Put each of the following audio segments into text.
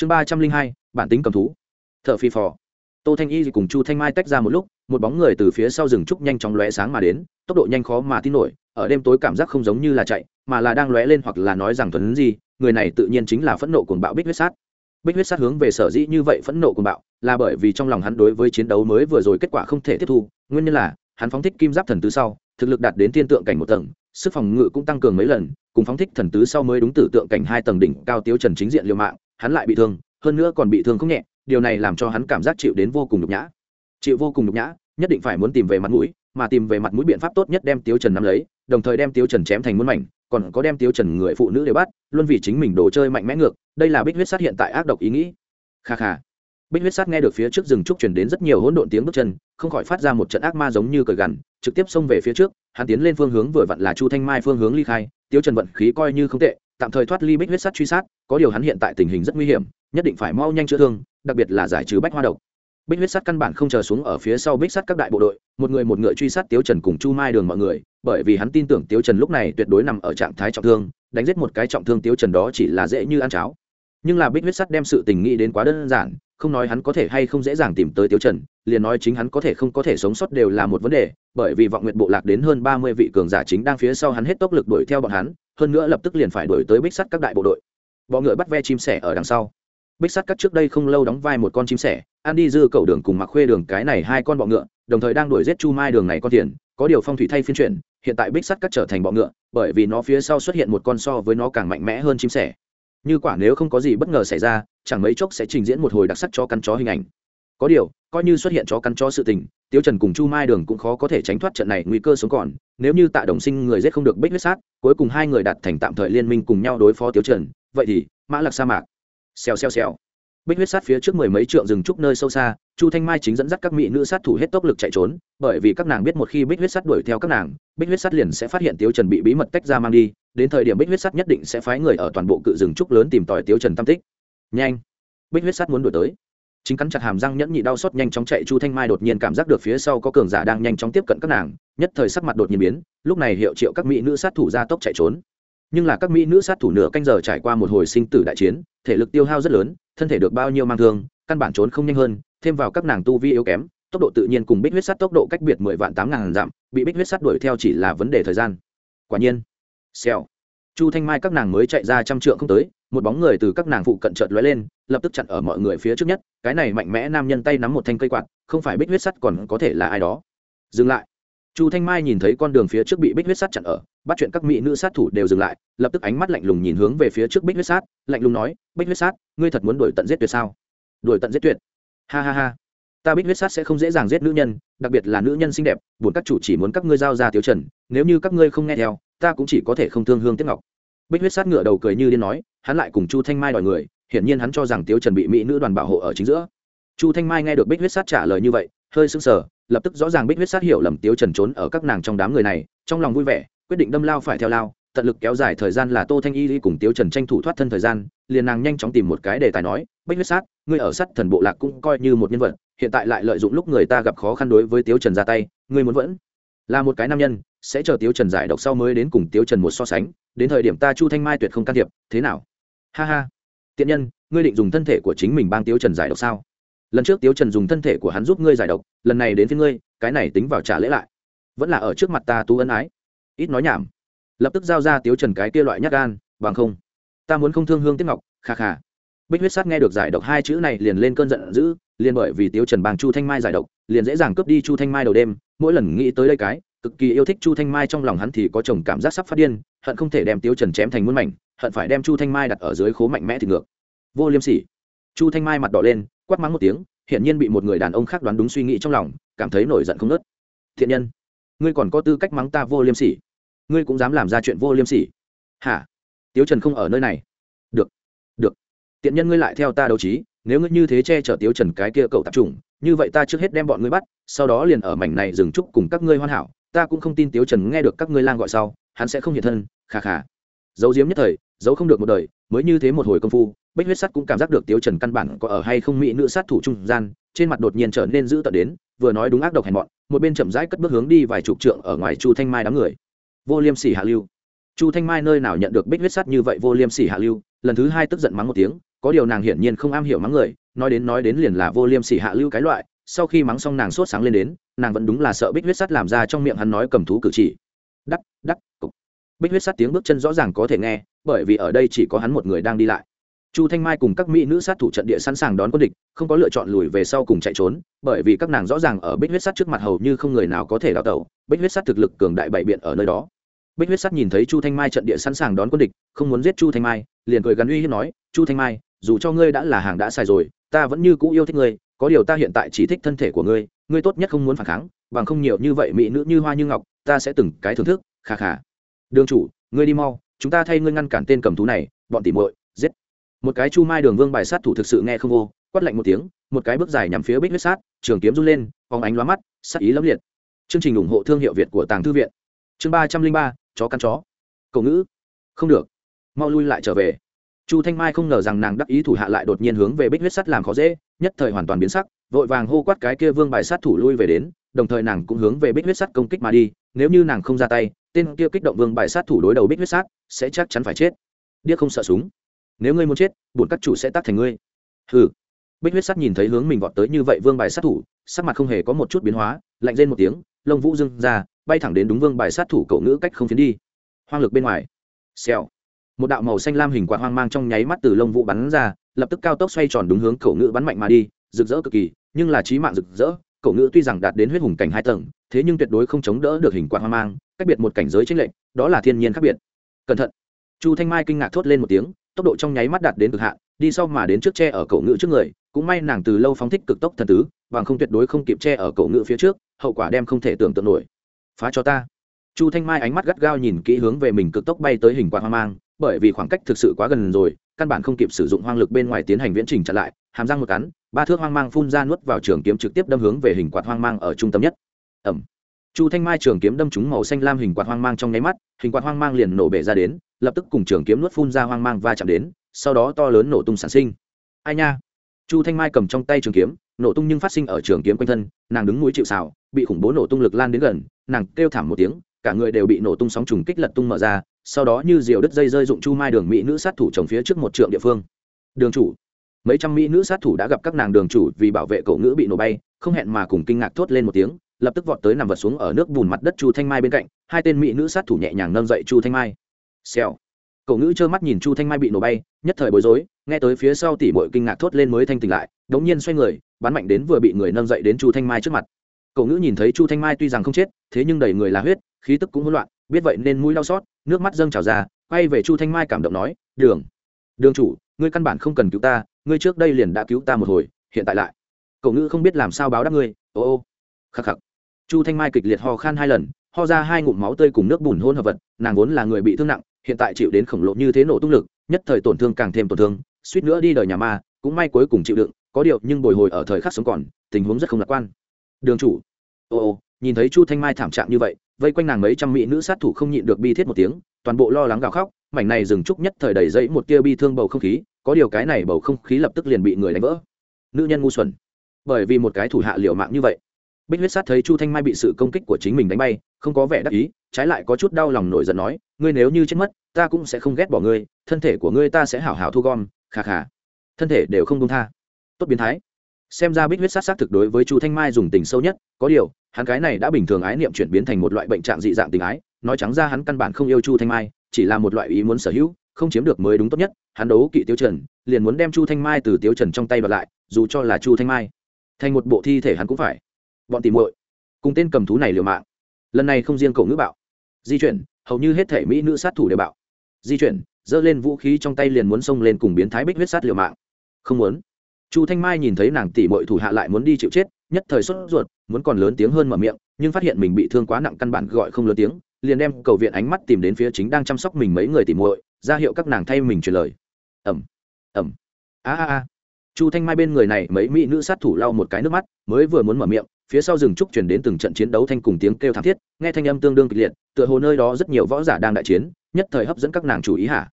chương ba trăm linh hai, bản tính cầm thú. T h ở phi phò. Tô thanh y cùng chu thanh mai tách ra một lúc, một bóng người từ phía sau rừng trúc nhanh chóng lóe sáng mà đến, tốc độ nhanh khó mà tin nổi, ở đêm tối cảm giác không giống như là chạy, mà là đang lóe lên hoặc là nói rằng thuần gì, người này tự nhiên chính là phẫn nộ cuồng bạo bích huyết sát. Bích huyết sát hướng về sở dĩ như vậy phẫn nộ cuồng bạo, là bởi vì trong lòng hắn đối với chiến đấu mới vừa rồi kết quả không thể tiếp thu, nguyên nhân là, hắn phóng thích kim giáp thần tứ sau, thực lực đạt đến thiên tượng cảnh một tầng, sức phòng ngự cũng tăng cường mấy lần, cùng phóng thích thần tứ sau mới đúng tử tượng cảnh hai tầng đỉnh cao tiêu trần chính diện liều mạng hắn lại bị thương, hơn nữa còn bị thương không nhẹ, điều này làm cho hắn cảm giác chịu đến vô cùng nhục nhã. Chịu vô cùng nhục nhã, nhất định phải muốn tìm về mặt mũi, mà tìm về mặt mũi biện pháp tốt nhất đem tiếu trần nắm lấy, đồng thời đem tiếu trần chém thành muôn mảnh, còn có đem tiếu trần người phụ nữ để bắt, luôn vì chính mình đồ chơi mạnh mẽ ngược, đây là bích huyết sát hiện tại ác độc ý nghĩ. Kha kha. Bích huyết sát nghe được phía trước rừng trúc chuyển đến rất nhiều hỗn độn tiếng bước chân, không khỏi phát ra một trận ác ma giống như cởi gằn, trực tiếp xông về phía trước, hắn tiến lên phương hướng vừa vặn là chu thanh mai phương hướng ly khai, tiếu trần vận khí coi như không tệ tạm thời thoát ly bích huyết sát truy sát, có điều hắn hiện tại tình hình rất nguy hiểm, nhất định phải mau nhanh chữa thương, đặc biệt là giải trừ bách hoa độc. Bích huyết sắt căn bản không chờ xuống ở phía sau bích sắt các đại bộ đội, một người một ngựa truy sát tiếu trần cùng chu mai đường mọi người, bởi vì hắn tin tưởng tiếu trần lúc này tuyệt đối nằm ở trạng thái trọng thương, đánh giết một cái trọng thương tiếu trần đó chỉ là dễ như ăn cháo. Nhưng là bích huyết sắt đem sự tình nghĩ đến quá đơn giản, không nói hắn có thể hay không dễ dàng tìm tới tiếu trần, liền nói chính hắn có thể không có thể sống sót đều là một vấn đề, bởi vì vọng nguyện bộ lạc đến hơn ba mươi vị cường giả chính đang phía sau hắn hết tốc lực đuổi theo bọn hắn hơn nữa lập tức liền phải đuổi tới bích sắt các đại bộ đội. Bọ ngựa bắt ve chim sẻ ở đằng sau. Bích sắt các trước đây không lâu đóng vai một con chim sẻ, ăn đi dư cầu đường cùng mặc khuê đường cái này hai con bọ ngựa, đồng thời đang đuổi giết chu mai đường này con tiền, có điều phong thủy thay phiên chuyển, hiện tại bích sắt cắt trở thành bọ ngựa, bởi vì nó phía sau xuất hiện một con so với nó càng mạnh mẽ hơn chim sẻ. Như quả nếu không có gì bất ngờ xảy ra, chẳng mấy chốc sẽ trình diễn một hồi đặc sắc cho căn chó hình ảnh. Có điều, coi như xuất hiện chó căn chó sự tình tiêu trần cùng chu mai đường cũng khó có thể tránh thoát trận này nguy cơ sống còn, nếu như tạ đồng sinh người giết không được bích huyết sát, cuối cùng hai người đạt thành tạm thời liên minh cùng nhau đối phó tiêu trần, vậy thì, mã lạc sa mạc. Xèo xèo xèo. Bích huyết sát phía trước mười mấy trượng rừng trúc nơi sâu xa, chu thanh mai chính dẫn dắt các mỹ nữ sát thủ hết tốc lực chạy trốn, bởi vì các nàng biết một khi bích huyết sát đuổi theo các nàng, bích huyết sát liền sẽ phát hiện Tiêu trần bị bí mật tách ra mang đi, đến thời điểm bích huyết sát nhất định sẽ phái người ở toàn bộ cự rừng trúc lớn tìm tòi Tiêu trần tam tích. Nhanh. Bích huyết sát muốn đuổi tới chính cắn chặt hàm răng nhẫn nhị đau xót nhanh chóng chạy, chu thanh mai đột nhiên cảm giác được phía sau có cường giả đang nhanh chóng tiếp cận các nàng, nhất thời sắc mặt đột nhiên biến, lúc này hiệu triệu các mỹ nữ sát thủ ra tốc chạy trốn. Nhưng là các mỹ nữ sát thủ nửa canh giờ trải qua một hồi sinh tử đại chiến, thể lực tiêu hao rất lớn, thân thể được bao nhiêu mang thương, căn bản trốn không nhanh hơn, thêm vào các nàng tu vi yếu kém, tốc độ tự nhiên cùng bích huyết sắt tốc độ cách biệt mười vạn tám ngàn dặm, bị bích huyết sắt đuổi theo chỉ là vấn đề thời gian. Quả nhiên, xèo. Chu thanh mai các nàng mới chạy ra trăm trượng không tới một bóng người từ các nàng phụ cận chợt lóe lên, lập tức chặn ở mọi người phía trước nhất. Cái này mạnh mẽ nam nhân tay nắm một thanh cây quạt, không phải bích huyết sắt còn có thể là ai đó. Dừng lại. Chu thanh mai nhìn thấy con đường phía trước bị bích huyết sắt chặn ở, bắt chuyện các mỹ nữ sát thủ đều dừng lại, lập tức ánh mắt lạnh lùng nhìn hướng về phía trước bích huyết sát lạnh lùng nói, bích huyết sát ngươi thật muốn đuổi tận giết tuyệt sao? Đuổi tận giết tuyệt. Ha ha ha. Ta bích huyết sát sẽ không dễ dàng giết nữ nhân, đặc biệt là nữ nhân xinh đẹp, buồn các chủ chỉ muốn các ngươi giao ra tiêu trần, nếu như các ngươi không nghe theo, ta cũng chỉ có thể không thương hương tiếc ngọc bích huyết sát ngựa đầu cười như điên nói, hắn lại cùng chu thanh mai đòi người, hiển nhiên hắn cho rằng Tiếu trần bị mỹ nữ đoàn bảo hộ ở chính giữa. Chu thanh mai nghe được bích huyết sát trả lời như vậy, hơi sững sờ, lập tức rõ ràng bích huyết sát hiểu lầm tiếu trần trốn ở các nàng trong đám người này, trong lòng vui vẻ, quyết định đâm lao phải theo lao, tận lực kéo dài thời gian là tô thanh y đi cùng tiếu trần tranh thủ thoát thân thời gian, liền nàng nhanh chóng tìm một cái đề tài nói, bích huyết sát, ngươi ở sát thần bộ lạc cũng coi như một nhân vật, hiện tại lại lợi dụng lúc người ta gặp khó khăn đối với tiếu trần ra tay, ngươi muốn vẫn là một cái nam nhân, sẽ chờ tiếu trần giải độc sau mới đến cùng tiếu trần một so sánh đến thời điểm ta chu thanh mai tuyệt không can thiệp, thế nào? Ha ha. Tiện nhân, ngươi định dùng thân thể của chính mình bang tiếu trần giải độc sao? Lần trước tiếu trần dùng thân thể của hắn giúp ngươi giải độc, lần này đến với ngươi, cái này tính vào trả lễ lại. Vẫn là ở trước mặt ta tú ân ái. Ít nói nhảm. Lập tức giao ra tiếu trần cái kia loại nhát gan, bằng không. Ta muốn không thương hương tiết ngọc, kha kha. Bích huyết sát nghe được giải độc hai chữ này liền lên cơn giận dữ, liền bởi vì tiếu trần bang chu thanh mai giải độc, liền dễ dàng cướp đi chu thanh mai đầu đêm, mỗi lần nghĩ tới đây cái cực kỳ yêu thích chu thanh mai trong lòng hắn thì có chồng cảm giác sắp phát điên, hận không thể đem Tiêu trần chém thành muôn mảnh, hận phải đem chu thanh mai đặt ở dưới khố mạnh mẽ thì ngược. Vô liêm sỉ. Chu thanh mai mặt đỏ lên, quát mắng một tiếng, hiển nhiên bị một người đàn ông khác đoán đúng suy nghĩ trong lòng, cảm thấy nổi giận không nớt thiện nhân, ngươi còn có tư cách mắng ta vô liêm sỉ. Ngươi cũng dám làm ra chuyện vô liêm sỉ. Hả? Tiếu trần không ở nơi này. Được được. Tiện nhân ngươi lại theo ta đấu trí, nếu ngươi như thế che chở tiếu trần cái kia cậu tạp trùng như vậy ta trước hết đem bọn ngươi bắt, sau đó liền ở mảnh này dừng trúc cùng các ngươi hoàn hảo ta cũng không tin tiếu trần nghe được các ngươi lang gọi sau, hắn sẽ không hiện thân khà khà giấu diếm nhất thời, giấu không được một đời, mới như thế một hồi công phu, bích huyết sắt cũng cảm giác được tiếu trần căn bản có ở hay không mỹ nữ sát thủ trung gian, trên mặt đột nhiên trở nên dữ tợn đến, vừa nói đúng ác độc hèn mọn, một bên chậm rãi cất bước hướng đi vài chục trượng ở ngoài chu thanh mai đám người. Vô liêm sỉ hạ lưu. Chu thanh mai nơi nào nhận được bích huyết sắt như vậy vô liêm sỉ hạ lưu, lần thứ hai tức giận mắng một tiếng, có điều nàng hiển nhiên không am hiểu mắng người, nói đến nói đến liền là vô liêm sỉ hạ lưu cái loại, sau khi mắng xong nàng sốt sáng lên đến nàng vẫn đúng là sợ bích huyết sắt làm ra trong miệng hắn nói cầm thú cử chỉ. Đắc đắc, cục. Bích huyết sắt tiếng bước chân rõ ràng có thể nghe, bởi vì ở đây chỉ có hắn một người đang đi lại. Chu thanh mai cùng các mỹ nữ sát thủ trận địa sẵn sàng đón quân địch, không có lựa chọn lùi về sau cùng chạy trốn, bởi vì các nàng rõ ràng ở bích huyết sắt trước mặt hầu như không người nào có thể đào tẩu, bích huyết sắt thực lực cường đại bày biện ở nơi đó. Bích huyết sắt nhìn thấy chu thanh mai trận địa sẵn sàng đón quân địch, không muốn giết chu thanh mai, liền cười gắn uy hiếp nói, chu thanh mai, dù cho ngươi đã là hàng đã xài rồi, ta vẫn như cũ yêu thích ngươi, có điều ta hiện tại chỉ thích thân thể của ngươi ngươi tốt nhất không muốn phản kháng, bằng không nhiều như vậy mỹ nữ như hoa như ngọc, ta sẽ từng cái thưởng thức khà khà đường chủ, ngươi đi mau, chúng ta thay ngươi ngăn cản tên cầm thú này, bọn tỉ muội, giết. Một cái chu mai đường vương bài sát thủ thực sự nghe không vô, quát lạnh một tiếng, một cái bước dài nhằm phía bích huyết sát, trường kiếm run lên phóng ánh lóa mắt, sát ý lẫm liệt. Chương trình ủng hộ thương hiệu việt của tàng thư viện. Chương ba trăm linh ba, chó căn chó. Cậu ngữ. Không được. Mau lui lại trở về. Chu thanh mai không ngờ rằng nàng đắc ý thủ hạ lại đột nhiên hướng về bích huyết sắt làm khó dễ, nhất thời hoàn toàn biến sắc vội vàng hô quát cái kia vương bài sát thủ lui về đến, đồng thời nàng cũng hướng về bích huyết sắt công kích mà đi, nếu như nàng không ra tay, tên kia kích động vương bài sát thủ đối đầu bích huyết sát sẽ chắc chắn phải chết. Điếc không sợ súng. Nếu ngươi muốn chết, bổn các chủ sẽ tắt thành ngươi. Hừ. Bích huyết sắt nhìn thấy hướng mình vọt tới như vậy vương bài sát thủ, sắc mặt không hề có một chút biến hóa, lạnh lên một tiếng, lông vũ dưng ra, bay thẳng đến đúng vương bài sát thủ cậu ngữ cách không phiến đi. Hoang lực bên ngoài. Xèo. Một đạo màu xanh lam hình quạt hoang mang trong nháy mắt từ lông vũ bắn ra, lập tức cao tốc xoay tròn đúng hướng cậu ngữ bắn mạnh mà đi rực rỡ cực kỳ, nhưng là trí mạng rực rỡ cậu ngữ tuy rằng đạt đến huyết hùng cảnh hai tầng, thế nhưng tuyệt đối không chống đỡ được hình quạt hoang mang, cách biệt một cảnh giới tranh lệch, đó là thiên nhiên khác biệt. Cẩn thận. Chu thanh mai kinh ngạc thốt lên một tiếng, tốc độ trong nháy mắt đạt đến cực hạn, đi sau mà đến trước tre ở cậu ngữ trước người, cũng may nàng từ lâu phóng thích cực tốc thần tứ, bằng không tuyệt đối không kịp tre ở cậu ngữ phía trước, hậu quả đem không thể tưởng tượng nổi. Phá cho ta. Chu thanh mai ánh mắt gắt gao nhìn kỹ hướng về mình cực tốc bay tới hình quạt hoang mang, bởi vì khoảng cách thực sự quá gần rồi, căn bản không kịp sử dụng hoang lực bên ngoài tiến hành viễn trình chặn lại, hàm răng một cắn ba thước hoang mang phun ra nuốt vào trường kiếm trực tiếp đâm hướng về hình quạt hoang mang ở trung tâm nhất. Ẩm. Chu thanh mai trường kiếm đâm trúng màu xanh lam hình quạt hoang mang trong nháy mắt, hình quạt hoang mang liền nổ bể ra đến, lập tức cùng trường kiếm nuốt phun ra hoang mang va chạm đến, sau đó to lớn nổ tung sản sinh. Ai nha? Chu thanh mai cầm trong tay trường kiếm, nổ tung nhưng phát sinh ở trường kiếm quanh thân, nàng đứng núi chịu xào bị khủng bố nổ tung lực lan đến gần, nàng kêu thảm một tiếng, cả người đều bị nổ tung sóng trùng kích lật tung mở ra, sau đó như diều đứt dây rơi dụng chu mai đường mỹ nữ sát thủ trồng phía trước một trượng địa phương. Đường chủ mấy trăm mỹ nữ sát thủ đã gặp các nàng đường chủ vì bảo vệ cậu nữ bị nổ bay, không hẹn mà cùng kinh ngạc thốt lên một tiếng, lập tức vọt tới nằm vật xuống ở nước bùn mặt đất chu thanh mai bên cạnh, hai tên mỹ nữ sát thủ nhẹ nhàng nâng dậy chu thanh mai. Xèo. Cậu nữ trơ mắt nhìn chu thanh mai bị nổ bay, nhất thời bối rối, nghe tới phía sau tỉ bội kinh ngạc thốt lên mới thanh tỉnh lại, đống nhiên xoay người, bắn mạnh đến vừa bị người nâng dậy đến chu thanh mai trước mặt. Cậu nữ nhìn thấy chu thanh mai tuy rằng không chết, thế nhưng đầy người là huyết, khí tức cũng hỗn loạn, biết vậy nên mũi đau xót, nước mắt dâng trào ra, quay về chu thanh mai cảm động nói, đường đường chủ, ngươi căn bản không cần cứu ta ngươi trước đây liền đã cứu ta một hồi, hiện tại lại. Cậu ngữ không biết làm sao báo đáp ngươi, ô ô. Khắc khắc. Chu thanh mai kịch liệt ho khan hai lần, ho ra hai ngụm máu tươi cùng nước bùn hôn hợp vật, nàng vốn là người bị thương nặng, hiện tại chịu đến khổng lồ như thế nổ tung lực, nhất thời tổn thương càng thêm tổn thương, suýt nữa đi đời nhà ma, cũng may cuối cùng chịu đựng, có điều nhưng bồi hồi ở thời khắc sống còn, tình huống rất không lạc quan. Đường chủ. Ô ô, nhìn thấy chu thanh mai thảm trạng như vậy, vây quanh nàng mấy trăm mỹ nữ sát thủ không nhịn được bi thiết một tiếng, toàn bộ lo lắng gào khóc, mảnh này dừng trúc nhất thời đầy dẫy một tia bi thương bầu không khí có điều cái này bầu không khí lập tức liền bị người đánh vỡ. Nữ nhân ngu xuẩn. Bởi vì một cái thủ hạ liều mạng như vậy, bích huyết sát thấy chu thanh mai bị sự công kích của chính mình đánh bay, không có vẻ đắc ý, trái lại có chút đau lòng nổi giận nói, ngươi nếu như chết mất, ta cũng sẽ không ghét bỏ ngươi, thân thể của ngươi ta sẽ hảo hảo thu gom khà khà thân thể đều không công tha. Tốt biến thái. Xem ra bích huyết sát xác thực đối với chu thanh mai dùng tình sâu nhất, có điều, hắn cái này đã bình thường ái niệm chuyển biến thành một loại bệnh trạng dị dạng tình ái, nói trắng ra hắn căn bản không yêu chu thanh mai, chỉ là một loại ý muốn sở hữu không chiếm được mới đúng tốt nhất, hắn đấu kỵ tiêu trần, liền muốn đem chu thanh mai từ tiêu trần trong tay đoạt lại, dù cho là chu thanh mai. Thành một bộ thi thể hắn cũng phải. Bọn tìm muội, cùng tên cầm thú này liều mạng. Lần này không riêng cậu ngữ bạo, di chuyển, hầu như hết thể mỹ nữ sát thủ đều bạo. Di chuyển, giơ lên vũ khí trong tay liền muốn xông lên cùng biến thái bích huyết sát liều mạng. Không muốn. Chu thanh mai nhìn thấy nàng tỷ muội thủ hạ lại muốn đi chịu chết, nhất thời sốt ruột, muốn còn lớn tiếng hơn mở miệng, nhưng phát hiện mình bị thương quá nặng căn bản gọi không lớn tiếng, liền đem cầu viện ánh mắt tìm đến phía chính đang chăm sóc mình mấy người tỷ muội ra hiệu các nàng thay mình truyền lời. Ẩm ẩm, a a a. Chu thanh mai bên người này mấy mỹ nữ sát thủ lau một cái nước mắt, mới vừa muốn mở miệng, phía sau rừng trúc chuyển đến từng trận chiến đấu thanh cùng tiếng kêu thảm thiết, nghe thanh âm tương đương kịch liệt, tựa hồ nơi đó rất nhiều võ giả đang đại chiến, nhất thời hấp dẫn các nàng chủ ý hả?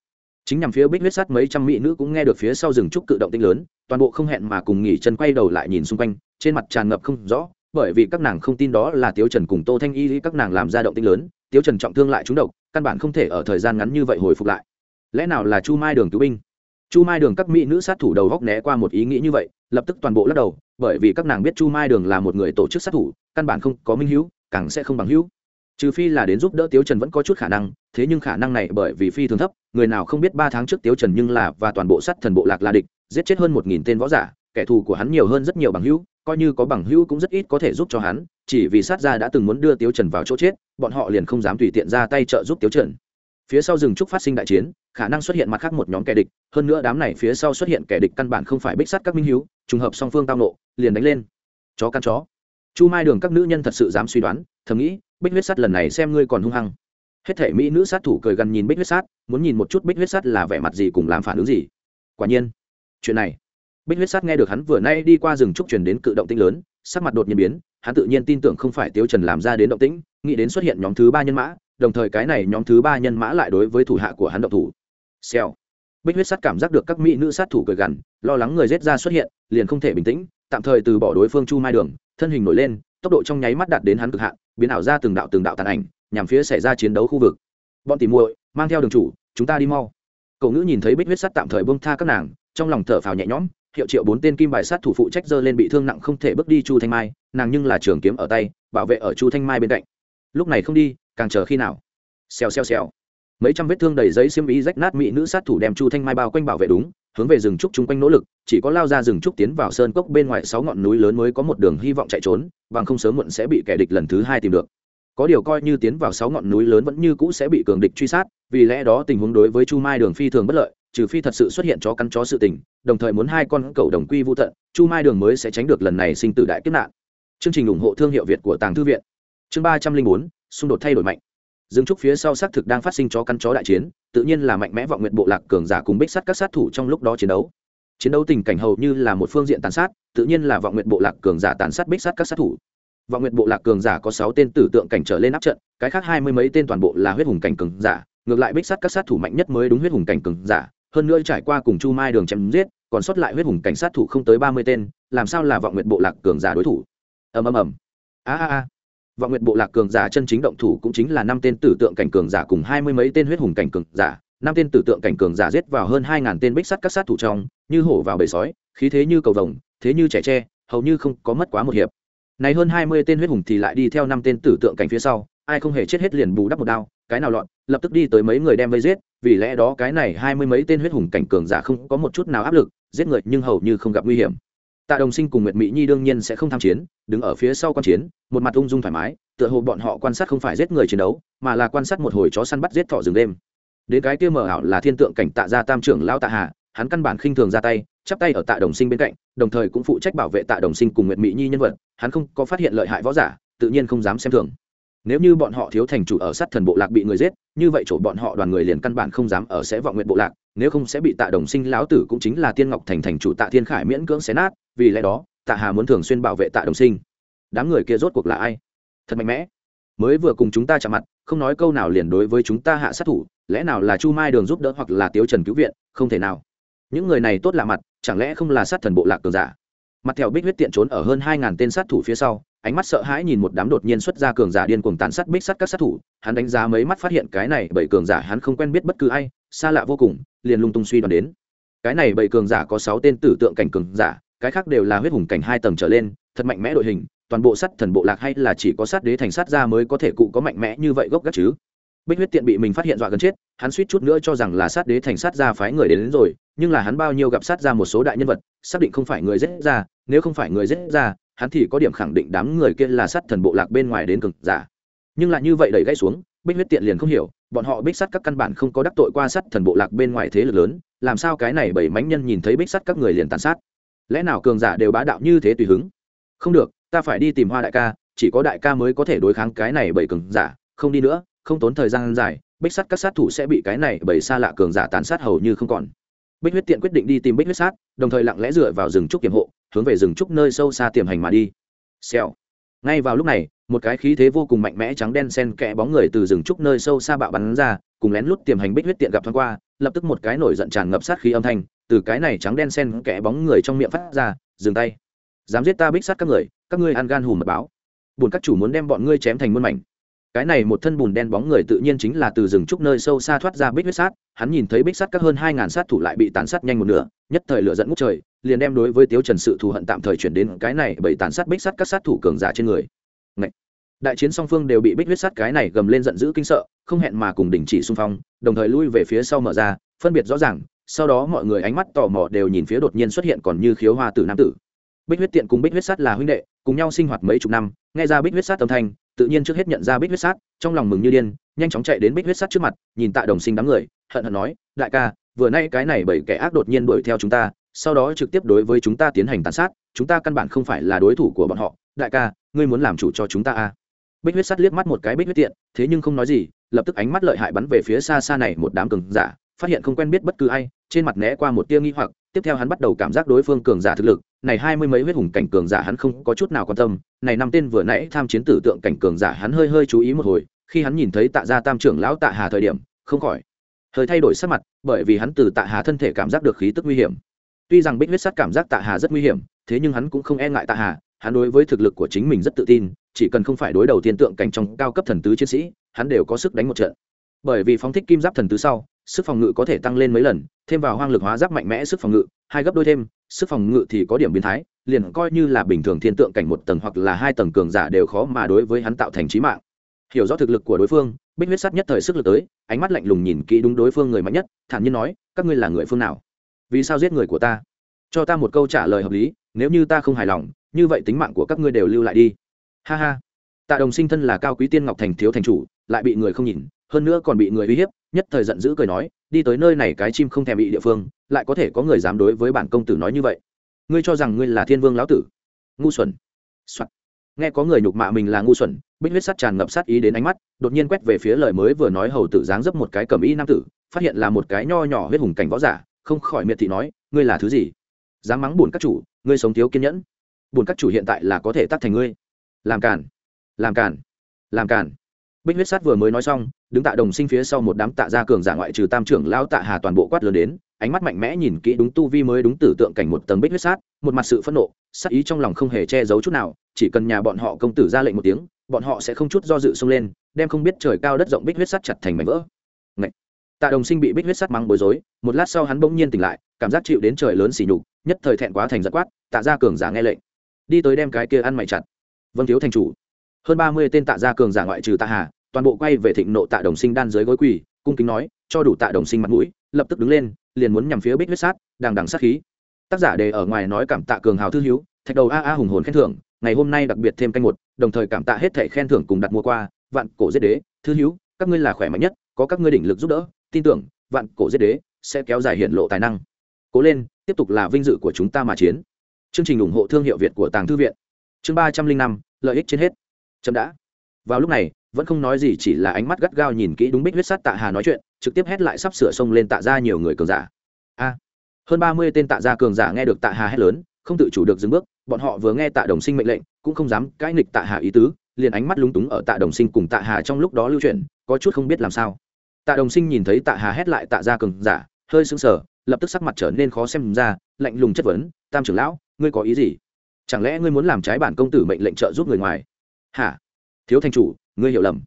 Chính nhằm phía bích huyết sát mấy trăm mỹ nữ cũng nghe được phía sau rừng trúc cự động tinh lớn, toàn bộ không hẹn mà cùng nghỉ chân quay đầu lại nhìn xung quanh, trên mặt tràn ngập không rõ, bởi vì các nàng không tin đó là tiếu trần cùng tô thanh y các nàng làm ra động tinh lớn, tiếu trần trọng thương lại trúng độc, căn bản không thể ở thời gian ngắn như vậy hồi phục lại lẽ nào là chu mai đường cứu binh? Chu mai đường các mỹ nữ sát thủ đầu góc né qua một ý nghĩ như vậy, lập tức toàn bộ lắc đầu, bởi vì các nàng biết chu mai đường là một người tổ chức sát thủ, căn bản không có minh hữu, càng sẽ không bằng hữu. Trừ phi là đến giúp đỡ tiếu trần vẫn có chút khả năng, thế nhưng khả năng này bởi vì phi thường thấp, người nào không biết ba tháng trước tiếu trần nhưng là và toàn bộ sát thần bộ lạc là địch, giết chết hơn một nghìn tên võ giả, kẻ thù của hắn nhiều hơn rất nhiều bằng hữu, coi như có bằng hữu cũng rất ít có thể giúp cho hắn, chỉ vì sát gia đã từng muốn đưa tiếu trần vào chỗ chết, bọn họ liền không dám tùy tiện ra tay trợ giúp tiếu trần phía sau rừng trúc phát sinh đại chiến, khả năng xuất hiện mặt khác một nhóm kẻ địch, hơn nữa đám này phía sau xuất hiện kẻ địch căn bản không phải bích sát các minh hiếu, trùng hợp song phương tao nộ, liền đánh lên. Chó căn chó. Chu mai đường các nữ nhân thật sự dám suy đoán, thầm nghĩ, bích huyết sắt lần này xem ngươi còn hung hăng. Hết thể mỹ nữ sát thủ cười gần nhìn bích huyết sát muốn nhìn một chút bích huyết sắt là vẻ mặt gì cùng làm phản ứng gì. Quả nhiên, chuyện này, bích huyết sát nghe được hắn vừa nay đi qua rừng trúc truyền đến cự động tĩnh lớn, sắc mặt đột nhiên biến, hắn tự nhiên tin tưởng không phải tiêu trần làm ra đến động tĩnh, nghĩ đến xuất hiện nhóm thứ ba nhân mã đồng thời cái này nhóm thứ ba nhân mã lại đối với thủ hạ của hắn động thủ. Xèo. Bích huyết sát cảm giác được các mỹ nữ sát thủ cười gằn, lo lắng người giết ra xuất hiện, liền không thể bình tĩnh, tạm thời từ bỏ đối phương chu mai đường, thân hình nổi lên, tốc độ trong nháy mắt đạt đến hắn cực hạn, biến ảo ra từng đạo từng đạo tàn ảnh, nhằm phía xảy ra chiến đấu khu vực. Bọn tỉ muội, mang theo đường chủ, chúng ta đi mau. Cậu ngữ nhìn thấy bích huyết sắt tạm thời bông tha các nàng, trong lòng thở phào nhẹ nhõm, hiệu triệu bốn tên kim bài sát thủ phụ trách dơ lên bị thương nặng không thể bước đi chu thanh mai, nàng nhưng là trường kiếm ở tay, bảo vệ ở chu thanh mai bên cạnh. Lúc này không đi càng chờ khi nào? Xèo xèo xèo. Mấy trăm vết thương đầy giấy xiêm ý rách nát mỹ nữ sát thủ đem chu thanh mai bao quanh bảo vệ đúng, hướng về rừng trúc chung quanh nỗ lực, chỉ có lao ra rừng trúc tiến vào sơn cốc bên ngoài sáu ngọn núi lớn mới có một đường hy vọng chạy trốn, bằng không sớm muộn sẽ bị kẻ địch lần thứ hai tìm được. Có điều coi như tiến vào sáu ngọn núi lớn vẫn như cũ sẽ bị cường địch truy sát, vì lẽ đó tình huống đối với chu mai đường phi thường bất lợi, trừ phi thật sự xuất hiện chó cắn chó sự tình, đồng thời muốn hai con cầu đồng quy vô tận, chu mai đường mới sẽ tránh được lần này sinh tử đại kiếp nạn. Chương trình ủng hộ thương hiệu việt của tàng thư viện chương ba trăm linh bốn, xung đột thay đổi mạnh. Dương trúc phía sau xác thực đang phát sinh chó căn chó đại chiến, tự nhiên là mạnh mẽ vọng nguyện bộ lạc cường giả cùng bích sắt các sát thủ trong lúc đó chiến đấu. Chiến đấu tình cảnh hầu như là một phương diện tàn sát, tự nhiên là vọng nguyện bộ lạc cường giả tàn sát bích sắt các sát thủ. Vọng nguyện bộ lạc cường giả có sáu tên tử tượng cảnh trở lên áp trận, cái khác hai mươi mấy tên toàn bộ là huyết hùng cảnh cường giả, ngược lại bích sắt các sát thủ mạnh nhất mới đúng huyết hùng cảnh cường giả, hơn nữa trải qua cùng chu mai đường chém giết, còn sót lại huyết hùng cảnh sát thủ không tới ba mươi tên, làm sao là vọng nguyện bộ lạc cường giả đối thủ? Ầm ầm ầm. A a a vọng nguyện bộ lạc cường giả chân chính động thủ cũng chính là năm tên tử tượng cảnh cường giả cùng hai mươi mấy tên huyết hùng cảnh cường giả. Năm tên tử tượng cảnh cường giả giết vào hơn hai ngàn tên bích sắt các sát thủ trong như hổ vào bầy sói khí thế như cầu vồng thế như trẻ tre hầu như không có mất quá một hiệp. Này hơn hai mươi tên huyết hùng thì lại đi theo năm tên tử tượng cảnh phía sau ai không hề chết hết liền bù đắp một đao cái nào loạn, lập tức đi tới mấy người đem vây giết vì lẽ đó cái này hai mươi mấy tên huyết hùng cảnh cường giả không có một chút nào áp lực giết người nhưng hầu như không gặp nguy hiểm tạ đồng sinh cùng nguyệt mỹ nhi đương nhiên sẽ không tham chiến, đứng ở phía sau quan chiến, một mặt ung dung thoải mái, tựa hồ bọn họ quan sát không phải giết người chiến đấu, mà là quan sát một hồi chó săn bắt giết thỏ rừng đêm. Đến cái kia mờ ảo là thiên tượng cảnh tạ gia tam trưởng lao tạ hà, hắn căn bản khinh thường ra tay, chắp tay ở tạ đồng sinh bên cạnh, đồng thời cũng phụ trách bảo vệ tạ đồng sinh cùng nguyệt mỹ nhi nhân vật, hắn không có phát hiện lợi hại võ giả, tự nhiên không dám xem thường. Nếu như bọn họ thiếu thành chủ ở sát thần bộ lạc bị người giết, như vậy chỗ bọn họ đoàn người liền căn bản không dám ở sẽ vọng nguyện bộ lạc nếu không sẽ bị tạ đồng sinh lão tử cũng chính là tiên ngọc thành thành chủ tạ thiên khải miễn cưỡng xé nát, vì lẽ đó, tạ hà muốn thường xuyên bảo vệ tạ đồng sinh. Đám người kia rốt cuộc là ai? Thật mạnh mẽ. Mới vừa cùng chúng ta chạm mặt, không nói câu nào liền đối với chúng ta hạ sát thủ, lẽ nào là chu mai đường giúp đỡ hoặc là tiếu trần cứu viện, không thể nào. Những người này tốt lạ mặt, chẳng lẽ không là sát thần bộ lạc cường giả? Mặt theo bích huyết tiện trốn ở hơn hai ngàn tên sát thủ phía sau, ánh mắt sợ hãi nhìn một đám đột nhiên xuất ra cường giả điên cuồng tàn sát bích sát các sát thủ, hắn đánh giá mấy mắt phát hiện cái này bởi cường giả hắn không quen biết bất cứ ai xa lạ vô cùng liền lung tung suy đoán đến. Cái này bảy cường giả có sáu tên tử tượng cảnh cường giả cái khác đều là huyết hùng cảnh hai tầng trở lên thật mạnh mẽ đội hình toàn bộ sắt thần bộ lạc hay là chỉ có sát đế thành sát ra mới có thể cụ có mạnh mẽ như vậy gốc gác chứ? Bích huyết tiện bị mình phát hiện dọa gần chết hắn suýt chút nữa cho rằng là sát đế thành sát ra phái người đến, đến rồi nhưng là hắn bao nhiêu gặp sát ra một số đại nhân vật xác định không phải người giết ra nếu không phải người giết ra hắn thì có điểm khẳng định đám người kia là sát thần bộ lạc bên ngoài đến cực giả. Nhưng lại như vậy đẩy gãy xuống bích huyết tiện liền không hiểu bọn họ bích sắt các căn bản không có đắc tội qua sát thần bộ lạc bên ngoài thế lực lớn, làm sao cái này bảy mánh nhân nhìn thấy bích sắt các người liền tàn sát? Lẽ nào cường giả đều bá đạo như thế tùy hứng? Không được, ta phải đi tìm hoa đại ca, chỉ có đại ca mới có thể đối kháng cái này bảy cường giả, không đi nữa, không tốn thời gian dài, bích sắt các sát thủ sẽ bị cái này bảy xa lạ cường giả tàn sát hầu như không còn. Bích huyết tiện quyết định đi tìm bích huyết sát, đồng thời lặng lẽ dựa vào rừng trúc kiểm hộ, hướng về rừng trúc nơi sâu xa tiềm hành mà đi. Xèo. Ngay vào lúc này một cái khí thế vô cùng mạnh mẽ trắng đen sen kẽ bóng người từ rừng trúc nơi sâu xa bạo bắn ra, cùng lén lút tiềm hành bích huyết tiện gặp thoáng qua, lập tức một cái nổi giận tràn ngập sát khí âm thanh, từ cái này trắng đen sen kẽ bóng người trong miệng phát ra, dừng tay. Dám giết ta bích sát các người, các ngươi ăn gan hùm mật báo. Bùn các chủ muốn đem bọn ngươi chém thành muôn mảnh. Cái này một thân bùn đen bóng người tự nhiên chính là từ rừng trúc nơi sâu xa thoát ra bích huyết sát, hắn nhìn thấy bích sát các hơn hai ngàn sát thủ lại bị tàn sát nhanh một nửa, nhất thời lửa dẫn ngút trời, liền đem đối với tiếu trần sự thù hận tạm thời chuyển đến cái này bởi tàn sát bích sát các sát thủ cường giả trên người. Ngậy! Đại chiến song phương đều bị bích huyết sát cái này gầm lên giận dữ kinh sợ, không hẹn mà cùng đình chỉ xung phong, đồng thời lui về phía sau mở ra, phân biệt rõ ràng, sau đó mọi người ánh mắt tò mò đều nhìn phía đột nhiên xuất hiện còn như khiếu hoa tử nam tử. Bích huyết tiện cùng bích huyết sát là huynh đệ, cùng nhau sinh hoạt mấy chục năm, nghe ra bích huyết sát âm thanh, tự nhiên trước hết nhận ra bích huyết sát, trong lòng mừng như điên, nhanh chóng chạy đến bích huyết sát trước mặt, nhìn tạ đồng sinh đám người, hận hận nói, đại ca, vừa nay cái này bởi kẻ ác đột nhiên đuổi theo chúng ta, sau đó trực tiếp đối với chúng ta tiến hành tàn sát, chúng ta căn bản không phải là đối thủ của bọn họ. Đại ca, ngươi muốn làm chủ cho chúng ta à? Bích huyết sắt liếc mắt một cái bích huyết tiện, thế nhưng không nói gì, lập tức ánh mắt lợi hại bắn về phía xa xa này một đám cường giả, phát hiện không quen biết bất cứ ai, trên mặt né qua một tia nghi hoặc, tiếp theo hắn bắt đầu cảm giác đối phương cường giả thực lực, này hai mươi mấy huyết hùng cảnh cường giả hắn không có chút nào quan tâm, này năm tên vừa nãy tham chiến tử tượng cảnh cường giả hắn hơi hơi chú ý một hồi, khi hắn nhìn thấy tạ gia tam trưởng lão tạ hà thời điểm, không khỏi hơi thay đổi sắc mặt, bởi vì hắn từ tạ hà thân thể cảm giác được khí tức nguy hiểm. Tuy rằng bích huyết sắt cảm giác tạ hà rất nguy hiểm, thế nhưng hắn cũng không e ngại tạ hà, hắn đối với thực lực của chính mình rất tự tin chỉ cần không phải đối đầu tiên tượng cảnh trong cao cấp thần tứ chiến sĩ, hắn đều có sức đánh một trận. Bởi vì phóng thích kim giáp thần tứ sau, sức phòng ngự có thể tăng lên mấy lần, thêm vào hoang lực hóa giáp mạnh mẽ sức phòng ngự, hai gấp đôi thêm, sức phòng ngự thì có điểm biến thái, liền coi như là bình thường thiên tượng cảnh một tầng hoặc là hai tầng cường giả đều khó mà đối với hắn tạo thành trí mạng. Hiểu rõ thực lực của đối phương, bích huyết sắt nhất thời sức lực tới, ánh mắt lạnh lùng nhìn kỹ đúng đối phương người mạnh nhất, thản nhiên nói, các ngươi là người phương nào? Vì sao giết người của ta? Cho ta một câu trả lời hợp lý, nếu như ta không hài lòng, như vậy tính mạng của các ngươi đều lưu lại đi ha ha. Tạ đồng sinh thân là cao quý tiên ngọc thành thiếu thành chủ, lại bị người không nhìn, hơn nữa còn bị người uy hiếp, nhất thời giận dữ cười nói, đi tới nơi này cái chim không thèm bị địa phương, lại có thể có người dám đối với bản công tử nói như vậy. Ngươi cho rằng ngươi là thiên vương lão tử? Ngu xuẩn、Soạn. nghe có người nhục mạ mình là ngu xuẩn, bích huyết sắt tràn ngập sát ý đến ánh mắt, đột nhiên quét về phía lời mới vừa nói hầu tử dáng dấp một cái cầm y nam tử, phát hiện là một cái nho nhỏ huyết hùng cảnh võ giả, không khỏi miệt thị nói, ngươi là thứ gì? Dám mắng buồn các chủ, ngươi sống thiếu kiên nhẫn. Buồn các chủ hiện tại là có thể tắt thành ngươi làm cản làm cản làm cản bích huyết sát vừa mới nói xong, đứng tạ đồng sinh phía sau một đám tạ gia cường giả ngoại trừ tam trưởng lao tạ hà toàn bộ quát lớn đến, ánh mắt mạnh mẽ nhìn kỹ đúng tu vi mới đúng tử tượng cảnh một tầng bích huyết sát, một mặt sự phẫn nộ, sát ý trong lòng không hề che giấu chút nào, chỉ cần nhà bọn họ công tử ra lệnh một tiếng, bọn họ sẽ không chút do dự xông lên, đem không biết trời cao đất rộng bích huyết sắt chặt thành mảnh vỡ. Ngậy! tạ đồng sinh bị bích huyết sắt mắng bối rối, một lát sau hắn bỗng nhiên tỉnh lại, cảm giác chịu đến trời lớn xỉ nhục, nhất thời thẹn quá thành giật quát, tạ ra cường giả nghe lệnh. Đi tới đem cái kia ăn mày chặt vâng thiếu thành chủ. Hơn ba mươi tên tạ gia cường giả ngoại trừ tạ hà, toàn bộ quay về thịnh nộ tạ đồng sinh đan dưới gối quỳ, cung kính nói, cho đủ tạ đồng sinh mặt mũi, lập tức đứng lên, liền muốn nhằm phía bích huyết sát, đằng đằng sát khí. Tác giả đề ở ngoài nói cảm tạ cường hào thư hiếu thạch đầu a a hùng hồn khen thưởng, ngày hôm nay đặc biệt thêm canh một, đồng thời cảm tạ hết thẻ khen thưởng cùng đặt mua qua, vạn cổ giết đế, thư hiếu các ngươi là khỏe mạnh nhất, có các ngươi đỉnh lực giúp đỡ, tin tưởng, vạn cổ giết đế sẽ kéo dài hiện lộ tài năng. Cố lên, tiếp tục là vinh dự của chúng ta mà chiến. Chương trình ủng hộ thương hiệu việt của tàng thư viện chương ba trăm linh năm, lợi ích trên hết. Chậm đã. Vào lúc này, vẫn không nói gì, chỉ là ánh mắt gắt gao nhìn kỹ đúng bích huyết sắt tạ hà nói chuyện, trực tiếp hét lại sắp sửa xông lên tạ ra nhiều người cường giả. A. Hơn ba mươi tên tạ gia cường giả nghe được tạ hà hét lớn, không tự chủ được dừng bước, bọn họ vừa nghe tạ đồng sinh mệnh lệnh, cũng không dám cãi nghịch tạ hà ý tứ, liền ánh mắt lúng túng ở tạ đồng sinh cùng tạ hà trong lúc đó lưu chuyển, có chút không biết làm sao. Tạ đồng sinh nhìn thấy tạ hà hét lại tạ gia cường giả, hơi sững sờ, lập tức sắc mặt trở nên khó xem ra, lạnh lùng chất vấn, tam trưởng lão, ngươi có ý gì? Chẳng lẽ ngươi muốn làm trái bản công tử mệnh lệnh trợ giúp người ngoài? Hả? Thiếu thành chủ, ngươi hiểu lầm.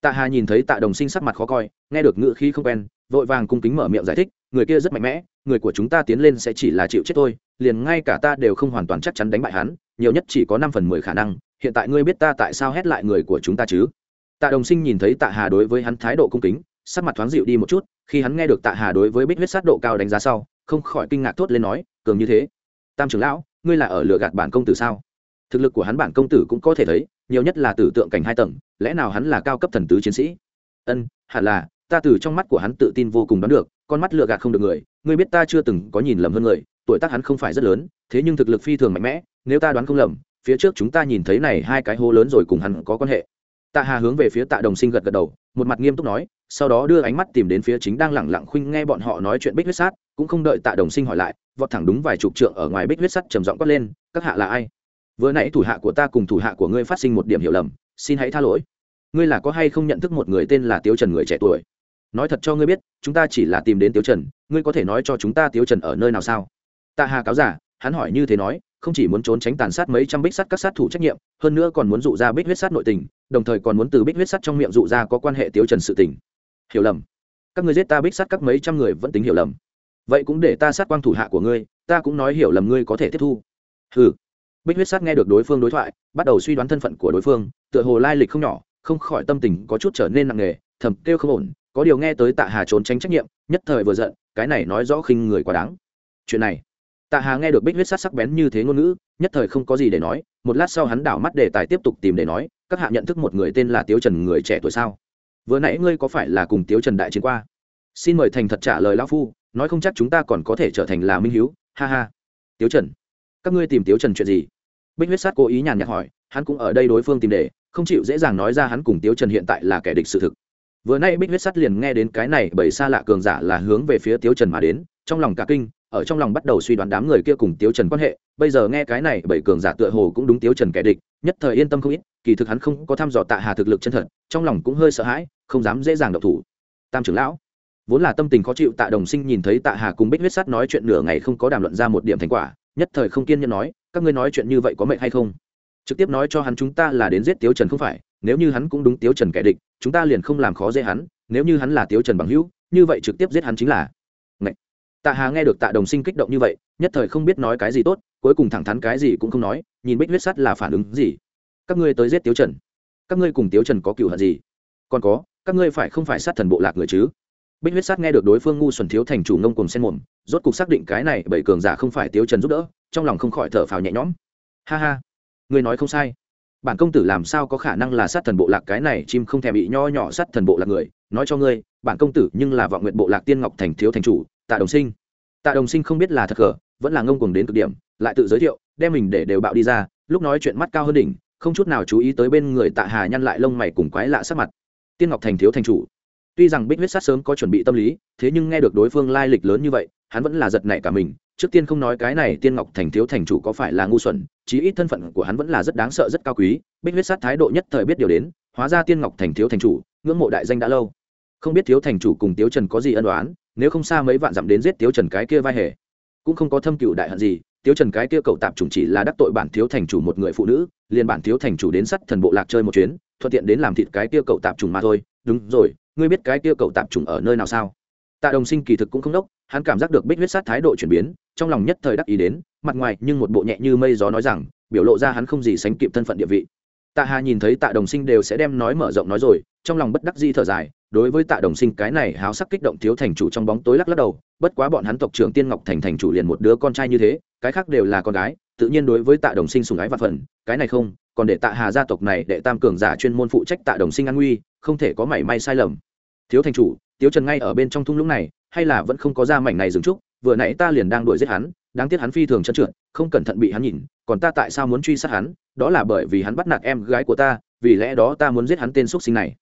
Tạ hà nhìn thấy tạ đồng sinh sắc mặt khó coi, nghe được ngữ khí không quen, vội vàng cung kính mở miệng giải thích, người kia rất mạnh mẽ, người của chúng ta tiến lên sẽ chỉ là chịu chết thôi, liền ngay cả ta đều không hoàn toàn chắc chắn đánh bại hắn, nhiều nhất chỉ có năm phần mười khả năng, hiện tại ngươi biết ta tại sao hét lại người của chúng ta chứ? Tạ đồng sinh nhìn thấy tạ hà đối với hắn thái độ cung kính, sắc mặt thoáng dịu đi một chút, khi hắn nghe được tạ hà đối với bích huyết sát độ cao đánh giá sau, không khỏi kinh ngạc thốt lên nói, cường như thế. Tam trưởng lão ngươi là ở lựa gạt bản công tử sao? Thực lực của hắn bản công tử cũng có thể thấy, nhiều nhất là tử tượng cảnh hai tầng, lẽ nào hắn là cao cấp thần tứ chiến sĩ? Ân, hẳn là, ta từ trong mắt của hắn tự tin vô cùng đoán được, con mắt lựa gạt không được người, ngươi biết ta chưa từng có nhìn lầm hơn người, tuổi tác hắn không phải rất lớn, thế nhưng thực lực phi thường mạnh mẽ, nếu ta đoán không lầm, phía trước chúng ta nhìn thấy này hai cái hố lớn rồi cùng hắn có quan hệ. Tạ hà hướng về phía tạ đồng sinh gật gật đầu, một mặt nghiêm túc nói sau đó đưa ánh mắt tìm đến phía chính đang lẳng lặng khuynh nghe bọn họ nói chuyện bích huyết sát, cũng không đợi tạ đồng sinh hỏi lại, vọt thẳng đúng vài chục trượng ở ngoài bích huyết sắt trầm giọng quát lên, các hạ là ai? Vừa nãy thủ hạ của ta cùng thủ hạ của ngươi phát sinh một điểm hiểu lầm, xin hãy tha lỗi. Ngươi là có hay không nhận thức một người tên là tiếu trần người trẻ tuổi? Nói thật cho ngươi biết, chúng ta chỉ là tìm đến tiếu trần, ngươi có thể nói cho chúng ta tiếu trần ở nơi nào sao? Tạ hà cáo giả, hắn hỏi như thế nói, không chỉ muốn trốn tránh tàn sát mấy trăm bích sắt các sát thủ trách nhiệm, hơn nữa còn muốn dụ ra bích huyết sắt nội tình, đồng thời còn muốn từ bích huyết sắt trong miệng dụ ra có quan hệ tiếu trần sự tình hiểu lầm. Các ngươi giết ta bích sát các mấy trăm người vẫn tính hiểu lầm. Vậy cũng để ta sát quang thủ hạ của ngươi, ta cũng nói hiểu lầm ngươi có thể tiếp thu. Ừ bích huyết sát nghe được đối phương đối thoại, bắt đầu suy đoán thân phận của đối phương, tựa hồ lai lịch không nhỏ, không khỏi tâm tình có chút trở nên nặng nề, thầm kêu không ổn, có điều nghe tới tạ hà trốn tránh trách nhiệm, nhất thời vừa giận, cái này nói rõ khinh người quá đáng. Chuyện này. Tạ hà nghe được bích huyết sát sắc bén như thế ngôn ngữ, nhất thời không có gì để nói, một lát sau hắn đảo mắt đề tài tiếp tục tìm để nói, các hạ nhận thức một người tên là tiếu trần người trẻ tuổi sao? Vừa nãy ngươi có phải là cùng tiếu trần đại chiến qua? Xin mời thành thật trả lời lão phu, nói không chắc chúng ta còn có thể trở thành là minh hiếu, ha ha. Tiếu trần, các ngươi tìm tiếu trần chuyện gì? Bích huyết sát cố ý nhàn nhạt hỏi, hắn cũng ở đây đối phương tìm để, không chịu dễ dàng nói ra hắn cùng tiếu trần hiện tại là kẻ địch sự thực. Vừa nay bích huyết sắt liền nghe đến cái này bởi xa lạ cường giả là hướng về phía tiếu trần mà đến, trong lòng cả kinh ở trong lòng bắt đầu suy đoán đám người kia cùng tiếu trần quan hệ, bây giờ nghe cái này, Bảy cường giả tựa hồ cũng đúng tiếu trần kẻ địch, nhất thời yên tâm không ít, kỳ thực hắn không có thăm dò tạ hà thực lực chân thật, trong lòng cũng hơi sợ hãi, không dám dễ dàng độc thủ. Tam trưởng lão, vốn là tâm tình khó chịu, tạ đồng sinh nhìn thấy tạ hà cùng bích huyết sắt nói chuyện nửa ngày không có đàm luận ra một điểm thành quả, nhất thời không kiên nhẫn nói, các ngươi nói chuyện như vậy có mệnh hay không? Trực tiếp nói cho hắn, chúng ta là đến giết tiếu trần không phải, nếu như hắn cũng đúng tiếu trần kẻ địch, chúng ta liền không làm khó dễ hắn, nếu như hắn là tiếu trần bằng hữu, như vậy trực tiếp giết hắn chính là tạ hà nghe được tạ đồng sinh kích động như vậy, nhất thời không biết nói cái gì tốt, cuối cùng thẳng thắn cái gì cũng không nói, nhìn bích huyết sắt là phản ứng gì? Các ngươi tới giết tiếu trần. Các ngươi cùng tiếu trần có cựu hận gì? Còn có, các ngươi phải không phải sát thần bộ lạc người chứ? Bích huyết sát nghe được đối phương ngu xuẩn thiếu thành chủ ngông cùng sen mồm, rốt cục xác định cái này bảy cường giả không phải tiếu trần giúp đỡ, trong lòng không khỏi thở phào nhẹ nhõm. Ha ha, ngươi nói không sai. Bản công tử làm sao có khả năng là sát thần bộ lạc cái này, chim không thèm bị nho nhỏ sát thần bộ lạc người? Nói cho ngươi, bản công tử nhưng là vọng nguyện bộ lạc tiên ngọc thành thiếu thành chủ tạ đồng sinh. Tạ đồng sinh không biết là thật cờ vẫn là ngông cuồng đến cực điểm, lại tự giới thiệu, đem mình để đều bạo đi ra, lúc nói chuyện mắt cao hơn đỉnh, không chút nào chú ý tới bên người tạ hà nhăn lại lông mày cùng quái lạ sắc mặt. Tiên ngọc thành thiếu thành chủ. Tuy rằng bích huyết sát sớm có chuẩn bị tâm lý, thế nhưng nghe được đối phương lai lịch lớn như vậy, hắn vẫn là giật nảy cả mình, trước tiên không nói cái này tiên ngọc thành thiếu thành chủ có phải là ngu xuẩn, chí ít thân phận của hắn vẫn là rất đáng sợ, rất cao quý, bích huyết sát thái độ nhất thời biết điều đến, hóa ra tiên ngọc thành thiếu thành chủ, ngưỡng mộ đại danh đã lâu. Không biết thiếu thành chủ cùng tiếu trần có gì ân đoán nếu không xa mấy vạn dặm đến giết tiếu trần cái kia vai hề. Cũng không có thâm cựu đại hận gì, tiếu trần cái kia cậu tạp chủng chỉ là đắc tội bản thiếu thành chủ một người phụ nữ, liền bản thiếu thành chủ đến sắt thần bộ lạc chơi một chuyến, thuận tiện đến làm thịt cái kia cậu tạp chủng mà thôi. Đúng rồi, ngươi biết cái kia cậu tạp chủng ở nơi nào sao? Tạ đồng sinh kỳ thực cũng không đốc, hắn cảm giác được bích huyết sát thái độ chuyển biến, trong lòng nhất thời đắc ý đến, mặt ngoài nhưng một bộ nhẹ như mây gió nói rằng, biểu lộ ra hắn không gì sánh kịp thân phận địa vị. Tạ hà nhìn thấy tạ đồng sinh đều sẽ đem nói mở rộng nói rồi, trong lòng bất đắc di thở dài đối với tạ đồng sinh cái này háo sắc kích động thiếu thành chủ trong bóng tối lắc lắc đầu, bất quá bọn hắn tộc trưởng tiên ngọc thành thành chủ liền một đứa con trai như thế, cái khác đều là con gái, tự nhiên đối với tạ đồng sinh sùng ái và phần, cái này không, còn để tạ hà gia tộc này để tam cường giả chuyên môn phụ trách tạ đồng sinh an nguy, không thể có mảy may sai lầm. Thiếu thành chủ, tiếu trần ngay ở bên trong thung lũng này, hay là vẫn không có ra mảnh này dừng trúc vừa nãy ta liền đang đuổi giết hắn, đáng tiếc hắn phi thường chân trượt, không cẩn thận bị hắn nhìn, còn ta tại sao muốn truy sát hắn, đó là bởi vì hắn bắt nạt em gái của ta, vì lẽ đó ta muốn giết hắn tên x sinh này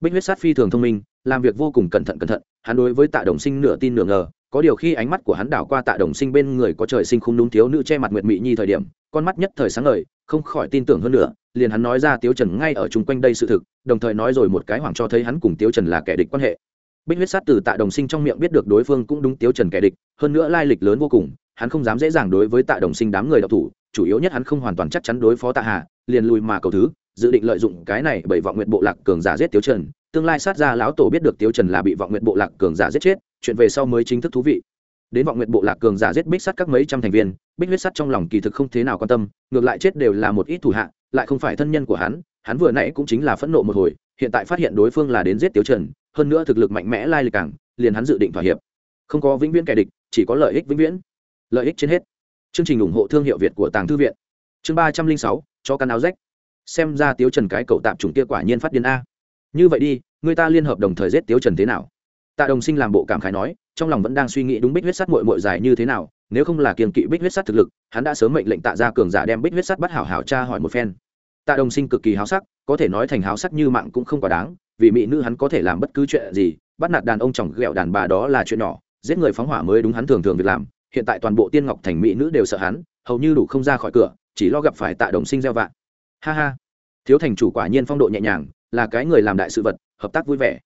bích huyết sát phi thường thông minh, làm việc vô cùng cẩn thận cẩn thận, hắn đối với tạ đồng sinh nửa tin nửa ngờ, có điều khi ánh mắt của hắn đảo qua tạ đồng sinh bên người có trời sinh không đúng thiếu nữ che mặt nguyệt mị nhi thời điểm, con mắt nhất thời sáng ngời, không khỏi tin tưởng hơn nữa, liền hắn nói ra tiếu trần ngay ở chung quanh đây sự thực, đồng thời nói rồi một cái hoảng cho thấy hắn cùng tiếu trần là kẻ địch quan hệ. Bích huyết sát từ tạ đồng sinh trong miệng biết được đối phương cũng đúng tiếu trần kẻ địch, hơn nữa lai lịch lớn vô cùng, hắn không dám dễ dàng đối với tạ đồng sinh đám người đọc thủ, chủ yếu nhất hắn không hoàn toàn chắc chắn đối phó tạ hà, liền lùi mà cầu thứ dự định lợi dụng cái này bởi vọng nguyện bộ lạc cường giả giết tiếu trần, tương lai sát ra lão tổ biết được tiếu trần là bị vọng nguyện bộ lạc cường giả giết chết, chuyện về sau mới chính thức thú vị. Đến vọng nguyện bộ lạc cường giả giết bích sắt các mấy trăm thành viên, bích huyết sắt trong lòng kỳ thực không thế nào quan tâm, ngược lại chết đều là một ít thủ hạ, lại không phải thân nhân của hắn hắn vừa nãy cũng chính là phẫn nộ một hồi, hiện tại phát hiện đối phương là đến giết tiếu trần, hơn nữa thực lực mạnh mẽ lai lịch càng, liền hắn dự định thỏa hiệp. Không có vĩnh viễn kẻ địch, chỉ có lợi ích vĩnh viễn. Lợi ích trên hết. Chương trình ủng hộ thương hiệu việt của tàng thư viện. Chương ba trăm linh sáu, cho căn áo rách xem ra tiếu trần cái cậu tạm chủng kia quả nhiên phát điên a. Như vậy đi, người ta liên hợp đồng thời giết tiếu trần thế nào? Tạ đồng sinh làm bộ cảm khái nói, trong lòng vẫn đang suy nghĩ đúng bích huyết sắt mội mội dài như thế nào, nếu không là kiềm kỵ bích huyết sắt thực lực, hắn đã sớm mệnh lệnh tạ ra cường giả đem bích huyết sắt bắt hảo hảo tra hỏi một phen. Tạ đồng sinh cực kỳ háo sắc, có thể nói thành háo sắc như mạng cũng không quá đáng, vì mỹ nữ hắn có thể làm bất cứ chuyện gì, bắt nạt đàn ông chồng ghẹo đàn bà đó là chuyện nhỏ, giết người phóng hỏa mới đúng hắn thường thường việc làm, hiện tại toàn bộ tiên ngọc thành mỹ nữ đều sợ hắn, hầu như đủ không ra khỏi cửa, chỉ lo gặp phải tạ đồng sinh gieo vạn ha ha. Thiếu thành chủ quả nhiên phong độ nhẹ nhàng, là cái người làm đại sự vật, hợp tác vui vẻ.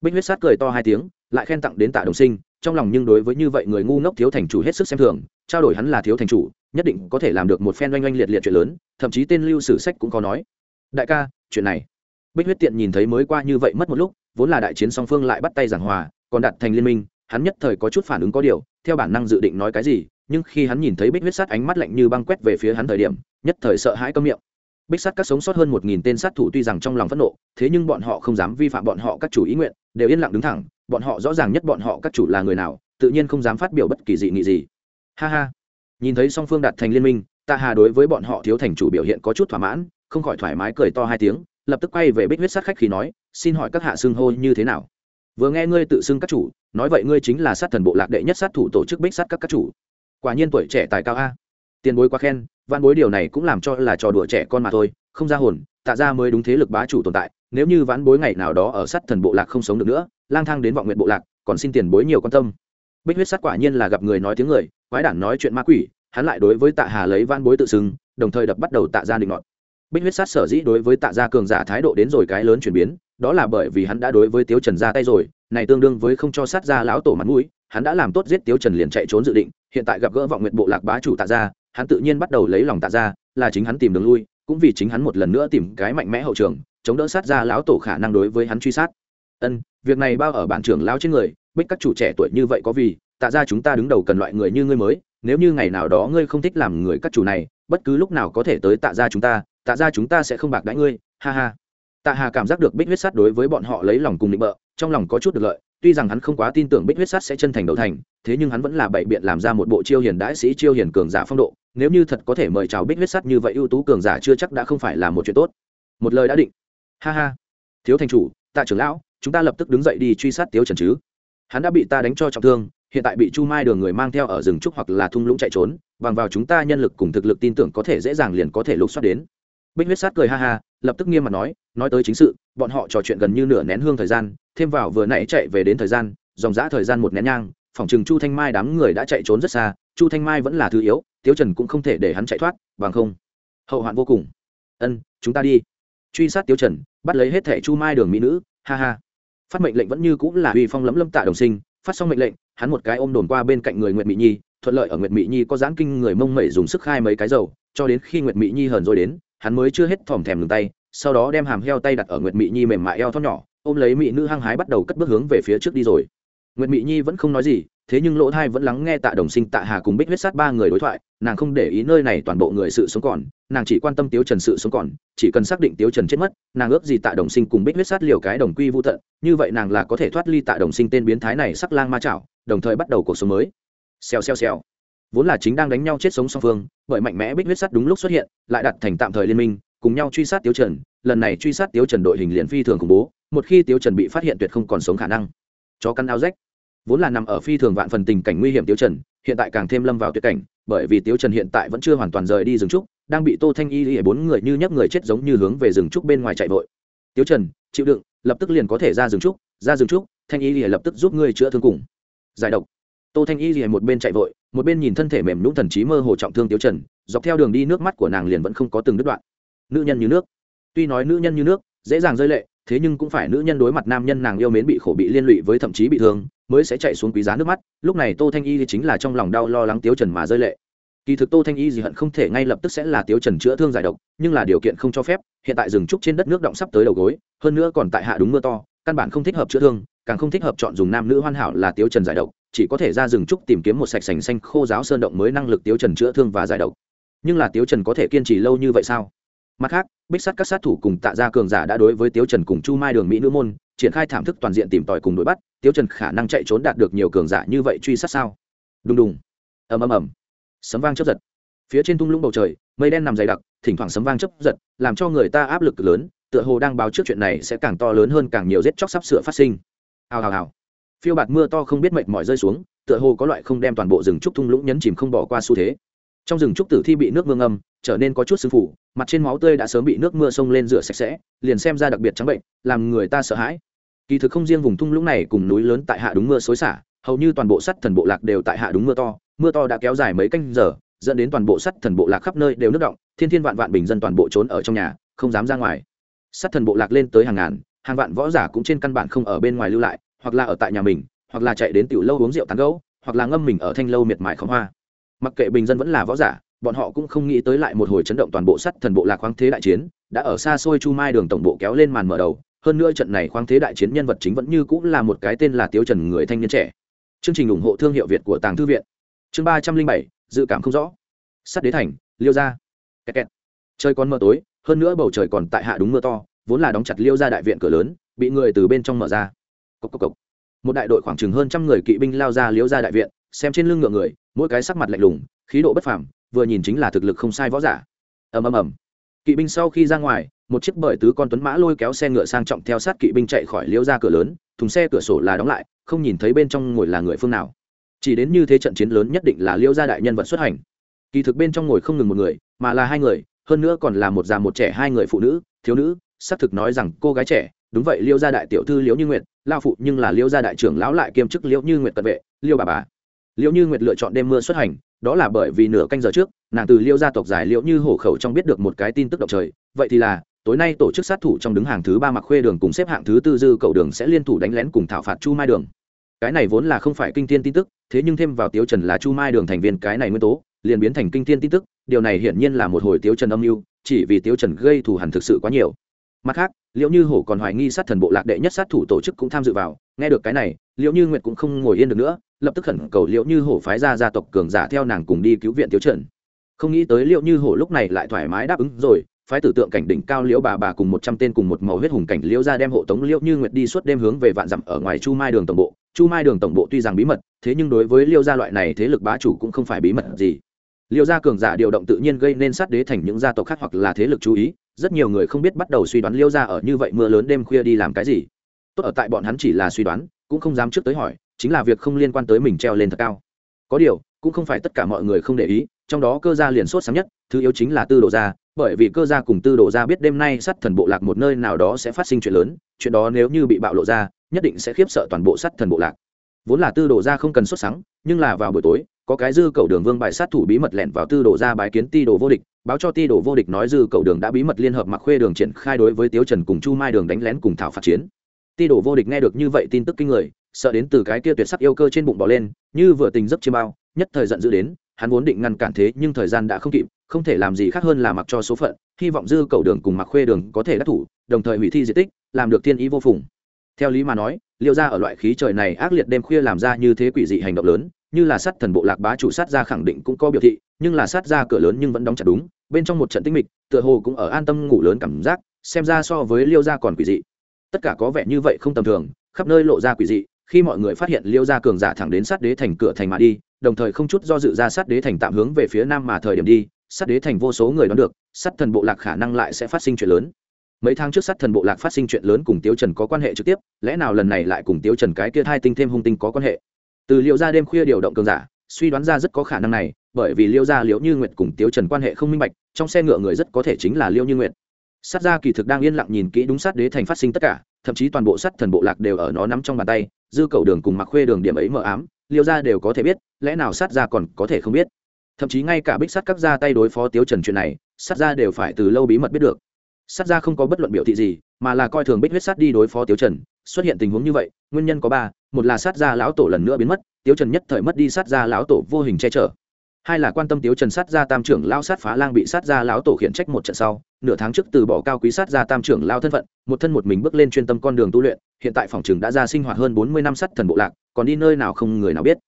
Bích huyết sát cười to hai tiếng, lại khen tặng đến tạ đồng sinh, trong lòng nhưng đối với như vậy người ngu ngốc thiếu thành chủ hết sức xem thường, trao đổi hắn là thiếu thành chủ, nhất định có thể làm được một phen oanh oanh liệt liệt chuyện lớn, thậm chí tên lưu sử sách cũng có nói. Đại ca, chuyện này. Bích huyết tiện nhìn thấy mới qua như vậy mất một lúc, vốn là đại chiến song phương lại bắt tay giảng hòa, còn đặt thành liên minh, hắn nhất thời có chút phản ứng có điều, theo bản năng dự định nói cái gì, nhưng khi hắn nhìn thấy bích huyết sát ánh mắt lạnh như băng quét về phía hắn thời điểm, nhất thời sợ hãi câm miệng bích sát các sống sót hơn một nghìn tên sát thủ tuy rằng trong lòng phẫn nộ, thế nhưng bọn họ không dám vi phạm bọn họ các chủ ý nguyện, đều yên lặng đứng thẳng, bọn họ rõ ràng nhất bọn họ các chủ là người nào, tự nhiên không dám phát biểu bất kỳ dị nghị gì. Ha ha. Nhìn thấy song phương đạt thành liên minh, tạ hà đối với bọn họ thiếu thành chủ biểu hiện có chút thỏa mãn, không khỏi thoải mái cười to hai tiếng, lập tức quay về bích huyết sát khách khi nói, xin hỏi các hạ xưng hô như thế nào? Vừa nghe ngươi tự xưng các chủ, nói vậy ngươi chính là sát thần bộ lạc đệ nhất sát thủ tổ chức bích sát các các chủ. Quả nhiên tuổi trẻ tài cao a tiền bối quá khen văn bối điều này cũng làm cho là trò đùa trẻ con mà thôi, không ra hồn, tạ ra mới đúng thế lực bá chủ tồn tại, nếu như vãn bối ngày nào đó ở sát thần bộ lạc không sống được nữa, lang thang đến vọng nguyện bộ lạc, còn xin tiền bối nhiều quan tâm. Bích huyết sát quả nhiên là gặp người nói tiếng người, quái đản nói chuyện ma quỷ, hắn lại đối với tạ hà lấy vãn bối tự xưng, đồng thời đập bắt đầu tạ ra định ngọn bích huyết sát sở dĩ đối với tạ gia cường giả thái độ đến rồi cái lớn chuyển biến, đó là bởi vì hắn đã đối với tiếu trần ra tay rồi, này tương đương với không cho sát ra lão tổ mặt mũi, hắn đã làm tốt giết tiếu trần liền chạy trốn dự định, hiện tại gặp gỡ vọng nguyện bộ lạc bá chủ tạ gia hắn tự nhiên bắt đầu lấy lòng tạ gia, là chính hắn tìm đường lui, cũng vì chính hắn một lần nữa tìm cái mạnh mẽ hậu trường, chống đỡ sát ra lão tổ khả năng đối với hắn truy sát. Ân, việc này bao ở bản trưởng lão trên người, bích các chủ trẻ tuổi như vậy có vì, tạ ra chúng ta đứng đầu cần loại người như ngươi mới, nếu như ngày nào đó ngươi không thích làm người các chủ này, bất cứ lúc nào có thể tới tạ ra chúng ta, tạ ra chúng ta sẽ không bạc đãi ngươi, ha ha. Tạ hà cảm giác được bích huyết sát đối với bọn họ lấy lòng cùng định bợ, trong lòng có chút được lợi tuy rằng hắn không quá tin tưởng bích huyết sắt sẽ chân thành đầu thành, thế nhưng hắn vẫn là bậy biện làm ra một bộ chiêu hiền đãi sĩ, chiêu hiền cường giả phong độ. Nếu như thật có thể mời chào bích huyết sắt như vậy ưu tú cường giả chưa chắc đã không phải là một chuyện tốt. Một lời đã định. Ha ha. Thiếu thành chủ, tạ trưởng lão, chúng ta lập tức đứng dậy đi truy sát tiếu trần chứ. Hắn đã bị ta đánh cho trọng thương, hiện tại bị chu mai đường người mang theo ở rừng trúc hoặc là thung lũng chạy trốn, bằng vào chúng ta nhân lực cùng thực lực tin tưởng có thể dễ dàng liền có thể lục soát đến bích huyết sát cười ha ha, lập tức nghiêm mặt nói nói tới chính sự, bọn họ trò chuyện gần như nửa nén hương thời gian, thêm vào vừa nãy chạy về đến thời gian, dòng dã thời gian một nén nhang, phòng chừng chu thanh mai đám người đã chạy trốn rất xa, chu thanh mai vẫn là thứ yếu, tiếu trần cũng không thể để hắn chạy thoát, bằng không, hậu hoạn vô cùng. Ân, chúng ta đi. Truy sát tiếu trần, bắt lấy hết thẻ chu mai đường mỹ nữ, ha ha. Phát mệnh lệnh vẫn như cũng là uy phong lấm lâm tạ đồng sinh, phát xong mệnh lệnh, hắn một cái ôm đồn qua bên cạnh người nguyệt mỹ nhi, thuận lợi ở nguyệt mỹ nhi có giãn kinh người mông mẩy dùng sức khai mấy cái dầu, cho đến khi nguyệt mỹ nhi hờn rồi đến hắn mới chưa hết thòm thèm ngừng tay, sau đó đem hàm heo tay đặt ở nguyệt Mị nhi mềm mại eo thót nhỏ, ôm lấy mỹ nữ hăng hái bắt đầu cất bước hướng về phía trước đi rồi. Nguyệt Mị nhi vẫn không nói gì, thế nhưng lỗ thai vẫn lắng nghe tạ đồng sinh, tạ hà cùng bích huyết sát ba người đối thoại, nàng không để ý nơi này toàn bộ người sự sống còn, nàng chỉ quan tâm tiếu trần sự sống còn, chỉ cần xác định tiếu trần chết mất, nàng ước gì tạ đồng sinh cùng bích huyết sát liều cái đồng quy vô tận, như vậy nàng là có thể thoát ly tạ đồng sinh tên biến thái này sắc lang ma chảo, đồng thời bắt đầu cuộc sống mới. Xèo xèo xèo vốn là chính đang đánh nhau chết sống song phương, bởi mạnh mẽ bích huyết sắt đúng lúc xuất hiện, lại đặt thành tạm thời liên minh, cùng nhau truy sát tiêu trần. Lần này truy sát tiêu trần đội hình liền phi thường khủng bố, một khi tiêu trần bị phát hiện tuyệt không còn sống khả năng. Chó căn áo rách. Vốn là nằm ở phi thường vạn phần tình cảnh nguy hiểm tiêu trần, hiện tại càng thêm lâm vào tuyệt cảnh, bởi vì tiêu trần hiện tại vẫn chưa hoàn toàn rời đi rừng trúc, đang bị tô thanh y lìa bốn người như nhấc người chết giống như hướng về rừng trúc bên ngoài chạy vội. Tiêu trần, chịu đựng, lập tức liền có thể ra rừng trúc, ra rừng trúc, thanh y lìa lập tức giúp ngươi chữa thương cùng. Giải độc tô thanh y lìa một bên chạy vội, một bên nhìn thân thể mềm nhũng thần trí mơ hồ trọng thương tiêu trần, dọc theo đường đi nước mắt của nàng liền vẫn không có từng đứt đoạn. Nữ nhân như nước. Tuy nói nữ nhân như nước, dễ dàng rơi lệ, thế nhưng cũng phải nữ nhân đối mặt nam nhân nàng yêu mến bị khổ bị liên lụy với thậm chí bị thương, mới sẽ chạy xuống quý giá nước mắt. Lúc này tô thanh y thì chính là trong lòng đau lo lắng tiêu trần mà rơi lệ. Kỳ thực tô thanh y gì hận không thể ngay lập tức sẽ là tiêu trần chữa thương giải độc, nhưng là điều kiện không cho phép, hiện tại rừng trúc trên đất nước động sắp tới đầu gối, hơn nữa còn tại hạ đúng mưa to, căn bản không thích hợp chữa thương, càng không thích hợp chọn dùng nam nữ hoàn hảo là tiêu trần giải độc chỉ có thể ra rừng trúc tìm kiếm một sạch sành xanh khô giáo sơn động mới năng lực tiếu trần chữa thương và giải độc. Nhưng là tiếu trần có thể kiên trì lâu như vậy sao? Mặt khác, bích sắt các sát thủ cùng tạ gia cường giả đã đối với tiếu trần cùng chu mai đường mỹ nữ môn, triển khai thảm thức toàn diện tìm tòi cùng đuổi bắt, tiếu trần khả năng chạy trốn đạt được nhiều cường giả như vậy truy sát sao? Đùng đùng. Ầm ầm ầm. Sấm vang chấp giật. Phía trên thung lũng bầu trời, mây đen nằm dày đặc, thỉnh thoảng sấm vang chấp giật, làm cho người ta áp lực lớn, tựa hồ đang báo trước chuyện này sẽ càng to lớn hơn càng nhiều giết chóc sắp sửa phát sinh. Hào hào hào phiêu bạt mưa to không biết mệt mỏi rơi xuống, tựa hồ có loại không đem toàn bộ rừng trúc thung lũng nhấn chìm không bỏ qua xu thế. Trong rừng trúc tử thi bị nước mưa ngâm, trở nên có chút sưng phủ mặt trên máu tươi đã sớm bị nước mưa sông lên rửa sạch sẽ, liền xem ra đặc biệt trắng bệnh, làm người ta sợ hãi. Kỳ thực không riêng vùng thung lũng này cùng núi lớn tại hạ đúng mưa xối xả, hầu như toàn bộ sắt thần bộ lạc đều tại hạ đúng mưa to mưa to đã kéo dài mấy canh giờ, dẫn đến toàn bộ sắt thần bộ lạc khắp nơi đều nước động, thiên thiên vạn vạn bình dân toàn bộ trốn ở trong nhà, không dám ra ngoài. Sắt thần bộ lạc lên tới hàng ngàn, hàng vạn võ giả cũng trên căn bản không ở bên ngoài lưu lại hoặc là ở tại nhà mình, hoặc là chạy đến tiểu lâu uống rượu tán gấu hoặc là ngâm mình ở thanh lâu miệt mài khóm hoa. Mặc kệ bình dân vẫn là võ giả, bọn họ cũng không nghĩ tới lại một hồi chấn động toàn bộ sắt thần bộ lạc khoáng thế đại chiến, đã ở xa xôi chu mai đường tổng bộ kéo lên màn mở đầu. Hơn nữa trận này khoáng thế đại chiến nhân vật chính vẫn như cũng là một cái tên là tiêu trần người thanh niên trẻ. Chương trình ủng hộ thương hiệu việt của tàng thư viện. Chương ba trăm linh bảy, dự cảm không rõ. Sắt đế thành, liêu gia. Kẹt kẹt. trời còn mưa tối, hơn nữa bầu trời còn tại hạ đúng mưa to, vốn là đóng chặt liêu gia đại viện cửa lớn, bị người từ bên trong mở ra cốc cốc cốc. một đại đội khoảng chừng hơn trăm người kỵ binh lao ra liếu ra đại viện, xem trên lưng ngựa người, mỗi cái sắc mặt lạnh lùng, khí độ bất phàm, vừa nhìn chính là thực lực không sai võ giả. Ầm ầm ầm. Kỵ binh sau khi ra ngoài, một chiếc bởi tứ con tuấn mã lôi kéo xe ngựa sang trọng theo sát kỵ binh chạy khỏi liễu ra cửa lớn, thùng xe cửa sổ là đóng lại, không nhìn thấy bên trong ngồi là người phương nào. Chỉ đến như thế trận chiến lớn nhất định là liêu gia đại nhân vật xuất hành. Kỳ thực bên trong ngồi không ngừng một người, mà là hai người, hơn nữa còn là một già một trẻ hai người phụ nữ, thiếu nữ, xác thực nói rằng cô gái trẻ đúng vậy, liêu gia đại tiểu thư liễu như nguyệt lao phụ nhưng là liêu gia đại trưởng lão lại kiêm chức liễu như nguyệt cận vệ, liêu bà bà. Liễu như nguyệt lựa chọn đêm mưa xuất hành, đó là bởi vì nửa canh giờ trước, nàng từ liêu gia tộc giải liễu như hổ khẩu trong biết được một cái tin tức động trời. Vậy thì là, tối nay tổ chức sát thủ trong đứng hàng thứ ba mặc khuê đường cùng xếp hạng thứ tư dư cầu đường sẽ liên thủ đánh lén cùng thảo phạt chu mai đường. Cái này vốn là không phải kinh thiên tin tức, thế nhưng thêm vào tiếu trần là chu mai đường thành viên, cái này nguyên tố, liền biến thành kinh thiên tin tức, điều này hiển nhiên là một hồi tiếu trần âm mưu, chỉ vì tiếu trần gây thù hẳn thực sự quá nhiều mặt khác liệu như hổ còn hoài nghi sát thần bộ lạc đệ nhất sát thủ tổ chức cũng tham dự vào. Nghe được cái này liệu như nguyệt cũng không ngồi yên được nữa, lập tức khẩn cầu liệu như hổ phái ra gia tộc cường giả theo nàng cùng đi cứu viện tiếu trần. Không nghĩ tới liệu như hổ lúc này lại thoải mái đáp ứng rồi, phái tử tượng cảnh đỉnh cao liễu bà bà cùng một trăm tên cùng một màu huyết hùng cảnh liễu ra đem hộ tống liễu như nguyệt đi suốt đêm hướng về vạn dặm ở ngoài chu mai đường tổng bộ. Chu mai đường tổng bộ tuy rằng bí mật, thế nhưng đối với liễu gia loại này thế lực bá chủ cũng không phải bí mật gì. Liễu gia cường giả điều động tự nhiên gây nên sát đế thành những gia tộc khác hoặc là thế lực chú ý rất nhiều người không biết bắt đầu suy đoán liêu gia ở như vậy mưa lớn đêm khuya đi làm cái gì. Tốt ở tại bọn hắn chỉ là suy đoán, cũng không dám trước tới hỏi, chính là việc không liên quan tới mình treo lên thật cao. Có điều, cũng không phải tất cả mọi người không để ý, trong đó cơ gia liền sốt sáng nhất, thứ yếu chính là tư đồ gia, bởi vì cơ gia cùng tư đồ gia biết đêm nay sát thần bộ lạc một nơi nào đó sẽ phát sinh chuyện lớn, chuyện đó nếu như bị bạo lộ ra, nhất định sẽ khiếp sợ toàn bộ sát thần bộ lạc. Vốn là tư đồ gia không cần xuất sáng nhưng là vào buổi tối có cái dư cầu đường vương bài sát thủ bí mật lẻn vào tư đồ ra bái kiến ti đồ vô địch, báo cho ti đồ vô địch nói dư cầu đường đã bí mật liên hợp mặc khuê đường triển khai đối với tiếu trần cùng chu mai đường đánh lén cùng thảo phạt chiến. Ti đồ vô địch nghe được như vậy tin tức kinh người, sợ đến từ cái kia tuyệt sắc yêu cơ trên bụng bỏ lên, như vừa tình giấc chiêm bao, nhất thời giận dữ đến, hắn vốn định ngăn cản thế nhưng thời gian đã không kịp, không thể làm gì khác hơn là mặc cho số phận, hy vọng dư cầu đường cùng mặc khuê đường có thể đắc thủ, đồng thời hủy thi di tích, làm được thiên ý vô phùng. Theo lý mà nói, liệu ra ở loại khí trời này ác liệt đêm khuya làm ra như thế quỷ dị hành động lớn như là sát thần bộ lạc bá chủ sát gia khẳng định cũng có biểu thị, nhưng là sát gia cửa lớn nhưng vẫn đóng chặt đúng, bên trong một trận tinh mịch, tựa hồ cũng ở an tâm ngủ lớn cảm giác, xem ra so với liêu gia còn quỷ dị. Tất cả có vẻ như vậy không tầm thường, khắp nơi lộ ra quỷ dị, khi mọi người phát hiện liêu gia cường giả thẳng đến sát đế thành cửa thành mà đi, đồng thời không chút do dự ra sát đế thành tạm hướng về phía nam mà thời điểm đi, sát đế thành vô số người đoán được, sát thần bộ lạc khả năng lại sẽ phát sinh chuyện lớn. Mấy tháng trước sát thần bộ lạc phát sinh chuyện lớn cùng tiếu trần có quan hệ trực tiếp, lẽ nào lần này lại cùng tiếu trần cái kia hai tinh thêm hung tinh có quan hệ? Từ liệu ra đêm khuya điều động cường giả, suy đoán ra rất có khả năng này, bởi vì liêu gia, liễu như nguyệt cùng tiếu trần quan hệ không minh bạch, trong xe ngựa người rất có thể chính là liêu như nguyệt. Sát gia kỳ thực đang yên lặng nhìn kỹ đúng sát đế thành phát sinh tất cả, thậm chí toàn bộ sát thần bộ lạc đều ở nó nắm trong bàn tay, dư cầu đường cùng mặc khuê đường điểm ấy mờ ám liêu gia đều có thể biết, lẽ nào sát gia còn có thể không biết? Thậm chí ngay cả bích sát các ra tay đối phó tiếu trần chuyện này, sát gia đều phải từ lâu bí mật biết được. Sát gia không có bất luận biểu thị gì, mà là coi thường bích huyết sát đi đối phó tiếu trần, xuất hiện tình huống như vậy, nguyên nhân có ba một là sát gia lão tổ lần nữa biến mất, tiếu trần nhất thời mất đi sát gia lão tổ vô hình che chở. Hai là quan tâm tiếu trần sát gia tam trưởng lao sát phá lang bị sát gia lão tổ khiển trách một trận sau, nửa tháng trước từ bỏ cao quý sát gia tam trưởng lao thân phận, một thân một mình bước lên chuyên tâm con đường tu luyện, hiện tại phòng trường đã ra sinh hoạt hơn bốn mươi năm sát thần bộ lạc, còn đi nơi nào không người nào biết.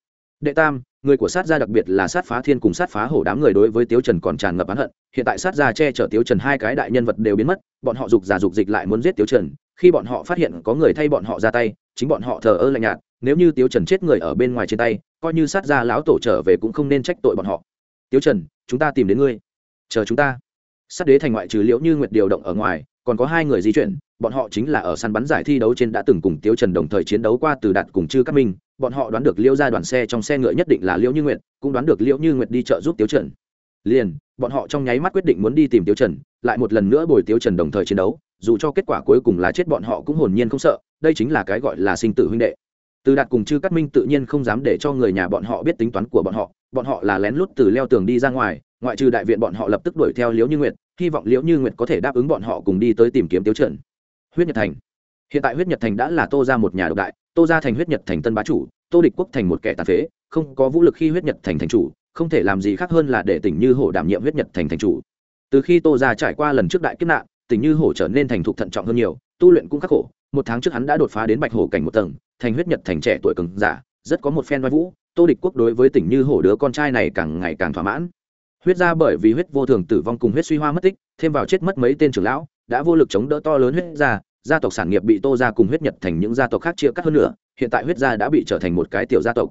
Đệ tam, người của sát gia đặc biệt là sát phá thiên cùng sát phá hổ đám người đối với tiếu trần còn tràn ngập oán hận, hiện tại sát gia che chở tiếu trần hai cái đại nhân vật đều biến mất, bọn họ dục giả dục dịch lại muốn giết tiếu trần, khi bọn họ phát hiện có người thay bọn họ ra tay chính bọn họ thờ ơ lạnh nhạt, nếu như tiếu trần chết người ở bên ngoài trên tay, coi như sát gia lão tổ trở về cũng không nên trách tội bọn họ. Tiếu trần, chúng ta tìm đến ngươi. Chờ chúng ta. Sát đế thành ngoại trừ liễu như nguyệt điều động ở ngoài, còn có hai người di chuyển, bọn họ chính là ở săn bắn giải thi đấu trên đã từng cùng tiếu trần đồng thời chiến đấu qua từ đạt cùng chư các minh, bọn họ đoán được liễu ra đoàn xe trong xe ngựa nhất định là liễu như nguyệt, cũng đoán được liễu như nguyệt đi chợ giúp tiếu trần. Liền, bọn họ trong nháy mắt quyết định muốn đi tìm tiếu trần, lại một lần nữa bồi tiếu trần đồng thời chiến đấu dù cho kết quả cuối cùng là chết bọn họ cũng hồn nhiên không sợ, đây chính là cái gọi là sinh tử huynh đệ. Từ đạt cùng chư cát minh tự nhiên không dám để cho người nhà bọn họ biết tính toán của bọn họ bọn họ là lén lút từ leo tường đi ra ngoài, ngoại trừ đại viện bọn họ lập tức đuổi theo liễu như nguyệt, hy vọng liễu như nguyệt có thể đáp ứng bọn họ cùng đi tới tìm kiếm tiêu trần. Huyết nhật thành. Hiện tại huyết nhật thành đã là tô ra một nhà độc đại, tô ra thành huyết nhật thành tân bá chủ, tô địch quốc thành một kẻ tàn phế, không có vũ lực khi huyết nhật thành thành chủ, không thể làm gì khác hơn là để tỉnh như hổ đảm nhiệm huyết nhật thành thành chủ. Từ khi tô ra trải qua lần trước đại kiếp nạn Tình như hổ trở nên thành thục thận trọng hơn nhiều, tu luyện cũng khắc khổ. Một tháng trước hắn đã đột phá đến bạch hổ cảnh một tầng, thành huyết nhật thành trẻ tuổi cường giả, rất có một phen vai vũ. Tô địch quốc đối với tỉnh như hổ đứa con trai này càng ngày càng thỏa mãn. Huyết ra bởi vì huyết vô thường tử vong cùng huyết suy hoa mất tích, thêm vào chết mất mấy tên trưởng lão, đã vô lực chống đỡ to lớn huyết ra. Gia tộc sản nghiệp bị tô ra cùng huyết nhật thành những gia tộc khác chia cắt hơn nữa, hiện tại huyết gia đã bị trở thành một cái tiểu gia tộc.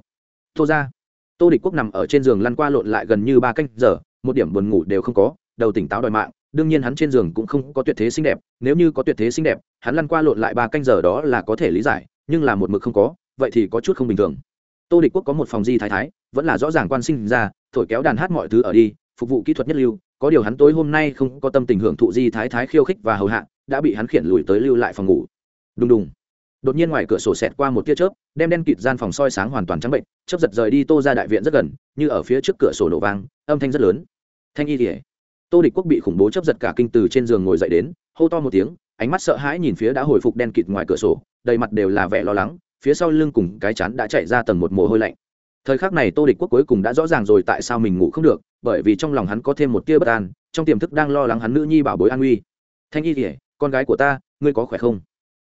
Tô ra tô địch quốc nằm ở trên giường lăn qua lộn lại gần như ba canh giờ, một điểm buồn ngủ đều không có, đầu tỉnh táo đòi mạng đương nhiên hắn trên giường cũng không có tuyệt thế xinh đẹp, nếu như có tuyệt thế xinh đẹp, hắn lăn qua lộn lại ba canh giờ đó là có thể lý giải, nhưng là một mực không có, vậy thì có chút không bình thường. Tô địch quốc có một phòng di thái thái, vẫn là rõ ràng quan sinh ra, thổi kéo đàn hát mọi thứ ở đi, phục vụ kỹ thuật nhất lưu, có điều hắn tối hôm nay không có tâm tình hưởng thụ di thái thái khiêu khích và hầu hạ, đã bị hắn khiển lùi tới lưu lại phòng ngủ. Đùng đùng. Đột nhiên ngoài cửa sổ xẹt qua một tia chớp, đem đen kịt gian phòng soi sáng hoàn toàn trắng bệnh, chớp giật rời đi tô ra đại viện rất gần, như ở phía trước cửa sổ nổ vang, âm thanh rất lớn. Thanh y kỉa tô địch quốc bị khủng bố chớp giật cả kinh từ trên giường ngồi dậy đến, hô to một tiếng, ánh mắt sợ hãi nhìn phía đã hồi phục đen kịt ngoài cửa sổ, đầy mặt đều là vẻ lo lắng, phía sau lưng cùng cái chán đã chạy ra tầng một mồ hôi lạnh. Thời khắc này tô địch quốc cuối cùng đã rõ ràng rồi tại sao mình ngủ không được, bởi vì trong lòng hắn có thêm một tia bất an, trong tiềm thức đang lo lắng hắn nữ nhi bảo bối an uy. Thanh y kể con gái của ta, ngươi có khỏe không?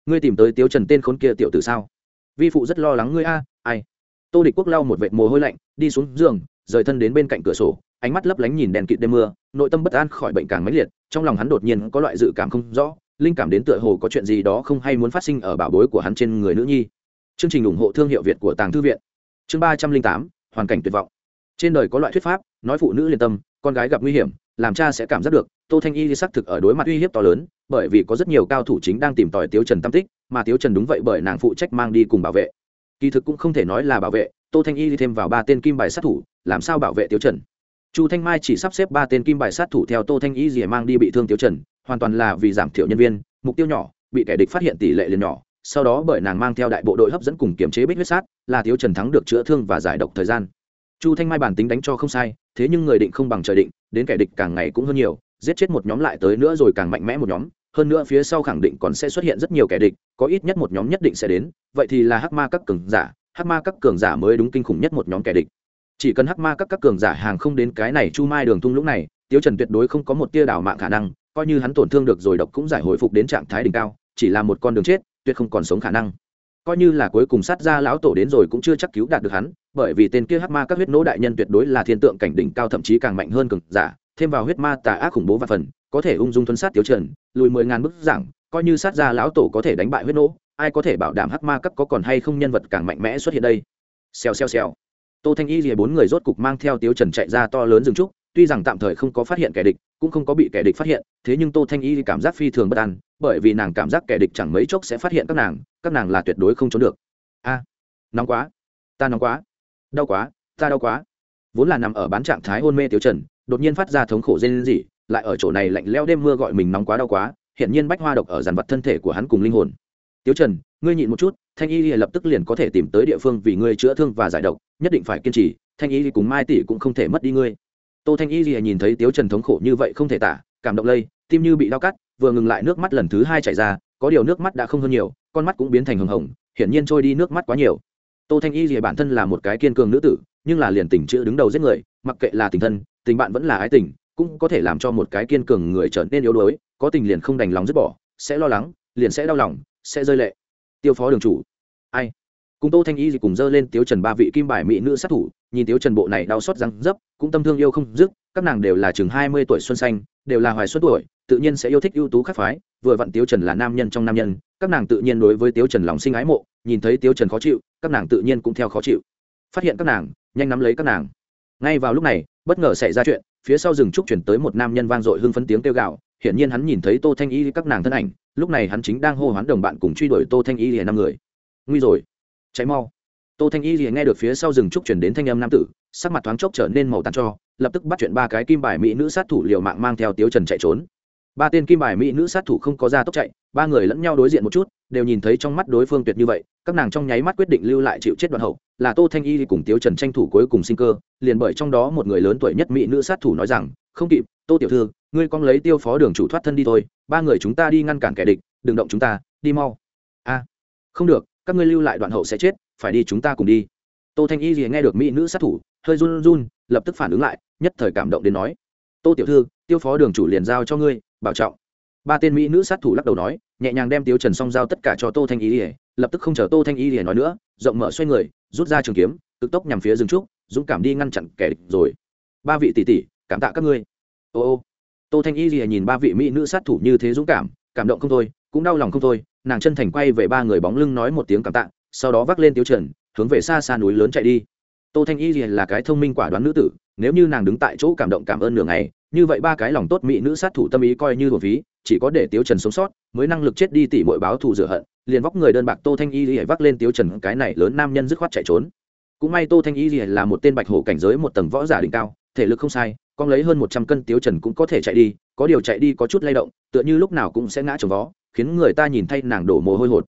Ngươi tìm tới tiếu trần tên khốn kia tiểu tử sao? Vi phụ rất lo lắng ngươi a, ai? Tô địch quốc lau một vệt mồ hôi lạnh, đi xuống giường, rời thân đến bên cạnh cửa sổ ánh mắt lấp lánh nhìn đèn kịt đêm mưa, nội tâm bất an khỏi bệnh càng mãnh liệt, trong lòng hắn đột nhiên có loại dự cảm không rõ, linh cảm đến tựa hồ có chuyện gì đó không hay muốn phát sinh ở bảo bối của hắn trên người nữ nhi. Chương trình ủng hộ thương hiệu việt của tàng thư viện. Chương ba trăm linh tám, hoàn cảnh tuyệt vọng. Trên đời có loại thuyết pháp, nói phụ nữ liên tâm, con gái gặp nguy hiểm, làm cha sẽ cảm giác được, tô thanh y xác thực ở đối mặt uy hiếp to lớn, bởi vì có rất nhiều cao thủ chính đang tìm tòi tiếu trần tam tích, mà tiếu trần đúng vậy bởi nàng phụ trách mang đi cùng bảo vệ. Kỳ thực cũng không thể nói là bảo vệ, tô thanh y đi thêm vào ba tên kim bài sát thủ, làm sao bảo vệ tiếu trần? Chu thanh mai chỉ sắp xếp ba tên kim bài sát thủ theo tô thanh y rìa mang đi bị thương tiêu trần, hoàn toàn là vì giảm thiểu nhân viên, mục tiêu nhỏ, bị kẻ địch phát hiện tỷ lệ liền nhỏ. Sau đó bởi nàng mang theo đại bộ đội hấp dẫn cùng kiểm chế bích huyết sát, là thiếu trần thắng được chữa thương và giải độc thời gian. Chu thanh mai bản tính đánh cho không sai, thế nhưng người định không bằng trời định, đến kẻ địch càng ngày cũng hơn nhiều, giết chết một nhóm lại tới nữa rồi càng mạnh mẽ một nhóm, hơn nữa phía sau khẳng định còn sẽ xuất hiện rất nhiều kẻ địch, có ít nhất một nhóm nhất định sẽ đến, vậy thì là hắc ma các cường giả, hắc ma các cường giả mới đúng kinh khủng nhất một nhóm kẻ địch chỉ cần hắc ma các các cường giả hàng không đến cái này chu mai đường thung lũng này tiêu trần tuyệt đối không có một tia đảo mạng khả năng, coi như hắn tổn thương được rồi độc cũng giải hồi phục đến trạng thái đỉnh cao, chỉ là một con đường chết, tuyệt không còn sống khả năng. Coi như là cuối cùng sát ra lão tổ đến rồi cũng chưa chắc cứu đạt được hắn, bởi vì tên kia hắc ma các huyết nỗ đại nhân tuyệt đối là thiên tượng cảnh đỉnh cao thậm chí càng mạnh hơn cường giả, thêm vào huyết ma tà ác khủng bố và phần, có thể ung dung thuấn sát tiêu trần, lùi mười ngàn bức giảng, coi như sát ra lão tổ có thể đánh bại huyết nỗ, ai có thể bảo đảm hắc ma các có còn hay không nhân vật càng mạnh mẽ xuất hiện đây? Xèo xèo xèo tô thanh y rìa bốn người rốt cục mang theo tiếu trần chạy ra to lớn rừng trúc tuy rằng tạm thời không có phát hiện kẻ địch cũng không có bị kẻ địch phát hiện thế nhưng tô thanh y cảm giác phi thường bất an bởi vì nàng cảm giác kẻ địch chẳng mấy chốc sẽ phát hiện các nàng các nàng là tuyệt đối không trốn được. A nóng quá ta nóng quá đau quá ta đau quá. Vốn là nằm ở bán trạng thái hôn mê tiếu trần đột nhiên phát ra thống khổ rên gì, lại ở chỗ này lạnh leo đêm mưa gọi mình nóng quá đau quá hiện nhiên bách hoa độc ở dàn vật thân thể của hắn cùng linh hồn. Tiếu trần ngươi nhịn một chút thanh y lập tức liền có thể tìm tới địa phương vì ngươi chữa thương và giải độc nhất định phải kiên trì, thanh y cùng mai tỷ cũng không thể mất đi ngươi. Tô thanh y nhìn thấy tiếu trần thống khổ như vậy không thể tả, cảm động lây, tim như bị đau cắt, vừa ngừng lại nước mắt lần thứ hai chảy ra, có điều nước mắt đã không hơn nhiều, con mắt cũng biến thành hồng hồng, hiển nhiên trôi đi nước mắt quá nhiều. Tô thanh y lìa bản thân là một cái kiên cường nữ tử, nhưng là liền tình chữ đứng đầu giết người, mặc kệ là tình thân, tình bạn vẫn là ái tình, cũng có thể làm cho một cái kiên cường người trở nên yếu đuối, có tình liền không đành lòng dứt bỏ, sẽ lo lắng, liền sẽ đau lòng, sẽ rơi lệ. Tiêu phó đường chủ. Ai? Cùng tô thanh y thì cùng dơ lên tiếu trần ba vị kim bài mỹ nữ sát thủ, nhìn tiếu trần bộ này đau xót răng dấp, cũng tâm thương yêu không dứt, các nàng đều là chừng hai mươi tuổi xuân xanh, đều là hoài xuân tuổi, tự nhiên sẽ yêu thích ưu tú khắc phái, vừa vặn tiếu trần là nam nhân trong nam nhân, các nàng tự nhiên đối với tiếu trần lòng sinh ái mộ, nhìn thấy tiếu trần khó chịu, các nàng tự nhiên cũng theo khó chịu. Phát hiện các nàng, nhanh nắm lấy các nàng. Ngay vào lúc này, bất ngờ xảy ra chuyện, phía sau rừng trúc chuyển tới một nam nhân vang dội hưng phấn tiếng kêu gạo hiển nhiên hắn nhìn thấy tô thanh y các nàng thân ảnh, lúc này hắn chính đang hô hoán đồng bạn cùng truy đuổi tô thanh y năm người. Nguy rồi cháy mau. Tô thanh y liền nghe được phía sau rừng trúc chuyển đến thanh âm nam tử, sắc mặt thoáng chốc trở nên màu tàn cho, lập tức bắt chuyện ba cái kim bài mỹ nữ sát thủ liều mạng mang theo tiếu trần chạy trốn. Ba tên kim bài mỹ nữ sát thủ không có ra tốc chạy, ba người lẫn nhau đối diện một chút, đều nhìn thấy trong mắt đối phương tuyệt như vậy, các nàng trong nháy mắt quyết định lưu lại chịu chết đoạn hậu, là tô thanh y cùng tiếu trần tranh thủ cuối cùng sinh cơ, liền bởi trong đó một người lớn tuổi nhất mỹ nữ sát thủ nói rằng, không kịp, tô tiểu thư, ngươi con lấy tiêu phó đường chủ thoát thân đi thôi, ba người chúng ta đi ngăn cản kẻ địch, đừng động chúng ta, đi mau. A, không được các ngươi lưu lại đoạn hậu sẽ chết, phải đi chúng ta cùng đi. Tô thanh y gì nghe được mỹ nữ sát thủ, hơi run run, lập tức phản ứng lại, nhất thời cảm động đến nói, tô tiểu thư, tiêu phó đường chủ liền giao cho ngươi, bảo trọng. Ba tên mỹ nữ sát thủ lắc đầu nói, nhẹ nhàng đem tiêu trần song giao tất cả cho tô thanh y lìa lập tức không chờ tô thanh y lìa nói nữa, rộng mở xoay người, rút ra trường kiếm cực tốc nhằm phía rừng trúc, dũng cảm đi ngăn chặn kẻ địch rồi. Ba vị tỷ tỷ, cảm tạ các ngươi. Ô ô. Tô thanh y lìa nhìn ba vị mỹ nữ sát thủ như thế dũng cảm cảm động không thôi cũng đau lòng không thôi, nàng chân thành quay về ba người bóng lưng nói một tiếng cảm tạ, sau đó vác lên tiêu trần, hướng về xa xa núi lớn chạy đi. Tô thanh y là cái thông minh quả đoán nữ tử, nếu như nàng đứng tại chỗ cảm động cảm ơn nửa ngày, như vậy ba cái lòng tốt mỹ nữ sát thủ tâm ý coi như thuần phí, chỉ có để tiêu trần sống sót, mới năng lực chết đi tỉ mọi báo thù rửa hận, liền vóc người đơn bạc tô thanh y lìa vác lên tiêu trần, cái này lớn nam nhân dứt khoát chạy trốn. Cũng may tô thanh y lìa là một tên bạch hổ cảnh giới một tầng võ giả đỉnh cao, thể lực không sai, con lấy hơn một trăm cân tiêu trần cũng có thể chạy đi, có điều chạy đi có chút lay động, tựa như lúc nào cũng sẽ ngã trồng vó khiến người ta nhìn thay nàng đổ mồ hôi hột.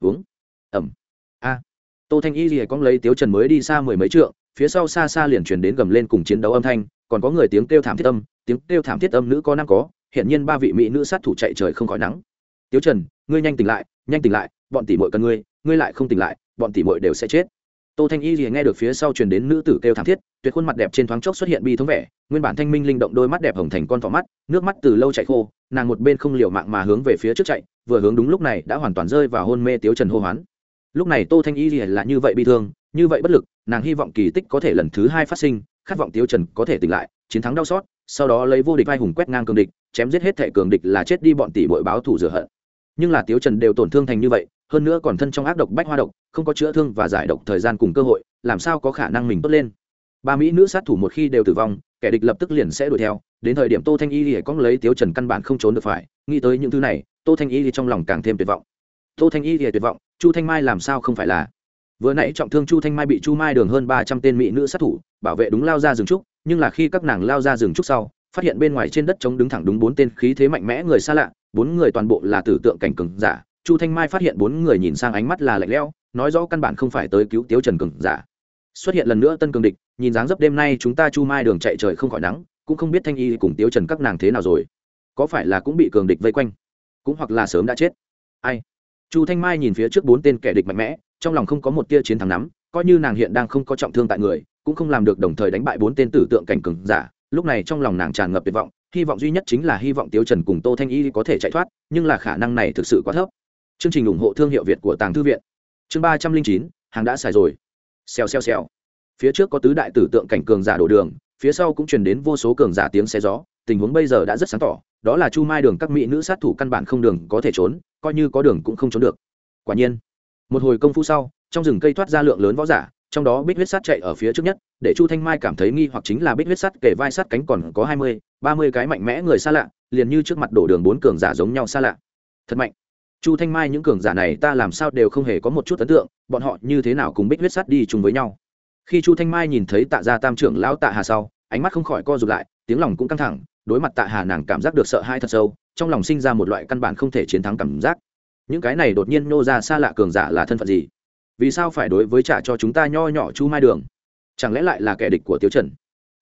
Uống. Ẩm. A. Tô thanh y lìa con lấy tiếu trần mới đi xa mười mấy trượng, phía sau xa xa liền chuyển đến gầm lên cùng chiến đấu âm thanh, còn có người tiếng kêu thảm thiết âm, tiếng kêu thảm thiết âm nữ có năng có hiện nhiên ba vị mỹ nữ sát thủ chạy trời không khỏi nắng. Tiếu trần, ngươi nhanh tỉnh lại, nhanh tỉnh lại, bọn tỷ muội cần ngươi ngươi lại không tỉnh lại, bọn tỷ muội đều sẽ chết. Tô thanh y gì nghe được phía sau truyền đến nữ tử kêu thảm thiết, tuyệt khuôn mặt đẹp trên thoáng chốc xuất hiện bi thống vẻ, nguyên bản thanh minh linh động đôi mắt đẹp hồng thành con thỏ mắt, nước mắt từ lâu chạy khô, nàng một bên không liều mạng mà hướng về phía trước chạy vừa hướng đúng lúc này đã hoàn toàn rơi vào hôn mê tiếu trần hô hoán. Lúc này tô thanh y gì là như vậy bi thương, như vậy bất lực, nàng hy vọng kỳ tích có thể lần thứ hai phát sinh, khát vọng tiếu trần có thể tỉnh lại, chiến thắng đau xót, sau đó lấy vô địch vai hùng quét ngang cường địch, chém giết hết thệ cường địch là chết đi bọn tỷ bội báo thủ rửa hận. Nhưng là tiếu trần đều tổn thương thành như vậy, hơn nữa còn thân trong ác độc bách hoa độc, không có chữa thương và giải độc thời gian cùng cơ hội, làm sao có khả năng mình tốt lên? Ba mỹ nữ sát thủ một khi đều tử vong kẻ địch lập tức liền sẽ đuổi theo, đến thời điểm tô thanh y thì có lấy tiếu trần căn bản không trốn được phải, nghĩ tới những thứ này, tô thanh y thì trong lòng càng thêm tuyệt vọng. Tô thanh y thì tuyệt vọng, chu thanh mai làm sao không phải là? Vừa nãy trọng thương chu thanh mai bị chu mai đường hơn ba trăm tên mỹ nữ sát thủ, bảo vệ đúng lao ra rừng trúc, nhưng là khi các nàng lao ra rừng trúc sau, phát hiện bên ngoài trên đất trống đứng thẳng đúng bốn tên khí thế mạnh mẽ người xa lạ, bốn người toàn bộ là tử tượng cảnh cường giả. Chu thanh mai phát hiện bốn người nhìn sang ánh mắt là lạnh lẽo, nói rõ căn bản không phải tới cứu tiếu trần cường giả xuất hiện lần nữa tân cường địch, nhìn dáng dấp đêm nay chúng ta chu mai đường chạy trời không khỏi nắng, cũng không biết thanh y cùng tiếu trần các nàng thế nào rồi. Có phải là cũng bị cường địch vây quanh? Cũng hoặc là sớm đã chết? Ai? Chu thanh mai nhìn phía trước bốn tên kẻ địch mạnh mẽ, trong lòng không có một tia chiến thắng nắm, coi như nàng hiện đang không có trọng thương tại người, cũng không làm được đồng thời đánh bại bốn tên tử tượng cảnh cường giả. Lúc này trong lòng nàng tràn ngập tuyệt vọng, hy vọng duy nhất chính là hy vọng tiếu trần cùng tô thanh y có thể chạy thoát, nhưng là khả năng này thực sự quá thấp. Chương trình ủng hộ thương hiệu việt của tàng thư viện. Chương ba trăm linh chín, hàng đã xài rồi xèo xèo xèo. Phía trước có tứ đại tử tượng cảnh cường giả đổ đường, phía sau cũng truyền đến vô số cường giả tiếng xe gió, tình huống bây giờ đã rất sáng tỏ, đó là chu mai đường các mỹ nữ sát thủ căn bản không đường có thể trốn, coi như có đường cũng không trốn được. Quả nhiên, một hồi công phu sau, trong rừng cây thoát ra lượng lớn võ giả, trong đó bích huyết sắt chạy ở phía trước nhất, để chu thanh mai cảm thấy nghi hoặc chính là bích huyết sắt kể vai sắt cánh còn có hai mươi, ba mươi cái mạnh mẽ người xa lạ, liền như trước mặt đổ đường bốn cường giả giống nhau xa lạ. Thật mạnh chu thanh mai những cường giả này ta làm sao đều không hề có một chút ấn tượng, bọn họ như thế nào cùng bích huyết sắt đi chung với nhau. Khi chu thanh mai nhìn thấy tạ gia tam trưởng lão tạ hà sau, ánh mắt không khỏi co rụt lại, tiếng lòng cũng căng thẳng, đối mặt tạ hà nàng cảm giác được sợ hãi thật sâu, trong lòng sinh ra một loại căn bản không thể chiến thắng cảm giác. Những cái này đột nhiên nô ra xa lạ cường giả là thân phận gì? Vì sao phải đối với trả cho chúng ta nho nhỏ chu mai đường? Chẳng lẽ lại là kẻ địch của tiêu trần?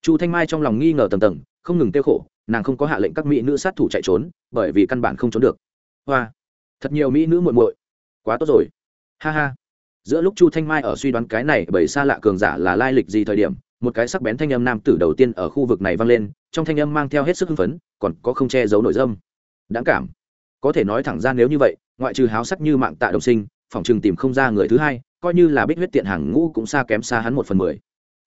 Chu thanh mai trong lòng nghi ngờ tầng tầng, không ngừng tiêu khổ, nàng không có hạ lệnh các mỹ nữ sát thủ chạy trốn, bởi vì căn bản không trốn được. Hoa! Thật nhiều mỹ nữ muội muội. Quá tốt rồi. Ha ha. Giữa lúc chu thanh mai ở suy đoán cái này bởi xa lạ cường giả là lai lịch gì thời điểm, một cái sắc bén thanh âm nam tử đầu tiên ở khu vực này vang lên, trong thanh âm mang theo hết sức hưng phấn, còn có không che giấu nội dâm. Đáng cảm. Có thể nói thẳng ra nếu như vậy, ngoại trừ háo sắc như mạng tạ đồng sinh, phòng chừng tìm không ra người thứ hai, coi như là bích huyết tiện hàng ngũ cũng xa kém xa hắn một phần mười.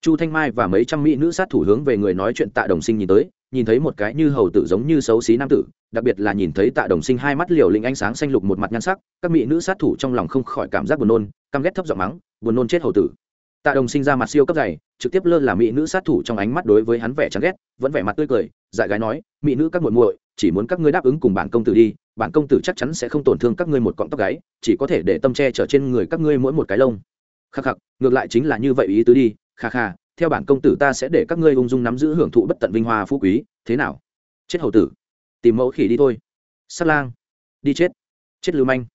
Chu thanh mai và mấy trăm mỹ nữ sát thủ hướng về người nói chuyện tạ đồng sinh nhìn tới nhìn thấy một cái như hầu tử giống như xấu xí nam tử, đặc biệt là nhìn thấy tạ đồng sinh hai mắt liều lĩnh ánh sáng xanh lục một mặt nhan sắc, các mỹ nữ sát thủ trong lòng không khỏi cảm giác buồn nôn, căm ghét thấp giọng mắng, buồn nôn chết hầu tử. Tạ đồng sinh ra mặt siêu cấp dày, trực tiếp lơ là mỹ nữ sát thủ trong ánh mắt đối với hắn vẻ chán ghét, vẫn vẻ mặt tươi cười, dại gái nói, mỹ nữ các muội muội, chỉ muốn các ngươi đáp ứng cùng bản công tử đi, bản công tử chắc chắn sẽ không tổn thương các ngươi một cọng tóc gáy, chỉ có thể để tâm che chở trên người các ngươi mỗi một cái lông. Khắc khắc, ngược lại chính là như vậy ý tứ đi, kha kha theo bản công tử ta sẽ để các ngươi ung dung nắm giữ hưởng thụ bất tận vinh hoa phú quý, thế nào? Chết hầu tử, tìm mẫu khỉ đi thôi. Sát lang, đi chết chết lưu manh.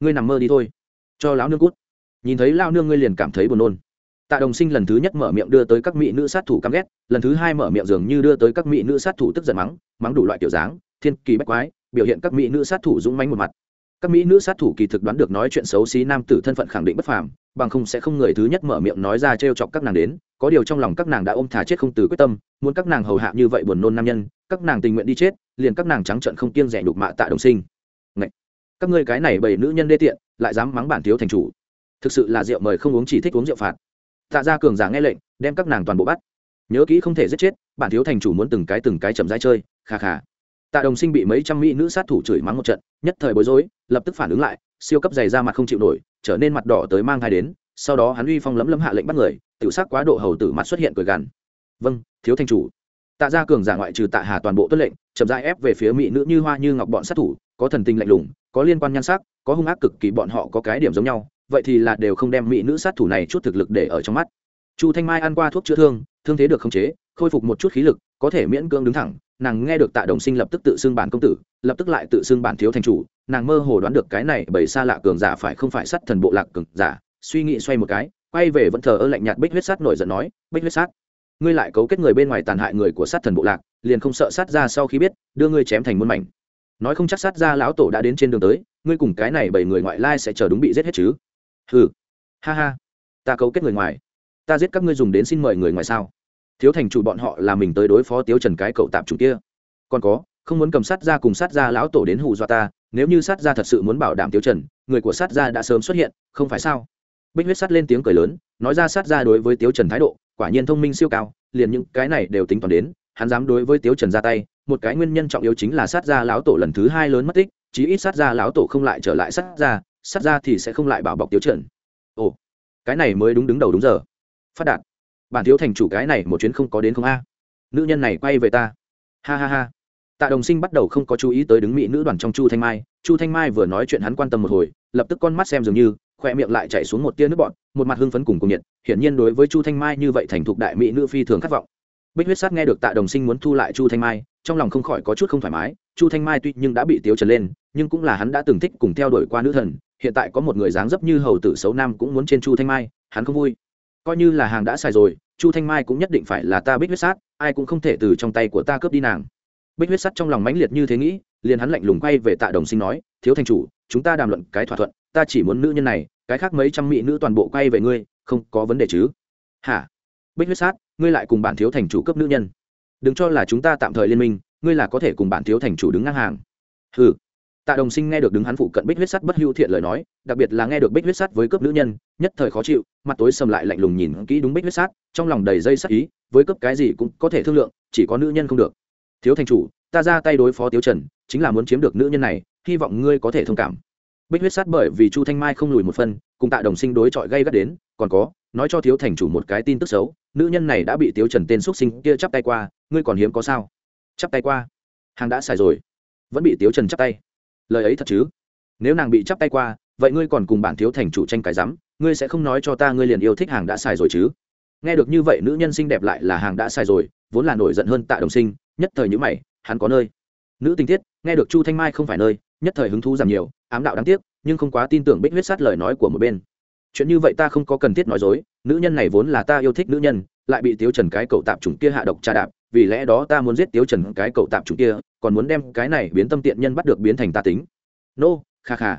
Ngươi nằm mơ đi thôi. Cho lão nương cút. Nhìn thấy lao nương ngươi liền cảm thấy buồn nôn. Tạ đồng sinh lần thứ nhất mở miệng đưa tới các mỹ nữ sát thủ căm ghét, lần thứ hai mở miệng dường như đưa tới các mỹ nữ sát thủ tức giận mắng mắng đủ loại kiểu dáng, thiên kỳ bách quái, biểu hiện các mỹ nữ sát thủ dũng mánh một mặt các mỹ nữ sát thủ kỳ thực đoán được nói chuyện xấu xí nam tử thân phận khẳng định bất phàm, bằng không sẽ không người thứ nhất mở miệng nói ra t chọc các nàng đến. Có điều trong lòng các nàng đã ôm thả chết không từ quyết tâm, muốn các nàng hầu hạ như vậy buồn nôn nam nhân, các nàng tình nguyện đi chết, liền các nàng trắng trợn không kiêng rẻ nhục mạ tạ đồng sinh. Ngậy! các ngươi cái này bầy nữ nhân đê tiện, lại dám mắng bản thiếu thành chủ. Thực sự là rượu mời không uống chỉ thích uống rượu phạt. Tạ ra cường giả nghe lệnh, đem các nàng toàn bộ bắt. Nhớ kỹ không thể giết chết, bản thiếu thành chủ muốn từng cái từng cái chậm rãi chơi khà khà tạ đồng sinh bị mấy trăm mỹ nữ sát thủ chửi mắng một trận, nhất thời bối rối, lập tức phản ứng lại, siêu cấp dày ra mặt không chịu nổi, trở nên mặt đỏ tới mang thai đến, sau đó hắn uy phong lấm lấm hạ lệnh bắt người, tự sát quá độ hầu tử mặt xuất hiện cười gằn. Vâng thiếu thanh chủ. Tạ gia cường giả ngoại trừ tạ hà toàn bộ tuân lệnh, chậm rãi ép về phía mỹ nữ như hoa như ngọc bọn sát thủ, có thần tình lạnh lùng, có liên quan nhan sắc, có hung ác cực kỳ bọn họ có cái điểm giống nhau, vậy thì là đều không đem mỹ nữ sát thủ này chút thực lực để ở trong mắt. Chu thanh mai ăn qua thuốc chữa thương thương thế được khống chế khôi phục một chút khí lực, có thể miễn cưỡng đứng thẳng. Nàng nghe được tạ đồng sinh lập tức tự xưng bản công tử, lập tức lại tự xưng bản thiếu thành chủ. Nàng mơ hồ đoán được cái này bởi xa lạ cường giả phải không phải sát thần bộ lạc cường giả. Suy nghĩ xoay một cái, quay về vẫn thờ ơ lạnh nhạt bích huyết sát nổi giận nói, bích huyết sát, ngươi lại cấu kết người bên ngoài tàn hại người của sát thần bộ lạc, liền không sợ sát ra sau khi biết, đưa ngươi chém thành muôn mảnh. Nói không chắc sát ra lão tổ đã đến trên đường tới, ngươi cùng cái này bảy người ngoại lai sẽ chờ đúng bị giết hết chứ? Hừ. Ha ha. Ta cấu kết người ngoài. Ta giết các ngươi dùng đến xin mời người ngoài sao? Thiếu thành chủ bọn họ là mình tới đối phó tiếu trần cái cậu tạm chủ kia. Còn có, không muốn cầm sát ra cùng sát ra lão tổ đến hù dọa ta, nếu như sát ra thật sự muốn bảo đảm tiếu trần, người của sát ra đã sớm xuất hiện, không phải sao? Bích huyết sắt lên tiếng cười lớn, nói ra sát ra đối với tiếu trần thái độ, quả nhiên thông minh siêu cao, liền những cái này đều tính toán đến, hắn dám đối với tiếu trần ra tay, một cái nguyên nhân trọng yếu chính là sát ra lão tổ lần thứ hai lớn mất tích, chí ít sát ra lão tổ không lại trở lại sát ra sát ra thì sẽ không lại bảo bọc tiếu trần. Ồ, cái này mới đúng đứng đầu đúng giờ. Phát đạt bản thiếu thành chủ cái này một chuyến không có đến không a. Nữ nhân này quay về ta. Ha ha ha. Tạ đồng sinh bắt đầu không có chú ý tới đứng mỹ nữ đoàn trong chu thanh mai. Chu thanh mai vừa nói chuyện hắn quan tâm một hồi, lập tức con mắt xem dường như khoe miệng lại chạy xuống một tia nước bọn một mặt hưng phấn cùng cùng nhiệt, hiển nhiên đối với chu thanh mai như vậy thành thục đại mỹ nữ phi thường khát vọng. Bích huyết sát nghe được tạ đồng sinh muốn thu lại chu thanh mai, trong lòng không khỏi có chút không thoải mái. Chu thanh mai tuy nhưng đã bị tiếu trần lên, nhưng cũng là hắn đã từng thích cùng theo đuổi qua nữ thần. Hiện tại có một người dáng dấp như hầu tử xấu nam cũng muốn trên chu thanh mai, hắn không vui coi như là hàng đã xài rồi, chu thanh mai cũng nhất định phải là ta bích huyết sát, ai cũng không thể từ trong tay của ta cướp đi nàng. Bích huyết sắt trong lòng mãnh liệt như thế nghĩ, liền hắn lạnh lùng quay về tạ đồng sinh nói, thiếu thành chủ, chúng ta đàm luận cái thỏa thuận, ta chỉ muốn nữ nhân này, cái khác mấy trăm mỹ nữ toàn bộ quay về ngươi, không có vấn đề chứ? Hả? Bích huyết sát, ngươi lại cùng bản thiếu thành chủ cấp nữ nhân. Đừng cho là chúng ta tạm thời liên minh, ngươi là có thể cùng bản thiếu thành chủ đứng ngang hàng. Ừ tạ đồng sinh nghe được đứng hắn phụ cận bích huyết sắt bất hưu thiện lời nói, đặc biệt là nghe được bích huyết sắt với cấp nữ nhân, nhất thời khó chịu, mặt tối sầm lại lạnh lùng nhìn kỹ đúng bích huyết sắt, trong lòng đầy dây sắc ý, với cấp cái gì cũng có thể thương lượng, chỉ có nữ nhân không được. Thiếu thành chủ, ta ra tay đối phó tiếu trần, chính là muốn chiếm được nữ nhân này, hy vọng ngươi có thể thông cảm. Bích huyết sát bởi vì chu thanh mai không lùi một phân cùng tạ đồng sinh đối chọi gây gắt đến, còn có, nói cho thiếu thành chủ một cái tin tức xấu, nữ nhân này đã bị tiếu trần tên x sinh kia chắp tay qua, ngươi còn hiếm có sao? Chắp tay qua. Hàng đã xài rồi. Vẫn bị tiếu trần chắp tay lời ấy thật chứ? Nếu nàng bị chắp tay qua, vậy ngươi còn cùng bản thiếu thành chủ tranh cái rắm ngươi sẽ không nói cho ta ngươi liền yêu thích hàng đã xài rồi chứ? Nghe được như vậy nữ nhân xinh đẹp lại là hàng đã xài rồi, vốn là nổi giận hơn tạ đồng sinh, nhất thời nhữ mày, hắn có nơi. Nữ tình tiết, nghe được chu thanh mai không phải nơi, nhất thời hứng thú giảm nhiều, ám đạo đáng tiếc, nhưng không quá tin tưởng bích huyết sát lời nói của một bên. Chuyện như vậy ta không có cần thiết nói dối, nữ nhân này vốn là ta yêu thích nữ nhân, lại bị tiếu trần cái cậu tạp chủng kia hạ độc trà đạp vì lẽ đó ta muốn giết tiếu trần cái cậu tạp chủ kia còn muốn đem cái này biến tâm tiện nhân bắt được biến thành ta tính. Nô、no, kha kha.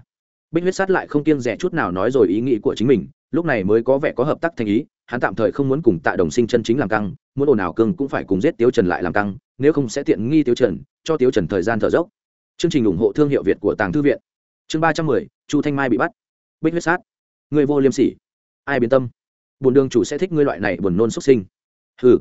Bích huyết sát lại không kiêng rẻ chút nào nói rồi ý nghĩ của chính mình lúc này mới có vẻ có hợp tác thành ý hắn tạm thời không muốn cùng tạ đồng sinh chân chính làm căng muốn ồn ào cưng cũng phải cùng giết tiếu trần lại làm căng nếu không sẽ tiện nghi tiếu trần cho tiếu trần thời gian thở dốc. Chương trình ủng hộ thương hiệu việt của tàng thư viện. Chương ba trăm mười chu thanh mai bị bắt. Bích huyết sát. Người vô liêm sỉ. Ai biến tâm? Buồn đường chủ sẽ thích ngươi loại này buồn nôn xuất sinh. Hừ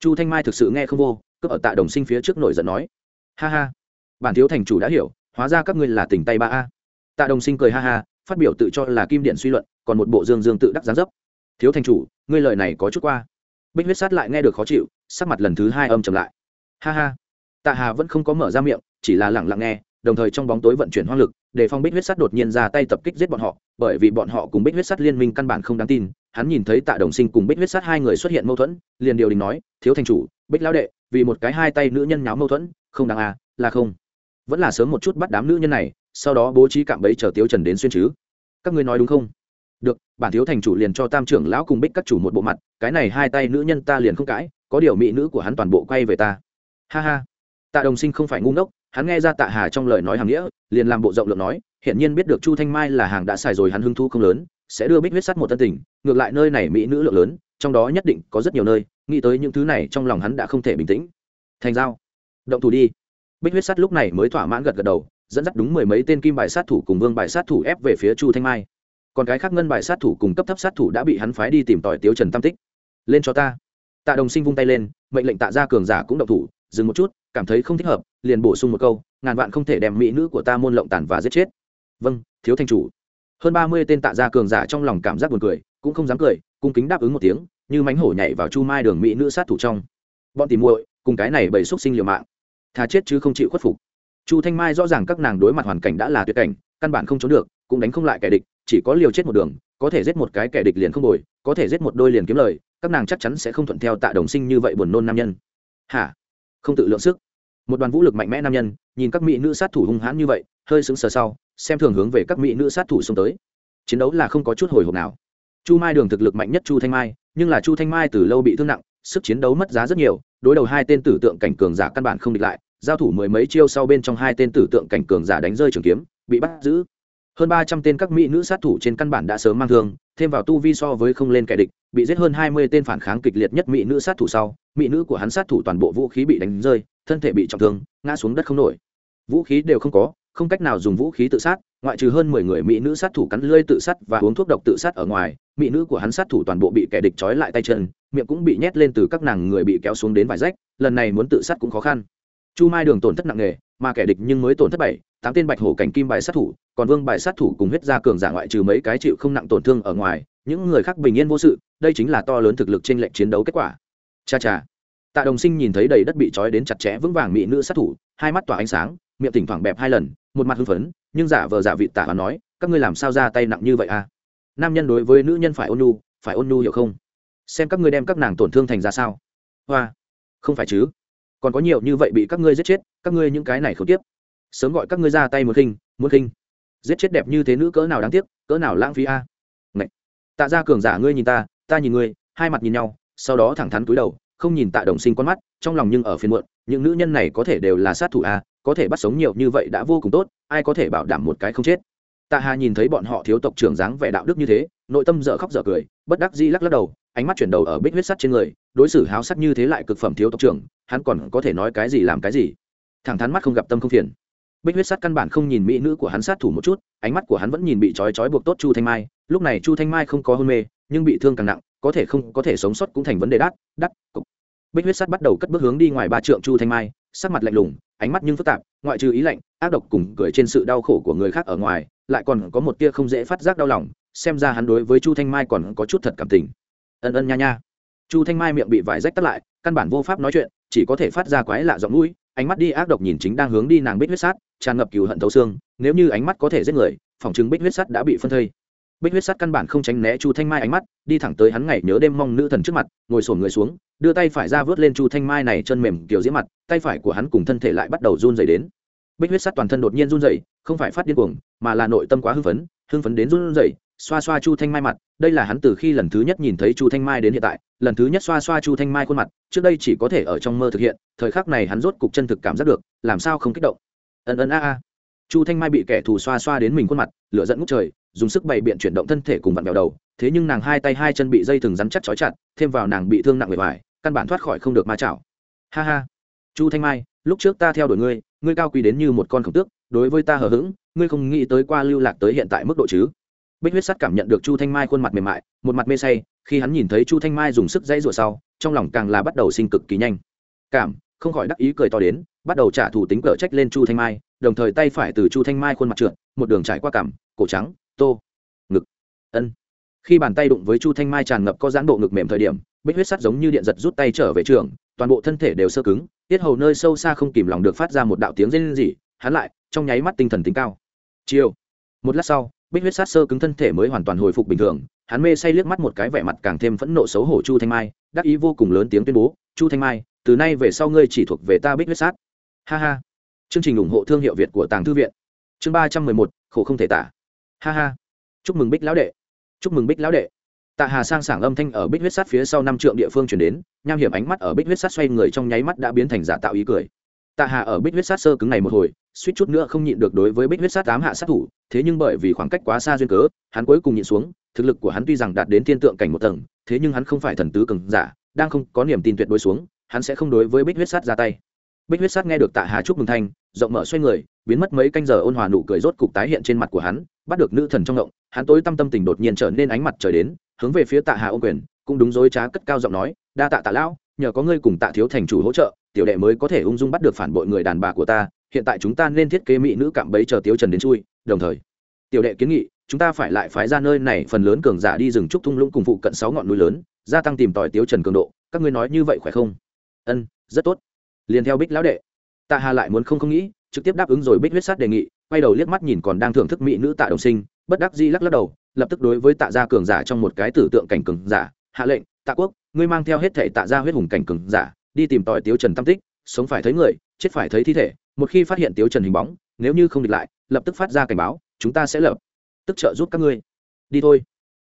chu thanh mai thực sự nghe không vô, cướp ở tạ đồng sinh phía trước nổi giận nói. Ha ha, bản thiếu thành chủ đã hiểu, hóa ra các ngươi là tỉnh tay ba a. Tạ đồng sinh cười ha ha, phát biểu tự cho là kim điện suy luận, còn một bộ dương dương tự đắc gián dấp. Thiếu thành chủ, ngươi lời này có chút qua. Bích huyết sát lại nghe được khó chịu, sắc mặt lần thứ hai âm trầm lại. Ha ha. Tạ hà vẫn không có mở ra miệng, chỉ là lẳng lặng nghe, đồng thời trong bóng tối vận chuyển hoang lực để phong bích huyết sắt đột nhiên ra tay tập kích giết bọn họ, bởi vì bọn họ cùng bích huyết sắt liên minh căn bản không đáng tin, hắn nhìn thấy tạ đồng sinh cùng bích huyết sắt hai người xuất hiện mâu thuẫn, liền điều đình nói, thiếu thành chủ, bích lão đệ, vì một cái hai tay nữ nhân nháo mâu thuẫn, không đáng à là không. Vẫn là sớm một chút bắt đám nữ nhân này, sau đó bố trí cạm bẫy chờ tiếu trần đến xuyên chứ. Các ngươi nói đúng không? Được, bản thiếu thành chủ liền cho tam trưởng lão cùng bích các chủ một bộ mặt, cái này hai tay nữ nhân ta liền không cãi, có điều mỹ nữ của hắn toàn bộ quay về ta. Ha ha. Tạ đồng sinh không phải ngu ngốc hắn nghe ra tạ hà trong lời nói hàng nghĩa, liền làm bộ rộng lượng nói hiện nhiên biết được chu thanh mai là hàng đã xài rồi, hắn hưng thu không lớn, sẽ đưa bích huyết sắt một tân tình, ngược lại nơi này mỹ nữ lượng lớn, trong đó nhất định có rất nhiều nơi, nghĩ tới những thứ này trong lòng hắn đã không thể bình tĩnh. Thành giao. Động thủ đi. Bích huyết sắt lúc này mới thỏa mãn gật gật đầu, dẫn dắt đúng mười mấy tên kim bài sát thủ cùng vương bài sát thủ ép về phía chu thanh mai. Còn cái khác ngân bài sát thủ cùng cấp thấp sát thủ đã bị hắn phái đi tìm tòi tiếu trần tam tích. Lên cho ta. Tạ đồng sinh vung tay lên, mệnh lệnh tạ gia cường giả cũng động thủ, dừng một chút cảm thấy không thích hợp, liền bổ sung một câu, ngàn vạn không thể đem mỹ nữ của ta môn lộng tàn và giết chết. Vâng thiếu thanh chủ. Hơn ba mươi tên tạ gia cường giả trong lòng cảm giác buồn cười, cũng không dám cười, cung kính đáp ứng một tiếng, như mánh hổ nhảy vào chu mai đường mỹ nữ sát thủ trong. Bọn tìm muội, cùng cái này bầy xúc sinh liều mạng. Thà chết chứ không chịu khuất phục. Chu thanh mai rõ ràng các nàng đối mặt hoàn cảnh đã là tuyệt cảnh, căn bản không trốn được, cũng đánh không lại kẻ địch, chỉ có liều chết một đường, có thể giết một cái kẻ địch liền không bồi, có thể giết một đôi liền kiếm lời, các nàng chắc chắn sẽ không thuận theo tạ đồng sinh như vậy buồn nôn nam nhân. Hả? Không tự lượng sức một đoàn vũ lực mạnh mẽ nam nhân, nhìn các mỹ nữ sát thủ hung hãn như vậy, hơi sững sờ sau, xem thường hướng về các mỹ nữ sát thủ xông tới. Chiến đấu là không có chút hồi hộp nào. Chu mai đường thực lực mạnh nhất chu thanh mai, nhưng là chu thanh mai từ lâu bị thương nặng, sức chiến đấu mất giá rất nhiều, đối đầu hai tên tử tượng cảnh cường giả căn bản không địch lại, giao thủ mười mấy chiêu sau bên trong hai tên tử tượng cảnh cường giả đánh rơi trường kiếm, bị bắt giữ. Hơn ba trăm tên các mỹ nữ sát thủ trên căn bản đã sớm mang thương thêm vào tu vi so với không lên kẻ địch, bị giết hơn hai mươi tên phản kháng kịch liệt nhất mỹ nữ sát thủ sau, mỹ nữ của hắn sát thủ toàn bộ vũ khí bị đánh rơi, thân thể bị trọng thương, ngã xuống đất không nổi. Vũ khí đều không có, không cách nào dùng vũ khí tự sát, ngoại trừ hơn mười người mỹ nữ sát thủ cắn lưỡi tự sát và uống thuốc độc tự sát ở ngoài, mỹ nữ của hắn sát thủ toàn bộ bị kẻ địch trói lại tay chân, miệng cũng bị nhét lên từ các nàng người bị kéo xuống đến vài rách, lần này muốn tự sát cũng khó khăn. Chu mai đường tổn thất nặng nề, mà kẻ địch nhưng mới tổn thất bảy, tám tên bạch hổ cảnh kim bài sát thủ còn vương bài sát thủ cùng huyết gia cường giả ngoại trừ mấy cái chịu không nặng tổn thương ở ngoài, những người khác bình yên vô sự, đây chính là to lớn thực lực trên lệnh chiến đấu kết quả. Cha cha. Tạ đồng sinh nhìn thấy đầy đất bị trói đến chặt chẽ vững vàng mỹ nữ sát thủ, hai mắt tỏa ánh sáng, miệng thỉnh thoảng bẹp hai lần, một mặt hưng phấn, nhưng giả vờ giả vị tạ và nói, các ngươi làm sao ra tay nặng như vậy à? Nam nhân đối với nữ nhân phải ôn nhu, phải ôn nhu hiểu không? Xem các ngươi đem các nàng tổn thương thành ra sao. Hoa. Không phải chứ. Còn có nhiều như vậy bị các ngươi giết chết, các ngươi những cái này không tiếp sớm gọi các ngươi ra tay một khinh, muốn khinh giết chết đẹp như thế nữ cỡ nào đáng tiếc, cỡ nào lãng phí a. Ngậy. tạ ra cường giả ngươi nhìn ta ta nhìn ngươi, hai mặt nhìn nhau, sau đó thẳng thắn cúi đầu, không nhìn tạ đồng sinh con mắt, trong lòng nhưng ở phiên muộn, những nữ nhân này có thể đều là sát thủ a, có thể bắt sống nhiều như vậy đã vô cùng tốt, ai có thể bảo đảm một cái không chết. Tạ hà nhìn thấy bọn họ thiếu tộc trưởng dáng vẻ đạo đức như thế, nội tâm dở khóc dở cười, bất đắc dĩ lắc lắc đầu, ánh mắt chuyển đầu ở bích huyết sắt trên người, đối xử háo sắc như thế lại cực phẩm thiếu tộc trưởng, hắn còn có thể nói cái gì làm cái gì. Thẳng thắn mắt không gặp tâm không phiền bích huyết Sát căn bản không nhìn mỹ nữ của hắn sát thủ một chút, ánh mắt của hắn vẫn nhìn bị trói trói buộc tốt chu thanh mai. Lúc này chu thanh mai không có hôn mê, nhưng bị thương càng nặng, có thể không, có thể sống sót cũng thành vấn đề đắt đắt cục. Bích huyết Sát bắt đầu cất bước hướng đi ngoài ba trượng chu thanh mai, sắc mặt lạnh lùng, ánh mắt nhưng phức tạp, ngoại trừ ý lạnh, ác độc cùng cười trên sự đau khổ của người khác ở ngoài, lại còn có một tia không dễ phát giác đau lòng, xem ra hắn đối với chu thanh mai còn có chút thật cảm tình. Ân ân nha nha. Chu thanh mai miệng bị vải rách tắt lại, căn bản vô pháp nói chuyện, chỉ có thể phát ra quái lạ giọng mũi ánh mắt đi ác độc nhìn chính đang hướng đi nàng bích huyết sát, tràn ngập cừu hận thấu xương, nếu như ánh mắt có thể giết người, phòng chứng bích huyết sắt đã bị phân thây. Bích huyết sắt căn bản không tránh né chu thanh mai ánh mắt, đi thẳng tới hắn ngày nhớ đêm mong nữ thần trước mặt, ngồi sổn người xuống, đưa tay phải ra vớt lên chu thanh mai này chân mềm kiểu diễm mặt, tay phải của hắn cùng thân thể lại bắt đầu run dày đến. Bích huyết sắt toàn thân đột nhiên run dày không phải phát điên cuồng, mà là nội tâm quá hưng phấn hưng phấn đến run dày xoa xoa chu thanh mai mặt, đây là hắn từ khi lần thứ nhất nhìn thấy chu thanh mai đến hiện tại, lần thứ nhất xoa xoa chu thanh mai khuôn mặt, trước đây chỉ có thể ở trong mơ thực hiện, thời khắc này hắn rốt cục chân thực cảm giác được, làm sao không kích động. Ân ân a a. Chu thanh mai bị kẻ thù xoa xoa đến mình khuôn mặt, lửa dẫn ngút trời, dùng sức bày biện chuyển động thân thể cùng vặn vẹo đầu, thế nhưng nàng hai tay hai chân bị dây thừng rắn chắc chói chặt, thêm vào nàng bị thương nặng bề ngoài, căn bản thoát khỏi không được ma chảo. Ha ha. Chu thanh mai, lúc trước ta theo đuổi ngươi ngươi cao quý đến như một con khổng tước, đối với ta hờ hững, ngươi không nghĩ tới qua lưu lạc tới hiện tại mức độ chứ? Bích huyết sắt cảm nhận được chu thanh mai khuôn mặt mềm mại, một mặt mê say, khi hắn nhìn thấy chu thanh mai dùng sức dãy rủa sau, trong lòng càng là bắt đầu sinh cực kỳ nhanh. Cảm, không khỏi đắc ý cười to đến, bắt đầu trả thù tính cờ trách lên chu thanh mai, đồng thời tay phải từ chu thanh mai khuôn mặt trượt, một đường trải qua cảm, cổ trắng, tô, ngực, ân. Khi bàn tay đụng với chu thanh mai tràn ngập có giãn bộ ngực mềm thời điểm, bích huyết sắt giống như điện giật rút tay trở về trường, toàn bộ thân thể đều sơ cứng, tiết hầu nơi sâu xa không kìm lòng được phát ra một đạo tiếng rên rỉ, hắn lại, trong nháy mắt tinh thần tính cao. Chiều, một lát sau bích huyết sát sơ cứng thân thể mới hoàn toàn hồi phục bình thường, hắn mê say liếc mắt một cái vẻ mặt càng thêm phẫn nộ xấu hổ chu thanh mai, đắc ý vô cùng lớn tiếng tuyên bố, chu thanh mai, từ nay về sau ngươi chỉ thuộc về ta bích huyết sát. Ha ha. Chương trình ủng hộ thương hiệu việt của tàng thư viện. Chương ba trăm mười một, khổ không thể tả. Ha ha. Chúc mừng bích lão đệ. Chúc mừng bích lão đệ. Tạ hà sang sảng âm thanh ở bích huyết sát phía sau năm trượng địa phương chuyển đến, nham hiểm ánh mắt ở bích huyết sát xoay người trong nháy mắt đã biến thành giả tạo ý cười. Tạ hà ở bích huyết sát sơ cứng này một hồi suýt chút nữa không nhịn được đối với bích huyết sát tám hạ sát thủ, thế nhưng bởi vì khoảng cách quá xa duyên cớ, hắn cuối cùng nhịn xuống, thực lực của hắn tuy rằng đạt đến thiên tượng cảnh một tầng, thế nhưng hắn không phải thần tứ cường giả, đang không có niềm tin tuyệt đối xuống, hắn sẽ không đối với bích huyết sát ra tay. Bích huyết sát nghe được tạ hà chúc mừng thanh, rộng mở xoay người, biến mất mấy canh giờ ôn hòa nụ cười rốt cục tái hiện trên mặt của hắn, bắt được nữ thần trong ngộng, hắn tối tâm tâm tình đột nhiên trở nên ánh mặt trời đến, hướng về phía tạ hà ô quyền, cũng đúng dối trá cất cao giọng nói, đa tạ tạ lão, nhờ có ngươi cùng tạ thiếu thành chủ hỗ trợ, tiểu đệ mới có thể ung dung bắt được phản bội người đàn bà của ta hiện tại chúng ta nên thiết kế mỹ nữ cạm bẫy chờ tiếu trần đến chui, đồng thời. Tiểu đệ kiến nghị, chúng ta phải lại phái ra nơi này phần lớn cường giả đi rừng trúc thung lũng cùng phụ cận sáu ngọn núi lớn, gia tăng tìm tòi tiếu trần cường độ. Các ngươi nói như vậy khỏe không? Ân, rất tốt. Liền theo bích lão đệ. Tạ hà lại muốn không không nghĩ, trực tiếp đáp ứng rồi bích huyết sát đề nghị, quay đầu liếc mắt nhìn còn đang thưởng thức mỹ nữ tạ đồng sinh, bất đắc di lắc lắc đầu, lập tức đối với tạ gia cường giả trong một cái tử tượng cảnh cường giả, hạ lệnh, tạ quốc, ngươi mang theo hết thể tạ gia huyết hùng cảnh cường giả, đi tìm tòi tiếu trần tam tích, sống phải thấy người, chết phải thấy thi thể một khi phát hiện tiếu trần hình bóng, nếu như không địch lại, lập tức phát ra cảnh báo, chúng ta sẽ lập. Tức trợ giúp các ngươi. Đi thôi.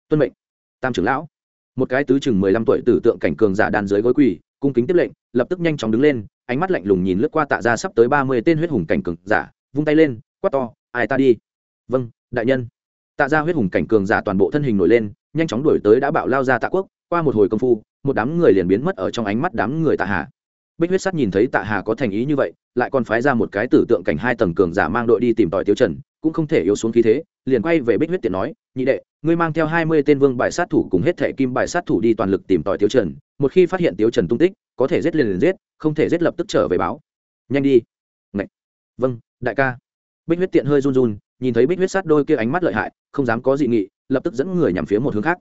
Tuân mệnh. Tam trưởng lão. Một cái tứ chừng mười lăm tuổi tử tượng cảnh cường giả đàn dưới gối quỳ, cung kính tiếp lệnh, lập tức nhanh chóng đứng lên, ánh mắt lạnh lùng nhìn lướt qua tạ ra sắp tới ba mươi tên huyết hùng cảnh cường giả, vung tay lên, quát to, ai ta đi? Vâng đại nhân. Tạ ra huyết hùng cảnh cường giả toàn bộ thân hình nổi lên, nhanh chóng đuổi tới đã bạo lao ra tạ quốc, qua một hồi công phu, một đám người liền biến mất ở trong ánh mắt đám người tạ hà bích huyết sắt nhìn thấy tạ hà có thành ý như vậy, lại còn phái ra một cái tử tượng cảnh hai tầng cường giả mang đội đi tìm tòi tiêu trần, cũng không thể yếu xuống khí thế, liền quay về bích huyết tiện nói, nhị đệ, ngươi mang theo hai mươi tên vương bài sát thủ cùng hết thể kim bài sát thủ đi toàn lực tìm tòi tiêu trần, một khi phát hiện tiêu trần tung tích, có thể giết liền liền giết, không thể giết lập tức trở về báo. Nhanh đi. Ngậy. vâng đại ca. Bích huyết tiện hơi run run, nhìn thấy bích huyết sát đôi kia ánh mắt lợi hại, không dám có dị nghị, lập tức dẫn người nhằm phía một hướng khác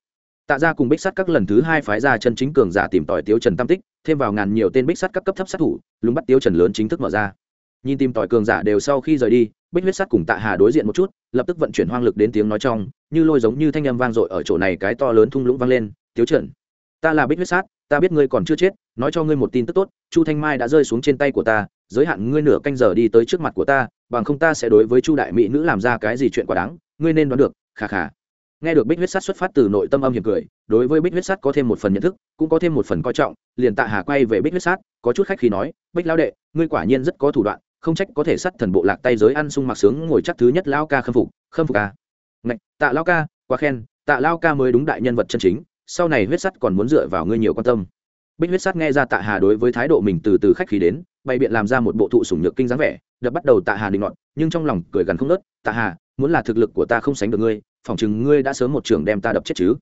tạ ra cùng bích sắt các lần thứ hai phái ra chân chính cường giả tìm tòi tiêu trần tam tích, thêm vào ngàn nhiều tên bích sắt các cấp thấp sát thủ lúng bắt tiêu trần lớn chính thức mở ra. Nhìn tìm tòi cường giả đều sau khi rời đi, bích huyết sắt cùng tạ hà đối diện một chút, lập tức vận chuyển hoang lực đến tiếng nói trong, như lôi giống như thanh âm vang dội ở chỗ này cái to lớn thung lũng vang lên tiêu trần, ta là bích huyết sát ta biết ngươi còn chưa chết, nói cho ngươi một tin tức tốt, chu thanh mai đã rơi xuống trên tay của ta, giới hạn ngươi nửa canh giờ đi tới trước mặt của ta, bằng không ta sẽ đối với chu đại mỹ nữ làm ra cái gì chuyện quá đáng, ngươi nên đoán được khà khà nghe được bích huyết sắt xuất phát từ nội tâm âm hiểm cười, đối với bích huyết sắt có thêm một phần nhận thức, cũng có thêm một phần coi trọng, liền tạ hà quay về bích huyết sắt có chút khách khi nói, bích lao đệ, ngươi quả nhiên rất có thủ đoạn, không trách có thể sắt thần bộ lạc tay giới ăn sung mặc sướng ngồi chắc thứ nhất lao ca khâm phục khâm phục ca. Ngạch, tạ lao ca, quá khen, tạ lao ca mới đúng đại nhân vật chân chính, sau này huyết sắt còn muốn dựa vào ngươi nhiều quan tâm. Bích huyết sắt nghe ra tạ hà đối với thái độ mình từ từ khách khí đến, bày biện làm ra một bộ thụ sủng nhược kinh dáng vẻ, đập bắt đầu tạ hà định luận nhưng trong lòng cười gần không nớt tạ hà muốn là thực lực của ta không sánh được ngươi, phỏng chừng ngươi đã sớm một trường đem ta đập chết chứ.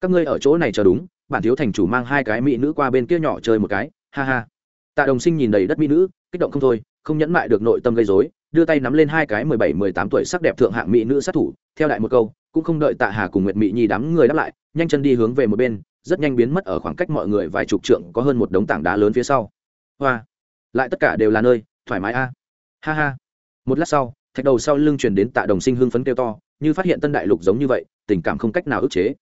Các ngươi ở chỗ này chờ đúng, bản thiếu thành chủ mang hai cái mỹ nữ qua bên kia nhỏ chơi một cái, ha ha. Tạ đồng sinh nhìn đầy đất mỹ nữ, kích động không thôi, không nhẫn mại được nội tâm gây dối đưa tay nắm lên hai cái mười bảy, mười tám tuổi sắc đẹp thượng hạng mỹ nữ sát thủ, theo đại một câu, cũng không đợi tạ hà cùng nguyệt mỹ nhi đám người đáp lại, nhanh chân đi hướng về một bên, rất nhanh biến mất ở khoảng cách mọi người vài chục trượng, có hơn một đống tảng đá lớn phía sau. Hoa. Lại tất cả đều là nơi, thoải mái a. Ha ha. Một lát sau thạch đầu sau lưng truyền đến tạ đồng sinh hưng phấn kêu to, như phát hiện tân đại lục giống như vậy, tình cảm không cách nào ức chế.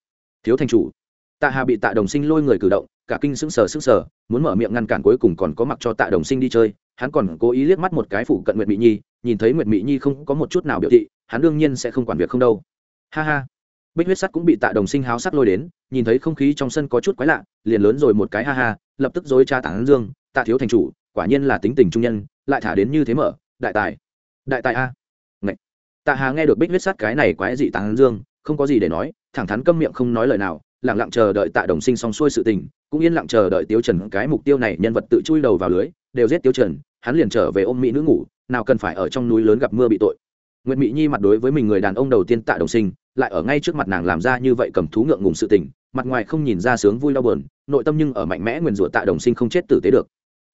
Thiếu thành chủ. Tạ hà bị tạ đồng sinh lôi người cử động, cả kinh sững sờ sững sờ, muốn mở miệng ngăn cản cuối cùng còn có mặc cho tạ đồng sinh đi chơi, hắn còn cố ý liếc mắt một cái phụ cận nguyệt mỹ nhi, nhìn thấy nguyệt mỹ nhi không có một chút nào biểu thị, hắn đương nhiên sẽ không quản việc không đâu. Ha ha. Bích huyết sắt cũng bị tạ đồng sinh háo sắc lôi đến, nhìn thấy không khí trong sân có chút quái lạ, liền lớn rồi một cái ha ha, lập tức dối cha tảng dương, tạ thiếu thành chủ, quả nhiên là tính tình trung nhân, lại thả đến như thế mở, đại tài. Đại tài a tạ hà nghe được bích huyết sát cái này quái dị tàng dương, không có gì để nói, thẳng thắn câm miệng không nói lời nào, lặng lặng chờ đợi tạ đồng sinh xong xuôi sự tình, cũng yên lặng chờ đợi tiêu trần cái mục tiêu này nhân vật tự chui đầu vào lưới, đều giết tiêu trần, hắn liền trở về ôm mỹ nữ ngủ, nào cần phải ở trong núi lớn gặp mưa bị tội. Nguyệt mỹ nhi mặt đối với mình người đàn ông đầu tiên tạ đồng sinh, lại ở ngay trước mặt nàng làm ra như vậy cầm thú ngượng ngùng sự tình, mặt ngoài không nhìn ra sướng vui đau buồn, nội tâm nhưng ở mạnh mẽ nguyền rủa tạ đồng sinh không chết tử tế được.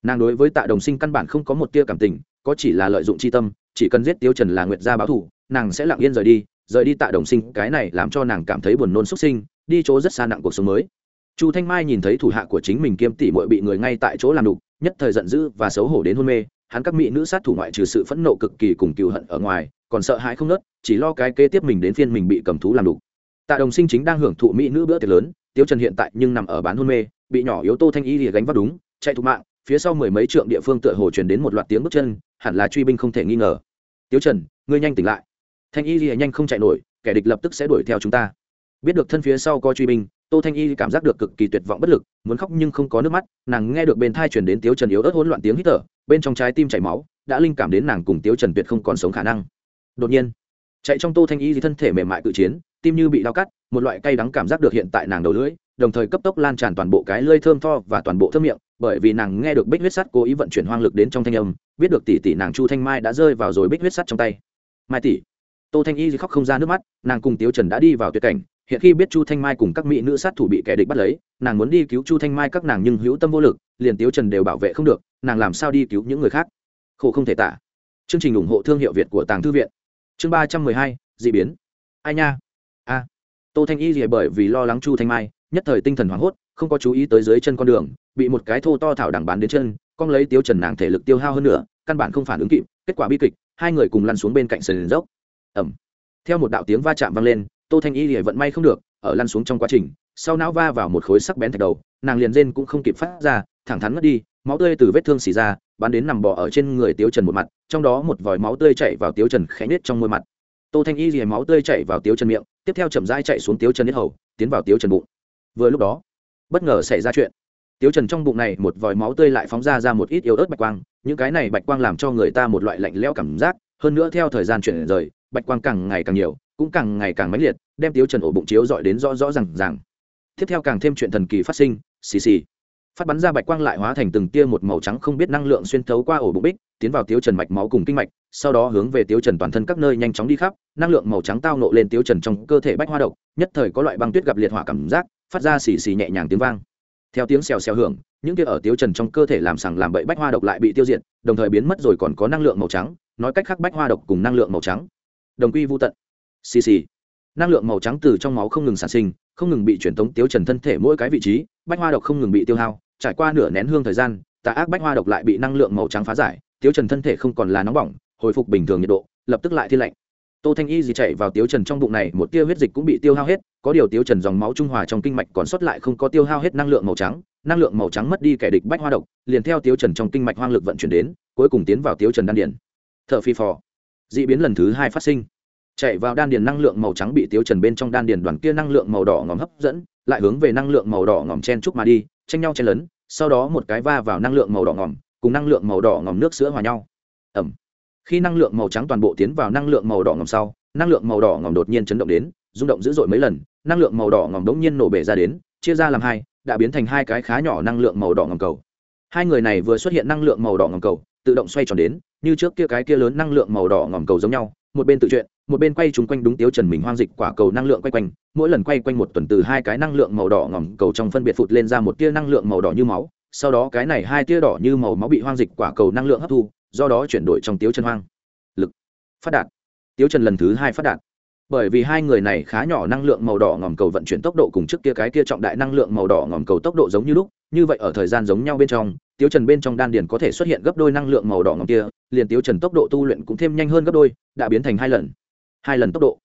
Nàng đối với tạ đồng sinh căn bản không có một tia cảm tình, có chỉ là lợi dụng c h i tâm, chỉ cần giết tiêu trần là nguyệt gia báo thủ nàng sẽ lặng yên rời đi rời đi tạ đồng sinh, cái này làm cho nàng cảm thấy buồn nôn xuất sinh, đi chỗ rất xa nặng cuộc sống mới. Chu thanh mai nhìn thấy thủ hạ của chính mình kiêm tỷ muội bị người ngay tại chỗ làm đục, nhất thời giận dữ và xấu hổ đến hôn mê, hắn các mỹ nữ sát thủ ngoại trừ sự phẫn nộ cực kỳ cùng cựu hận ở ngoài, còn sợ hãi không nớt, chỉ lo cái kế tiếp mình đến phiên mình bị cầm thú làm đục. Tạ đồng sinh chính đang hưởng thụ mỹ nữ bữa tiệc lớn Tiêu trần hiện tại nhưng nằm ở bán hôn mê, bị nhỏ yếu tô thanh y lìa gánh vác đúng, chạy thục mạng, phía sau mười mấy trượng địa phương tựa hồ truyền đến một loạt tiếng bước chân, hẳn là truy binh không thể nghi ngờ. Tiêu trần, ngươi nhanh tỉnh lại thanh y lìa nhanh không chạy nổi, kẻ địch lập tức sẽ đuổi theo chúng ta. Biết được thân phía sau có truy binh, tô thanh y cảm giác được cực kỳ tuyệt vọng bất lực, muốn khóc nhưng không có nước mắt, nàng nghe được bên thai chuyển đến tiếu trần yếu ớt hỗn loạn tiếng hít thở, bên trong trái tim chảy máu, đã linh cảm đến nàng cùng tiếu trần tuyệt không còn sống khả năng. Đột nhiên, chạy trong tô thanh y thì thân thể mềm mại cự chiến, tim như bị đau cắt, một loại cay đắng cảm giác được hiện tại nàng đầu lưỡi, đồng thời cấp tốc lan tràn toàn bộ cái lưỡi thơm tho và toàn bộ thơm miệng, bởi vì nàng nghe được bích huyết sắt cố ý vận chuyển hoang lực đến trong thanh âm, biết được tỷ tỷ nàng chu thanh mai đã rơi vào rồi bích huyết sắt trong tay. Mai tỷ tô thanh y khóc không ra nước mắt, nàng cùng tiếu trần đã đi vào tuyệt cảnh, hiện khi biết chu thanh mai cùng các mỹ nữ sát thủ bị kẻ địch bắt lấy, nàng muốn đi cứu chu thanh mai các nàng nhưng hữu tâm vô lực, liền tiếu trần đều bảo vệ không được, nàng làm sao đi cứu những người khác? Khổ không thể tả. Chương trình ủng hộ thương hiệu việt của tàng thư viện. Chương ba trăm mười hai d ị biến. Ai nha? A. Tô thanh y gì bởi vì lo lắng chu thanh mai, nhất thời tinh thần hoảng hốt, không có chú ý tới dưới chân con đường, bị một cái thô to thảo đẳng bán đến chân, con lấy tiêu trần nàng thể lực tiêu hao hơn nữa, căn bản không phản ứng kịp, kết quả bi kịch, hai người cùng lăn xuống bên cạnh sườn dốc ẩm. Theo một đạo tiếng va chạm vang lên, tô thanh y lìa vận may không được, ở lăn xuống trong quá trình, sau não va vào một khối sắc bén thạch đầu, nàng liền rên cũng không kịp phát ra, thẳng thắn mất đi, máu tươi từ vết thương xì ra, bắn đến nằm bò ở trên người tiếu trần một mặt, trong đó một vòi máu tươi chảy vào tiếu trần khẽ nết trong môi mặt. Tô thanh y lìa máu tươi chảy vào tiếu trần miệng, tiếp theo chậm rãi chạy xuống tiếu trần nhất hầu, tiến vào tiếu trần bụng. Vừa lúc đó, bất ngờ xảy ra chuyện. Tiếu trần trong bụng này một vòi máu tươi lại phóng ra ra một ít yếu ớt bạch quang, những cái này bạch quang làm cho người ta một loại lạnh lẽo cảm giác hơn nữa theo thời gian chuyển rời, bạch quang càng ngày càng nhiều, cũng càng ngày càng mãnh liệt, đem tiếu trần ổ bụng chiếu dọi đến rõ rõ r à tiếp theo càng thêm chuyện thần kỳ phát sinh, xì xì. Phát bắn ra bạch quang lại hóa thành từng tia một màu trắng không biết năng lượng xuyên thấu qua ổ bụng bích, tiến vào tiếu trần mạch máu cùng kinh mạch, sau đó hướng về tiếu trần toàn thân các nơi nhanh chóng đi khắp, năng lượng màu trắng tao nộ lên tiếu trần trong cơ thể bách hoa độc, nhất thời có loại băng tuyết gặp liệt hỏa cảm giác, phát ra xì xì nhẹ nhàng tiếng vang. Theo tiếng xèo xèo hưởng, những tia ở tiếu trần trong cơ thể làm sằng làm bậy bách hoa độc lại bị tiêu diệt, đồng thời biến mất rồi còn có năng lượng màu trắng nói cách khác bách hoa độc cùng năng lượng màu trắng. Đồng quy vô tận. Xì xì. Năng lượng màu trắng từ trong máu không ngừng sản sinh, không ngừng bị truyền tống tiêu trần thân thể mỗi cái vị trí, bách hoa độc không ngừng bị tiêu hao, trải qua nửa nén hương thời gian, tà ác bách hoa độc lại bị năng lượng màu trắng phá giải tiêu trần thân thể không còn là nóng bỏng, hồi phục bình thường nhiệt độ, lập tức lại thiên lạnh. Tô thanh y gì chạy vào tiêu trần trong bụng này, một tia huyết dịch cũng bị tiêu hao hết, có điều tiêu trần dòng máu trung hòa trong kinh mạch còn sót lại không có tiêu hao hết năng lượng màu trắng, năng lượng màu trắng mất đi kẻ địch bách hoa độc, liền theo tiêu trần trong kinh mạch hoang lực vận chuyển đến, cuối cùng tiến vào tiêu trần đan điển Thở phi phò d ị biến lần thứ hai phát sinh chạy vào đan điền năng lượng màu trắng bị tiêu trần bên trong đan điền đoàn kia năng lượng màu đỏ ngòm hấp dẫn lại hướng về năng lượng màu đỏ ngòm chen chúc mà đi tranh nhau chen lấn sau đó một cái va vào năng lượng màu đỏ ngòm cùng năng lượng màu đỏ ngòm nước sữa hòa nhau ẩm khi năng lượng màu trắng toàn bộ tiến vào năng lượng màu đỏ ngòm sau năng lượng màu đỏ ngòm đột nhiên chấn động đến rung động dữ dội mấy lần năng lượng màu đỏ ngòm đống nhiên nổ bể ra đến chia ra làm hai đã biến thành hai cái khá nhỏ năng lượng màu đỏ ngòm cầu hai người này vừa xuất hiện năng lượng màu đỏ ngòm cầu tự động xoay tròn đến, như trước kia cái kia lớn năng lượng màu đỏ ngòm cầu giống nhau, một bên tự chuyện, một bên quay chúng quanh đúng tiếu trần mình hoang dịch quả cầu năng lượng quay quanh, mỗi lần quay quanh một tuần từ hai cái năng lượng màu đỏ ngòm cầu trong phân biệt phụt lên ra một tia năng lượng màu đỏ như máu, sau đó cái này hai tia đỏ như màu máu bị hoang dịch quả cầu năng lượng hấp thu, do đó chuyển đổi trong tiếu trần hoang. Lực, phát đạt. Tiếu trần lần thứ hai phát đạt. Bởi vì hai người này khá nhỏ năng lượng màu đỏ ngòm cầu vận chuyển tốc độ cùng trước kia cái kia trọng đại năng lượng màu đỏ ngòm cầu tốc độ giống như lúc, như vậy ở thời gian giống nhau bên trong tiếu trần bên trong đan điền có thể xuất hiện gấp đôi năng lượng màu đỏ ngọc kia, liền tiếu trần tốc độ tu luyện cũng thêm nhanh hơn gấp đôi, đã biến thành hai lần. Hai lần tốc độ.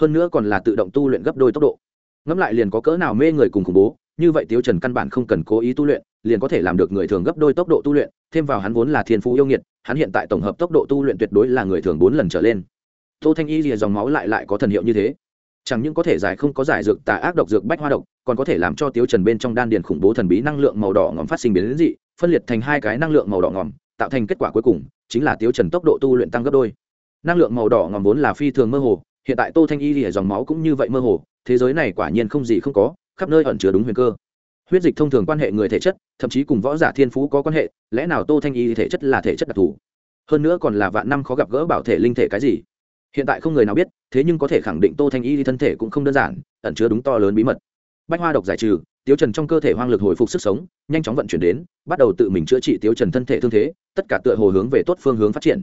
Hơn nữa còn là tự động tu luyện gấp đôi tốc độ. Ngẫm lại liền có cỡ nào mê người cùng khủng bố, như vậy tiếu trần căn bản không cần cố ý tu luyện, liền có thể làm được người thường gấp đôi tốc độ tu luyện, thêm vào hắn vốn là thiên phú yêu nghiệt, hắn hiện tại tổng hợp tốc độ tu luyện tuyệt đối là người thường bốn lần trở lên. Tô thanh y rìa dòng máu lại lại có thần hiệu như thế. Chẳng những có thể giải không có giải dược tà ác độc dược bách hoa độc, còn có thể làm cho tiếu trần bên trong đan điền khủng bố thần bí năng lượng màu đỏ ngòm phát sinh biến dị phân liệt thành hai cái năng lượng màu đỏ ngòm, tạo thành kết quả cuối cùng chính là tiêu trần tốc độ tu luyện tăng gấp đôi. Năng lượng màu đỏ ngòm vốn là phi thường mơ hồ, hiện tại tô thanh y lìa dòng máu cũng như vậy mơ hồ, thế giới này quả nhiên không gì không có, khắp nơi ẩn chứa đúng huyền cơ. Huyết dịch thông thường quan hệ người thể chất, thậm chí cùng võ giả thiên phú có quan hệ, lẽ nào tô thanh y thể chất là thể chất đặc thù? Hơn nữa còn là vạn năm khó gặp gỡ bảo thể linh thể cái gì? Hiện tại không người nào biết, thế nhưng có thể khẳng định tô thanh y thân thể cũng không đơn giản, ẩn chứa đúng to lớn bí mật. Bách hoa độc giải trừ tiếu trần trong cơ thể hoang lực hồi phục sức sống, nhanh chóng vận chuyển đến, bắt đầu tự mình chữa trị tiếu trần thân thể thương thế, tất cả tựa hồ hướng về tốt phương hướng phát triển.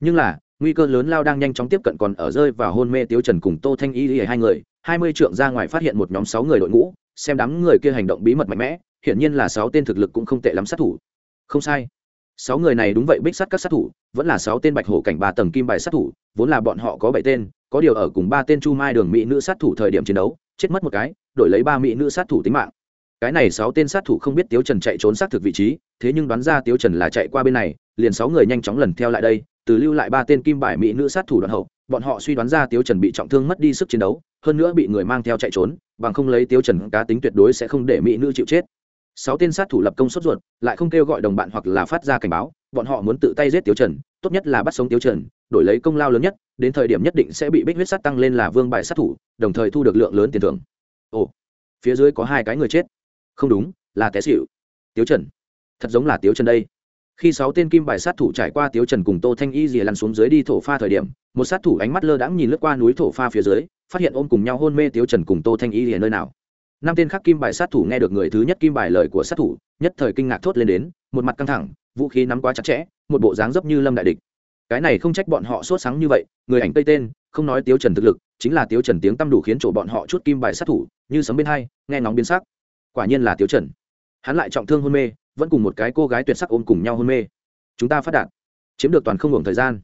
Nhưng là, nguy cơ lớn lao đang nhanh chóng tiếp cận còn ở rơi vào hôn mê tiếu trần cùng tô thanh y hai người, hai mươi trượng ra ngoài phát hiện một nhóm sáu người đội ngũ, xem đám người kia hành động bí mật mạnh mẽ, hiển nhiên là sáu tên thực lực cũng không tệ lắm sát thủ. Không sai. Sáu người này đúng vậy bích sát các sát thủ, vẫn là sáu tên bạch hổ cảnh ba tầng kim bài sát thủ, vốn là bọn họ có bảy tên, có điều ở cùng ba tên chu mai đường mỹ nữ sát thủ thời điểm chiến đấu, chết mất một cái, đổi lấy ba mỹ nữ sát thủ tính mạng cái này sáu tên sát thủ không biết tiếu trần chạy trốn xác thực vị trí, thế nhưng đoán ra tiếu trần là chạy qua bên này, liền sáu người nhanh chóng lần theo lại đây, từ lưu lại ba tên kim bài mỹ nữ sát thủ đoạn hậu, bọn họ suy đoán ra tiếu trần bị trọng thương mất đi sức chiến đấu, hơn nữa bị người mang theo chạy trốn, bằng không lấy tiếu trần cá tính tuyệt đối sẽ không để mỹ nữ chịu chết. Sáu tên sát thủ lập công sốt ruột, lại không kêu gọi đồng bạn hoặc là phát ra cảnh báo, bọn họ muốn tự tay giết tiếu trần, tốt nhất là bắt sống Tiếu trần, đổi lấy công lao lớn nhất, đến thời điểm nhất định sẽ bị bích huyết sát tăng lên là vương bài sát thủ, đồng thời thu được lượng lớn tiền thưởng. Ồ, phía dưới có hai cái người chết không đúng, là té xịu tiếu trần. Thật giống là tiếu trần đây. Khi sáu tên kim bài sát thủ trải qua tiếu trần cùng tô thanh y rìa lăn xuống dưới đi thổ pha thời điểm, một sát thủ ánh mắt lơ đãng nhìn lướt qua núi thổ pha phía dưới, phát hiện ôm cùng nhau hôn mê tiếu trần cùng tô thanh y rìa nơi nào. Năm tên khác kim bài sát thủ nghe được người thứ nhất kim bài lời của sát thủ, nhất thời kinh ngạc thốt lên đến, một mặt căng thẳng, vũ khí nắm quá chặt chẽ, một bộ dáng dấp như lâm đại địch. Cái này không trách bọn họ sốt sáng như vậy, người ảnh tây tên, không nói tiếu trần thực lực, chính là tiếu trần tiếng tăm đủ khiến chỗ bọn họ chút kim bài sát thủ, như sấm bên hai, nghe ngóng biến sắc quả nhiên là tiếu trần. Hắn lại trọng thương hôn mê vẫn cùng một cái cô gái tuyệt sắc ôm cùng nhau hôn mê. Chúng ta phát đạt chiếm được toàn không hưởng thời gian.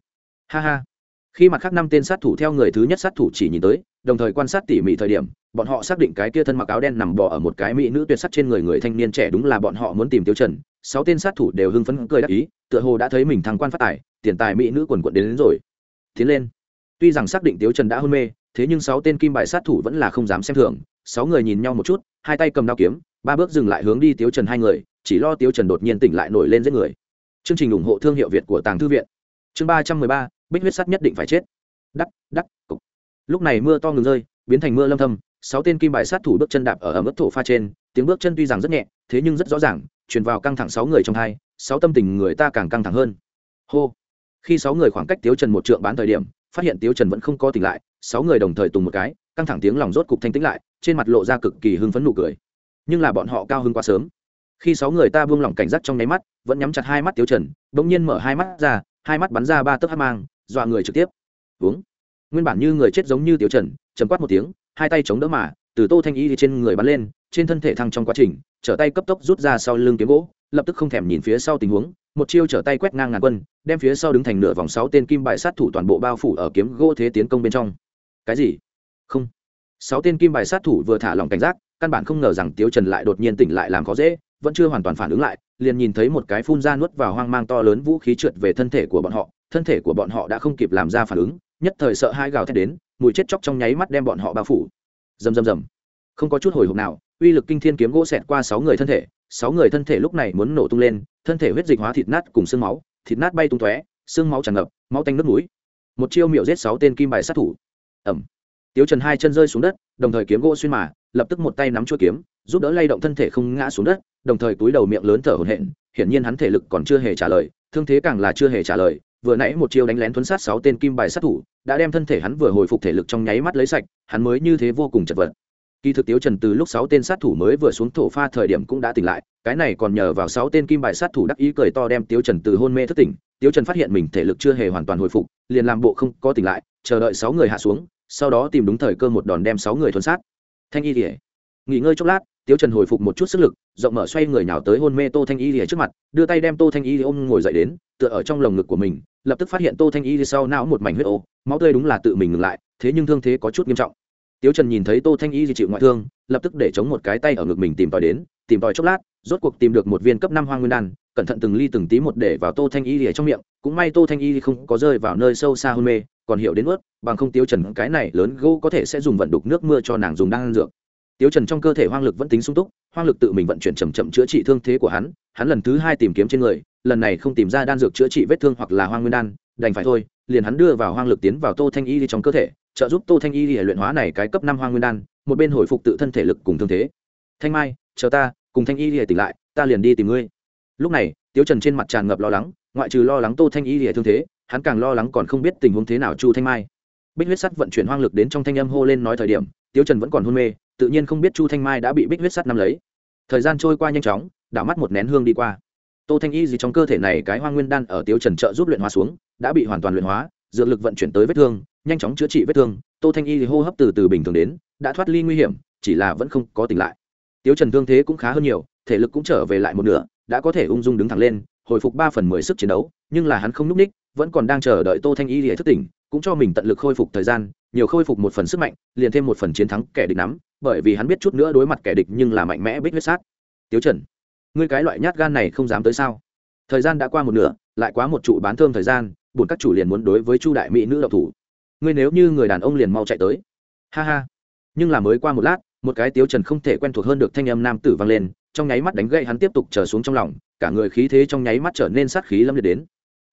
Ha ha. Khi mặt khác năm tên sát thủ theo người thứ nhất sát thủ chỉ nhìn tới đồng thời quan sát tỉ mỉ thời điểm bọn họ xác định cái kia thân mặc áo đen nằm bò ở một cái mỹ nữ tuyệt sắc trên người người thanh niên trẻ đúng là bọn họ muốn tìm tiêu trần. Sáu tên sát thủ đều hưng phấn cười đắc ý tựa hồ đã thấy mình thăng quan phát tài tiền tài mỹ nữ quần quận đến, đến rồi. Tiến lên. Tuy rằng xác định tiêu trần đã hôn mê thế nhưng sáu tên kim bài sát thủ vẫn là không dám xem thường. Sáu người nhìn nhau một chút, hai tay cầm đao kiếm, ba bước dừng lại hướng đi tiếu trần hai người, chỉ lo tiếu trần đột nhiên tỉnh lại nổi lên giết người. Chương trình ủng hộ thương hiệu việt của tàng thư viện. Chương ba trăm mười ba, bích huyết sắt nhất định phải chết. Đắc đắc, cục. Lúc này mưa to ngừng rơi, biến thành mưa lâm thâm, sáu tên kim bài sát thủ bước chân đạp ở ở mức thổ pha trên, tiếng bước chân tuy rằng rất nhẹ, thế nhưng rất rõ ràng, truyền vào căng thẳng sáu người trong hai, sáu tâm tình người ta càng căng thẳng hơn. Hô. Khi sáu người khoảng cách tiếu trần một trượng bán thời điểm phát hiện tiếu trần vẫn không có tỉnh lại, sáu người đồng thời tùng một cái, căng thẳng tiếng lòng rốt cục thanh tĩnh lại, trên mặt lộ ra cực kỳ hưng phấn nụ cười. Nhưng là bọn họ cao hưng quá sớm. Khi sáu người ta buông lỏng cảnh giác trong nháy mắt, vẫn nhắm chặt hai mắt tiếu trần, bỗng nhiên mở hai mắt ra, hai mắt bắn ra ba tấc hát mang, dọa người trực tiếp. Uống. Nguyên bản như người chết giống như tiếu trần chấm quát một tiếng, hai tay chống đỡ mà, từ tô thanh y trên người bắn lên, trên thân thể thăng trong quá trình, trở tay cấp tốc rút ra sau lưng kiếm gỗ lập tức không thèm nhìn phía sau tình huống, một chiêu trở tay quét ngang ngàn quân, đem phía sau đứng thành nửa vòng sáu tên kim bài sát thủ toàn bộ bao phủ ở kiếm gỗ thế tiến công bên trong. Cái gì? Không. Sáu tên kim bài sát thủ vừa thả lỏng cảnh giác, căn bản không ngờ rằng tiếu trần lại đột nhiên tỉnh lại làm khó dễ, vẫn chưa hoàn toàn phản ứng lại, liền nhìn thấy một cái phun ra nuốt vào hoang mang to lớn vũ khí trượt về thân thể của bọn họ, thân thể của bọn họ đã không kịp làm ra phản ứng, nhất thời sợ hai gào thét đến, mùi chết chóc trong nháy mắt đem bọn họ bao phủ. Rầm rầm rầm. Không có chút hồi hộp nào, uy lực kinh thiên kiếm gỗ xẹt qua sáu người thân thể sáu người thân thể lúc này muốn nổ tung lên, thân thể huyết dịch hóa thịt nát cùng xương máu, thịt nát bay tung tóe, xương máu tràn ngập, máu tanh nước núi một chiêu miệu giết sáu tên kim bài sát thủ. Ẩm tiếu trần hai chân rơi xuống đất, đồng thời kiếm gỗ xuyên mà, lập tức một tay nắm chuôi kiếm, giúp đỡ lay động thân thể không ngã xuống đất, đồng thời túi đầu miệng lớn thở hổn hển, hiển nhiên hắn thể lực còn chưa hề trả lời, thương thế càng là chưa hề trả lời, vừa nãy một chiêu đánh lén thuấn sát sáu tên kim bài sát thủ, đã đem thân thể hắn vừa hồi phục thể lực trong nháy mắt lấy sạch, hắn mới như thế vô cùng chật vật kỳ thực tiếu trần từ lúc sáu tên sát thủ mới vừa xuống thổ pha thời điểm cũng đã tỉnh lại, cái này còn nhờ vào sáu tên kim bài sát thủ đắc ý cười to đem tiếu trần từ hôn mê thức tỉnh. Tiếu trần phát hiện mình thể lực chưa hề hoàn toàn hồi phục, liền làm bộ không có tỉnh lại, chờ đợi sáu người hạ xuống, sau đó tìm đúng thời cơ một đòn đem sáu người thuần sát. Thanh y rỉa nghỉ ngơi chốc lát, tiếu trần hồi phục một chút sức lực, rộng mở xoay người nào tới hôn mê tô thanh y rỉa trước mặt, đưa tay đem tô thanh y ôm ngồi dậy đến, tựa ở trong lồng ngực của mình, lập tức phát hiện tô thanh y sau não một mảnh huyết ô, máu tươi đúng là tự mình ngừng lại, thế nhưng thương thế có chút nghiêm trọng tiếu trần nhìn thấy tô thanh y chịu ngoại thương, lập tức để chống một cái tay ở ngực mình tìm tòi đến, tìm tòi chốc lát, rốt cuộc tìm được một viên cấp năm hoang nguyên đan, cẩn thận từng ly từng tí một để vào tô thanh y ở trong miệng. Cũng may tô thanh y không có rơi vào nơi sâu xa hôn mê, còn hiểu đến ướt, bằng không tiếu trần cái này lớn gỗ có thể sẽ dùng vận đục nước mưa cho nàng dùng đan dược. Tiếu trần trong cơ thể hoang lực vẫn tính sung túc, hoang lực tự mình vận chuyển chậm chậm chữa trị thương thế của hắn hắn lần thứ hai tìm kiếm trên người, lần này không tìm ra đan dược chữa trị vết thương hoặc là hoang nguyên đan, đành phải thôi, liền hắn đưa vào hoang lực tiến vào tô thanh y trong cơ thể trợ giúp tô thanh y luyện hóa này cái cấp năm hoang nguyên đan, một bên hồi phục tự thân thể lực cùng thương thế. Thanh mai, chờ ta, cùng thanh y lìa tỉnh lại, ta liền đi tìm ngươi. Lúc này, tiếu trần trên mặt tràn ngập lo lắng, ngoại trừ lo lắng tô thanh y lìa thương thế, hắn càng lo lắng còn không biết tình huống thế nào chu thanh mai. Bích huyết sắt vận chuyển hoang lực đến trong thanh âm hô lên nói thời điểm, tiếu trần vẫn còn hôn mê, tự nhiên không biết chu thanh mai đã bị bích huyết sắt nắm lấy. Thời gian trôi qua nhanh chóng, đảo mắt một nén hương đi qua. Tô thanh y gì trong cơ thể này cái hoang nguyên đan ở tiếu trần trợ giúp luyện hóa xuống, đã bị hoàn toàn luyện hóa, dược lực vận chuyển tới vết thương nhanh chóng chữa trị vết thương, tô thanh y thì hô hấp từ từ bình thường đến, đã thoát ly nguy hiểm, chỉ là vẫn không có tỉnh lại. Tiếu trần thương thế cũng khá hơn nhiều, thể lực cũng trở về lại một nửa, đã có thể ung dung đứng thẳng lên, hồi phục ba phần mười sức chiến đấu, nhưng là hắn không n ú c ních, vẫn còn đang chờ đợi tô thanh y để thức tỉnh, cũng cho mình tận lực khôi phục thời gian, nhiều khôi phục một phần sức mạnh, liền thêm một phần chiến thắng kẻ địch nắm, bởi vì hắn biết chút nữa đối mặt kẻ địch nhưng là mạnh mẽ bích huyết sát. Tiếu trần, ngươi cái loại nhát gan này không dám tới sao? Thời gian đã qua một nửa, lại quá một trụ bán thơm thời gian bùn các chủ liền muốn đối với chu đại mỹ nữ độc thủ ngươi nếu như người đàn ông liền mau chạy tới. Ha ha. Nhưng là mới qua một lát, một cái tiếu trần không thể quen thuộc hơn được thanh âm nam tử vang lên, trong nháy mắt đánh gậy hắn tiếp tục trở xuống trong lòng, cả người khí thế trong nháy mắt trở nên sát khí lâm liệt đến.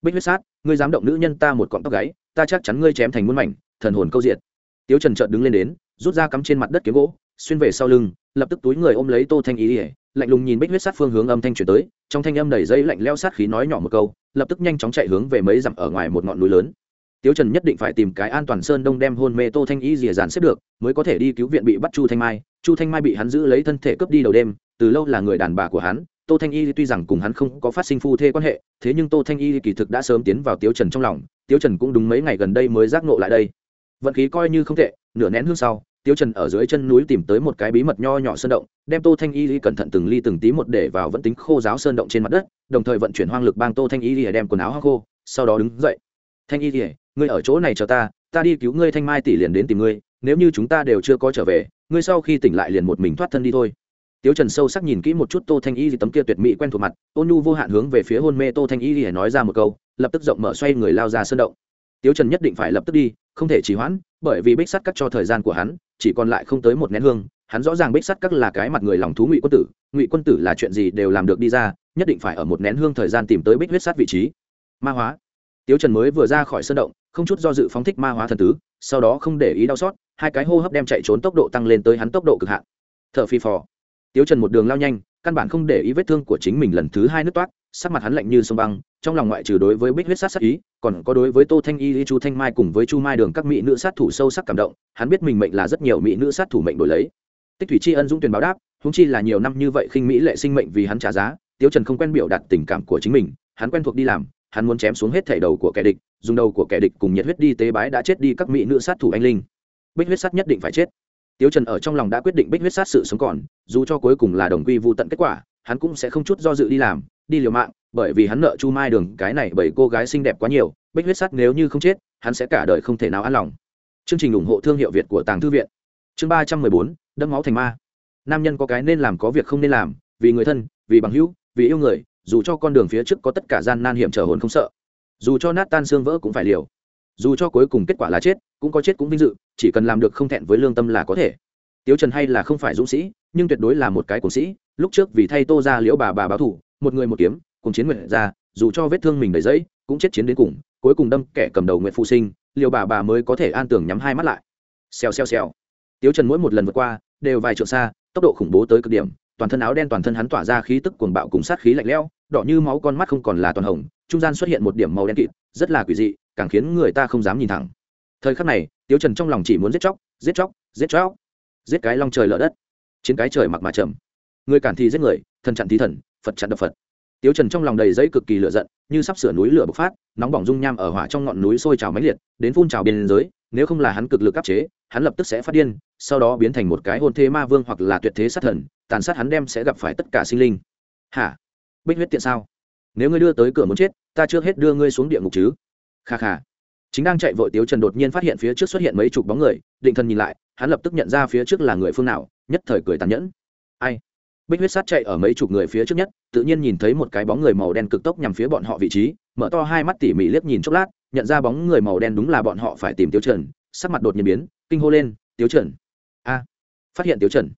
Bích huyết sát, ngươi dám động nữ nhân ta một cọng tóc gáy, ta chắc chắn ngươi chém thành muôn mảnh, thần hồn câu diện tiếu trần trợn đứng lên đến, rút ra cắm trên mặt đất kiếm gỗ, xuyên về sau lưng, lập tức túi người ôm lấy tô thanh ý ỉa lạnh lùng nhìn bích huyết sát phương hướng âm thanh chuyển tới, trong thanh âm đầy dây lạnh leo sát khí nói nhỏ một câu, lập tức nhanh chóng chạy hướng về mấy dặm ở ngoài một ngọn núi lớn tiếu trần nhất định phải tìm cái an toàn sơn đông đem hôn mê tô thanh y rìa dàn xếp được, mới có thể đi cứu viện bị bắt chu thanh mai. Chu thanh mai bị hắn giữ lấy thân thể cướp đi đầu đêm, từ lâu là người đàn bà của hắn. Tô thanh y tuy rằng cùng hắn không có phát sinh phu thê quan hệ, thế nhưng tô thanh y kỳ thực đã sớm tiến vào tiếu trần trong lòng, tiếu trần cũng đúng mấy ngày gần đây mới giác nộ lại đây. Vận khí coi như không tệ, nửa nén hương sau, tiếu trần ở dưới chân núi tìm tới một cái bí mật nho nhỏ sơn động, đem tô thanh y cẩn thận từng ly từng tí một để vào vẫn tính khô giáo sơn động trên mặt đất, đồng thời vận chuyển hoang lực bang tô thanh y đem quần áo hoa khô, sau đó đứng dậy. Thanh y ngươi ở chỗ này chờ ta ta đi cứu ngươi thanh mai tỷ liền đến tìm ngươi, nếu như chúng ta đều chưa có trở về, ngươi sau khi tỉnh lại liền một mình thoát thân đi thôi. Tiếu trần sâu sắc nhìn kỹ một chút tô thanh y thì tấm kia tuyệt mỹ quen thuộc mặt, ôn nhu vô hạn hướng về phía hôn mê tô thanh y thì nói ra một câu, lập tức rộng mở xoay người lao ra sơn động. Tiếu trần nhất định phải lập tức đi, không thể trì hoãn, bởi vì bích sắt cắt cho thời gian của hắn, chỉ còn lại không tới một nén hương, hắn rõ ràng bích sắt cắt là cái mặt người lòng thú ngụy quân tử, ngụy quân tử là chuyện gì đều làm được đi ra, nhất định phải ở một nén hương thời gian tìm tới bích huyết sát vị trí. Ma hóa tiếu trần mới vừa ra khỏi sơn động, không chút do dự phóng thích ma hóa thần tứ, sau đó không để ý đau xót, hai cái hô hấp đem chạy trốn tốc độ tăng lên tới hắn tốc độ cực hạn. T h ở phi phò. Tiếu trần một đường lao nhanh, căn bản không để ý vết thương của chính mình lần thứ hai nước toát sắc mặt hắn lạnh như sông băng, trong lòng ngoại trừ đối với bích huyết sát sát ý, còn có đối với tô thanh y chu thanh mai cùng với chu mai đường các mỹ nữ sát thủ sâu sắc cảm động, hắn biết mình mệnh là rất nhiều mỹ nữ sát thủ mệnh đổi lấy. Tích thủy tri ân dũng tuyển báo đáp húng chi là nhiều năm như vậy khinh mỹ lệ sinh mệnh vì hắn trả giá, tiếu trần không quen biểu đạt tình cảm của chính mình, hắn quen thuộc đi làm hắn muốn chém xuống hết thảy đầu của kẻ địch, dùng đầu của kẻ địch cùng nhiệt huyết đi tế bái đã chết đi các mỹ nữ sát thủ anh linh. Bích huyết sát nhất định phải chết. Tiếu trần ở trong lòng đã quyết định bích huyết sát sự sống còn, dù cho cuối cùng là đồng quy vô tận kết quả, hắn cũng sẽ không chút do dự đi làm, đi liều mạng, bởi vì hắn nợ chu mai đường cái này bởi cô gái xinh đẹp quá nhiều, bích huyết sát nếu như không chết, hắn sẽ cả đời không thể nào an lòng. Chương trình ủng hộ thương hiệu việt của tàng thư viện. Chương ba trăm mười bốn, đẫm máu thành ma. Nam nhân có cái nên làm có việc không nên làm, vì người thân, vì bằng hữu, vì yêu người dù cho con đường phía trước có tất cả gian nan hiểm trở hồn không sợ, dù cho nát tan xương vỡ cũng phải liều. Dù cho cuối cùng kết quả là chết, cũng có chết cũng vinh dự, chỉ cần làm được không thẹn với lương tâm là có thể. Tiếu trần hay là không phải dũng sĩ, nhưng tuyệt đối là một cái cuồng sĩ. Lúc trước vì thay tô ra liễu bà bà báo thủ, một người một kiếm, cùng chiến nguyện ra, dù cho vết thương mình đầy dẫy cũng chết chiến đến cùng, cuối cùng đâm kẻ cầm đầu nguyện phụ sinh, liều bà bà mới có thể an tưởng nhắm hai mắt lại. Xèo xèo xèo. Tiếu trần mỗi một lần vượt qua, đều vài trượng xa, tốc độ khủng bố tới cực điểm, toàn thân áo đen toàn thân hắn tỏa ra khí tức cuồng bạo cùng sát khí lạnh lẽo đỏ như máu con mắt không còn là toàn hồng, trung gian xuất hiện một điểm màu đen kịt, rất là quỷ dị, càng khiến người ta không dám nhìn thẳng. Thời khắc này, tiếu trần trong lòng chỉ muốn giết chóc giết chóc giết chóc, giết cái long trời lở đất, chiến cái trời mặc mà trầm. Người cản thì giết người, thần chặn thì thần, phật chặn đập phật. Tiếu trần trong lòng đầy dây cực kỳ lửa giận, như sắp sửa núi lửa bộc phát, nóng bỏng dung nham ở hỏa trong ngọn núi sôi trào mãnh liệt, đến phun trào biên giới, nếu không là hắn cực lực áp chế, hắn lập tức sẽ phát điên, sau đó biến thành một cái hôn thế ma vương hoặc là tuyệt thế sát thần, tàn sát hắn đem sẽ gặp phải tất cả sinh linh. Hả? Bích huyết tiện sao? Nếu ngươi đưa tới cửa muốn chết, ta trước hết đưa ngươi xuống địa ngục chứ. Kha kha. Chính đang chạy vội tiếu trần đột nhiên phát hiện phía trước xuất hiện mấy chục bóng người, định thần nhìn lại, hắn lập tức nhận ra phía trước là người phương nào, nhất thời cười tàn nhẫn. Ai? Bích huyết sát chạy ở mấy chục người phía trước nhất, tự nhiên nhìn thấy một cái bóng người màu đen cực tốc nhằm phía bọn họ vị trí, mở to hai mắt tỉ mỉ liếc nhìn chốc lát, nhận ra bóng người màu đen đúng là bọn họ phải tìm tiếu trần, sắc mặt đột nhiên biến, kinh hô lên, tiếu trần. A. Phát hiện tiếu trần.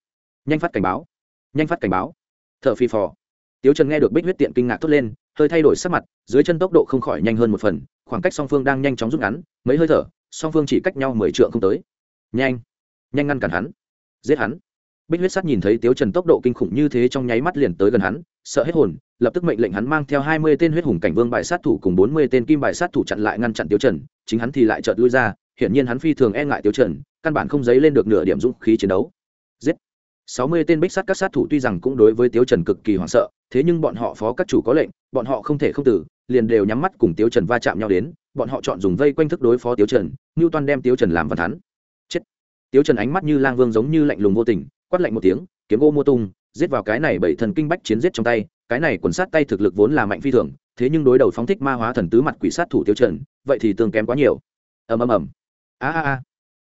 Nhanh phát cảnh báo. Nhanh phát cảnh báo. T h ở phi phò tiếu trần nghe được bích huyết tiện kinh ngạc thốt lên, hơi thay đổi sắc mặt, dưới chân tốc độ không khỏi nhanh hơn một phần, khoảng cách song phương đang nhanh chóng rút ngắn, mấy hơi thở, song phương chỉ cách nhau mười trượng không tới. Nhanh nhanh ngăn cản hắn, giết hắn. Bích huyết sắt nhìn thấy tiếu trần tốc độ kinh khủng như thế trong nháy mắt liền tới gần hắn, sợ hết hồn, lập tức mệnh lệnh hắn mang theo hai mươi tên huyết hùng cảnh vương bài sát thủ cùng bốn mươi tên kim bài sát thủ chặn lại ngăn chặn tiếu trần, chính hắn thì lại chợt lui ra, hiển nhiên hắn phi thường e ngại tiếu trần, căn bản không dấy lên được nửa điểm dũng khí chiến đấu. Giết! Sáu mươi tên bích sát các sát thủ tuy rằng cũng đối với tiếu trần cực kỳ hoảng sợ, thế nhưng bọn họ phó các chủ có lệnh, bọn họ không thể không tử, liền đều nhắm mắt cùng tiếu trần va chạm nhau đến, bọn họ chọn dùng vây quanh thức đối phó tiếu trần ngưu toan đem tiếu trần làm văn thắn chết! Tiếu trần ánh mắt như lang vương giống như lạnh lùng vô tình, quát lạnh một tiếng, kiếm gỗ mua tung, giết vào cái này bảy thần kinh bách chiến giết trong tay, cái này quần sát tay thực lực vốn là mạnh phi thường, thế nhưng đối đầu phóng thích ma hóa thần tứ mặt quỷ sát thủ Tiếu trần, vậy thì tương kém quá nhiều. Ầm ầm ầm. A a a.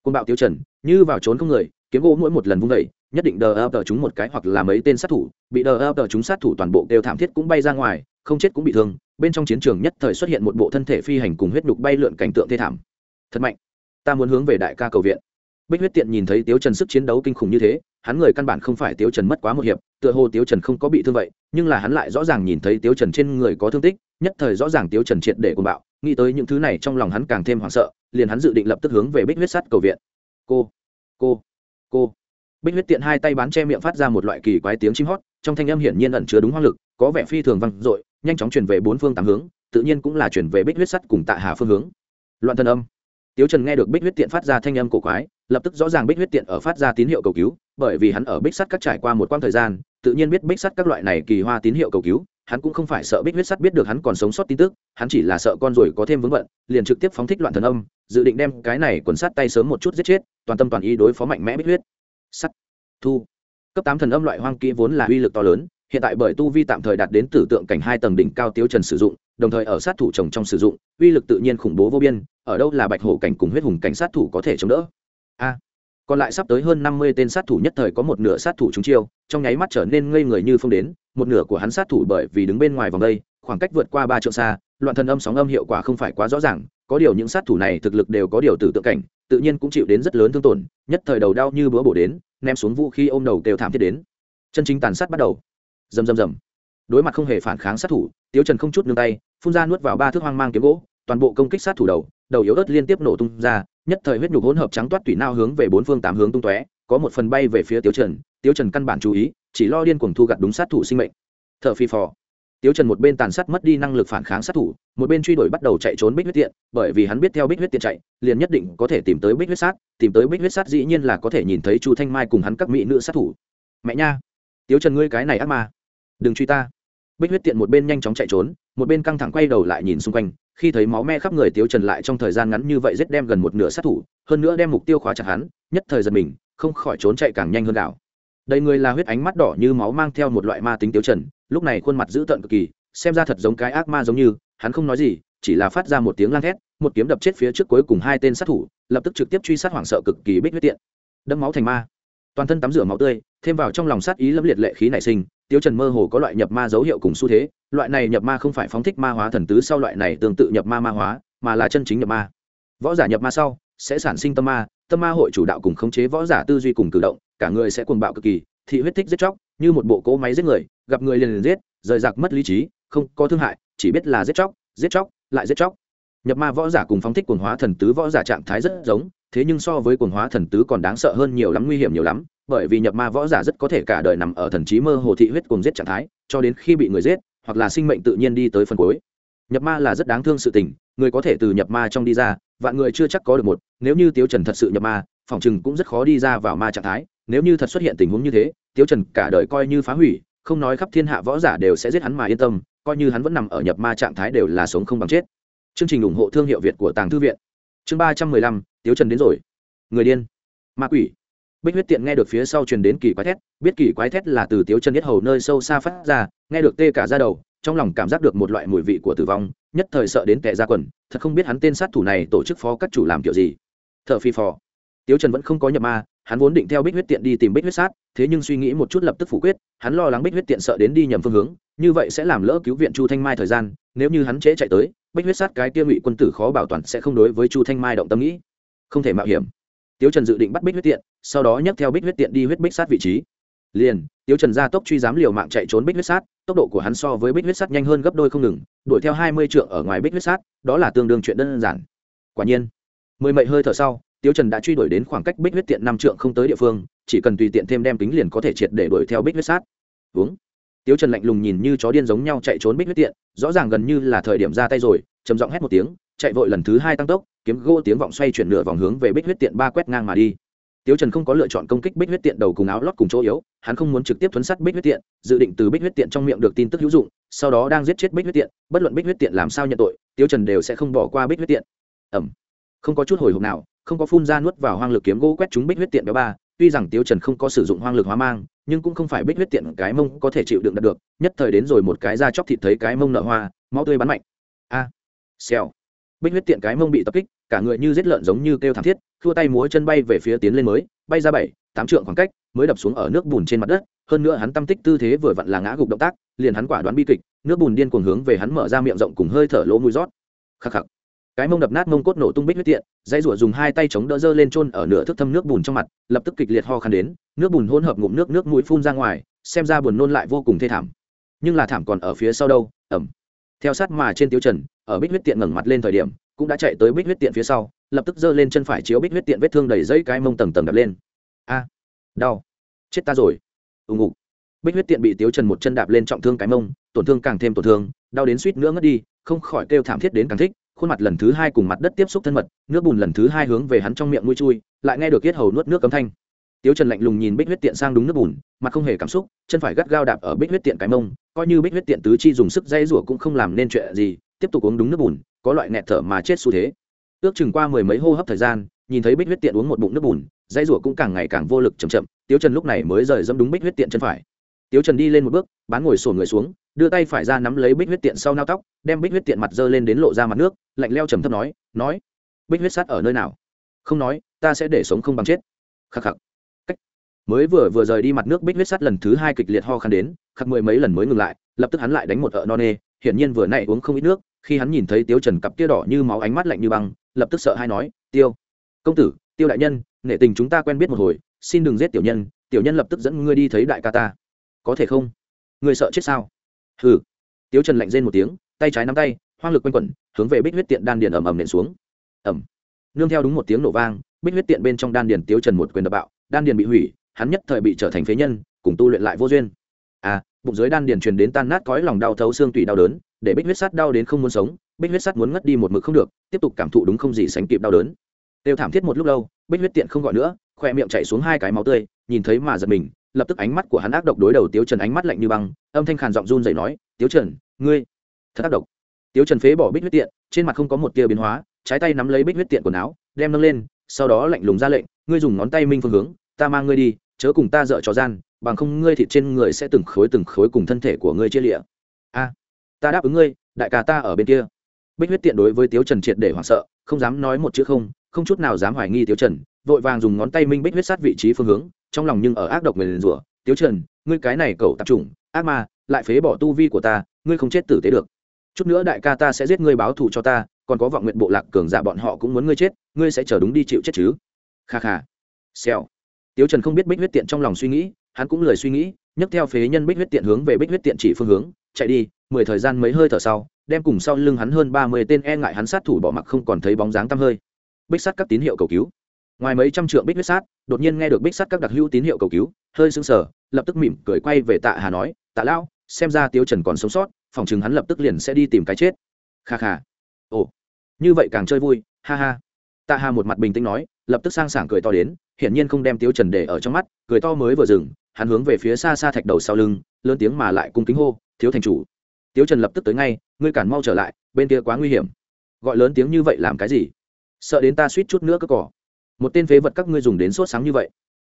Côn bạo Tiếu trần, như vào trốn không người, kiếm gỗ mỗi một lần vung đẩy nhất định đờ ập chúng một cái hoặc là mấy tên sát thủ, bị đờ ập chúng sát thủ toàn bộ đều thảm thiết cũng bay ra ngoài, không chết cũng bị thương, bên trong chiến trường nhất thời xuất hiện một bộ thân thể phi hành cùng huyết nhục bay lượn cảnh tượng thê thảm. Thật mạnh. Ta muốn hướng về đại ca cầu viện. Bích huyết tiện nhìn thấy tiếu trần sức chiến đấu kinh khủng như thế, hắn người căn bản không phải tiếu trần mất quá một hiệp, tựa hồ tiếu trần không có bị thương vậy, nhưng là hắn lại rõ ràng nhìn thấy tiếu trần trên người có thương tích, nhất thời rõ ràng tiếu trần triệt để cuồng bạo, nghĩ tới những thứ này trong lòng hắn càng thêm hoảng sợ, liền hắn dự định lập tức hướng về bích huyết sắt cầu viện. Cô cô cô bích huyết tiện hai tay bán che miệng phát ra một loại kỳ quái tiếng chim hót, trong thanh âm hiển nhiên ẩn chứa đúng hoang lực, có vẻ phi thường vang dội, nhanh chóng chuyển về bốn phương tám hướng, tự nhiên cũng là chuyển về bích huyết sắt cùng tạ hà phương hướng. Loạn thân âm. Tiếu trần nghe được bích huyết tiện phát ra thanh âm cổ quái, lập tức rõ ràng bích huyết tiện ở phát ra tín hiệu cầu cứu, bởi vì hắn ở bích sắt các trải qua một quãng thời gian, tự nhiên biết bích sắt các loại này kỳ hoa tín hiệu cầu cứu, hắn cũng không phải sợ bích huyết sắt biết được hắn còn sống sót tin tức, hắn chỉ là sợ con rồi có thêm vướng bận, liền trực tiếp phóng thích loạn thần âm, dự định đem cái này quần sát tay sớm một chút giết chết, toàn tâm toàn ý đối phó mạnh mẽ bích huyết sắt. Thu. Cấp tám thần âm loại hoang kỹ vốn là uy lực to lớn, hiện tại bởi tu vi tạm thời đạt đến tử tượng cảnh hai tầng đỉnh cao tiêu trần sử dụng, đồng thời ở sát thủ trồng trong sử dụng, uy lực tự nhiên khủng bố vô biên, ở đâu là bạch hổ cảnh cùng huyết hùng cảnh sát thủ có thể chống đỡ? A. Còn lại sắp tới hơn năm mươi tên sát thủ nhất thời có một nửa sát thủ chúng chiêu, trong nháy mắt trở nên ngây người như phong đến, một nửa của hắn sát thủ bởi vì đứng bên ngoài vòng đây, khoảng cách vượt qua ba triệu xa, loạn thần âm sóng âm hiệu quả không phải quá rõ ràng, có điều những sát thủ này thực lực đều có điều tử tượng cảnh tự nhiên cũng chịu đến rất lớn thương tổn, nhất thời đầu đau như bữa bổ đến, ném xuống vũ khí ôm đầu kêu thảm thiết đến. Chân chính tàn sát bắt đầu. Rầm rầm rầm. Đối mặt không hề phản kháng sát thủ, tiếu trần không chút nương tay, phun ra nuốt vào ba thước hoang mang kiếm gỗ, toàn bộ công kích sát thủ đầu đầu yếu ớt liên tiếp nổ tung ra, nhất thời huyết nhục hỗn hợp trắng toát tủy nao hướng về bốn phương tám hướng tung tóe, có một phần bay về phía tiếu trần tiếu trần căn bản chú ý, chỉ lo điên cuồng thu gặt đúng sát thủ sinh mệnh. T h ở phi phò tiếu trần một bên tàn sát mất đi năng lực phản kháng sát thủ, một bên truy đuổi bắt đầu chạy trốn bích huyết tiện, bởi vì hắn biết theo bích huyết tiện chạy, liền nhất định có thể tìm tới bích huyết sát, tìm tới bích huyết sát dĩ nhiên là có thể nhìn thấy chu thanh mai cùng hắn các mỹ nữ sát thủ. Mẹ nha! Tiếu trần ngươi cái này ác ma! Đừng truy ta! Bích huyết tiện một bên nhanh chóng chạy trốn, một bên căng thẳng quay đầu lại nhìn xung quanh, khi thấy máu me khắp người tiếu trần lại trong thời gian ngắn như vậy giết đem gần một nửa sát thủ, hơn nữa đem mục tiêu khóa chặt hắn, nhất thời giật mình, không khỏi trốn chạy càng nhanh hơn đảo đầy người là huyết ánh mắt đỏ như máu mang theo một loại ma tính tiêu trần, lúc này khuôn mặt dữ tợn cực kỳ, xem ra thật giống cái ác ma giống như, hắn không nói gì, chỉ là phát ra một tiếng lang thét, một kiếm đập chết phía trước cuối cùng hai tên sát thủ, lập tức trực tiếp truy sát hoảng sợ cực kỳ bích huyết tiện. Đâm máu thành ma. Toàn thân tắm rửa máu tươi, thêm vào trong lòng sát ý lâm liệt lệ khí nảy sinh, tiêu trần mơ hồ có loại nhập ma dấu hiệu cùng xu thế, loại này nhập ma không phải phóng thích ma hóa thần tứ sau loại này tương tự nhập ma ma hóa, mà là chân chính nhập ma. Võ giả nhập ma sau, sẽ sản sinh tâm ma tâm ma hội chủ đạo cùng khống chế võ giả tư duy cùng cử động, cả người sẽ cuồng bạo cực kỳ, thị huyết thích giết chóc, như một bộ cỗ máy giết người, gặp người liền liền giết, rời rạc mất lý trí, không có thương hại, chỉ biết là giết chóc giết chóc, lại giết chóc. Nhập ma võ giả cùng phóng thích cuồng hóa thần tứ võ giả trạng thái rất giống, thế nhưng so với cuồng hóa thần tứ còn đáng sợ hơn nhiều lắm, nguy hiểm nhiều lắm, bởi vì nhập ma võ giả rất có thể cả đời nằm ở thần trí mơ hồ thị huyết cùng giết trạng thái, cho đến khi bị người giết, hoặc là sinh mệnh tự nhiên đi tới phần cuối nhập ma là rất đáng thương sự tình, người có thể từ nhập ma trong đi ra, vạn người chưa chắc có được một, nếu như tiếu trần thật sự nhập ma, phòng chừng cũng rất khó đi ra vào ma trạng thái, nếu như thật xuất hiện tình huống như thế, tiếu trần cả đời coi như phá hủy, không nói khắp thiên hạ võ giả đều sẽ giết hắn mà yên tâm, coi như hắn vẫn nằm ở nhập ma trạng thái đều là sống không bằng chết. Chương trình ủng hộ thương hiệu việt của tàng thư viện. Chương ba trăm mười lăm, tiếu trần đến rồi. Người điên. Ma quỷ. Bích huyết tiện nghe được phía sau truyền đến kỳ quái thét, biết kỳ quái thét là từ tiếu Trần biết hầu nơi sâu xa phát ra, nghe được tê cả ra đầu trong lòng cảm giác được một loại mùi vị của tử vong, nhất thời sợ đến kẻ ra quần, thật không biết hắn tên sát thủ này tổ chức phó các chủ làm kiểu gì. T h ở phi phò. Tiếu trần vẫn không có nhập ma, hắn vốn định theo bích huyết tiện đi tìm bích huyết sát, thế nhưng suy nghĩ một chút lập tức phủ quyết, hắn lo lắng bích huyết tiện sợ đến đi nhầm phương hướng, như vậy sẽ làm lỡ cứu viện chu thanh mai thời gian, nếu như hắn trễ chạy tới, bích huyết sát cái tiêu ngụy quân tử khó bảo toàn sẽ không đối với chu thanh mai động tâm nghĩ. Không thể mạo hiểm. Tiếu trần dự định bắt bích huyết tiện, sau đó nhấc theo bích huyết tiện đi huyết bích sát vị trí liền, tiếu trần ra tốc truy giám liều mạng chạy trốn bích huyết sát, tốc độ của hắn so với bích huyết sát nhanh hơn gấp đôi không ngừng, đuổi theo hai mươi trượng ở ngoài bích huyết sát, đó là tương đương chuyện đơn giản. Quả nhiên, mười mậy hơi thở sau, tiếu trần đã truy đuổi đến khoảng cách bích huyết tiện năm trượng không tới địa phương, chỉ cần tùy tiện thêm đem kính liền có thể triệt để đuổi theo bích huyết sát. Uống. Tiếu trần lạnh lùng nhìn như chó điên giống nhau chạy trốn bích huyết tiện, rõ ràng gần như là thời điểm ra tay rồi, trầm giọng hét một tiếng, chạy vội lần thứ hai tăng tốc, kiếm gỗ tiếng vọng xoay chuyển nửa vòng hướng về bích huyết tiện ba quét ngang mà đi tiếu trần không có lựa chọn công kích bích huyết tiện đầu cùng áo lót cùng chỗ yếu hắn không muốn trực tiếp thuấn sát bích huyết tiện dự định từ bích huyết tiện trong miệng được tin tức hữu dụng sau đó đang giết chết bích huyết tiện bất luận bích huyết tiện làm sao nhận tội tiếu trần đều sẽ không bỏ qua bích huyết tiện. Ẩm không có chút hồi hộp nào không có phun ra nuốt vào hoang lực kiếm gỗ quét chúng bích huyết tiện béo ba tuy rằng tiếu trần không có sử dụng hoang lực hóa mang nhưng cũng không phải bích huyết tiện cái mông có thể chịu đựng được nhất thời đến rồi một cái da chóc thịt thấy cái mông nợ hoa máu tươi bắn mạnh. A. À, xèo bích huyết tiện cái mông bị tập kích, cả người như giết lợn giống như kêu thảm thiết thua tay múa chân bay về phía tiến lên mới, bay ra bảy, tám trượng khoảng cách, mới đập xuống ở nước bùn trên mặt đất. Hơn nữa hắn tâm tích tư thế vừa vặn là ngã gục động tác, liền hắn quả đoán bi kịch, nước bùn điên cuồng hướng về hắn mở ra miệng rộng cùng hơi thở lỗ mũi rót. Khắc khắc. Cái mông đập nát mông cốt nổ tung bích huyết tiện dây rủa dùng hai tay chống đỡ dơ lên trôn ở nửa thức thâm nước bùn trong mặt, lập tức kịch liệt ho khăn đến, nước bùn hỗn hợp ngụm nước nước mũi phun ra ngoài, xem ra buồn nôn lại vô cùng thê thảm. Nhưng là thảm còn ở phía sau đâu ẩm theo sát mà trên tiêu trần ở bích huyết tiện ngẩng mặt lên thời điểm, cũng đã chạy tới bích huyết tiện phía sau, lập tức giơ lên chân phải chiếu bích huyết tiện vết thương đầy dây cái mông tầng tầng đập lên. A, đau. Chết ta rồi. Ù ngục. Bích huyết tiện bị tiếu trần một chân đạp lên trọng thương cái mông, tổn thương càng thêm tổn thương, đau đến suýt nữa ngất đi, không khỏi kêu thảm thiết đến càng thích, khuôn mặt lần thứ hai cùng mặt đất tiếp xúc thân mật, nước bùn lần thứ hai hướng về hắn trong miệng mũi chui, lại nghe được yết hầu nuốt nước cấm thanh. Tiếu trần lạnh lùng nhìn bích huyết tiện sang đúng nước bùn, mặt không hề cảm xúc, chân phải gắt gao đạp ở bích huyết tiện cái mông, coi như bích huyết tiện tứ chi dùng sức dây rủa cũng không làm nên chuyện gì tiếp tục uống đúng nước bùn, có loại nghẹt thở mà chết xu thế. Ước chừng qua mười mấy hô hấp thời gian, nhìn thấy bích huyết tiện uống một bụng nước bùn dây rủa cũng càng ngày càng vô lực chậm chậm, tiếu trần lúc này mới rời dẫm đúng bích huyết tiện chân phải. Tiếu trần đi lên một bước, bán ngồi sổ người xuống, đưa tay phải ra nắm lấy bích huyết tiện sau nao tóc, đem bích huyết tiện mặt dơ lên đến lộ ra mặt nước, lạnh leo trầm thấp nói nói, bích huyết sắt ở nơi nào? Không nói, ta sẽ để sống không bằng chết. Khắc khắc. Cách. Mới vừa vừa rời đi mặt nước, bích huyết sắt lần thứ hai kịch liệt ho khăn đến, khắc mười mấy lần mới ngừng lại, lập tức hắn lại đánh một ợ no nê hiển nhiên vừa nãy uống không ít nước, khi hắn nhìn thấy tiêu trần cặp kia đỏ như máu ánh mắt lạnh như băng, lập tức sợ hai nói, tiêu, công tử, tiêu đại nhân, nể tình chúng ta quen biết một hồi, xin đừng giết tiểu nhân tiểu nhân lập tức dẫn ngươi đi thấy đại ca ta. Có thể không? Ngươi sợ chết sao? Hừ. Tiêu trần lạnh rên một tiếng, tay trái nắm tay, hoang lực quanh quẩn, hướng về bích huyết tiện đan điền ầm ầm nện xuống. Ầm. Nương theo đúng một tiếng nổ vang, bích huyết tiện bên trong đan điền tiêu trần một quyền đập bạo, đan điền bị hủy, hắn nhất thời bị trở thành phế nhân, cùng tu luyện lại vô duyên. À bụng dưới đan điền truyền đến tan nát cõi lòng đau thấu xương tủy đau đớn, để bích huyết sắt đau đến không muốn sống, bích huyết sắt muốn ngất đi một mực không được, tiếp tục cảm thụ đúng không gì sánh kịp đau đớn. Tiêu thảm thiết một lúc lâu, bích huyết tiện không gọi nữa, khoe miệng chảy xuống hai cái máu tươi, nhìn thấy mà giật mình, lập tức ánh mắt của hắn ác độc đối đầu tiếu trần ánh mắt lạnh như băng, âm thanh khàn giọng run dậy nói, tiếu trần, ngươi, thật ác độc. Tiếu trần phế bỏ bích huyết tiện, trên mặt không có một tia biến hóa, trái tay nắm lấy bích huyết tiện quần áo, đem nâng lên, sau đó lạnh lùng ra lệnh, ngươi dùng ngón tay minh phương hướng, ta mang ngươi đi, chớ cùng ta dợ trò gian bằng không ngươi thịt trên người sẽ từng khối từng khối cùng thân thể của ngươi chia lịa. A, ta đáp ứng ngươi, đại ca ta ở bên kia. Bích huyết tiện đối với tiếu trần triệt để hoảng sợ, không dám nói một chữ không không chút nào dám hoài nghi tiếu trần, vội vàng dùng ngón tay minh bích huyết sát vị trí phương hướng, trong lòng nhưng ở ác độc người rủa, tiếu trần, ngươi cái này cầu tạp chủng, ác ma, lại phế bỏ tu vi của ta, ngươi không chết tử tế được. Chút nữa đại ca ta sẽ giết ngươi báo thù cho ta, còn có vọng nguyện bộ lạc cường giả bọn họ cũng muốn ngươi chết, ngươi sẽ chờ đúng đi chịu chết chứ. Kha kha. Xèo. Tiếu trần không biết bích huyết tiện trong lòng suy nghĩ hắn cũng lười suy nghĩ, nhấc theo phế nhân bích huyết tiện hướng về bích huyết tiện chỉ phương hướng, chạy đi, mười thời gian mấy hơi thở sau, đem cùng sau lưng hắn hơn ba mươi tên e ngại hắn sát thủ bỏ mặc không còn thấy bóng dáng tăm hơi. Bích sắt các tín hiệu cầu cứu. Ngoài mấy trăm trượng bích huyết sát đột nhiên nghe được bích sắt các đặc hữu tín hiệu cầu cứu, hơi sững sờ, lập tức mỉm cười quay về tạ hà nói, tạ lão, xem ra tiếu trần còn sống sót, phòng chừng hắn lập tức liền sẽ đi tìm cái chết. Kha kha. Ồ. Như vậy càng chơi vui, ha ha. Tạ hà một mặt bình tĩnh nói, lập tức sang sảng cười to đến hiển nhiên không đem tiếu trần để ở trong mắt, cười to mới vừa dừng, hắn hướng về phía xa xa thạch đầu sau lưng, lớn tiếng mà lại cung kính hô, thiếu thành chủ. Tiếu trần lập tức tới ngay, ngươi cản mau trở lại, bên kia quá nguy hiểm. Gọi lớn tiếng như vậy làm cái gì? Sợ đến ta suýt chút nữa cơ cỏ. Một tên phế vật các ngươi dùng đến sốt sáng như vậy.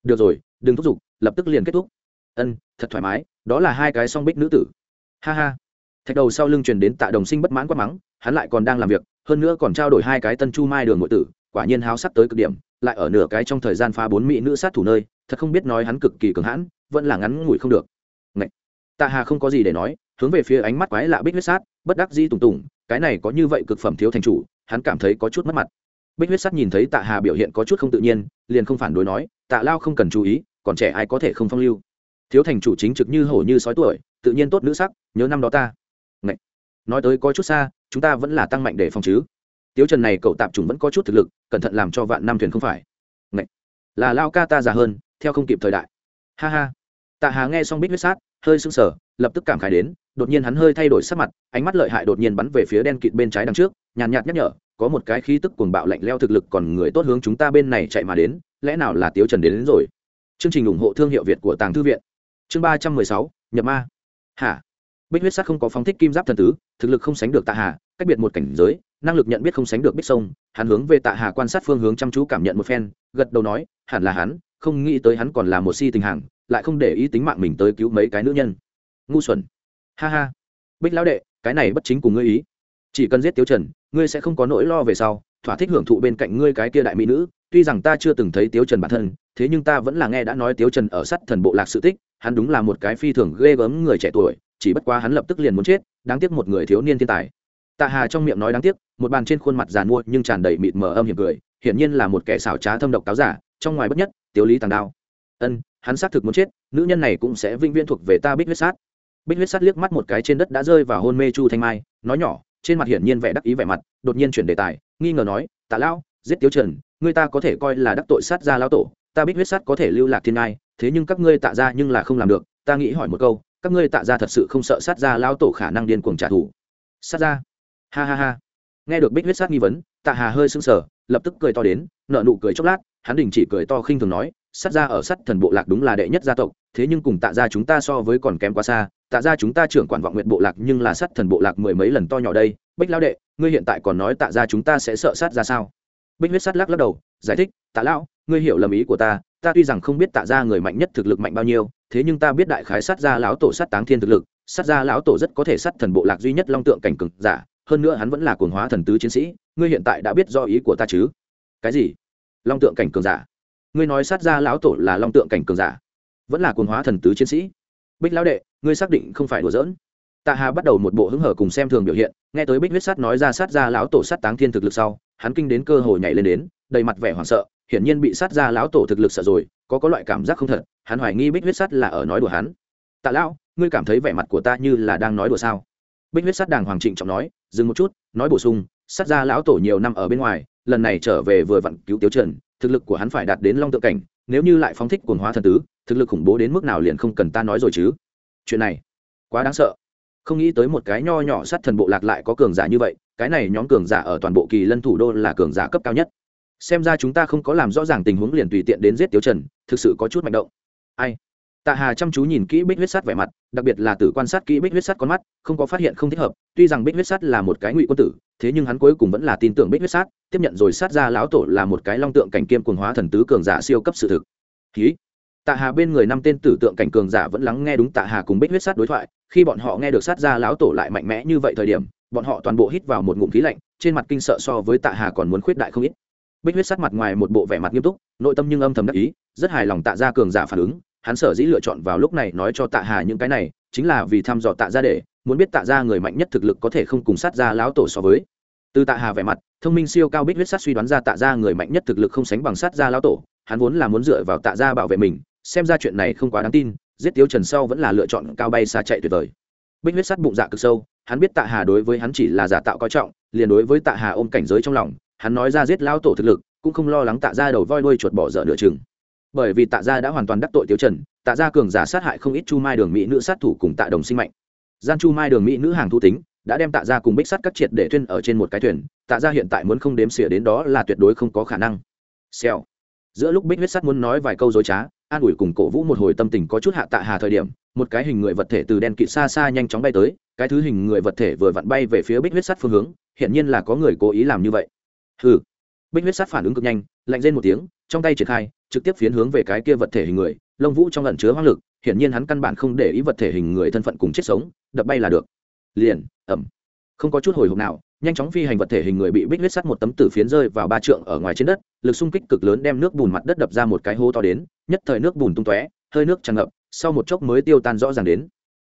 Được rồi, đừng thúc giục, lập tức liền kết thúc. Ân, thật thoải mái, đó là hai cái song bích nữ tử. Ha ha. Thạch đầu sau lưng truyền đến tạ đồng sinh bất mãn quá mắng, hắn lại còn đang làm việc, hơn nữa còn trao đổi hai cái tân chu mai đường nội tử, quả nhiên háo sắc tới cực điểm lại ở nửa cái trong thời gian phá bốn mỹ nữ sát thủ nơi, thật không biết nói hắn cực kỳ cường hãn, vẫn là ngắn ngủi không được. Ngậy! tạ hà không có gì để nói, hướng về phía ánh mắt quái lạ bích huyết sát, bất đắc di tùng tùng cái này có như vậy cực phẩm thiếu thành chủ, hắn cảm thấy có chút mất mặt. Bích huyết sát nhìn thấy tạ hà biểu hiện có chút không tự nhiên, liền không phản đối nói, tạ lao không cần chú ý, còn trẻ ai có thể không phong lưu? Thiếu thành chủ chính trực như hổ như sói tuổi, tự nhiên tốt nữ sắc, nhớ năm đó ta. Ngậy! nói tới có chút xa, chúng ta vẫn là tăng mạnh để phòng chứ tiếu trần này cậu tạp chủng vẫn có chút thực lực cẩn thận làm cho vạn năm thuyền không phải. Ngậy! là lao ca ta già hơn theo không kịp thời đại. Ha ha. Tạ hà nghe xong bích huyết sát hơi sưng sờ lập tức cảm khái đến đột nhiên hắn hơi thay đổi sắc mặt ánh mắt lợi hại đột nhiên bắn về phía đen kịt bên trái đằng trước nhàn nhạt nhắc nhở có một cái khí tức cuồng bạo lạnh leo thực lực còn người tốt hướng chúng ta bên này chạy mà đến lẽ nào là tiếu trần đến, đến rồi? Chương trình ủng hộ thương hiệu việt của tàng thư viện. Chương ba trăm mười sáu nhập ma. Hả? Bích huyết sát không có phóng thích kim giáp thần tứ thực lực không sánh được tạ hà cách biệt một cảnh giới năng lực nhận biết không sánh được bích sông, hắn hướng về tạ hà quan sát phương hướng chăm chú cảm nhận một phen, gật đầu nói, hẳn là hắn, không nghĩ tới hắn còn là một si tình hàng, lại không để ý tính mạng mình tới cứu mấy cái nữ nhân. Ngu xuẩn. Ha ha. Bích lão đệ, cái này bất chính cùng ngươi ý. Chỉ cần giết Tiêu trần, ngươi sẽ không có nỗi lo về sau, thỏa thích hưởng thụ bên cạnh ngươi cái kia đại mỹ nữ, tuy rằng ta chưa từng thấy Tiêu trần bản thân, thế nhưng ta vẫn là nghe đã nói Tiêu trần ở sắt thần bộ lạc sự tích, hắn đúng là một cái phi thường ghê gớm người trẻ tuổi, chỉ bất quá hắn lập tức liền muốn chết, đáng tiếc một người thiếu niên thiên tài. Tạ hà trong miệng nói đáng tiếc một bàn trên khuôn mặt giàn mua nhưng tràn đầy mịt mờ âm hiểm cười, hiển nhiên là một kẻ xảo trá thâm độc cáo giả, trong ngoài bất nhất tiếu lý tàng đao. Ân, hắn xác thực muốn chết, nữ nhân này cũng sẽ vĩnh viễn thuộc về ta bích huyết sát. Bích huyết sát liếc mắt một cái trên đất đã rơi vào hôn mê chu thanh mai, nói nhỏ, trên mặt hiển nhiên vẻ đắc ý vẻ mặt, đột nhiên chuyển đề tài, nghi ngờ nói, tạ lão, giết tiếu trần, người ta có thể coi là đắc tội sát ra lão tổ, ta bích huyết sát có thể lưu lạc thiên ngai, thế nhưng các ngươi tạ ra nhưng là không làm được, ta nghĩ hỏi một câu, các ngươi tạ ra thật sự không sợ sát ra lão tổ khả năng điên cuồng trả thù? Sát ra ha ha ha nghe được bích huyết sát nghi vấn, tạ hà hơi sưng sờ, lập tức cười to đến nợ nụ cười chốc lát, hắn đình chỉ cười to khinh thường nói, sát ra ở sát thần bộ lạc đúng là đệ nhất gia tộc, thế nhưng cùng tạ ra chúng ta so với còn kém quá xa. Tạ ra chúng ta trưởng quản vọng nguyện bộ lạc nhưng là sát thần bộ lạc mười mấy lần to nhỏ đây. Bích lao đệ, ngươi hiện tại còn nói tạ ra chúng ta sẽ sợ sát ra sao? Bích huyết sát lắc lắc đầu, giải thích, tạ lão, ngươi hiểu lầm ý của ta. Ta tuy rằng không biết tạ ra người mạnh nhất thực lực mạnh bao nhiêu, thế nhưng ta biết đại khái sát ra lão tổ sát táng thiên thực lực. Sát ra lão tổ rất có thể sát thần bộ lạc duy nhất long tượng cảnh cực giả hơn nữa hắn vẫn là cuồng hóa thần tứ chiến sĩ, ngươi hiện tại đã biết do ý của ta chứ? Cái gì? Long tượng cảnh cường giả. Ngươi nói sát ra lão tổ là long tượng cảnh cường giả, vẫn là cuồng hóa thần tứ chiến sĩ? Bích lão đệ, ngươi xác định không phải đùa giỡn. Tạ hà bắt đầu một bộ hứng hở cùng xem thường biểu hiện, nghe tới bích huyết sát nói ra sát ra lão tổ sát táng thiên thực lực sau, hắn kinh đến cơ hội nhảy lên đến, đầy mặt vẻ hoảng sợ, hiển nhiên bị sát ra lão tổ thực lực sợ rồi, có có loại cảm giác không thật, hắn hoài nghi bích huyết sát là ở nói đùa hắn. Tạ lão, ngươi cảm thấy vẻ mặt của ta như là đang nói đùa sao? Bích huyết sát đàng hoàng trịnh trọng nói, dừng một chút, nói bổ sung, sát ra lão tổ nhiều năm ở bên ngoài, lần này trở về vừa vặn cứu tiếu trần, thực lực của hắn phải đạt đến long tự cảnh, nếu như lại phóng thích quần hóa thần tứ, thực lực khủng bố đến mức nào liền không cần ta nói rồi chứ. Chuyện này, quá đáng sợ. Không nghĩ tới một cái nho nhỏ sát thần bộ lạc lại có cường giả như vậy, cái này nhóm cường giả ở toàn bộ kỳ lân thủ đô là cường giả cấp cao nhất. Xem ra chúng ta không có làm rõ ràng tình huống liền tùy tiện đến giết tiếu trần, thực sự có chút mạnh động. Ai? Tạ hà chăm chú nhìn kỹ bích huyết sắt vẻ mặt, đặc biệt là từ quan sát kỹ bích huyết sắt con mắt, không có phát hiện không thích hợp, tuy rằng bích huyết sắt là một cái ngụy quân tử, thế nhưng hắn cuối cùng vẫn là tin tưởng bích huyết sắt tiếp nhận rồi sát ra lão tổ là một cái long tượng cảnh kiêm Cuồng hóa thần tứ cường giả siêu cấp sự thực khí. tạ hà bên người năm tên tử tượng cảnh cường giả vẫn lắng nghe đúng tạ hà cùng bích huyết sắt đối thoại, khi bọn họ nghe được sát ra lão tổ lại mạnh mẽ như vậy thời điểm, bọn họ toàn bộ hít vào một ngụm khí lạnh, trên mặt kinh sợ so với tạ hà còn muốn khuyết đại không ít bích huyết sắt mặt ngoài một bộ vẻ mặt nghiêm túc, nội tâm nhưng âm thầm đắc ý, rất hài lòng tạ gia cường giả phản ứng hắn sở dĩ lựa chọn vào lúc này nói cho tạ hà những cái này, chính là vì thăm dò tạ ra để, muốn biết tạ ra người mạnh nhất thực lực có thể không cùng sát ra lão tổ so với. Từ tạ hà vẻ mặt, thông minh siêu cao bích huyết sắt suy đoán ra tạ ra người mạnh nhất thực lực không sánh bằng sát ra lão tổ, hắn vốn là muốn dựa vào tạ ra bảo vệ mình, xem ra chuyện này không quá đáng tin, giết tiếu trần sau vẫn là lựa chọn cao bay xa chạy tuyệt vời. Bích huyết sắt bụng dạ cực sâu, hắn biết tạ hà đối với hắn chỉ là giả tạo coi trọng, liền đối với tạ hà ôm cảnh giới trong lòng, hắn nói ra giết lao tổ thực lực, cũng không lo lắng tạ ra đầu voi đuôi chuột bỏ dở nửa chừng bởi vì tạ gia đã hoàn toàn đắc tội tiêu trần, tạ gia cường giả sát hại không ít chu mai đường mỹ nữ sát thủ cùng tạ đồng sinh mạnh gian chu mai đường mỹ nữ hàng thu tính, đã đem tạ gia cùng bích sắt các triệt để tuyên ở trên một cái thuyền, tạ gia hiện tại muốn không đếm xỉa đến đó là tuyệt đối không có khả năng. Xèo. Giữa lúc bích huyết sắt muốn nói vài câu dối trá, an ủi cùng cổ vũ một hồi tâm tình có chút hạ tạ hà thời điểm, một cái hình người vật thể từ đen kịt xa xa nhanh chóng bay tới, cái thứ hình người vật thể vừa vặn bay về phía bích huyết sắt phương hướng, hiển nhiên là có người cố ý làm như vậy. Hừ. bích huyết sắt phản ứng cực nhanh, lạnh rên một tiếng, trong tay triển khai trực tiếp phiến hướng về cái kia vật thể hình người, lông vũ trong lẩn chứa hoang lực, hiển nhiên hắn căn bản không để ý vật thể hình người thân phận cùng chết sống, đập bay là được. Liền ẩm không có chút hồi hộp nào, nhanh chóng phi hành vật thể hình người bị bích huyết sắt một tấm tử phiến rơi vào ba trượng ở ngoài trên đất, lực xung kích cực lớn đem nước bùn mặt đất đập ra một cái hố to đến, nhất thời nước bùn tung tóe, hơi nước tràn ngập, sau một chốc mới tiêu tan rõ ràng đến.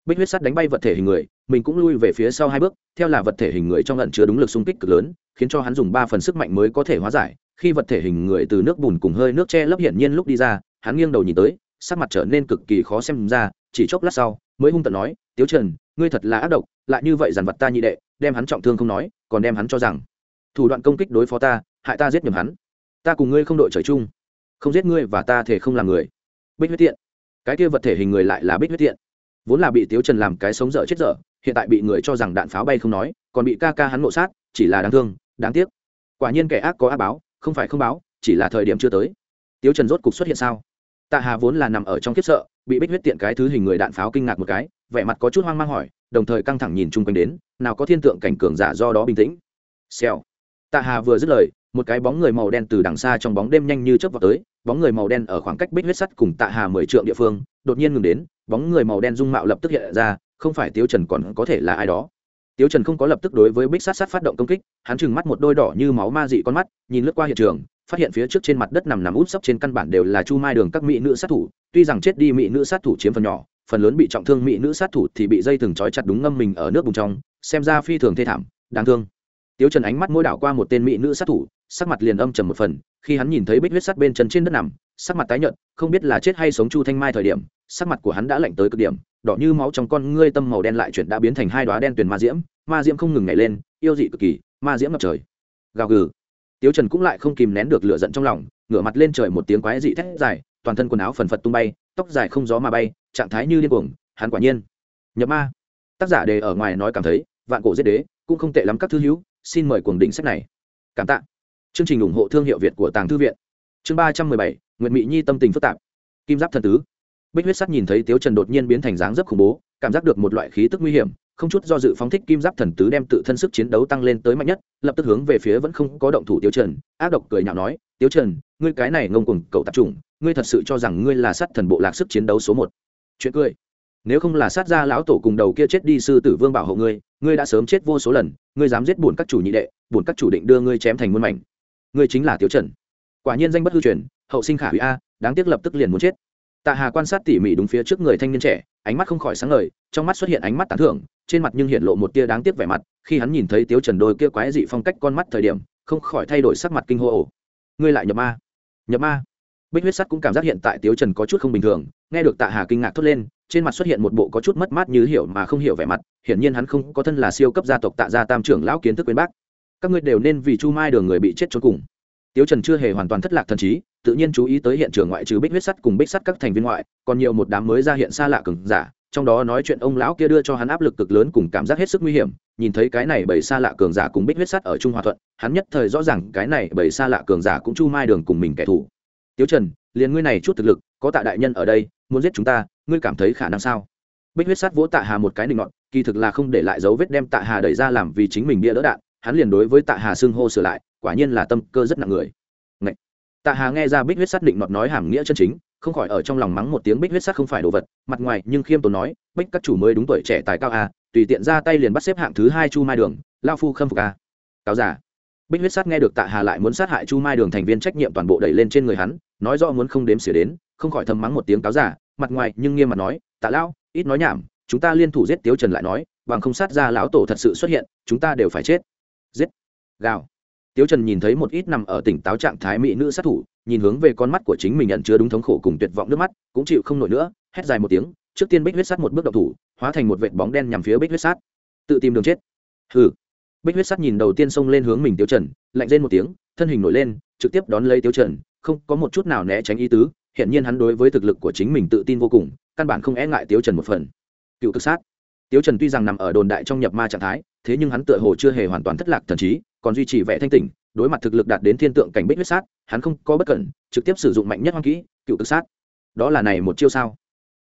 Bích huyết sắt đánh bay vật thể hình người, mình cũng lui về phía sau hai bước, theo là vật thể hình người trong lận chứa đúng lực xung kích cực lớn, khiến cho hắn dùng ba phần sức mạnh mới có thể hóa giải khi vật thể hình người từ nước bùn cùng hơi nước che lấp hiển nhiên lúc đi ra, hắn nghiêng đầu nhìn tới, sắc mặt trở nên cực kỳ khó xem ra, chỉ chốc lát sau, mới hung tận nói, tiếu trần, ngươi thật là ác độc, lại như vậy dằn vặt ta nhị đệ, đem hắn trọng thương không nói, còn đem hắn cho rằng. Thủ đoạn công kích đối phó ta, hại ta giết nhầm hắn. Ta cùng ngươi không đội trời chung, không giết ngươi và ta thể không làm người. Bích huyết tiện. Cái kia vật thể hình người lại là bích huyết tiện. Vốn là bị tiếu trần làm cái sống dở chết dở, hiện tại bị người cho rằng đạn pháo bay không nói, còn bị ca ca hắn ngộ sát, chỉ là đáng thương, đáng tiếc. Quả nhiên kẻ ác có ác báo không phải không báo, chỉ là thời điểm chưa tới. Tiêu trần rốt cục xuất hiện sao? Tạ hà vốn là nằm ở trong kiếp sợ, bị bích huyết tiện cái thứ hình người đạn pháo kinh ngạc một cái, vẻ mặt có chút hoang mang hỏi, đồng thời căng thẳng nhìn chung quanh đến, nào có thiên tượng cảnh cường giả do đó bình tĩnh. Xèo. Tạ hà vừa dứt lời, một cái bóng người màu đen từ đằng xa trong bóng đêm nhanh như chớp vào tới, bóng người màu đen ở khoảng cách bích huyết sắt cùng tạ hà mười trượng địa phương, đột nhiên ngừng đến, bóng người màu đen dung mạo lập tức hiện ra, không phải Tiêu trần còn có thể là ai đó tiếu trần không có lập tức đối với bích sát sát phát động công kích, hắn trừng mắt một đôi đỏ như máu ma dị con mắt, nhìn lướt qua hiện trường, phát hiện phía trước trên mặt đất nằm nằm út sấp trên căn bản đều là chu mai đường các mỹ nữ sát thủ, tuy rằng chết đi mỹ nữ sát thủ chiếm phần nhỏ, phần lớn bị trọng thương mỹ nữ sát thủ thì bị dây thừng trói chặt đúng ngâm mình ở nước bùn trong, xem ra phi thường thê thảm, đáng thương. Tiếu trần ánh mắt mỗi đảo qua một tên mỹ nữ sát thủ, sắc mặt liền âm trầm một phần, khi hắn nhìn thấy bích huyết sắt bên chân trên đất nằm, sắc mặt tái nhợt, không biết là chết hay sống chu thanh mai thời điểm, sắc mặt của hắn đã lạnh tới cực điểm đỏ như máu trong con ngươi tâm màu đen lại chuyển đã biến thành hai đoá đen tuyền ma diễm ma diễm không ngừng nhảy lên, yêu dị cực kỳ, ma diễm ngập trời. Gào gừ. Tiếu trần cũng lại không kìm nén được lửa giận trong lòng, ngửa mặt lên trời một tiếng quái dị thét dài, toàn thân quần áo phần phật tung bay, tóc dài không gió mà bay, trạng thái như điên cuồng, hắn quả nhiên. Nhập ma. Tác giả đề ở ngoài nói cảm thấy, vạn cổ giết đế, cũng không tệ lắm các thư hữu, xin mời cuồng đỉnh sách này. Cảm tạ. Chương trình ủng hộ thương hiệu việt của tàng thư viện. Chương ba trăm mười bảy nguyện mỹ nhi tâm tình phức tạp. Kim giáp thần tứ bích huyết sắt nhìn thấy tiếu trần đột nhiên biến thành dáng dấp khủng bố cảm giác được một loại khí tức nguy hiểm không chút do dự phóng thích kim giáp thần tứ đem tự thân sức chiến đấu tăng lên tới mạnh nhất lập tức hướng về phía vẫn không có động thủ tiếu trần. Ác độc cười nhạo nói tiếu trần ngươi cái này ngông cuồng cậu tập trùng, ngươi thật sự cho rằng ngươi là sát thần bộ lạc sức chiến đấu số một. Chuyện cười. Nếu không là sát gia lão tổ cùng đầu kia chết đi sư tử vương bảo hộ ngươi ngươi đã sớm chết vô số lần ngươi dám giết bổn các chủ nhị đệ bổn các chủ định đưa ngươi chém thành muôn mảnh. Ngươi chính là tiếu trần. Quả nhiên danh bất hư truyền hậu sinh khả hủy a đáng tiếc lập tức liền muốn chết tạ hà quan sát tỉ mỉ đúng phía trước người thanh niên trẻ, ánh mắt không khỏi sáng ngời, trong mắt xuất hiện ánh mắt tán thưởng, trên mặt nhưng hiện lộ một tia đáng tiếc vẻ mặt, khi hắn nhìn thấy tiếu trần đôi kia quái dị phong cách con mắt thời điểm, không khỏi thay đổi sắc mặt kinh hô ổ ngươi lại nhập ma. Nhập ma. Bích huyết sắt cũng cảm giác hiện tại tiếu trần có chút không bình thường, nghe được tạ hà kinh ngạc thốt lên, trên mặt xuất hiện một bộ có chút mất mát như hiểu mà không hiểu vẻ mặt, hiển nhiên hắn không có thân là siêu cấp gia tộc tạ gia tam trưởng lão kiến thức quên bác. Các ngươi đều nên vì chu mai đường người bị chết trốn cùng. Tiếu trần chưa hề hoàn toàn thất lạc thần trí tự nhiên chú ý tới hiện trường ngoại trừ bích huyết sắt cùng bích sắt các thành viên ngoại, còn nhiều một đám mới ra hiện xa lạ cừng giả, trong đó nói chuyện ông lão kia đưa cho hắn áp lực cực lớn cùng cảm giác hết sức nguy hiểm, nhìn thấy cái này bảy xa lạ cường giả cùng bích huyết sắt ở trung hòa thuận, hắn nhất thời rõ ràng cái này bảy xa lạ cường giả cũng chu mai đường cùng mình kẻ thù. Tiếu trần, liền ngươi này chút thực lực, có tạ đại nhân ở đây, muốn giết chúng ta, ngươi cảm thấy khả năng sao? Bích huyết sắt vỗ tạ hà một cái định ngọn kỳ thực là không để lại dấu vết đem tạ hà đẩy ra làm vì chính mình bia đỡ đạn, hắn liền đối với tạ hà xưng hô sửa lại, quả nhiên là tâm cơ rất nặng người tạ hà nghe ra bích huyết Sát định nọt nói hàm nghĩa chân chính, không khỏi ở trong lòng mắng một tiếng bích huyết Sát không phải đồ vật, mặt ngoài nhưng khiêm tốn nói, bích, các chủ mới đúng tuổi trẻ tài cao a, tùy tiện ra tay liền bắt xếp hạng thứ hai chu mai đường, lao phu khâm phục a. Cáo giả. Bích huyết Sát nghe được tạ hà lại muốn sát hại chu mai đường thành viên trách nhiệm toàn bộ đẩy lên trên người hắn, nói rõ muốn không đếm xỉa đến, không khỏi thầm mắng một tiếng cáo giả, mặt ngoài nhưng nghiêm mặt nói, tạ lão, ít nói nhảm, chúng ta liên thủ giết tiếu trần lại nói, bằng không sát ra lão tổ thật sự xuất hiện, chúng ta đều phải chết. Giết. Gào tiếu trần nhìn thấy một ít nằm ở tỉnh táo trạng thái mỹ nữ sát thủ, nhìn hướng về con mắt của chính mình nhận chứa đúng thống khổ cùng tuyệt vọng nước mắt, cũng chịu không nổi nữa, hét dài một tiếng, trước tiên bích huyết sát một bước động thủ, hóa thành một vệt bóng đen nhằm phía bích huyết sát. Tự tìm đường chết. Hừ. Bích huyết sát nhìn đầu tiên xông lên hướng mình tiếu trần, lạnh lên một tiếng, thân hình nổi lên, trực tiếp đón lấy tiếu trần, không có một chút nào né tránh ý tứ hiện nhiên hắn đối với thực lực của chính mình tự tin vô cùng, căn bản không e ngại tiếu trần một phần. Cựu cực sát. Tiếu trần tuy rằng nằm ở đồn đại trong nhập ma trạng thái, thế nhưng hắn tựa hồ chưa hề hoàn toàn thất lạc thần trí còn duy trì vẻ thanh tỉnh, đối mặt thực lực đạt đến thiên tượng cảnh bích huyết sát, hắn không có bất cẩn, trực tiếp sử dụng mạnh nhất hoang kỹ, cựu tự sát. Đó là này một chiêu sao?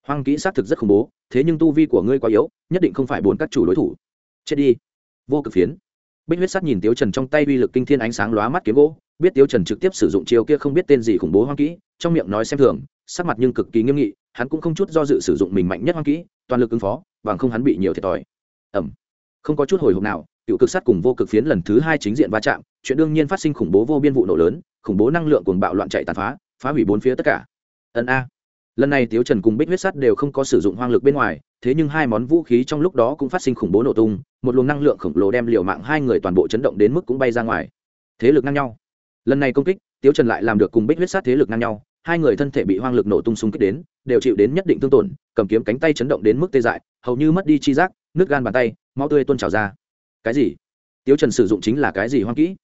Hoang kỹ sát thực rất khủng bố, thế nhưng tu vi của ngươi quá yếu, nhất định không phải bốn các chủ đối thủ. Chết đi. Vô cực phiến. Bích huyết sát nhìn tiếu trần trong tay uy lực kinh thiên ánh sáng lóa mắt kiếm gỗ, biết tiếu trần trực tiếp sử dụng chiêu kia không biết tên gì khủng bố hoang kỹ, trong miệng nói xem thường, sắc mặt nhưng cực kỳ nghiêm nghị, hắn cũng không chút do dự sử dụng mình mạnh nhất hoang kỹ, toàn lực ứng phó, bằng không hắn bị nhiều thiệt thòi. Ẩm không có chút hồi hộp nào cựu cực sát cùng vô cực phiến lần thứ hai chính diện va chạm, chuyện đương nhiên phát sinh khủng bố vô biên vụ nổ lớn, khủng bố năng lượng cuồng bạo loạn chạy tàn phá phá hủy bốn phía tất cả. Ân a. Lần này tiếu trần cùng bích huyết sắt đều không có sử dụng hoang lực bên ngoài, thế nhưng hai món vũ khí trong lúc đó cũng phát sinh khủng bố nổ tung, một luồng năng lượng khổng lồ đem liều mạng hai người toàn bộ chấn động đến mức cũng bay ra ngoài. Thế lực ngang nhau. Lần này công kích, tiếu trần lại làm được cùng bích huyết sát thế lực ngang nhau, hai người thân thể bị hoang lực nổ tung xung kích đến, đều chịu đến nhất định thương tổn, cầm kiếm cánh tay chấn động đến mức tê dại, hầu như mất đi chi giác nước gan bàn tay, máu tươi tuôn trào ra cái gì? Tiêu trần sử dụng chính là cái gì hoang kỹ?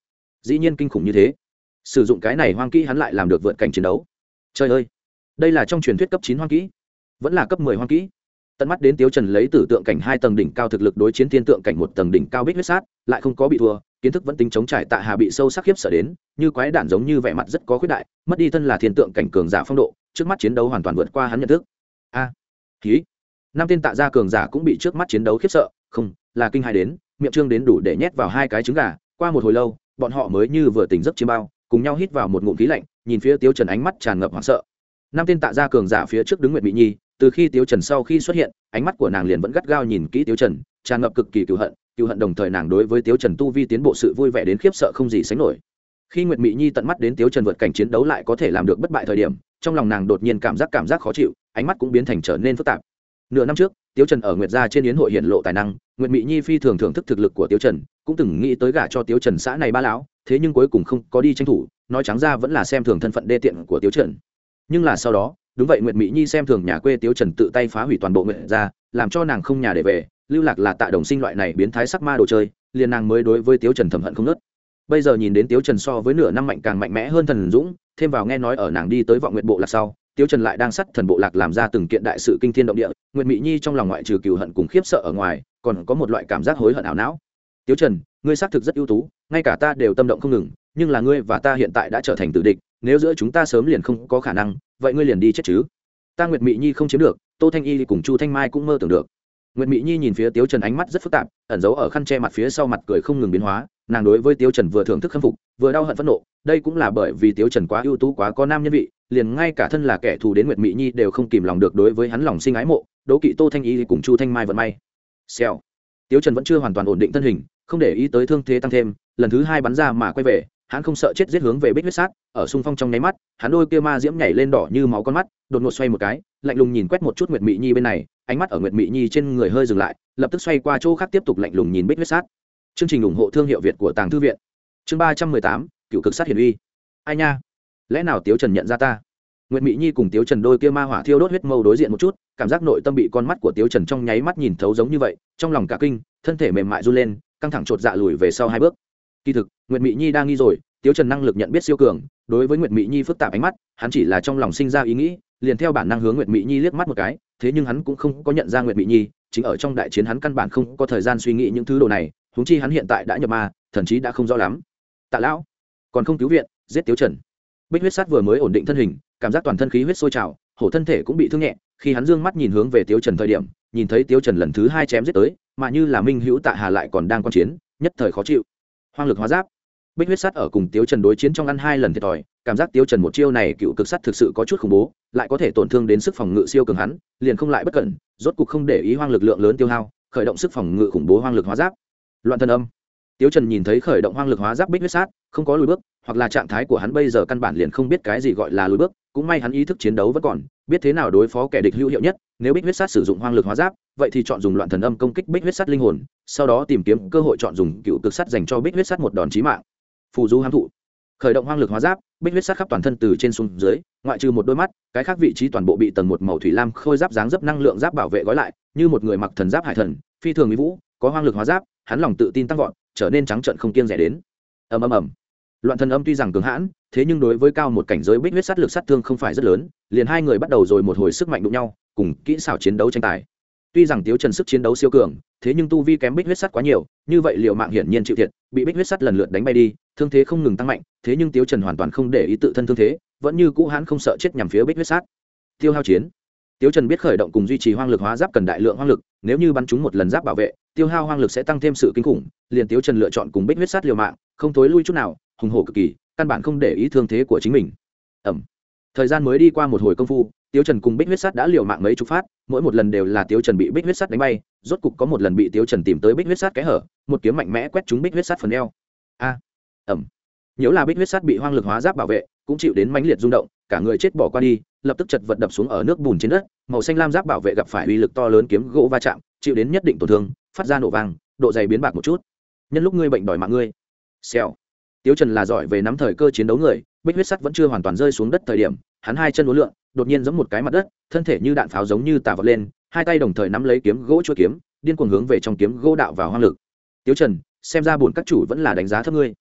Dĩ nhiên kinh khủng như thế. Sử dụng cái này hoang kỹ hắn lại làm được vượt cảnh chiến đấu. Trời ơi! Đây là trong truyền thuyết cấp chín hoang kỹ. Vẫn là cấp mười hoang kỹ. Tận mắt đến tiêu trần lấy tử tượng cảnh hai tầng đỉnh cao thực lực đối chiến thiên tượng cảnh một tầng đỉnh cao bích huyết sát lại không có bị thua kiến thức vẫn tính chống trải tạ hà bị sâu sắc khiếp sợ đến như quái đản giống như vẻ mặt rất có khuyết đại mất đi thân là thiên tượng cảnh cường giả phong độ trước mắt chiến đấu hoàn toàn vượt qua hắn nhận thức. A! À, ký năm tên tạ gia cường giả cũng bị trước mắt chiến đấu khiếp sợ không là kinh hài đến miệng trương đến đủ để nhét vào hai cái trứng gà, qua một hồi lâu, bọn họ mới như vừa tỉnh giấc chiêm bao, cùng nhau hít vào một ngụm khí lạnh, nhìn phía tiếu trần ánh mắt tràn ngập hoảng sợ. Năm tên tạ gia cường giả phía trước đứng nguyệt mỹ nhi, từ khi tiếu trần sau khi xuất hiện, ánh mắt của nàng liền vẫn gắt gao nhìn kỹ tiếu trần, tràn ngập cực kỳ cựu hận cựu hận đồng thời nàng đối với tiếu trần tu vi tiến bộ sự vui vẻ đến khiếp sợ không gì sánh nổi. Khi nguyệt mỹ nhi tận mắt đến tiếu trần vượt cảnh chiến đấu lại có thể làm được bất bại thời điểm, trong lòng nàng đột nhiên cảm giác cảm giác khó chịu, ánh mắt cũng biến thành trở nên phức tạp. Nửa năm trước, tiếu trần ở nguyệt gia trên yến hội hiện lộ tài năng nguyệt mỹ nhi phi thường thưởng thức thực lực của Tiêu trần, cũng từng nghĩ tới gả cho Tiêu trần xã này ba lão, thế nhưng cuối cùng không có đi tranh thủ, nói trắng ra vẫn là xem thường thân phận đê tiện của Tiêu trần. Nhưng là sau đó, đúng vậy nguyệt mỹ nhi xem thường nhà quê Tiêu trần tự tay phá hủy toàn bộ nguyệt gia, làm cho nàng không nhà để về, lưu lạc là tạ đồng sinh loại này biến thái sắc ma đồ chơi, liền nàng mới đối với Tiêu trần thầm hận không nớt. Bây giờ nhìn đến Tiêu trần so với nửa năm mạnh càng mạnh mẽ hơn thần dũng, thêm vào nghe nói ở nàng đi tới vọng nguyện bộ là sau tiếu trần lại đang sắt thần bộ lạc làm ra từng kiện đại sự kinh thiên động địa, Nguyệt mỹ nhi trong lòng ngoại trừ cừu hận cùng khiếp sợ ở ngoài, còn có một loại cảm giác hối hận ảo não. Tiếu trần, ngươi xác thực rất ưu tú, ngay cả ta đều tâm động không ngừng, nhưng là ngươi và ta hiện tại đã trở thành tử địch, nếu giữa chúng ta sớm liền không có khả năng, vậy ngươi liền đi chết chứ? Ta nguyệt mỹ nhi không chiếm được, tô thanh y cùng chu thanh mai cũng mơ tưởng được. Nguyệt mỹ nhi nhìn phía tiếu trần ánh mắt rất phức tạp, ẩn giấu ở khăn che mặt phía sau mặt cười không ngừng biến hóa, nàng đối với tiếu trần vừa thưởng thức khâm phục, vừa đau hận phẫn nộ, đây cũng là bởi vì tiếu trần quá ưu tú quá có nam nhân vị liền ngay cả thân là kẻ thù đến nguyệt mỹ nhi đều không kìm lòng được đối với hắn lòng sinh ái mộ đố kỵ tô thanh y cùng chu thanh mai vận may. Xèo. Tiếu trần vẫn chưa hoàn toàn ổn định thân hình, không để ý tới thương thế tăng thêm, lần thứ hai bắn ra mà quay về, hắn không sợ chết giết hướng về bích huyết sát, ở xung phong trong nháy mắt, hắn đôi kia ma diễm nhảy lên đỏ như máu con mắt, đột ngột xoay một cái, lạnh lùng nhìn quét một chút nguyệt mỹ nhi bên này, ánh mắt ở nguyệt mỹ nhi trên người hơi dừng lại, lập tức xoay qua chỗ khác tiếp tục lạnh lùng nhìn bích huyết sát. Chương trình ủng hộ thương hiệu việt của tàng thư viện. Chương ba trăm mười tám, cựu cực sát hiển uy. Ai nha? Lẽ nào tiếu trần nhận ra ta nguyệt mỹ nhi cùng tiếu trần đôi kia ma hỏa thiêu đốt huyết mâu đối diện một chút cảm giác nội tâm bị con mắt của tiếu trần trong nháy mắt nhìn thấu giống như vậy trong lòng cả kinh thân thể mềm mại run lên căng thẳng chột dạ lùi về sau hai bước kỳ thực nguyệt mỹ nhi đang nghi rồi tiếu trần năng lực nhận biết siêu cường đối với nguyệt mỹ nhi phức tạp ánh mắt hắn chỉ là trong lòng sinh ra ý nghĩ liền theo bản năng hướng nguyệt mỹ nhi liếc mắt một cái thế nhưng hắn cũng không có nhận ra nguyệt mỹ nhi chính ở trong đại chiến hắn căn bản không có thời gian suy nghĩ những thứ đồ này húng chi hắn hiện tại đã nhập ma thậm chí đã không rõ lắm tạ lão còn không cứu viện giết tiếu trần bích huyết sát vừa mới ổn định thân hình, cảm giác toàn thân khí huyết sôi trào, hổ thân thể cũng bị thương nhẹ, khi hắn dương mắt nhìn hướng về tiếu trần thời điểm, nhìn thấy tiếu trần lần thứ hai chém giết tới, mà như là minh hữu tạ hà lại còn đang q chiến, nhất thời khó chịu. Hoang lực hóa giáp. Bích huyết sắt ở cùng tiếu trần đối chiến trong ăn hai lần thiệt thòi, cảm giác tiếu trần một chiêu này cựu cực sắt thực sự có chút khủng bố, lại có thể tổn thương đến sức phòng ngự siêu cường hắn, liền không lại bất cẩn, rốt cục không để ý hoang lực lượng lớn tiêu hao, khởi động sức phòng ngự khủng bố hoang lực hóa giáp. Loạn thân âm. Tiếu trần nhìn thấy khởi động hoang lực hóa giáp bích huyết sát, không có lùi bước hoặc là trạng thái của hắn bây giờ căn bản liền không biết cái gì gọi là lùi bước, cũng may hắn ý thức chiến đấu vẫn còn, biết thế nào đối phó kẻ địch hữu hiệu nhất, nếu bích huyết sát sử dụng hoang lực hóa giáp, vậy thì chọn dùng loạn thần âm công kích bích huyết sát linh hồn, sau đó tìm kiếm cơ hội chọn dùng cựu cực sắt dành cho bích huyết sát một đòn chí mạng. Phù du hám thụ. Khởi động hoang lực hóa giáp, bích huyết sát khắp toàn thân từ trên xuống dưới, ngoại trừ một đôi mắt, cái khác vị trí toàn bộ bị tầng một màu thủy lam khôi giáp dáng dấp năng lượng giáp bảo vệ gói lại, như một người mặc thần giáp hải thần, phi thường mỹ vũ, có hoang lực hóa giáp, hắn lòng tự tin tăng vọt, trở nên trắng trợn không kiêng rẻ đến. Ầm ầm ầm loạn thần âm tuy rằng cường hãn, thế nhưng đối với cao một cảnh giới bích huyết sát lực sát thương không phải rất lớn, liền hai người bắt đầu rồi một hồi sức mạnh đụng nhau, cùng kỹ xảo chiến đấu tranh tài. Tuy rằng tiếu trần sức chiến đấu siêu cường, thế nhưng tu vi kém bích huyết sắt quá nhiều, như vậy liệu mạng hiển nhiên chịu thiệt, bị bích huyết sắt lần lượt đánh bay đi, thương thế không ngừng tăng mạnh, thế nhưng tiếu trần hoàn toàn không để ý tự thân thương thế, vẫn như cũ hãn không sợ chết nhằm phía bích huyết sắt tiêu hao chiến. Tiếu trần biết khởi động cùng duy trì hoang lực hóa giáp cần đại lượng hoang lực, nếu như bắn chúng một lần giáp bảo vệ, tiêu hao hoang lực sẽ tăng thêm sự kinh khủng, liền tiếu trần lựa chọn cùng bích huyết sắt liều mạng, không thối lui chút nào hùng hổ cực kỳ, căn bản không để ý thương thế của chính mình. Ẩm. Thời gian mới đi qua một hồi công phu Tiêu trần cùng bích huyết sắt đã liều mạng mấy chục phát, mỗi một lần đều là Tiêu trần bị bích huyết sắt đánh bay, rốt cục có một lần bị Tiêu trần tìm tới bích huyết sắt kẽ hở, một kiếm mạnh mẽ quét trúng bích huyết sắt phần eo. A. Ẩm. Nếu là bích huyết sắt bị hoang lực hóa giáp bảo vệ, cũng chịu đến mãnh liệt rung động, cả người chết bỏ qua đi, lập tức chật vật đập xuống ở nước bùn trên đất, màu xanh lam giáp bảo vệ gặp phải uy lực to lớn kiếm gỗ va chạm, chịu đến nhất định tổn thương, phát ra nổ vàng độ dày biến bạc một chút. Nhân lúc ngươi bệnh đòi mạng ngươi. Xèo tiếu trần là giỏi về nắm thời cơ chiến đấu người, bích huyết sắt vẫn chưa hoàn toàn rơi xuống đất thời điểm, hắn hai chân uốn lượn, đột nhiên giẫm một cái mặt đất, thân thể như đạn pháo giống như tà vật lên, hai tay đồng thời nắm lấy kiếm gỗ chuôi kiếm, điên cuồng hướng về trong kiếm gỗ đạo vào hoang lực. Tiếu trần, xem ra bổn các chủ vẫn là đánh giá thấp ngươi.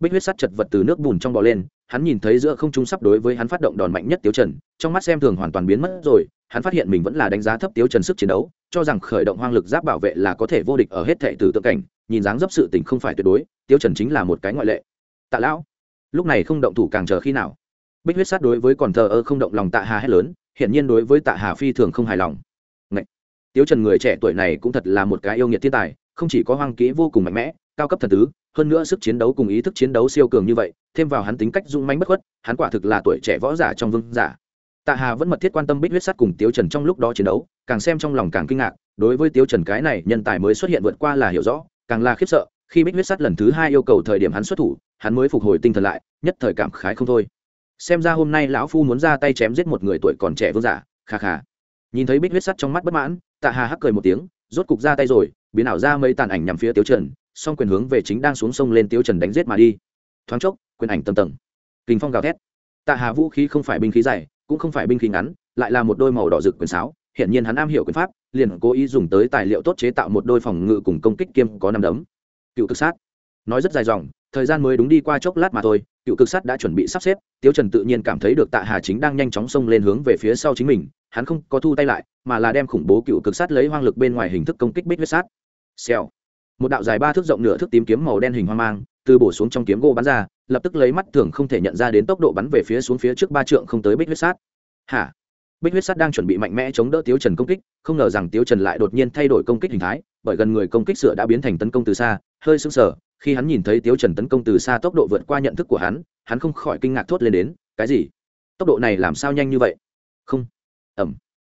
Bích huyết sắt chật vật từ nước bùn trong bò lên, hắn nhìn thấy giữa không trung sắp đối với hắn phát động đòn mạnh nhất tiếu trần, trong mắt xem thường hoàn toàn biến mất rồi, hắn phát hiện mình vẫn là đánh giá thấp tiếu trần sức chiến đấu, cho rằng khởi động hoang lực giáp bảo vệ là có thể vô địch ở hết thệ từ tượng cảnh, nhìn dáng dấp sự tình không phải tuyệt đối, tiếu trần chính là một cái ngoại lệ tạ lão, lúc này không động thủ càng chờ khi nào? Bích huyết sát đối với còn thờ ơ không động lòng tạ hà hét lớn, hiển nhiên đối với tạ hà phi thường không hài lòng. Ngậy! tiếu trần người trẻ tuổi này cũng thật là một cái yêu nghiệt thiên tài, không chỉ có hoang kỹ vô cùng mạnh mẽ, cao cấp thần tứ, hơn nữa sức chiến đấu cùng ý thức chiến đấu siêu cường như vậy, thêm vào hắn tính cách dung manh bất khuất, hắn quả thực là tuổi trẻ võ giả trong vương giả. Tạ hà vẫn mật thiết quan tâm bích huyết sát cùng tiếu trần trong lúc đó chiến đấu, càng xem trong lòng càng kinh ngạc, đối với tiếu trần cái này, nhân tài mới xuất hiện vượt qua là hiểu rõ, càng là khiếp sợ, khi bích huyết sát lần thứ hai yêu cầu thời điểm hắn xuất thủ hắn mới phục hồi tinh thần lại, nhất thời cảm khái không thôi. Xem ra hôm nay lão phu muốn ra tay chém giết một người tuổi còn trẻ vương giả, kha kha. Nhìn thấy bích huyết sắt trong mắt bất mãn, tạ hà hắc cười một tiếng, rốt cục ra tay rồi, biến ảo ra mấy tàn ảnh nhằm phía tiêu trần, song quyền hướng về chính đang xuống sông lên tiêu trần đánh giết mà đi. Thoáng chốc, quyền ảnh tầng tầng. Kình phong gào thét. Tạ hà vũ khí không phải binh khí dày cũng không phải binh khí ngắn, lại là một đôi màu đỏ rực quyền sáo. Hiển nhiên hắn am hiểu quyền pháp, liền cố ý dùng tới tài liệu tốt chế tạo một đôi phòng ngự cùng công kích kiêm có năm đấm. Cựu cực sát. Nói rất dài dòng thời gian mới đúng đi qua chốc lát mà thôi, cựu cực sát đã chuẩn bị sắp xếp, tiếu trần tự nhiên cảm thấy được tạ hà chính đang nhanh chóng xông lên hướng về phía sau chính mình, hắn không có thu tay lại, mà là đem khủng bố cựu cực sát lấy hoang lực bên ngoài hình thức công kích bích huyết sát. Xèo. Một đạo dài ba thước rộng nửa thước tím kiếm màu đen hình hoang mang, từ bổ xuống trong kiếm gỗ bắn ra, lập tức lấy mắt thường không thể nhận ra đến tốc độ bắn về phía xuống phía trước ba trượng không tới bích huyết sát. Hả? Bích huyết sát đang chuẩn bị mạnh mẽ chống đỡ tiếu trần công kích, không ngờ rằng tiếu trần lại đột nhiên thay đổi công kích hình thái, bởi gần người công kích sửa đã biến thành tấn công từ xa, hơi sững sờ khi hắn nhìn thấy tiếu trần tấn công từ xa tốc độ vượt qua nhận thức của hắn hắn không khỏi kinh ngạc thốt lên đến, cái gì? Tốc độ này làm sao nhanh như vậy? Không. Ẩm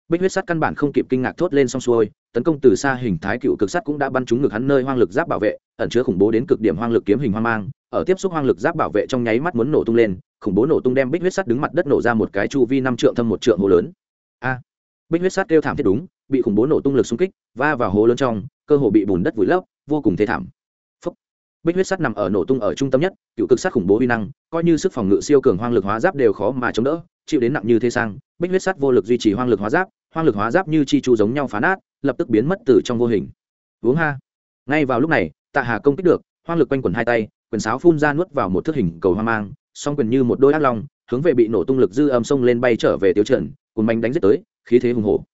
bích huyết sắt căn bản không kịp kinh ngạc thốt lên xong xuôi, tấn công từ xa hình thái cựu cực sắt cũng đã bắn trúng ngực hắn nơi hoang lực giáp bảo vệ, ẩn chứa khủng bố đến cực điểm hoang lực kiếm hình hoang mang, ở tiếp xúc hoang lực giáp bảo vệ trong nháy mắt muốn nổ tung lên, khủng bố nổ tung đem bích huyết sắt đứng mặt đất nổ ra một cái chu vi năm trượng thâm một trượng hố lớn. A! Bích huyết sắt kêu thảm thiết đúng, bị khủng bố nổ tung lực xung kích, va vào hố lớn trong, cơ hồ bị bùn đất vùi lấp, vô cùng thê thảm bích huyết sắt nằm ở nổ tung ở trung tâm nhất, cựu cực sắt khủng bố uy năng, coi như sức phòng ngự siêu cường hoang lực hóa giáp đều khó mà chống đỡ, chịu đến nặng như thế sang, bích huyết sắt vô lực duy trì hoang lực hóa giáp, hoang lực hóa giáp như chi chu giống nhau phá nát, lập tức biến mất từ trong vô hình. Uống ha. Ngay vào lúc này, tạ hà công kích được, hoang lực quanh quần hai tay, quyền sáo phun ra nuốt vào một thước hình cầu hoang mang, song quyền như một đôi ác long, hướng về bị nổ tung lực dư âm sông lên bay trở về tiêu trần cùng bánh đánh giết tới, khí thế hùng hổ.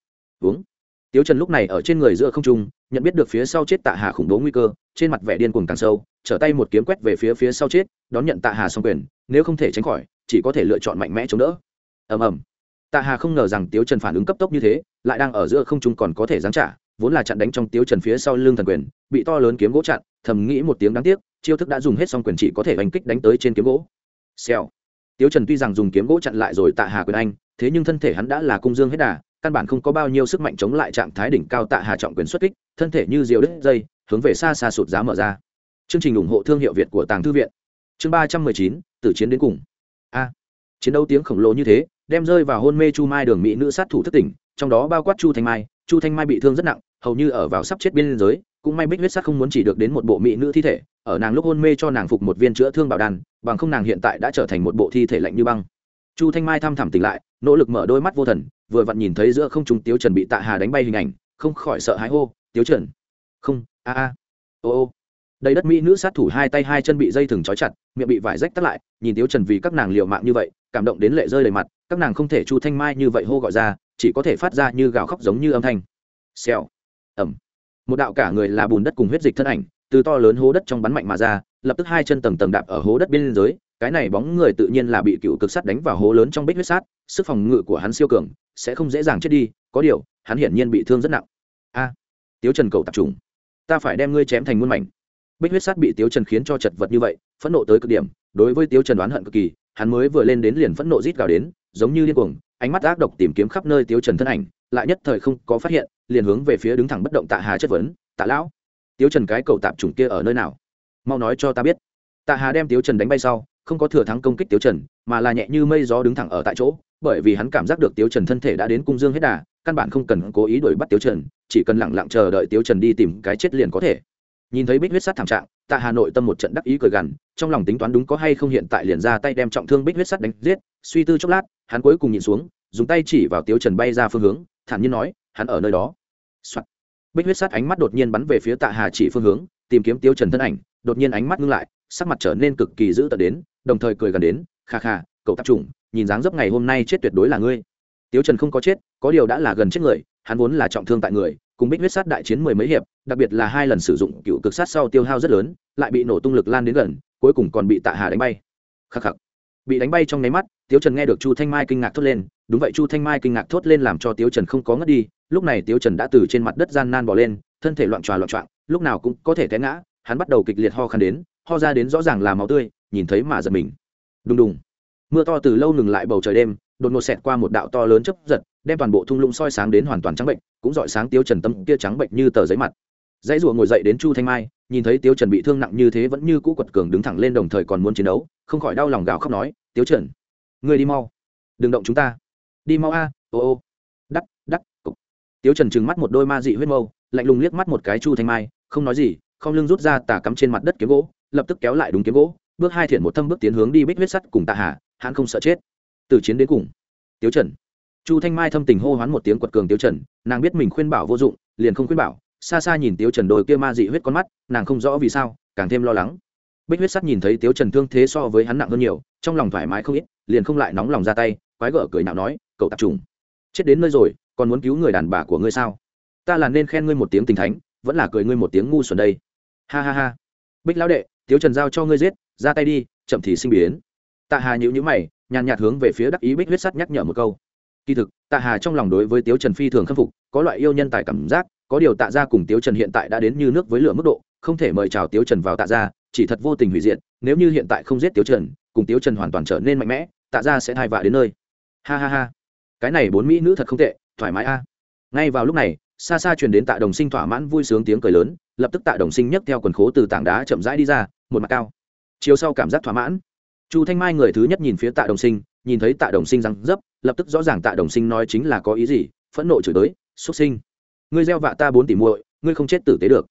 Uống tiêu trần lúc này ở trên người giữa không trung, nhận biết được phía sau chết tạ hà khủng bố nguy cơ, trên mặt vẻ điên cuồng càng sâu, trở tay một kiếm quét về phía phía sau chết, đón nhận tạ hà song quyền, nếu không thể tránh khỏi, chỉ có thể lựa chọn mạnh mẽ chống đỡ. Ầm ầm. Tạ hà không ngờ rằng tiếu trần phản ứng cấp tốc như thế, lại đang ở giữa không trung còn có thể giáng trả, vốn là chặn đánh trong tiếu trần phía sau lưng thần quyền, bị to lớn kiếm gỗ chặn, thầm nghĩ một tiếng đáng tiếc, chiêu thức đã dùng hết xong quyền chỉ có thể đánh kích đánh tới trên kiếm gỗ. Xèo. Tiếu trần tuy rằng dùng kiếm gỗ chặn lại rồi tạ hà quyền anh, thế nhưng thân thể hắn đã là cung dương hết đà căn bản không có bao nhiêu sức mạnh chống lại trạng thái đỉnh cao tạ hà trọng quyền xuất kích, thân thể như diều đứt dây, hướng về xa xa sụt giá mở ra. Chương trình ủng hộ thương hiệu việt của tàng thư viện. Chương ba trăm mười chín, tử chiến đến cùng. A. Chiến đấu tiếng khổng lồ như thế, đem rơi vào hôn mê chu mai đường mỹ nữ sát thủ thất tỉnh, trong đó bao quát chu thanh mai. Chu thanh mai bị thương rất nặng, hầu như ở vào sắp chết biên giới, cũng may bích huyết sát không muốn chỉ được đến một bộ mỹ nữ thi thể, ở nàng lúc hôn mê cho nàng phục một viên chữa thương bảo đan, bằng không nàng hiện tại đã trở thành một bộ thi thể lạnh như băng chu thanh mai thăm thẳm tỉnh lại, nỗ lực mở đôi mắt vô thần, vừa vặn nhìn thấy giữa không trung tiếu trần bị tạ hà đánh bay hình ảnh, không khỏi sợ hãi hô, tiếu trần! Không, a a, ô ô. Đầy đất mỹ nữ sát thủ hai tay hai chân bị dây thừng trói chặt, miệng bị vải rách tắt lại, nhìn tiếu trần vì các nàng liều mạng như vậy, cảm động đến lệ rơi đầy mặt, các nàng không thể chu thanh mai như vậy hô gọi ra, chỉ có thể phát ra như gào khóc giống như âm thanh. Xèo ẩm một đạo cả người là bùn đất cùng huyết dịch thân ảnh, từ to lớn hố đất trong bắn mạnh mà ra, lập tức hai chân tầng tầng đạp ở hố đất biên giới cái này bóng người tự nhiên là bị cựu cực sắt đánh vào hố lớn trong bích huyết sát, sức phòng ngự của hắn siêu cường, sẽ không dễ dàng chết đi, có điều, hắn hiển nhiên bị thương rất nặng. A, tiếu trần cầu tập trung. Ta phải đem ngươi chém thành muôn mảnh. Bích huyết sát bị tiếu trần khiến cho chật vật như vậy, phẫn nộ tới cực điểm, đối với tiếu trần đoán hận cực kỳ, hắn mới vừa lên đến liền phẫn nộ rít gào đến, giống như điên cuồng, ánh mắt ác độc tìm kiếm khắp nơi tiếu trần thân ảnh, lại nhất thời không có phát hiện, liền hướng về phía đứng thẳng bất động tạ hà chất vấn, tạ lão, tiếu trần cái cầu tạp chủng kia ở nơi nào? Mau nói cho ta biết. Tạ hà đem tiếu trần đánh bay sau không có thừa thắng công kích tiếu trần, mà là nhẹ như mây gió đứng thẳng ở tại chỗ, bởi vì hắn cảm giác được tiếu trần thân thể đã đến cung dương hết đà, căn bản không cần cố ý đuổi bắt tiếu trần, chỉ cần lẳng lặng chờ đợi tiếu trần đi tìm cái chết liền có thể nhìn thấy bích huyết sắt thảm trạng, tạ hà nội tâm một trận đắc ý cười gằn, trong lòng tính toán đúng có hay không hiện tại liền ra tay đem trọng thương bích huyết sắt đánh giết, suy tư chốc lát, hắn cuối cùng nhìn xuống, dùng tay chỉ vào tiếu trần bay ra phương hướng, thản nhiên nói, hắn ở nơi đó、Soạn. bích huyết sắt ánh mắt đột nhiên bắn về phía tạ hà chỉ phương hướng, tìm kiếm tiếu trần thân ảnh, đột nhiên ánh mắt ngưng lại, sắc mặt trở nên cực kỳ dữ tợn đến đồng thời cười gần đến, kha kha, cậu tập trung nhìn dáng dấp ngày hôm nay chết tuyệt đối là ngươi. Tiếu trần không có chết, có điều đã là gần chết người, hắn vốn là trọng thương tại người, cùng bích huyết sát đại chiến mười mấy hiệp, đặc biệt là hai lần sử dụng cựu cực sát sau tiêu hao rất lớn, lại bị nổ tung lực lan đến gần, cuối cùng còn bị tạ hà đánh bay. Khắc khắc. Bị đánh bay trong nháy mắt, tiếu trần nghe được chu thanh mai kinh ngạc thốt lên, đúng vậy chu thanh mai kinh ngạc thốt lên làm cho tiếu trần không có ngất đi, lúc này tiếu trần đã từ trên mặt đất gian nan bỏ lên, thân thể loạn tròa loạn trọng lúc nào cũng có thể té ngã, hắn bắt đầu kịch liệt ho khăn đến, ho ra đến rõ ràng là máu tươi nhìn thấy mà giật mình. Đùng đùng. Mưa to từ lâu ngừng lại bầu trời đêm, đột ngột xẹt qua một đạo to lớn chấp giật, đem toàn bộ thung lũng soi sáng đến hoàn toàn trắng bệnh, cũng dọi sáng tiêu trần tâm kia trắng bệnh như tờ giấy mặt. Dãy rùa ngồi dậy đến chu thanh mai, nhìn thấy tiêu trần bị thương nặng như thế vẫn như cũ quật cường đứng thẳng lên đồng thời còn muốn chiến đấu, không khỏi đau lòng gào khóc nói tiêu trần người đi mau. Đừng động chúng ta. Đi mau a, ô ô. Đắc đắc, cục. Tiêu trần trừng mắt một đôi ma dị huyết mâu, lạnh lùng liếc mắt một cái chu thanh mai, không nói gì, không lưng rút ra tà cắm trên mặt đất kiếm gỗ, lập tức kéo lại đúng kiếm gỗ bước hai thiện một thâm bước tiến hướng đi bích huyết sắt cùng tạ hà, hắn không sợ chết. Từ chiến đến cùng. Tiếu trần. Chu thanh mai thâm tình hô hoán một tiếng quật cường tiếu trần, nàng biết mình khuyên bảo vô dụng, liền không khuyên bảo, xa xa nhìn tiếu trần đôi kia ma dị huyết con mắt, nàng không rõ vì sao, càng thêm lo lắng. Bích huyết sắt nhìn thấy tiếu trần thương thế so với hắn nặng hơn nhiều, trong lòng thoải mái không ít, liền không lại nóng lòng ra tay, quái gở cười nhạo nói, cậu tạp trùng. Chết đến nơi rồi, còn muốn cứu người đàn bà của ngươi sao? Ta là nên khen ngươi một tiếng tình thánh, vẫn là cười ngươi một tiếng ngu xuẩn đây. Ha ha ha. Bích lão đệ, tiếu trần giao cho ngươi giết ra tay đi, chậm thì sinh biến. Tạ hà nhữ nhữ mày, nhàn nhạt hướng về phía đắc ý bích huyết sắt nhắc nhở một câu. Kỳ thực, tạ hà trong lòng đối với tiếu trần phi thường khâm phục, có loại yêu nhân tài cảm giác, có điều tạ ra cùng tiếu trần hiện tại đã đến như nước với lửa mức độ, không thể mời chào tiếu trần vào tạ ra chỉ thật vô tình hủy diệt, nếu như hiện tại không giết tiếu trần, cùng tiếu trần hoàn toàn trở nên mạnh mẽ, tạ ra sẽ thai vạ đến nơi. Ha ha ha. Cái này bốn mỹ nữ thật không tệ, thoải mái a. Ngay vào lúc này, xa xa truyền đến tạ đồng sinh thỏa mãn vui sướng tiếng cười lớn, lập tức tạ đồng sinh nhấc theo quần khố từ tảng đá chậm rãi đi ra, một mặt cao chiều sau cảm giác thỏa mãn. Chu thanh mai người thứ nhất nhìn phía tạ đồng sinh, nhìn thấy tạ đồng sinh răng dấp, lập tức rõ ràng tạ đồng sinh nói chính là có ý gì, phẫn nộ chửi tới xuất sinh. Ngươi gieo vạ ta bốn tỷ muội, ngươi không chết tử tế được.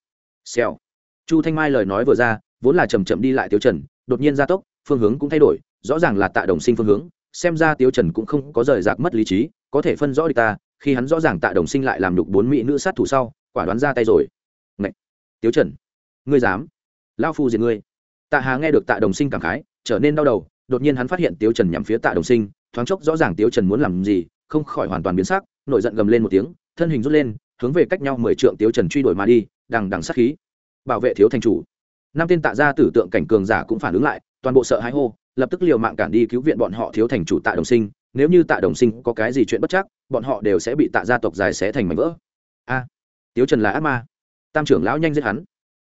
Xèo. Chu thanh mai lời nói vừa ra, vốn là chầm chậm đi lại tiêu trần, đột nhiên gia tốc, phương hướng cũng thay đổi, rõ ràng là tạ đồng sinh phương hướng, xem ra tiêu trần cũng không có rời rạc mất lý trí, có thể phân rõ đi ta, khi hắn rõ ràng tạ đồng sinh lại làm đục bốn mỹ nữ sát thủ sau, quả đoán ra tay rồi. Ngậy! tiêu trần. Ngươi dám. Lao phu diệt ngươi tạ hà nghe được tạ đồng sinh cảm khái trở nên đau đầu đột nhiên hắn phát hiện tiêu trần nhắm phía tạ đồng sinh thoáng chốc rõ ràng tiêu trần muốn làm gì không khỏi hoàn toàn biến sắc nổi giận gầm lên một tiếng thân hình rút lên hướng về cách nhau mười trượng tiêu trần truy đuổi mà đi đằng đằng sát khí. Bảo vệ thiếu thành chủ. Năm tên tạ gia tử tượng cảnh cường giả cũng phản ứng lại toàn bộ sợ hãi hô lập tức liều mạng cản đi cứu viện bọn họ thiếu thành chủ tạ đồng sinh. Nếu như tạ đồng sinh có cái gì chuyện bất chắc bọn họ đều sẽ bị tạ gia tộc dài xé thành mảnh vỡ. A à, tiếu trần là ác ma. Tam trưởng lão nhanh giết hắn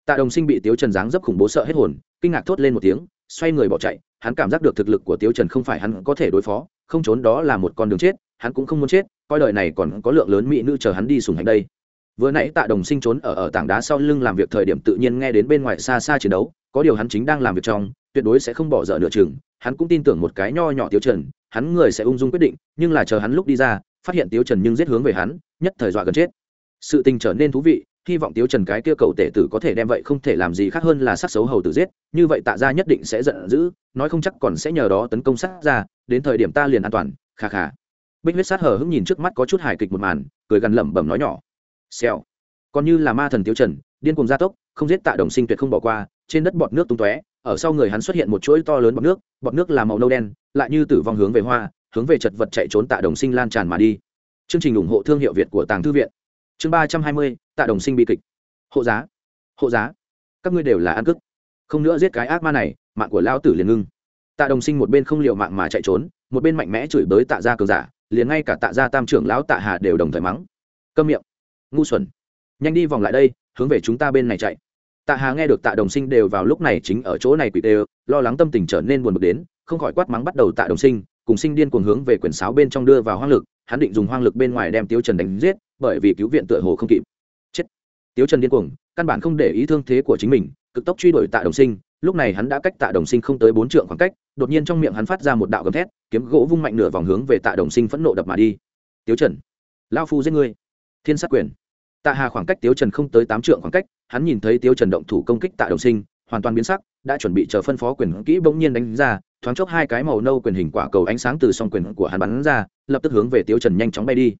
tạ đồng sinh bị tiếu trần giáng dấp khủng bố sợ hết hồn, kinh ngạc thốt lên một tiếng, xoay người bỏ chạy, hắn cảm giác được thực lực của tiếu trần không phải hắn có thể đối phó, không trốn đó là một con đường chết, hắn cũng không muốn chết, coi đời này còn có lượng lớn mỹ nữ chờ hắn đi sùng hành đây. Vừa nãy tạ đồng sinh trốn ở ở tảng đá sau lưng làm việc thời điểm tự nhiên nghe đến bên ngoài xa xa chiến đấu, có điều hắn chính đang làm việc trong, tuyệt đối sẽ không bỏ dở nửa chừng, hắn cũng tin tưởng một cái nho nhỏ tiêu trần, hắn người sẽ ung dung quyết định, nhưng là chờ hắn lúc đi ra, phát hiện tiêu trần nhưng giết hướng về hắn, nhất thời dọa gần chết. Sự tình trở nên thú vị hy vọng tiếu trần cái kia cầu tể tử có thể đem vậy không thể làm gì khác hơn là sát xấu hầu tử giết, như vậy tạ gia nhất định sẽ giận dữ, nói không chắc còn sẽ nhờ đó tấn công sát ra đến thời điểm ta liền an toàn, kha kha. Bích huyết sát hờ hững nhìn trước mắt có chút hài kịch một màn, cười gần lẩm bẩm nói nhỏ. Xèo. Còn như là ma thần tiếu trần, điên cuồng gia tốc, không giết tạ đồng sinh tuyệt không bỏ qua, trên đất bọt nước tung tóe, ở sau người hắn xuất hiện một chuỗi to lớn bọt nước bọt nước là màu nâu đen, lại như tử vong hướng về hoa, hướng về chật vật chạy trốn tạ đồng sinh lan tràn mà đi. Chương trình ủng hộ thương hiệu việt của tàng thư viện chương ba trăm hai mươi, tạ đồng sinh bi kịch. Hộ giá. Hộ giá. Các ngươi đều là ăn cức không nữa giết cái ác ma này, mạng của lao tử liền ngưng. Tạ đồng sinh một bên không liệu mạng mà chạy trốn, một bên mạnh mẽ chửi bới tạ gia cường giả, liền ngay cả tạ gia tam trưởng lão tạ hà đều đồng thời mắng. Câm miệng. Ngu xuẩn. Nhanh đi vòng lại đây, hướng về chúng ta bên này chạy. Tạ hà nghe được tạ đồng sinh đều vào lúc này chính ở chỗ này quỷ đều lo lắng tâm tình trở nên buồn bực đến, không khỏi quát mắng bắt đầu tạ đồng sinh, cùng sinh điên cuồng hướng về quyển sáo bên trong đưa vào hoang lực hắn định dùng hoang lực bên ngoài đem tiếu trần đánh giết, bởi vì cứu viện tựa hồ không kịp. Chết. Tiếu trần điên cuồng, căn bản không để ý thương thế của chính mình, cực tốc truy đuổi tạ đồng sinh. Lúc này hắn đã cách tạ đồng sinh không tới bốn trượng khoảng cách, đột nhiên trong miệng hắn phát ra một đạo gầm thét, kiếm gỗ vung mạnh nửa vòng hướng về tạ đồng sinh phẫn nộ đập mà đi. Tiếu trần lao phu giết ngươi. Thiên sát quyền. Tạ hà khoảng cách tiếu trần không tới tám trượng khoảng cách, hắn nhìn thấy tiếu trần động thủ công kích tạ đồng sinh, hoàn toàn biến sắc, đã chuẩn bị chờ phân phó quyền kỹ bỗng nhiên đánh ra thoáng chốc hai cái màu nâu quyền hình quả cầu ánh sáng từ song quyền của hắn bắn ra, lập tức hướng về tiếu trần nhanh chóng bay đi.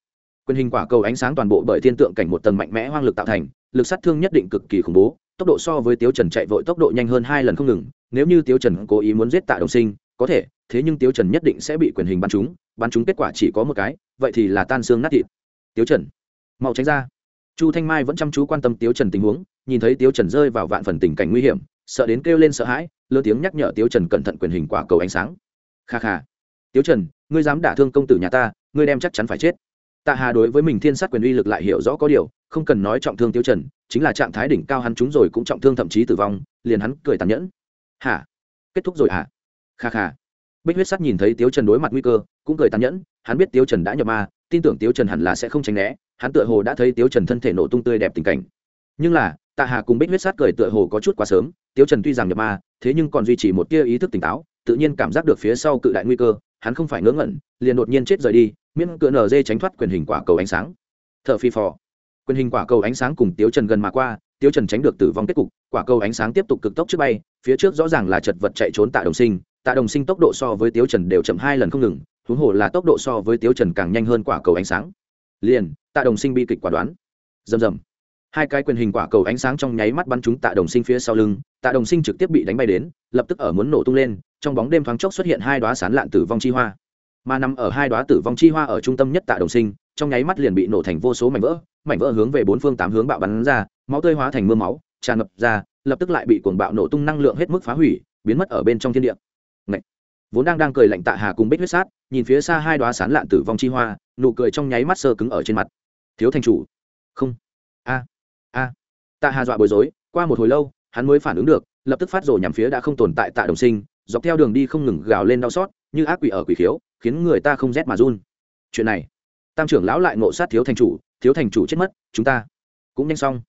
Quyền hình quả cầu ánh sáng toàn bộ bởi thiên tượng cảnh một tầng mạnh mẽ hoang lực tạo thành, lực sát thương nhất định cực kỳ khủng bố, tốc độ so với tiếu trần chạy vội tốc độ nhanh hơn hai lần không ngừng, nếu như tiếu trần cố ý muốn giết tạ đồng sinh, có thể, thế nhưng tiếu trần nhất định sẽ bị quyền hình bắn trúng bắn trúng kết quả chỉ có một cái, vậy thì là tan xương nát thịt. Tiếu trần, mau tránh ra. Chu thanh mai vẫn chăm chú quan tâm tiếu trần tình huống, nhìn thấy tiếu trần rơi vào vạn phần tình cảnh nguy hiểm sợ đến kêu lên sợ hãi lơ tiếng nhắc nhở tiếu trần cẩn thận quyền hình quả cầu ánh sáng. Kha kha. Tiếu trần, ngươi dám đả thương công tử nhà ta, ngươi đem chắc chắn phải chết. Tạ hà đối với mình thiên sát quyền uy lực lại hiểu rõ có điều, không cần nói trọng thương tiếu trần, chính là trạng thái đỉnh cao hắn chúng rồi cũng trọng thương thậm chí tử vong, liền hắn cười tàn nhẫn. Hả? Kết thúc rồi hả? Kha kha. Bích huyết sắt nhìn thấy tiếu trần đối mặt nguy cơ, cũng cười tàn nhẫn, hắn biết tiếu trần đã nhập ma, tin tưởng tiếu trần hẳn là sẽ không tránh né, hắn tựa hồ đã thấy tiếu trần thân thể nổ tung tươi đẹp tình cảnh. Nhưng là, tạ hà cùng bích huyết sát cười tựa hồ có chút quá sớm tiếu trần tuy rằng nhập ma, thế nhưng còn duy trì một tia ý thức tỉnh táo, tự nhiên cảm giác được phía sau cự đại nguy cơ, hắn không phải ngớ ngẩn, liền đột nhiên chết rời đi, miễn cựa nở dê tránh thoát quyền hình quả cầu ánh sáng. Thở phi phò. Quyền hình quả cầu ánh sáng cùng tiếu trần gần mà qua, tiếu trần tránh được tử vong kết cục, quả cầu ánh sáng tiếp tục cực tốc trước bay, phía trước rõ ràng là chật vật chạy trốn tạ đồng sinh, tạ đồng sinh tốc độ so với tiếu trần đều chậm hai lần không ngừng, huống hồ là tốc độ so với tiếu trần càng nhanh hơn quả cầu ánh sáng. Liền, tạ đồng sinh bi kịch quả đoán. Rầm rầm hai cái quyền hình quả cầu ánh sáng trong nháy mắt bắn chúng tạ đồng sinh phía sau lưng, tạ đồng sinh trực tiếp bị đánh bay đến, lập tức ở muốn nổ tung lên, trong bóng đêm thoáng chốc xuất hiện hai đoá sán lạn tử vong chi hoa. Mà nằm ở hai đoá tử vong chi hoa ở trung tâm nhất tạ đồng sinh, trong nháy mắt liền bị nổ thành vô số mảnh vỡ mảnh vỡ hướng về bốn phương tám hướng bạo bắn ra, máu tươi hóa thành mưa máu, tràn ngập ra, lập tức lại bị cuồng bạo nổ tung năng lượng hết mức phá hủy, biến mất ở bên trong thiên địa. Ngậy! vốn đang đang cười lạnh tạ hà cùng bích huyết sát, nhìn phía xa hai đoá sán lạn tử vong chi hoa, nụ cười trong nháy mắt sơ cứng ở trên mặt. Thiếu thành chủ. Không. A a. Tạ hà dọa bối rối, qua một hồi lâu, hắn mới phản ứng được, lập tức phát rồ nhằm phía đã không tồn tại tạ đồng sinh, dọc theo đường đi không ngừng gào lên đau xót, như ác quỷ ở quỷ khiếu, khiến người ta không rét mà run. Chuyện này, tam trưởng lão lại ngộ sát thiếu thành chủ, thiếu thành chủ chết mất, chúng ta cũng nhanh xong.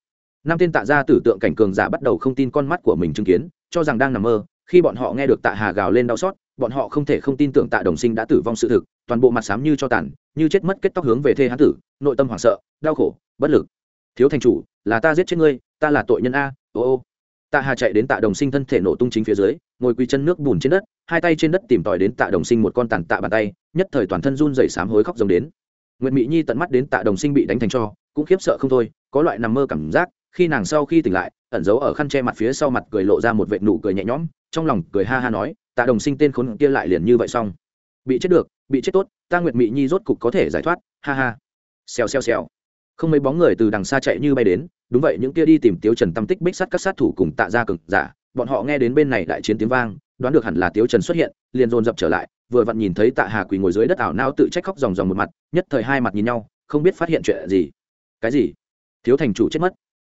Năm tên tạ gia tử tượng cảnh cường giả bắt đầu không tin con mắt của mình chứng kiến, cho rằng đang nằm mơ, khi bọn họ nghe được tạ hà gào lên đau xót, bọn họ không thể không tin tưởng tạ đồng sinh đã tử vong sự thực, toàn bộ mặt xám như cho tàn, như chết mất kết tóc hướng về thê hán tử, nội tâm hoảng sợ, đau khổ, bất lực thiếu thành chủ, là ta giết chết ngươi, ta là tội nhân a, ô ô. Tạ hà chạy đến tạ đồng sinh thân thể nổ tung chính phía dưới, ngồi quỳ chân nước bùn trên đất, hai tay trên đất tìm tòi đến tạ đồng sinh một con tàn tạ bàn tay, nhất thời toàn thân run dày sám hối khóc rồng đến. Nguyệt mỹ nhi tận mắt đến tạ đồng sinh bị đánh thành cho, cũng khiếp sợ không thôi, có loại nằm mơ cảm giác, khi nàng sau khi tỉnh lại, ẩn giấu ở khăn che mặt phía sau mặt cười lộ ra một vệ nụ cười nhẹ nhõm, trong lòng cười ha ha nói, tạ đồng sinh tên khốn kia lại liền như vậy xong. Bị chết được, bị chết tốt, ta nguyệt mỹ nhi rốt cục có thể giải thoát, ha ha. Xèo xèo xèo không mấy bóng người từ đằng xa chạy như bay đến, đúng vậy, những kia đi tìm tiếu trần tâm tích bích sắt các sát thủ cùng tạ ra cực giả, bọn họ nghe đến bên này đại chiến tiếng vang, đoán được hẳn là tiếu trần xuất hiện, liền dồn dập trở lại, vừa vặn nhìn thấy tạ hà quỳ ngồi dưới đất ảo não tự trách khóc dòng dòng một mặt, nhất thời hai mặt nhìn nhau, không biết phát hiện chuyện gì. Cái gì? Thiếu thành chủ chết mất.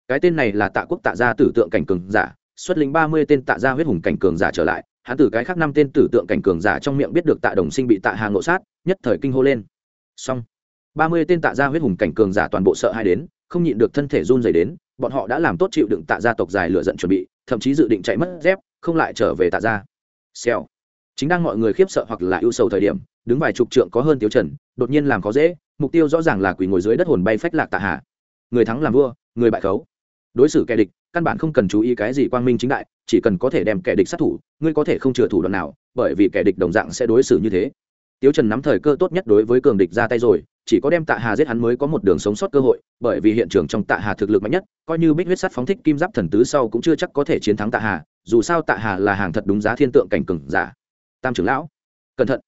Cái tên này là tạ quốc tạ gia tử tượng cảnh cường giả, xuất lính ba mươi tên tạ gia huyết hùng cảnh cường giả trở lại, hắn từ cái khác năm tên tử tượng cảnh cường giả trong miệng biết được tạ đồng sinh bị tạ hà ngộ sát, nhất thời kinh hô lên. Xong ba mươi tên tạ gia huyết hùng cảnh cường giả toàn bộ sợ hai đến không nhịn được thân thể run dày đến bọn họ đã làm tốt chịu đựng tạ gia tộc dài lựa giận chuẩn bị thậm chí dự định chạy mất dép không lại trở về tạ gia. Xèo. Chính đang mọi người khiếp sợ hoặc là ưu sầu thời điểm đứng vài chục trượng có hơn tiêu trần đột nhiên làm khó dễ mục tiêu rõ ràng là quỳ ngồi dưới đất hồn bay phách lạc tạ hà người thắng làm vua người bại khấu. Đối xử kẻ địch căn bản không cần chú ý cái gì quang minh chính đại chỉ cần có thể đem kẻ địch sát thủ ngươi có thể không chừa thủ đoạn nào bởi vì kẻ địch đồng dạng sẽ đối xử như thế. Tiêu Trần nắm thời cơ tốt nhất đối với cường địch ra tay rồi, chỉ có đem Tạ Hà giết hắn mới có một đường sống sót cơ hội, bởi vì hiện trường trong Tạ Hà thực lực mạnh nhất, coi như Bích huyết sắt phóng thích kim giáp thần tứ sau cũng chưa chắc có thể chiến thắng Tạ Hà, dù sao Tạ Hà là hàng thật đúng giá thiên tượng cảnh cường giả. Tam trưởng lão, cẩn thận,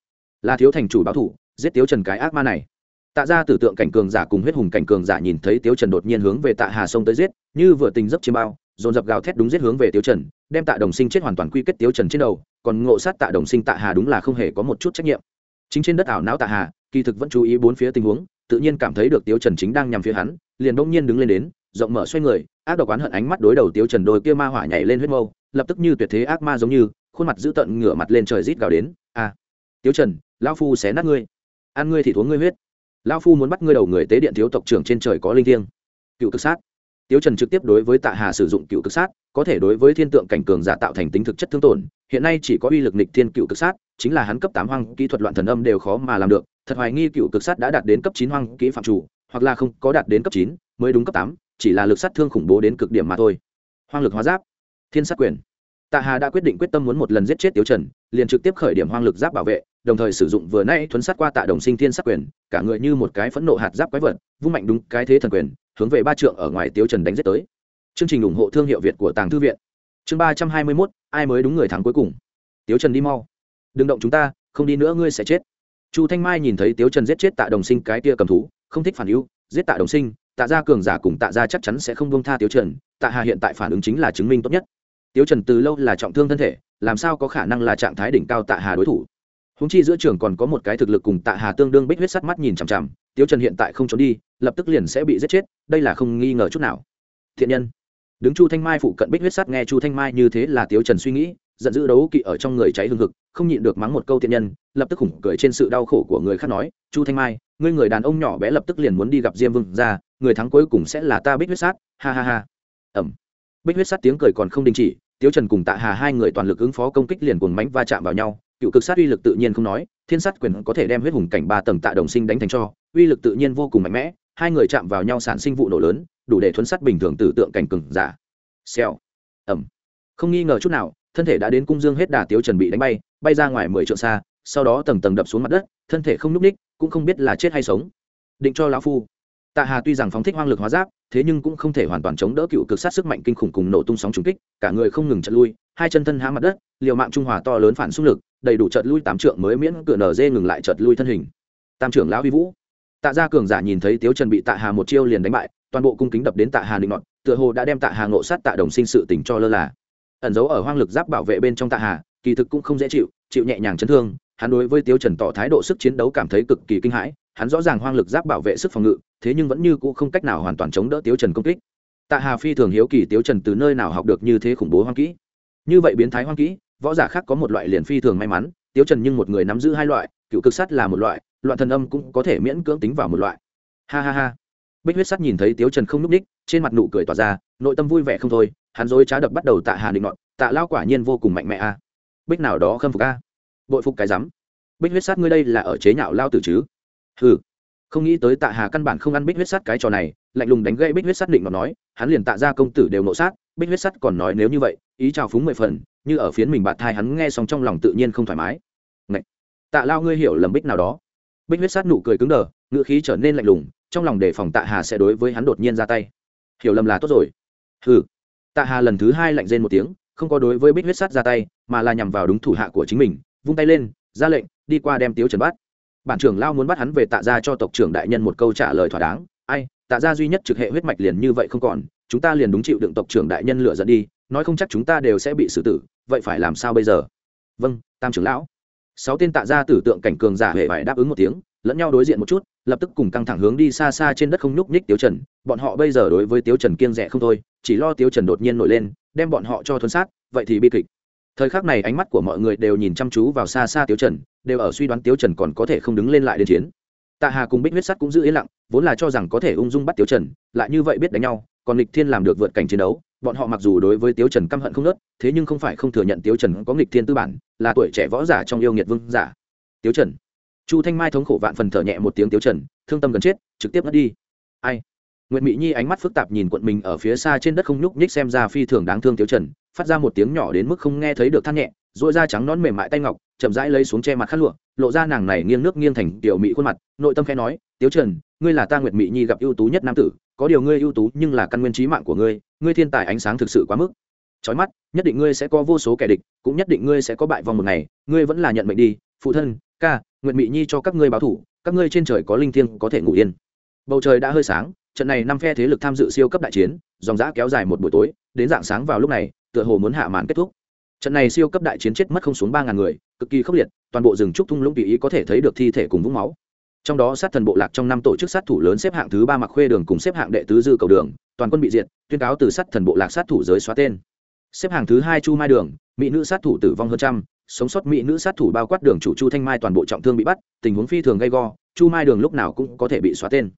là thiếu thành chủ báo thủ, giết Tiếu Trần cái ác ma này. Tạ gia tử tượng cảnh cường giả cùng huyết hùng cảnh cường giả nhìn thấy Tiếu Trần đột nhiên hướng về Tạ Hà xông tới giết, như vừa tình dấp chiêm bao, dồn dập gào thét đúng giết hướng về Tiếu Trần, đem Tạ Đồng Sinh chết hoàn toàn quy kết Tiếu Trần trên đầu, còn ngộ sát Tạ Đồng Sinh Tạ Hà đúng là không hề có một chút trách nhiệm chính trên đất ảo não tạ hà kỳ thực vẫn chú ý bốn phía tình huống tự nhiên cảm thấy được tiếu trần chính đang nhằm phía hắn liền bỗng nhiên đứng lên đến rộng mở xoay người ác độc oán hận ánh mắt đối đầu tiếu trần đôi kia ma hỏa nhảy lên huyết mâu lập tức như tuyệt thế ác ma giống như khuôn mặt dữ tận ngửa mặt lên trời rít gào đến a à, tiếu trần lão phu xé nát ngươi ăn ngươi thì thốn ngươi huyết. Lão phu muốn bắt ngươi đầu người tế điện thiếu tộc trưởng trên trời có linh thiêng. Cựu cực sát. Tiếu trần trực tiếp đối với tạ hà sử dụng cựu cực sát có thể đối với thiên tượng cảnh cường giả tạo thành tính thực chất thương tổn hiện nay chỉ có uy lực nịch thiên cựu cực sát chính là hắn cấp tám hoang kỹ thuật loạn thần âm đều khó mà làm được, thật hoài nghi cựu cực sát đã đạt đến cấp chín hoang kỹ phạm chủ, hoặc là không có đạt đến cấp chín, mới đúng cấp tám, chỉ là lực sát thương khủng bố đến cực điểm mà thôi. Hoang lực hóa giáp, thiên sát quyền. Tạ hà đã quyết định quyết tâm muốn một lần giết chết tiếu trần, liền trực tiếp khởi điểm hoang lực giáp bảo vệ, đồng thời sử dụng vừa nay thuấn sát qua tạ đồng sinh thiên sát quyền, cả người như một cái phẫn nộ hạt giáp quái vật, vung mạnh đúng cái thế thần quyền, hướng về ba trượng ở ngoài tiếu trần đánh giết tới. Chương trình ủng hộ thương hiệu việt của tàng thư viện. Chương ba trăm hai mươi mốt, ai mới đúng người thắng cuối cùng? Tiếu trần đi mau đừng động chúng ta, không đi nữa ngươi sẽ chết. Chu thanh mai nhìn thấy tiếu trần giết chết tạ đồng sinh cái tia cầm thú, không thích phản ưu giết tạ đồng sinh, tạ gia cường giả cùng tạ gia chắc chắn sẽ không bông tha tiếu trần, tạ hà hiện tại phản ứng chính là chứng minh tốt nhất. Tiếu trần từ lâu là trọng thương thân thể, làm sao có khả năng là trạng thái đỉnh cao tạ hà đối thủ? Húng chi giữa trường còn có một cái thực lực cùng tạ hà tương đương bích huyết sắt mắt nhìn chằm chằm, tiếu trần hiện tại không trốn đi, lập tức liền sẽ bị giết chết, đây là không nghi ngờ chút nào. Thiện nhân. Đứng chu thanh mai phụ cận bích huyết sắt nghe chu thanh mai như thế là tiếu trần suy nghĩ giận dữ đấu kỵ ở trong người cháy hương hực, không nhịn được mắng một câu tiện nhân, lập tức khủng cười trên sự đau khổ của người khác nói, chu thanh mai, ngươi người đàn ông nhỏ bé lập tức liền muốn đi gặp diêm vương ra, người thắng cuối cùng sẽ là ta bích huyết sát. Ha ha ha. Ẩm bích huyết sát tiếng cười còn không đình chỉ, tiếu trần cùng tạ hà hai người toàn lực ứng phó công kích liền cuồng mánh va chạm vào nhau, cựu cực sát uy lực tự nhiên không nói, thiên sát quyền có thể đem huyết hùng cảnh ba tầng tạ đồng sinh đánh thành cho, uy lực tự nhiên vô cùng mạnh mẽ, hai người chạm vào nhau sản sinh vụ nổ lớn, đủ để thuấn sát bình thường tử tượng cảnh cừng giả. Xèo. Ẩm không nghi ngờ chút nào thân thể đã đến cung dương hết đà tiếu trần bị đánh bay bay ra ngoài mười trượng xa, sau đó tầng tầng đập xuống mặt đất, thân thể không nhúc ních cũng không biết là chết hay sống. Định cho lão phu. Tạ hà tuy rằng phóng thích hoang lực hóa giáp, thế nhưng cũng không thể hoàn toàn chống đỡ cựu cực sát sức mạnh kinh khủng cùng nổ tung sóng trùng kích, cả người không ngừng chật lui, hai chân thân há mặt đất, liều mạng trung hòa to lớn phản xung lực, đầy đủ chật lui tám trượng mới miễn cửa nở dê ngừng lại chật lui thân hình. Tam trưởng lão huy vũ. Tạ gia cường giả nhìn thấy tiếu trần bị tạ hà một chiêu liền đánh bại, toàn bộ cung kính đập đến tạ hà định ngọn tựa hồ đã đem tạ hà ngộ sát tạ đồng sinh sự tình cho lơ là ẩn giấu ở hoang lực giáp bảo vệ bên trong tạ hà, kỳ thực cũng không dễ chịu chịu nhẹ nhàng chấn thương. Hắn đối với Tiêu trần tỏ thái độ sức chiến đấu cảm thấy cực kỳ kinh hãi, hắn rõ ràng hoang lực giáp bảo vệ sức phòng ngự, thế nhưng vẫn như cũ không cách nào hoàn toàn chống đỡ Tiêu trần công kích. Tạ hà phi thường hiếu kỳ Tiêu trần từ nơi nào học được như thế khủng bố hoang kỹ. Như vậy biến thái hoang kỹ, võ giả khác có một loại liền phi thường may mắn Tiêu trần nhưng một người nắm giữ hai loại, cựu cực sắt là một loại, loạn thần âm cũng có thể miễn cưỡng tính vào một loại. Ha ha ha. Bích huyết sắt nhìn thấy Tiêu trần không núp đích trên mặt nụ cười tỏa ra, nội tâm vui vẻ không thôi hắn dối trá đập bắt đầu tạ hà định nọn tạ lao quả nhiên vô cùng mạnh mẽ a. Bích nào đó khâm phục a. Bội phục cái rắm. Bích huyết sắt ngươi đây là ở chế nhạo lao tử chứ? Hừ, không nghĩ tới tạ hà căn bản không ăn bích huyết sắt cái trò này lạnh lùng đánh gãy bích huyết sắt định nó nói hắn liền tạ ra công tử đều nộ sát bích huyết sắt còn nói nếu như vậy ý chào phúng mười phần như ở phiến mình bạn thai hắn nghe xong trong lòng tự nhiên không thoải mái. Ngậy! tạ lao ngươi hiểu lầm bích nào đó. Bích huyết sắt nụ cười cứng đờ ngựa khí trở nên lạnh lùng trong lòng đề phòng tạ hà sẽ đối với hắn đột nhiên ra tay. Hiểu lầm là tốt rồi. Hừ tạ hà lần thứ hai lạnh rên một tiếng, không có đối với bích huyết sắt ra tay, mà là nhằm vào đúng thủ hạ của chính mình, vung tay lên, ra lệnh, đi qua đem tiếu trần bắt. Bản trưởng lao muốn bắt hắn về tạ ra cho tộc trưởng đại nhân một câu trả lời thỏa đáng. Ai, tạ ra duy nhất trực hệ huyết mạch liền như vậy không còn, chúng ta liền đúng chịu đựng tộc trưởng đại nhân lựa dẫn đi, nói không chắc chúng ta đều sẽ bị xử tử, vậy phải làm sao bây giờ? Vâng tam trưởng lão. Sáu tên tạ gia tử tượng cảnh cường giả hệ phải đáp ứng một tiếng lẫn nhau đối diện một chút, lập tức cùng căng thẳng hướng đi xa xa trên đất không nhúc nhích tiếu trần. Bọn họ bây giờ đối với tiếu trần kiêng rẻ không thôi, chỉ lo tiếu trần đột nhiên nổi lên, đem bọn họ cho thuấn sát, vậy thì bi kịch. Thời khắc này ánh mắt của mọi người đều nhìn chăm chú vào xa xa tiếu trần, đều ở suy đoán tiếu trần còn có thể không đứng lên lại đến chiến. Tạ hà cùng bích huyết sắt cũng giữ yên lặng, vốn là cho rằng có thể ung dung bắt tiếu trần, lại như vậy biết đánh nhau, còn lịch thiên làm được vượt cảnh chiến đấu, bọn họ mặc dù đối với tiếu trần căm hận không nớt thế nhưng không phải không thừa nhận tiếu trần có nghịch thiên tư bản, là tuổi trẻ võ giả trong yêu nghiệt vương giả. Tiếu trần chu thanh mai thống khổ vạn phần thở nhẹ một tiếng tiếu trần, thương tâm gần chết, trực tiếp mất đi. Ai? Nguyệt mỹ nhi ánh mắt phức tạp nhìn quận mình ở phía xa trên đất không nhúc nhích xem ra phi thường đáng thương tiếu trần, phát ra một tiếng nhỏ đến mức không nghe thấy được than nhẹ rồi da trắng nón mềm mại tay ngọc, chậm rãi lấy xuống che mặt khăn lụa, lộ ra nàng này nghiêng nước nghiêng thành tiểu mỹ khuôn mặt, nội tâm khẽ nói, tiếu trần, ngươi là ta nguyệt mỹ nhi gặp ưu tú nhất nam tử, có điều ngươi ưu tú nhưng là căn nguyên trí mạng của ngươi ngươi thiên tài ánh sáng thực sự quá mức. Chói mắt, nhất định ngươi sẽ có vô số kẻ địch, cũng nhất định ngươi sẽ có bại vòng một ngày, ngươi vẫn là nhận mệnh đi, phụ thân, ca nguyện mị nhi cho các ngươi báo thủ, các ngươi trên trời có linh thiêng có thể ngủ yên. Bầu trời đã hơi sáng, trận này năm phe thế lực tham dự siêu cấp đại chiến, dòng giã kéo dài một buổi tối, đến dạng sáng vào lúc này, tựa hồ muốn hạ màn kết thúc. Trận này siêu cấp đại chiến chết mất không xuống ba ngàn người, cực kỳ khốc liệt, toàn bộ rừng trúc thung lũng tùy ý có thể thấy được thi thể cùng vũng máu. Trong đó sát thần bộ lạc trong năm tổ chức sát thủ lớn xếp hạng thứ ba mặc khuê đường cùng xếp hạng đệ tứ dư cầu đường, toàn quân bị diệt, tuyên cáo từ sát thần bộ lạc sát thủ giới xóa tên. Xếp hạng thứ hai chu mai đường, mỹ nữ sát thủ tử vong hơn trăm sống sót mỹ nữ sát thủ bao quát đường chủ chu thanh mai toàn bộ trọng thương bị bắt, tình huống phi thường gây go, chu mai đường lúc nào cũng có thể bị xóa tên.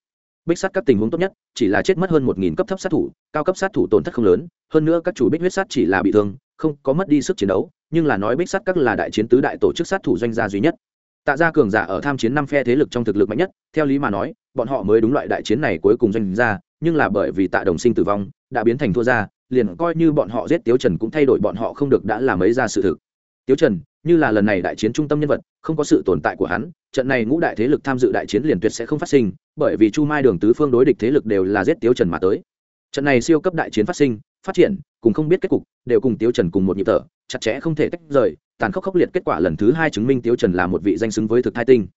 Bích sát các tình huống tốt nhất, chỉ là chết mất hơn một nghìn cấp thấp sát thủ, cao cấp sát thủ tổn thất không lớn, hơn nữa các chủ bích huyết sát chỉ là bị thương, không có mất đi sức chiến đấu, nhưng là nói bích sát các là đại chiến tứ đại tổ chức sát thủ doanh gia duy nhất. Tạ ra cường giả ở tham chiến năm phe thế lực trong thực lực mạnh nhất, theo lý mà nói, bọn họ mới đúng loại đại chiến này cuối cùng doanh gia, nhưng là bởi vì tạ đồng sinh tử vong, đã biến thành thua gia, liền coi như bọn họ giết tiếu trần cũng thay đổi bọn họ không được đã làm ấy ra sự thực tiếu trần, như là lần này đại chiến trung tâm nhân vật, không có sự tồn tại của hắn, trận này ngũ đại thế lực tham dự đại chiến liền tuyệt sẽ không phát sinh, bởi vì chu mai đường tứ phương đối địch thế lực đều là giết tiếu trần mà tới. Trận này siêu cấp đại chiến phát sinh, phát triển, cùng không biết kết cục, đều cùng tiếu trần cùng một nhịp thở, chặt chẽ không thể tách rời, tàn khốc khốc liệt kết quả lần thứ hai chứng minh tiếu trần là một vị danh xứng với thực thai tinh.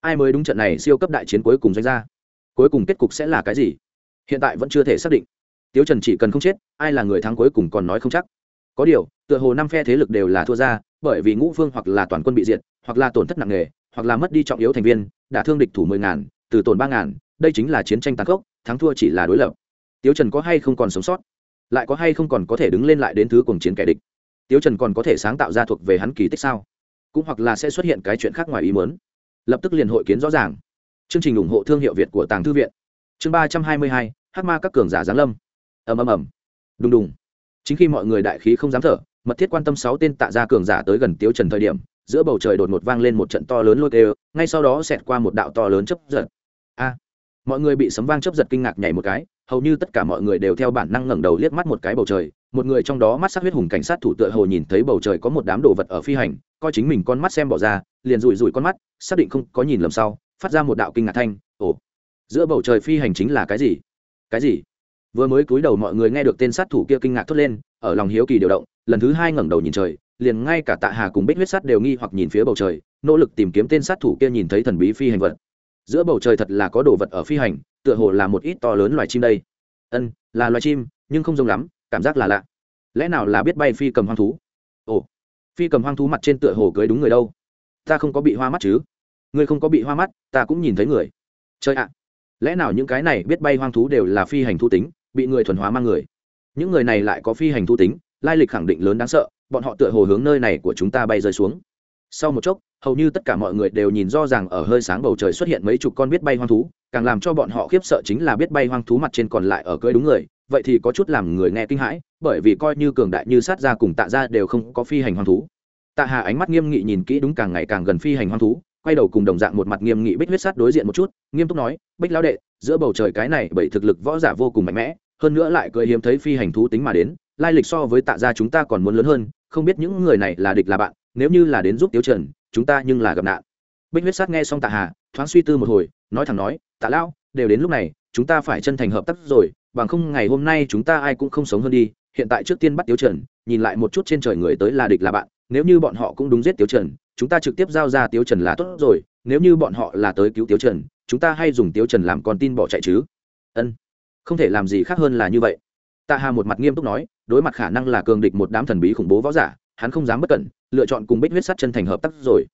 Ai mới đúng trận này siêu cấp đại chiến cuối cùng danh ra? Cuối cùng kết cục sẽ là cái gì? Hiện tại vẫn chưa thể xác định. Tiếu trần chỉ cần không chết, ai là người thắng cuối cùng còn nói không chắc. Có điều, tựa hồ năm phe thế lực đều là thua ra bởi vì ngũ phương hoặc là toàn quân bị diệt, hoặc là tổn thất nặng nề, hoặc là mất đi trọng yếu thành viên, đả thương địch thủ mười ngàn, từ tổn ba ngàn, đây chính là chiến tranh tàn khốc, thắng thua chỉ là đối lập. Tiếu trần có hay không còn sống sót? Lại có hay không còn có thể đứng lên lại đến thứ cùng chiến kẻ địch? Tiếu trần còn có thể sáng tạo ra thuộc về hắn kỳ tích sao? Cũng hoặc là sẽ xuất hiện cái chuyện khác ngoài ý muốn? Lập tức liền hội kiến rõ ràng. Chương trình ủng hộ thương hiệu việt của tàng thư viện. Chương ba trăm hai mươi hai hát ma các cường giả giáng lâm. Ầm ầm ầm. Đùng đùng. Chính khi mọi người đại khí không dám thở mật thiết quan tâm sáu tên tạ gia cường giả tới gần tiếu trần thời điểm, giữa bầu trời đột ngột vang lên một trận to lớn lôi kêu, ngay sau đó xẹt qua một đạo to lớn chấp giật. A! Mọi người bị sấm vang chấp giật kinh ngạc nhảy một cái, hầu như tất cả mọi người đều theo bản năng ngẩng đầu liếc mắt một cái bầu trời, một người trong đó mắt sắc huyết hùng cảnh sát thủ tựa hồ nhìn thấy bầu trời có một đám đồ vật ở phi hành, coi chính mình con mắt xem bỏ ra, liền rủi rủi con mắt, xác định không có nhìn lầm sau, phát ra một đạo kinh ngạc thanh, ồ, giữa bầu trời phi hành chính là cái gì? Cái gì? Vừa mới cúi đầu mọi người nghe được tên sát thủ kia kinh ngạc thốt lên, ở lòng hiếu kỳ điều động lần thứ hai ngẩng đầu nhìn trời, liền ngay cả tạ hà cùng bích huyết sắt đều nghi hoặc nhìn phía bầu trời, nỗ lực tìm kiếm tên sát thủ kia nhìn thấy thần bí phi hành vật. Giữa bầu trời thật là có đồ vật ở phi hành, tựa hồ là một ít to lớn loài chim đây. Ân, là loài chim, nhưng không giống lắm, cảm giác là lạ. Lẽ nào là biết bay phi cầm hoang thú? Ồ, phi cầm hoang thú mặt trên tựa hồ cưới đúng người đâu? Ta không có bị hoa mắt chứ? Ngươi không có bị hoa mắt, ta cũng nhìn thấy người. Chơi ạ, lẽ nào những cái này biết bay hoang thú đều là phi hành thu tính, bị người thuần hóa mang người? Những người này lại có phi hành thu tính lai lịch khẳng định lớn đáng sợ, bọn họ tựa hồ hướng nơi này của chúng ta bay rơi xuống. Sau một chốc, hầu như tất cả mọi người đều nhìn rõ ràng ở hơi sáng bầu trời xuất hiện mấy chục con biết bay hoang thú, càng làm cho bọn họ khiếp sợ chính là biết bay hoang thú mặt trên còn lại ở cưới đúng người, vậy thì có chút làm người nghe kinh hãi, bởi vì coi như cường đại như sát ra cùng tạ ra đều không có phi hành hoang thú. Tạ hà ánh mắt nghiêm nghị nhìn kỹ đúng càng ngày càng gần phi hành hoang thú, quay đầu cùng đồng dạng một mặt nghiêm nghị bích huyết sát đối diện một chút, nghiêm túc nói, bích lão đệ, giữa bầu trời cái này bởi thực lực võ giả vô cùng mạnh mẽ, hơn nữa lại cười hiếm thấy phi hành thú tính mà đến lai lịch so với tạ gia chúng ta còn muốn lớn hơn, không biết những người này là địch là bạn, nếu như là đến giúp tiếu trần, chúng ta nhưng là gặp nạn. Bích huyết sát nghe xong tạ hà, thoáng suy tư một hồi, nói thẳng nói, tạ lão, đều đến lúc này, chúng ta phải chân thành hợp tác rồi, bằng không ngày hôm nay chúng ta ai cũng không sống hơn đi. Hiện tại trước tiên bắt tiếu trần, nhìn lại một chút trên trời người tới là địch là bạn, nếu như bọn họ cũng đúng giết tiếu trần, chúng ta trực tiếp giao ra tiếu trần là tốt rồi, nếu như bọn họ là tới cứu tiếu trần, chúng ta hay dùng tiếu trần làm con tin bỏ chạy chứ. Ân, không thể làm gì khác hơn là như vậy. Tạ hà một mặt nghiêm túc nói đối mặt khả năng là cường địch một đám thần bí khủng bố võ giả, hắn không dám bất cẩn, lựa chọn cùng bích huyết sắt chân thành hợp tác rồi.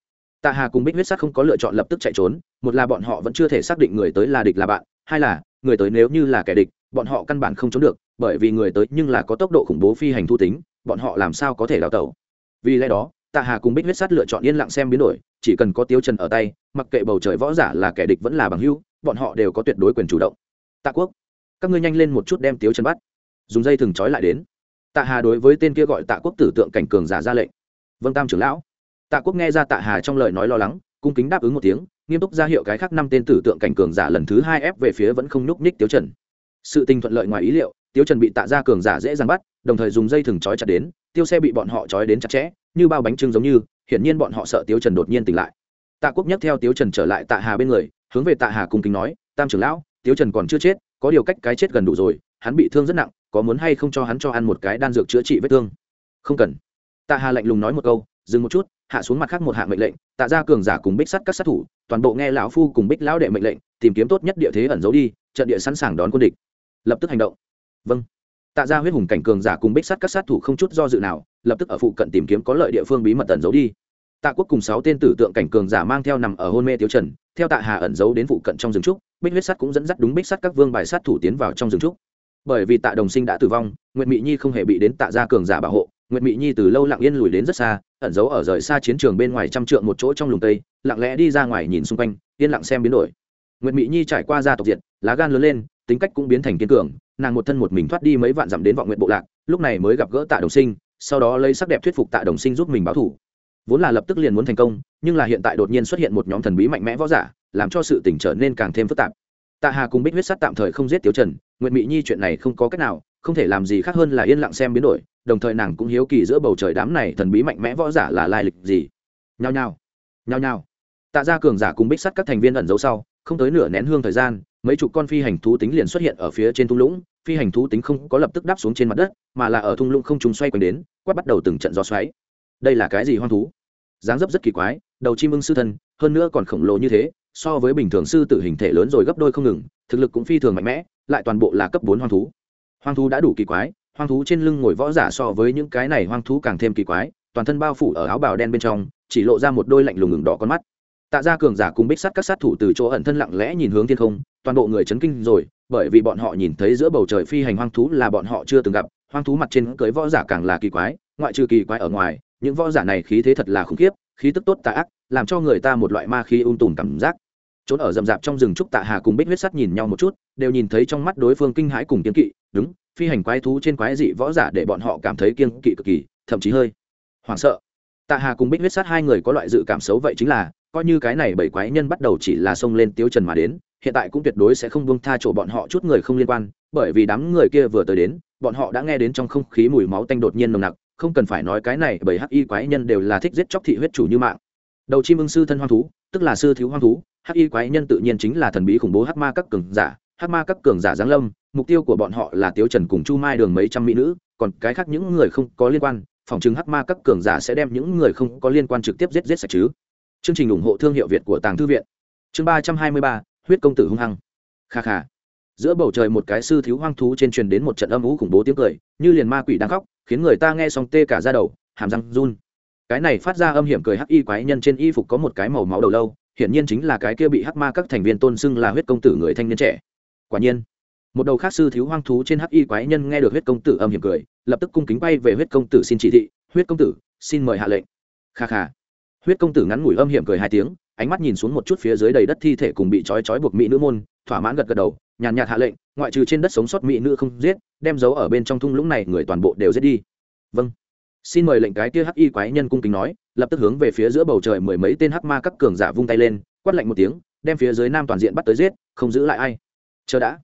Tạ hà cùng bích huyết sắt không có lựa chọn lập tức chạy trốn, một là bọn họ vẫn chưa thể xác định người tới là địch là bạn, hai là, người tới nếu như là kẻ địch, bọn họ căn bản không trốn được, bởi vì người tới nhưng là có tốc độ khủng bố phi hành thu tính, bọn họ làm sao có thể đào tẩu. Vì lẽ đó, tạ hà cùng bích huyết sắt lựa chọn yên lặng xem biến đổi, chỉ cần có tiêu chân ở tay, mặc kệ bầu trời võ giả là kẻ địch vẫn là bằng hữu, bọn họ đều có tuyệt đối quyền chủ động. Tạ quốc, các ngươi nhanh lên một chút đem tiêu chân bắt. Dùng dây thừng trói lại đến tạ hà đối với tên kia gọi tạ quốc tử tượng cảnh cường giả ra lệnh. Vâng tam trưởng lão. Tạ quốc nghe ra tạ hà trong lời nói lo lắng, cung kính đáp ứng một tiếng, nghiêm túc ra hiệu cái khác năm tên tử tượng cảnh cường giả lần thứ hai ép về phía vẫn không nhúc nhích tiêu trần. Sự tình thuận lợi ngoài ý liệu tiêu trần bị tạ gia cường giả dễ dàng bắt, đồng thời dùng dây thừng trói chặt đến, tiêu xe bị bọn họ trói đến chặt chẽ, như bao bánh trưng giống như, hiển nhiên bọn họ sợ tiêu trần đột nhiên tỉnh lại. Tạ quốc nhấc theo tiêu trần trở lại tạ hà bên người, hướng về tạ hà cung kính nói, tam trưởng lão tiêu trần còn chưa chết, có điều cách cái chết gần đủ rồi, hắn bị thương rất nặng có muốn hay không cho hắn cho ăn một cái đan dược chữa trị vết thương? Không cần. Tạ hà lạnh lùng nói một câu, dừng một chút, hạ xuống mặt khác một hạng mệnh lệnh, tạ ra cường giả cùng bích sắt các sát thủ, toàn bộ nghe lão phu cùng bích lão đệ mệnh lệnh, tìm kiếm tốt nhất địa thế ẩn giấu đi, trận địa sẵn sàng đón quân địch. Lập tức hành động. Vâng. Tạ ra huyết hùng cảnh cường giả cùng bích sắt các sát thủ không chút do dự nào, lập tức ở phụ cận tìm kiếm có lợi địa phương bí mật ẩn giấu đi. Tạ quốc cùng sáu tên tử tượng cảnh cường giả mang theo nằm ở hôn mê tiêu trần, theo tạ hà ẩn giấu đến phụ cận trong rừng trúc, bích huyết sắt cũng dẫn dắt đúng bích sắt các vương bài sát thủ tiến vào trong rừng trúc bởi vì tạ đồng sinh đã tử vong, nguyệt mỹ nhi không hề bị đến tạ gia cường giả bảo hộ. Nguyệt mỹ nhi từ lâu lặng yên lùi đến rất xa, ẩn giấu ở rời xa chiến trường bên ngoài trăm trượng một chỗ trong lùng tây, lặng lẽ đi ra ngoài nhìn xung quanh, yên lặng xem biến đổi. Nguyệt mỹ nhi trải qua gia tộc diện lá gan lớn lên, tính cách cũng biến thành kiên cường, nàng một thân một mình thoát đi mấy vạn dặm đến vọng nguyện bộ lạc, lúc này mới gặp gỡ tạ đồng sinh, sau đó lấy sắc đẹp thuyết phục tạ đồng sinh giúp mình báo thủ. Vốn là lập tức liền muốn thành công, nhưng là hiện tại đột nhiên xuất hiện một nhóm thần bí mạnh mẽ võ giả, làm cho sự tỉnh trở nên càng thêm phức tạp. Tạ hà cùng bích huyết sắt tạm thời không giết tiêu trần nguyện mỹ nhi chuyện này không có cách nào, không thể làm gì khác hơn là yên lặng xem biến đổi, đồng thời nàng cũng hiếu kỳ giữa bầu trời đám này thần bí mạnh mẽ võ giả là lai lịch gì. Nhao nhao nhao nhao. Tạ gia cường giả cùng bích sắt các thành viên ẩn giấu sau, không tới nửa nén hương thời gian, mấy chục con phi hành thú tính liền xuất hiện ở phía trên thung lũng, phi hành thú tính không có lập tức đáp xuống trên mặt đất, mà là ở thung lũng không trùng xoay quanh đến, quát bắt đầu từng trận gió xoáy. Đây là cái gì hoang thú? Dáng dấp rất kỳ quái, đầu chim ưng sư thân, hơn nữa còn khổng lồ như thế, so với bình thường sư tử hình thể lớn rồi gấp đôi không ngừng, thực lực cũng phi thường mạnh mẽ lại toàn bộ là cấp bốn hoang thú. Hoang thú đã đủ kỳ quái, hoang thú trên lưng ngồi võ giả so với những cái này hoang thú càng thêm kỳ quái, toàn thân bao phủ ở áo bào đen bên trong, chỉ lộ ra một đôi lạnh lùng ngừng đỏ con mắt. Tạ ra cường giả cùng bích sắt các sát thủ từ chỗ ẩn thân lặng lẽ nhìn hướng thiên không, toàn bộ người chấn kinh rồi, bởi vì bọn họ nhìn thấy giữa bầu trời phi hành hoang thú là bọn họ chưa từng gặp, hoang thú mặt trên cưới võ giả càng là kỳ quái, ngoại trừ kỳ quái ở ngoài, những võ giả này khí thế thật là khủng khiếp, khí tức tốt tà ác, làm cho người ta một loại ma khí ung tùm cảm giác trốn ở rậm rạp trong rừng trúc tạ hà cùng bích huyết sắt nhìn nhau một chút, đều nhìn thấy trong mắt đối phương kinh hãi cùng kiên kỵ, đúng, phi hành quái thú trên quái dị võ giả để bọn họ cảm thấy kiên kỵ cực kỳ, thậm chí hơi hoảng sợ. Tạ hà cùng bích huyết sắt hai người có loại dự cảm xấu vậy chính là, coi như cái này bảy quái nhân bắt đầu chỉ là xông lên tiếu trần mà đến, hiện tại cũng tuyệt đối sẽ không buông tha chỗ bọn họ chút người không liên quan, bởi vì đám người kia vừa tới đến, bọn họ đã nghe đến trong không khí mùi máu tanh đột nhiên nồng nặc, không cần phải nói cái này bởi hắc y quái nhân đều là thích giết chóc thị huyết chủ như mạng đầu chim ưng sư thân hoang thú, tức là sư thiếu hoang thú, hắc y quái nhân tự nhiên chính là thần bí khủng bố hắc ma các cường giả, hắc ma các cường giả giáng lâm, mục tiêu của bọn họ là tiếu trần cùng chu mai đường mấy trăm mỹ nữ, còn cái khác những người không có liên quan, phòng chứng hắc ma các cường giả sẽ đem những người không có liên quan trực tiếp giết giết sạch chứ. Chương trình ủng hộ thương hiệu việt của tàng thư viện. Chương ba trăm hai mươi ba, huyết công tử hung hăng. Kha kha. Giữa bầu trời một cái sư thiếu hoang thú trên truyền đến một trận âm ú khủng bố tiếng cười, như liền ma quỷ đang khóc, khiến người ta nghe xong tê cả ra đầu, hàm răng run cái này phát ra âm hiểm cười hắc y quái nhân trên y phục có một cái màu máu đầu lâu, hiển nhiên chính là cái kia bị hắc ma các thành viên tôn xưng là huyết công tử người thanh niên trẻ. Quả nhiên, một đầu khác sư thiếu hoang thú trên hắc y quái nhân nghe được huyết công tử âm hiểm cười, lập tức cung kính bay về huyết công tử xin chỉ thị, huyết công tử, xin mời hạ lệnh. Kha kha. Huyết công tử ngắn ngủi âm hiểm cười hai tiếng, ánh mắt nhìn xuống một chút phía dưới đầy đất thi thể cùng bị trói trói buộc mỹ nữ môn, thỏa mãn gật gật đầu, nhàn nhạt hạ lệnh, ngoại trừ trên đất sống sót mỹ nữ không giết, đem giấu ở bên trong thung lũng này người toàn bộ đều giết đi. Vâng xin mời lệnh cái kia hắc y quái nhân cung kính nói, lập tức hướng về phía giữa bầu trời mười mấy tên hắc ma các cường giả vung tay lên, quát lệnh một tiếng, đem phía dưới nam toàn diện bắt tới giết, không giữ lại ai. Chờ đã.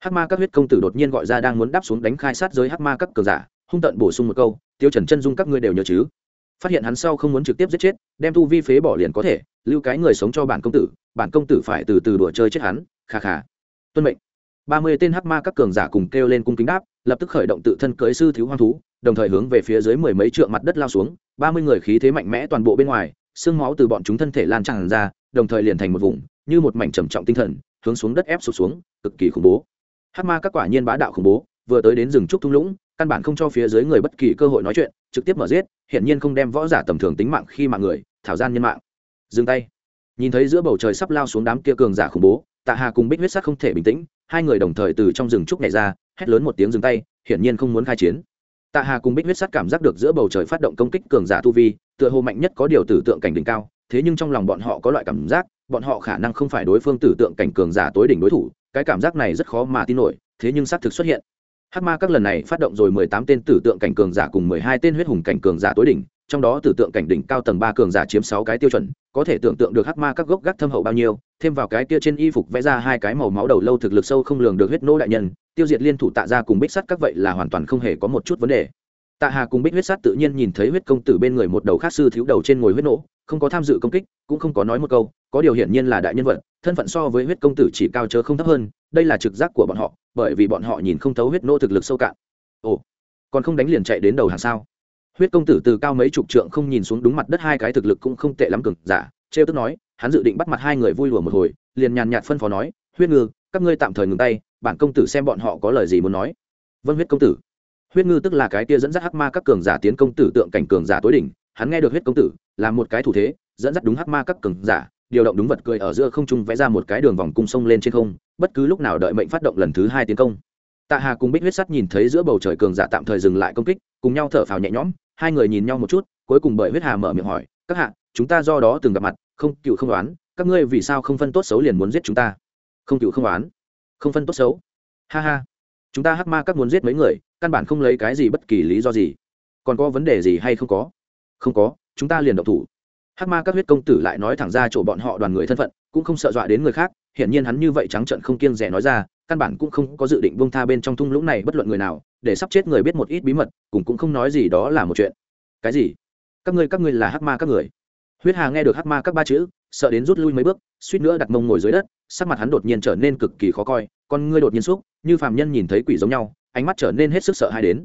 Hắc ma các huyết công tử đột nhiên gọi ra đang muốn đáp xuống đánh khai sát giới hắc ma các cường giả, hung tận bổ sung một câu, tiêu trần chân dung các ngươi đều nhớ chứ? Phát hiện hắn sau không muốn trực tiếp giết chết, đem tu vi phế bỏ liền có thể, lưu cái người sống cho bản công tử, bản công tử phải từ từ đùa chơi chết hắn, kha kha. Tuân mệnh. Ba mươi tên hắc ma các cường giả cùng kêu lên cung kính đáp, lập tức khởi động tự thân cưới sư thiếu hoang thú đồng thời hướng về phía dưới mười mấy trượng mặt đất lao xuống, ba mươi người khí thế mạnh mẽ toàn bộ bên ngoài, xương máu từ bọn chúng thân thể lan tràn ra, đồng thời liền thành một vùng, như một mảnh trầm trọng tinh thần, hướng xuống đất ép sụp xuống, cực kỳ khủng bố. Hắc ma các quả nhiên bá đạo khủng bố, vừa tới đến rừng trúc thung lũng, căn bản không cho phía dưới người bất kỳ cơ hội nói chuyện, trực tiếp mở giết hiện nhiên không đem võ giả tầm thường tính mạng khi mạng người, thảo gian nhân mạng. Dừng tay. Nhìn thấy giữa bầu trời sắp lao xuống đám kia cường giả khủng bố, tạ hà cùng bích huyết sắc không thể bình tĩnh, hai người đồng thời từ trong rừng trúc nhảy ra, hét lớn một tiếng dừng tay, hiển nhiên không muốn khai chiến tạ hà cùng bích huyết sắt cảm giác được giữa bầu trời phát động công kích cường giả tu vi, tựa hồ mạnh nhất có điều tử tượng cảnh đỉnh cao, thế nhưng trong lòng bọn họ có loại cảm giác, bọn họ khả năng không phải đối phương tử tượng cảnh cường giả tối đỉnh đối thủ, cái cảm giác này rất khó mà tin nổi, thế nhưng xác thực xuất hiện. Hắc ma các lần này phát động rồi mười tám tên tử tượng cảnh cường giả cùng mười hai tên huyết hùng cảnh cường giả tối đỉnh, trong đó tử tượng cảnh đỉnh cao tầng ba cường giả chiếm sáu cái tiêu chuẩn, có thể tưởng tượng được hắc ma các gốc gác thâm hậu bao nhiêu, thêm vào cái kia trên y phục vẽ ra hai cái màu máu đầu lâu thực lực sâu không lường được huyết nô đại nhân tiêu diệt liên thủ tạ ra cùng bích sắt các vậy là hoàn toàn không hề có một chút vấn đề. Tạ hà cùng bích huyết sắt tự nhiên nhìn thấy huyết công tử bên người một đầu khác sư thiếu đầu trên ngồi huyết nổ không có tham dự công kích, cũng không có nói một câu, có điều hiển nhiên là đại nhân vật, thân phận so với huyết công tử chỉ cao chớ không thấp hơn, đây là trực giác của bọn họ, bởi vì bọn họ nhìn không thấu huyết nô thực lực sâu cạn. Ồ, còn không đánh liền chạy đến đầu hàng sao? Huyết công tử từ cao mấy chục trượng không nhìn xuống đúng mặt đất hai cái thực lực cũng không tệ lắm cực giả, trêu tức nói, hắn dự định bắt mặt hai người vui lùa một hồi, liền nhàn nhạt phân phó nói, huyết ngư, các ngươi tạm thời ngừng tay bản công tử xem bọn họ có lời gì muốn nói. Vân huyết công tử. Huyết ngư tức là cái kia dẫn dắt hắc ma các cường giả tiến công tử tượng cảnh cường giả tối đỉnh, hắn nghe được huyết công tử, là một cái thủ thế, dẫn dắt đúng hắc ma các cường giả, điều động đúng vật cười ở giữa không trung vẽ ra một cái đường vòng cung sông lên trên không, bất cứ lúc nào đợi mệnh phát động lần thứ hai tiến công. Tạ hà cùng bích huyết sắt nhìn thấy giữa bầu trời cường giả tạm thời dừng lại công kích, cùng nhau thở phào nhẹ nhõm, hai người nhìn nhau một chút, cuối cùng bởi huyết hà mở miệng hỏi, các hạ, chúng ta do đó từng gặp mặt, không, cựu không đoán, các ngươi vì sao không phân tốt xấu liền muốn giết chúng ta? Không, cựu không đoán không phân tốt xấu. Ha ha. Chúng ta hắc ma các muốn giết mấy người, căn bản không lấy cái gì bất kỳ lý do gì. Còn có vấn đề gì hay không có? Không có, chúng ta liền độc thủ. Hắc ma các huyết công tử lại nói thẳng ra chỗ bọn họ đoàn người thân phận, cũng không sợ dọa đến người khác, hiển nhiên hắn như vậy trắng trợn không kiêng rẻ nói ra, căn bản cũng không có dự định buông tha bên trong thung lũng này bất luận người nào, để sắp chết người biết một ít bí mật cùng cũng không nói gì đó là một chuyện. Cái gì? Các ngươi các ngươi là hắc ma các người. Huyết hà nghe được hắc ma các ba chữ sợ đến rút lui mấy bước, suýt nữa đặt mông ngồi dưới đất, sắc mặt hắn đột nhiên trở nên cực kỳ khó coi, con ngươi đột nhiên xúc, như phàm nhân nhìn thấy quỷ giống nhau, ánh mắt trở nên hết sức sợ hãi đến.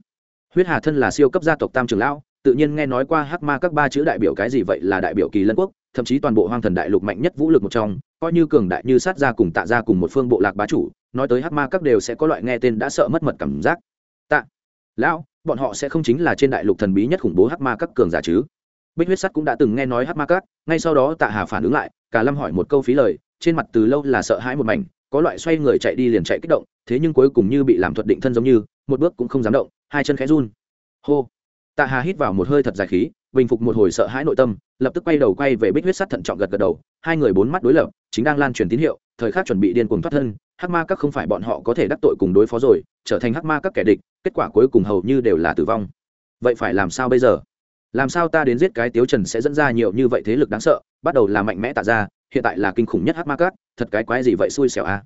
Huyết hà thân là siêu cấp gia tộc tam trường lão, tự nhiên nghe nói qua hắc ma các ba chữ đại biểu cái gì vậy là đại biểu kỳ lân quốc, thậm chí toàn bộ hoang thần đại lục mạnh nhất vũ lực một trong, coi như cường đại như sát ra cùng tạ ra cùng một phương bộ lạc bá chủ, nói tới hắc ma các đều sẽ có loại nghe tên đã sợ mất mật cảm giác. Tạ, lão, bọn họ sẽ không chính là trên đại lục thần bí nhất khủng bố hắc ma các cường giả chứ? Bích huyết sắt cũng đã từng nghe nói hắc ma cát ngay sau đó tạ hà phản ứng lại, cả lâm hỏi một câu phí lời, trên mặt từ lâu là sợ hãi một mảnh, có loại xoay người chạy đi liền chạy kích động, thế nhưng cuối cùng như bị làm thuật định thân giống như, một bước cũng không dám động, hai chân khẽ run. Hô. Tạ hà hít vào một hơi thật dài khí, bình phục một hồi sợ hãi nội tâm, lập tức quay đầu quay về bích huyết sắt thận trọng gật gật đầu, hai người bốn mắt đối lập, chính đang lan truyền tín hiệu, thời khắc chuẩn bị điên cuồng thoát thân, hắc ma các không phải bọn họ có thể đắc tội cùng đối phó rồi, trở thành hắc ma các kẻ địch, kết quả cuối cùng hầu như đều là tử vong. Vậy phải làm sao bây giờ? Làm sao ta đến giết cái tiếu trần sẽ dẫn ra nhiều như vậy thế lực đáng sợ, bắt đầu là mạnh mẽ tạ ra, hiện tại là kinh khủng nhất hắc ma cát, thật cái quái gì vậy xui xẻo a.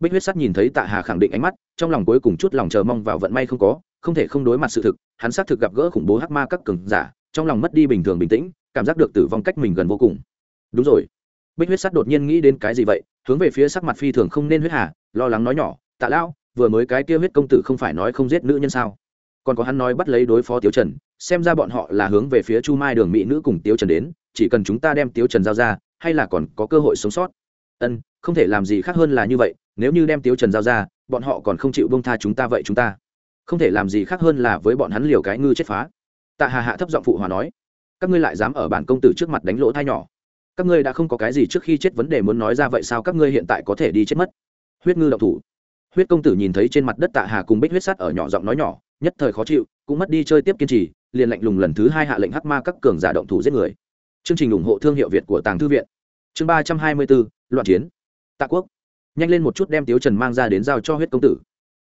Bích huyết sắt nhìn thấy tạ hà khẳng định ánh mắt, trong lòng cuối cùng chút lòng chờ mong vào vận may không có, không thể không đối mặt sự thực, hắn xác thực gặp gỡ khủng bố hắc ma các cường giả, trong lòng mất đi bình thường bình tĩnh, cảm giác được tử vong cách mình gần vô cùng. Đúng rồi. Bích huyết sắt đột nhiên nghĩ đến cái gì vậy, hướng về phía sắc mặt phi thường không nên huyết hà, lo lắng nói nhỏ, tạ lão, vừa mới cái kia huyết công tử không phải nói không giết nữ nhân sao? Còn có hắn nói bắt lấy đối phó tiếu trần, xem ra bọn họ là hướng về phía chu mai đường mỹ nữ cùng tiếu trần đến, chỉ cần chúng ta đem tiếu trần giao ra, hay là còn có cơ hội sống sót. Ân, không thể làm gì khác hơn là như vậy, nếu như đem tiếu trần giao ra, bọn họ còn không chịu bông tha chúng ta vậy chúng ta. Không thể làm gì khác hơn là với bọn hắn liều cái ngư chết phá. Tạ hà hạ thấp giọng phụ hòa nói, các ngươi lại dám ở bản công tử trước mặt đánh lỗ thai nhỏ. Các ngươi đã không có cái gì trước khi chết vấn đề muốn nói ra vậy sao các ngươi hiện tại có thể đi chết mất? Huyết ngư độc thủ huyết công tử nhìn thấy trên mặt đất tạ hà cùng bích huyết sắt ở nhỏ giọng nói nhỏ, nhất thời khó chịu, cũng mất đi chơi tiếp kiên trì, liền lạnh lùng lần thứ hai hạ lệnh hắc ma các cường giả động thủ giết người. Chương trình ủng hộ thương hiệu việt của tàng thư viện. Chương ba trăm hai mươi bốn, loạn chiến. Tạ quốc. Nhanh lên một chút đem tiếu trần mang ra đến giao cho huyết công tử.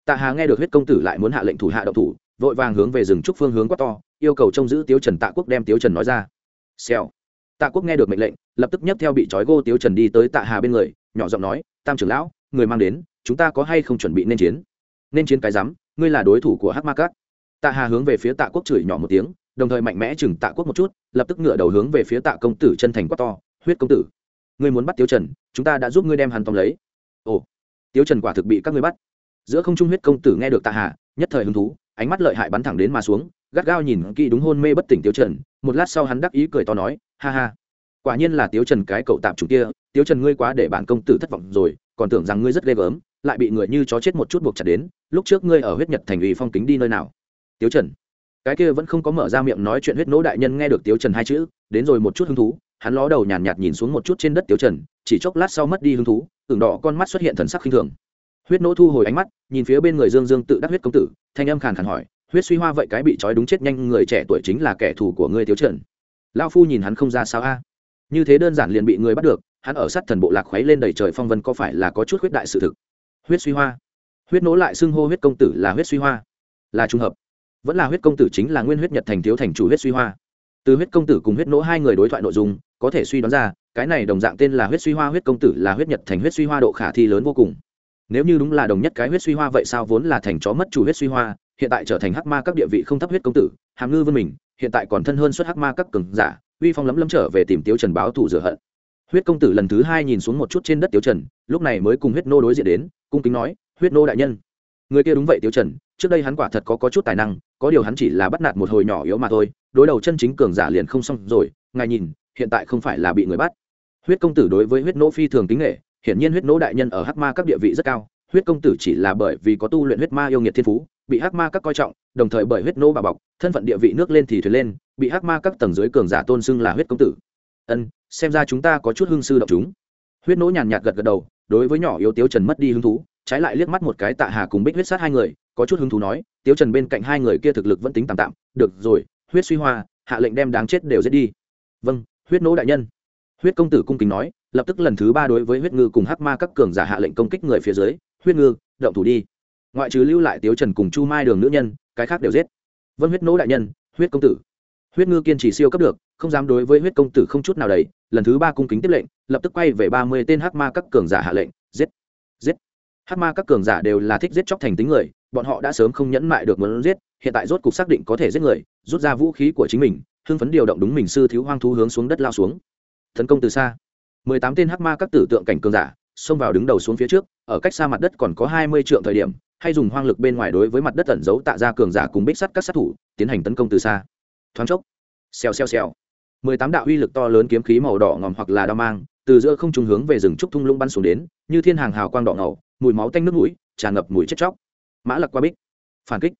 Tạ hà nghe được huyết công tử lại muốn hạ lệnh thủ hạ động thủ, vội vàng hướng về rừng trúc phương hướng quát to, yêu cầu trông giữ tiếu trần tạ quốc đem tiếu trần nói ra. Xèo. Tạ quốc nghe được mệnh lệnh, lập tức nhấc theo bị trói gô tiếu trần đi tới tạ hà bên người, nhỏ giọng nói, tam trưởng lão, người mang đến chúng ta có hay không chuẩn bị nên chiến? Nên chiến cái rắm, ngươi là đối thủ của hắc ma cát tạ hà hướng về phía tạ quốc chửi nhỏ một tiếng, đồng thời mạnh mẽ chừng tạ quốc một chút, lập tức ngựa đầu hướng về phía tạ công tử chân thành quát to, huyết công tử, ngươi muốn bắt tiêu trần, chúng ta đã giúp ngươi đem hắn tóm lấy. Ồ tiêu trần quả thực bị các ngươi bắt. Giữa không trung huyết công tử nghe được tạ hà, nhất thời hứng thú, ánh mắt lợi hại bắn thẳng đến mà xuống, gắt gao nhìn kỹ đúng hôn mê bất tỉnh tiêu trần, một lát sau hắn đắc ý cười to nói, ha ha, quả nhiên là tiêu trần cái cậu tạm chủ kia tiêu trần ngươi quá để bản công tử thất vọng rồi, còn tưởng rằng ngươi rất ghê gớm lại bị người như chó chết một chút buộc chặt đến lúc trước ngươi ở huyết nhật thành ủy phong kính đi nơi nào? Tiếu trần. Cái kia vẫn không có mở ra miệng nói chuyện huyết nỗ đại nhân nghe được tiếu trần hai chữ đến rồi một chút hứng thú hắn ló đầu nhàn nhạt, nhạt nhìn xuống một chút trên đất tiếu trần chỉ chốc lát sau mất đi hứng thú tưởng đỏ con mắt xuất hiện thần sắc khinh thường. Huyết nỗ thu hồi ánh mắt nhìn phía bên người dương dương tự đắc huyết công tử thanh âm khàn khàn hỏi huyết suy hoa vậy cái bị trói đúng chết nhanh người trẻ tuổi chính là kẻ thù của ngươi tiếu trần. Lao phu nhìn hắn không ra sao a? Như thế đơn giản liền bị người bắt được hắn ở sát thần bộ lạc khuấy lên đầy trời phong vân có phải là có chút huyết đại sự thực? Huyết suy hoa. Huyết nỗ lại xưng hô huyết công tử là huyết suy hoa. Là trùng hợp. Vẫn là huyết công tử chính là nguyên huyết nhật thành thiếu thành chủ huyết suy hoa. Từ huyết công tử cùng huyết nỗ hai người đối thoại nội dung, có thể suy đoán ra, cái này đồng dạng tên là huyết suy hoa huyết công tử là huyết nhật thành huyết suy hoa độ khả thi lớn vô cùng. Nếu như đúng là đồng nhất cái huyết suy hoa vậy sao vốn là thành chó mất chủ huyết suy hoa, hiện tại trở thành hắc ma các địa vị không thấp huyết công tử, hàm ngư vân mình, hiện tại còn thân hơn xuất hắc ma các cường giả, uy phong lấm lấm trở về tìm tiếu trần báo thủ rửa hận huyết công tử lần thứ hai nhìn xuống một chút trên đất tiêu trần lúc này mới cùng huyết nô đối diện đến cung kính nói huyết nô đại nhân. Người kia đúng vậy tiêu trần trước đây hắn quả thật có, có chút tài năng có điều hắn chỉ là bắt nạt một hồi nhỏ yếu mà thôi đối đầu chân chính cường giả liền không xong rồi ngài nhìn hiện tại không phải là bị người bắt. Huyết công tử đối với huyết nô phi thường kính nghệ hiển nhiên huyết nô đại nhân ở hắc ma các địa vị rất cao huyết công tử chỉ là bởi vì có tu luyện huyết ma yêu nghiệt thiên phú bị hắc ma các coi trọng đồng thời bởi huyết nô bà bọc thân phận địa vị nước lên thì thuyền lên bị hắc ma các tầng dưới cường giả tôn xưng là huyết công tử ân, xem ra chúng ta có chút hương sư động chúng. Huyết nỗ nhàn nhạt gật gật đầu, đối với nhỏ yếu tiếu trần mất đi hứng thú, trái lại liếc mắt một cái tạ hà cùng bích huyết sát hai người, có chút hứng thú nói, tiếu trần bên cạnh hai người kia thực lực vẫn tính tạm tạm, được rồi, huyết suy hoa, hạ lệnh đem đáng chết đều giết đi. Vâng huyết nỗ đại nhân. Huyết công tử cung kính nói, lập tức lần thứ ba đối với huyết ngư cùng hắc ma các cường giả hạ lệnh công kích người phía dưới, huyết ngư, động thủ đi. Ngoại trừ lưu lại, tiếu trần cùng chu mai đường nữ nhân, cái khác đều giết. Vâng huyết nỗ đại nhân, huyết công tử. Huyết ngư kiên trì siêu cấp được không dám đối với huyết công tử không chút nào đầy, lần thứ ba cung kính tiếp lệnh, lập tức quay về ba mươi tên hắc ma các cường giả hạ lệnh, giết giết. Hắc ma các cường giả đều là thích giết chóc thành tính người, bọn họ đã sớm không nhẫn mại được muốn giết, hiện tại rốt cục xác định có thể giết người, rút ra vũ khí của chính mình, hưng phấn điều động đúng mình sư thiếu hoang thú hướng xuống đất lao xuống. Tấn công từ xa. Mười tám tên hắc ma các tử tượng cảnh cường giả xông vào đứng đầu xuống phía trước, ở cách xa mặt đất còn có hai mươi trượng thời điểm, hay dùng hoang lực bên ngoài đối với mặt đất ẩn giấu tạ ra cường giả cùng bích sắt các sát thủ, tiến hành tấn công từ xa. Thoáng chốc, xèo xèo xèo mười tám đạo uy lực to lớn kiếm khí màu đỏ ngòm hoặc là đao mang, từ giữa không trung hướng về rừng trúc thung lũng bắn xuống đến, như thiên hàng hào quang đỏ ngầu, mùi máu tanh nước mũi, tràn ngập mùi chết chóc. Mã lặc qua bích. Phản kích.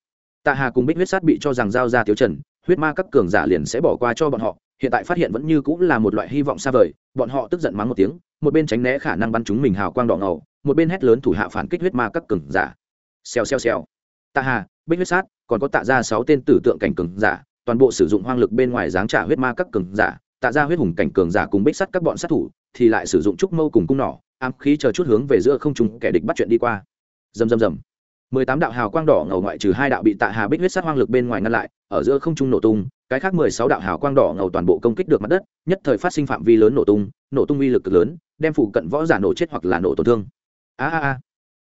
Tạ hà cùng bích huyết sát bị cho rằng giao ra tiêu trần, huyết ma các cường giả liền sẽ bỏ qua cho bọn họ, hiện tại phát hiện vẫn như cũng là một loại hy vọng xa vời, bọn họ tức giận mắng một tiếng, một bên tránh né khả năng bắn chúng mình hào quang đỏ ngầu, một bên hét lớn thủ hạ phản kích huyết ma các cường giả. Xèo xèo xèo. Tạ hà, bích huyết sát, còn có tạ ra sáu tên tử tượng cảnh cường giả toàn bộ sử dụng hoang lực bên ngoài giáng trả huyết ma các cường giả, tạ ra huyết hùng cảnh cường giả cùng bích sắt các bọn sát thủ, thì lại sử dụng trúc mâu cùng cung nỏ, ám khí chờ chút hướng về giữa không trung kẻ địch bắt chuyện đi qua. Rầm rầm rầm. Mười tám đạo hào quang đỏ ngầu ngoại trừ hai đạo bị tạ hà bích huyết sát hoang lực bên ngoài ngăn lại, ở giữa không trung nổ tung, cái khác mười sáu đạo hào quang đỏ ngầu toàn bộ công kích được mặt đất, nhất thời phát sinh phạm vi lớn nổ tung nổ tung uy lực cực lớn, đem phụ cận võ giả nổ chết hoặc là nổ tổn thương. A a a.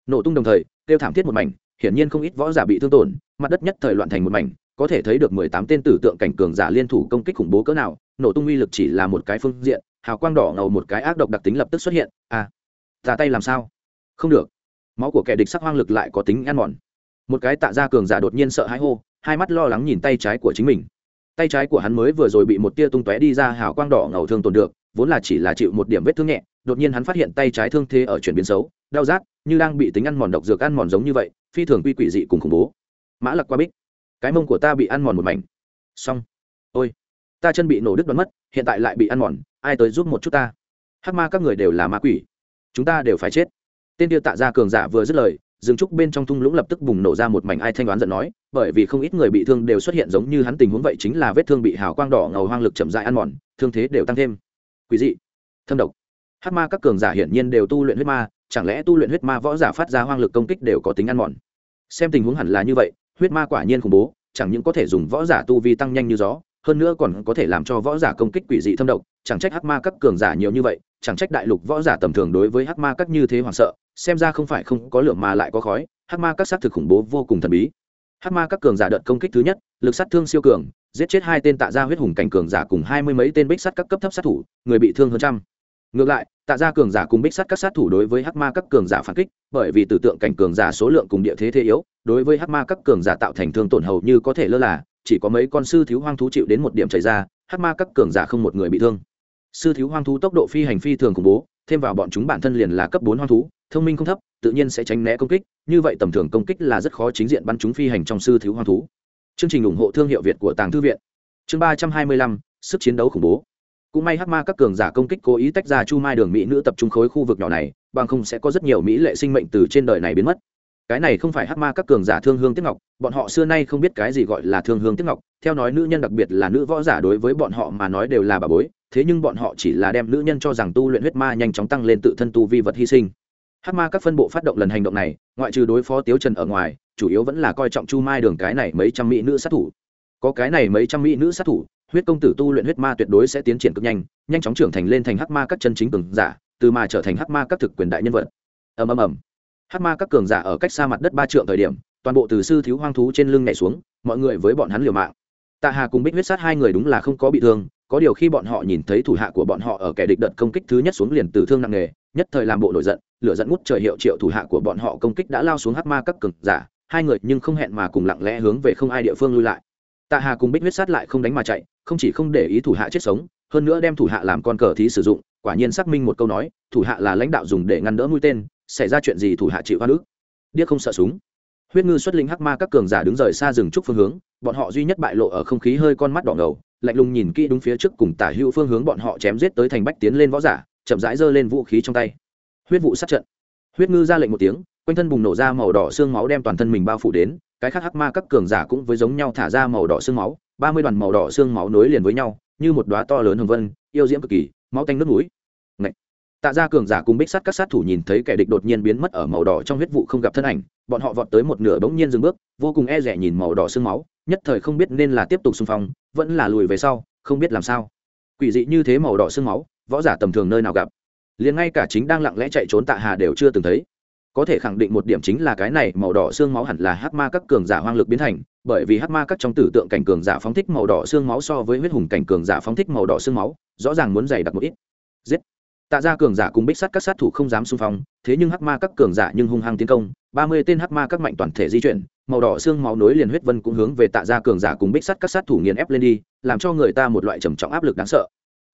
Nổ tung đồng thời, kêu thảm thiết một mảnh, hiển nhiên không ít võ giả bị thương tổn, mặt đất nhất thời loạn thành một mảnh có thể thấy được mười tám tên tử tượng cảnh cường giả liên thủ công kích khủng bố cỡ nào nổ tung uy lực chỉ là một cái phương diện hào quang đỏ ngầu một cái ác độc đặc tính lập tức xuất hiện à, ra tay làm sao? Không được. Máu của kẻ địch sắc hoang lực lại có tính ăn mòn. Một cái tạ ra cường giả đột nhiên sợ hãi hô hai mắt lo lắng nhìn tay trái của chính mình. Tay trái của hắn mới vừa rồi bị một tia tung tóe đi ra hào quang đỏ ngầu thương tồn được vốn là chỉ là chịu một điểm vết thương nhẹ đột nhiên hắn phát hiện tay trái thương thế ở chuyển biến xấu đau rát như đang bị tính ăn mòn độc dược ăn mòn giống như vậy phi thường quy quỷ dị cùng khủng bố. Mã lặc qua bích cái mông của ta bị ăn mòn một mảnh. Xong. Ôi, ta chân bị nổ đứt đoán mất, hiện tại lại bị ăn mòn, ai tới giúp một chút ta? Hát ma các người đều là ma quỷ. Chúng ta đều phải chết. Tên tiêu tạ ra cường giả vừa dứt lời, rừng trúc bên trong thung lũng lập tức bùng nổ ra một mảnh ai thanh đoán giận nói, bởi vì không ít người bị thương đều xuất hiện giống như hắn tình huống vậy chính là vết thương bị hào quang đỏ ngầu hoang lực chậm dại ăn mòn, thương thế đều tăng thêm. Quý dị. Thâm độc. Hát ma các cường giả hiển nhiên đều tu luyện huyết ma, chẳng lẽ tu luyện huyết ma võ giả phát ra hoang lực công kích đều có tính ăn mòn? Xem tình huống hẳn là như vậy huyết ma quả nhiên khủng bố, chẳng những có thể dùng võ giả tu vi tăng nhanh như gió, hơn nữa còn có thể làm cho võ giả công kích quỷ dị thâm độc, chẳng trách hắc ma các cường giả nhiều như vậy, chẳng trách đại lục võ giả tầm thường đối với hắc ma các như thế hoảng sợ, xem ra không phải không có lượng mà lại có khói, hắc ma các xác thực khủng bố vô cùng thần bí. Hắc ma các cường giả đợt công kích thứ nhất, lực sát thương siêu cường, giết chết hai tên tạ gia huyết hùng cảnh cường giả cùng hai mươi mấy tên bích sắt các cấp thấp sát thủ, người bị thương hơn trăm ngược lại, tạ ra cường giả cùng bích sắt các sát thủ đối với hắc ma các cường giả phản kích, bởi vì tử tượng cảnh cường giả số lượng cùng địa thế thế yếu, đối với hắc ma các cường giả tạo thành thương tổn hầu như có thể lơ là, chỉ có mấy con sư thiếu hoang thú chịu đến một điểm chảy ra, hắc ma các cường giả không một người bị thương. Sư thiếu hoang thú tốc độ phi hành phi thường khủng bố, thêm vào bọn chúng bản thân liền là cấp bốn hoang thú, thông minh không thấp, tự nhiên sẽ tránh né công kích, như vậy tầm thường công kích là rất khó chính diện bắn chúng phi hành trong sư thiếu hoang thú. Chương trình ủng hộ thương hiệu việt của tàng thư viện. Chương ba trăm hai mươi lăm, sức chiến đấu khủng bố cũng may hắc ma các cường giả công kích cố ý tách ra chu mai đường mỹ nữ tập trung khối khu vực nhỏ này, bằng không sẽ có rất nhiều mỹ lệ sinh mệnh từ trên đời này biến mất. Cái này không phải hắc ma các cường giả thương hương tiếc ngọc, bọn họ xưa nay không biết cái gì gọi là thương hương tiếc ngọc. Theo nói nữ nhân đặc biệt là nữ võ giả đối với bọn họ mà nói đều là bà bối, thế nhưng bọn họ chỉ là đem nữ nhân cho rằng tu luyện huyết ma nhanh chóng tăng lên tự thân tu vi vật hy sinh. Hắc ma các phân bộ phát động lần hành động này, ngoại trừ đối phó tiếu trần ở ngoài, chủ yếu vẫn là coi trọng chu mai đường cái này mấy trăm mỹ nữ sát thủ. Có cái này mấy trăm mỹ nữ sát thủ huyết công tử tu luyện huyết ma tuyệt đối sẽ tiến triển cực nhanh nhanh chóng trưởng thành lên thành hắc ma các chân chính cường giả, từ mà trở thành hắc ma các thực quyền đại nhân vật. Ầm ầm ầm. Hắc ma các cường giả ở cách xa mặt đất ba trượng thời điểm, toàn bộ từ sư thiếu hoang thú trên lưng nhảy xuống, mọi người với bọn hắn liều mạng. Tạ hà cùng bích huyết sát hai người đúng là không có bị thương, có điều khi bọn họ nhìn thấy thủ hạ của bọn họ ở kẻ địch đợt công kích thứ nhất xuống liền tử thương nặng nề, nhất thời làm bộ nổi giận, lửa dẫn ngút trời hiệu triệu thủ hạ của bọn họ công kích đã lao xuống hắc ma các cường giả, hai người nhưng không hẹn mà cùng lặng lẽ hướng về không ai địa phương lui lại tạ hà cùng bích huyết sát lại không đánh mà chạy, không chỉ không để ý thủ hạ chết sống, hơn nữa đem thủ hạ làm con cờ thí sử dụng, quả nhiên xác minh một câu nói, thủ hạ là lãnh đạo dùng để ngăn đỡ mũi tên, xảy ra chuyện gì thủ hạ chịu hoa nước điếc không sợ súng. Huyết ngư xuất linh hắc ma các cường giả đứng rời xa rừng trúc phương hướng, bọn họ duy nhất bại lộ ở không khí hơi con mắt đỏ ngầu, lạnh lùng nhìn kỹ đúng phía trước cùng tả hữu phương hướng bọn họ chém giết tới thành bách tiến lên võ giả, chậm rãi giơ lên vũ khí trong tay. Huyết vụ sát trận. Huyết ngư ra lệnh một tiếng, quanh thân bùng nổ ra màu đỏ xương máu đem toàn thân mình bao phủ đến cái khác hắc ma các cường giả cũng với giống nhau thả ra màu đỏ xương máu, ba mươi đoàn màu đỏ xương máu nối liền với nhau, như một đoá to lớn hồng vân, yêu diễm cực kỳ, máu tanh nước mũi. Tạ gia cường giả cùng bích sắt các sát thủ nhìn thấy kẻ địch đột nhiên biến mất ở màu đỏ trong huyết vụ không gặp thân ảnh, bọn họ vọt tới một nửa bỗng nhiên dừng bước, vô cùng e rẻ nhìn màu đỏ xương máu, nhất thời không biết nên là tiếp tục xung phong, vẫn là lùi về sau, không biết làm sao. Quỷ dị như thế màu đỏ xương máu, võ giả tầm thường nơi nào gặp? Liền ngay cả chính đang lặng lẽ chạy trốn tạ hà đều chưa từng thấy có thể khẳng định một điểm chính là cái này màu đỏ xương máu hẳn là hắc ma các cường giả hoang lực biến thành, bởi vì hắc ma các trong tử tượng cảnh cường giả phóng thích màu đỏ xương máu so với huyết hùng cảnh cường giả phóng thích màu đỏ xương máu, rõ ràng muốn dày đặc một ít. Giết. Tạ ra cường giả cùng bích sắt các sát thủ không dám xung phong, thế nhưng hắc ma các cường giả nhưng hung hăng tiến công, ba mươi tên hắc ma các mạnh toàn thể di chuyển, màu đỏ xương máu nối liền huyết vân cũng hướng về tạ ra cường giả cùng bích sắt các sát thủ nghiền ép lên đi, làm cho người ta một loại trầm trọng áp lực đáng sợ.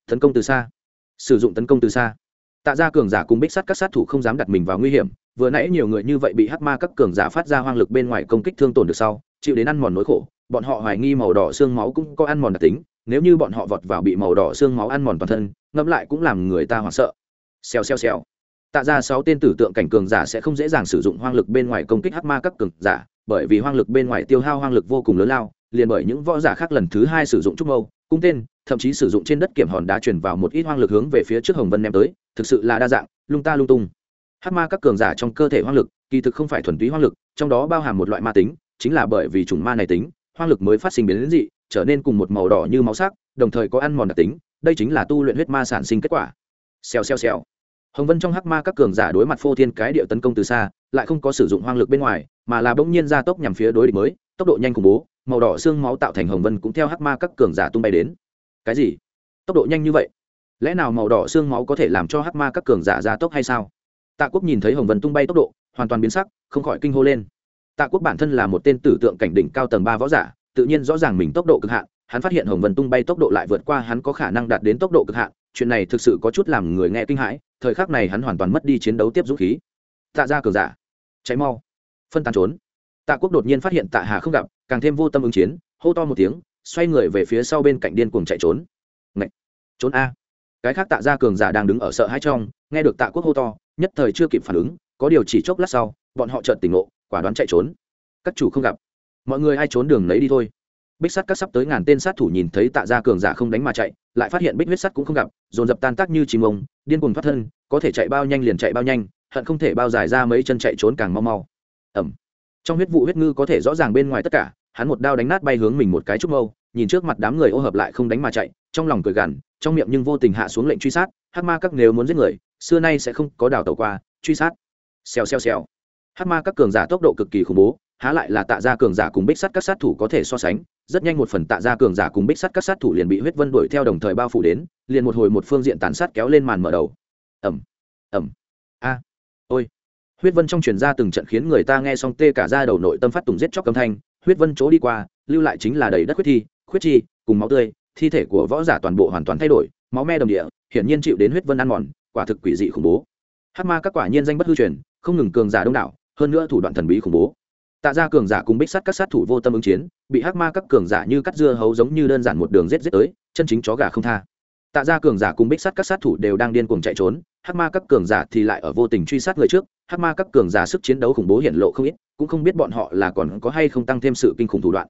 Tấn công từ xa. Sử dụng tấn công từ xa. Tạ ra cường giả cùng bích sắt các sát thủ không dám đặt mình vào nguy hiểm vừa nãy nhiều người như vậy bị hắc ma các cường giả phát ra hoang lực bên ngoài công kích thương tổn được sau, chịu đến ăn mòn nỗi khổ, bọn họ hoài nghi màu đỏ xương máu cũng có ăn mòn đặc tính, nếu như bọn họ vọt vào bị màu đỏ xương máu ăn mòn toàn thân, ngẫm lại cũng làm người ta hoảng sợ. Xèo xèo xèo. Tạ ra sáu tên tử tượng cảnh cường giả sẽ không dễ dàng sử dụng hoang lực bên ngoài công kích hắc ma các cường giả, bởi vì hoang lực bên ngoài tiêu hao hoang lực vô cùng lớn lao, liền bởi những võ giả khác lần thứ hai sử dụng trúc mâu, cung tên, thậm chí sử dụng trên đất kiểm hòn đá chuyển vào một ít hoang lực hướng về phía trước hồng vân ném tới, thực sự là đa dạng, lung ta lung tung hắc ma các cường giả trong cơ thể hoang lực, kỳ thực không phải thuần túy hoang lực, trong đó bao hàm một loại ma tính, chính là bởi vì chủng ma này tính, hoang lực mới phát sinh biến dị, trở nên cùng một màu đỏ như máu sắc, đồng thời có ăn mòn đặc tính, đây chính là tu luyện huyết ma sản sinh kết quả. Xèo xèo xèo. Hồng vân trong hắc ma các cường giả đối mặt phô thiên cái địa tấn công từ xa, lại không có sử dụng hoang lực bên ngoài, mà là bỗng nhiên ra tốc nhằm phía đối địch mới, tốc độ nhanh khủng bố, màu đỏ xương máu tạo thành hồng vân cũng theo hắc ma các cường giả tung bay đến. Cái gì? Tốc độ nhanh như vậy? Lẽ nào màu đỏ xương máu có thể làm cho hắc ma các cường giả ra tốc hay sao? Tạ quốc nhìn thấy hồng vân tung bay tốc độ, hoàn toàn biến sắc, không khỏi kinh hô lên. Tạ quốc bản thân là một tên tử tượng cảnh đỉnh cao tầng ba võ giả, tự nhiên rõ ràng mình tốc độ cực hạn, hắn phát hiện hồng vân tung bay tốc độ lại vượt qua hắn có khả năng đạt đến tốc độ cực hạn, chuyện này thực sự có chút làm người nghe kinh hãi, thời khắc này hắn hoàn toàn mất đi chiến đấu tiếp dũng khí. Tạ ra cường giả, cháy mau, phân tán trốn. Tạ quốc đột nhiên phát hiện tạ hà không gặp, càng thêm vô tâm ứng chiến, hô to một tiếng, xoay người về phía sau bên cạnh điên cuồng chạy trốn. Ngậy! trốn a cái khác tạ Gia cường giả đang đứng ở sợ hãi trong, nghe được tạ quốc hô to, nhất thời chưa kịp phản ứng, có điều chỉ chốc lát sau, bọn họ chợt tỉnh ngộ, quả đoán chạy trốn. Các chủ không gặp. Mọi người ai trốn đường lấy đi thôi. Bích sắt các sắp tới ngàn tên sát thủ nhìn thấy tạ gia cường giả không đánh mà chạy, lại phát hiện bích huyết sắt cũng không gặp, dồn dập tan tác như chim ông, điên cuồng thoát thân, có thể chạy bao nhanh liền chạy bao nhanh, hận không thể bao dài ra mấy chân chạy trốn càng mau mau. Ẩm trong huyết vụ huyết ngư có thể rõ ràng bên ngoài tất cả, hắn một đao đánh nát bay hướng mình một cái trúc mâu nhìn trước mặt đám người ô hợp lại không đánh mà chạy, trong lòng cười gằn, trong miệng nhưng vô tình hạ xuống lệnh truy sát hát ma các nếu muốn giết người, xưa nay sẽ không có đào tàu qua, truy sát. Xèo xèo xèo. Hát ma các cường giả tốc độ cực kỳ khủng bố, há lại là tạ ra cường giả cùng bích sắt các sát thủ có thể so sánh, rất nhanh một phần tạ ra cường giả cùng bích sắt các sát thủ liền bị huyết vân đuổi theo đồng thời bao phủ đến, liền một hồi một phương diện tàn sát kéo lên màn mở đầu. Ẩm ẩm a. Ôi. Huyết vân trong truyền ra từng trận khiến người ta nghe xong tê cả ra đầu nội tâm phát tùng giết chóc âm thanh, huyết vân chỗ đi qua, lưu lại chính là đầy đất huyết thi khuyết chi, cùng máu tươi, thi thể của võ giả toàn bộ hoàn toàn thay đổi, máu me đồng địa, hiển nhiên chịu đến huyết vân ăn mòn, quả thực quỷ dị khủng bố. Hát ma các quả nhiên danh bất hư truyền, không ngừng cường giả đông đảo, hơn nữa thủ đoạn thần bí khủng bố. Tạ ra cường giả cùng bích sát các sát thủ vô tâm ứng chiến, bị hắc ma các cường giả như cắt dưa hấu giống như đơn giản một đường rết rết tới, chân chính chó gà không tha. Tạ ra cường giả cùng bích sát các sát thủ đều đang điên cuồng chạy trốn, hắc ma các cường giả thì lại ở vô tình truy sát người trước, hắc ma các cường giả sức chiến đấu khủng bố hiện lộ không ít, cũng không biết bọn họ là còn có hay không tăng thêm sự kinh khủng thủ đoạn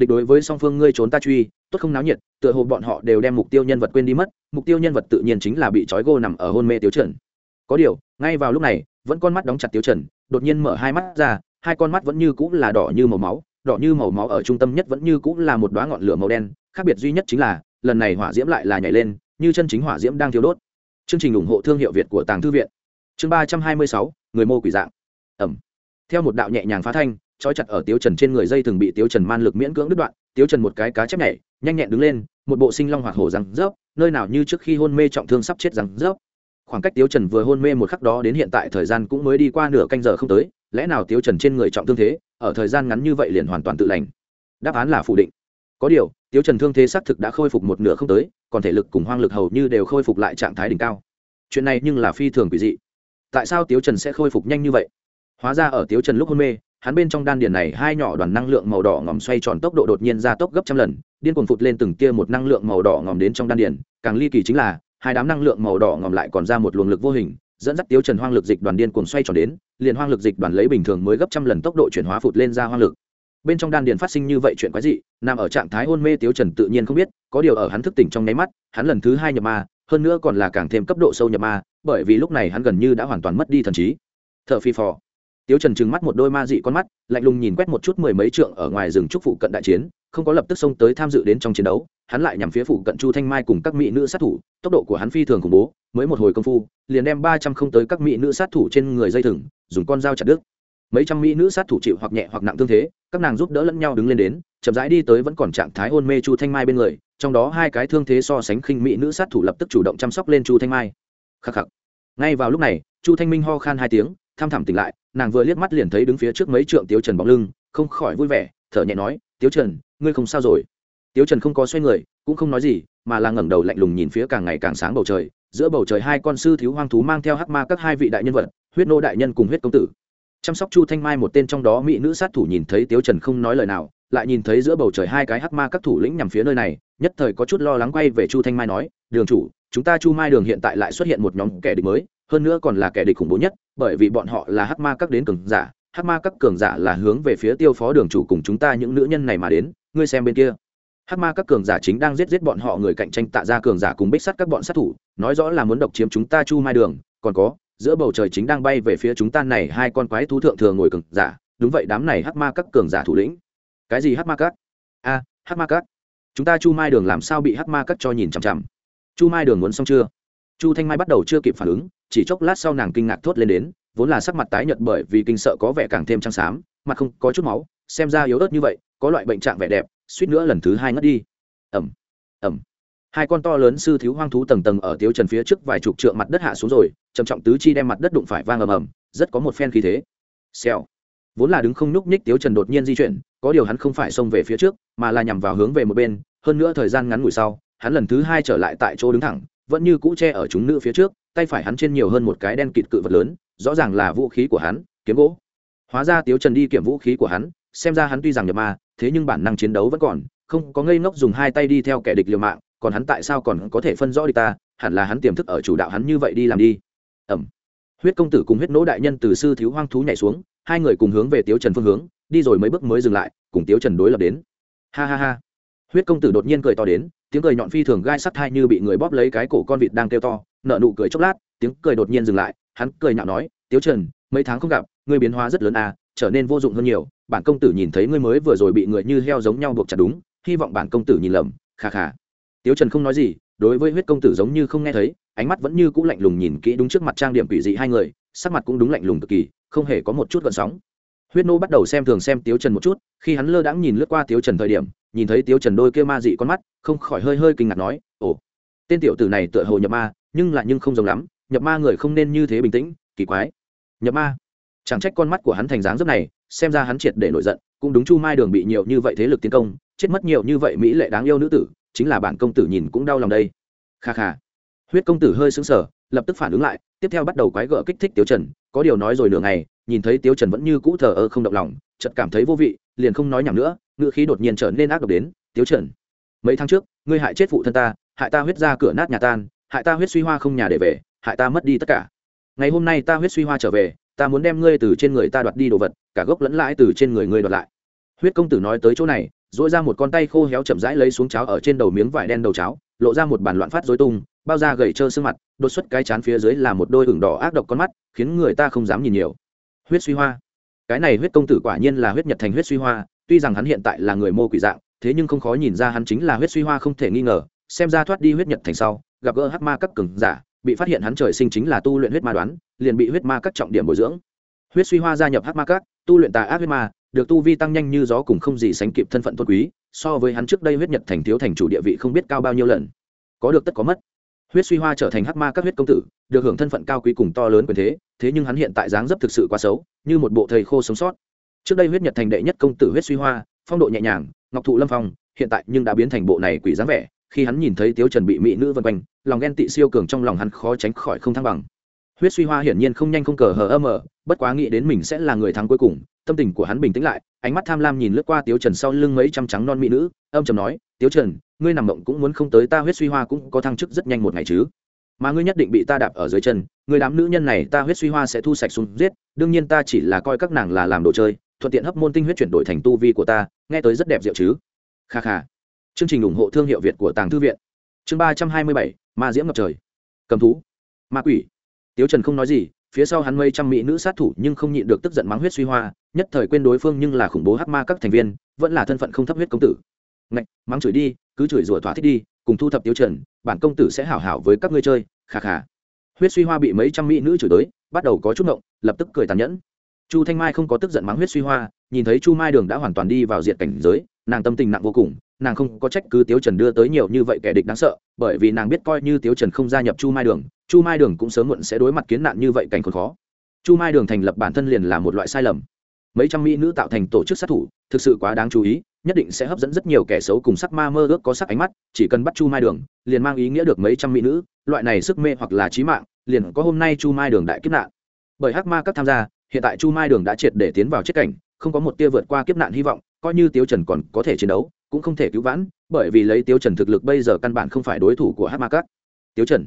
địch đối với song phương ngươi trốn ta truy, tốt không náo nhiệt, tựa hồ bọn họ đều đem mục tiêu nhân vật quên đi mất, mục tiêu nhân vật tự nhiên chính là bị trói gô nằm ở hôn mê tiêu trần. Có điều, ngay vào lúc này, vẫn con mắt đóng chặt tiêu trần, đột nhiên mở hai mắt ra, hai con mắt vẫn như cũng là đỏ như màu máu, đỏ như màu máu ở trung tâm nhất vẫn như cũng là một đóa ngọn lửa màu đen, khác biệt duy nhất chính là, lần này hỏa diễm lại là nhảy lên, như chân chính hỏa diễm đang thiêu đốt. Chương trình ủng hộ thương hiệu việt của tàng thư viện. Chương ba trăm hai mươi sáu, người mô quỷ dạng. Ẩm. Theo một đạo nhẹ nhàng phá thanh trói chặt ở tiếu trần trên người dây thường bị tiếu trần man lực miễn cưỡng đứt đoạn, tiếu trần một cái cá chép nhảy, nhanh nhẹn đứng lên, một bộ sinh long hoạt hổ răng rớp, nơi nào như trước khi hôn mê trọng thương sắp chết răng rớp. Khoảng cách tiếu trần vừa hôn mê một khắc đó đến hiện tại thời gian cũng mới đi qua nửa canh giờ không tới, lẽ nào tiếu trần trên người trọng thương thế, ở thời gian ngắn như vậy liền hoàn toàn tự lành? Đáp án là phủ định. Có điều, tiếu trần thương thế xác thực đã khôi phục một nửa không tới, còn thể lực cùng hoang lực hầu như đều khôi phục lại trạng thái đỉnh cao. Chuyện này nhưng là phi thường quỷ dị. Tại sao tiếu trần sẽ khôi phục nhanh như vậy? Hóa ra ở tiếu trần lúc hôn mê hắn bên trong đan điền này hai nhỏ đoàn năng lượng màu đỏ ngòm xoay tròn tốc độ đột nhiên ra tốc gấp trăm lần, điên cuồng phụt lên từng tia một năng lượng màu đỏ ngòm đến trong đan điền, càng ly kỳ chính là, hai đám năng lượng màu đỏ ngòm lại còn ra một luồng lực vô hình, dẫn dắt tiếu trần hoang lực dịch đoàn điên cuồng xoay tròn đến, liền hoang lực dịch đoàn lấy bình thường mới gấp trăm lần tốc độ chuyển hóa phụt lên ra hoang lực. Bên trong đan điền phát sinh như vậy chuyện quái dị, nằm ở trạng thái hôn mê tiếu trần tự nhiên không biết, có điều ở hắn thức tỉnh trong nháy mắt, hắn lần thứ hai nhập ma, hơn nữa còn là càng thêm cấp độ sâu nhập ma, bởi vì lúc này hắn gần như đã hoàn toàn mất đi thần trí. Thở phi phò tiếu trần trừng mắt một đôi ma dị con mắt, lạnh lùng nhìn quét một chút mười mấy trượng ở ngoài rừng trúc phụ cận đại chiến, không có lập tức xông tới tham dự đến trong chiến đấu, hắn lại nhằm phía phụ cận chu thanh mai cùng các mỹ nữ sát thủ, tốc độ của hắn phi thường khủng bố, mới một hồi công phu, liền đem ba trăm không tới các mỹ nữ sát thủ trên người dây thừng, dùng con dao chặt đứt. Mấy trăm mỹ nữ sát thủ chịu hoặc nhẹ hoặc nặng thương thế, các nàng giúp đỡ lẫn nhau đứng lên đến, chậm rãi đi tới vẫn còn trạng thái hôn mê chu thanh mai bên người, trong đó hai cái thương thế so sánh khinh mỹ nữ sát thủ lập tức chủ động chăm sóc lên chu thanh mai. Khắc khắc. Ngay vào lúc này, chu thanh minh ho khan hai tiếng tham thẳm tỉnh lại, nàng vừa liếc mắt liền thấy đứng phía trước mấy trượng tiếu trần bóng lưng, không khỏi vui vẻ, thở nhẹ nói, tiếu trần, ngươi không sao rồi? Tiếu trần không có xoay người, cũng không nói gì, mà là ngẩng đầu lạnh lùng nhìn phía càng ngày càng sáng bầu trời, giữa bầu trời hai con sư thiếu hoang thú mang theo hắc ma các hai vị đại nhân vật, huyết nô đại nhân cùng huyết công tử. Chăm sóc chu thanh mai một tên trong đó mỹ nữ sát thủ nhìn thấy tiếu trần không nói lời nào, lại nhìn thấy giữa bầu trời hai cái hắc ma các thủ lĩnh nhằm phía nơi này, nhất thời có chút lo lắng quay về chu thanh mai nói, đường chủ, chúng ta chu mai đường hiện tại lại xuất hiện một nhóm kẻ địch mới hơn nữa còn là kẻ địch khủng bố nhất, bởi vì bọn họ là hắc ma các đến cường giả, hắc ma các cường giả là hướng về phía tiêu phó đường chủ cùng chúng ta những nữ nhân này mà đến, ngươi xem bên kia. Hắc ma các cường giả chính đang giết giết bọn họ người cạnh tranh tạ ra cường giả cùng bích sắt các bọn sát thủ, nói rõ là muốn độc chiếm chúng ta chu mai đường, còn có, giữa bầu trời chính đang bay về phía chúng ta này hai con quái thú thượng thừa ngồi cường giả, đúng vậy đám này hắc ma các cường giả thủ lĩnh. Cái gì hắc ma các? A, hắc ma các. Chúng ta chu mai đường làm sao bị hắc ma các cho nhìn chằm chằm? Chu mai đường muốn xong chưa? Chu thanh mai bắt đầu chưa kịp phản ứng chỉ chốc lát sau nàng kinh ngạc thốt lên đến, vốn là sắc mặt tái nhợt bởi vì kinh sợ có vẻ càng thêm trắng xám, mặt không có chút máu, xem ra yếu ớt như vậy, có loại bệnh trạng vẻ đẹp, suýt nữa lần thứ hai ngất đi. Ẩm ẩm hai con to lớn sư thiếu hoang thú tầng tầng ở tiếu trần phía trước vài chục trượng mặt đất hạ xuống rồi, trầm trọng tứ chi đem mặt đất đụng phải vang ầm ầm, rất có một phen khí thế. Xèo. Vốn là đứng không nhúc nhích tiếu trần đột nhiên di chuyển, có điều hắn không phải xông về phía trước, mà là nhằm vào hướng về một bên, hơn nữa thời gian ngắn ngủi sau, hắn lần thứ hai trở lại tại chỗ đứng thẳng, vẫn như cũ che ở chúng nữ phía trước tay phải hắn trên nhiều hơn một cái đen kịt cự vật lớn, rõ ràng là vũ khí của hắn, kiếm gỗ. Hóa ra tiếu trần đi kiểm vũ khí của hắn, xem ra hắn tuy rằng nhập ma, thế nhưng bản năng chiến đấu vẫn còn, không có ngây ngốc dùng hai tay đi theo kẻ địch liều mạng, còn hắn tại sao còn có thể phân rõ địch ta, hẳn là hắn tiềm thức ở chủ đạo hắn như vậy đi làm đi. Ẩm. Huyết công tử cùng huyết nỗ đại nhân từ sư thiếu hoang thú nhảy xuống, hai người cùng hướng về tiếu trần phương hướng, đi rồi mấy bước mới dừng lại, cùng tiếu trần đối lập đến. Ha ha ha. Huyết công tử đột nhiên cười to đến, tiếng cười nhọn phi thường gai sắt thai như bị người bóp lấy cái cổ con vịt đang kêu to nợ nụ cười chốc lát, tiếng cười đột nhiên dừng lại, hắn cười nhạo nói, tiếu trần, mấy tháng không gặp, ngươi biến hóa rất lớn à trở nên vô dụng hơn nhiều, bản công tử nhìn thấy ngươi mới vừa rồi bị người như heo giống nhau buộc chặt đúng, hy vọng bản công tử nhìn lầm khà khà tiếu trần không nói gì, đối với huyết công tử giống như không nghe thấy, ánh mắt vẫn như c ũ lạnh lùng nhìn kỹ đúng trước mặt trang điểm quỷ dị hai người, sắc mặt cũng đúng lạnh lùng cực kỳ, không hề có một chút gợn sóng. Huyết nô bắt đầu xem thường xem tiếu trần một chút, khi hắn lơ đãng nhìn lướt qua tiếu trần thời điểm, nhìn thấy tiếu trần đôi kia ma dị con mắt, không khỏi hơi hơi kinh ngạc nói, ồ tên tiểu tử này tựa hồ nhập ma, nhưng lại nhưng không giống lắm, nhập ma người không nên như thế bình tĩnh, kỳ quái. Nhập ma? Chẳng trách con mắt của hắn thành dáng dấp này, xem ra hắn triệt để nổi giận, cũng đúng chu mai đường bị nhiều như vậy thế lực tiến công, chết mất nhiều như vậy mỹ lệ đáng yêu nữ tử, chính là bản công tử nhìn cũng đau lòng đây. Kha kha. Huyết công tử hơi sững sờ, lập tức phản ứng lại, tiếp theo bắt đầu quái gở kích thích tiêu trần, có điều nói rồi nửa ngày, nhìn thấy tiêu trần vẫn như cũ thờ ơ không động lòng, chợt cảm thấy vô vị, liền không nói nhảm nữa, ngữ khí đột nhiên trở nên ác độc đến tiêu trần, mấy tháng trước, ngươi hại chết phụ thân ta hại ta huyết ra cửa nát nhà tan, hại ta huyết suy hoa không nhà để về, hại ta mất đi tất cả. Ngày hôm nay ta huyết suy hoa trở về, ta muốn đem ngươi từ trên người ta đoạt đi đồ vật, cả gốc lẫn lãi từ trên người ngươi đoạt lại. Huyết công tử nói tới chỗ này dỗi ra một con tay khô héo chậm rãi lấy xuống cháo ở trên đầu miếng vải đen đầu cháo, lộ ra một bàn loạn phát dối tung, bao da gầy trơ sương mặt, đột xuất cái chán phía dưới là một đôi ửng đỏ ác độc con mắt, khiến người ta không dám nhìn nhiều. Huyết suy hoa. Cái này huyết công tử quả nhiên là huyết nhật thành huyết suy hoa, tuy rằng hắn hiện tại là người mô quỷ dạng, thế nhưng không khó nhìn ra hắn chính là huyết suy hoa không thể nghi ngờ xem ra thoát đi huyết nhật thành sau, gặp gỡ hắc ma các cường giả, bị phát hiện hắn trời sinh chính là tu luyện huyết ma đoán, liền bị huyết ma các trọng điểm bồi dưỡng. Huyết suy hoa gia nhập hắc ma các, tu luyện tà ác huyết ma, được tu vi tăng nhanh như gió cùng không gì sánh kịp thân phận tôn quý, so với hắn trước đây huyết nhật thành thiếu thành chủ địa vị không biết cao bao nhiêu lần. Có được tất có mất. Huyết suy hoa trở thành hắc ma các huyết công tử, được hưởng thân phận cao quý cùng to lớn quyền thế thế nhưng hắn hiện tại dáng dấp thực sự quá xấu, như một bộ thầy khô sống sót. Trước đây huyết nhật thành đệ nhất công tử huyết suy hoa, phong độ nhẹ nhàng, ngọc thụ lâm phong, hiện tại nhưng đã biến thành bộ này quỷ dáng vẻ khi hắn nhìn thấy tiếu trần bị mỹ nữ vân quanh, lòng ghen tị siêu cường trong lòng hắn khó tránh khỏi không thăng bằng. Huyết suy hoa hiển nhiên không nhanh không cờ hờ âm ờ bất quá nghĩ đến mình sẽ là người thắng cuối cùng, tâm tình của hắn bình tĩnh lại, ánh mắt tham lam nhìn lướt qua tiếu trần sau lưng mấy trăm trắng non mỹ nữ, âm trầm nói, tiếu trần, ngươi nằm mộng cũng muốn không tới ta, huyết suy hoa cũng có thăng chức rất nhanh một ngày chứ? Mà ngươi nhất định bị ta đạp ở dưới chân người đám nữ nhân này ta huyết suy hoa sẽ thu sạch xuống giết, đương nhiên ta chỉ là coi các nàng là làm đồ chơi, thuận tiện hấp môn tinh huyết chuyển đổi thành tu vi của ta, nghe tới rất đẹp diệu chứ? Kha kha chương trình ủng hộ thương hiệu việt của tàng thư viện. Chương ba trăm hai mươi bảy, ma diễm ngập trời. Cầm thú. Ma quỷ. Tiếu trần không nói gì, phía sau hắn mây trăm mỹ nữ sát thủ nhưng không nhịn được tức giận mắng huyết suy hoa, nhất thời quên đối phương nhưng là khủng bố hắc ma các thành viên, vẫn là thân phận không thấp huyết công tử. Ngạch, mắng chửi đi, cứ chửi rủa thỏa thích đi, cùng thu thập tiếu trần, bản công tử sẽ hảo hảo với các ngươi chơi khà khà huyết suy hoa bị mấy trăm mỹ nữ chửi tới bắt đầu có chút ngộng, lập tức cười tàn nhẫn. Chu thanh mai không có tức giận mắng huyết suy hoa, nhìn thấy chu mai đường đã hoàn toàn đi vào diện cảnh giới nàng tâm tình nặng vô cùng, nàng không có trách cứ tiếu trần đưa tới nhiều như vậy kẻ địch đáng sợ, bởi vì nàng biết coi như tiếu trần không gia nhập chu mai đường, chu mai đường cũng sớm muộn sẽ đối mặt kiến nạn như vậy cảnh còn khó. Chu mai đường thành lập bản thân liền là một loại sai lầm. Mấy trăm mỹ nữ tạo thành tổ chức sát thủ, thực sự quá đáng chú ý, nhất định sẽ hấp dẫn rất nhiều kẻ xấu cùng sắc ma mơ ước có sắc ánh mắt, chỉ cần bắt chu mai đường, liền mang ý nghĩa được mấy trăm mỹ nữ, loại này sức mê hoặc là trí mạng, liền có hôm nay chu mai đường đại kiếp nạn. Bởi hắc ma các tham gia, hiện tại chu mai đường đã triệt để tiến vào chết cảnh, không có một tia vượt qua kiếp nạn hy vọng coi như tiếu trần còn có thể chiến đấu, cũng không thể cứu vãn, bởi vì lấy tiếu trần thực lực bây giờ căn bản không phải đối thủ của hắc ma Cát. tiếu trần.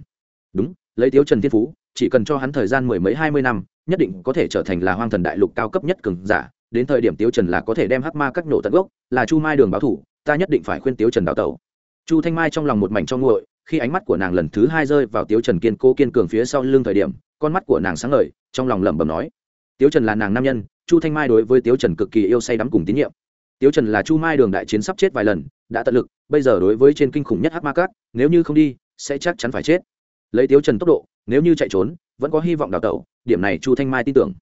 Đúng, lấy tiếu trần thiên phú, chỉ cần cho hắn thời gian mười mấy hai mươi năm, nhất định có thể trở thành là hoang thần đại lục cao cấp nhất cường giả. Đến thời điểm tiếu trần là có thể đem hắc ma Cát nổ tận gốc, là chu mai đường báo thủ, ta nhất định phải khuyên tiếu trần đào tẩu. Chu thanh mai trong lòng một mảnh cho nguội, khi ánh mắt của nàng lần thứ hai rơi vào tiếu trần kiên cố kiên cường phía sau lưng thời điểm, con mắt của nàng sáng ngời, trong lòng lẩm bẩm nói. Tiếu trần là nàng nam nhân, chu thanh mai đối với tiếu trần cực kỳ yêu say đắm cùng tín nhiệm tiếu trần là chu mai đường đại chiến sắp chết vài lần, đã tận lực, bây giờ đối với trên kinh khủng nhất hắc ma cát, nếu như không đi, sẽ chắc chắn phải chết. Lấy tiếu trần tốc độ, nếu như chạy trốn, vẫn có hy vọng đào tẩu, điểm này chu thanh mai tin tưởng.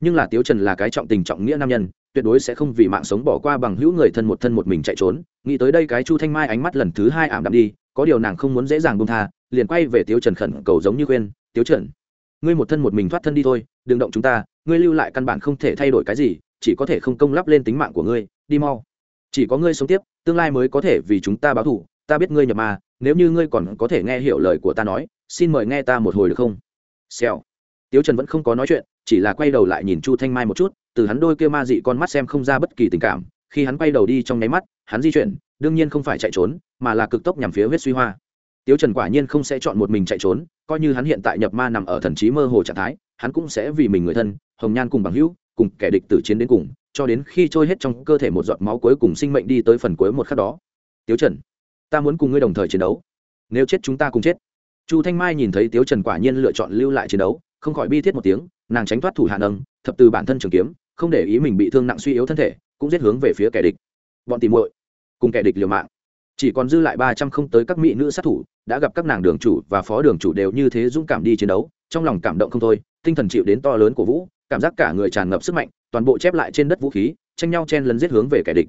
Nhưng là tiếu trần là cái trọng tình trọng nghĩa nam nhân, tuyệt đối sẽ không vì mạng sống bỏ qua bằng hữu người thân một thân một mình chạy trốn. Nghĩ tới đây cái chu thanh mai ánh mắt lần thứ hai ảm đạm đi, có điều nàng không muốn dễ dàng buông tha, liền quay về tiếu trần khẩn cầu giống như khuyên, tiếu trần, ngươi một thân một mình thoát thân đi thôi, đừng động chúng ta, ngươi lưu lại căn bản không thể thay đổi cái gì, chỉ có thể không công lắp lên tính mạng của ngươi đi mau. Chỉ có ngươi sống tiếp, tương lai mới có thể vì chúng ta báo thù, ta biết ngươi nhập ma, nếu như ngươi còn có thể nghe hiểu lời của ta nói, xin mời nghe ta một hồi được không? Xèo. Tiếu trần vẫn không có nói chuyện, chỉ là quay đầu lại nhìn chu thanh mai một chút, từ hắn đôi kia ma dị con mắt xem không ra bất kỳ tình cảm, khi hắn quay đầu đi trong nháy mắt, hắn di chuyển, đương nhiên không phải chạy trốn, mà là cực tốc nhằm phía huyết suy hoa. Tiếu trần quả nhiên không sẽ chọn một mình chạy trốn, coi như hắn hiện tại nhập ma nằm ở thần trí mơ hồ trạng thái, hắn cũng sẽ vì mình người thân, hồng nhan cùng bằng hữu, cùng kẻ địch tử chiến đến cùng cho đến khi trôi hết trong cơ thể một giọt máu cuối cùng sinh mệnh đi tới phần cuối một khắc đó. Tiếu trần, ta muốn cùng ngươi đồng thời chiến đấu. Nếu chết chúng ta cùng chết. Chu thanh mai nhìn thấy tiếu trần quả nhiên lựa chọn lưu lại chiến đấu, không khỏi bi thiết một tiếng, nàng tránh thoát thủ hạ nâng, thập từ bản thân trường kiếm, không để ý mình bị thương nặng suy yếu thân thể, cũng giết hướng về phía kẻ địch. Bọn tìm muội, cùng kẻ địch liều mạng. Chỉ còn dư lại ba trăm không tới các mỹ nữ sát thủ, đã gặp các nàng đường chủ và phó đường chủ đều như thế dũng cảm đi chiến đấu, trong lòng cảm động không thôi, tinh thần chịu đến to lớn của vũ cảm giác cả người tràn ngập sức mạnh, toàn bộ chép lại trên đất vũ khí, tranh nhau chen lấn giết hướng về kẻ địch.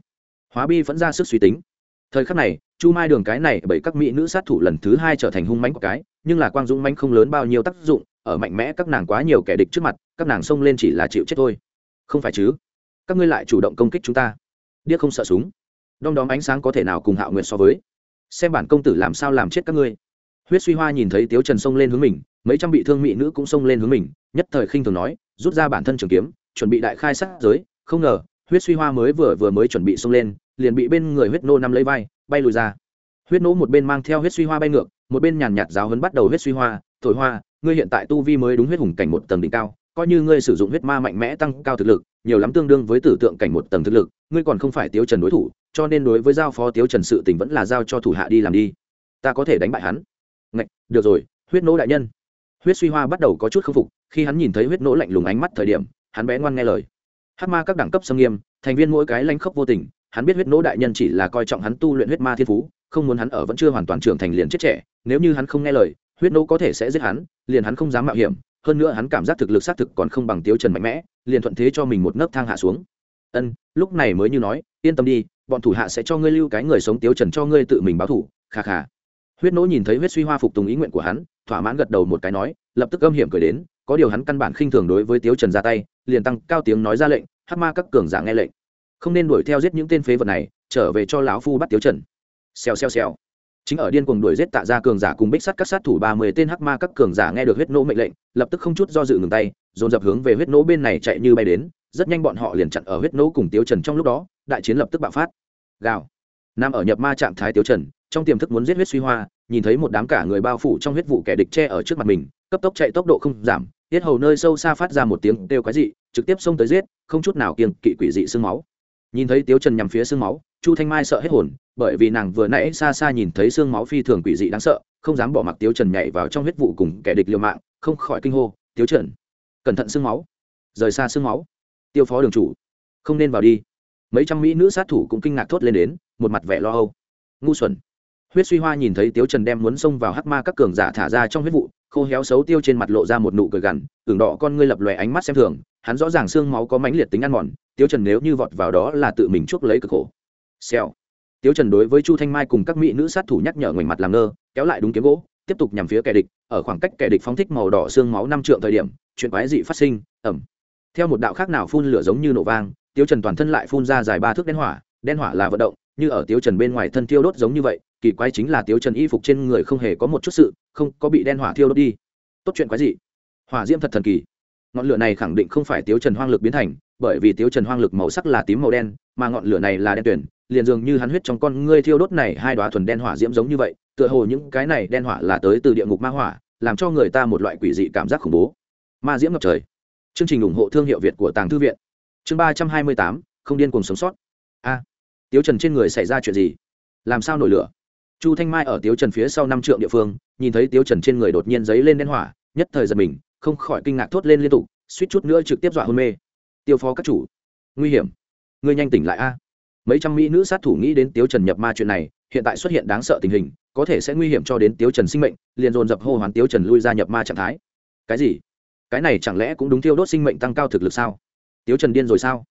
Hóa bi vẫn ra sức suy tính. Thời khắc này, chu mai đường cái này bởi các mỹ nữ sát thủ lần thứ hai trở thành hung mánh của cái, nhưng là quang dũng mánh không lớn bao nhiêu tác dụng, ở mạnh mẽ các nàng quá nhiều kẻ địch trước mặt, các nàng xông lên chỉ là chịu chết thôi. Không phải chứ? Các ngươi lại chủ động công kích chúng ta. Điếc không sợ súng. Đom đóm ánh sáng có thể nào cùng hạo nguyện so với? Xem bản công tử làm sao làm chết các ngươi. Huyết suy hoa nhìn thấy tiếu trần xông lên hướng mình, mấy trăm bị thương mỹ nữ cũng xông lên hướng mình, nhất thời khinh thường nói rút ra bản thân trường kiếm, chuẩn bị đại khai sát giới, không ngờ, huyết suy hoa mới vừa vừa mới chuẩn bị xông lên, liền bị bên người huyết nô nắm lấy vai, bay lùi ra. Huyết nô một bên mang theo huyết suy hoa bay ngược, một bên nhàn nhạt giáo hấn bắt đầu huyết suy hoa, thổi hoa, ngươi hiện tại tu vi mới đúng huyết hùng cảnh một tầng đỉnh cao, coi như ngươi sử dụng huyết ma mạnh mẽ tăng cao thực lực, nhiều lắm tương đương với tử tượng cảnh một tầng thực lực, ngươi còn không phải tiêu trần đối thủ, cho nên đối với giao phó tiêu trần sự tình vẫn là giao cho thủ hạ đi làm đi. Ta có thể đánh bại hắn. Ngạch, được rồi, huyết nô đại nhân huyết suy hoa bắt đầu có chút khâm phục, khi hắn nhìn thấy huyết nỗ lạnh lùng ánh mắt thời điểm, hắn bé ngoan nghe lời. Hát ma các đẳng cấp xâm nghiêm, thành viên mỗi cái lanh khốc vô tình, hắn biết huyết nỗ đại nhân chỉ là coi trọng hắn tu luyện huyết ma thiên phú, không muốn hắn ở vẫn chưa hoàn toàn trưởng thành liền chết trẻ, nếu như hắn không nghe lời, huyết nỗ có thể sẽ giết hắn, liền hắn không dám mạo hiểm, hơn nữa hắn cảm giác thực lực xác thực còn không bằng Tiêu trần mạnh mẽ, liền thuận thế cho mình một nấc thang hạ xuống. Ân, lúc này mới như nói, yên tâm đi, bọn thủ hạ sẽ cho ngươi lưu cái người sống Tiêu trần cho ngươi tự mình báo thủ, kha kha. Huyết nỗ nhìn thấy huyết suy hoa phục tùng ý nguyện của hắn thỏa mãn gật đầu một cái nói, lập tức âm hiểm cười đến, có điều hắn căn bản khinh thường đối với tiếu trần ra tay, liền tăng cao tiếng nói ra lệnh hát ma các cường giả nghe lệnh. Không nên đuổi theo giết những tên phế vật này, trở về cho lão phu bắt tiếu trần. Xèo xèo xèo. Chính ở điên cuồng đuổi giết tạ ra cường giả cùng bích sắt các sát thủ ba mươi tên hắc ma các cường giả nghe được huyết nỗ mệnh lệnh, lập tức không chút do dự ngừng tay, dồn dập hướng về huyết nỗ bên này chạy như bay đến, rất nhanh bọn họ liền chặn ở huyết nỗ cùng tiếu trần trong lúc đó, đại chiến lập tức bạo phát. Gào. Nam ở nhập ma trạng thái tiếu trần, trong tiềm thức muốn giết huyết suy hoa nhìn thấy một đám cả người bao phủ trong huyết vụ kẻ địch che ở trước mặt mình, cấp tốc chạy tốc độ không giảm, tiết hầu nơi sâu xa phát ra một tiếng kêu quái dị, trực tiếp xông tới giết, không chút nào kiêng kỵ quỷ dị xương máu. Nhìn thấy tiếu trần nhằm phía xương máu, chu thanh mai sợ hết hồn, bởi vì nàng vừa nãy xa xa nhìn thấy xương máu phi thường quỷ dị đáng sợ, không dám bỏ mặc tiếu trần nhảy vào trong huyết vụ cùng kẻ địch liều mạng, không khỏi kinh hô, tiếu trần, cẩn thận xương máu. Rời xa xương máu, tiêu phó đường chủ, không nên vào đi. Mấy trăm mỹ nữ sát thủ cũng kinh ngạc thốt lên đến, một mặt vẻ lo âu. Ngu xuẩn huyết suy hoa nhìn thấy tiếu trần đem muốn xông vào hắc ma các cường giả thả ra trong huyết vụ, khô héo xấu tiêu trên mặt lộ ra một nụ cười gằn, tưởng đỏ con ngươi lập lòe ánh mắt xem thường, hắn rõ ràng xương máu có mãnh liệt tính ăn mòn, tiếu trần nếu như vọt vào đó là tự mình chuốc lấy cực khổ. Xèo. Tiếu trần đối với chu thanh mai cùng các mỹ nữ sát thủ nhắc nhở ngoảnh mặt làm ngơ, kéo lại đúng kiếm gỗ, tiếp tục nhằm phía kẻ địch, ở khoảng cách kẻ địch phóng thích màu đỏ xương máu năm trượng thời điểm, chuyện quái dị phát sinh ẩm theo một đạo khác nào phun lửa giống như nổ vang, tiếu trần toàn thân lại phun ra dài ba thước đen hỏa đen hỏa là vận động, như ở tiếu trần bên ngoài thân thiêu đốt giống như vậy kỳ quái chính là tiếu trần y phục trên người không hề có một chút sự, không có bị đen hỏa thiêu đốt đi. Tốt chuyện quái gì hỏa diễm thật thần kỳ. Ngọn lửa này khẳng định không phải tiếu trần hoang lực biến thành, bởi vì tiếu trần hoang lực màu sắc là tím màu đen, mà ngọn lửa này là đen tuyển liền dường như hắn huyết trong con ngươi thiêu đốt này hai đoá thuần đen hỏa diễm giống như vậy, tựa hồ những cái này đen hỏa là tới từ địa ngục ma hỏa, làm cho người ta một loại quỷ dị cảm giác khủng bố. Ma diễm ngập trời. Chương trình ủng hộ thương hiệu việt của tàng thư viện. Chương ba trăm hai mươi tám, không điên cùng sống sót. A, tiếu trần trên người xảy ra chuyện gì? Làm sao nổi lửa? Chu thanh mai ở tiếu trần phía sau năm trượng địa phương, nhìn thấy tiếu trần trên người đột nhiên giấy lên đen hỏa, nhất thời giật mình, không khỏi kinh ngạc thốt lên liên tục, suýt chút nữa trực tiếp dọa hôn mê. Tiêu phó các chủ, nguy hiểm. Ngươi nhanh tỉnh lại a. Mấy trăm mỹ nữ sát thủ nghĩ đến tiếu trần nhập ma chuyện này, hiện tại xuất hiện đáng sợ tình hình, có thể sẽ nguy hiểm cho đến tiếu trần sinh mệnh, liền dồn dập hô hoán tiếu trần lui ra nhập ma trạng thái. Cái gì? Cái này chẳng lẽ cũng đúng tiêu đốt sinh mệnh tăng cao thực lực sao? Tiếu trần điên rồi sao?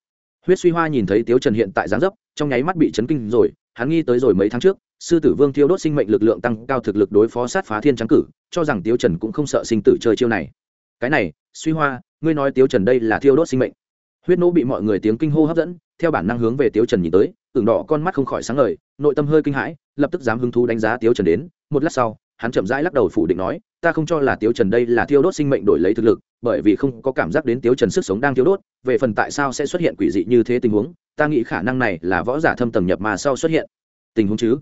Huyết suy hoa nhìn thấy tiếu trần hiện tại dáng dấp, trong nháy mắt bị chấn kinh rồi, hắn nghi tới rồi mấy tháng trước sư tử vương tiêu đốt sinh mệnh lực lượng tăng cao thực lực đối phó sát phá thiên trắng cử, cho rằng tiếu trần cũng không sợ sinh tử chơi chiêu này. Cái này, suy hoa, ngươi nói tiếu trần đây là thiêu đốt sinh mệnh. Huyết nỗ bị mọi người tiếng kinh hô hấp dẫn, theo bản năng hướng về tiếu trần nhìn tới tưởng đỏ con mắt không khỏi sáng ngời, nội tâm hơi kinh hãi, lập tức dám hứng thú đánh giá tiếu trần đến. Một lát sau, hắn chậm rãi lắc đầu phủ định nói, ta không cho là tiếu trần đây là thiêu đốt sinh mệnh đổi lấy thực lực, bởi vì không có cảm giác đến tiếu trần sức sống đang thiêu đốt, về phần tại sao sẽ xuất hiện quỷ dị như thế tình huống, ta nghĩ khả năng này là võ giả thâm tầng nhập mà sau xuất hiện. Tình huống chứ?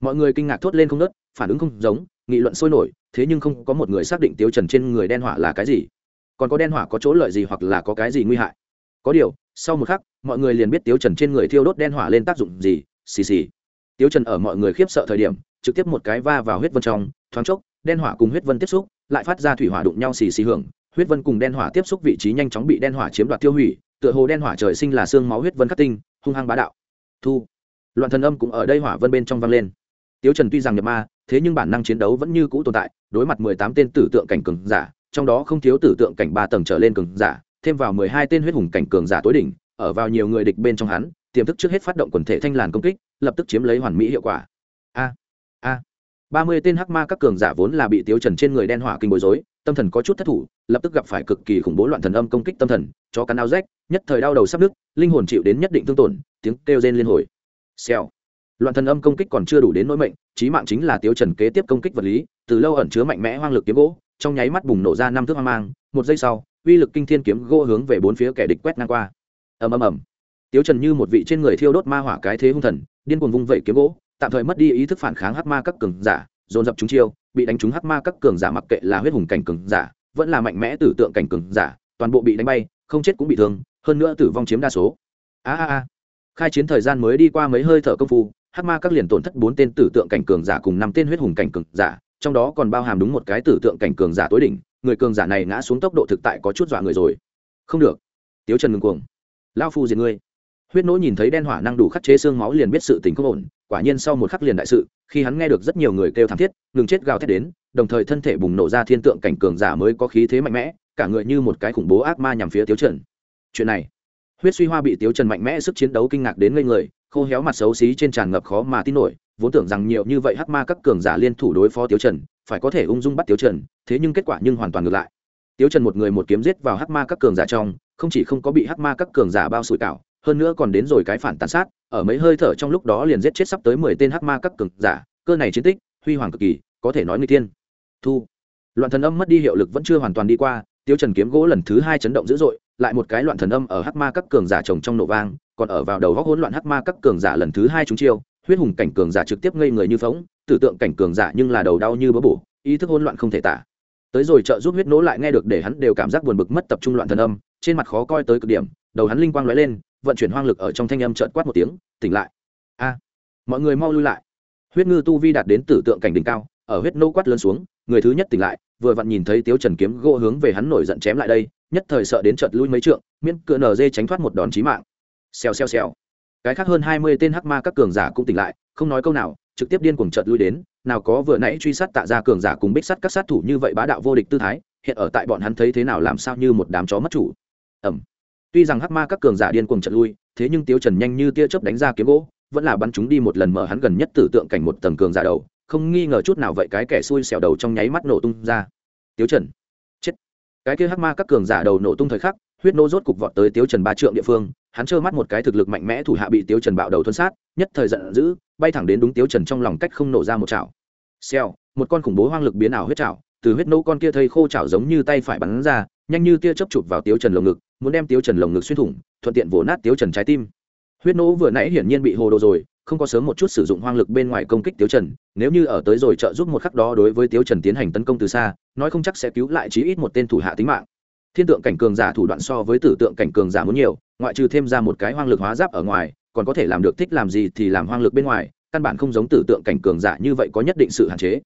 Mọi người kinh ngạc thốt lên không nớt, phản ứng không giống, nghị luận sôi nổi, thế nhưng không có một người xác định tiêu trần trên người đen hỏa là cái gì. Còn có đen hỏa có chỗ lợi gì hoặc là có cái gì nguy hại? Có điều, sau một khắc, mọi người liền biết tiêu trần trên người thiêu đốt đen hỏa lên tác dụng gì, xì xì. Tiêu trần ở mọi người khiếp sợ thời điểm, trực tiếp một cái va vào huyết vân trong, thoáng chốc, đen hỏa cùng huyết vân tiếp xúc, lại phát ra thủy hỏa đụng nhau xì xì hưởng, huyết vân cùng đen hỏa tiếp xúc vị trí nhanh chóng bị đen hỏa chiếm đoạt tiêu hủy, tựa hồ đen hỏa trời sinh là xương máu huyết vân khắc tinh, hung hăng bá đạo. Thu. Loạn thần âm cũng ở đây hỏa vân bên trong vang lên tiếu trần tuy rằng nhập ma, thế nhưng bản năng chiến đấu vẫn như cũ tồn tại, đối mặt mười tám tên tử tượng cảnh cường giả, trong đó không thiếu tử tượng cảnh ba tầng trở lên cường giả, thêm vào mười hai tên huyết hùng cảnh cường giả tối đỉnh, ở vào nhiều người địch bên trong hắn, tiềm thức trước hết phát động quần thể thanh làn công kích, lập tức chiếm lấy hoàn mỹ hiệu quả. A a. Ba mươi tên hắc ma các cường giả vốn là bị tiếu trần trên người đen hỏa kinh bối rối, tâm thần có chút thất thủ, lập tức gặp phải cực kỳ khủng bố loạn thần âm công kích tâm thần cho cắn áo rách, nhất thời đau đầu sắp nứt, linh hồn chịu đến nhất định thương tổn, tiếng kêu rên liên hồi. Xèo loạn thần âm công kích còn chưa đủ đến nỗi mệnh, chí mạng chính là tiếu trần kế tiếp công kích vật lý, từ lâu ẩn chứa mạnh mẽ hoang lực kiếm gỗ, trong nháy mắt bùng nổ ra năm thước hoang mang, một giây sau, uy lực kinh thiên kiếm gỗ hướng về bốn phía kẻ địch quét ngang qua. Ầm ầm ầm. Tiếu trần như một vị trên người thiêu đốt ma hỏa cái thế hung thần, điên cuồng vung vẩy kiếm gỗ, tạm thời mất đi ý thức phản kháng hắc ma các cường giả, dồn dập chúng chiêu, bị đánh trúng hắc ma các cường giả mặc kệ là huyết hùng cảnh cường giả, vẫn là mạnh mẽ tử tượng cảnh cường giả, toàn bộ bị đánh bay, không chết cũng bị thương, hơn nữa tử vong chiếm đa số. A a a. Khai chiến thời gian mới đi qua mấy hơi thở công phu hắc ma các liền tổn thất bốn tên tử tượng cảnh cường giả cùng năm tên huyết hùng cảnh cường giả, trong đó còn bao hàm đúng một cái tử tượng cảnh cường giả tối đỉnh, người cường giả này ngã xuống tốc độ thực tại có chút dọa người rồi. Không được. Tiếu trần ngừng cuồng. Lao phu diệt ngươi. Huyết nỗ nhìn thấy đen hỏa năng đủ khắc chế xương máu liền biết sự tình không ổn, quả nhiên sau một khắc liền đại sự, khi hắn nghe được rất nhiều người kêu thảm thiết, ngừng chết gào thét đến, đồng thời thân thể bùng nổ ra thiên tượng cảnh cường giả mới có khí thế mạnh mẽ, cả người như một cái khủng bố ác ma nhằm phía tiếu trần. Chuyện này. Huyết suy hoa bị tiếu trần mạnh mẽ sức chiến đấu kinh ngạc đến ngây người khô héo mặt xấu xí trên tràn ngập khó mà tin nổi, vốn tưởng rằng nhiều như vậy hắc ma các cường giả liên thủ đối phó tiếu trần, phải có thể ung dung bắt tiếu trần, thế nhưng kết quả nhưng hoàn toàn ngược lại. Tiếu trần một người một kiếm giết vào hắc ma các cường giả trong, không chỉ không có bị hắc ma các cường giả bao sủi cảo, hơn nữa còn đến rồi cái phản tàn sát, ở mấy hơi thở trong lúc đó liền giết chết sắp tới mười tên hắc ma các cường giả, cơ này chiến tích, huy hoàng cực kỳ, có thể nói người tiên. Thu. Loạn thần âm mất đi hiệu lực vẫn chưa hoàn toàn đi qua tiêu trần kiếm gỗ lần thứ hai chấn động dữ dội, lại một cái loạn thần âm ở hắc ma các cường giả chồng trong nổ vang còn ở vào đầu góc hỗn loạn hắc ma các cường giả lần thứ hai chúng chiêu, huyết hùng cảnh cường giả trực tiếp ngây người như phóng tử tượng cảnh cường giả nhưng là đầu đau như bỡ bổ, ý thức hỗn loạn không thể tả. Tới rồi trợ giúp huyết nỗ lại nghe được để hắn đều cảm giác buồn bực mất tập trung loạn thần âm, trên mặt khó coi tới cực điểm, đầu hắn linh quang lóe lên, vận chuyển hoang lực ở trong thanh âm trợn quát một tiếng, tỉnh lại. A, mọi người mau lui lại. Huyết ngư tu vi đạt đến tử tượng cảnh đỉnh cao, ở huyết nỗ quát lớn xuống, người thứ nhất tỉnh lại, vừa vặn nhìn thấy tiếu trần kiếm gỗ hướng về hắn nổi giận chém lại đây, nhất thời sợ đến chợt lui mấy trượng, miễn cựa nở dê tránh thoát một đòn chí mạng xèo xèo xèo. Cái khác hơn hai mươi tên hắc ma các cường giả cũng tỉnh lại, không nói câu nào, trực tiếp điên cuồng chợt lui đến, nào có vừa nãy truy sát tạ ra cường giả cùng bích sắt các sát thủ như vậy bá đạo vô địch tư thái, hiện ở tại bọn hắn thấy thế nào làm sao như một đám chó mất chủ. Ẩm tuy rằng hắc ma các cường giả điên cuồng chợt lui, thế nhưng tiếu trần nhanh như tia chớp đánh ra kiếm gỗ, vẫn là bắn chúng đi một lần mở hắn gần nhất tử tượng cảnh một tầng cường giả đầu, không nghi ngờ chút nào vậy cái kẻ xui xẻo đầu trong nháy mắt nổ tung ra. Tiếu trần. Chết. Cái kia hắc ma các cường giả đầu nổ tung thời khắc huyết nô rốt cục vọt tới tiếu trần ba trượng địa phương, hắn trơ mắt một cái thực lực mạnh mẽ thủ hạ bị tiếu trần bạo đầu thuân sát, nhất thời giận dữ, bay thẳng đến đúng tiếu trần trong lòng cách không nổ ra một chảo. Xèo, một con khủng bố hoang lực biến ảo huyết chảo, từ huyết nô con kia thây khô chảo giống như tay phải bắn ra, nhanh như tia chớp chụp vào tiếu trần lồng ngực, muốn đem tiếu trần lồng ngực xuyên thủng, thuận tiện vỗ nát tiếu trần trái tim. Huyết nô vừa nãy hiển nhiên bị hồ đồ rồi, không có sớm một chút sử dụng hoang lực bên ngoài công kích tiếu trần, nếu như ở tới rồi trợ giúp một khắc đó đối với tiếu trần tiến hành tấn công từ xa, nói không chắc sẽ cứu lại chí ít một tên thủ hạ tính mạng thiên tượng cảnh cường giả thủ đoạn so với tử tượng cảnh cường giả muốn nhiều, ngoại trừ thêm ra một cái hoang lực hóa giáp ở ngoài, còn có thể làm được thích làm gì thì làm hoang lực bên ngoài, căn bản không giống tử tượng cảnh cường giả như vậy có nhất định sự hạn chế.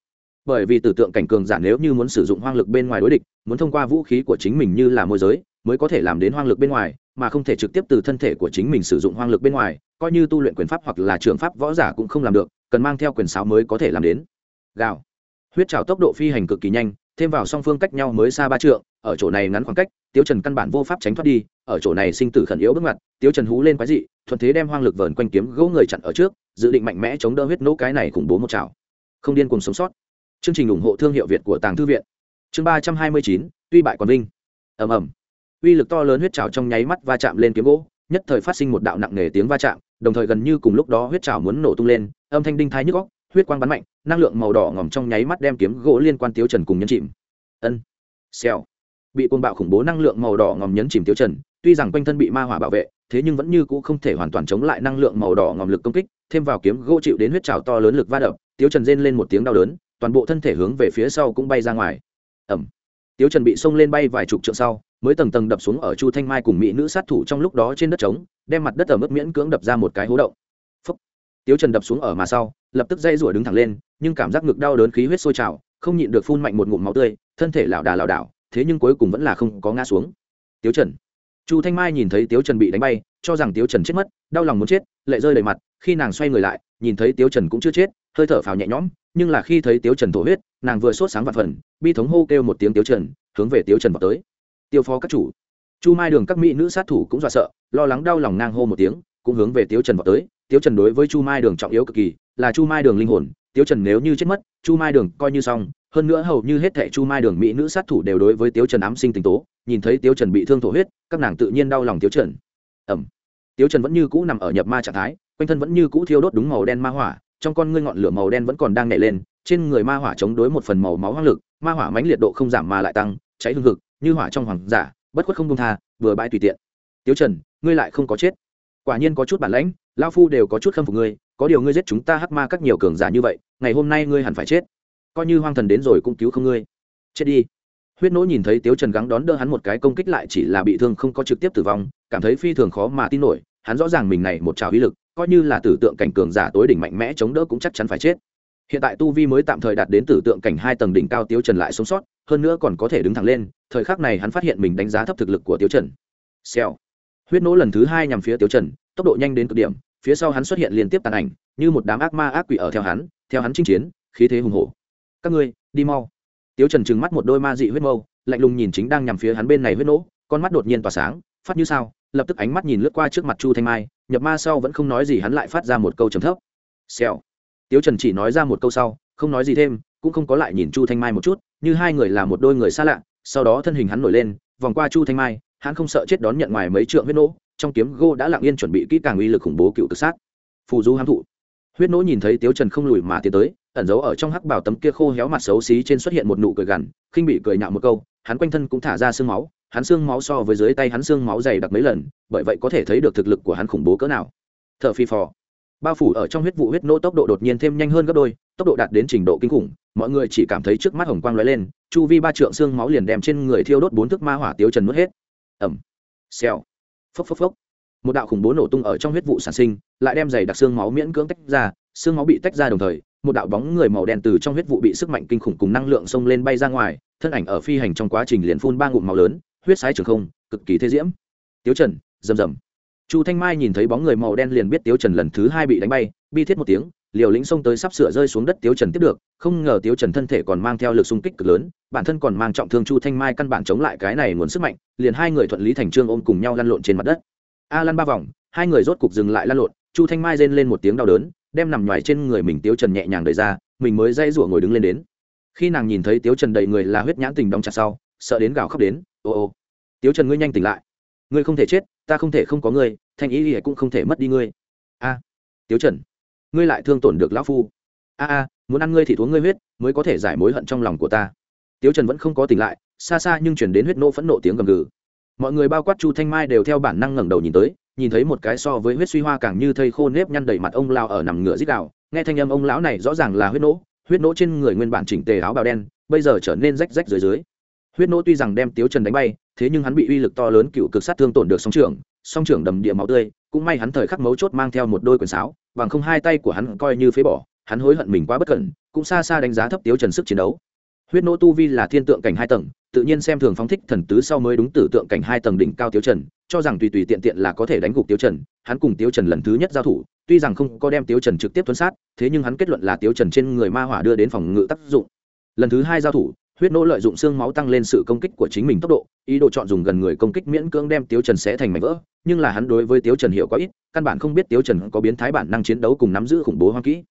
Bởi vì tử tượng cảnh cường giả nếu như muốn sử dụng hoang lực bên ngoài đối địch, muốn thông qua vũ khí của chính mình như là môi giới, mới có thể làm đến hoang lực bên ngoài, mà không thể trực tiếp từ thân thể của chính mình sử dụng hoang lực bên ngoài, coi như tu luyện quyền pháp hoặc là trường pháp võ giả cũng không làm được, cần mang theo quyền sáo mới có thể làm đến. Gào. Huyết trào tốc độ phi hành cực kỳ nhanh, thêm vào song phương cách nhau mới xa ba trượng ở chỗ này ngắn khoảng cách Tiêu trần căn bản vô pháp tránh thoát đi, ở chỗ này sinh tử khẩn yếu bước mặt Tiêu trần hú lên quái dị, thuận thế đem hoang lực vờn quanh kiếm gỗ người chặn ở trước, dự định mạnh mẽ chống đỡ huyết nỗ cái này khủng bố một chảo. không điên cùng sống sót. Chương trình ủng hộ thương hiệu việt của tàng thư viện. Chương ba trăm hai mươi chín, tuy bại còn vinh. Ầm ầm. Uy lực to lớn huyết trào trong nháy mắt va chạm lên kiếm gỗ, nhất thời phát sinh một đạo nặng nề tiếng va chạm, đồng thời gần như cùng lúc đó huyết trào muốn nổ tung lên, âm thanh đinh thái nhức góc huyết quang bắn mạnh, năng lượng màu đỏ ngòm trong nháy mắt đem kiếm gỗ liên quan tiếu trần cùng nhân chìm. Ân. Xèo bị côn bạo khủng bố năng lượng màu đỏ ngòm nhấn chìm tiêu trần, tuy rằng quanh thân bị ma hỏa bảo vệ, thế nhưng vẫn như cũ không thể hoàn toàn chống lại năng lượng màu đỏ ngòm lực công kích, thêm vào kiếm gỗ chịu đến huyết trào to lớn lực va đập, tiêu trần rên lên một tiếng đau đớn, toàn bộ thân thể hướng về phía sau cũng bay ra ngoài. Ầm. Tiêu trần bị xông lên bay vài chục trượng sau, mới tầng tầng đập xuống ở chu thanh mai cùng mỹ nữ sát thủ trong lúc đó trên đất trống, đem mặt đất ở mức miễn cưỡng đập ra một cái hố động. Phúc. tiêu trần đập xuống ở mà sau, lập tức dây rủa đứng thẳng lên, nhưng cảm giác ngực đau đớn khí huyết sôi trào, không nhịn được phun mạnh một ngụm máu tươi, thân thể lảo đà lảo đảo thế nhưng cuối cùng vẫn là không có ngã xuống. Tiếu trần. Chu thanh mai nhìn thấy tiếu trần bị đánh bay, cho rằng tiếu trần chết mất, đau lòng muốn chết, lệ rơi đầy mặt, khi nàng xoay người lại, nhìn thấy tiếu trần cũng chưa chết, hơi thở phào nhẹ nhõm, nhưng là khi thấy tiếu trần thổ huyết, nàng vừa sốt sáng vạn phần, bi thống hô kêu một tiếng tiếu trần, hướng về tiếu trần vào tới. Tiêu phó các chủ. Chu mai đường các mỹ nữ sát thủ cũng dọa sợ, lo lắng đau lòng nang hô một tiếng, cũng hướng về tiếu trần vào tới. Tiếu trần đối với chu mai đường trọng yếu cực kỳ, là chu mai đường linh hồn tiếu trần nếu như chết mất chu mai đường coi như xong hơn nữa hầu như hết thệ chu mai đường mỹ nữ sát thủ đều đối với tiếu trần ám sinh tình tố nhìn thấy tiếu trần bị thương thổ huyết các nàng tự nhiên đau lòng tiếu trần. Ẩm tiếu trần vẫn như cũ nằm ở nhập ma trạng thái quanh thân vẫn như cũ thiêu đốt đúng màu đen ma hỏa trong con ngươi ngọn lửa màu đen vẫn còn đang nhảy lên trên người ma hỏa chống đối một phần màu máu hoang lực ma hỏa mãnh liệt độ không giảm mà lại tăng cháy hương hực, như hỏa trong hoàng giả bất khuất không công tha vừa bãi tùy tiện. Tiếu trần ngươi lại không có chết. Quả nhiên có chút bản lãnh lao phu đều có chút khâm phục ngươi có điều ngươi giết chúng ta hắc ma các nhiều cường giả như vậy, ngày hôm nay ngươi hẳn phải chết. Coi như hoang thần đến rồi cũng cứu không ngươi. Chết đi. Huyết nỗ nhìn thấy tiếu trần gắng đón đỡ hắn một cái công kích lại chỉ là bị thương không có trực tiếp tử vong, cảm thấy phi thường khó mà tin nổi, hắn rõ ràng mình này một trào ý lực, coi như là tử tượng cảnh cường giả tối đỉnh mạnh mẽ chống đỡ cũng chắc chắn phải chết. Hiện tại tu vi mới tạm thời đạt đến tử tượng cảnh hai tầng đỉnh cao tiếu trần lại sống sót, hơn nữa còn có thể đứng thẳng lên, thời khắc này hắn phát hiện mình đánh giá thấp thực lực của tiếu trần. Xèo. Huyết nỗ lần thứ hai nhằm phía tiếu trần, tốc độ nhanh đến cực điểm phía sau hắn xuất hiện liên tiếp tàn ảnh, như một đám ác ma ác quỷ ở theo hắn theo hắn chinh chiến, khí thế hùng hổ. Các ngươi, đi mau. Tiếu trần trừng mắt một đôi ma dị huyết mâu, lạnh lùng nhìn chính đang nhằm phía hắn bên này huyết nỗ, con mắt đột nhiên tỏa sáng, phát như sao, lập tức ánh mắt nhìn lướt qua trước mặt chu thanh mai, nhập ma sau vẫn không nói gì hắn lại phát ra một câu trầm thấp. Xèo. Tiếu trần chỉ nói ra một câu sau, không nói gì thêm, cũng không có lại nhìn chu thanh mai một chút, như hai người là một đôi người xa lạ, sau đó thân hình hắn nổi lên, vòng qua chu thanh mai, hắn không sợ chết đón nhận ngoài mấy trượng huyết nỗ trong kiếm gô đã lặng yên chuẩn bị kỹ càng uy lực khủng bố cựu tự sát. Phù du hám thụ. Huyết nỗ nhìn thấy tiếu trần không lùi mà tiến tới, ẩn giấu ở trong hắc bảo tấm kia khô héo mặt xấu xí trên xuất hiện một nụ cười gằn, khinh bị cười nhạo một câu, hắn quanh thân cũng thả ra xương máu, hắn xương máu so với dưới tay hắn xương máu dày đặc mấy lần, bởi vậy có thể thấy được thực lực của hắn khủng bố cỡ nào. T h ở phi phò. Bao phủ ở trong huyết vụ huyết nỗ tốc độ đột nhiên thêm nhanh hơn gấp đôi, tốc độ đạt đến trình độ kinh khủng, mọi người chỉ cảm thấy trước mắt hồng quang lóe lên, chu vi ba trượng xương máu liền đem trên người thiêu đốt bốn thước ma hỏa tiếu trần nuốt hết. Ẩm xèo phốc phốc phốc. Một đạo khủng bố nổ tung ở trong huyết vụ sản sinh, lại đem giày đặc xương máu miễn cưỡng tách ra, xương máu bị tách ra đồng thời, một đạo bóng người màu đen từ trong huyết vụ bị sức mạnh kinh khủng cùng năng lượng xông lên bay ra ngoài, thân ảnh ở phi hành trong quá trình liền phun ba ngụm màu lớn, huyết sái trường không, cực kỳ thế diễm. Tiếu trần, rầm rầm. Chu thanh mai nhìn thấy bóng người màu đen liền biết tiếu trần lần thứ hai bị đánh bay, bi thiết một tiếng liều lĩnh xông tới sắp sửa rơi xuống đất tiếu trần tiếp được, không ngờ tiếu trần thân thể còn mang theo lực xung kích cực lớn, bản thân còn mang trọng thương chu thanh mai căn bản chống lại cái này nguồn sức mạnh, liền hai người thuận lý thành trương ôm cùng nhau lăn lộn trên mặt đất. A lăn ba vòng, hai người rốt cục dừng lại lăn lộn, chu thanh mai rên lên một tiếng đau đớn, đem nằm ngoài trên người mình tiếu trần nhẹ nhàng đợi ra, mình mới dây rủa ngồi đứng lên đến. Khi nàng nhìn thấy tiếu trần đầy người là huyết nhãn tình đong chặt sau, sợ đến gào khóc đến, ô ô, tiếu trần ngươi nhanh tỉnh lại. Ngươi không thể chết, ta không thể không có ngươi, thanh ý thì cũng không thể mất đi ngươi. A, tiếu trần ngươi lại thương tổn được lão phu. A a, muốn ăn ngươi thì uống ngươi huyết, mới có thể giải mối hận trong lòng của ta. Tiếu trần vẫn không có tỉnh lại, xa xa nhưng chuyển đến huyết nộ phẫn nộ tiếng gầm gừ. Mọi người bao quát chu thanh mai đều theo bản năng ngẩng đầu nhìn tới, nhìn thấy một cái so với huyết suy hoa càng như thây khô nếp nhăn đầy mặt ông lao ở nằm ngửa dít đạo nghe thanh âm ông lão này rõ ràng là huyết nỗ huyết nỗ trên người nguyên bản chỉnh tề áo bào đen, bây giờ trở nên rách rách dưới dưới. Huyết nỗ tuy rằng đem tiếu trần đánh bay, thế nhưng hắn bị uy lực to lớn cựu cực sát thương tổn được song trưởng song trưởng đầm địa máu tươi, cũng may hắn thời khắc mấu chốt mang theo một đôi quần sáo bằng không hai tay của hắn coi như phế bỏ, hắn hối hận mình quá bất cẩn, cũng xa xa đánh giá thấp tiếu trần sức chiến đấu. Huyết nỗ tu vi là thiên tượng cảnh hai tầng, tự nhiên xem thường phóng thích thần tứ sau mới đúng tử tượng cảnh hai tầng đỉnh cao tiếu trần, cho rằng tùy tùy tiện tiện là có thể đánh gục tiếu trần, hắn cùng tiếu trần lần thứ nhất giao thủ, tuy rằng không có đem tiếu trần trực tiếp tuấn sát, thế nhưng hắn kết luận là tiếu trần trên người ma hỏa đưa đến phòng ngự tác dụng. Lần thứ hai giao thủ huyết nỗ lợi dụng xương máu tăng lên sự công kích của chính mình tốc độ, ý đồ chọn dùng gần người công kích miễn cưỡng đem tiếu trần sẽ thành mảnh vỡ, nhưng là hắn đối với tiếu trần hiểu quá ít, căn bản không biết tiếu trần có biến thái bản năng chiến đấu cùng nắm giữ khủng bố hoang kỹ.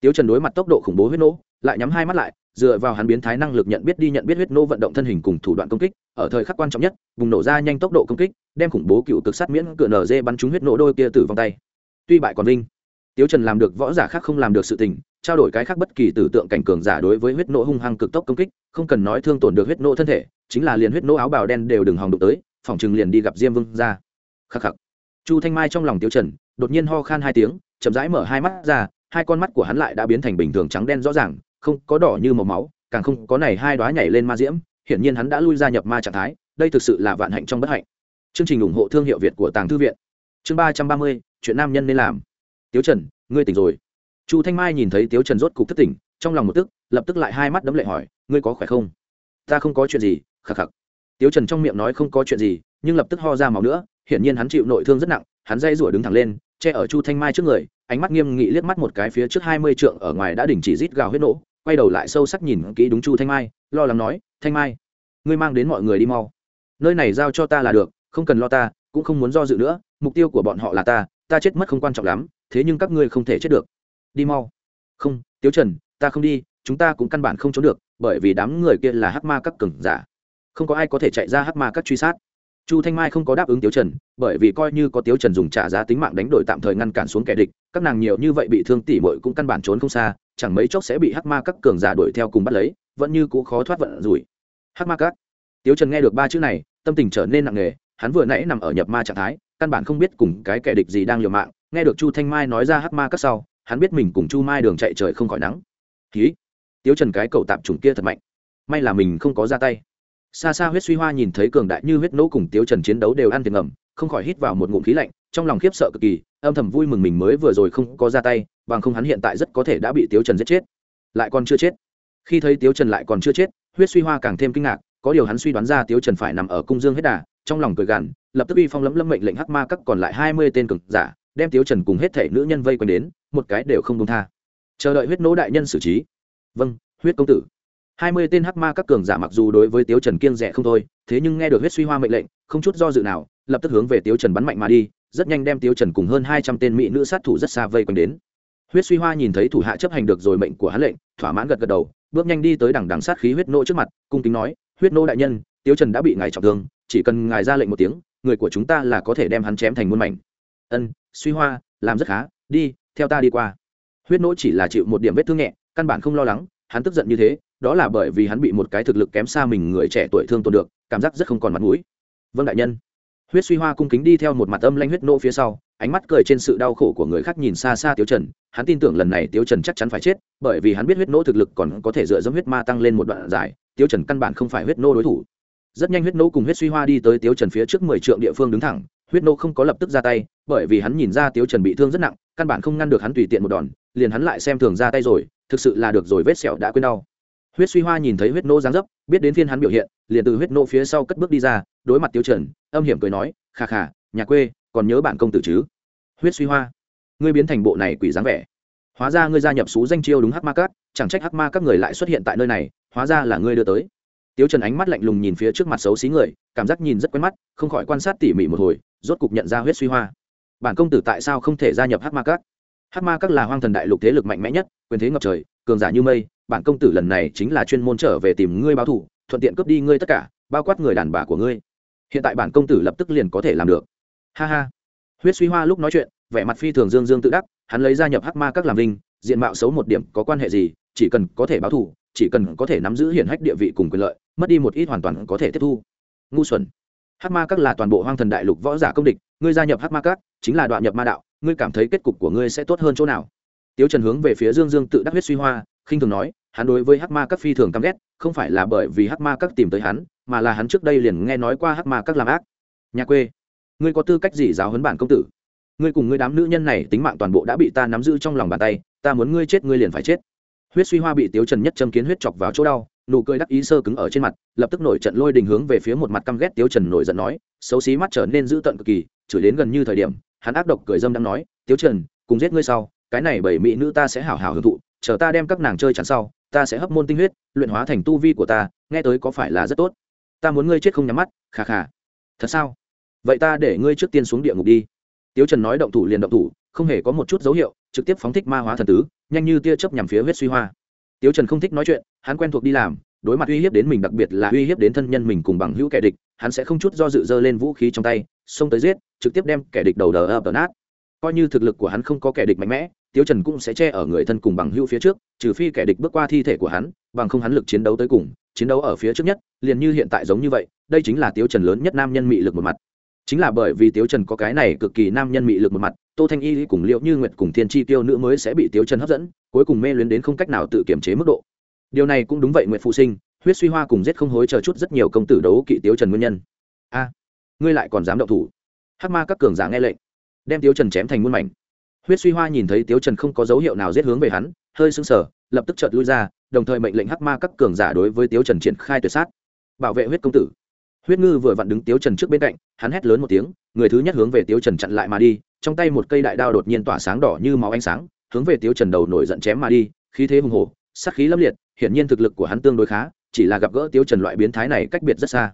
Tiếu trần đối mặt tốc độ khủng bố huyết nỗ, lại nhắm hai mắt lại, dựa vào hắn biến thái năng lực nhận biết đi nhận biết huyết nỗ vận động thân hình cùng thủ đoạn công kích, ở thời khắc quan trọng nhất, bùng nổ ra nhanh tốc độ công kích, đem khủng bố cựu cực sát miễn cửa nở dê bắn trúng huyết nỗ đôi kia tử vong tay. Tuy bại còn vinh, tiếu trần làm được võ giả khác không làm được sự tình trao đổi cái khác bất kỳ tử tượng cảnh cường giả đối với huyết nộ hung hăng cực tốc công kích, không cần nói thương tổn được huyết nộ thân thể, chính là liền huyết nộ áo bào đen đều đừng hòng đụng tới phòng chừng liền đi gặp diêm vương ra. Khắc khắc. Chu thanh mai trong lòng Tiêu trần, đột nhiên ho khan hai tiếng, chậm rãi mở hai mắt ra, hai con mắt của hắn lại đã biến thành bình thường trắng đen rõ ràng, không có đỏ như màu máu, càng không có này hai đóa nhảy lên ma diễm, hiển nhiên hắn đã lui ra nhập ma trạng thái, đây thực sự là vạn hạnh trong bất hạnh. Chương trình ủng hộ thương hiệu việt của tàng thư viện. Chương ba trăm ba mươi, chuyện nam nhân nên làm. Tiếu trần, ngươi tỉnh rồi chu thanh mai nhìn thấy tiếu trần rốt cục thất tỉnh, trong lòng một tức, lập tức lại hai mắt đấm lệ hỏi, ngươi có khỏe không? Ta không có chuyện gì khạc khạc. tiếu trần trong miệng nói không có chuyện gì, nhưng lập tức ho ra máu nữa, hiển nhiên hắn chịu nội thương rất nặng, hắn dây rủa đứng thẳng lên, che ở chu thanh mai trước người, ánh mắt nghiêm nghị liếc mắt một cái phía trước hai mươi trượng ở ngoài đã đình chỉ rít gào huyết nổ quay đầu lại sâu sắc nhìn kỹ đúng chu thanh mai, lo lắng nói, thanh mai, ngươi mang đến mọi người đi mau. Nơi này giao cho ta là được, không cần lo ta, cũng không muốn do dự nữa, mục tiêu của bọn họ là ta ta chết mất không quan trọng lắm, thế nhưng các ngươi không thể chết được đi mau. Không, tiếu trần, ta không đi, chúng ta cũng căn bản không trốn được, bởi vì đám người kia là hắc ma các cừng giả. Không có ai có thể chạy ra hắc ma các truy sát. Chu thanh mai không có đáp ứng tiếu trần, bởi vì coi như có tiếu trần dùng trả giá tính mạng đánh đổi tạm thời ngăn cản xuống kẻ địch, các nàng nhiều như vậy bị thương tỉ mội cũng căn bản trốn không xa, chẳng mấy chốc sẽ bị hắc ma các cường giả đuổi theo cùng bắt lấy, vẫn như cũ khó thoát vận rủi. Hắc ma các. Tiếu trần nghe được ba chữ này, tâm tình trở nên nặng nề, hắn vừa nãy nằm ở nhập ma trạng thái, căn bản không biết cùng cái kẻ địch gì đang liều mạng, nghe được chu thanh mai nói ra hắc ma các sau hắn biết mình cùng chu mai đường chạy trời không khỏi nắng. Ký tiếu trần cái cậu tạm trùng kia thật mạnh. May là mình không có ra tay. Xa xa huyết suy hoa nhìn thấy cường đại như huyết nỗ cùng tiếu trần chiến đấu đều ăn tiền ngầm, không khỏi hít vào một ngụm khí lạnh, trong lòng khiếp sợ cực kỳ, âm thầm vui mừng mình mới vừa rồi không có ra tay, bằng không hắn hiện tại rất có thể đã bị tiếu trần giết chết. Lại còn chưa chết. Khi thấy tiếu trần lại còn chưa chết, huyết suy hoa càng thêm kinh ngạc, có điều hắn suy đoán ra tiếu trần phải nằm ở cung dương hết đà, trong lòng cười gằn, lập tức uy phong lẫm lâm mệnh lệnh hắc ma các còn lại hai mươi tên cực giả đem tiếu trần cùng hết thể nữ nhân vây quanh đến, một cái đều không đông tha. Chờ đợi huyết nỗ đại nhân xử trí. Vâng huyết công tử. Hai mươi tên hắc ma các cường giả mặc dù đối với tiếu trần kiêng rẻ không thôi, thế nhưng nghe được huyết suy hoa mệnh lệnh, không chút do dự nào, lập tức hướng về tiếu trần bắn mạnh mà đi, rất nhanh đem tiếu trần cùng hơn hai trăm tên mỹ nữ sát thủ rất xa vây quanh đến. Huyết suy hoa nhìn thấy thủ hạ chấp hành được rồi mệnh của hắn lệnh, thỏa mãn gật gật đầu, bước nhanh đi tới đằng đằng sát khí huyết nô trước mặt, cung kính nói, huyết nô đại nhân, tiếu trần đã bị ngài trọng thương, chỉ cần ngài ra lệnh một tiếng, người của chúng ta là có thể đem hắn chém thành muôn mảnh. Ân suy hoa, làm rất khá, đi, theo ta đi qua. Huyết nỗ chỉ là chịu một điểm vết thương nhẹ, căn bản không lo lắng, hắn tức giận như thế, đó là bởi vì hắn bị một cái thực lực kém xa mình người trẻ tuổi thương tổn được, cảm giác rất không còn mặt mũi. Vâng đại nhân. Huyết suy hoa cung kính đi theo một mặt âm lanh huyết nỗ phía sau, ánh mắt cười trên sự đau khổ của người khác nhìn xa xa tiếu trần, hắn tin tưởng lần này tiếu trần chắc chắn phải chết, bởi vì hắn biết huyết nỗ thực lực còn có thể dựa dẫm huyết ma tăng lên một đoạn dài, tiếu trần căn bản không phải huyết nô đối thủ. Rất nhanh huyết nô cùng huyết suy hoa đi tới tiếu trần phía trước mười trượng địa phương đứng thẳng huyết nô không có lập tức ra tay, bởi vì hắn nhìn ra tiếu trần bị thương rất nặng, căn bản không ngăn được hắn tùy tiện một đòn, liền hắn lại xem thường ra tay rồi, thực sự là được rồi, vết sẹo đã quên đau. Huyết suy hoa nhìn thấy huyết nô giáng dấp, biết đến phiên hắn biểu hiện, liền từ huyết nô phía sau cất bước đi ra, đối mặt tiếu trần, âm hiểm cười nói khà khà nhà quê, còn nhớ bản công tử chứ? Huyết suy hoa, ngươi biến thành bộ này quỷ dáng vẻ. Hóa ra ngươi gia nhập xú danh chiêu đúng hắc ma cát chẳng trách hắc ma các người lại xuất hiện tại nơi này, hóa ra là ngươi đưa tới tiếu trần ánh mắt lạnh lùng nhìn phía trước mặt xấu xí người, cảm giác nhìn rất quen mắt, không khỏi quan sát tỉ mỉ một hồi, rốt cục nhận ra huyết suy hoa. Bản công tử tại sao không thể gia nhập hắc ma các? Hắc ma các là hoang thần đại lục thế lực mạnh mẽ nhất, quyền thế ngập trời, cường giả như mây, bản công tử lần này chính là chuyên môn trở về tìm ngươi báo thủ thuận tiện cướp đi ngươi tất cả, bao quát người đàn bà của ngươi. Hiện tại bản công tử lập tức liền có thể làm được. Ha ha. Huyết suy hoa lúc nói chuyện, vẻ mặt phi thường dương dương tự đắc, hắn lấy gia nhập hắc ma các làm linh, diện mạo xấu một điểm có quan hệ gì, chỉ cần có thể báo thủ chỉ cần có thể nắm giữ hiển hách địa vị cùng quyền lợi mất đi một ít hoàn toàn có thể tiếp thu. Ngu xuẩn. Hát ma các là toàn bộ hoang thần đại lục võ giả công địch, ngươi gia nhập Hát ma các chính là đoạn nhập ma đạo, ngươi cảm thấy kết cục của ngươi sẽ tốt hơn chỗ nào? Tiếu trần hướng về phía dương dương tự đắc huyết suy hoa, khinh thường nói, hắn đối với Hát ma các phi thường căm ghét, không phải là bởi vì Hát ma các tìm tới hắn, mà là hắn trước đây liền nghe nói qua Hát ma các làm ác. Nhà quê, ngươi có tư cách gì giáo huấn bản công tử? Ngươi cùng ngươi đám nữ nhân này tính mạng toàn bộ đã bị ta nắm giữ trong lòng bàn tay, ta muốn ngươi chết, ngươi liền phải chết huyết suy hoa bị tiếu trần nhất châm kiến huyết chọc vào chỗ đau, nụ cười đắc ý sơ cứng ở trên mặt, lập tức nổi trận lôi đình hướng về phía một mặt căm ghét tiếu trần nổi giận nói, xấu xí mắt trở nên dữ tợn cực kỳ, chửi đến gần như thời điểm, hắn ác độc cười dâm đang nói, tiếu trần, cùng giết ngươi sau, cái này bảy mỹ nữ ta sẽ hảo hảo hưởng thụ, chờ ta đem các nàng chơi chắn sau, ta sẽ hấp môn tinh huyết, luyện hóa thành tu vi của ta, nghe tới có phải là rất tốt? Ta muốn ngươi chết không nhắm mắt khà khà thật sao? Vậy ta để ngươi trước tiên xuống địa ngục đi tiếu trần nói động thủ liền động thủ, không hề có một chút dấu hiệu, trực tiếp phóng thích ma hóa thần tứ, nhanh như tia chớp nhằm phía huyết suy hoa. Tiếu trần không thích nói chuyện, hắn quen thuộc đi làm, đối mặt uy hiếp đến mình đặc biệt là uy hiếp đến thân nhân mình cùng bằng hữu kẻ địch, hắn sẽ không chút do dự dơ lên vũ khí trong tay, xông tới giết, trực tiếp đem kẻ địch đầu đờ ập nát. Coi như thực lực của hắn không có kẻ địch mạnh mẽ, tiếu trần cũng sẽ che ở người thân cùng bằng hữu phía trước, trừ phi kẻ địch bước qua thi thể của hắn, bằng không hắn lực chiến đấu tới cùng, chiến đấu ở phía trước nhất, liền như hiện tại giống như vậy, đây chính là tiếu trần lớn nhất nam nhân mị lực một mặt chính là bởi vì tiếu trần có cái này cực kỳ nam nhân mị lực một mặt, tô thanh y cùng liệu như nguyệt cùng thiên chi tiêu nữ mới sẽ bị tiếu trần hấp dẫn, cuối cùng mê luyến đến không cách nào tự kiểm chế mức độ. Điều này cũng đúng vậy nguyệt phụ sinh, huyết suy hoa cùng giết không hối chờ chút rất nhiều công tử đấu kỵ tiếu trần nguyên nhân. A, ngươi lại còn dám động thủ. Hắc ma các cường giả nghe lệnh, đem tiếu trần chém thành muôn mảnh. Huyết suy hoa nhìn thấy tiếu trần không có dấu hiệu nào giết hướng về hắn, hơi sững sờ, lập tức chợt lui ra, đồng thời mệnh lệnh hắc ma các cường giả đối với tiếu trần triển khai tuyệt sát, bảo vệ huyết công tử huyết ngư vừa vặn đứng tiếu trần trước bên cạnh, hắn hét lớn một tiếng, người thứ nhất hướng về tiếu trần chặn lại mà đi, trong tay một cây đại đao đột nhiên tỏa sáng đỏ như máu ánh sáng, hướng về tiếu trần đầu nổi giận chém mà đi, khí thế hùng hồ sắc khí lâm liệt, hiển nhiên thực lực của hắn tương đối khá, chỉ là gặp gỡ tiếu trần loại biến thái này cách biệt rất xa.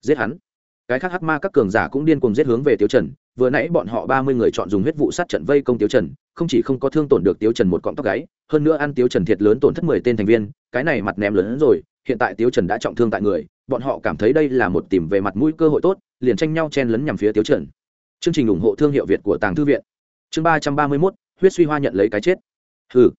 Giết hắn. Cái khác hắc ma các cường giả cũng điên cùng giết hướng về tiếu trần, vừa nãy bọn họ ba mươi người chọn dùng huyết vụ sát trận vây công tiếu trần, không chỉ không có thương tổn được tiếu trần một cọng tóc gáy, hơn nữa ăn tiếu trần thiệt lớn tổn thất mười tên thành viên, cái này mặt ném lớn hơn rồi, hiện tại tiếu trần đã trọng thương tại người bọn họ cảm thấy đây là một tìm về mặt mũi cơ hội tốt, liền tranh nhau chen lấn nhằm phía tiếu trần. Chương trình ủng hộ thương hiệu việt của tàng thư viện. Chương ba trăm ba mươi mốt, huyết suy hoa nhận lấy cái chết. Hừ.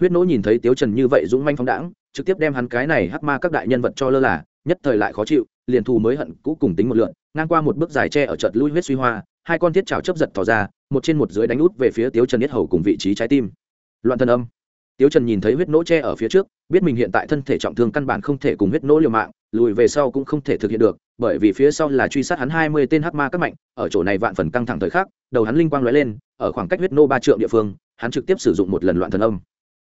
Huyết nỗ nhìn thấy tiếu trần như vậy dũng manh phóng đãng, trực tiếp đem hắn cái này hắc ma các đại nhân vật cho lơ là, nhất thời lại khó chịu, liền thù mới hận cũ cùng tính một lượn, ngang qua một bước dài tre ở chợt lui huyết suy hoa, hai con thiết trào chấp giật tỏ ra, một trên một dưới đánh út về phía tiếu trần nhất hầu cùng vị trí trái tim. Loạn thân âm. Tiếu trần nhìn thấy huyết nỗ tre ở phía trước biết mình hiện tại thân thể trọng thương căn bản không thể cùng huyết nỗ liều mạng, lùi về sau cũng không thể thực hiện được, bởi vì phía sau là truy sát hắn hai mươi tên hắc ma các mạnh, ở chỗ này vạn phần căng thẳng thời khắc, đầu hắn linh quang lóe lên, ở khoảng cách huyết nô ba trượng địa phương, hắn trực tiếp sử dụng một lần loạn thần âm.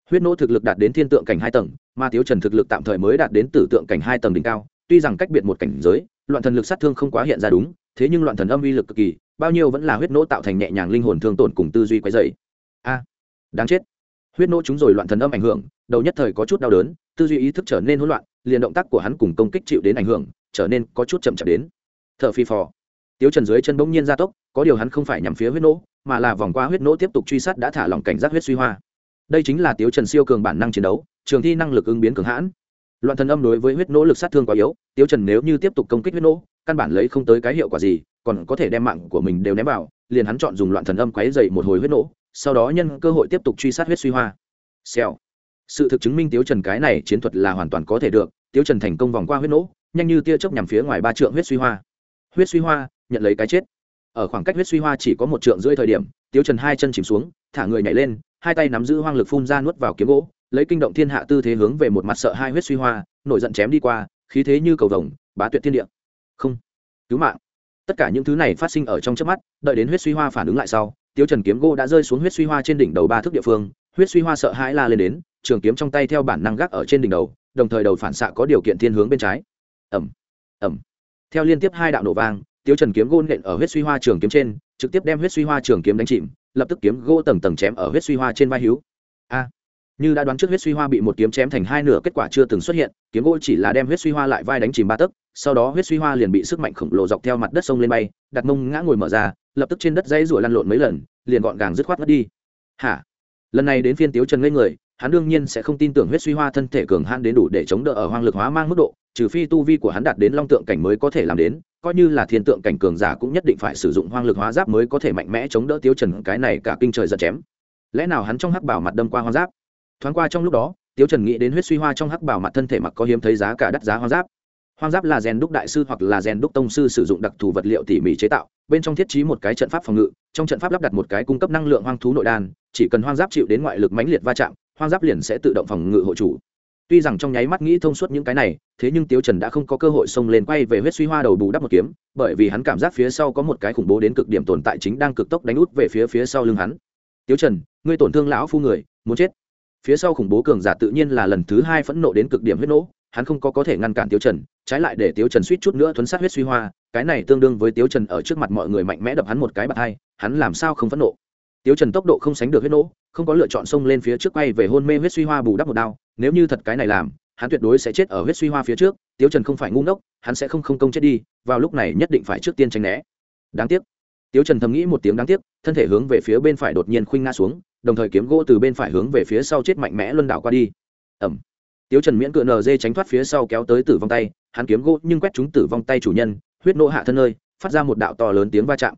Huyết nô thực lực đạt đến thiên tượng cảnh hai tầng mà tiếu trần thực lực tạm thời mới đạt đến tử tượng cảnh hai tầng đỉnh cao, tuy rằng cách biệt một cảnh giới, loạn thần lực sát thương không quá hiện ra đúng, thế nhưng loạn thần âm uy lực cực kỳ, bao nhiêu vẫn là huyết nô tạo thành nhẹ nhàng linh hồn thương tổn cùng tư duy quấy dày a, đáng chết. Huyết nô chúng rồi loạn thần âm ảnh hưởng đầu nhất thời có chút đau đớn, tư duy ý thức trở nên hỗn loạn, liền động tác của hắn cùng công kích chịu đến ảnh hưởng, trở nên có chút chậm chạp đến. T h ở phi phò. Tiếu trần dưới chân bỗng nhiên gia tốc, có điều hắn không phải nhằm phía huyết nỗ, mà là vòng qua huyết nỗ tiếp tục truy sát đã thả lỏng cảnh giác huyết suy hoa. Đây chính là tiếu trần siêu cường bản năng chiến đấu, trường thi năng lực ứng biến cường hãn. Loạn thần âm đối với huyết nỗ lực sát thương quá yếu, tiếu trần nếu như tiếp tục công kích huyết nỗ, căn bản lấy không tới cái hiệu quả gì, còn có thể đem mạng của mình đều ném vào, liền hắn chọn dùng loạn thần âm quấy dậy một hồi huyết nỗ, sau đó nhân cơ hội tiếp tục truy sát huyết suy hoa. Xèo sự thực chứng minh tiếu trần cái này chiến thuật là hoàn toàn có thể được, tiếu trần thành công vòng qua huyết nỗ, nhanh như tia chớp nhằm phía ngoài ba trượng huyết suy hoa. Huyết suy hoa, nhận lấy cái chết. Ở khoảng cách huyết suy hoa chỉ có một trượng rưỡi thời điểm, tiếu trần hai chân chìm xuống, thả người nhảy lên, hai tay nắm giữ hoang lực phun ra nuốt vào kiếm gỗ, lấy kinh động thiên hạ tư thế hướng về một mặt sợ hai huyết suy hoa, nổi giận chém đi qua, khí thế như cầu vồng, bá tuyệt thiên địa. Không. Cứu mạng. Tất cả những thứ này phát sinh ở trong chớp mắt, đợi đến huyết suy hoa phản ứng lại sau, tiếu trần kiếm gỗ đã rơi xuống huyết suy hoa trên đỉnh đầu ba thước địa phương, huyết suy hoa sợ hãi la lên đến trường kiếm trong tay theo bản năng gác ở trên đỉnh đầu, đồng thời đầu phản xạ có điều kiện thiên hướng bên trái. Ẩm ẩm theo liên tiếp hai đạo nổ vang Tiêu trần kiếm gôn nện ở huyết suy hoa trường kiếm trên, trực tiếp đem huyết suy hoa trường kiếm đánh chìm, lập tức kiếm gỗ tầng tầng chém ở huyết suy hoa trên vai hiếu. a, như đã đoán trước huyết suy hoa bị một kiếm chém thành hai nửa kết quả chưa từng xuất hiện, kiếm gỗ chỉ là đem huyết suy hoa lại vai đánh chìm ba tấc, sau đó huyết suy hoa liền bị sức mạnh khổng lồ dọc theo mặt đất sông lên bay, đặt mông ngã ngồi mở ra, lập tức trên đất dãy rủa lăn lộn mấy lần, liền gọn gàng dứt khoát mất đi. Hả? Lần này đến phiên tiếu trần ngây người hắn đương nhiên sẽ không tin tưởng huyết suy hoa thân thể cường hãn đến đủ để chống đỡ ở hoang lực hóa mang mức độ, trừ phi tu vi của hắn đạt đến long tượng cảnh mới có thể làm đến, coi như là thiên tượng cảnh cường giả cũng nhất định phải sử dụng hoang lực hóa giáp mới có thể mạnh mẽ chống đỡ tiêu trần, cái này cả kinh trời giật chém. Lẽ nào hắn trong hắc bảo mặt đâm qua hoang giáp? Thoáng qua trong lúc đó tiêu trần nghĩ đến huyết suy hoa trong hắc bảo mặt thân thể mặc có hiếm thấy giá cả đắt giá hoang giáp. Hoang giáp là rèn đúc đại sư hoặc là rèn đúc tông sư sử dụng đặc thù vật liệu tỉ mỉ chế tạo, bên trong thiết trí một cái trận pháp phòng ngự, trong trận pháp lắp đặt một cái cung cấp năng lượng hoang thú nội đan, chỉ cần hoang giáp chịu đến ngoại lực mãnh liệt va chạm hoang giáp liền sẽ tự động phòng ngự hộ chủ. Tuy rằng trong nháy mắt nghĩ thông suốt những cái này, thế nhưng tiếu trần đã không có cơ hội xông lên quay về huyết suy hoa đầu bù đắp một kiếm, bởi vì hắn cảm giác phía sau có một cái khủng bố đến cực điểm tồn tại chính đang cực tốc đánh út về phía phía sau lưng hắn. Tiếu trần, ngươi tổn thương lão phu người, muốn chết. Phía sau khủng bố cường giả tự nhiên là lần thứ hai phẫn nộ đến cực điểm huyết nổ, hắn không có có thể ngăn cản tiếu trần, trái lại để tiếu trần suýt chút nữa thuấn sát huyết suy hoa, cái này tương đương với tiếu trần ở trước mặt mọi người mạnh mẽ đập hắn một cái bạt hai, hắn làm sao không phẫn nộ? Tiếu trần tốc độ không sánh được huyết nổ không có lựa chọn xông lên phía trước quay về hôn mê huyết suy hoa bù đắp một đao, nếu như thật cái này làm, hắn tuyệt đối sẽ chết ở huyết suy hoa phía trước, tiếu trần không phải ngu ngốc, hắn sẽ không không công chết đi, vào lúc này nhất định phải trước tiên tránh né. Đáng tiếc. Tiếu trần thầm nghĩ một tiếng đáng tiếc, thân thể hướng về phía bên phải đột nhiên khuynh ngã xuống, đồng thời kiếm gỗ từ bên phải hướng về phía sau chết mạnh mẽ luân đảo qua đi. Ẩm tiếu trần miễn cựa nờ dê tránh thoát phía sau kéo tới tử vong tay, hắn kiếm gỗ nhưng quét chúng tử vong tay chủ nhân, huyết nộ hạ thân nơi, phát ra một đạo to lớn tiếng va chạm.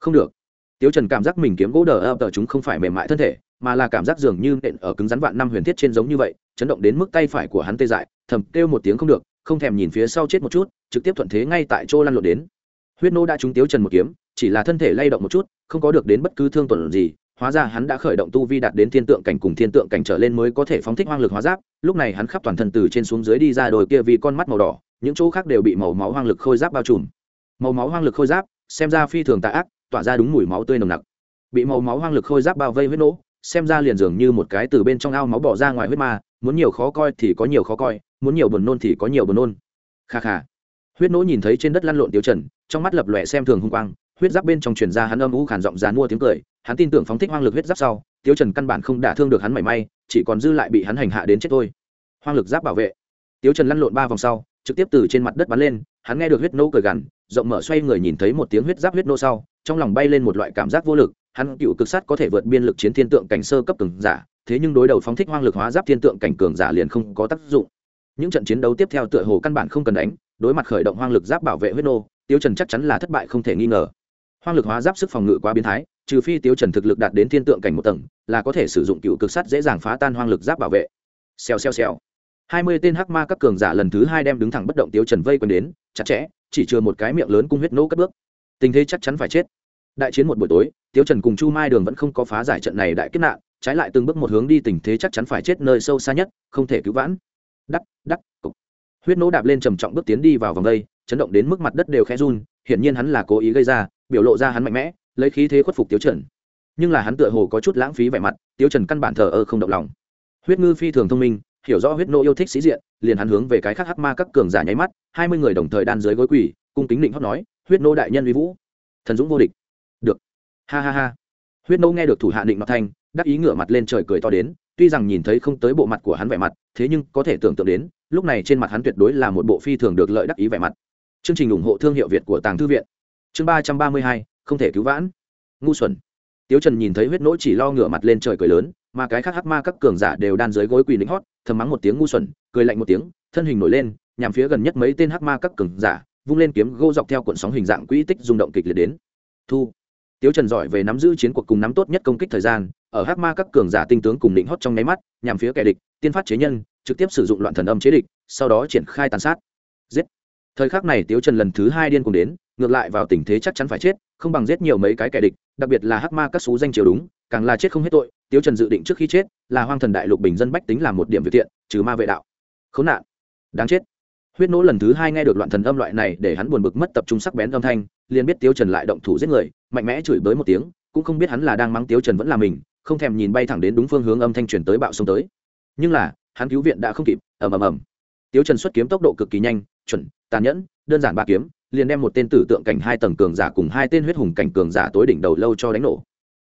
Không được tiếu trần cảm giác mình kiếm gỗ đờ ập tờ chúng không phải mềm mại thân thể, mà là cảm giác dường như nện ở cứng rắn vạn năm huyền thiết trên giống như vậy, chấn động đến mức tay phải của hắn tê dại, thầm kêu một tiếng không được, không thèm nhìn phía sau chết một chút, trực tiếp thuận thế ngay tại chỗ lăn lộn đến. Huyết nô đã trúng tiếu trần một kiếm, chỉ là thân thể lay động một chút, không có được đến bất cứ thương tuần gì, hóa ra hắn đã khởi động tu vi đạt đến thiên tượng cảnh cùng thiên tượng cảnh trở lên mới có thể phóng thích hoang lực hóa giáp, lúc này hắn khắp toàn thân từ trên xuống dưới đi ra đồi kia vì con mắt màu đỏ, những chỗ khác đều bị màu máu hoang lực khôi giáp bao trùm. Màu máu hoang lực khôi giáp, xem ra phi thường tà ác tỏa ra đúng mùi máu tươi nồng nặc. Bị màu máu hoang lực khôi giáp bao vây huyết nỗ, xem ra liền dường như một cái từ bên trong ao máu bỏ ra ngoài huyết ma, muốn nhiều khó coi thì có nhiều khó coi, muốn nhiều buồn nôn thì có nhiều buồn nôn. Kha kha. Huyết nỗ nhìn thấy trên đất lăn lộn tiêu trần, trong mắt lập lòe xem thường hung quang, huyết giáp bên trong truyền ra hắn âm u khàn giọng dàn mua tiếng cười, hắn tin tưởng phóng thích hoang lực huyết giáp sau, tiêu trần căn bản không đả thương được hắn mảy may, chỉ còn dư lại bị hắn hành hạ đến chết thôi. Hoang lực giáp bảo vệ. Tiêu trần lăn lộn ba vòng sau, trực tiếp từ trên mặt đất bắn lên, hắn nghe được huyết nỗ cười gằn, rộng mở xoay người nhìn thấy một tiếng huyết giáp huyết nô sau trong lòng bay lên một loại cảm giác vô lực, hắn cựu cực sát có thể vượt biên lực chiến thiên tượng cảnh sơ cấp cường giả, thế nhưng đối đầu phóng thích hoang lực hóa giáp thiên tượng cảnh cường giả liền không có tác dụng. Những trận chiến đấu tiếp theo tựa hồ căn bản không cần đánh, đối mặt khởi động hoang lực giáp bảo vệ huyết nô tiêu trần chắc chắn là thất bại không thể nghi ngờ. Hoang lực hóa giáp sức phòng ngự quá biến thái, trừ phi tiêu trần thực lực đạt đến thiên tượng cảnh một tầng, là có thể sử dụng cựu cực sát dễ dàng phá tan hoang lực giáp bảo vệ. Xèo xèo xèo. Hai mươi tên hắc ma các cường giả lần thứ hai đem đứng thẳng bất động tiêu trần vây quanh đến, chặt chẽ, chỉ chưa một cái miệng lớn cung huyết nô cất bước tình thế chắc chắn phải chết. Đại chiến một buổi tối tiêu trần cùng chu mai đường vẫn không có phá giải trận này đại kết nạn, trái lại từng bước một hướng đi tình thế chắc chắn phải chết nơi sâu xa nhất, không thể cứu vãn. Đắc đắc, cục. Huyết nỗ đạp lên trầm trọng bước tiến đi vào vòng đây, chấn động đến mức mặt đất đều khẽ run, hiển nhiên hắn là cố ý gây ra, biểu lộ ra hắn mạnh mẽ, lấy khí thế khuất phục tiêu trần. Nhưng là hắn tựa hồ có chút lãng phí vẻ mặt tiêu trần căn bản thờ ơ không động lòng. Huyết ngư phi thường thông minh, hiểu rõ huyết nỗ yêu thích sĩ diện, liền hắn hướng về cái khác hắc ma các cường giả nháy mắt, hai mươi người đồng thời đan dưới gối quỳ, cung kính định hót nói huyết nô đại nhân uy vũ. Thần dũng vô địch. Được. Ha ha ha. Huyết nô nghe được thủ hạ định mặt thanh, đắc ý ngửa mặt lên trời cười to đến, tuy rằng nhìn thấy không tới bộ mặt của hắn vẻ mặt, thế nhưng có thể tưởng tượng đến, lúc này trên mặt hắn tuyệt đối là một bộ phi thường được lợi đắc ý vẻ mặt. Chương trình ủng hộ thương hiệu việt của tàng thư viện. Chương ba trăm ba mươi hai, không thể cứu vãn. Ngu xuẩn. Tiếu trần nhìn thấy huyết nỗ chỉ lo ngửa mặt lên trời cười lớn, mà cái khác hắc ma các cường giả đều đan dưới gối quỳ lính hót, thầm mắng một tiếng ngu xuẩn, cười lạnh một tiếng, thân hình nổi lên, nhằm phía gần nhất mấy tên hắc ma các cường giả vung lên kiếm gỗ dọc theo cuộn sóng hình dạng quỹ tích rung động kịch liệt đến. Thu. Tiếu trần giỏi về nắm giữ chiến cuộc cùng nắm tốt nhất công kích thời gian, ở hắc ma các cường giả tinh tướng cùng định hót trong nháy mắt, nhằm phía kẻ địch, tiên phát chế nhân, trực tiếp sử dụng loạn thần âm chế địch, sau đó triển khai tàn sát. Giết. Thời khắc này tiếu trần lần thứ hai điên cùng đến, ngược lại vào tình thế chắc chắn phải chết, không bằng giết nhiều mấy cái kẻ địch, đặc biệt là hắc ma các xú danh chiều đúng, càng là chết không hết tội, tiếu trần dự định trước khi chết, là hoang thần đại lục bình dân bách tính làm một điểm việc thiện, trừ ma vệ đạo. Khốn nạn. Đáng chết huyết nỗ lần thứ hai nghe được loạn thần âm loại này để hắn buồn bực mất tập trung sắc bén âm thanh, liền biết tiếu trần lại động thủ giết người, mạnh mẽ chửi bới một tiếng, cũng không biết hắn là đang mắng tiếu trần vẫn là mình, không thèm nhìn bay thẳng đến đúng phương hướng âm thanh truyền tới bạo sông tới. Nhưng là, hắn cứu viện đã không kịp, ầm ầm ầm. Tiếu trần xuất kiếm tốc độ cực kỳ nhanh, chuẩn, tàn nhẫn, đơn giản ba kiếm, liền đem một tên tử tượng cảnh hai tầng cường giả cùng hai tên huyết hùng cảnh cường giả tối đỉnh đầu lâu cho đánh nổ.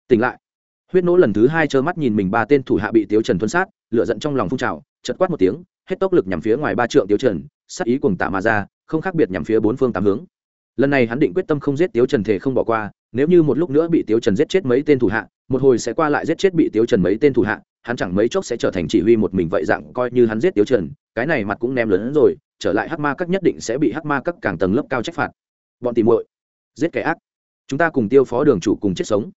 Tỉnh lại. Huyết nỗ lần thứ hai trơ mắt nhìn mình ba tên thủ hạ bị tiếu trần thuân sát lựa giận trong lòng phun trào chật quát một tiếng, hết tốc lực nhằm phía ngoài ba trượng tiếu trần sát ý cùng tạ mà ra, không khác biệt nhằm phía bốn phương tám hướng. Lần này hắn định quyết tâm không giết tiếu trần thể không bỏ qua, nếu như một lúc nữa bị tiếu trần giết chết mấy tên thủ hạ, một hồi sẽ qua lại giết chết bị tiếu trần mấy tên thủ hạ, hắn chẳng mấy chốc sẽ trở thành chỉ huy một mình vậy dạng coi như hắn giết tiếu trần, cái này mặt cũng ném lớn hơn rồi, trở lại hắc ma các nhất định sẽ bị hắc ma các càng tầng lớp cao trách phạt. Bọn tìm muội, giết kẻ ác. Chúng ta cùng tiêu phó đường chủ cùng chết sống.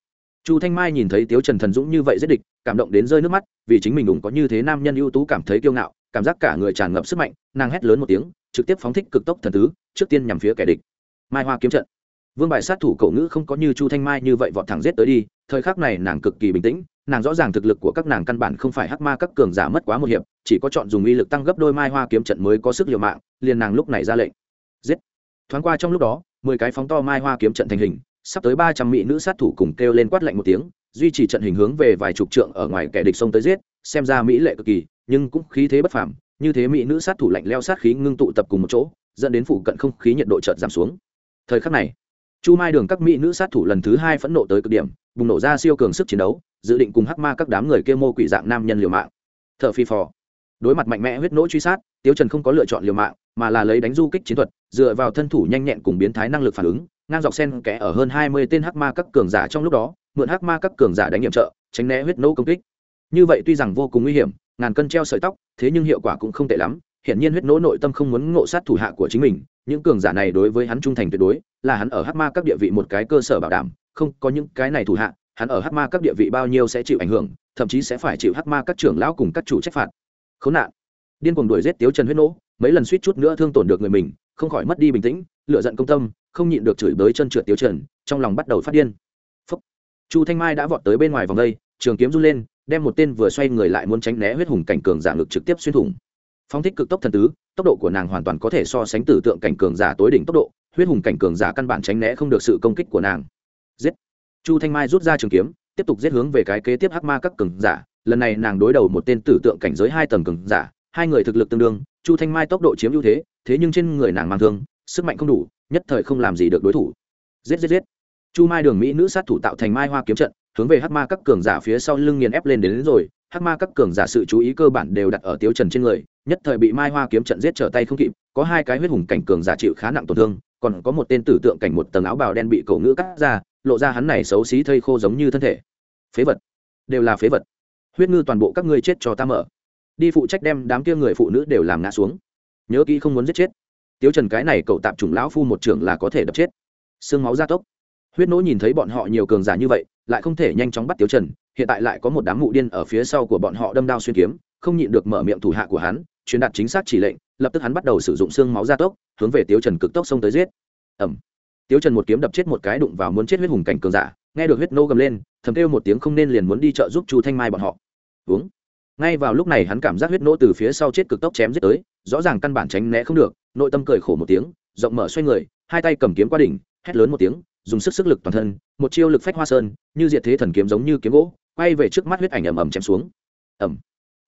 Chu thanh mai nhìn thấy tiếu trần thần dũng như vậy giết địch, cảm động đến rơi nước mắt, vì chính mình cũng có như thế nam nhân ưu tú cảm thấy kiêu ngạo cảm giác cả người tràn ngập sức mạnh, nàng hét lớn một tiếng, trực tiếp phóng thích cực tốc thần tứ, trước tiên nhằm phía kẻ địch. Mai hoa kiếm trận. Vương bài sát thủ cậu ngữ không có như chu thanh mai như vậy vọt thẳng giết tới đi, thời khắc này nàng cực kỳ bình tĩnh, nàng rõ ràng thực lực của các nàng căn bản không phải hắc ma các cường giả mất quá một hiệp, chỉ có chọn dùng uy lực tăng gấp đôi mai hoa kiếm trận mới có sức liều mạng, liền nàng lúc này ra lệnh. Giết. Thoáng qua trong lúc đó, mười cái phóng to mai hoa kiếm trận thành hình, sắp tới ba trăm mỹ nữ sát thủ cùng kêu lên quát lạnh một tiếng, duy trì trận hình hướng về vài chục trượng ở ngoài kẻ địch xông tới giết, xem ra mỹ lệ cực kỳ nhưng cũng khí thế bất phàm, như thế mỹ nữ sát thủ lạnh leo sát khí ngưng tụ tập cùng một chỗ, dẫn đến phụ cận không khí nhiệt độ chợt giảm xuống. Thời khắc này, chu mai đường các mỹ nữ sát thủ lần thứ hai phẫn nộ tới cực điểm, bùng nổ ra siêu cường sức chiến đấu, dự định cùng hắc ma các đám người kia mô quỷ dạng nam nhân liều mạng. T h ở phi phò. Đối mặt mạnh mẽ huyết nỗ truy sát, tiếu trần không có lựa chọn liều mạng, mà là lấy đánh du kích chiến thuật, dựa vào thân thủ nhanh nhẹn cùng biến thái năng lực phản ứng, ngang dọc sen kẽ ở hơn hai mươi tên hắc ma các cường giả trong lúc đó, mượn hắc ma các cường giả đánh nhiệm trợ, tránh né huyết nỗ công kích như vậy tuy rằng vô cùng nguy hiểm, ngàn cân treo sợi tóc, thế nhưng hiệu quả cũng không tệ lắm. Hiện nhiên huyết nỗ nội tâm không muốn ngộ sát thủ hạ của chính mình, những cường giả này đối với hắn trung thành tuyệt đối, là hắn ở hắc ma các địa vị một cái cơ sở bảo đảm, không có những cái này thủ hạ, hắn ở hắc ma các địa vị bao nhiêu sẽ chịu ảnh hưởng, thậm chí sẽ phải chịu hắc ma các trưởng lão cùng các chủ trách phạt. Khốn nạn. Điên cuồng đuổi giết tiếu trần huyết nỗ, mấy lần suýt chút nữa thương tổn được người mình, không khỏi mất đi bình tĩnh lựa giận công tâm, không nhịn được chửi bới chân trượt tiếu trần, trong lòng bắt đầu phát điên. Phúc. chu thanh mai đã vọt tới bên ngoài vòng đây, trường kiếm run lên đem một tên vừa xoay người lại muốn tránh né huyết hùng cảnh cường giả ngực trực tiếp xuyên thủng. Phong thích cực tốc thần tứ, tốc độ của nàng hoàn toàn có thể so sánh tử tượng cảnh cường giả tối đỉnh tốc độ, huyết hùng cảnh cường giả căn bản tránh né không được sự công kích của nàng. Giết! Chu thanh mai rút ra trường kiếm, tiếp tục giết hướng về cái kế tiếp hắc ma các cường giả. Lần này nàng đối đầu một tên tử tượng cảnh giới hai tầng cường giả, hai người thực lực tương đương, chu thanh mai tốc độ chiếm ưu thế thế nhưng trên người nàng mang thương, sức mạnh không đủ, nhất thời không làm gì được đối thủ. Giết giết giết! Chu mai đường mỹ nữ sát thủ tạo thành mai hoa kiếm trận hướng về hắc ma các cường giả phía sau lưng nghiền ép lên đến, đến rồi. Hắc ma các cường giả sự chú ý cơ bản đều đặt ở tiếu trần trên người nhất thời bị mai hoa kiếm trận giết trở tay không kịp có hai cái huyết hùng cảnh cường giả chịu khá nặng tổn thương còn có một tên tử tượng cảnh một tầng áo bào đen bị cổ ngữ cắt ra lộ ra hắn này xấu xí thây khô giống như thân thể. Phế vật. Đều là phế vật. Huyết ngư toàn bộ các ngươi chết cho ta mở. Đi phụ trách đem đám kia người phụ nữ đều làm ngã xuống. Nhớ kỹ không muốn giết chết. Tiếu trần cái này cậu tạm chủng lão phu một trưởng là có thể đập chết. Xương máu gia tốc huyết nỗ nhìn thấy bọn họ nhiều cường giả như vậy, lại không thể nhanh chóng bắt tiêu trần, hiện tại lại có một đám mụ điên ở phía sau của bọn họ đâm đao xuyên kiếm, không nhịn được mở miệng thủ hạ của hắn, truyền đạt chính xác chỉ lệnh, lập tức hắn bắt đầu sử dụng xương máu gia tốc, hướng về tiêu trần cực tốc xông tới giết. Ầm. Tiêu trần một kiếm đập chết một cái đụng vào muốn chết huyết hùng cảnh cường giả, nghe được huyết nô gầm lên, thầm kêu một tiếng không nên liền muốn đi trợ giúp chu thanh mai bọn họ. Uống ngay vào lúc này hắn cảm giác huyết nô từ phía sau chết cực tốc chém giết tới, rõ ràng căn bản tránh né không được, nội tâm cười khổ một tiếng, rộng mở xoay người, hai tay cầm kiếm qua đỉnh, hét lớn một tiếng dùng sức sức lực toàn thân, một chiêu lực phách hoa sơn, như diệt thế thần kiếm giống như kiếm gỗ, quay về trước mắt huyết ảnh ầm ầm chém xuống. Ầm.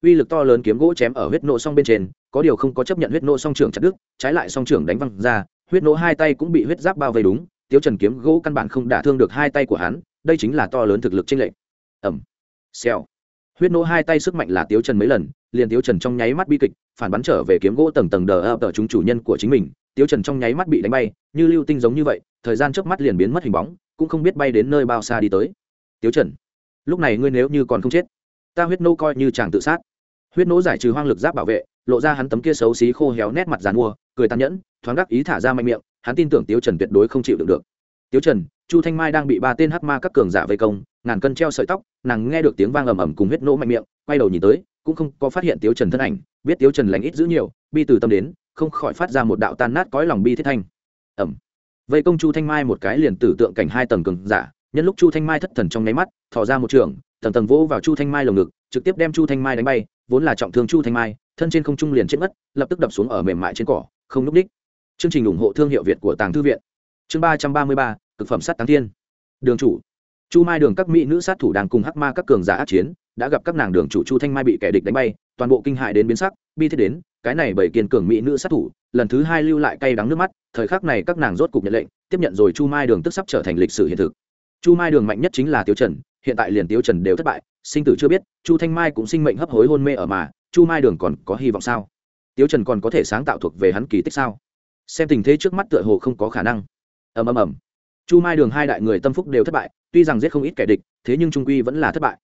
Uy lực to lớn kiếm gỗ chém ở huyết nộ song bên trên, có điều không có chấp nhận huyết nộ song trưởng chặt đứt, trái lại song trưởng đánh văng ra, huyết nộ hai tay cũng bị huyết giáp bao vây đúng tiêu trần kiếm gỗ căn bản không đả thương được hai tay của hắn, đây chính là to lớn thực lực chênh lệch. Ầm. Xèo. Huyết nộ hai tay sức mạnh là tiêu trần mấy lần, liền tiêu trần trong nháy mắt bi kịch, phản bắn trở về kiếm gỗ tầng tầng đờ ập ở chúng chủ nhân của chính mình tiêu trần trong nháy mắt bị đánh bay, như lưu tinh giống như vậy, thời gian trước mắt liền biến mất hình bóng, cũng không biết bay đến nơi bao xa đi tới. Tiêu trần, lúc này ngươi nếu như còn không chết, ta huyết nô coi như chàng tự sát. Huyết nô giải trừ hoang lực giáp bảo vệ, lộ ra hắn tấm kia xấu xí khô héo nét mặt giàn mua, cười tàn nhẫn, thoáng đắc ý thả ra mạnh miệng, hắn tin tưởng tiêu trần tuyệt đối không chịu được được. Tiêu trần, chu thanh mai đang bị ba tên hắc ma các cường giả vây công, ngàn cân treo sợi tóc, nàng nghe được tiếng vang ầm ầm cùng huyết nô mạnh miệng, quay đầu nhìn tới, cũng không có phát hiện tiêu trần thân ảnh, biết tiêu trần lành ít giữ nhiều, bi từ tâm đến không khỏi phát ra một đạo tan nát cõi lòng bi thiết thanh. Ẩm. Vây công chu thanh mai một cái liền tử tượng cảnh hai tầng cường giả, nhân lúc chu thanh mai thất thần trong nháy mắt, thò ra một trường, tầng tầng vỗ vào chu thanh mai lồng ngực, trực tiếp đem chu thanh mai đánh bay, vốn là trọng thương chu thanh mai, thân trên không trung liền chết mất, lập tức đập xuống ở mềm mại trên cỏ, không núp đích. Chương trình ủng hộ thương hiệu việt của tàng thư viện. Chương ba trăm ba mươi ba thực phẩm sát táng thiên. Đường chủ. Chu mai đường các mỹ nữ sát thủ đang cùng hắc ma các cường giả át chiến, đã gặp các nàng đường chủ chu thanh mai bị kẻ địch đánh bay, toàn bộ kinh hại đến biến sắc, bi thiết đến cái này bởi kiên cường mỹ nữ sát thủ, lần thứ hai lưu lại cay đắng nước mắt, thời khắc này các nàng rốt cục nhận lệnh, tiếp nhận rồi chu mai đường tức sắp trở thành lịch sử hiện thực. Chu mai đường mạnh nhất chính là tiêu trần, hiện tại liền tiêu trần đều thất bại, sinh tử chưa biết, chu thanh mai cũng sinh mệnh hấp hối hôn mê ở mà, chu mai đường còn có hy vọng sao? Tiêu trần còn có thể sáng tạo thuộc về hắn kỳ tích sao? Xem tình thế trước mắt tựa hồ không có khả năng. Ầm ầm ầm. Chu mai đường hai đại người tâm phúc đều thất bại, tuy rằng giết không ít kẻ địch, thế nhưng trung quy vẫn là thất bại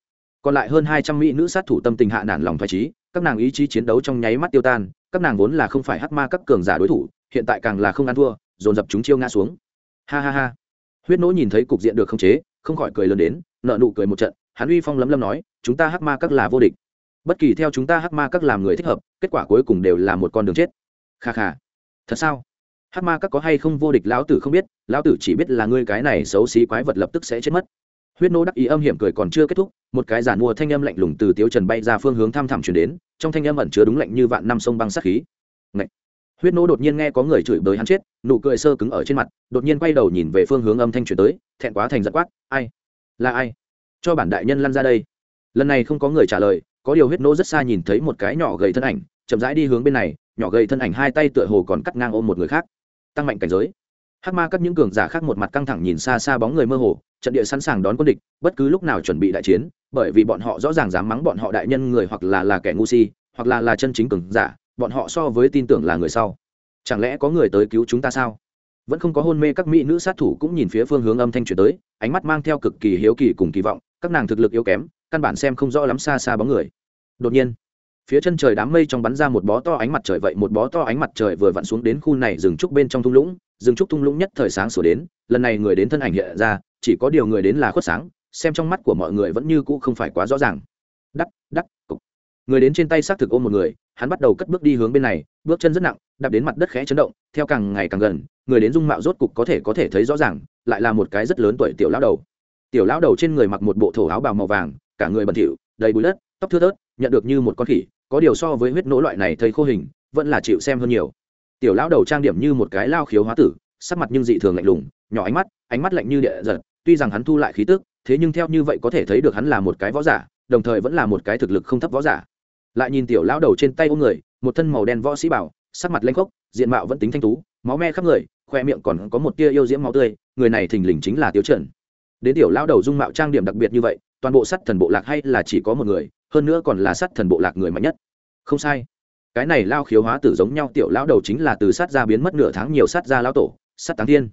còn lại hơn hai trăm mỹ nữ sát thủ tâm tình hạ nản lòng thoải trí, các nàng ý chí chiến đấu trong nháy mắt tiêu tan, các nàng vốn là không phải hắc ma các cường giả đối thủ, hiện tại càng là không ăn thua, dồn dập chúng chiêu ngã xuống. Ha ha ha. Huyết nỗ nhìn thấy cục diện được khống chế, không khỏi cười lớn đến nợ nụ cười một trận, hắn uy phong lấm lâm nói, chúng ta hắc ma các là vô địch. Bất kỳ theo chúng ta hắc ma các làm người thích hợp, kết quả cuối cùng đều là một con đường chết. Kha kha. Thật sao? Hắc ma các có hay không vô địch lão tử không biết, lão tử chỉ biết là ngươi cái này xấu xí quái vật lập tức sẽ chết mất huyết nô đắc ý âm hiểm cười còn chưa kết thúc, một cái giản mua thanh âm lạnh lùng từ tiếu trần bay ra phương hướng thăm thẳm chuyển đến, trong thanh âm ẩn chứa đúng lạnh như vạn năm sông băng sát khí. Ngậy! huyết nô đột nhiên nghe có người chửi bới hắn chết, nụ cười sơ cứng ở trên mặt, đột nhiên quay đầu nhìn về phương hướng âm thanh chuyển tới, thẹn quá thành giật quát, ai? Là ai? Cho bản đại nhân lăn ra đây. Lần này không có người trả lời, có điều huyết nô rất xa nhìn thấy một cái nhỏ gầy thân ảnh, chậm rãi đi hướng bên này, nhỏ gầy thân ảnh hai tay tựa hồ còn cắt ngang ôm một người khác. Tăng mạnh cảnh giới hắc ma các những cường giả khác một mặt căng thẳng nhìn xa xa bóng người mơ hồ, trận địa sẵn sàng đón quân địch, bất cứ lúc nào chuẩn bị đại chiến, bởi vì bọn họ rõ ràng dám mắng bọn họ đại nhân người hoặc là là kẻ ngu si, hoặc là là chân chính cường giả, bọn họ so với tin tưởng là người sau. Chẳng lẽ có người tới cứu chúng ta sao? Vẫn không có hôn mê các mỹ nữ sát thủ cũng nhìn phía phương hướng âm thanh chuyển tới, ánh mắt mang theo cực kỳ hiếu kỳ cùng kỳ vọng, các nàng thực lực yếu kém, căn bản xem không rõ lắm xa xa bóng người. Đột nhiên, phía chân trời đám mây trong bắn ra một bó to ánh mặt trời vậy, một bó to ánh mặt trời vừa vặn xuống đến khu này dừng trúc bên trong thung lũng rừng trúc thung lũng nhất thời sáng sửa đến, lần này người đến thân ảnh hiện ra, chỉ có điều người đến là khuất sáng, xem trong mắt của mọi người vẫn như cũ không phải quá rõ ràng. Đắc đắc, cục. Người đến trên tay xác thực ôm một người, hắn bắt đầu cất bước đi hướng bên này, bước chân rất nặng, đạp đến mặt đất khẽ chấn động, theo càng ngày càng gần, người đến dung mạo rốt cục có thể có thể thấy rõ ràng, lại là một cái rất lớn tuổi tiểu lão đầu. Tiểu lão đầu trên người mặc một bộ thổ áo bào màu vàng, cả người bẩn thỉu, đầy bụi đất, tóc thưa thớt, nhận được như một con khỉ, có điều so với huyết nỗ loại này thấy khô hình, vẫn là chịu xem hơn nhiều tiểu lão đầu trang điểm như một cái lao khiếu hóa tử, sắc mặt nhưng dị thường lạnh lùng, nhỏ ánh mắt ánh mắt lạnh như địa giật, tuy rằng hắn thu lại khí tức, thế nhưng theo như vậy có thể thấy được hắn là một cái võ giả, đồng thời vẫn là một cái thực lực không thấp võ giả. Lại nhìn tiểu lão đầu trên tay ôm người, một thân màu đen võ sĩ bảo, sắc mặt lanh khốc, diện mạo vẫn tính thanh tú, máu me khắp người, khoe miệng còn có một tia yêu diễm máu tươi, người này thình lình chính là tiêu trần. Đến tiểu lão đầu dung mạo trang điểm đặc biệt như vậy, toàn bộ sắt thần bộ lạc hay là chỉ có một người, hơn nữa còn là sắt thần bộ lạc người mạnh nhất. Không sai cái này lao khiếu hóa tử giống nhau, tiểu lão đầu chính là từ sát ra biến mất nửa tháng, nhiều sát ra lão tổ, sát táng thiên.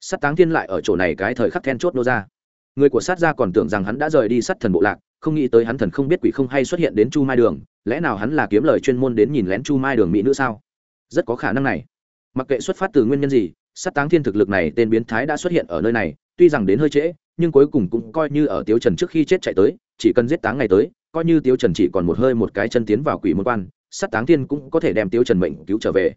Sát táng thiên lại ở chỗ này cái thời khắc then chốt nô ra. Người của sát gia còn tưởng rằng hắn đã rời đi sát thần bộ lạc, không nghĩ tới hắn thần không biết quỷ không hay xuất hiện đến chu mai đường, lẽ nào hắn là kiếm lời chuyên môn đến nhìn lén chu mai đường mỹ nữ sao? Rất có khả năng này. Mặc kệ xuất phát từ nguyên nhân gì, sát táng thiên thực lực này, tên biến thái đã xuất hiện ở nơi này, tuy rằng đến hơi trễ, nhưng cuối cùng cũng coi như ở tiếu trần trước khi chết chạy tới, chỉ cần giết táng ngày tới, coi như tiếu trần chỉ còn một hơi một cái chân tiến vào quỷ môn quan sát táng thiên cũng có thể đem tiếu trần mệnh cứu trở về.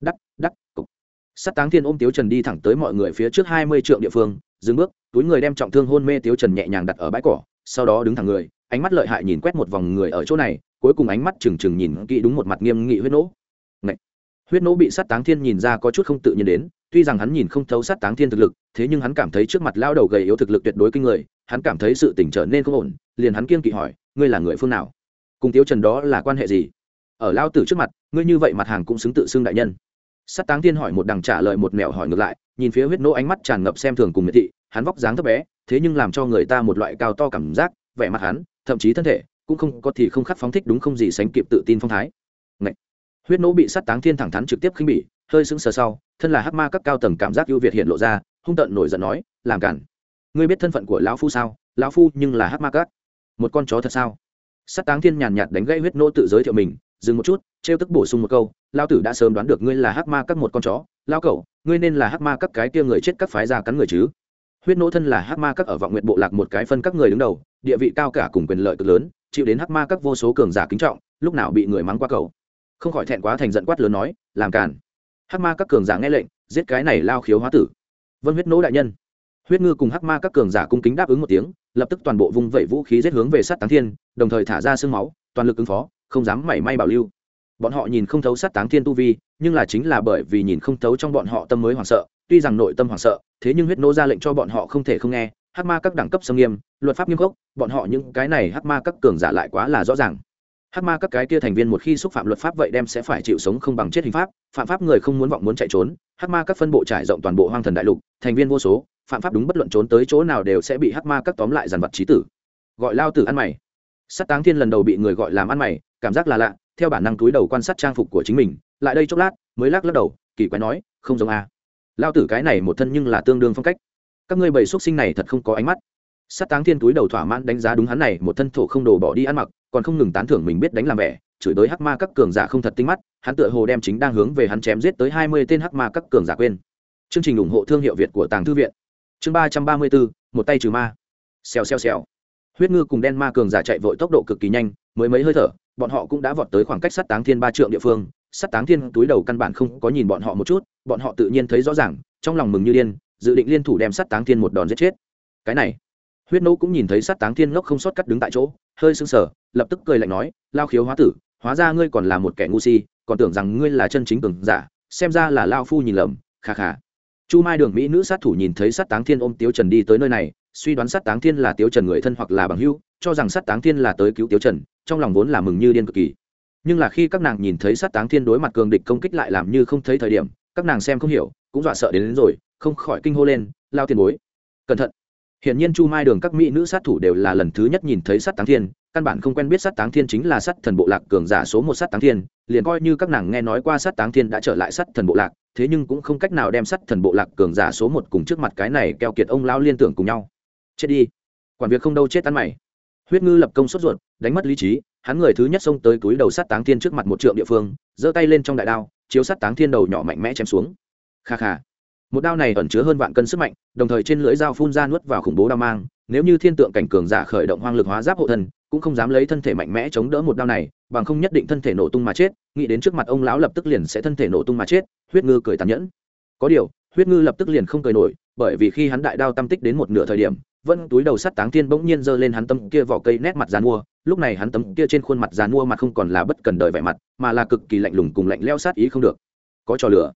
Đắc đắc, cục. Sát táng thiên ôm tiếu trần đi thẳng tới mọi người phía trước hai mươi trượng địa phương, dừng bước, túi người đem trọng thương hôn mê tiếu trần nhẹ nhàng đặt ở bãi cỏ, sau đó đứng thẳng người, ánh mắt lợi hại nhìn quét một vòng người ở chỗ này, cuối cùng ánh mắt trừng trừng nhìn kỹ đúng một mặt nghiêm nghị huyết nỗ. Ngậy! huyết nỗ bị sát táng thiên nhìn ra có chút không tự nhiên đến, tuy rằng hắn nhìn không thấu sát táng thiên thực lực, thế nhưng hắn cảm thấy trước mặt lao đầu gầy yếu thực lực tuyệt đối kinh người, hắn cảm thấy sự tỉnh trở nên không ổn, liền hắn kiên kỵ hỏi, ngươi là người phương nào? Cùng tiếu trần đó là quan hệ gì? Ở lao tử trước mặt, ngươi như vậy mặt hàng cũng xứng tự xưng đại nhân. Sát táng thiên hỏi một đằng trả lời một mẹo hỏi ngược lại, nhìn phía huyết nỗ ánh mắt tràn ngập xem thường cùng miệt thị, hắn vóc dáng thấp bé, thế nhưng làm cho người ta một loại cao to cảm giác, vẻ mặt hắn, thậm chí thân thể, cũng không có thì không khắc phóng thích đúng không gì sánh kịp tự tin phong thái. Ngậy! huyết nỗ bị sát táng thiên thẳng thắn trực tiếp khinh bỉ, hơi sững sờ sau, thân là hắc ma các cao tầng cảm giác ưu việt hiện lộ ra, hung tợn nổi giận nói, làm cản. Ngươi biết thân phận của lão phu sao? Lão phu nhưng là hắc ma các. Một con chó thật sao? Sát táng thiên nhàn nhạt đánh gãy huyết nỗ tự giới thiệu mình dừng một chút, trêu tức bổ sung một câu lao tử đã sớm đoán được ngươi là hắc ma các một con chó lao cậu ngươi nên là hắc ma các cái kia người chết các phái ra cắn người chứ? Huyết nỗ thân là hắc ma các ở vọng nguyện bộ lạc một cái phân các người đứng đầu, địa vị cao cả cùng quyền lợi cực lớn, chịu đến hắc ma các vô số cường giả kính trọng, lúc nào bị người mắng qua cầu không khỏi thẹn quá thành giận quát lớn nói, làm càn. Hắc ma các cường giả nghe lệnh, giết cái này lao khiếu hóa tử. Vân huyết nỗ đại nhân. Huyết ngư cùng hắc ma các cường giả cung kính đáp ứng một tiếng, lập tức toàn bộ vùng vẩy vũ khí giết hướng về sát táng thiên, đồng thời thả ra sương máu, toàn lực ứng phó không dám mảy may bảo lưu. Bọn họ nhìn không thấu sát táng thiên tu vi, nhưng là chính là bởi vì nhìn không thấu trong bọn họ tâm mới hoảng sợ, tuy rằng nội tâm hoảng sợ, thế nhưng huyết nô ra lệnh cho bọn họ không thể không nghe, hắc ma các đẳng cấp sâm nghiêm, luật pháp nghiêm khốc, bọn họ những cái này hắc ma các cường giả lại quá là rõ ràng. Hắc ma các cái kia thành viên một khi xúc phạm luật pháp vậy đem sẽ phải chịu sống không bằng chết hình pháp, phạm pháp người không muốn vọng muốn chạy trốn, hắc ma các phân bộ trải rộng toàn bộ hoang thần đại lục, thành viên vô số, phạm pháp đúng bất luận trốn tới chỗ nào đều sẽ bị hắc ma các tóm lại dàn vật trí tử. Gọi lao tử ăn mày sát táng thiên lần đầu bị người gọi làm ăn mày, cảm giác là lạ, theo bản năng túi đầu quan sát trang phục của chính mình, lại đây chốc lát, mới lắc lắc đầu, kỳ quái nói, không giống a. À. lao tử cái này một thân nhưng là tương đương phong cách. Các ngươi bầy xuất sinh này thật không có ánh mắt. Sát táng thiên túi đầu thỏa mãn đánh giá đúng hắn này, một thân thổ không đồ bỏ đi ăn mặc, còn không ngừng tán thưởng mình biết đánh làm vẻ, chửi tới hắc ma các cường giả không thật tinh mắt, hắn tựa hồ đem chính đang hướng về hắn chém giết tới hai mươi tên hắc ma các cường giả quên. Chương trình ủng hộ thương hiệu việt của tàng thư viện. Chương ba trăm ba mươi bốn, một tay trừ ma. Xèo xèo xèo huyết ngư cùng đen ma cường giả chạy vội tốc độ cực kỳ nhanh, mới mấy hơi thở, bọn họ cũng đã vọt tới khoảng cách sát táng thiên ba trượng địa phương. Sát táng thiên túi đầu căn bản không có nhìn bọn họ một chút, bọn họ tự nhiên thấy rõ ràng, trong lòng mừng như điên, dự định liên thủ đem sát táng thiên một đòn giết chết. Cái này, huyết nô cũng nhìn thấy sát táng thiên ngốc không sót cắt đứng tại chỗ, hơi sưng sờ, lập tức cười lạnh nói, lao khiếu hóa tử, hóa ra ngươi còn là một kẻ ngu si, còn tưởng rằng ngươi là chân chính cường giả, xem ra là lao phu nhìn lầm khà khà chu mai đường mỹ nữ sát thủ nhìn thấy sát táng thiên ôm tiếu trần đi tới nơi này suy đoán sát táng thiên là tiếu trần người thân hoặc là bằng hữu cho rằng sát táng thiên là tới cứu tiếu trần trong lòng vốn là mừng như điên cực kỳ nhưng là khi các nàng nhìn thấy sát táng thiên đối mặt cường địch công kích lại làm như không thấy thời điểm các nàng xem không hiểu cũng dọa sợ đến, đến rồi không khỏi kinh hô lên lao tiền bối cẩn thận Hiện nhiên Chu Mai Đường các mỹ nữ sát thủ đều là lần thứ nhất nhìn thấy sát táng thiên, căn bản không quen biết sát táng thiên chính là sát thần bộ lạc cường giả số một sát táng thiên, liền coi như các nàng nghe nói qua sát táng thiên đã trở lại sát thần bộ lạc, thế nhưng cũng không cách nào đem sát thần bộ lạc cường giả số một cùng trước mặt cái này keo kiệt ông lão liên tưởng cùng nhau. Chết đi. Quản việc không đâu chết ăn mày. Huyết Ngư lập công sốt ruột, đánh mất lý trí, hắn người thứ nhất xông tới túi đầu sát táng thiên trước mặt một trượng địa phương, giơ tay lên trong đại đao, chiếu sát táng thiên đầu nhỏ mạnh mẽ chém xuống. Kha kha một đao này ẩn chứa hơn vạn cân sức mạnh đồng thời trên lưỡi dao phun ra nuốt vào khủng bố đao mang nếu như thiên tượng cảnh cường giả khởi động hoang lực hóa giáp hộ thân cũng không dám lấy thân thể mạnh mẽ chống đỡ một đao này bằng không nhất định thân thể nổ tung mà chết nghĩ đến trước mặt ông lão lập tức liền sẽ thân thể nổ tung mà chết huyết ngư cười tàn nhẫn có điều huyết ngư lập tức liền không cười nổi bởi vì khi hắn đại đao tam tích đến một nửa thời điểm vẫn túi đầu sắt táng thiên bỗng nhiên giơ lên hắn tấm kia vỏ cây nét mặt dàn mua. Lúc này hắn tấm kia trên khuôn mặt dàn mua mặt không còn là bất cần đời vẻ mặt, mà là cực kỳ lạnh lùng cùng lạnh leo sát ý không được. Có trò lửa.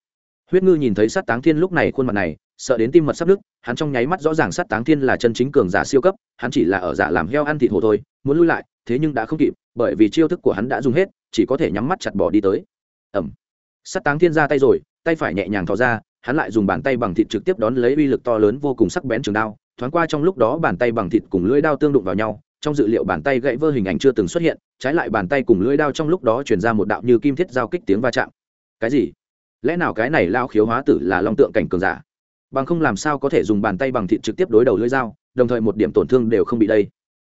Huyết ngư nhìn thấy sát táng thiên lúc này khuôn mặt này, sợ đến tim mật sắp nứt hắn trong nháy mắt rõ ràng sát táng thiên là chân chính cường giả siêu cấp, hắn chỉ là ở giả làm heo ăn thịt hồ thôi, muốn lui lại, thế nhưng đã không kịp, bởi vì chiêu thức của hắn đã dùng hết, chỉ có thể nhắm mắt chặt bỏ đi tới. Ẩm sát táng thiên ra tay rồi, tay phải nhẹ nhàng thò ra, hắn lại dùng bàn tay bằng thịt trực tiếp đón lấy uy lực to lớn vô cùng sắc bén trường đao thoáng qua trong lúc đó bàn tay bằng thịt cùng lưỡi đao tương đụng vào nhau, trong dự liệu bàn tay gãy vơ hình ảnh chưa từng xuất hiện, trái lại bàn tay cùng lưỡi đao trong lúc đó chuyển ra một đạo như kim thiết giao kích tiếng va chạm. Cái gì? Lẽ nào cái này lao khiếu hóa tử là long tượng cảnh cường giả? Bằng không làm sao có thể dùng bàn tay bằng thịt trực tiếp đối đầu lưỡi dao, đồng thời một điểm tổn thương đều không bị đây.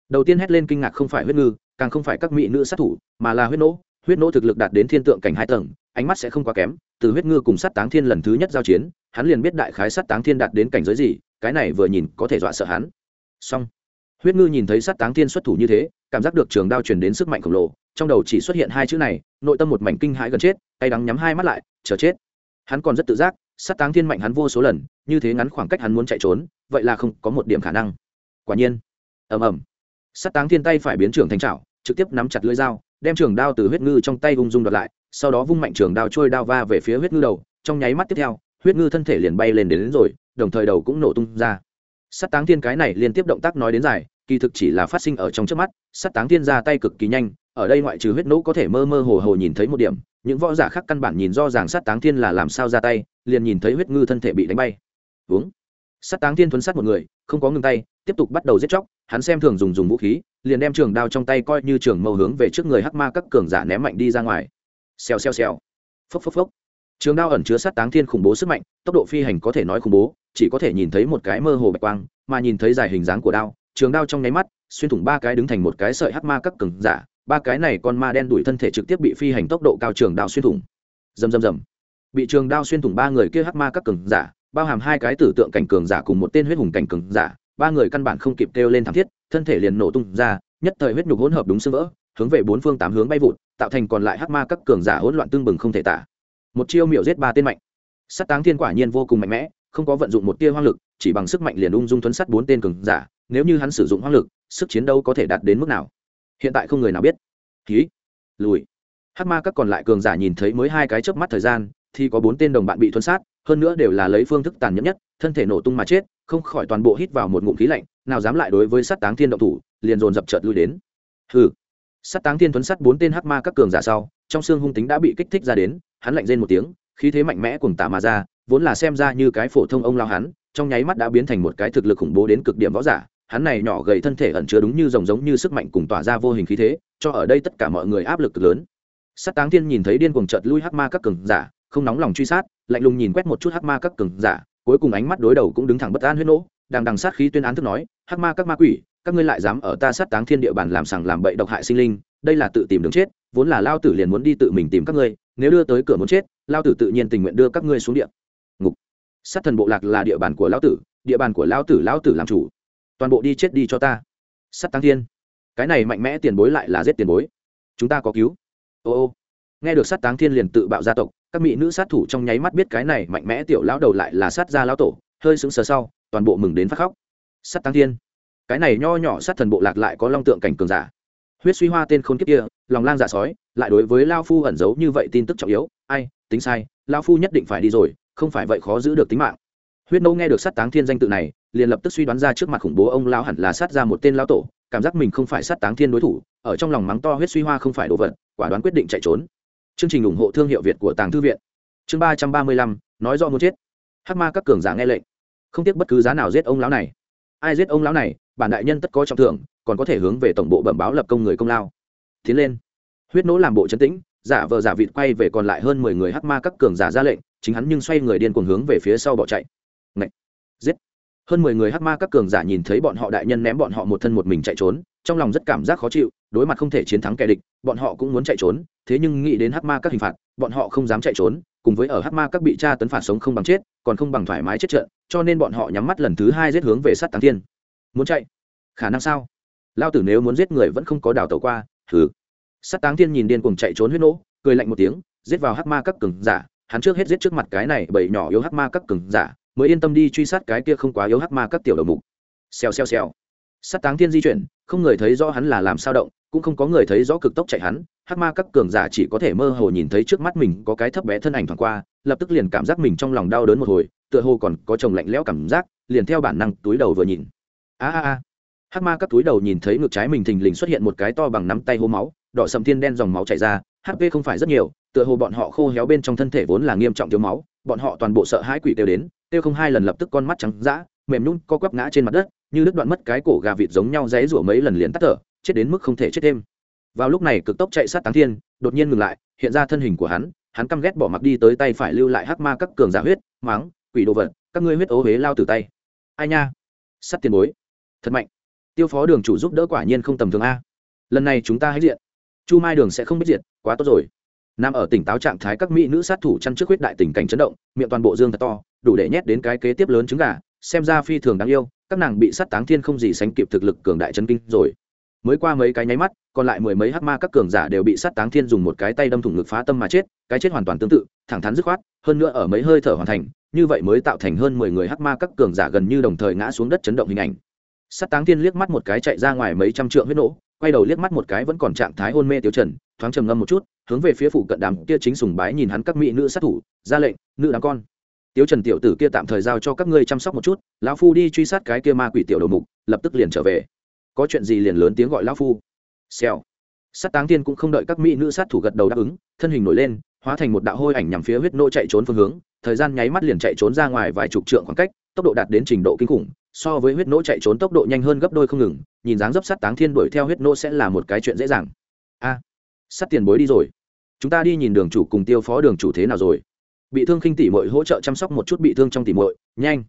Đầu tiên hét lên kinh ngạc không phải huyết ngư, càng không phải các mỹ nữ sát thủ, mà là huyết nỗ. Huyết nỗ thực lực đạt đến thiên tượng cảnh hai tầng, ánh mắt sẽ không quá kém, từ huyết ngư cùng sát táng thiên lần thứ nhất giao chiến, hắn liền biết đại khái sát táng thiên đạt đến cảnh giới gì cái này vừa nhìn có thể dọa sợ hắn. Xong. Huyết ngư nhìn thấy sát táng thiên xuất thủ như thế cảm giác được trường đao truyền đến sức mạnh khổng lồ trong đầu chỉ xuất hiện hai chữ này nội tâm một mảnh kinh hãi gần chết tay đắng nhắm hai mắt lại chờ chết. Hắn còn rất tự giác sát táng thiên mạnh hắn vô số lần như thế ngắn khoảng cách hắn muốn chạy trốn vậy là không có một điểm khả năng. Quả nhiên. Ầm ầm. Sát táng thiên tay phải biến trưởng thành trảo, trực tiếp nắm chặt lưỡi dao đem trường đao từ huyết ngư trong tay ung dung đoạt lại sau đó vung mạnh trường đao trôi đao va về phía huyết ngư đầu trong nháy mắt tiếp theo huyết ngư thân thể liền bay lên đến, đến rồi đồng thời đầu cũng nổ tung ra. Sát táng thiên cái này liên tiếp động tác nói đến dài, kỳ thực chỉ là phát sinh ở trong trước mắt, sát táng thiên ra tay cực kỳ nhanh, ở đây ngoại trừ huyết nỗ có thể mơ mơ hồ hồ nhìn thấy một điểm, những võ giả khác căn bản nhìn do ràng sát táng thiên là làm sao ra tay, liền nhìn thấy huyết ngư thân thể bị đánh bay. Uống. Sát táng thiên thuấn sát một người, không có ngừng tay, tiếp tục bắt đầu giết chóc, hắn xem thường dùng dùng vũ khí, liền đem trường đao trong tay coi như trường mâu hướng về trước người hắc ma các cường giả ném mạnh đi ra ngoài. Xèo xèo xèo. Phốc phốc phốc. Trường đao ẩn chứa sát táng thiên khủng bố sức mạnh, tốc độ phi hành có thể nói khủng bố chỉ có thể nhìn thấy một cái mơ hồ bạch quang, mà nhìn thấy dài hình dáng của đao, trường đao trong nháy mắt, xuyên thủng ba cái đứng thành một cái sợi hắc ma các cường giả, ba cái này con ma đen đuổi thân thể trực tiếp bị phi hành tốc độ cao trường đao xuyên thủng. Rầm rầm rầm. Bị trường đao xuyên thủng ba người kia hắc ma các cường giả, bao hàm hai cái tử tượng cảnh cường giả cùng một tên huyết hùng cảnh cường giả, ba người căn bản không kịp kêu lên thảm thiết, thân thể liền nổ tung ra, nhất thời huyết nhục hỗn hợp đúng xương vỡ, hướng về bốn phương tám hướng bay vụt, tạo thành còn lại hắc ma các cường giả hỗn loạn tương bừng không thể tả. Một chiêu miểu giết ba tên mạnh. Sắt táng thiên quả nhiên vô cùng mạnh mẽ không có vận dụng một tia hoang lực, chỉ bằng sức mạnh liền ung dung thuấn sắt bốn tên cường giả, nếu như hắn sử dụng hoang lực, sức chiến đấu có thể đạt đến mức nào? Hiện tại không người nào biết. Ký. Lùi. Hắc ma các còn lại cường giả nhìn thấy mới hai cái chớp mắt thời gian, thì có bốn tên đồng bạn bị thuấn sát, hơn nữa đều là lấy phương thức tàn nhẫn nhất, thân thể nổ tung mà chết, không khỏi toàn bộ hít vào một ngụm khí lạnh, nào dám lại đối với sát táng thiên động thủ, liền dồn dập chợt lui đến. Hừ. Sát táng thiên thuấn sát bốn tên hắc ma các cường giả sau, trong xương hung tính đã bị kích thích ra đến, hắn lạnh rên một tiếng, khí thế mạnh mẽ cùng tả mà ra vốn là xem ra như cái phổ thông ông lao hắn, trong nháy mắt đã biến thành một cái thực lực khủng bố đến cực điểm võ giả, hắn này nhỏ gầy thân thể ẩn chứa đúng như rồng giống như sức mạnh cùng tỏa ra vô hình khí thế, cho ở đây tất cả mọi người áp lực lớn. Sát táng thiên nhìn thấy điên cuồng chợt lui hắc ma các cường giả, không nóng lòng truy sát, lạnh lùng nhìn quét một chút hắc ma các cường giả, cuối cùng ánh mắt đối đầu cũng đứng thẳng bất an huyết nỗ đang đằng sát khí tuyên án thức nói, hắc ma các ma quỷ, các ngươi lại dám ở ta sát táng thiên địa bàn làm sằng làm bậy độc hại sinh linh, đây là tự tìm đường chết, vốn là lao tử liền muốn đi tự mình tìm các ngươi, nếu đưa tới cửa muốn chết, lao tử tự nhiên tình nguyện đưa các ngươi xuống địa ngục. Sát thần bộ lạc là địa bàn của lão tử, địa bàn của lão tử lão tử làm chủ. Toàn bộ đi chết đi cho ta. Sắt tăng thiên. Cái này mạnh mẽ tiền bối lại là giết tiền bối. Chúng ta có cứu. Ô ô. Nghe được sát táng thiên liền tự bạo gia tộc, các mỹ nữ sát thủ trong nháy mắt biết cái này mạnh mẽ tiểu lão đầu lại là sát gia lão tổ, hơi sững sờ sau, toàn bộ mừng đến phát khóc. Sát táng thiên. Cái này nho nhỏ sát thần bộ lạc lại có long tượng cảnh cường giả. Huyết suy hoa tên khôn kiếp kia, lòng lang dạ sói, lại đối với lao phu ẩn giấu như vậy tin tức trọng yếu. Ai, tính sai lao phu nhất định phải đi rồi không phải vậy khó giữ được tính mạng. Huyết nô nghe được sát táng thiên danh tự này, liền lập tức suy đoán ra trước mặt khủng bố ông lão hẳn là sát ra một tên lão tổ, cảm giác mình không phải sát táng thiên đối thủ, ở trong lòng mắng to huyết suy hoa không phải đồ vật, quả đoán quyết định chạy trốn. Chương trình ủng hộ thương hiệu việt của tàng thư viện. Chương ba trăm ba mươi lăm, nói do muốn chết. Hắc ma các cường giả nghe lệnh. Không tiếc bất cứ giá nào giết ông lão này. Ai giết ông lão này, bản đại nhân tất có trọng thưởng, còn có thể hướng về tổng bộ bẩm báo lập công người công lao. Tiến lên. Huyết nỗ làm bộ chấn tĩnh, giả vờ giả vịt quay về còn lại hơn mười người hắc ma các cường giả ra lệnh chính hắn nhưng xoay người điên cuồng hướng về phía sau bỏ chạy. Ngậy! giết! Hơn mười người hắc ma các cường giả nhìn thấy bọn họ đại nhân ném bọn họ một thân một mình chạy trốn, trong lòng rất cảm giác khó chịu, đối mặt không thể chiến thắng kẻ địch, bọn họ cũng muốn chạy trốn, thế nhưng nghĩ đến hắc ma các hình phạt, bọn họ không dám chạy trốn, cùng với ở hắc ma các bị tra tấn phạt sống không bằng chết, còn không bằng thoải mái chết trận, cho nên bọn họ nhắm mắt lần thứ hai giết hướng về sát táng thiên. Muốn chạy? Khả năng sao? Lao tử nếu muốn giết người vẫn không có đào tẩu qua thử sát táng thiên nhìn điên cuồng chạy trốn huyết nỗ, cười lạnh một tiếng, giết vào hắc ma các cường giả hắn trước hết giết trước mặt cái này bảy nhỏ yếu hắc ma các cường giả, mới yên tâm đi truy sát cái kia không quá yếu hắc ma các tiểu đầu mục. Xèo xèo xèo. Sát táng thiên di chuyển, không người thấy rõ hắn là làm sao động, cũng không có người thấy rõ cực tốc chạy hắn, hắc ma các cường giả chỉ có thể mơ hồ nhìn thấy trước mắt mình có cái thấp bé thân ảnh thoảng qua, lập tức liền cảm giác mình trong lòng đau đớn một hồi, tựa hồ còn có chồng lạnh lẽo cảm giác, liền theo bản năng túi đầu vừa nhìn. A a a. Hắc ma các túi đầu nhìn thấy ngực trái mình thình lình xuất hiện một cái to bằng nắm tay hô máu, đỏ sầm thiên đen dòng máu chảy ra hp không phải rất nhiều tựa hồ bọn họ khô héo bên trong thân thể vốn là nghiêm trọng thiếu máu, bọn họ toàn bộ sợ hãi quỷ tiêu đến tiêu không hai lần lập tức con mắt trắng dã, mềm nhún co quắp ngã trên mặt đất, như đứt đoạn mất cái cổ gà vịt giống nhau dãy rủa mấy lần liền tắt thở, chết đến mức không thể chết thêm. Vào lúc này cực tốc chạy sát táng thiên, đột nhiên ngừng lại, hiện ra thân hình của hắn hắn căm ghét bỏ mặc đi tới tay phải lưu lại hắc ma các cường giả huyết, máng, quỷ đồ vật, các ngươi huyết ố huế lao từ tay. Ai nha? Sắt tiền bối. Thật mạnh. Tiêu phó đường chủ giúp đỡ quả nhiên không tầm thường a. Lần này chúng ta hãy diện. Chu mai đường sẽ không biết diện, quá tốt rồi nằm ở tỉnh táo trạng thái các mỹ nữ sát thủ chăn trước huyết đại tình cảnh chấn động, miệng toàn bộ dương thật to, đủ để nhét đến cái kế tiếp lớn trứng gà, xem ra phi thường đáng yêu, các nàng bị sát táng thiên không gì sánh kịp thực lực cường đại chân kinh rồi. Mới qua mấy cái nháy mắt, còn lại mười mấy hắc ma các cường giả đều bị sát táng thiên dùng một cái tay đâm thủng ngực phá tâm mà chết, cái chết hoàn toàn tương tự, thẳng thắn dứt khoát, hơn nữa ở mấy hơi thở hoàn thành, như vậy mới tạo thành hơn mười người hắc ma các cường giả gần như đồng thời ngã xuống đất chấn động hình ảnh. Sát táng thiên liếc mắt một cái chạy ra ngoài mấy trăm trượng huyết nổ quay đầu liếc mắt một cái vẫn còn trạng thái hôn mê tiêu trần, thoáng trầm ngâm một chút, hướng về phía phủ cận đám kia chính sùng bái nhìn hắn các mỹ nữ sát thủ, ra lệnh, nữ đám con. Tiêu trần tiểu tử kia tạm thời giao cho các ngươi chăm sóc một chút, lão phu đi truy sát cái kia ma quỷ tiểu đầu mục, lập tức liền trở về. Có chuyện gì liền lớn tiếng gọi lão phu. Xèo. Sát táng tiên cũng không đợi các mỹ nữ sát thủ gật đầu đáp ứng, thân hình nổi lên, hóa thành một đạo hôi ảnh nhằm phía huyết nô chạy trốn phương hướng, thời gian nháy mắt liền chạy trốn ra ngoài vài chục trượng khoảng cách tốc độ đạt đến trình độ kinh khủng so với huyết nỗ chạy trốn tốc độ nhanh hơn gấp đôi không ngừng nhìn dáng dấp sát táng thiên đuổi theo huyết nỗ sẽ là một cái chuyện dễ dàng. A à, tiền bối đi rồi. Chúng ta đi nhìn đường chủ cùng tiêu phó đường chủ thế nào rồi. Bị thương khinh tỉ mội hỗ trợ chăm sóc một chút bị thương trong tỉ mội nhanh.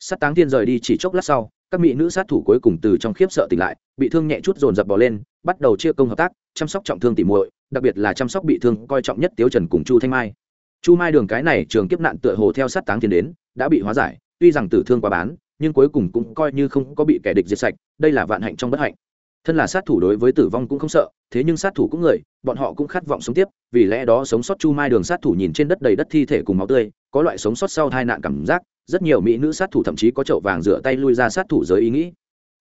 Sắt táng thiên rời đi chỉ chốc lát sau các mỹ nữ sát thủ cuối cùng từ trong khiếp sợ tỉnh lại bị thương nhẹ chút dồn dập bỏ lên bắt đầu chia công hợp tác chăm sóc trọng thương tỉ mội đặc biệt là chăm sóc bị thương coi trọng nhất tiếu trần cùng chu thanh mai. Chu mai đường cái này trường kiếp nạn tựa hồ theo sát táng thiên đến đã bị hóa giải tuy rằng tử thương quá bán, nhưng cuối cùng cũng coi như không có bị kẻ địch diệt sạch, đây là vạn hạnh trong bất hạnh. Thân là sát thủ đối với tử vong cũng không sợ, thế nhưng sát thủ cũng người, bọn họ cũng khát vọng sống tiếp, vì lẽ đó sống sót chu mai đường sát thủ nhìn trên đất đầy đất thi thể cùng máu tươi, có loại sống sót sau tai nạn cảm giác, rất nhiều mỹ nữ sát thủ thậm chí có chậu vàng rửa tay lui ra sát thủ giới ý nghĩ.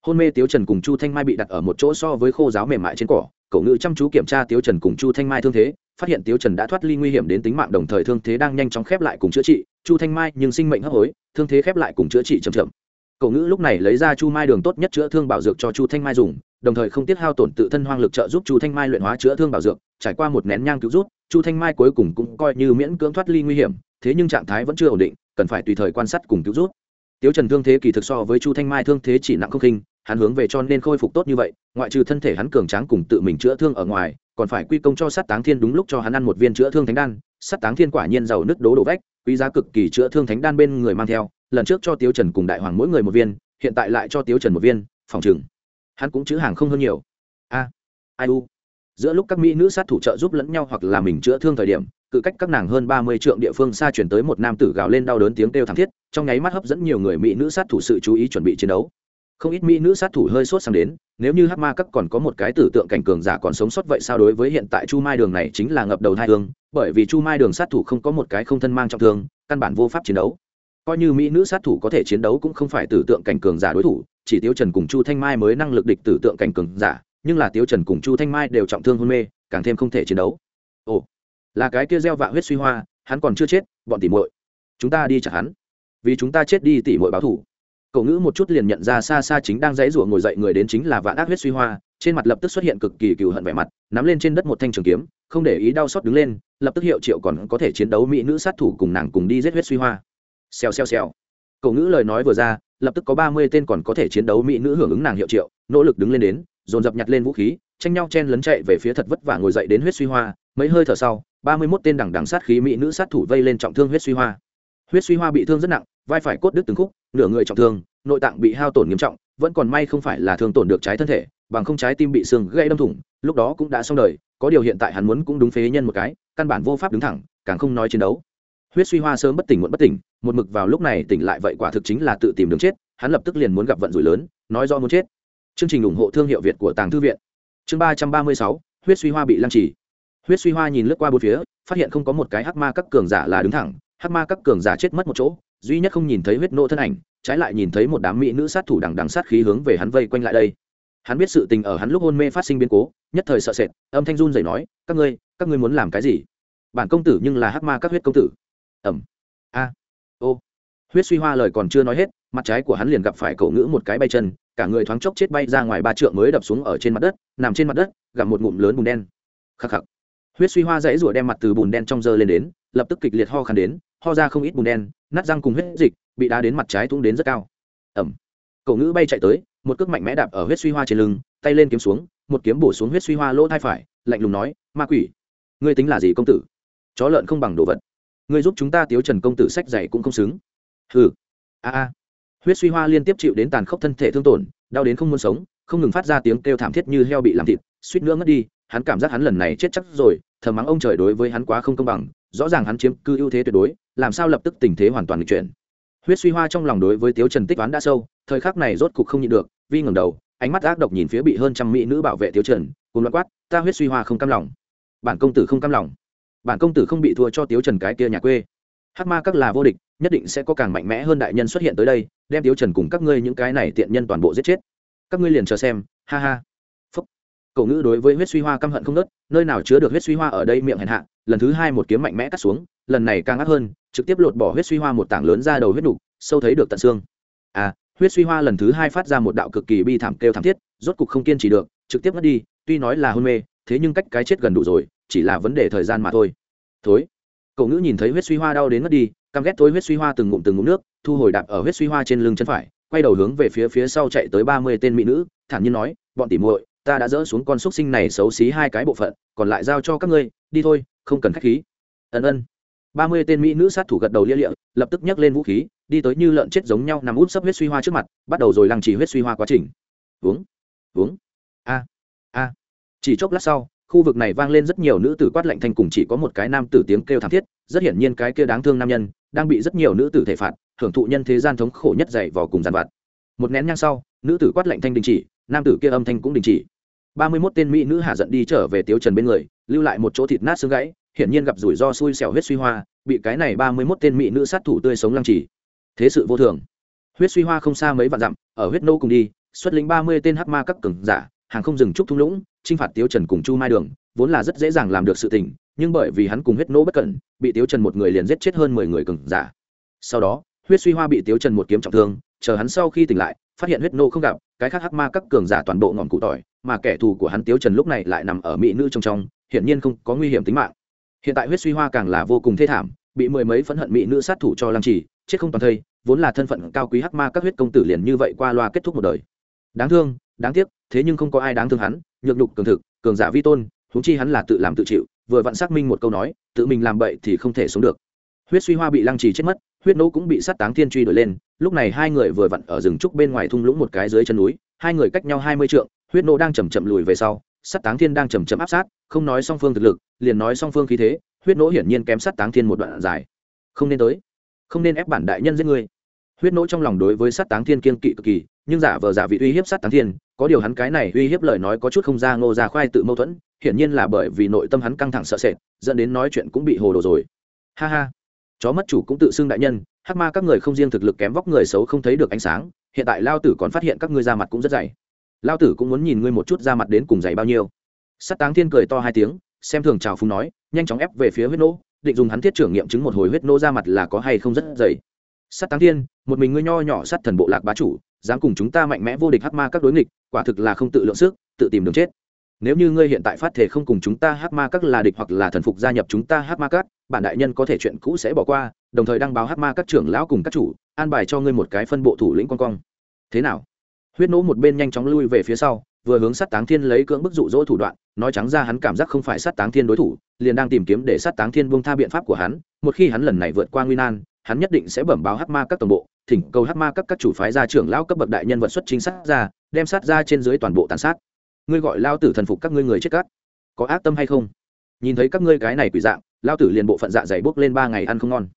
Hôn mê tiếu trần cùng chu thanh mai bị đặt ở một chỗ so với khô giáo mềm mại trên cỏ cậu ngự chăm chú kiểm tra tiếu trần cùng chu thanh mai thương thế, phát hiện tiếu trần đã thoát ly nguy hiểm đến tính mạng, đồng thời thương thế đang nhanh chóng khép lại cùng chữa trị. Chu thanh mai nhưng sinh mệnh hấp hối, thương thế khép lại cùng chữa trị chậm chậm. Cậu ngữ lúc này lấy ra chu mai đường tốt nhất chữa thương bảo dược cho chu thanh mai dùng, đồng thời không tiết hao tổn tự thân hoang lực trợ giúp chu thanh mai luyện hóa chữa thương bảo dược. Trải qua một nén nhang cứu rút chu thanh mai cuối cùng cũng coi như miễn cưỡng thoát ly nguy hiểm, thế nhưng trạng thái vẫn chưa ổn định, cần phải tùy thời quan sát cùng cứu rút tiếu trần thương thế kỳ thực so với chu thanh mai thương thế chỉ nặng không khinh, hắn hướng về cho nên khôi phục tốt như vậy ngoại trừ thân thể hắn cường tráng cùng tự mình chữa thương ở ngoài, còn phải quy công cho sát táng thiên đúng lúc cho hắn ăn một viên chữa thương thánh đan. Sát táng thiên quả nhiên giàu nứt đố đổ vách, quý giá cực kỳ chữa thương thánh đan bên người mang theo. Lần trước cho tiếu trần cùng đại hoàng mỗi người một viên, hiện tại lại cho tiếu trần một viên, phòng trừng. Hắn cũng chữ hàng không hơn nhiều. A, ai u? Giữa lúc các mỹ nữ sát thủ trợ giúp lẫn nhau hoặc là mình chữa thương thời điểm, cự cách các nàng hơn ba mươi trượng địa phương xa chuyển tới một nam tử gào lên đau đớn tiếng kêu thảm thiết, trong nháy mắt hấp dẫn nhiều người mỹ nữ sát thủ sự chú ý chuẩn bị chiến đấu không ít mỹ nữ sát thủ hơi sốt sang đến, nếu như hắc ma các còn có một cái tử tượng cảnh cường giả còn sống sót vậy sao đối với hiện tại chu mai đường này chính là ngập đầu hai thương bởi vì chu mai đường sát thủ không có một cái không thân mang trọng thương, căn bản vô pháp chiến đấu. Coi như mỹ nữ sát thủ có thể chiến đấu cũng không phải tử tượng cảnh cường giả đối thủ, chỉ tiêu trần cùng chu thanh mai mới năng lực địch tử tượng cảnh cường giả, nhưng là tiêu trần cùng chu thanh mai đều trọng thương hôn mê, càng thêm không thể chiến đấu. Ồ, là cái kia gieo vạ huyết suy hoa, hắn còn chưa chết, bọn tỉ muội, chúng ta đi chặt hắn. Vì chúng ta chết đi tỉ muội báo thủ cậu ngữ một chút liền nhận ra xa xa chính đang dãy rủa ngồi dậy người đến chính là vạn ác huyết suy hoa, trên mặt lập tức xuất hiện cực kỳ cựu hận vẻ mặt, nắm lên trên đất một thanh trường kiếm, không để ý đau xót đứng lên, lập tức hiệu triệu còn có thể chiến đấu mỹ nữ sát thủ cùng nàng cùng đi giết huyết suy hoa. Xèo xèo xèo. Cậu ngữ lời nói vừa ra, lập tức có ba mươi tên còn có thể chiến đấu mỹ nữ hưởng ứng nàng hiệu triệu, nỗ lực đứng lên đến, dồn dập nhặt lên vũ khí, tranh nhau chen lấn chạy về phía thật vất vả ngồi dậy đến huyết suy hoa, mấy hơi thở sau, ba mươi mốt tên đằng đằng sát khí mỹ nữ sát thủ vây lên trọng thương huyết suy hoa. Huyết suy hoa bị thương rất nặng, vai phải cốt đứt từng khúc nửa người trọng thương, nội tạng bị hao tổn nghiêm trọng, vẫn còn may không phải là thương tổn được trái thân thể, bằng không trái tim bị xương gãy đâm thủng, lúc đó cũng đã xong đời, có điều hiện tại hắn muốn cũng đúng phế nhân một cái, căn bản vô pháp đứng thẳng, càng không nói chiến đấu. Huyết suy hoa sớm bất tỉnh muộn bất tỉnh, một mực vào lúc này tỉnh lại vậy quả thực chính là tự tìm đường chết, hắn lập tức liền muốn gặp vận rủi lớn, nói do muốn chết. Chương trình ủng hộ thương hiệu việt của tàng thư viện. Chương ba trăm ba mươi sáu, huyết suy hoa bị lăng trì. Huyết suy hoa nhìn lướt qua bốn phía, phát hiện không có một cái hắc ma các cường giả là đứng thẳng, hắc ma các cường giả chết mất một chỗ duy nhất không nhìn thấy huyết nộ thân ảnh, trái lại nhìn thấy một đám mỹ nữ sát thủ đằng đằng sát khí hướng về hắn vây quanh lại đây. Hắn biết sự tình ở hắn lúc hôn mê phát sinh biến cố, nhất thời sợ sệt, âm thanh run dậy nói, các ngươi các ngươi muốn làm cái gì? Bản công tử nhưng là hắc ma các huyết công tử. Ẩm a. Ô. Huyết suy hoa lời còn chưa nói hết, mặt trái của hắn liền gặp phải cậu ngữ một cái bay chân, cả người thoáng chốc chết bay ra ngoài ba trượng mới đập xuống ở trên mặt đất, nằm trên mặt đất, gặp một ngụm lớn bùn đen. Khắc khắc. Huyết suy hoa dãy rủa đem mặt từ bùn đen trong dơ lên đến, lập tức kịch liệt ho khăn đến, ho ra không ít bùn đen nát răng cùng huyết dịch, bị đá đến mặt trái tung đến rất cao. Ẩm. Cậu ngữ bay chạy tới, một cước mạnh mẽ đạp ở huyết suy hoa trên lưng, tay lên kiếm xuống, một kiếm bổ xuống huyết suy hoa lỗ thai phải, lạnh lùng nói, ma quỷ, ngươi tính là gì công tử? Chó lợn không bằng đồ vật. Ngươi giúp chúng ta tiếu trần công tử sách dày cũng không xứng. Hừ. A a. Huyết suy hoa liên tiếp chịu đến tàn khốc thân thể thương tổn, đau đến không muốn sống, không ngừng phát ra tiếng kêu thảm thiết như heo bị làm thịt, suýt nữa ngất đi, hắn cảm giác hắn lần này chết chắc rồi, thầm mắng ông trời đối với hắn quá không công bằng rõ ràng hắn chiếm cư ưu thế tuyệt đối, làm sao lập tức tình thế hoàn toàn nghịch chuyển. Huyết suy hoa trong lòng đối với tiếu trần tích toán đã sâu, thời khắc này rốt cục không nhịn được, vi ngẩng đầu, ánh mắt ác độc nhìn phía bị hơn trăm mỹ nữ bảo vệ tiếu trần cùng loạt quát, ta huyết suy hoa không cam lòng. Bản công tử không cam lòng. Bản công tử không bị thua cho tiếu trần cái kia nhà quê. Hắc ma các là vô địch, nhất định sẽ có càng mạnh mẽ hơn đại nhân xuất hiện tới đây, đem tiếu trần cùng các ngươi những cái này tiện nhân toàn bộ giết chết. Các ngươi liền chờ xem, ha ha cậu ngữ đối với huyết suy hoa căm hận không nớt, nơi nào chứa được huyết suy hoa ở đây miệng hèn hạ, lần thứ hai một kiếm mạnh mẽ cắt xuống, lần này càng ác hơn, trực tiếp lột bỏ huyết suy hoa một tảng lớn ra đầu huyết đục sâu thấy được tận xương. À huyết suy hoa lần thứ hai phát ra một đạo cực kỳ bi thảm kêu thảm thiết, rốt cục không kiên trì được, trực tiếp mất đi, tuy nói là hôn mê, thế nhưng cách cái chết gần đủ rồi, chỉ là vấn đề thời gian mà thôi. Thối. Cậu ngữ nhìn thấy huyết suy hoa đau đến mất đi, căm ghét thối huyết suy hoa từng ngụm từng ngụm nước, thu hồi đạp ở huyết suy hoa trên lưng chân phải, quay đầu hướng về phía phía sau chạy tới ba mươi tên mỹ nữ, thản nhiên nói, bọn tỉ muội ta đã dỡ xuống con xúc sinh này xấu xí hai cái bộ phận, còn lại giao cho các ngươi, đi thôi, không cần khách khí. Ân ân. Ba mươi tên mỹ nữ sát thủ gật đầu lia lịa, lập tức nhấc lên vũ khí, đi tới như lợn chết giống nhau nằm út sấp huyết suy hoa trước mặt, bắt đầu rồi lăng trì huyết suy hoa quá trình. Uống uống a a. Chỉ chốc lát sau, khu vực này vang lên rất nhiều nữ tử quát lạnh thanh cùng chỉ có một cái nam tử tiếng kêu thảm thiết, rất hiển nhiên cái kia đáng thương nam nhân, đang bị rất nhiều nữ tử thể phạt, hưởng thụ nhân thế gian thống khổ nhất dày vò cùng giàn vặt. Một nén nhang sau, nữ tử quát lạnh thanh đình chỉ, nam tử kia âm thanh cũng đình chỉ ba mươi mốt tên mỹ nữ hạ giận đi trở về tiếu trần bên người, lưu lại một chỗ thịt nát xương gãy, hiển nhiên gặp rủi ro xui xẻo huyết suy hoa, bị cái này ba mươi mốt tên mỹ nữ sát thủ tươi sống lăng trì. Thế sự vô thường. Huyết suy hoa không xa mấy vạn dặm, ở huyết nô cùng đi, xuất lĩnh ba mươi tên hắc ma các cường giả, hàng không dừng trúc thung lũng trinh phạt tiếu trần cùng chu mai đường, vốn là rất dễ dàng làm được sự tình, nhưng bởi vì hắn cùng huyết nô bất cẩn, bị tiếu trần một người liền giết chết hơn mười người cường giả. Sau đó, huyết suy hoa bị tiếu trần một kiếm trọng thương, chờ hắn sau khi tỉnh lại phát hiện huyết nô không gặp, cái khác hắc ma các cường giả toàn bộ ngọn cụ tỏi, mà kẻ thù của hắn tiếu trần lúc này lại nằm ở mỹ nữ trong trong, hiển nhiên không có nguy hiểm tính mạng. Hiện tại huyết suy hoa càng là vô cùng thê thảm, bị mười mấy phẫn hận mỹ nữ sát thủ cho lăng trì, chết không toàn thây, vốn là thân phận cao quý hắc ma các huyết công tử liền như vậy qua loa kết thúc một đời. Đáng thương, đáng tiếc, thế nhưng không có ai đáng thương hắn, nhược nhục cường thực, cường giả vi tôn, huống chi hắn là tự làm tự chịu, vừa vặn xác minh một câu nói, tự mình làm bậy thì không thể sống được. Huyết suy hoa bị lăng trì chết mất huyết nỗ cũng bị sát táng thiên truy đuổi lên, lúc này hai người vừa vặn ở rừng trúc bên ngoài thung lũng một cái dưới chân núi, hai người cách nhau hai mươi trượng, huyết nỗ đang chầm chậm lùi về sau, sát táng thiên đang chầm chậm áp sát, không nói song phương thực lực, liền nói song phương khí thế, huyết nỗ hiển nhiên kém sát táng thiên một đoạn dài. Không nên tới, không nên ép bản đại nhân giết người. Huyết nỗ trong lòng đối với sát táng thiên kiên kỵ cực kỳ, nhưng giả vờ giả vị uy hiếp sát táng thiên, có điều hắn cái này uy hiếp lời nói có chút không ra ngô ra khoai tự mâu thuẫn, hiển nhiên là bởi vì nội tâm hắn căng thẳng sợ sệt, dẫn đến nói chuyện cũng bị hồ đồ rồi. Ha ha chó mất chủ cũng tự xưng đại nhân, hắc ma các người không riêng thực lực kém vóc người xấu không thấy được ánh sáng, hiện tại lao tử còn phát hiện các ngươi ra mặt cũng rất dày. Lao tử cũng muốn nhìn ngươi một chút ra mặt đến cùng dày bao nhiêu. Sắt táng thiên cười to hai tiếng, xem thường chào phúng nói, nhanh chóng ép về phía huyết nỗ định dùng hắn thiết trưởng nghiệm chứng một hồi huyết nỗ ra mặt là có hay không rất dày. Sát táng thiên, một mình ngươi nho nhỏ sát thần bộ lạc bá chủ, dám cùng chúng ta mạnh mẽ vô địch hắc ma các đối nghịch, quả thực là không tự lượng sức, tự tìm đường chết nếu như ngươi hiện tại phát thể không cùng chúng ta hắc ma các là địch hoặc là thần phục gia nhập chúng ta hắc ma các, bản đại nhân có thể chuyện cũ sẽ bỏ qua, đồng thời đăng báo hắc ma các trưởng lão cùng các chủ, an bài cho ngươi một cái phân bộ thủ lĩnh con cong thế nào? Huyết nỗ một bên nhanh chóng lui về phía sau, vừa hướng sát táng thiên lấy cưỡng bức dụ dỗ thủ đoạn, nói trắng ra hắn cảm giác không phải sát táng thiên đối thủ, liền đang tìm kiếm để sát táng thiên buông tha biện pháp của hắn, một khi hắn lần này vượt qua nguy nan, hắn nhất định sẽ bẩm báo hắc ma các tổng bộ, thỉnh cầu hắc ma các các chủ phái ra trưởng lão cấp bậc đại nhân vật xuất chính sát ra, đem sát ra trên dưới toàn bộ tàn sát ngươi gọi lao tử thần phục các ngươi người chết cát. Có ác tâm hay không? Nhìn thấy các ngươi cái này quỷ dạng, lao tử liền bộ phận dạ dày bốc lên ba ngày ăn không ngon.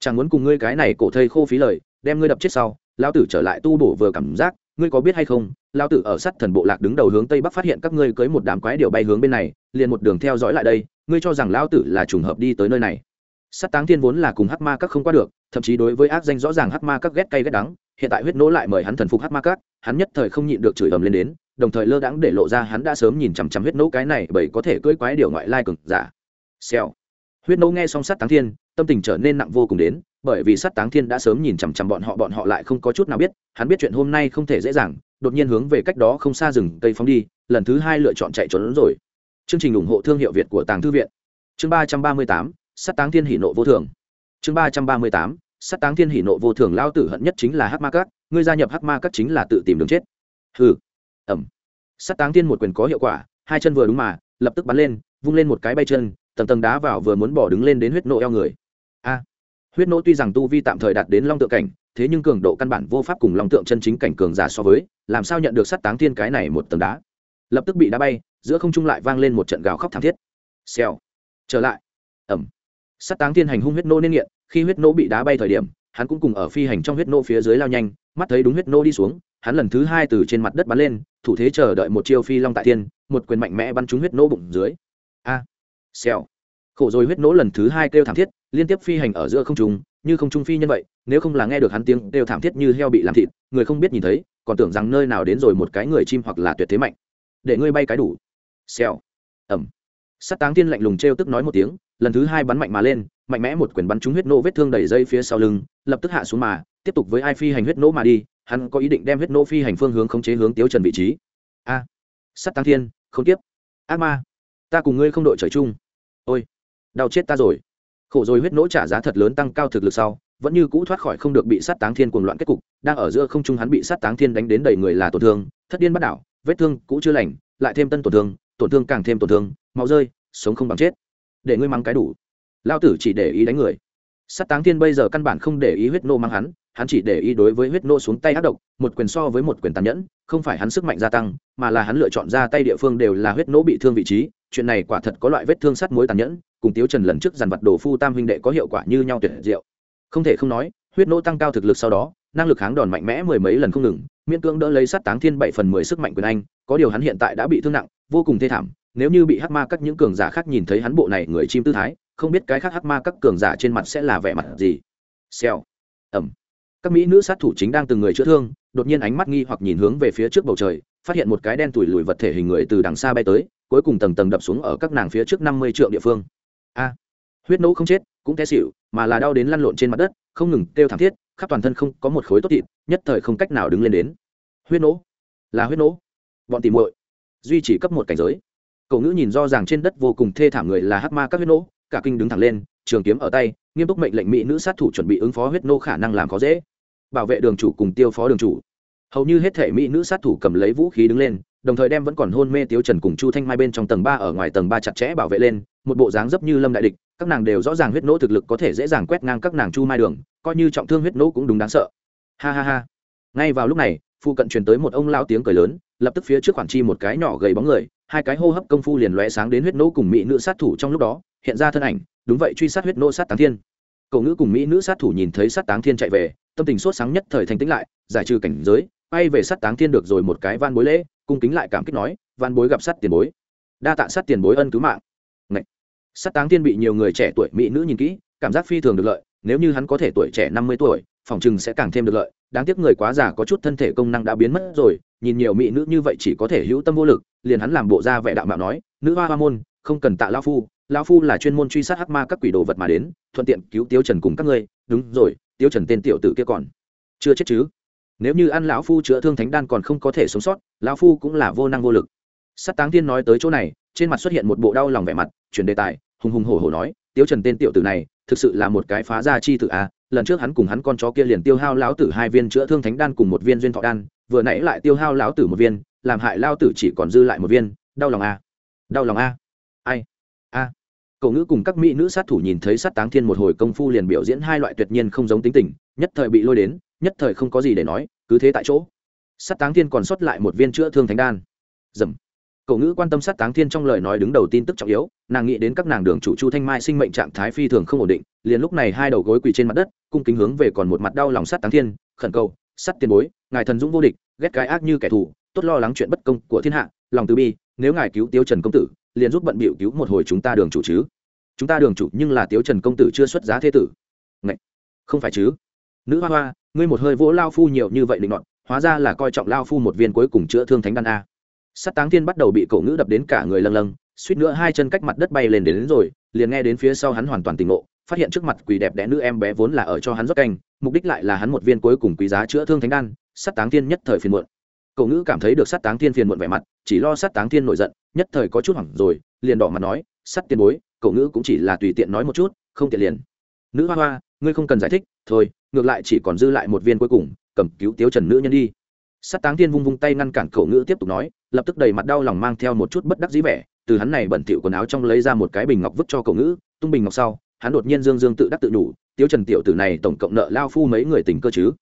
Chẳng muốn cùng ngươi cái này cổ thây khô phí lời, đem ngươi đập chết sau, lao tử trở lại tu bổ vừa cảm giác, ngươi có biết hay không, lao tử ở sát thần bộ lạc đứng đầu hướng tây bắc phát hiện các ngươi cưới một đám quái điều bay hướng bên này, liền một đường theo dõi lại đây, ngươi cho rằng lao tử là trùng hợp đi tới nơi này. Sát táng thiên vốn là cùng hắc ma các không qua được, thậm chí đối với ác danh rõ ràng hắc ma các ghét cay ghét đắng, hiện tại huyết nỗ lại mời hắn thần phục hắc ma các, hắn nhất thời không nhịn được chửi ầm lên đến đồng thời lơ đãng để lộ ra hắn đã sớm nhìn chằm chằm huyết nỗ cái này bởi có thể cưỡi quái điều ngoại lai cực giả. Xèo. Huyết nỗ nghe xong sát táng thiên, tâm tình trở nên nặng vô cùng đến, bởi vì sát táng thiên đã sớm nhìn chằm chằm bọn họ bọn họ lại không có chút nào biết, hắn biết chuyện hôm nay không thể dễ dàng, đột nhiên hướng về cách đó không xa rừng cây phóng đi, lần thứ hai lựa chọn chạy trốn rồi. Chương trình ủng hộ thương hiệu việt của tàng thư viện. Chương ba trăm ba mươi tám, sát táng thiên hỷ nộ vô thường. Chương ba trăm ba mươi tám, sát táng thiên hỷ nộ vô thường lao tử hận nhất chính là hắc ma các, ngươi gia nhập hắc ma các chính là tự tìm đường chết. Hừ ẩm. Sát táng thiên một quyền có hiệu quả, hai chân vừa đúng mà, lập tức bắn lên, vung lên một cái bay chân, tầng tầng đá vào vừa muốn bỏ đứng lên đến huyết nộ eo người. A. Huyết nộ tuy rằng tu vi tạm thời đạt đến long tượng cảnh, thế nhưng cường độ căn bản vô pháp cùng long tượng chân chính cảnh cường giả so với, làm sao nhận được sát táng thiên cái này một tầng đá? Lập tức bị đá bay, giữa không trung lại vang lên một trận gào khóc thảm thiết. Xèo. Trở lại. Ẩm. Sát táng thiên hành hung huyết nô nên nghiện, khi huyết nô bị đá bay thời điểm, hắn cũng cùng ở phi hành trong huyết nô phía dưới lao nhanh, mắt thấy đúng huyết nô đi xuống, hắn lần thứ hai từ trên mặt đất bắn lên thủ thế chờ đợi một chiêu phi long tại thiên, một quyền mạnh mẽ bắn trúng huyết nỗ bụng dưới. A, xèo. Khổ rồi huyết nỗ lần thứ hai kêu thảm thiết, liên tiếp phi hành ở giữa không trung, như không trung phi nhân vậy, nếu không là nghe được hắn tiếng kêu thảm thiết như heo bị làm thịt, người không biết nhìn thấy, còn tưởng rằng nơi nào đến rồi một cái người chim hoặc là tuyệt thế mạnh. Để ngươi bay cái đủ. Xèo. Ẩm sắt táng thiên lạnh lùng trêu tức nói một tiếng, lần thứ hai bắn mạnh mà lên, mạnh mẽ một quyền bắn trúng huyết nô vết thương đầy dây phía sau lưng, lập tức hạ xuống mà, tiếp tục với ai phi hành huyết nỗ mà đi hắn có ý định đem huyết nô phi hành phương hướng khống chế hướng tiếu trần vị trí. A à, sắt tăng thiên không tiếp. Ác ma ta cùng ngươi không đội trời chung. Ôi đau chết ta rồi. Khổ rồi huyết nỗ trả giá thật lớn tăng cao thực lực sau vẫn như cũ thoát khỏi không được bị sát táng thiên cuồng loạn kết cục đang ở giữa không trung hắn bị sát táng thiên đánh đến đầy người là tổn thương thất điên bắt đảo vết thương cũ chưa lành lại thêm tân tổn thương tổn thương càng thêm tổn thương máu rơi sống không bằng chết. Để ngươi mắng cái đủ. Lao tử chỉ để ý đánh người. Sát táng thiên bây giờ căn bản không để ý huyết nô mang hắn hắn chỉ để ý đối với huyết nô xuống tay ác độc, một quyền so với một quyền tàn nhẫn, không phải hắn sức mạnh gia tăng, mà là hắn lựa chọn ra tay địa phương đều là huyết nô bị thương vị trí, chuyện này quả thật có loại vết thương sắt mối tàn nhẫn, cùng tiếu trần lần trước dàn vật đồ phu tam huynh đệ có hiệu quả như nhau tuyệt diệu. Không thể không nói, huyết nô tăng cao thực lực sau đó, năng lực kháng đòn mạnh mẽ mười mấy lần không ngừng, miễn cưỡng đỡ lấy sát táng thiên bảy phần mười sức mạnh quyền anh, có điều hắn hiện tại đã bị thương nặng, vô cùng thê thảm, nếu như bị hắc ma các những cường giả khác nhìn thấy hắn bộ này người chim tư thái, không biết cái khác hắc ma các cường giả trên mặt sẽ là vẻ mặt gì. Xèo. Ẩm các mỹ nữ sát thủ chính đang từng người chữa thương, đột nhiên ánh mắt nghi hoặc nhìn hướng về phía trước bầu trời, phát hiện một cái đen tủi lùi vật thể hình người từ đằng xa bay tới, cuối cùng tầng tầng đập xuống ở các nàng phía trước năm mươi triệu địa phương. A! Huyết nỗ không chết, cũng té xịu mà là đau đến lăn lộn trên mặt đất, không ngừng kêu thảm thiết, khắp toàn thân không có một khối tốt thịt, nhất thời không cách nào đứng lên đến. Huyết nỗ? Là huyết nỗ. Bọn tìm muội. Duy chỉ cấp một cảnh giới. Cậu ngữ nhìn do ràng trên đất vô cùng thê thảm người là hắc ma các huyết nỗ, cả kinh đứng thẳng lên, trường kiếm ở tay, nghiêm túc mệnh lệnh mỹ nữ sát thủ chuẩn bị ứng phó huyết nô khả năng làm khó dễ bảo vệ đường chủ cùng tiêu phó đường chủ. Hầu như hết thể mỹ nữ sát thủ cầm lấy vũ khí đứng lên, đồng thời đem vẫn còn hôn mê tiêu trần cùng chu thanh mai bên trong tầng ba ở ngoài tầng ba chặt chẽ bảo vệ lên, một bộ dáng dấp như lâm đại địch, các nàng đều rõ ràng huyết nỗ thực lực có thể dễ dàng quét ngang các nàng chu mai đường, coi như trọng thương huyết nỗ cũng đúng đáng sợ. Ha ha ha. Ngay vào lúc này phụ cận truyền tới một ông lao tiếng cười lớn, lập tức phía trước khoản chi một cái nhỏ gầy bóng người, hai cái hô hấp công phu liền lóe sáng đến huyết nỗ cùng mỹ nữ sát thủ trong lúc đó, hiện ra thân ảnh, đúng vậy truy sát huyết nỗ sát táng thiên. Cậu ngữ cùng mỹ nữ sát thủ nhìn thấy sát táng thiên chạy về tâm tình sốt sáng nhất thời thành tĩnh lại, giải trừ cảnh giới bay về sát táng thiên được rồi một cái van bối lễ, cung kính lại cảm kích nói, van bối gặp sát tiền bối. Đa tạ sát tiền bối ân cứu mạng. Ngậy. sát táng thiên bị nhiều người trẻ tuổi mỹ nữ nhìn kỹ, cảm giác phi thường được lợi, nếu như hắn có thể tuổi trẻ năm mươi tuổi, phòng chừng sẽ càng thêm được lợi. Đáng tiếc người quá già có chút thân thể công năng đã biến mất rồi, nhìn nhiều mỹ nữ như vậy chỉ có thể hữu tâm vô lực, liền hắn làm bộ ra vẻ đạo mạo nói, nữ hoa hoa môn, không cần tạ lao phu lao phu là chuyên môn truy sát hắc ma các quỷ đồ vật mà đến, thuận tiện cứu tiêu trần cùng các ngươi. Đúng rồi tiêu trần tên tiểu tử kia còn chưa chết chứ? Nếu như ăn lão phu chữa thương thánh đan còn không có thể sống sót, lão phu cũng là vô năng vô lực. Sát táng tiên nói tới chỗ này, trên mặt xuất hiện một bộ đau lòng vẻ mặt, chuyển đề tài, hùng hùng hổ hổ nói, tiêu trần tên tiểu tử này, thực sự là một cái phá gia chi tử a, lần trước hắn cùng hắn con chó kia liền tiêu hao lão tử hai viên chữa thương thánh đan cùng một viên duyên thọ đan, vừa nãy lại tiêu hao lão tử một viên, làm hại lão tử chỉ còn dư lại một viên, đau lòng a, đau lòng a. Ai? Cậu ngữ cùng các mỹ nữ sát thủ nhìn thấy sát táng thiên một hồi công phu liền biểu diễn hai loại tuyệt nhiên không giống tính tình, nhất thời bị lôi đến, nhất thời không có gì để nói, cứ thế tại chỗ. Sát táng thiên còn sót lại một viên chữa thương thánh đan. Dầm. Cậu ngữ quan tâm sát táng thiên trong lời nói đứng đầu tin tức trọng yếu, nàng nghĩ đến các nàng đường chủ chu thanh mai sinh mệnh trạng thái phi thường không ổn định, liền lúc này hai đầu gối quỳ trên mặt đất, cung kính hướng về còn một mặt đau lòng sát táng thiên, khẩn cầu, sát tiền bối, ngài thần dũng vô địch, ghét cái ác như kẻ thù, tốt lo lắng chuyện bất công của thiên hạ, lòng từ bi, nếu ngài cứu tiêu trần công tử, liền giúp bận bịu cứu một hồi chúng ta đường chủ chứ chúng ta đường chủ nhưng là tiếu trần công tử chưa xuất giá thế tử. Ngậy! không phải chứ? Nữ hoa hoa ngươi một hơi vỗ lao phu nhiều như vậy định đoạn hóa ra là coi trọng lao phu một viên cuối cùng chữa thương thánh đan a. Sắt táng thiên bắt đầu bị cậu ngữ đập đến cả người lâng lâng suýt nữa hai chân cách mặt đất bay lên đến, đến rồi liền nghe đến phía sau hắn hoàn toàn tỉnh ngộ phát hiện trước mặt quỳ đẹp đẽ nữ em bé vốn là ở cho hắn rót canh mục đích lại là hắn một viên cuối cùng quý giá chữa thương thánh đan sắt táng thiên nhất thời phiền muộn. Cậu ngữ cảm thấy được sắt táng thiên phiền muộn vẻ mặt chỉ lo sắt táng thiên nổi giận nhất thời có chút hoảng rồi liền đỏ mặt nói sắt tiền bối cậu ngữ cũng chỉ là tùy tiện nói một chút, không tiện liền. Nữ hoa hoa, ngươi không cần giải thích, thôi, ngược lại chỉ còn dư lại một viên cuối cùng, cầm cứu tiếu trần nữ nhân đi. Sắt táng thiên vung vung tay ngăn cản cậu ngữ tiếp tục nói, lập tức đầy mặt đau lòng mang theo một chút bất đắc dĩ vẻ, từ hắn này bẩn thỉu quần áo trong lấy ra một cái bình ngọc vứt cho cậu ngữ, tung bình ngọc sau, hắn đột nhiên dương dương tự đắc tự đủ, tiếu trần tiểu tử này tổng cộng nợ lao phu mấy người tình cơ chứ?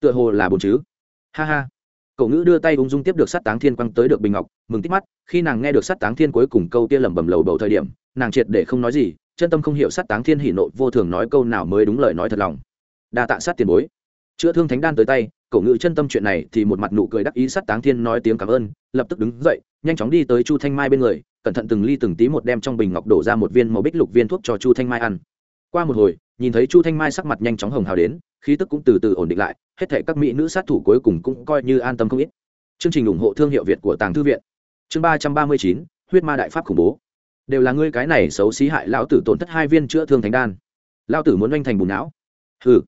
Tựa hồ là bốn chứ? Ha ha. Cậu ngữ đưa tay ung dung tiếp được sát táng thiên quăng tới được bình ngọc, mừng tít mắt, khi nàng nghe được sát táng thiên cuối cùng câu kia lẩm bẩm lầu bầu thời điểm nàng triệt để không nói gì, chân tâm không hiểu sát táng thiên hỉ nộ vô thường nói câu nào mới đúng lời nói thật lòng. Đa tạ sát tiền bối. Chữa thương thánh đan tới tay cổ ngự chân tâm chuyện này thì một mặt nụ cười đắc ý sát táng thiên nói tiếng cảm ơn, lập tức đứng dậy, nhanh chóng đi tới chu thanh mai bên người, cẩn thận từng ly từng tí một đem trong bình ngọc đổ ra một viên màu bích lục viên thuốc cho chu thanh mai ăn. Qua một hồi, nhìn thấy chu thanh mai sắc mặt nhanh chóng hồng hào đến, khí tức cũng từ từ ổn định lại, hết thể các mỹ nữ sát thủ cuối cùng cũng coi như an tâm không ít. Chương trình ủng hộ thương hiệu việt của tàng thư viện. Chương ba trăm ba mươi chín, huyết ma đại pháp khủng bố đều là ngươi cái này xấu xí hại lão tử tổn thất hai viên chữa thương thánh đan. Lão tử muốn oanh thành bùn não. Hừ.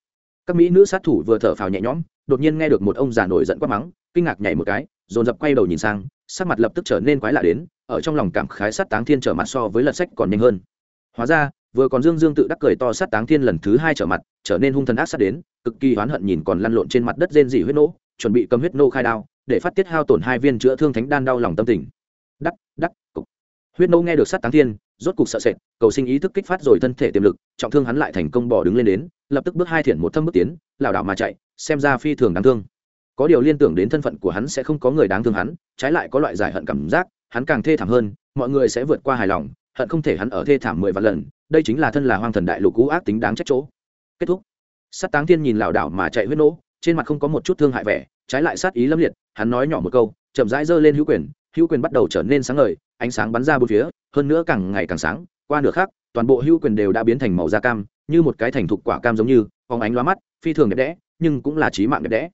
Các mỹ nữ sát thủ vừa thở phào nhẹ nhõm, đột nhiên nghe được một ông già nổi giận quát mắng, kinh ngạc nhảy một cái, dồn dập quay đầu nhìn sang, sắc mặt lập tức trở nên quái lạ đến, ở trong lòng cảm khái sát táng thiên trở mặt so với lật sách còn nhanh hơn. Hóa ra, vừa còn dương dương tự đắc cười to sát táng thiên lần thứ hai trở mặt, trở nên hung thần ác sát đến, cực kỳ hoán hận nhìn còn lăn lộn trên mặt đất rên dỉ huyết nỗ chuẩn bị cầm huyết nô khai đao, để phát tiết hao tổn hai viên chữa thương thánh đan đau lòng tâm tình. Đắc đắc, cục huyết nô nghe được sát táng thiên, rốt cục sợ sệt, cầu sinh ý thức kích phát rồi thân thể tiềm lực, trọng thương hắn lại thành công bỏ đứng lên đến, lập tức bước hai thiển một thâm bước tiến, lảo đảo mà chạy, xem ra phi thường đáng thương. Có điều liên tưởng đến thân phận của hắn sẽ không có người đáng thương hắn, trái lại có loại giải hận cảm giác, hắn càng thê thảm hơn, mọi người sẽ vượt qua hài lòng, hận không thể hắn ở thê thảm mười vạn lần, đây chính là thân là hoang thần đại lục cũ ác tính đáng trách chỗ. Kết thúc. Sát táng thiên nhìn lảo đảo mà chạy huyết nỗ trên mặt không có một chút thương hại vẻ, trái lại sát ý lâm liệt, hắn nói nhỏ một câu, chậm rãi giơ lên hữu quyền hữu quyền bắt đầu trở nên sáng ngời ánh sáng bắn ra bốn phía, hơn nữa càng ngày càng sáng, qua nửa khác toàn bộ hữu quyền đều đã biến thành màu da cam, như một cái thành thục quả cam giống như, phóng ánh loa mắt, phi thường đẹp đẽ, nhưng cũng là trí mạng đẹp đẽ.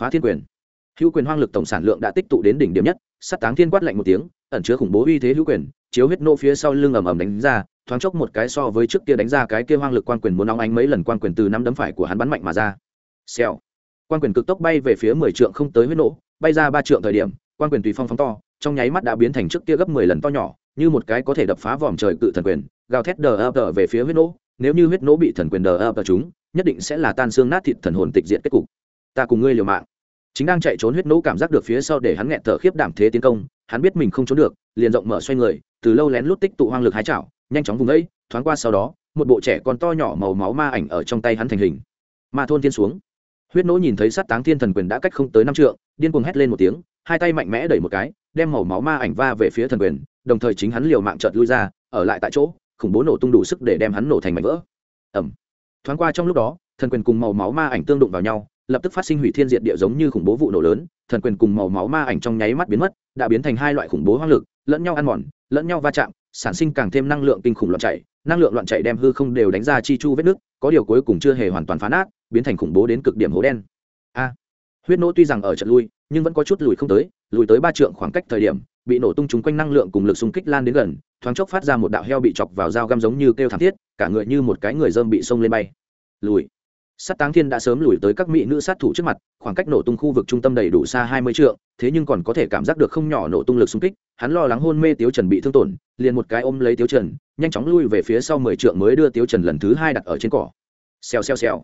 Phá thiên quyền. Hữu quyền hoang lực tổng sản lượng đã tích tụ đến đỉnh điểm nhất, sắt táng thiên quát lạnh một tiếng, ẩn chứa khủng bố uy thế hữu quyền, chiếu huyết nô phía sau lưng ầm ầm đánh ra, thoáng chốc một cái so với trước kia đánh ra cái kia hoang lực quan quyền muốn nóng ánh mấy lần quan quyền từ năm đấm phải của hắn bắn mạnh mà ra. Xèo. Quan quyền cực tốc bay về phía mười trượng không tới huyết nổ bay ra ba trượng thời điểm, quan quyền tùy phong phóng to trong nháy mắt đã biến thành trước kia gấp mười lần to nhỏ, như một cái có thể đập phá vòm trời cự thần quyền, gào thét đờ ập đờ về phía huyết nỗ. Nếu như huyết nỗ bị thần quyền đờ ập đờ chúng nhất định sẽ là tan xương nát thịt thần hồn tịch diện kết cục. Ta cùng ngươi liều mạng. Chính đang chạy trốn huyết nỗ cảm giác được phía sau để hắn nghẹn thở khiếp đảm thế tiến công, hắn biết mình không trốn được, liền rộng mở xoay người, từ lâu lén lút tích tụ hoang lực hái chảo, nhanh chóng vùng ấy, thoáng qua sau đó, một bộ trẻ con to nhỏ màu máu ma ảnh ở trong tay hắn thành hình. Ma thôn thiên xuống. Huyết nỗ nhìn thấy sát táng thiên thần quyền đã cách không tới năm trượng, điên cuồng hét lên một tiếng hai tay mạnh mẽ đẩy một cái, đem màu máu ma ảnh va về phía thần quyền, đồng thời chính hắn liều mạng chợt lui ra, ở lại tại chỗ, khủng bố nổ tung đủ sức để đem hắn nổ thành mảnh vỡ. Ẩm thoáng qua trong lúc đó, thần quyền cùng màu máu ma ảnh tương đụng vào nhau, lập tức phát sinh hủy thiên diệt địa giống như khủng bố vụ nổ lớn, thần quyền cùng màu máu ma ảnh trong nháy mắt biến mất, đã biến thành hai loại khủng bố hoang lực, lẫn nhau ăn mòn, lẫn nhau va chạm, sản sinh càng thêm năng lượng kinh khủng loạn chạy, năng lượng loạn chạy đem hư không đều đánh ra chi chu vết nước có điều cuối cùng chưa hề hoàn toàn phá nát, biến thành khủng bố đến cực điểm hố đen huyết nỗ tuy rằng ở trận lui, nhưng vẫn có chút lùi không tới, lùi tới ba trượng khoảng cách thời điểm, bị nổ tung chúng quanh năng lượng cùng lực xung kích lan đến gần, thoáng chốc phát ra một đạo heo bị chọc vào dao găm giống như kêu thảm thiết, cả người như một cái người dơm bị xông lên bay. Lùi. Sát táng thiên đã sớm lùi tới các mỹ nữ sát thủ trước mặt, khoảng cách nổ tung khu vực trung tâm đầy đủ xa hai mươi trượng, thế nhưng còn có thể cảm giác được không nhỏ nổ tung lực xung kích, hắn lo lắng hôn mê tiếu trần bị thương tổn, liền một cái ôm lấy tiếu trần, nhanh chóng lui về phía sau mười trượng mới đưa tiếu trần lần thứ hai đặt ở trên cỏ. Xèo xèo xèo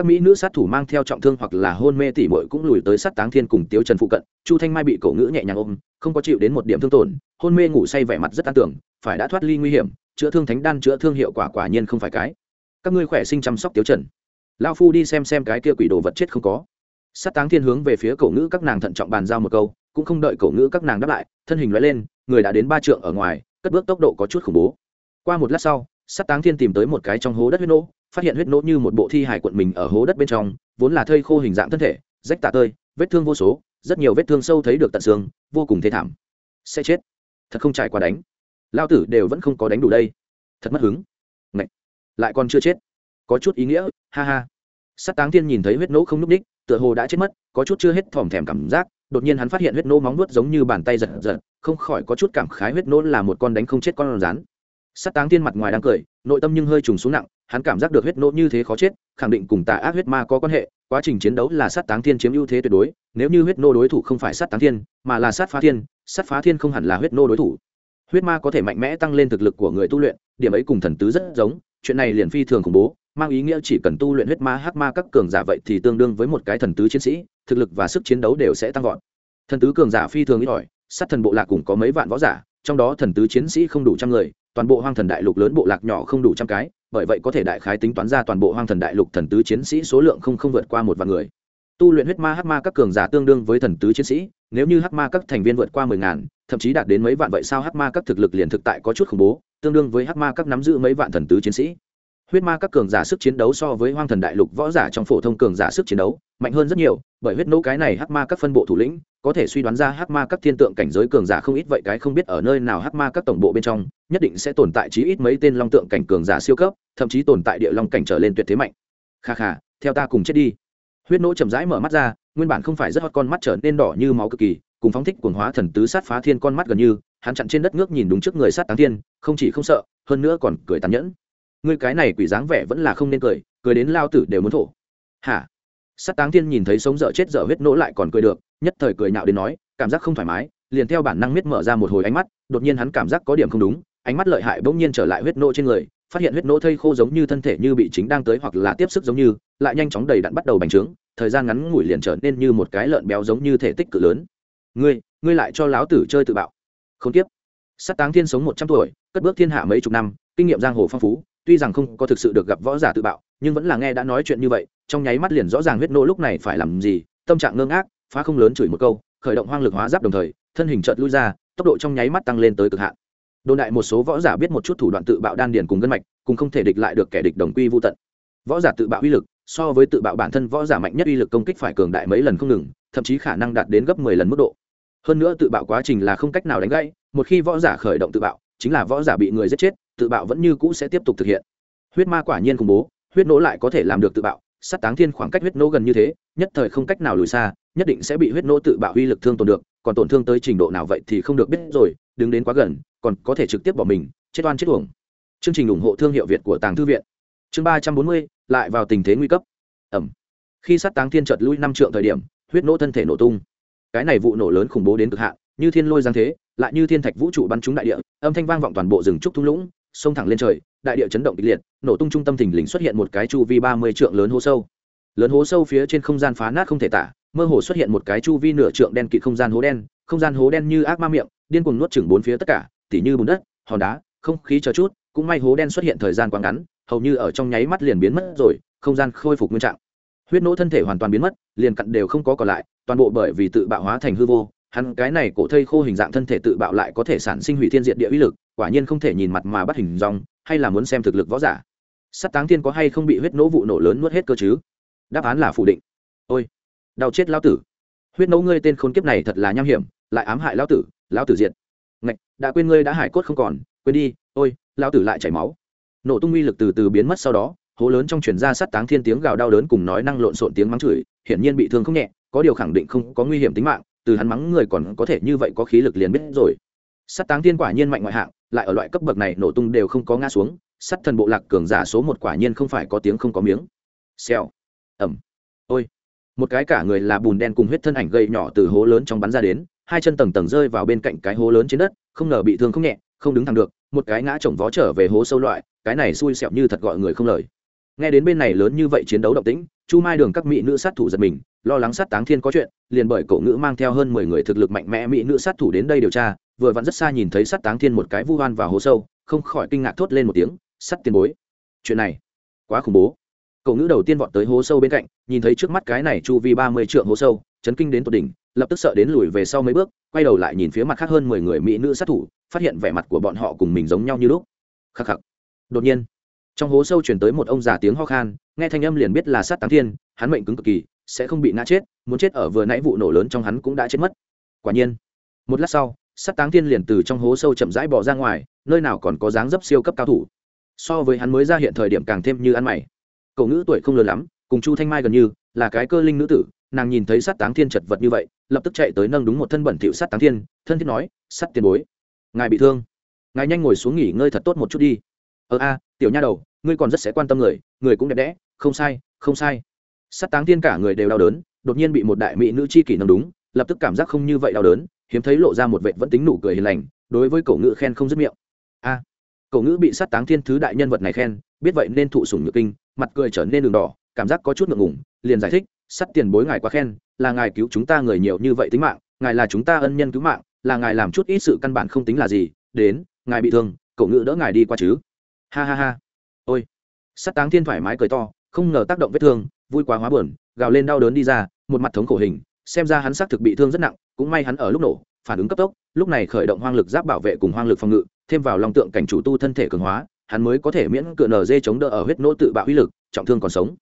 các mỹ nữ sát thủ mang theo trọng thương hoặc là hôn mê tỉ mội cũng lùi tới sát táng thiên cùng tiếu trần phụ cận, chu thanh mai bị cổ ngữ nhẹ nhàng ôm, không có chịu đến một điểm thương tổn, hôn mê ngủ say vẻ mặt rất an tưởng, phải đã thoát ly nguy hiểm, chữa thương thánh đan chữa thương hiệu quả quả nhiên không phải cái. Các ngươi khỏe sinh chăm sóc tiếu trần. Lao phu đi xem xem cái kia quỷ đồ vật chết không có. Sát táng thiên hướng về phía cổ ngữ các nàng thận trọng bàn giao một câu, cũng không đợi cổ ngữ các nàng đáp lại, thân hình loại lên, người đã đến ba trượng ở ngoài, cất bước tốc độ có chút khủng bố. Qua một lát sau, sát táng thiên tìm tới một cái trong hố đất huyết nô phát hiện huyết nỗ như một bộ thi hài quận mình ở hố đất bên trong, vốn là thây khô hình dạng thân thể, rách tạ tơi, vết thương vô số, rất nhiều vết thương sâu thấy được tận xương, vô cùng thê thảm. Sẽ chết. Thật không trải qua đánh. Lao tử đều vẫn không có đánh đủ đây. Thật mất hứng. Ngậy. lại còn chưa chết. Có chút ý nghĩa, ha ha. Sắt táng thiên nhìn thấy huyết nỗ không n ú c ních tựa hồ đã chết mất, có chút chưa hết thòm thèm cảm giác, đột nhiên hắn phát hiện huyết nỗ móng nuốt giống như bàn tay giật giật, không khỏi có chút cảm khái huyết nỗ là một con đánh không chết con rán Sát táng thiên mặt ngoài đang cười, nội tâm nhưng hơi trùng xuống nặng, hắn cảm giác được huyết nộ như thế khó chết, khẳng định cùng tà ác huyết ma có quan hệ, quá trình chiến đấu là sát táng thiên chiếm ưu thế tuyệt đối, nếu như huyết nô đối thủ không phải sát táng thiên, mà là sát phá thiên sát phá thiên không hẳn là huyết nô đối thủ. Huyết ma có thể mạnh mẽ tăng lên thực lực của người tu luyện, điểm ấy cùng thần tứ rất giống, chuyện này liền phi thường khủng bố, mang ý nghĩa chỉ cần tu luyện huyết ma hắc ma các cường giả vậy thì tương đương với một cái thần tứ chiến sĩ, thực lực và sức chiến đấu đều sẽ tăng vọt. Thần tứ cường giả phi thường ít ỏi sát thần bộ lạc cùng có mấy vạn võ giả, trong đó thần tứ chiến sĩ không đủ trăm người toàn bộ hoang thần đại lục lớn bộ lạc nhỏ không đủ trăm cái, bởi vậy có thể đại khái tính toán ra toàn bộ hoang thần đại lục thần tứ chiến sĩ số lượng không không vượt qua một vạn người. Tu luyện huyết ma, hắc ma các cường giả tương đương với thần tứ chiến sĩ, nếu như hắc ma các thành viên vượt qua mười ngàn, thậm chí đạt đến mấy vạn vậy sao hắc ma các thực lực liền thực tại có chút khủng bố, tương đương với hắc ma các nắm giữ mấy vạn thần tứ chiến sĩ. Huyết ma các cường giả sức chiến đấu so với hoang thần đại lục võ giả trong phổ thông cường giả sức chiến đấu mạnh hơn rất nhiều, bởi huyết nỗ cái này hắc ma các phân bộ thủ lĩnh, có thể suy đoán ra hắc ma các thiên tượng cảnh giới cường giả không ít, vậy cái không biết ở nơi nào hắc ma các tổng bộ bên trong, nhất định sẽ tồn tại chí ít mấy tên long tượng cảnh cường giả siêu cấp, thậm chí tồn tại địa long cảnh trở lên tuyệt thế mạnh. Kha kha, theo ta cùng chết đi. Huyết nỗ chậm rãi mở mắt ra, nguyên bản không phải rất hot con mắt trở nên đỏ như máu cực kỳ, cùng phóng thích cuồng hóa thần tứ sát phá thiên con mắt gần như, hắn chặn trên đất nước nhìn đúng trước người sát táng thiên, không chỉ không sợ, hơn nữa còn cười tàn nhẫn. Ngươi cái này quỷ dáng vẻ vẫn là không nên cười cười đến lao tử đều muốn thổ. Hả? Sát táng thiên nhìn thấy sống dở chết dở huyết nỗ lại còn cười được, nhất thời cười nhạo đến nói, cảm giác không thoải mái, liền theo bản năng miết mở ra một hồi ánh mắt, đột nhiên hắn cảm giác có điểm không đúng, ánh mắt lợi hại bỗng nhiên trở lại huyết nỗ trên người, phát hiện huyết nỗ thây khô giống như thân thể như bị chính đang tới hoặc là tiếp sức giống như, lại nhanh chóng đầy đặn bắt đầu bành trướng, thời gian ngắn ngủi liền trở nên như một cái lợn béo giống như thể tích cự lớn. Ngươi ngươi lại cho láo tử chơi tự bạo. Không tiếp. Sát táng thiên sống một trăm tuổi, cất bước thiên hạ mấy chục năm, kinh nghiệm giang hồ phong phú, tuy rằng không có thực sự được gặp võ giả tự bạo nhưng vẫn là nghe đã nói chuyện như vậy, trong nháy mắt liền rõ ràng huyết nô lúc này phải làm gì, tâm trạng ngơ ngác, phá không lớn chửi một câu, khởi động hoang lực hóa giáp đồng thời, thân hình chợt lui ra, tốc độ trong nháy mắt tăng lên tới cực hạn. Đồn đại một số võ giả biết một chút thủ đoạn tự bạo đan điền cùng gân mạch, cùng không thể địch lại được kẻ địch đồng quy vô tận. Võ giả tự bạo uy lực, so với tự bạo bản thân võ giả mạnh nhất uy lực công kích phải cường đại mấy lần không ngừng, thậm chí khả năng đạt đến gấp mười lần mức độ. Hơn nữa tự bạo quá trình là không cách nào đánh gãy, một khi võ giả khởi động tự bạo, chính là võ giả bị người giết chết, tự bạo vẫn như cũ sẽ tiếp tục thực hiện. Huyết ma quả nhiên khủng bố huyết nỗ lại có thể làm được tự bạo, sát táng thiên khoảng cách huyết nỗ gần như thế, nhất thời không cách nào lùi xa, nhất định sẽ bị huyết nỗ tự bạo uy lực thương tổn được, còn tổn thương tới trình độ nào vậy thì không được biết rồi, đứng đến quá gần, còn có thể trực tiếp bỏ mình, chết oan chết uổng. Chương trình ủng hộ thương hiệu việt của tàng thư viện. Chương ba trăm bốn mươi, lại vào tình thế nguy cấp. Ẩm. Khi sát táng thiên chợt lui năm trượng thời điểm, huyết nỗ thân thể nổ tung. Cái này vụ nổ lớn khủng bố đến cực hạn, như thiên lôi giang thế, lại như thiên thạch vũ trụ bắn trúng đại địa, âm thanh vang vọng toàn bộ rừng trúc thung lũng, xông thẳng lên trời đại địa chấn động kịch liệt, nổ tung trung tâm thình lình xuất hiện một cái chu vi ba mươi trượng lớn hố sâu. Lớn hố sâu phía trên không gian phá nát không thể tả, mơ hồ xuất hiện một cái chu vi nửa trượng đen kịt không gian hố đen, không gian hố đen như ác ma miệng, điên cuồng nuốt chửng bốn phía tất cả, tỉ như bùn đất, hòn đá, không khí chờ chút, cũng may hố đen xuất hiện thời gian quá ngắn, hầu như ở trong nháy mắt liền biến mất rồi, không gian khôi phục nguyên trạng. Huyết nỗ thân thể hoàn toàn biến mất, liền cặn đều không có còn lại, toàn bộ bởi vì tự bạo hóa thành hư vô, hắn cái này cổ thây khô hình dạng thân thể tự bạo lại có thể sản sinh hủy thiên diệt địa uy lực, quả nhiên không thể nhìn mặt mà bắt hình dòng hay là muốn xem thực lực võ giả? Sắt táng thiên có hay không bị huyết nỗ vụ nổ lớn nuốt hết cơ chứ? Đáp án là phủ định. Ôi, đau chết lão tử. Huyết nỗ ngươi tên khốn kiếp này thật là nham hiểm, lại ám hại lão tử lão tử diệt. Ngạch, đã quên ngươi đã hải cốt không còn, quên đi, ôi, lão tử lại chảy máu. Nổ tung uy lực từ từ biến mất sau đó, hố lớn trong chuyển ra sắt táng thiên tiếng gào đau đớn cùng nói năng lộn xộn tiếng mắng chửi, hiển nhiên bị thương không nhẹ, có điều khẳng định không có nguy hiểm tính mạng, từ hắn mắng người còn có thể như vậy có khí lực liền biết rồi sắt táng thiên quả nhiên mạnh ngoại hạng, lại ở loại cấp bậc này nổ tung đều không có ngã xuống, sắt thần bộ lạc cường giả số một quả nhiên không phải có tiếng không có miếng. Xèo. Ẩm. Ôi. Một cái cả người là bùn đen cùng huyết thân ảnh gầy nhỏ từ hố lớn trong bắn ra đến, hai chân tầng tầng rơi vào bên cạnh cái hố lớn trên đất, không ngờ bị thương không nhẹ, không đứng thẳng được, một cái ngã chồng vó trở về hố sâu loại, cái này xui xẹo như thật gọi người không lời nghe đến bên này lớn như vậy chiến đấu động tĩnh, chu mai đường các mỹ nữ sát thủ giật mình, lo lắng sát táng thiên có chuyện, liền bởi cậu ngữ mang theo hơn mười người thực lực mạnh mẽ mỹ nữ sát thủ đến đây điều tra, vừa vặn rất xa nhìn thấy sát táng thiên một cái vu hoan vào hố sâu, không khỏi kinh ngạc thốt lên một tiếng sắt tiền bối, chuyện này quá khủng bố. Cậu ngữ đầu tiên vọt tới hố sâu bên cạnh, nhìn thấy trước mắt cái này chu vi ba mươi trượng hố sâu, chấn kinh đến tột đỉnh, lập tức sợ đến lùi về sau mấy bước, quay đầu lại nhìn phía mặt khác hơn mười người mỹ nữ sát thủ, phát hiện vẻ mặt của bọn họ cùng mình giống nhau như lúc. Khắc khắc. Đột nhiên trong hố sâu chuyển tới một ông già tiếng ho khan, nghe thanh âm liền biết là sát táng thiên, hắn mệnh cứng cực kỳ, sẽ không bị ngã chết, muốn chết ở vừa nãy vụ nổ lớn trong hắn cũng đã chết mất. Quả nhiên, một lát sau, sát táng thiên liền từ trong hố sâu chậm rãi bỏ ra ngoài, nơi nào còn có dáng dấp siêu cấp cao thủ. So với hắn mới ra hiện thời điểm càng thêm như ăn mày. Cậu ngữ tuổi không lớn lắm, cùng chu thanh mai gần như, là cái cơ linh nữ tử, nàng nhìn thấy sát táng thiên chật vật như vậy, lập tức chạy tới nâng đúng một thân bẩn thịu sát táng thiên, thân thiết nói, sát tiền bối, ngài bị thương. Ngài nhanh ngồi xuống nghỉ ngơi thật tốt một chút đi. Ờ a tiểu nha đầu, ngươi còn rất sẽ quan tâm người người cũng đẹp đẽ, không sai không sai. Sát táng thiên cả người đều đau đớn, đột nhiên bị một đại mỹ nữ chi kỷ nâng đúng, lập tức cảm giác không như vậy đau đớn, hiếm thấy lộ ra một vệ vẫn tính nụ cười hiền lành, đối với cổ ngữ khen không dứt miệng. A, cổ ngữ bị sát táng thiên thứ đại nhân vật này khen, biết vậy nên thụ sủng nhược kinh, mặt cười trở nên đường đỏ, cảm giác có chút ngượng ngùng, liền giải thích, sắt tiền bối ngài quá khen, là ngài cứu chúng ta người nhiều như vậy tính mạng, ngài là chúng ta ân nhân cứu mạng, là ngài làm chút ít sự căn bản không tính là gì, đến, ngài bị thương cậu ngữ đỡ ngài đi qua chứ ha ha ha. Ôi. Sắt táng thiên thoải mái cười to, không ngờ tác động vết thương, vui quá hóa buồn, gào lên đau đớn đi ra, một mặt thống khổ hình, xem ra hắn xác thực bị thương rất nặng, cũng may hắn ở lúc nổ, phản ứng cấp tốc, lúc này khởi động hoang lực giáp bảo vệ cùng hoang lực phòng ngự, thêm vào long tượng cảnh chủ tu thân thể cường hóa, hắn mới có thể miễn cựa nở dê chống đỡ ở huyết nỗ tự bạo uy lực, trọng thương còn sống.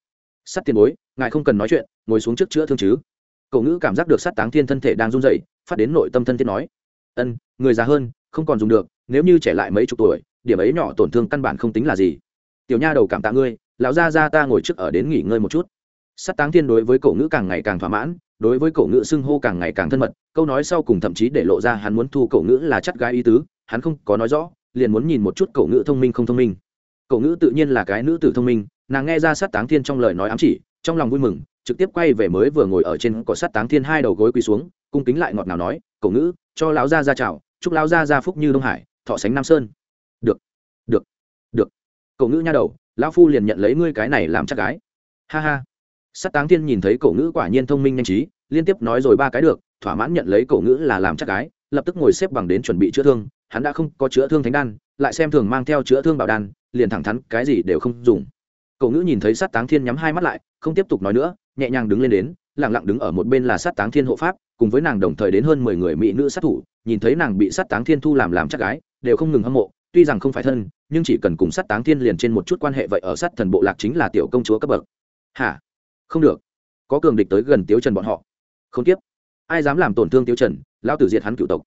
Sắt tiền bối, ngài không cần nói chuyện, ngồi xuống trước chữa thương chứ. Cậu ngữ cảm giác được sát táng thiên thân thể đang run dậy phát đến nội tâm thân thiết nói. Ân, người già hơn, không còn dùng được, nếu như trẻ lại mấy chục tuổi điểm ấy nhỏ tổn thương căn bản không tính là gì. Tiểu nha đầu cảm tạ ngươi, lão gia gia ta ngồi trước ở đến nghỉ ngơi một chút. Sát táng thiên đối với cổ ngữ càng ngày càng thỏa mãn, đối với cổ ngữ xưng hô càng ngày càng thân mật, câu nói sau cùng thậm chí để lộ ra hắn muốn thu cổ ngữ là chắt gái ý tứ, hắn không có nói rõ, liền muốn nhìn một chút cổ ngữ thông minh không thông minh. Cổ ngữ tự nhiên là cái nữ tử thông minh, nàng nghe ra sát táng thiên trong lời nói ám chỉ, trong lòng vui mừng, trực tiếp quay về mới vừa ngồi ở trên cỏ sát táng thiên hai đầu gối quỳ xuống, cung kính lại ngọt ngào nói, cổ ngữ, cho lão gia ra chào, chúc lão gia ra phúc như đông hải, thọ sánh nam sơn được được được. Cậu ngữ nha đầu, lão phu liền nhận lấy ngươi cái này làm chắc gái. Ha ha. Sát táng thiên nhìn thấy cậu ngữ quả nhiên thông minh nhanh trí, liên tiếp nói rồi ba cái được, thỏa mãn nhận lấy cậu ngữ là làm chắc gái, lập tức ngồi xếp bằng đến chuẩn bị chữa thương, hắn đã không có chữa thương thánh đan, lại xem thường mang theo chữa thương bảo đan, liền thẳng thắn, cái gì đều không dùng. Cậu ngữ nhìn thấy sát táng thiên nhắm hai mắt lại, không tiếp tục nói nữa, nhẹ nhàng đứng lên đến lẳng lặng đứng ở một bên là sát táng thiên hộ pháp, cùng với nàng đồng thời đến hơn mười người mỹ nữ sát thủ, nhìn thấy nàng bị sát táng thiên thu làm làm chắc gái, đều không ngừng hâm mộ tuy rằng không phải thân, nhưng chỉ cần cùng sát táng thiên liền trên một chút quan hệ vậy ở sát thần bộ lạc chính là tiểu công chúa cấp bậc. Hả? Không được. Có cường địch tới gần tiếu trần bọn họ. Không tiếp. Ai dám làm tổn thương tiếu trần, lão tử diệt hắn cựu tộc.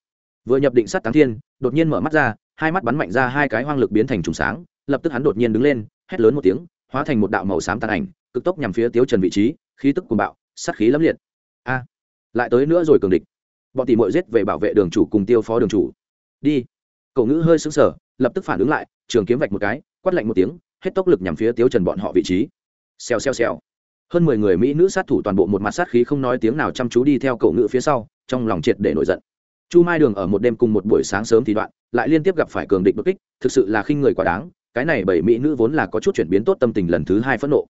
Vừa nhập định sát táng thiên, đột nhiên mở mắt ra, hai mắt bắn mạnh ra hai cái hoang lực biến thành trùng sáng, lập tức hắn đột nhiên đứng lên, hét lớn một tiếng, hóa thành một đạo màu xám tàn ảnh, cực tốc nhằm phía tiếu trần vị trí, khí tức cuồng bạo, sát khí lẫm liệt. A! Lại tới nữa rồi cường địch. Bọn tỷ mội giết về bảo vệ đường chủ cùng tiêu phó đường chủ. Đi. Cậu ngữ hơi sững sờ lập tức phản ứng lại, trường kiếm vạch một cái, quát lạnh một tiếng, hết tốc lực nhằm phía tiếu trần bọn họ vị trí. Xèo xèo xèo. Hơn mười người mỹ nữ sát thủ toàn bộ một mặt sát khí không nói tiếng nào chăm chú đi theo cậu ngựa phía sau, trong lòng triệt để nổi giận. Chu mai đường ở một đêm cùng một buổi sáng sớm thì đoạn, lại liên tiếp gặp phải cường địch bất kích, thực sự là khinh người quá đáng, cái này bảy mỹ nữ vốn là có chút chuyển biến tốt tâm tình lần thứ hai phẫn nộ.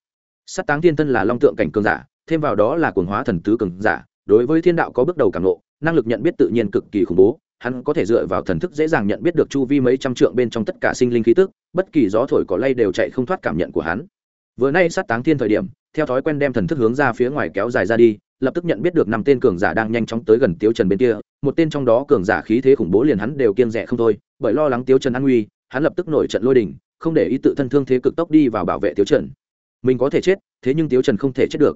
Sát táng thiên thân là long tượng cảnh cường giả, thêm vào đó là cuồng hóa thần tứ cường giả, đối với thiên đạo có bước đầu cảm nộ năng lực nhận biết tự nhiên cực kỳ khủng bố hắn có thể dựa vào thần thức dễ dàng nhận biết được chu vi mấy trăm trượng bên trong tất cả sinh linh khí tức, bất kỳ gió thổi cỏ lay đều chạy không thoát cảm nhận của hắn. Vừa nay sát táng thiên thời điểm, theo thói quen đem thần thức hướng ra phía ngoài kéo dài ra đi, lập tức nhận biết được năm tên cường giả đang nhanh chóng tới gần tiếu trần bên kia, một tên trong đó cường giả khí thế khủng bố liền hắn đều kiêng dè không thôi, bởi lo lắng tiếu trần an nguy, hắn lập tức nổi trận lôi đình, không để ý tự thân thương thế cực tốc đi vào bảo vệ tiếu trần. Mình có thể chết, thế nhưng tiếu trần không thể chết được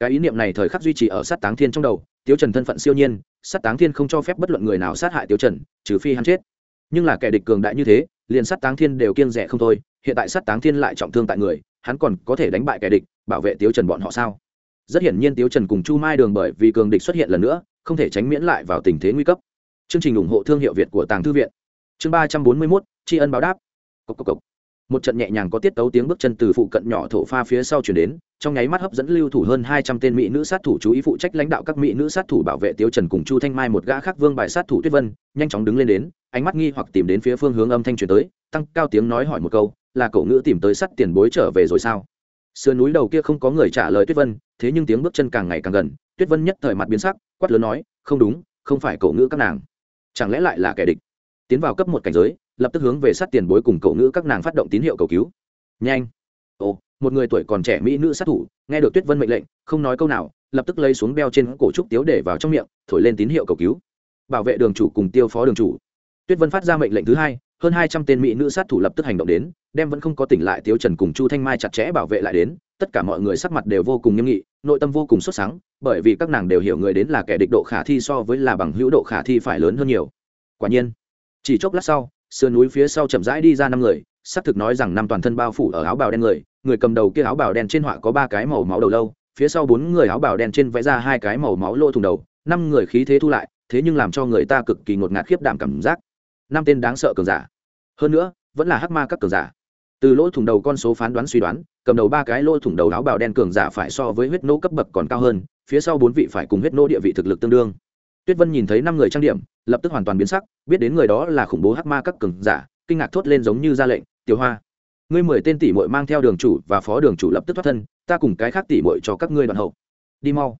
cái ý niệm này thời khắc duy trì ở sát táng thiên trong đầu tiêu trần thân phận siêu nhiên, sát táng thiên không cho phép bất luận người nào sát hại tiêu trần, trừ phi hắn chết. Nhưng là kẻ địch cường đại như thế, liền sát táng thiên đều kiêng rẻ không thôi, hiện tại sát táng thiên lại trọng thương tại người, hắn còn có thể đánh bại kẻ địch, bảo vệ tiêu trần bọn họ sao? Rất hiển nhiên tiêu trần cùng chu mai đường bởi vì cường địch xuất hiện lần nữa, không thể tránh miễn lại vào tình thế nguy cấp. Chương trình ủng hộ thương hiệu việt của tàng thư viện. Chương ba trăm bốn mươi mốt, tri ân báo đáp. Cốc cốc cốc một trận nhẹ nhàng có tiết tấu tiếng bước chân từ phụ cận nhỏ thổ pha phía sau chuyển đến, trong nháy mắt hấp dẫn lưu thủ hơn hai trăm tên mỹ nữ sát thủ chú ý phụ trách lãnh đạo các mỹ nữ sát thủ bảo vệ tiếu trần cùng chu thanh mai một gã khác vương bài sát thủ tuyết vân, nhanh chóng đứng lên đến, ánh mắt nghi hoặc tìm đến phía phương hướng âm thanh truyền tới, tăng cao tiếng nói hỏi một câu, là cậu ngữ tìm tới sắt tiền bối trở về rồi sao? Sườn núi đầu kia không có người trả lời tuyết vân, thế nhưng tiếng bước chân càng ngày càng gần, tuyết vân nhất thời mặt biến sắc, quát lớn nói, không đúng, không phải cậu ngữ các nàng. Chẳng lẽ lại là kẻ địch? Tiến vào cấp một cảnh giới lập tức hướng về sát tiền bối cùng cậu nữ các nàng phát động tín hiệu cầu cứu. Nhanh. Ồ, một người tuổi còn trẻ mỹ nữ sát thủ, nghe được tuyết vân mệnh lệnh, không nói câu nào, lập tức lấy xuống beo trên cổ trúc tiếu để vào trong miệng, thổi lên tín hiệu cầu cứu. Bảo vệ đường chủ cùng tiêu phó đường chủ. Tuyết vân phát ra mệnh lệnh thứ hai, hơn hai trăm tên mỹ nữ sát thủ lập tức hành động đến, đem vẫn không có tỉnh lại tiêu trần cùng chu thanh mai chặt chẽ bảo vệ lại đến, tất cả mọi người sắc mặt đều vô cùng nghiêm nghị, nội tâm vô cùng xuất sáng bởi vì các nàng đều hiểu người đến là kẻ địch độ khả thi so với là bằng hữu độ khả thi phải lớn hơn nhiều. Quả nhiên, chỉ chốc lát sau sườn núi phía sau chậm rãi đi ra năm người, xác thực nói rằng năm toàn thân bao phủ ở áo bào đen người người cầm đầu kia áo bào đen trên họa có ba cái màu máu đầu lâu, phía sau bốn người áo bào đen trên vẽ ra hai cái màu máu lỗ thủng đầu, năm người khí thế thu lại, thế nhưng làm cho người ta cực kỳ ngột ngạt khiếp đảm cảm giác. Năm tên đáng sợ cường giả. Hơn nữa, vẫn là hắc ma các cường giả. Từ lỗ thủng đầu con số phán đoán suy đoán, cầm đầu ba cái lỗ thủng đầu áo bào đen cường giả phải so với huyết nô cấp bậc còn cao hơn, phía sau bốn vị phải cùng huyết nô địa vị thực lực tương đương tuyết vân nhìn thấy năm người trang điểm, lập tức hoàn toàn biến sắc, biết đến người đó là khủng bố hắc ma các cường giả, kinh ngạc thốt lên giống như ra lệnh, tiểu hoa, ngươi mười tên tỷ muội mang theo đường chủ và phó đường chủ lập tức thoát thân, ta cùng cái khác tỷ muội cho các ngươi đoạn hậu. Đi mau.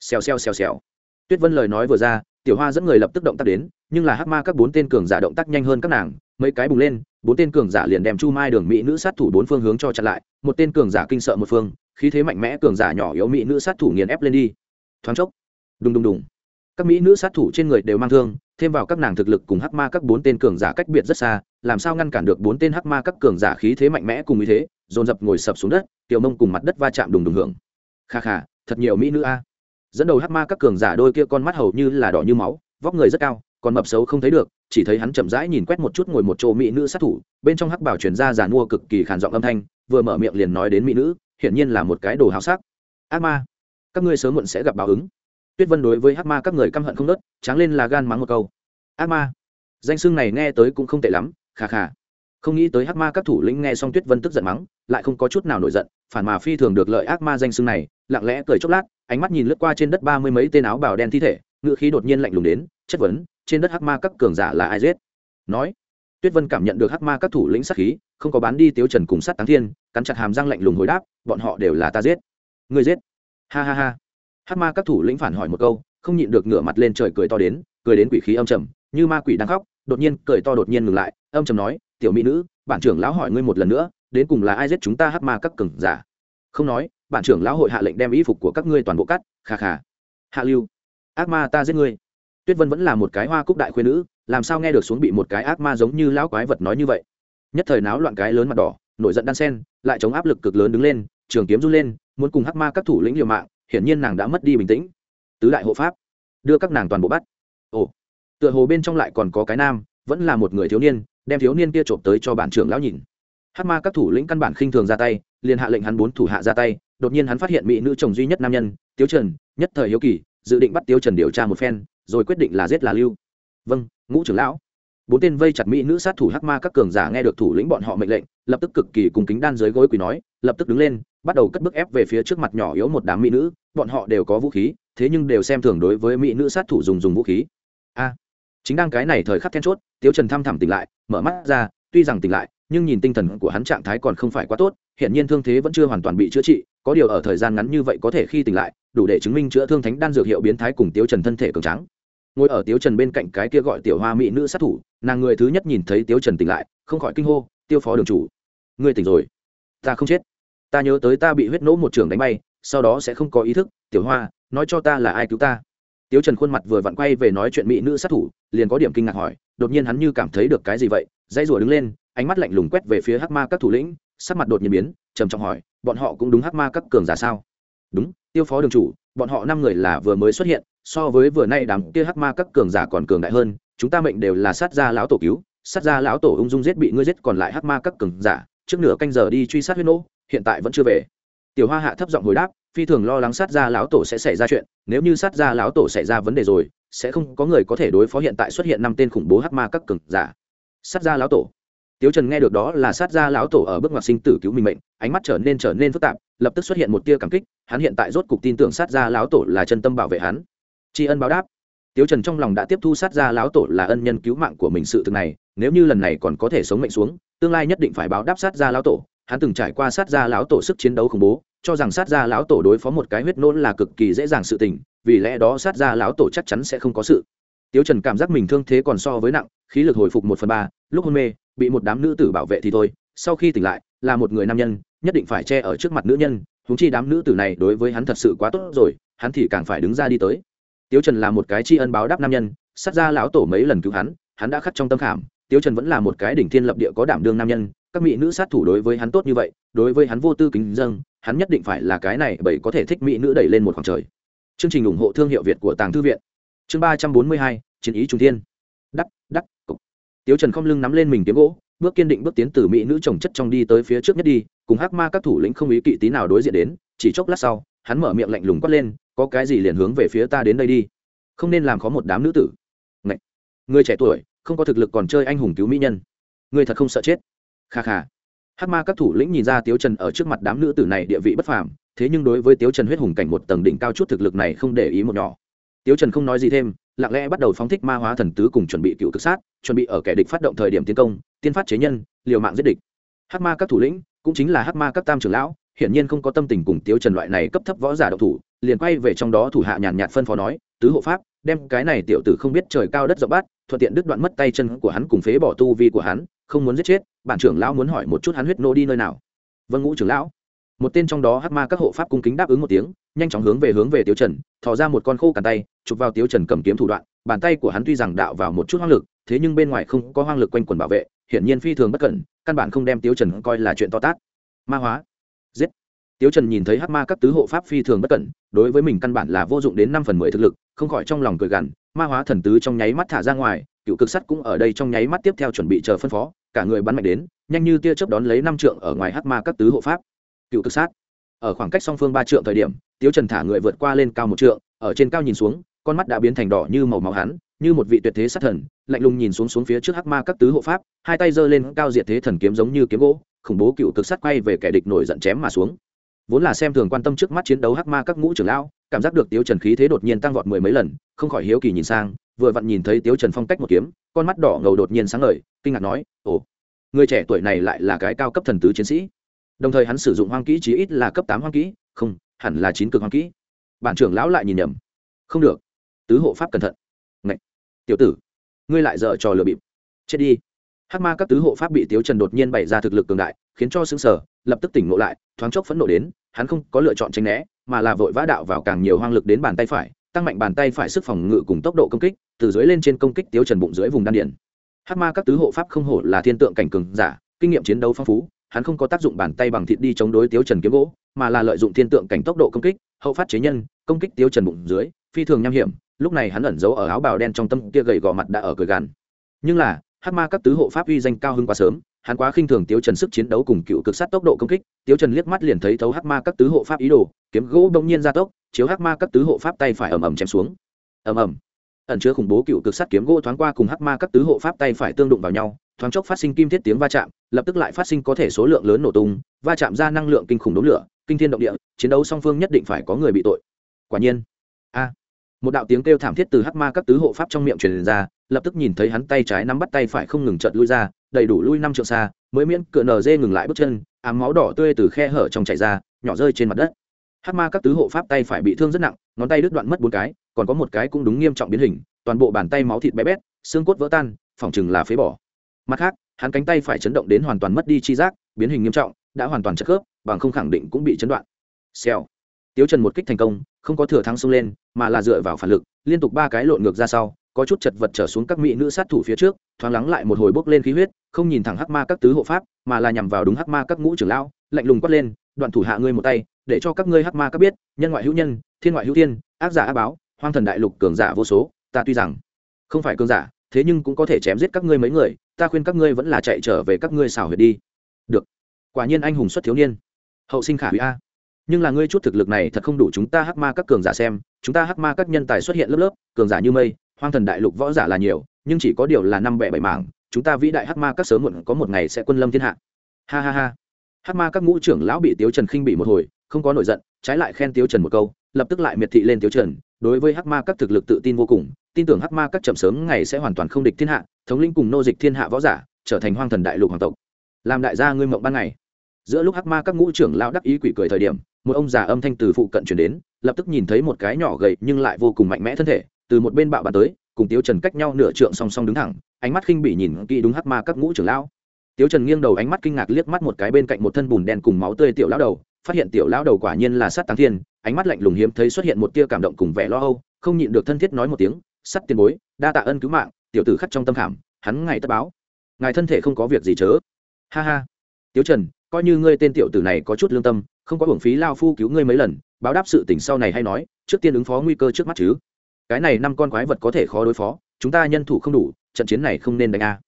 Xèo xèo xèo xèo. Tuyết vân lời nói vừa ra, tiểu hoa dẫn người lập tức động tác đến, nhưng là hắc ma các bốn tên cường giả động tác nhanh hơn các nàng, mấy cái bùng lên, bốn tên cường giả liền đem chu mai đường mỹ nữ sát thủ bốn phương hướng cho chặn lại, một tên cường giả kinh sợ một phương, khí thế mạnh mẽ cường giả nhỏ yếu mỹ nữ sát thủ nghiền ép lên đi. Thoáng chốc, đùng đùng đùng các mỹ nữ sát thủ trên người đều mang thương, thêm vào các nàng thực lực cùng hắc ma các bốn tên cường giả cách biệt rất xa, làm sao ngăn cản được bốn tên hắc ma các cường giả khí thế mạnh mẽ cùng ý thế, dồn dập ngồi sập xuống đất, tiểu mông cùng mặt đất va chạm đùng đùng hưởng. Kha kha, thật nhiều mỹ nữ a. Dẫn đầu hắc ma các cường giả đôi kia con mắt hầu như là đỏ như máu, vóc người rất cao, còn mập xấu không thấy được, chỉ thấy hắn chậm rãi nhìn quét một chút ngồi một chỗ mỹ nữ sát thủ, bên trong hắc bảo truyền ra giàn mua cực kỳ khàn giọng âm thanh, vừa mở miệng liền nói đến mỹ nữ, hiển nhiên là một cái đồ hào sắc. Ác ma, các ngươi sớm muộn sẽ gặp báo ứng tuyết vân đối với hắc ma các người căm hận không nớt tráng lên là gan mắng một câu. Ác ma. Danh xưng này nghe tới cũng không tệ lắm khà khà không nghĩ tới hắc ma các thủ lĩnh nghe xong tuyết vân tức giận mắng, lại không có chút nào nổi giận, phản mà phi thường được lợi ác ma danh xưng này, lặng lẽ cười chốc lát, ánh mắt nhìn lướt qua trên đất ba mươi mấy tên áo bào đen thi thể ngựa khí đột nhiên lạnh lùng đến, chất vấn, trên đất hắc ma các cường giả là ai giết? Nói. Tuyết vân cảm nhận được hắc ma các thủ lĩnh sát khí, không có bán đi tiếu trần cùng sát táng thiên, cắn chặt hàm răng lạnh lùng hồi đáp, bọn họ đều là ta giết. Người giết? Ha ha ha. Hát ma các thủ lĩnh phản hỏi một câu, không nhịn được ngửa mặt lên trời cười to đến, cười đến quỷ khí âm trầm, như ma quỷ đang khóc, đột nhiên cười to đột nhiên ngừng lại, âm trầm nói, tiểu mỹ nữ, bản trưởng lão hỏi ngươi một lần nữa, đến cùng là ai giết chúng ta hát ma các cường giả? Không nói, bản trưởng lão hội hạ lệnh đem y phục của các ngươi toàn bộ cắt khà khà hạ lưu, ác ma ta giết ngươi. Tuyết vân vẫn là một cái hoa cúc đại khuyên nữ, làm sao nghe được xuống bị một cái ác ma giống như lão quái vật nói như vậy? Nhất thời náo loạn cái lớn mặt đỏ, nổi giận đan sen, lại chống áp lực cực lớn đứng lên, trường kiếm run lên, muốn cùng hắc ma các thủ lĩnh liều mạng hiển nhiên nàng đã mất đi bình tĩnh. Tứ đại hộ pháp, đưa các nàng toàn bộ bắt. Ồ, tựa hồ bên trong lại còn có cái nam, vẫn là một người thiếu niên, đem thiếu niên kia trộm tới cho bản trưởng lão nhìn. Hắc ma các thủ lĩnh căn bản khinh thường ra tay, liền hạ lệnh hắn bốn thủ hạ ra tay, đột nhiên hắn phát hiện mỹ nữ chồng duy nhất nam nhân, tiếu trần, nhất thời hiếu kỳ, dự định bắt tiếu trần điều tra một phen, rồi quyết định là giết là lưu. Vâng ngũ trưởng lão. Bốn tên vây chặt mỹ nữ sát thủ hắc ma các cường giả nghe được thủ lĩnh bọn họ mệnh lệnh, lập tức cực kỳ cùng kính đan dưới gối quỳ nói lập tức đứng lên, bắt đầu cất bước ép về phía trước mặt nhỏ yếu một đám mỹ nữ. Bọn họ đều có vũ khí, thế nhưng đều xem thường đối với mỹ nữ sát thủ dùng dùng vũ khí. A, chính đang cái này thời khắc then chốt, tiếu trần thăm thẳm tỉnh lại, mở mắt ra, tuy rằng tỉnh lại, nhưng nhìn tinh thần của hắn trạng thái còn không phải quá tốt hiện nhiên thương thế vẫn chưa hoàn toàn bị chữa trị, có điều ở thời gian ngắn như vậy có thể khi tỉnh lại, đủ để chứng minh chữa thương thánh đan dược hiệu biến thái cùng tiếu trần thân thể cường trắng ngồi ở tiếu trần bên cạnh cái kia gọi tiểu hoa mỹ nữ sát thủ, nàng người thứ nhất nhìn thấy tiếu trần tỉnh lại, không khỏi kinh hô, tiêu phó đường chủ, ngươi tỉnh rồi, ta không chết ta nhớ tới ta bị huyết nỗ một trường đánh bay, sau đó sẽ không có ý thức, tiểu hoa, nói cho ta là ai cứu ta. Tiếu trần khuôn mặt vừa vặn quay về nói chuyện mỹ nữ sát thủ, liền có điểm kinh ngạc hỏi, đột nhiên hắn như cảm thấy được cái gì vậy, dãy rủa đứng lên, ánh mắt lạnh lùng quét về phía hắc ma các thủ lĩnh, sắc mặt đột nhiên biến, trầm trọng hỏi, bọn họ cũng đúng hắc ma các cường giả sao? Đúng, tiêu phó đường chủ, bọn họ năm người là vừa mới xuất hiện, so với vừa nay đám kia hắc ma các cường giả còn cường đại hơn, chúng ta mệnh đều là sát gia lão tổ cứu, sát gia lão tổ ung dung giết bị ngươi giết còn lại hắc ma các cường giả, trước nửa canh giờ đi truy sát huyết nỗ hiện tại vẫn chưa về. Tiểu hoa hạ thấp giọng hồi đáp, phi thường lo lắng sát gia lão tổ sẽ xảy ra chuyện, nếu như sát gia lão tổ xảy ra vấn đề rồi, sẽ không có người có thể đối phó hiện tại xuất hiện năm tên khủng bố hắc ma các cường giả. Sát gia lão tổ. Tiếu trần nghe được đó là sát gia lão tổ ở bước ngoặt sinh tử cứu mình mệnh, ánh mắt trở nên trở nên phức tạp, lập tức xuất hiện một tia cảm kích, hắn hiện tại rốt cục tin tưởng sát gia lão tổ là chân tâm bảo vệ hắn. Tri ân báo đáp. Tiếu trần trong lòng đã tiếp thu sát gia lão tổ là ân nhân cứu mạng của mình sự thực này, nếu như lần này còn có thể sống mệnh xuống, tương lai nhất định phải báo đáp sát gia lão tổ hắn từng trải qua sát gia lão tổ sức chiến đấu khủng bố, cho rằng sát gia lão tổ đối phó một cái huyết nôn là cực kỳ dễ dàng sự tình, vì lẽ đó sát gia lão tổ chắc chắn sẽ không có sự. Tiêu trần cảm giác mình thương thế còn so với nặng, khí lực hồi phục một phần ba, lúc hôn mê, bị một đám nữ tử bảo vệ thì thôi, sau khi tỉnh lại, là một người nam nhân, nhất định phải che ở trước mặt nữ nhân húng chi đám nữ tử này đối với hắn thật sự quá tốt rồi, hắn thì càng phải đứng ra đi tới. Tiêu trần là một cái tri ân báo đáp nam nhân, sát ra lão tổ mấy lần cứu hắn hắn đã khắc trong tâm khảm Tiêu trần vẫn là một cái đỉnh thiên lập địa có đảm đương nam nhân các mỹ nữ sát thủ đối với hắn tốt như vậy, đối với hắn vô tư kính dâng, hắn nhất định phải là cái này bởi có thể thích mỹ nữ đẩy lên một khoảng trời. Chương trình ủng hộ thương hiệu việt của tàng thư viện. Chương ba trăm bốn mươi hai, chiến ý trung thiên. Đắc đắc, cục. Tiếu trần không lưng nắm lên mình kiếm gỗ, bước kiên định bước tiến từ mỹ nữ trồng chất trong đi tới phía trước nhất đi, cùng hắc ma các thủ lĩnh không ý kỵ tí nào đối diện đến, chỉ chốc lát sau, hắn mở miệng lạnh lùng quát lên, có cái gì liền hướng về phía ta đến đây đi? Không nên làm khó một đám nữ tử. Ngậy! người trẻ tuổi, không có thực lực còn chơi anh hùng cứu mỹ nhân. Người thật không sợ chết kha kha. Hắc ma các thủ lĩnh nhìn ra tiếu trần ở trước mặt đám nữ tử này địa vị bất phàm, thế nhưng đối với tiếu trần huyết hùng cảnh một tầng đỉnh cao chút thực lực này không để ý một nhỏ. Tiếu trần không nói gì thêm, lặng lẽ bắt đầu phóng thích ma hóa thần tứ cùng chuẩn bị cựu cực sát, chuẩn bị ở kẻ địch phát động thời điểm tiến công, tiên phát chế nhân, liều mạng giết địch. Hắc ma các thủ lĩnh, cũng chính là hắc ma các tam trưởng lão, hiển nhiên không có tâm tình cùng tiếu trần loại này cấp thấp võ giả độc thủ, liền quay về trong đó thủ hạ nhàn nhạt phân phó nói, tứ hộ pháp, đem cái này tiểu tử không biết trời cao đất rộng bát thuận tiện đứt đoạn mất tay chân của hắn cùng phế bỏ tu vi của hắn, không muốn giết chết bản trưởng lão muốn hỏi một chút hắn huyết nô đi nơi nào? Vâng ngũ trưởng lão. Một tên trong đó hắc ma các hộ pháp cung kính đáp ứng một tiếng, nhanh chóng hướng về hướng về tiêu trần, thò ra một con khô cằn tay, chụp vào tiêu trần cầm kiếm thủ đoạn. Bàn tay của hắn tuy rằng đạo vào một chút hoang lực, thế nhưng bên ngoài không có hoang lực quanh quần bảo vệ, hiển nhiên phi thường bất cẩn, căn bản không đem tiêu trần coi là chuyện to tát. Ma hóa. Giết. Tiêu trần nhìn thấy hắc ma các tứ hộ pháp phi thường bất cẩn, đối với mình căn bản là vô dụng đến năm phần mười thực lực, không khỏi trong lòng cười gằn. Ma hóa thần tứ trong nháy mắt thả ra ngoài, cựu cực sắt cũng ở đây trong nháy mắt tiếp theo chuẩn bị chờ phân phó cả người bắn mạnh đến, nhanh như tia chớp đón lấy năm trượng ở ngoài hắc ma các tứ hộ pháp. Cựu cực sát. Ở khoảng cách song phương ba trượng thời điểm, tiếu trần thả người vượt qua lên cao một trượng, ở trên cao nhìn xuống, con mắt đã biến thành đỏ như màu máu hắn, như một vị tuyệt thế sát thần, lạnh lùng nhìn xuống xuống phía trước hắc ma các tứ hộ pháp, hai tay giơ lên cao diệt thế thần kiếm giống như kiếm gỗ, khủng bố cựu cực sát quay về kẻ địch nổi giận chém mà xuống. Vốn là xem thường quan tâm trước mắt chiến đấu hắc ma các ngũ trưởng lão cảm giác được tiếu trần khí thế đột nhiên tăng vọt mười mấy lần, không khỏi hiếu kỳ nhìn sang, vừa vặn nhìn thấy tiếu trần phong cách một kiếm, con mắt đỏ ngầu đột nhiên sáng ngời, kinh ngạc nói, ồ, người trẻ tuổi này lại là cái cao cấp thần tứ chiến sĩ. Đồng thời hắn sử dụng hoang kỹ chí ít là cấp tám hoang kỹ, không, hẳn là chín cực hoang kỹ. Bản trưởng lão lại nhìn nhầm. Không được, tứ hộ pháp cẩn thận. Ngậy! tiểu tử, ngươi lại dở trò lừa bịp. Chết đi. Hắc ma các tứ hộ pháp bị tiếu trần đột nhiên bày ra thực lực cường đại, khiến cho xứng sở lập tức tỉnh ngộ lại, thoáng chốc phẫn nộ đến, hắn không có lựa chọn tránh né mà là vội vã đạo vào càng nhiều hoang lực đến bàn tay phải, tăng mạnh bàn tay phải sức phòng ngự cùng tốc độ công kích, từ dưới lên trên công kích tiếu trần bụng dưới vùng đan điển hắc ma các tứ hộ pháp không hổ là thiên tượng cảnh cường giả, kinh nghiệm chiến đấu phong phú, hắn không có tác dụng bàn tay bằng thịt đi chống đối tiếu trần kiếm gỗ, mà là lợi dụng thiên tượng cảnh tốc độ công kích, hậu phát chế nhân, công kích tiếu trần bụng dưới, phi thường nham hiểm, lúc này hắn ẩn giấu ở áo bào đen trong tâm, kia gầy gò mặt đã ở cười gàn. Nhưng là hắc ma các tứ hộ pháp uy danh cao hơn quá sớm, hắn quá khinh thường tiếu trần sức chiến đấu cùng cựu cực sát tốc độ công kích, tiếu trần liếc mắt liền thấy thấu hắc ma các tứ hộ pháp ý đồ, kiếm gỗ bỗng nhiên ra tốc, chiếu hắc ma các tứ hộ pháp tay phải ầm ầm chém xuống. Ầm ầm. Ẩn chứa khủng bố cựu cực sát kiếm gỗ thoáng qua cùng hắc ma các tứ hộ pháp tay phải tương đụng vào nhau, thoáng chốc phát sinh kim thiết tiếng va chạm, lập tức lại phát sinh có thể số lượng lớn nổ tung, va chạm ra năng lượng kinh khủng đống lửa, kinh thiên động địa, chiến đấu song phương nhất định phải có người bị tội. Quả nhiên. A. Một đạo tiếng kêu thảm thiết từ hắc ma các tứ hộ pháp trong miệng truyền ra lập tức nhìn thấy hắn tay trái nắm bắt tay phải không ngừng chợt lui ra, đầy đủ lui năm trượng xa, mới miễn cựa nở dê ngừng lại bước chân, ám máu đỏ tươi từ khe hở trong chảy ra, nhỏ rơi trên mặt đất. Hắc ma các tứ hộ pháp tay phải bị thương rất nặng, ngón tay đứt đoạn mất bốn cái, còn có một cái cũng đúng nghiêm trọng biến hình, toàn bộ bàn tay máu thịt bé bét, xương cốt vỡ tan, phỏng chừng là phế bỏ. Mặt khác, hắn cánh tay phải chấn động đến hoàn toàn mất đi chi giác, biến hình nghiêm trọng, đã hoàn toàn chất khớp, bằng không khẳng định cũng bị chấn đoạn. Xèo. Tiếu trần một kích thành công, không có thừa thắng xông lên, mà là dựa vào phản lực, liên tục ba cái lộn ngược ra sau có chút chật vật trở xuống các mỹ nữ sát thủ phía trước, thoáng lắng lại một hồi bốc lên khí huyết, không nhìn thẳng hắc ma các tứ hộ pháp, mà là nhằm vào đúng hắc ma các ngũ trưởng lão, lạnh lùng quát lên, đoạn thủ hạ ngươi một tay, để cho các ngươi hắc ma các biết, nhân ngoại hữu nhân, thiên ngoại hữu thiên, ác giả ác báo, hoang thần đại lục cường giả vô số, ta tuy rằng không phải cường giả, thế nhưng cũng có thể chém giết các ngươi mấy người, ta khuyên các ngươi vẫn là chạy trở về các ngươi xảo huyệt đi. Được. Quả nhiên anh hùng xuất thiếu niên. Hậu sinh khả hủy a. Nhưng là ngươi chút thực lực này thật không đủ chúng ta hắc ma các cường giả xem, chúng ta hắc ma các nhân tài xuất hiện lớp lớp, cường giả như mây hoang thần đại lục võ giả là nhiều, nhưng chỉ có điều là năm bẻ bảy mảng, chúng ta vĩ đại hắc ma các sớm muộn có một ngày sẽ quân lâm thiên hạ. Ha ha ha. Hắc ma các ngũ trưởng lão bị tiếu trần khinh bị một hồi, không có nổi giận, trái lại khen tiếu trần một câu, lập tức lại miệt thị lên tiếu trần, đối với hắc ma các thực lực tự tin vô cùng, tin tưởng hắc ma các chậm sớm ngày sẽ hoàn toàn không địch thiên hạ, thống lĩnh cùng nô dịch thiên hạ võ giả, trở thành hoang thần đại lục hoàng tộc. Làm đại gia ngươi mộng ban ngày. Giữa lúc hắc ma các ngũ trưởng lão đắc ý quỷ cười thời điểm, một ông già âm thanh từ phụ cận chuyển đến, lập tức nhìn thấy một cái nhỏ gầy nhưng lại vô cùng mạnh mẽ thân thể từ một bên bạo bàn tới, cùng tiếu trần cách nhau nửa trượng song song đứng thẳng, ánh mắt khinh bỉ nhìn kỹ đúng hắc ma các ngũ trưởng lão. Tiếu trần nghiêng đầu ánh mắt kinh ngạc liếc mắt một cái bên cạnh một thân bùn đen cùng máu tươi tiểu lão đầu, phát hiện tiểu lão đầu quả nhiên là sát táng thiên, ánh mắt lạnh lùng hiếm thấy xuất hiện một tia cảm động cùng vẻ lo âu, không nhịn được thân thiết nói một tiếng, sắt tiền bối, đa tạ ân cứu mạng, tiểu tử khắc trong tâm khảm, hắn ngày tất báo. Ngài thân thể không có việc gì chớ. Ha ha. Tiếu trần, coi như ngươi tên tiểu tử này có chút lương tâm, không có hưởng phí lao phu cứu ngươi mấy lần, báo đáp sự tình sau này hay nói, trước tiên ứng phó nguy cơ trước mắt chứ cái này năm con quái vật có thể khó đối phó, chúng ta nhân thủ không đủ, trận chiến này không nên đánh a.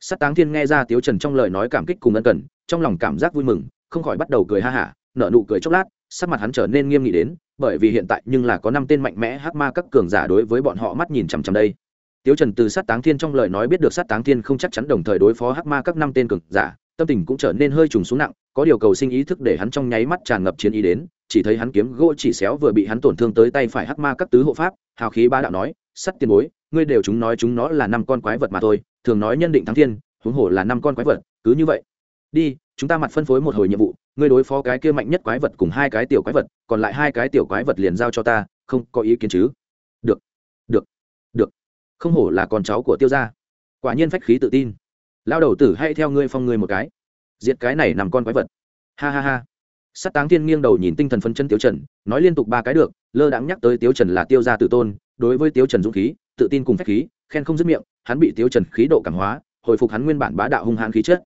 Sắt táng thiên nghe ra tiếu trần trong lời nói cảm kích cùng ân cần, trong lòng cảm giác vui mừng, không khỏi bắt đầu cười ha hả, nở nụ cười chốc lát, sắc mặt hắn trở nên nghiêm nghị đến, bởi vì hiện tại nhưng là có năm tên mạnh mẽ hắc ma các cường giả đối với bọn họ mắt nhìn chằm chằm đây. Tiếu trần từ sát táng thiên trong lời nói biết được sát táng thiên không chắc chắn đồng thời đối phó hắc ma các năm tên cường giả, tâm tình cũng trở nên hơi trùng xuống nặng, có điều cầu sinh ý thức để hắn trong nháy mắt tràn ngập chiến ý đến, chỉ thấy hắn kiếm gỗ chỉ xéo vừa bị hắn tổn thương tới tay phải hắc ma các tứ hộ pháp hào khí ba đạo nói, sắt tiền bối, ngươi đều chúng nói chúng nó là năm con quái vật mà thôi, thường nói nhân định thắng thiên, huống hồ là năm con quái vật, cứ như vậy. Đi, chúng ta mặt phân phối một hồi nhiệm vụ, ngươi đối phó cái kia mạnh nhất quái vật cùng hai cái tiểu quái vật, còn lại hai cái tiểu quái vật liền giao cho ta, không, có ý kiến chứ? Được được được. Không hổ là con cháu của tiêu gia. Quả nhiên phách khí tự tin. Lao đầu tử hay theo ngươi phong ngươi một cái. Diệt cái này nằm con quái vật. Ha ha ha. Sắt táng thiên nghiêng đầu nhìn tinh thần phân chân tiêu trần, nói liên tục ba cái được lơ đãng nhắc tới tiêu trần là tiêu gia tử tôn đối với tiêu trần dũng khí tự tin cùng phách khí khen không dứt miệng hắn bị tiêu trần khí độ cảm hóa hồi phục hắn nguyên bản bá đạo hung hãn khí chất.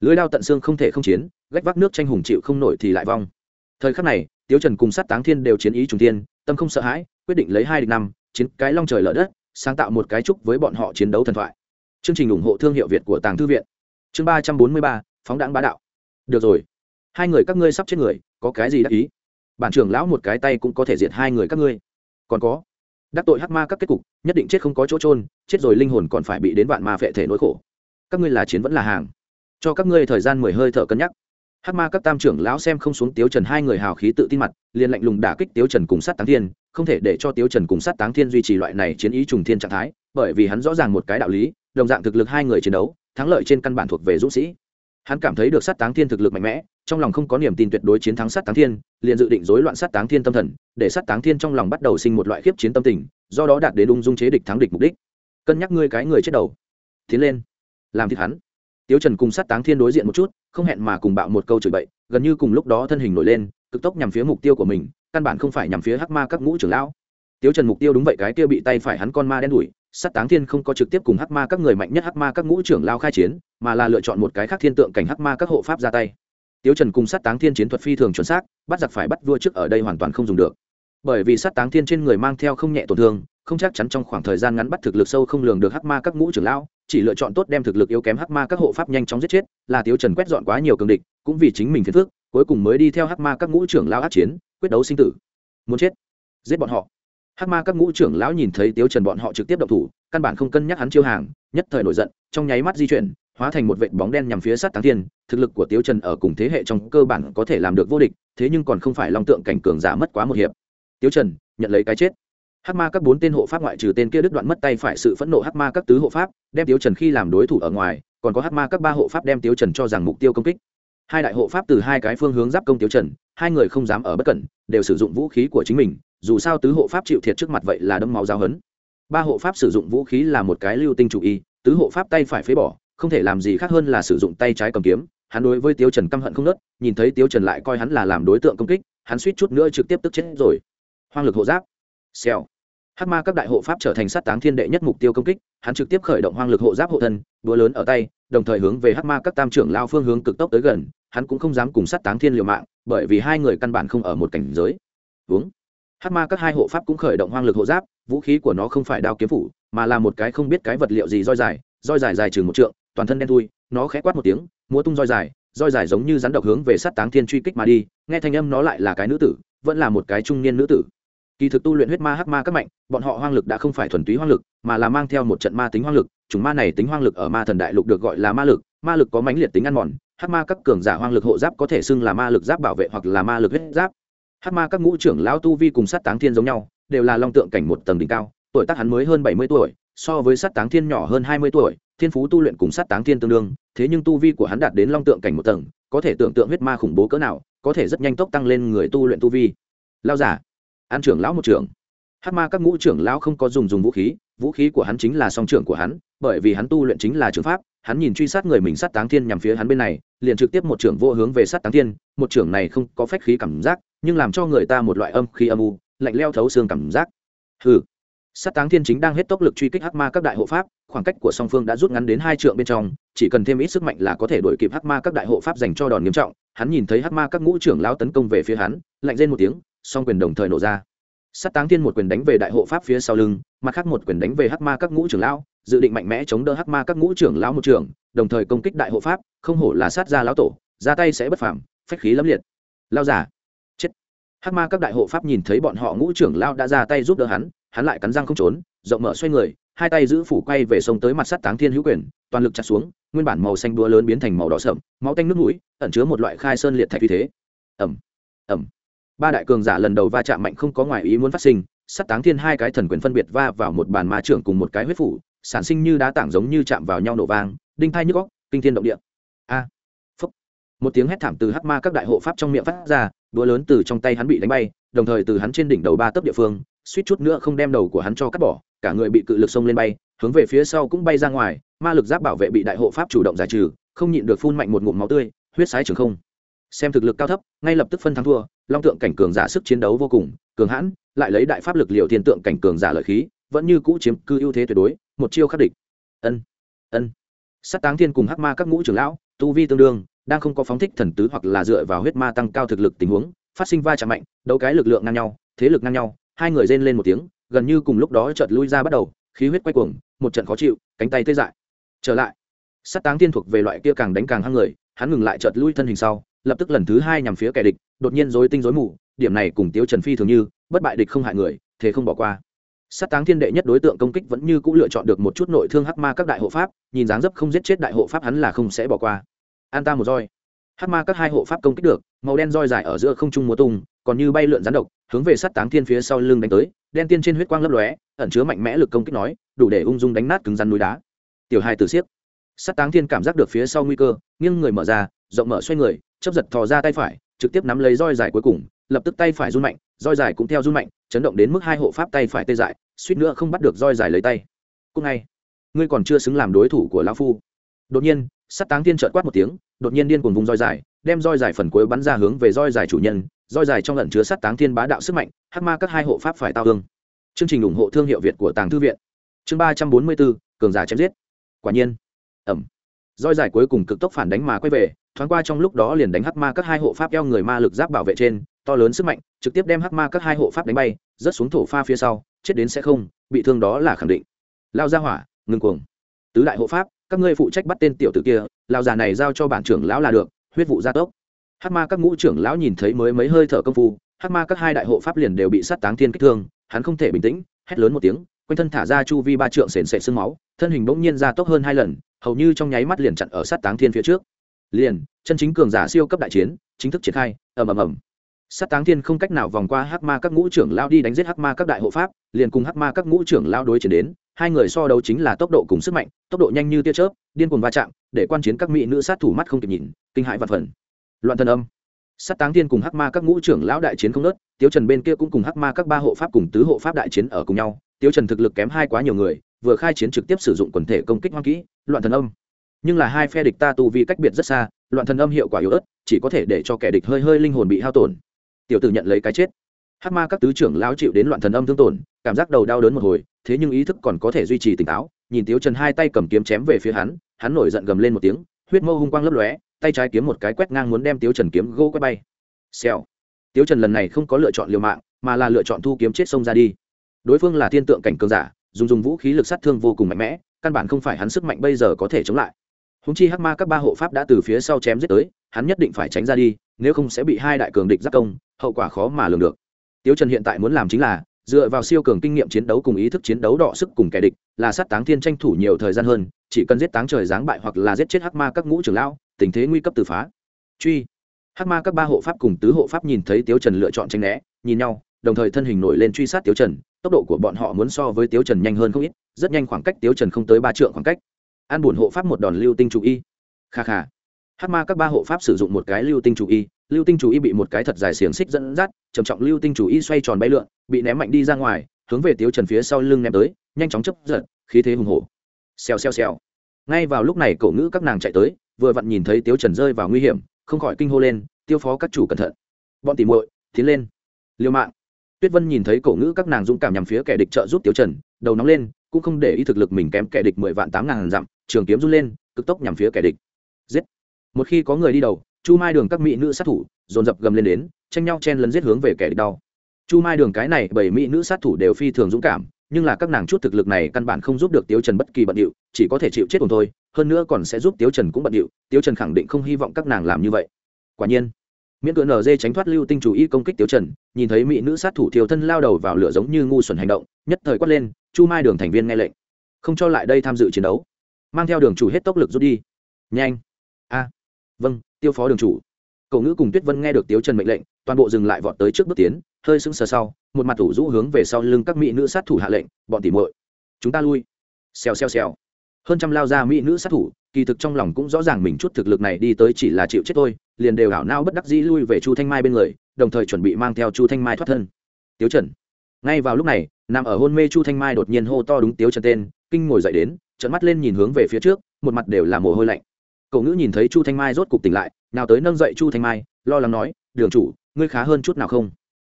Lưới đao tận xương không thể không chiến gách vác nước tranh hùng chịu không nổi thì lại vong. Thời khắc này tiêu trần cùng sát táng thiên đều chiến ý trùng thiên, tâm không sợ hãi quyết định lấy hai địch năm chiến cái long trời lở đất sáng tạo một cái trúc với bọn họ chiến đấu thần thoại. Chương trình ủng hộ thương hiệu việt của tàng thư viện. Chương ba trăm bốn mươi ba phóng đãng bá đạo. Được rồi. Hai người các ngươi sắp chết người có cái gì đắc ý? Bản trưởng lão một cái tay cũng có thể diệt hai người các ngươi. Còn có, đắc tội hắc ma các kết cục, nhất định chết không có chỗ trôn chết rồi linh hồn còn phải bị đến vạn ma phệ thể nỗi khổ. Các ngươi là chiến vẫn là hàng. Cho các ngươi thời gian mười hơi thở cân nhắc. Hắc ma các tam trưởng lão xem không xuống tiếu trần hai người hào khí tự tin mặt, liền lạnh lùng đả kích tiếu trần cùng sát táng thiên, không thể để cho tiếu trần cùng sát táng thiên duy trì loại này chiến ý trùng thiên trạng thái, bởi vì hắn rõ ràng một cái đạo lý, đồng dạng thực lực hai người chiến đấu, thắng lợi trên căn bản thuộc về dũng sĩ. Hắn cảm thấy được sát táng thiên thực lực mạnh mẽ trong lòng không có niềm tin tuyệt đối chiến thắng sát táng thiên, liền dự định rối loạn sát táng thiên tâm thần, để sát táng thiên trong lòng bắt đầu sinh một loại khiếp chiến tâm tình, do đó đạt đến ung dung chế địch thắng địch mục đích. Cân nhắc ngươi cái người chết đầu. Tiến lên. Làm thịt hắn. Tiếu trần cùng sát táng thiên đối diện một chút, không hẹn mà cùng bạo một câu chửi bậy, gần như cùng lúc đó thân hình nổi lên, cực tốc nhằm phía mục tiêu của mình, căn bản không phải nhằm phía hắc ma các ngũ trưởng lão. Tiếu trần mục tiêu đúng vậy, cái kia bị tay phải hắn con ma đen đuổi, sát táng thiên không có trực tiếp cùng hắc ma các người mạnh nhất hắc ma các ngũ trưởng lao khai chiến, mà là lựa chọn một cái khác thiên tượng cảnh hắc ma các hộ pháp ra tay tiếu trần cùng sát táng thiên chiến thuật phi thường chuẩn xác, bắt giặc phải bắt vua trước ở đây hoàn toàn không dùng được. Bởi vì sát táng thiên trên người mang theo không nhẹ tổn thương, không chắc chắn trong khoảng thời gian ngắn bắt thực lực sâu không lường được hắc ma các ngũ trưởng lão, chỉ lựa chọn tốt đem thực lực yếu kém hắc ma các hộ pháp nhanh chóng giết chết, là tiếu trần quét dọn quá nhiều cường địch, cũng vì chính mình phiền phước cuối cùng mới đi theo hắc ma các ngũ trưởng lão át chiến, quyết đấu sinh tử. Muốn chết, giết bọn họ. Hắc ma các ngũ trưởng lão nhìn thấy tiếu trần bọn họ trực tiếp động thủ, căn bản không cân nhắc hắn chiêu hàng, nhất thời nổi giận, trong nháy mắt di chuyển hóa thành một vệt bóng đen nhằm phía sát táng thiên, thực lực của tiếu trần ở cùng thế hệ trong cơ bản có thể làm được vô địch, thế nhưng còn không phải long tượng cảnh cường giả mất quá một hiệp. Tiếu trần, nhận lấy cái chết. Hắc ma các bốn tên hộ pháp ngoại trừ tên kia đứt đoạn mất tay phải sự phẫn nộ hắc ma các tứ hộ pháp, đem tiếu trần khi làm đối thủ ở ngoài, còn có hắc ma các ba hộ pháp đem tiếu trần cho rằng mục tiêu công kích. Hai đại hộ pháp từ hai cái phương hướng giáp công tiếu trần, hai người không dám ở bất cẩn, đều sử dụng vũ khí của chính mình, dù sao tứ hộ pháp chịu thiệt trước mặt vậy là đâm máu giáo hấn ba hộ pháp sử dụng vũ khí là một cái lưu tinh chủ y, tứ hộ pháp tay phải phế bỏ không thể làm gì khác hơn là sử dụng tay trái cầm kiếm. Hắn đối với Tiêu trần căm hận không nớt, nhìn thấy Tiêu trần lại coi hắn là làm đối tượng công kích, hắn suýt chút nữa trực tiếp tức chết rồi. Hoang lực hộ giáp. Xèo. Hắc ma các đại hộ pháp trở thành sát táng thiên đệ nhất mục tiêu công kích, hắn trực tiếp khởi động hoang lực hộ giáp hộ thân, đũa lớn ở tay, đồng thời hướng về hắc ma các tam trưởng lao phương hướng cực tốc tới gần, hắn cũng không dám cùng sát táng thiên liều mạng, bởi vì hai người căn bản không ở một cảnh giới. Uống hắc ma các hai hộ pháp cũng khởi động hoang lực hộ giáp, vũ khí của nó không phải đao kiếm phủ, mà là một cái không biết cái vật liệu gì roi dài roi dài dài chừng một trượng toàn thân đen thui, nó khẽ quát một tiếng, múa tung roi dài roi dài giống như rắn độc hướng về sát táng thiên truy kích mà đi, nghe thanh âm nó lại là cái nữ tử, vẫn là một cái trung niên nữ tử. Kỳ thực tu luyện huyết ma hắc ma các mạnh, bọn họ hoang lực đã không phải thuần túy hoang lực, mà là mang theo một trận ma tính hoang lực, chúng ma này tính hoang lực ở ma thần đại lục được gọi là ma lực ma lực có mãnh liệt tính ăn mòn, hắc ma các cường giả hoang lực hộ giáp có thể xưng là ma lực giáp bảo vệ hoặc là ma lực huyết giáp. Hắc ma các ngũ trưởng lão tu vi cùng sát táng thiên giống nhau, đều là long tượng cảnh một tầng đỉnh cao, tuổi tác hắn mới hơn bảy mươi tuổi, so với sát táng thiên nhỏ hơn hai mươi tuổi thiên phú tu luyện cùng sát táng thiên tương đương, thế nhưng tu vi của hắn đạt đến long tượng cảnh một tầng, có thể tưởng tượng huyết ma khủng bố cỡ nào, có thể rất nhanh tốc tăng lên người tu luyện tu vi. Lao giả an trưởng lão một trưởng. Hát ma các ngũ trưởng lão không có dùng dùng vũ khí vũ khí của hắn chính là song trưởng của hắn, bởi vì hắn tu luyện chính là trường pháp, hắn nhìn truy sát người mình sát táng thiên nhằm phía hắn bên này, liền trực tiếp một trưởng vô hướng về sát táng thiên, một trưởng này không có phách khí cảm giác, nhưng làm cho người ta một loại âm khí âm u, lạnh leo thấu xương cảm giác. Hừ sát táng thiên chính đang hết tốc lực truy kích hắc ma các đại hộ pháp, khoảng cách của song phương đã rút ngắn đến hai trượng bên trong, chỉ cần thêm ít sức mạnh là có thể đuổi kịp hắc ma các đại hộ pháp dành cho đòn nghiêm trọng. Hắn nhìn thấy hắc ma các ngũ trưởng lao tấn công về phía hắn, lạnh lên một tiếng, song quyền đồng thời nổ ra. Sát táng thiên một quyền đánh về đại hộ pháp phía sau lưng, mặt khác một quyền đánh về hắc ma các ngũ trưởng lão, dự định mạnh mẽ chống đỡ hắc ma các ngũ trưởng lão một trưởng đồng thời công kích đại hộ pháp, không hổ là sát gia lão tổ, ra tay sẽ bất phàm, phách khí lẫm liệt. Lao giả chết. Hắc ma các đại hộ pháp nhìn thấy bọn họ ngũ trưởng lão đã ra tay giúp đỡ hắn hắn lại cắn răng không trốn, rộng mở xoay người, hai tay giữ phủ quay về sông tới mặt sắt táng thiên hữu quyền, toàn lực chặt xuống, nguyên bản màu xanh đua lớn biến thành màu đỏ sậm, máu tanh nước mũi, ẩn chứa một loại khai sơn liệt thạch vì thế. Ẩm ẩm ba đại cường giả lần đầu va chạm mạnh không có ngoài ý muốn phát sinh, sắt táng thiên hai cái thần quyền phân biệt va vào một bàn ma trưởng cùng một cái huyết phủ, sản sinh như đá tảng giống như chạm vào nhau nổ vang, đinh thai nhức góc kinh thiên động địa. A, phúc. Một tiếng hét thảm từ hắc ma các đại hộ pháp trong miệng phát ra đũa lớn từ trong tay hắn bị đánh bay, đồng thời từ hắn trên đỉnh đầu ba tấc địa phương suýt chút nữa không đem đầu của hắn cho cắt bỏ, cả người bị cự lực xông lên bay, hướng về phía sau cũng bay ra ngoài, ma lực giáp bảo vệ bị đại hộ pháp chủ động giải trừ, không nhịn được phun mạnh một ngụm máu tươi, huyết sái trường không. Xem thực lực cao thấp, ngay lập tức phân thắng thua, long tượng cảnh cường giả sức chiến đấu vô cùng, cường hãn, lại lấy đại pháp lực liệu thiên tượng cảnh cường giả lợi khí, vẫn như cũ chiếm cư ưu thế tuyệt đối, một chiêu khắc địch. Ân ân. Sát táng thiên cùng hắc ma các ngũ trưởng lão, tu vi tương đương, đang không có phóng thích thần tứ hoặc là dựa vào huyết ma tăng cao thực lực tình huống, phát sinh va chạm mạnh, đấu cái lực lượng ngang nhau, thế lực ngang nhau hai người rên lên một tiếng, gần như cùng lúc đó chợt lui ra bắt đầu, khí huyết quay cuồng, một trận khó chịu, cánh tay tê dại. Trở lại, sát táng thiên thuộc về loại kia càng đánh càng hăng người, hắn ngừng lại chợt lui thân hình sau, lập tức lần thứ hai nhằm phía kẻ địch, đột nhiên dối tinh rối mù, điểm này cùng tiếu trần phi thường như, bất bại địch không hại người, thế không bỏ qua. Sát táng thiên đệ nhất đối tượng công kích vẫn như c ũ lựa chọn được một chút nội thương hắc ma các đại hộ pháp, nhìn dáng dấp không giết chết đại hộ pháp hắn là không sẽ bỏ qua. An ta một roi hát ma các hai hộ pháp công kích được, màu đen roi dài ở giữa không trung múa tung, còn như bay lượn rắn độc, hướng về sát táng thiên phía sau lưng đánh tới, đen tiên trên huyết quang lấp lóe, ẩn chứa mạnh mẽ lực công kích nói, đủ để ung dung đánh nát cứng rắn núi đá. Tiểu hai từ siết sát táng thiên cảm giác được phía sau nguy cơ, nghiêng người mở ra, rộng mở xoay người chấp giật thò ra tay phải, trực tiếp nắm lấy roi dài cuối cùng, lập tức tay phải run mạnh, roi dài cũng theo run mạnh, chấn động đến mức hai hộ pháp tay phải tê dại, suýt nữa không bắt được roi dài lấy tay. Cúc ngay, ngươi còn chưa xứng làm đối thủ của lão phu. Đột nhiên sắt táng thiên trợt quát một tiếng, đột nhiên điên cuồng vùng roi dài, đem roi dài phần cuối bắn ra hướng về roi dài chủ nhân, roi dài trong lận chứa sắt táng thiên bá đạo sức mạnh, hắc ma các hai hộ pháp phải tao hương chương trình ủng hộ thương hiệu việt của tàng thư viện. Chương ba trăm bốn mươi bốn, cường giả chém giết. Quả nhiên. Ẩm. Roi dài cuối cùng cực tốc phản đánh mà quay về, thoáng qua trong lúc đó liền đánh hắc ma các hai hộ pháp eo người ma lực giáp bảo vệ trên, to lớn sức mạnh, trực tiếp đem hắc ma các hai hộ pháp đánh bay, rớt xuống thổ pha phía sau, chết đến sẽ không, bị thương đó là khẳng định. Lao ra hỏa, ngừng cuồng. Tứ đại hộ pháp các ngươi phụ trách bắt tên tiểu tử kia lao già này giao cho bản trưởng lão là được, huyết vụ gia tốc. Hát ma các ngũ trưởng lão nhìn thấy mới mấy hơi thở công phu hát ma các hai đại hộ pháp liền đều bị sát táng thiên kích thương, hắn không thể bình tĩnh, hét lớn một tiếng, quanh thân thả ra chu vi ba trượng sền sệt sương máu, thân hình bỗng nhiên ra tốc hơn hai lần, hầu như trong nháy mắt liền chặn ở sát táng thiên phía trước. Liền, chân chính cường giả siêu cấp đại chiến, chính thức triển khai, ầm ầm ầm. Sát táng thiên không cách nào vòng qua hắc ma các ngũ trưởng lao đi đánh giết hắc ma các đại hộ pháp, liền cùng hắc ma các ngũ trưởng lao đối chiến đến hai người so đấu chính là tốc độ cùng sức mạnh, tốc độ nhanh như tia chớp, điên cuồng va chạm, để quan chiến các mỹ nữ sát thủ mắt không kịp nhìn, kinh hại vật phần. Loạn thần âm. Sát táng thiên cùng hắc ma các ngũ trưởng lão đại chiến không nớt, tiếu trần bên kia cũng cùng hắc ma các ba hộ pháp cùng tứ hộ pháp đại chiến ở cùng nhau. Tiếu trần thực lực kém hai quá nhiều người, vừa khai chiến trực tiếp sử dụng quần thể công kích hoang kỹ, loạn thần âm. Nhưng là hai phe địch ta tu vi cách biệt rất xa, loạn thần âm hiệu quả yếu ớt, chỉ có thể để cho kẻ địch hơi hơi linh hồn bị hao tổn. Tiểu tử nhận lấy cái chết hát ma các tứ trưởng lao chịu đến loạn thần âm thương tổn, cảm giác đầu đau đớn một hồi, thế nhưng ý thức còn có thể duy trì tỉnh táo. Nhìn tiếu trần hai tay cầm kiếm chém về phía hắn hắn nổi giận gầm lên một tiếng, huyết mâu hung quang lấp lóe, tay trái kiếm một cái quét ngang muốn đem tiếu trần kiếm gỗ quét bay. Xèo. Tiếu trần lần này không có lựa chọn liều mạng, mà là lựa chọn thu kiếm chết sông ra đi. Đối phương là thiên tượng cảnh cường giả, dùng dùng vũ khí lực sát thương vô cùng mạnh mẽ, căn bản không phải hắn sức mạnh bây giờ có thể chống lại. Húng chi hắc ma các ba hộ pháp đã từ phía sau chém giết tới, hắn nhất định phải tránh ra đi, nếu không sẽ bị hai đại cường địch giác công, hậu quả khó mà lường được tiếu trần hiện tại muốn làm chính là, dựa vào siêu cường kinh nghiệm chiến đấu cùng ý thức chiến đấu đọ sức cùng kẻ địch, là sát táng thiên tranh thủ nhiều thời gian hơn, chỉ cần giết táng trời giáng bại hoặc là giết chết hắc ma các ngũ trưởng lão, tình thế nguy cấp từ phá. Truy. Hắc ma các ba hộ pháp cùng tứ hộ pháp nhìn thấy tiếu trần lựa chọn tranh né, nhìn nhau, đồng thời thân hình nổi lên truy sát tiếu trần, tốc độ của bọn họ muốn so với tiếu trần nhanh hơn không ít, rất nhanh khoảng cách tiếu trần không tới ba trượng khoảng cách. An bổn hộ pháp một đòn lưu tinh chủ y. Kha kha hát ma các ba hộ pháp sử dụng một cái lưu tinh chủ y, lưu tinh chủ y bị một cái thật dài xiềng xích dẫn dắt, trầm trọng lưu tinh chủ y xoay tròn bay lượn, bị ném mạnh đi ra ngoài, hướng về tiếu trần phía sau lưng ném tới, nhanh chóng chấp giật, khí thế hùng hổ. Xèo xèo xèo. Ngay vào lúc này cổ ngữ các nàng chạy tới, vừa vặn nhìn thấy tiếu trần rơi vào nguy hiểm, không khỏi kinh hô lên, tiêu phó các chủ cẩn thận. Bọn tỉ muội, tiến lên. Liêu mạng. Tuyết vân nhìn thấy cổ ngữ các nàng dũng cảm nhằm phía kẻ địch trợ giúp tiếu trần, đầu nóng lên, cũng không để ý thực lực mình kém kẻ địch mười vạn tám ngàn dặm, trường kiếm run lên, cực tốc nhằm phía kẻ địch. Giết một khi có người đi đầu, chu mai đường các mỹ nữ sát thủ, dồn dập gầm lên đến, tranh nhau chen lấn giết hướng về kẻ địch đau. Chu mai đường cái này bảy mỹ nữ sát thủ đều phi thường dũng cảm, nhưng là các nàng chút thực lực này căn bản không giúp được tiếu trần bất kỳ bận điệu, chỉ có thể chịu chết cùng thôi, hơn nữa còn sẽ giúp tiếu trần cũng bận điệu, tiếu trần khẳng định không hy vọng các nàng làm như vậy. Quả nhiên, miễn cưỡng nở tránh thoát lưu tinh chủ y công kích tiếu trần, nhìn thấy mỹ nữ sát thủ thiều thân lao đầu vào lửa giống như ngu xuẩn hành động, nhất thời quát lên, chu mai đường thành viên nghe lệnh, không cho lại đây tham dự chiến đấu. Mang theo đường chủ hết tốc lực rút đi. Nhanh. A vâng tiêu phó đường chủ. Cậu ngữ cùng tuyết vân nghe được tiếu trần mệnh lệnh, toàn bộ dừng lại vọt tới trước bước tiến, hơi sững sờ sau, một mặt thủ rũ hướng về sau lưng các mỹ nữ sát thủ hạ lệnh, bọn tỉ muội, chúng ta lui. Xèo xèo xèo. Hơn trăm lao ra mỹ nữ sát thủ, kỳ thực trong lòng cũng rõ ràng mình chút thực lực này đi tới chỉ là chịu chết thôi, liền đều hảo nao bất đắc dĩ lui về chu thanh mai bên người, đồng thời chuẩn bị mang theo chu thanh mai thoát thân. Tiếu trần. Ngay vào lúc này, nằm ở hôn mê chu thanh mai đột nhiên hô to đúng tiếu trần tên, kinh ngồi dậy đến trận mắt lên nhìn hướng về phía trước, một mặt đều là mồ hôi lạnh cậu ngữ nhìn thấy chu thanh mai rốt cục tỉnh lại, nào tới nâng dậy chu thanh mai, lo lắng nói, đường chủ, ngươi khá hơn chút nào không?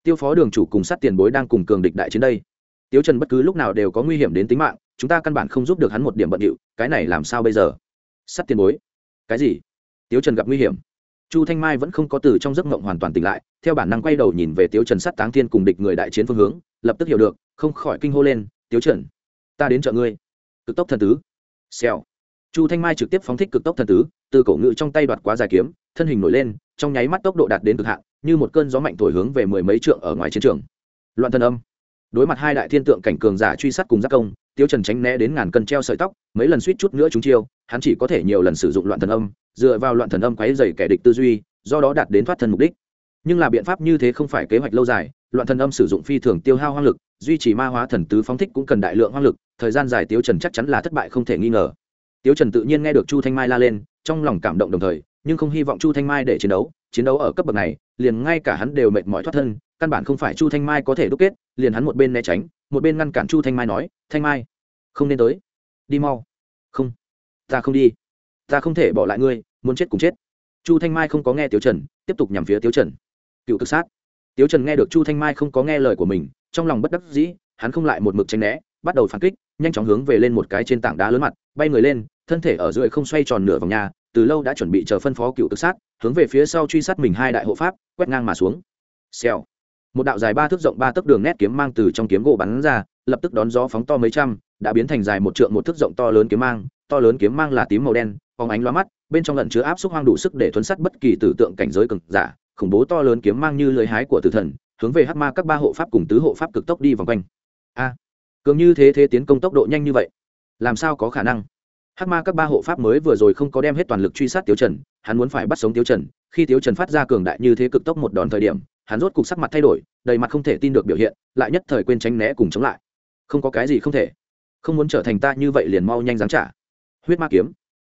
Tiêu phó đường chủ cùng sát tiền bối đang cùng cường địch đại chiến đây. Tiếu trần bất cứ lúc nào đều có nguy hiểm đến tính mạng, chúng ta căn bản không giúp được hắn một điểm bận điệu, cái này làm sao bây giờ? Sát tiền bối. Cái gì? Tiếu trần gặp nguy hiểm. Chu thanh mai vẫn không có từ trong giấc mộng hoàn toàn tỉnh lại, theo bản năng quay đầu nhìn về tiếu trần sát táng thiên cùng địch người đại chiến phương hướng, lập tức hiểu được, không khỏi kinh hô lên, tiếu trần, ta đến chợ ngươi. Cực tốc thần tứ. Xèo chu thanh mai trực tiếp phóng thích cực tốc thần tứ, từ cổ ngự trong tay đoạt quá dài kiếm, thân hình nổi lên, trong nháy mắt tốc độ đạt đến cực hạn, như một cơn gió mạnh thổi hướng về mười mấy trượng ở ngoài chiến trường. Loạn thân âm. Đối mặt hai đại thiên tượng cảnh cường giả truy sát cùng giác công, tiêu trần tránh né đến ngàn cân treo sợi tóc, mấy lần suýt chút nữa chúng chiêu, hắn chỉ có thể nhiều lần sử dụng loạn thần âm, dựa vào loạn thần âm quấy dày kẻ địch tư duy, do đó đạt đến thoát thân mục đích. Nhưng là biện pháp như thế không phải kế hoạch lâu dài, loạn thần âm sử dụng phi thường tiêu hao hoang lực, duy trì ma hóa thần tứ phóng thích cũng cần đại lượng hoang lực, thời gian dài tiêu trần chắc chắn là thất bại không thể nghi ngờ tiêu trần tự nhiên nghe được chu thanh mai la lên, trong lòng cảm động đồng thời, nhưng không hy vọng chu thanh mai để chiến đấu chiến đấu ở cấp bậc này, liền ngay cả hắn đều mệt mỏi thoát thân, căn bản không phải chu thanh mai có thể đúc kết, liền hắn một bên né tránh, một bên ngăn cản chu thanh mai nói, thanh mai, không nên tới. Đi mau. Không, ta không đi. Ta không thể bỏ lại ngươi, muốn chết cùng chết. Chu thanh mai không có nghe tiếu trần, tiếp tục nhằm phía tiếu trần. Cựu cực sát. Tiếu trần nghe được chu thanh mai không có nghe lời của mình, trong lòng bất đắc dĩ, hắn không lại một mực tranh né, bắt đầu phản kích nhanh chóng hướng về lên một cái trên tảng đá lớn mặt, bay người lên, thân thể ở dưới không xoay tròn nửa vòng nhà, từ lâu đã chuẩn bị chờ phân phó cựu tự sát, hướng về phía sau truy sát mình hai đại hộ pháp, quét ngang mà xuống. Xèo. Một đạo dài ba thước rộng ba tấc đường nét kiếm mang từ trong kiếm gỗ bắn ra, lập tức đón gió phóng to mấy trăm, đã biến thành dài một trượng một thước rộng to lớn kiếm mang, to lớn kiếm mang là tím màu đen, phóng ánh loa mắt, bên trong lận chứa áp xúc hoang đủ sức để thuấn sắt bất kỳ tử tượng cảnh giới cực giả, khủng bố to lớn kiếm mang như lưới hái của tử thần, hướng về hắc ma các ba hộ pháp cùng tứ hộ pháp cực tốc đi vòng quanh. A cường như thế thế tiến công tốc độ nhanh như vậy, làm sao có khả năng? Hắc ma các ba hộ pháp mới vừa rồi không có đem hết toàn lực truy sát tiêu trần, hắn muốn phải bắt sống tiêu trần. Khi tiêu trần phát ra cường đại như thế cực tốc một đòn thời điểm, hắn rốt cục sắc mặt thay đổi, đầy mặt không thể tin được biểu hiện, lại nhất thời quên tránh né cùng chống lại. Không có cái gì không thể. Không muốn trở thành ta như vậy liền mau nhanh dáng trả. Huyết ma kiếm.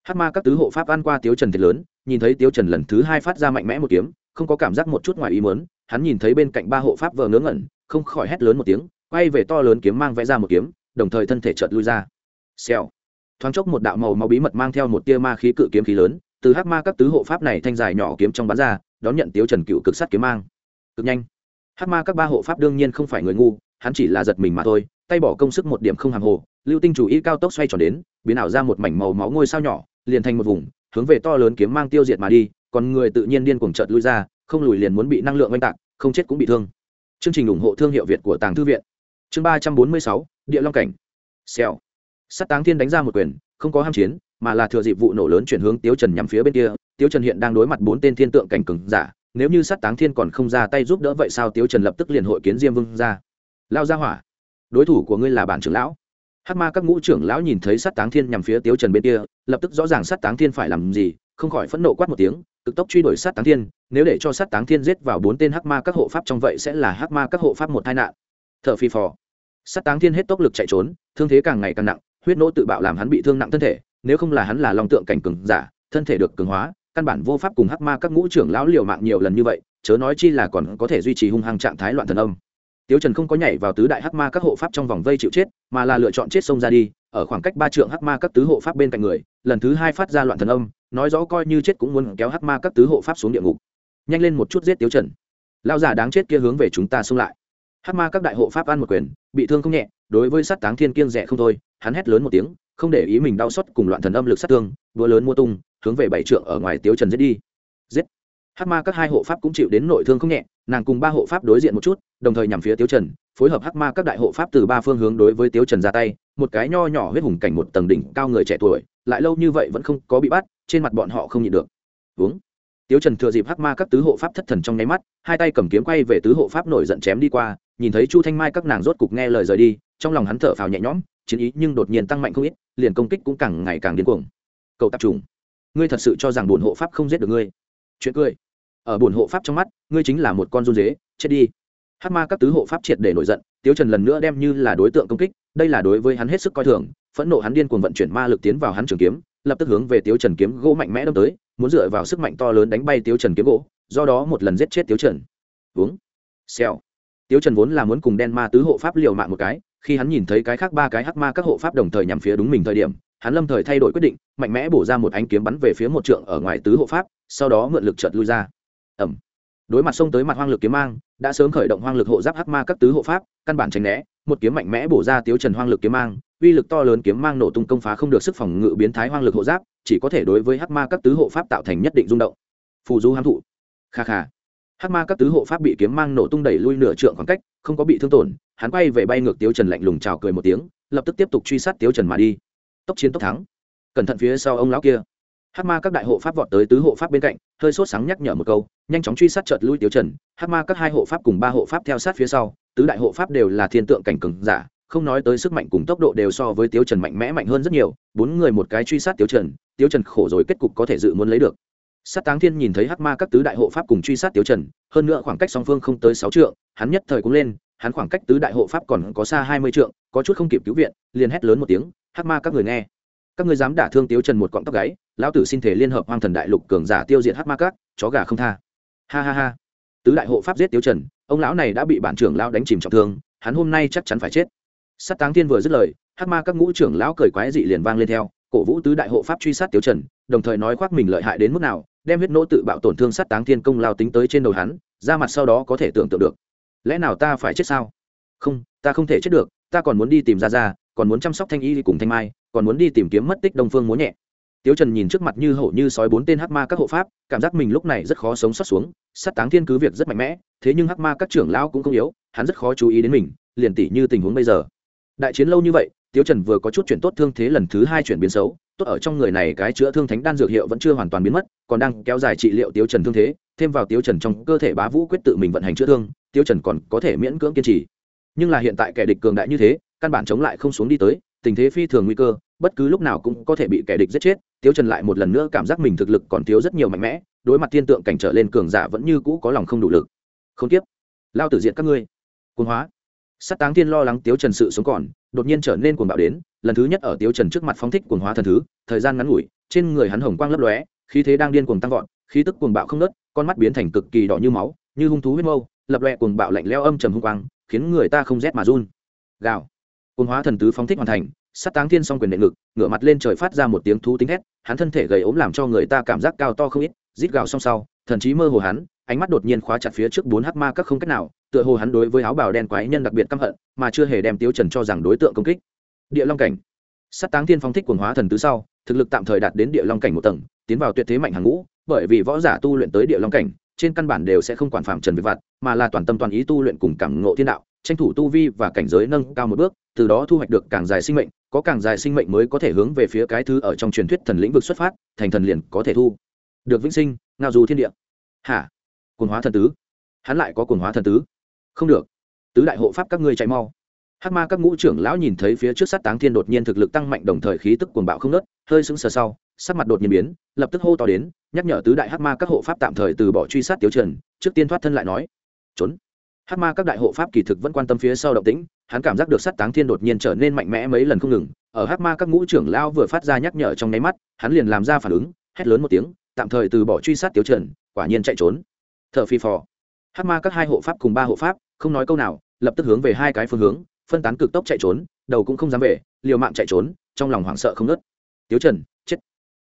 Hát ma các tứ hộ pháp ăn qua tiêu trần thiệt lớn, nhìn thấy tiêu trần lần thứ hai phát ra mạnh mẽ một kiếm, không có cảm giác một chút ngoài ý muốn, hắn nhìn thấy bên cạnh ba hộ pháp vờ ngớ ngẩn, không khỏi hét lớn một tiếng quay về to lớn kiếm mang vẽ ra một kiếm, đồng thời thân thể chợt lui ra. Xèo. Thoáng chốc một đạo màu máu bí mật mang theo một tia ma khí cự kiếm khí lớn, từ hắc ma các tứ hộ pháp này thanh dài nhỏ kiếm trong bán ra, đón nhận tiếu trần cựu cực sắt kiếm mang. Cực nhanh. Hắc ma các ba hộ pháp đương nhiên không phải người ngu, hắn chỉ là giật mình mà thôi, tay bỏ công sức một điểm không hàng hồ, lưu tinh chủ ý cao tốc xoay tròn đến, biến ảo ra một mảnh màu máu ngôi sao nhỏ, liền thành một vùng, hướng về to lớn kiếm mang tiêu diệt mà đi, còn người tự nhiên điên cuồng chợt lui ra, không lùi liền muốn bị năng lượng oanh tạc, không chết cũng bị thương. Chương trình ủng hộ thương hiệu việt của tàng thư viện chương ba trăm bốn mươi sáu, địa long cảnh. Xèo. Sắt táng thiên đánh ra một quyền, không có ham chiến, mà là thừa dịp vụ nổ lớn chuyển hướng tiếu trần nhắm phía bên kia. Tiếu trần hiện đang đối mặt bốn tên thiên tượng cảnh cừng giả, nếu như Sắt táng thiên còn không ra tay giúp đỡ vậy sao tiếu trần lập tức liền hội kiến diêm vương ra? Lao ra hỏa, đối thủ của ngươi là bản trưởng lão. Hắc ma các ngũ trưởng lão nhìn thấy Sắt táng thiên nhằm phía tiếu trần bên kia, lập tức rõ ràng Sắt táng thiên phải làm gì, không khỏi phẫn nộ quát một tiếng, cực tốc truy đuổi sát táng thiên. Nếu để cho sát táng thiên giết vào bốn tên hắc ma các hộ pháp trong vậy sẽ là hắc ma các hộ pháp một tai nạn t h ở phi phò. Sát táng thiên hết tốc lực chạy trốn, thương thế càng ngày càng nặng, huyết nỗ tự bạo làm hắn bị thương nặng thân thể, nếu không là hắn là long tượng cảnh cường giả, thân thể được cường hóa, căn bản vô pháp cùng hắc ma các ngũ trưởng lão liều mạng nhiều lần như vậy, chớ nói chi là còn có thể duy trì hung hăng trạng thái loạn thần âm. Tiếu trần không có nhảy vào tứ đại hắc ma các hộ pháp trong vòng vây chịu chết, mà là lựa chọn chết sông ra đi, ở khoảng cách ba trượng hắc ma các tứ hộ pháp bên cạnh người, lần thứ hai phát ra loạn thần âm, nói rõ coi như chết cũng muốn kéo hắc ma các tứ hộ pháp xuống địa ngục. Nhanh lên một chút giết tiếu trần. Lao giả đáng chết kia hướng về chúng ta xông lại hắc ma các đại hộ pháp ăn một quyền, bị thương không nhẹ, đối với sát táng thiên kiêng rẻ không thôi, hắn hét lớn một tiếng, không để ý mình đau xót cùng loạn thần âm lực sát thương, đua lớn mua tung, hướng về bảy trượng ở ngoài tiếu trần giết đi. Giết. Hắc ma các hai hộ pháp cũng chịu đến nội thương không nhẹ, nàng cùng ba hộ pháp đối diện một chút, đồng thời nhằm phía tiếu trần, phối hợp hắc ma các đại hộ pháp từ ba phương hướng đối với tiếu trần ra tay, một cái nho nhỏ huyết hùng cảnh một tầng đỉnh cao người trẻ tuổi, lại lâu như vậy vẫn không có bị bắt, trên mặt bọn họ không nhịn được. Uống tiếu trần thừa dịp hắc ma các tứ hộ pháp thất thần trong nháy mắt, hai tay cầm kiếm quay về tứ hộ pháp nổi giận chém đi qua nhìn thấy chu thanh mai các nàng rốt cục nghe lời rời đi trong lòng hắn thở phào nhẹ nhõm chiến ý nhưng đột nhiên tăng mạnh không ít liền công kích cũng càng ngày càng điên cuồng. Cậu tập trùng, ngươi thật sự cho rằng bổn hộ pháp không giết được ngươi? Chuyện cười. Ở bổn hộ pháp trong mắt ngươi chính là một con run dế chết đi. Hát ma các tứ hộ pháp triệt để nổi giận tiếu trần lần nữa đem như là đối tượng công kích đây là đối với hắn hết sức coi thường phẫn nộ hắn điên cuồng vận chuyển ma lực tiến vào hắn trường kiếm lập tức hướng về tiếu trần kiếm gỗ mạnh mẽ đâm tới muốn dựa vào sức mạnh to lớn đánh bay tiếu trần kiếm gỗ do đó một lần giết chết tiếu trần. Uống xèo tiếu trần vốn là muốn cùng đen ma tứ hộ pháp liều mạng một cái, khi hắn nhìn thấy cái khác ba cái hắc ma các hộ pháp đồng thời nhằm phía đúng mình thời điểm, hắn lâm thời thay đổi quyết định, mạnh mẽ bổ ra một ánh kiếm bắn về phía một trượng ở ngoài tứ hộ pháp, sau đó mượn lực chợt lui ra. Ẩm đối mặt xông tới mặt hoang lực kiếm mang, đã sớm khởi động hoang lực hộ giáp hắc ma các tứ hộ pháp, căn bản tránh né, một kiếm mạnh mẽ bổ ra tiếu trần hoang lực kiếm mang, uy lực to lớn kiếm mang nổ tung công phá không được sức phòng ngự biến thái hoang lực hộ giáp, chỉ có thể đối với hắc ma các tứ hộ pháp tạo thành nhất định rung động. Phù du hám thụ. Kha kha. Hát ma các tứ hộ pháp bị kiếm mang nổ tung đẩy lui nửa trượng khoảng cách, không có bị thương tổn, hắn quay về bay ngược tiếu trần lạnh lùng chào cười một tiếng, lập tức tiếp tục truy sát tiếu trần mà đi. Tốc chiến tốc thắng. Cẩn thận phía sau ông lão kia. Hát ma các đại hộ pháp vọt tới tứ hộ pháp bên cạnh, hơi sốt sáng nhắc nhở một câu, nhanh chóng truy sát chợt lui tiếu trần. Hát ma các hai hộ pháp cùng ba hộ pháp theo sát phía sau, tứ đại hộ pháp đều là thiên tượng cảnh cừng giả, không nói tới sức mạnh cùng tốc độ đều so với tiếu trần mạnh mẽ mạnh hơn rất nhiều, bốn người một cái truy sát tiếu trần tiếu trần khổ rồi kết cục có thể dự muốn lấy được sát táng thiên nhìn thấy hắc ma các tứ đại hộ pháp cùng truy sát tiêu trần, hơn nữa khoảng cách song phương không tới sáu trượng, hắn nhất thời cũng lên, hắn khoảng cách tứ đại hộ pháp còn có xa hai mươi trượng, có chút không kịp cứu viện, liền hét lớn một tiếng, hắc ma các người nghe. Các người dám đả thương tiêu trần một cọng tóc gáy, lão tử xin thể liên hợp hoang thần đại lục cường giả tiêu diệt hắc ma các, chó gà không tha. Ha ha ha. Tứ đại hộ pháp giết tiêu trần, ông lão này đã bị bản trưởng lão đánh chìm trọng thương, hắn hôm nay chắc chắn phải chết. Sát táng thiên vừa dứt lời, hắc ma các ngũ trưởng lão cười quái dị liền vang lên theo cổ vũ tứ đại hộ pháp truy sát tiêu trần, đồng thời nói khoác mình lợi hại đến mức nào, đem huyết nỗ tự bạo tổn thương sát táng thiên công lao tính tới trên đầu hắn, ra mặt sau đó có thể tưởng tượng được. Lẽ nào ta phải chết sao? Không, ta không thể chết được, ta còn muốn đi tìm ra ra còn muốn chăm sóc thanh y cùng thanh mai, còn muốn đi tìm kiếm mất tích đông phương múa nhẹ. Tiếu trần nhìn trước mặt như hổ như sói bốn tên hắc ma các hộ pháp, cảm giác mình lúc này rất khó sống sót xuống, sát táng thiên cứ việc rất mạnh mẽ, thế nhưng hắc ma các trưởng lão cũng không yếu, hắn rất khó chú ý đến mình, liền tỷ như tình huống bây giờ. Đại chiến lâu như vậy tiếu trần vừa có chút chuyển tốt thương thế lần thứ hai chuyển biến xấu, tốt ở trong người này cái chữa thương thánh đan dược hiệu vẫn chưa hoàn toàn biến mất, còn đang kéo dài trị liệu tiếu trần thương thế, thêm vào tiếu trần trong cơ thể bá vũ quyết tự mình vận hành chữa thương, tiếu trần còn có thể miễn cưỡng kiên trì. Nhưng là hiện tại kẻ địch cường đại như thế, căn bản chống lại không xuống đi tới, tình thế phi thường nguy cơ, bất cứ lúc nào cũng có thể bị kẻ địch giết chết, tiếu trần lại một lần nữa cảm giác mình thực lực còn thiếu rất nhiều mạnh mẽ, đối mặt thiên tượng cảnh trở lên cường giả vẫn như cũ có lòng không đủ lực. Không tiếp. Lao tử diện các ngươi. Côn hóa sát táng thiên lo lắng tiếu trần sự sống còn, đột nhiên trở nên cuồng bạo đến, lần thứ nhất ở tiếu trần trước mặt phóng thích cuồng hóa thần thứ, thời gian ngắn ngủi, trên người hắn hồng quang lấp lóe, khí thế đang điên cuồng tăng vọt, khí tức cuồng bạo không nớt con mắt biến thành cực kỳ đỏ như máu, như hung thú huyết mâu, lập lòe cuồng bạo lạnh leo âm trầm hung quang, khiến người ta không rét mà run. Gào. Cuồng hóa thần tứ phóng thích hoàn thành, sát táng thiên song quyền đệ ngực, ngửa mặt lên trời phát ra một tiếng thú tính hét, hắn thân thể gầy ốm làm cho người ta cảm giác cao to không ít, rít gào song sau, thần trí mơ hồ hắn, ánh mắt đột nhiên khóa chặt phía trước bốn hắc ma các không cách nào tựa hồ hắn đối với áo bào đen quái nhân đặc biệt căm hận, mà chưa hề đem tiếu trần cho rằng đối tượng công kích. Địa long cảnh. Sát táng thiên phong thích quần hóa thần tứ sau, thực lực tạm thời đạt đến địa long cảnh một tầng, tiến vào tuyệt thế mạnh hàng ngũ, bởi vì võ giả tu luyện tới địa long cảnh, trên căn bản đều sẽ không quản phạm trần việc vặt, mà là toàn tâm toàn ý tu luyện cùng cảm ngộ thiên đạo, tranh thủ tu vi và cảnh giới nâng cao một bước, từ đó thu hoạch được càng dài sinh mệnh, có càng dài sinh mệnh mới có thể hướng về phía cái thứ ở trong truyền thuyết thần lĩnh vực xuất phát, thành thần liền có thể thu được vĩnh sinh, ngao dù thiên địa. Hả? Quần hóa thần tứ? Hắn lại có quần hóa thần tứ? Không được. Tứ đại hộ pháp các ngươi chạy mau. Hắc ma các ngũ trưởng lão nhìn thấy phía trước sát táng thiên đột nhiên thực lực tăng mạnh đồng thời khí tức cuồng bạo không nớt hơi sững sờ sau, sắc mặt đột nhiên biến, lập tức hô to đến, nhắc nhở tứ đại hắc ma các hộ pháp tạm thời từ bỏ truy sát tiêu trần, trước tiên thoát thân lại nói, trốn. Hắc ma các đại hộ pháp kỳ thực vẫn quan tâm phía sau động tĩnh, hắn cảm giác được sát táng thiên đột nhiên trở nên mạnh mẽ mấy lần không ngừng, ở hắc ma các ngũ trưởng lão vừa phát ra nhắc nhở trong nháy mắt, hắn liền làm ra phản ứng, hét lớn một tiếng, tạm thời từ bỏ truy sát tiêu trần, quả nhiên chạy trốn. Thở phi phò hắc ma các hai hộ pháp cùng ba hộ pháp, không nói câu nào, lập tức hướng về hai cái phương hướng, phân tán cực tốc chạy trốn, đầu cũng không dám về, liều mạng chạy trốn, trong lòng hoảng sợ không nớt tiếu trần, chết.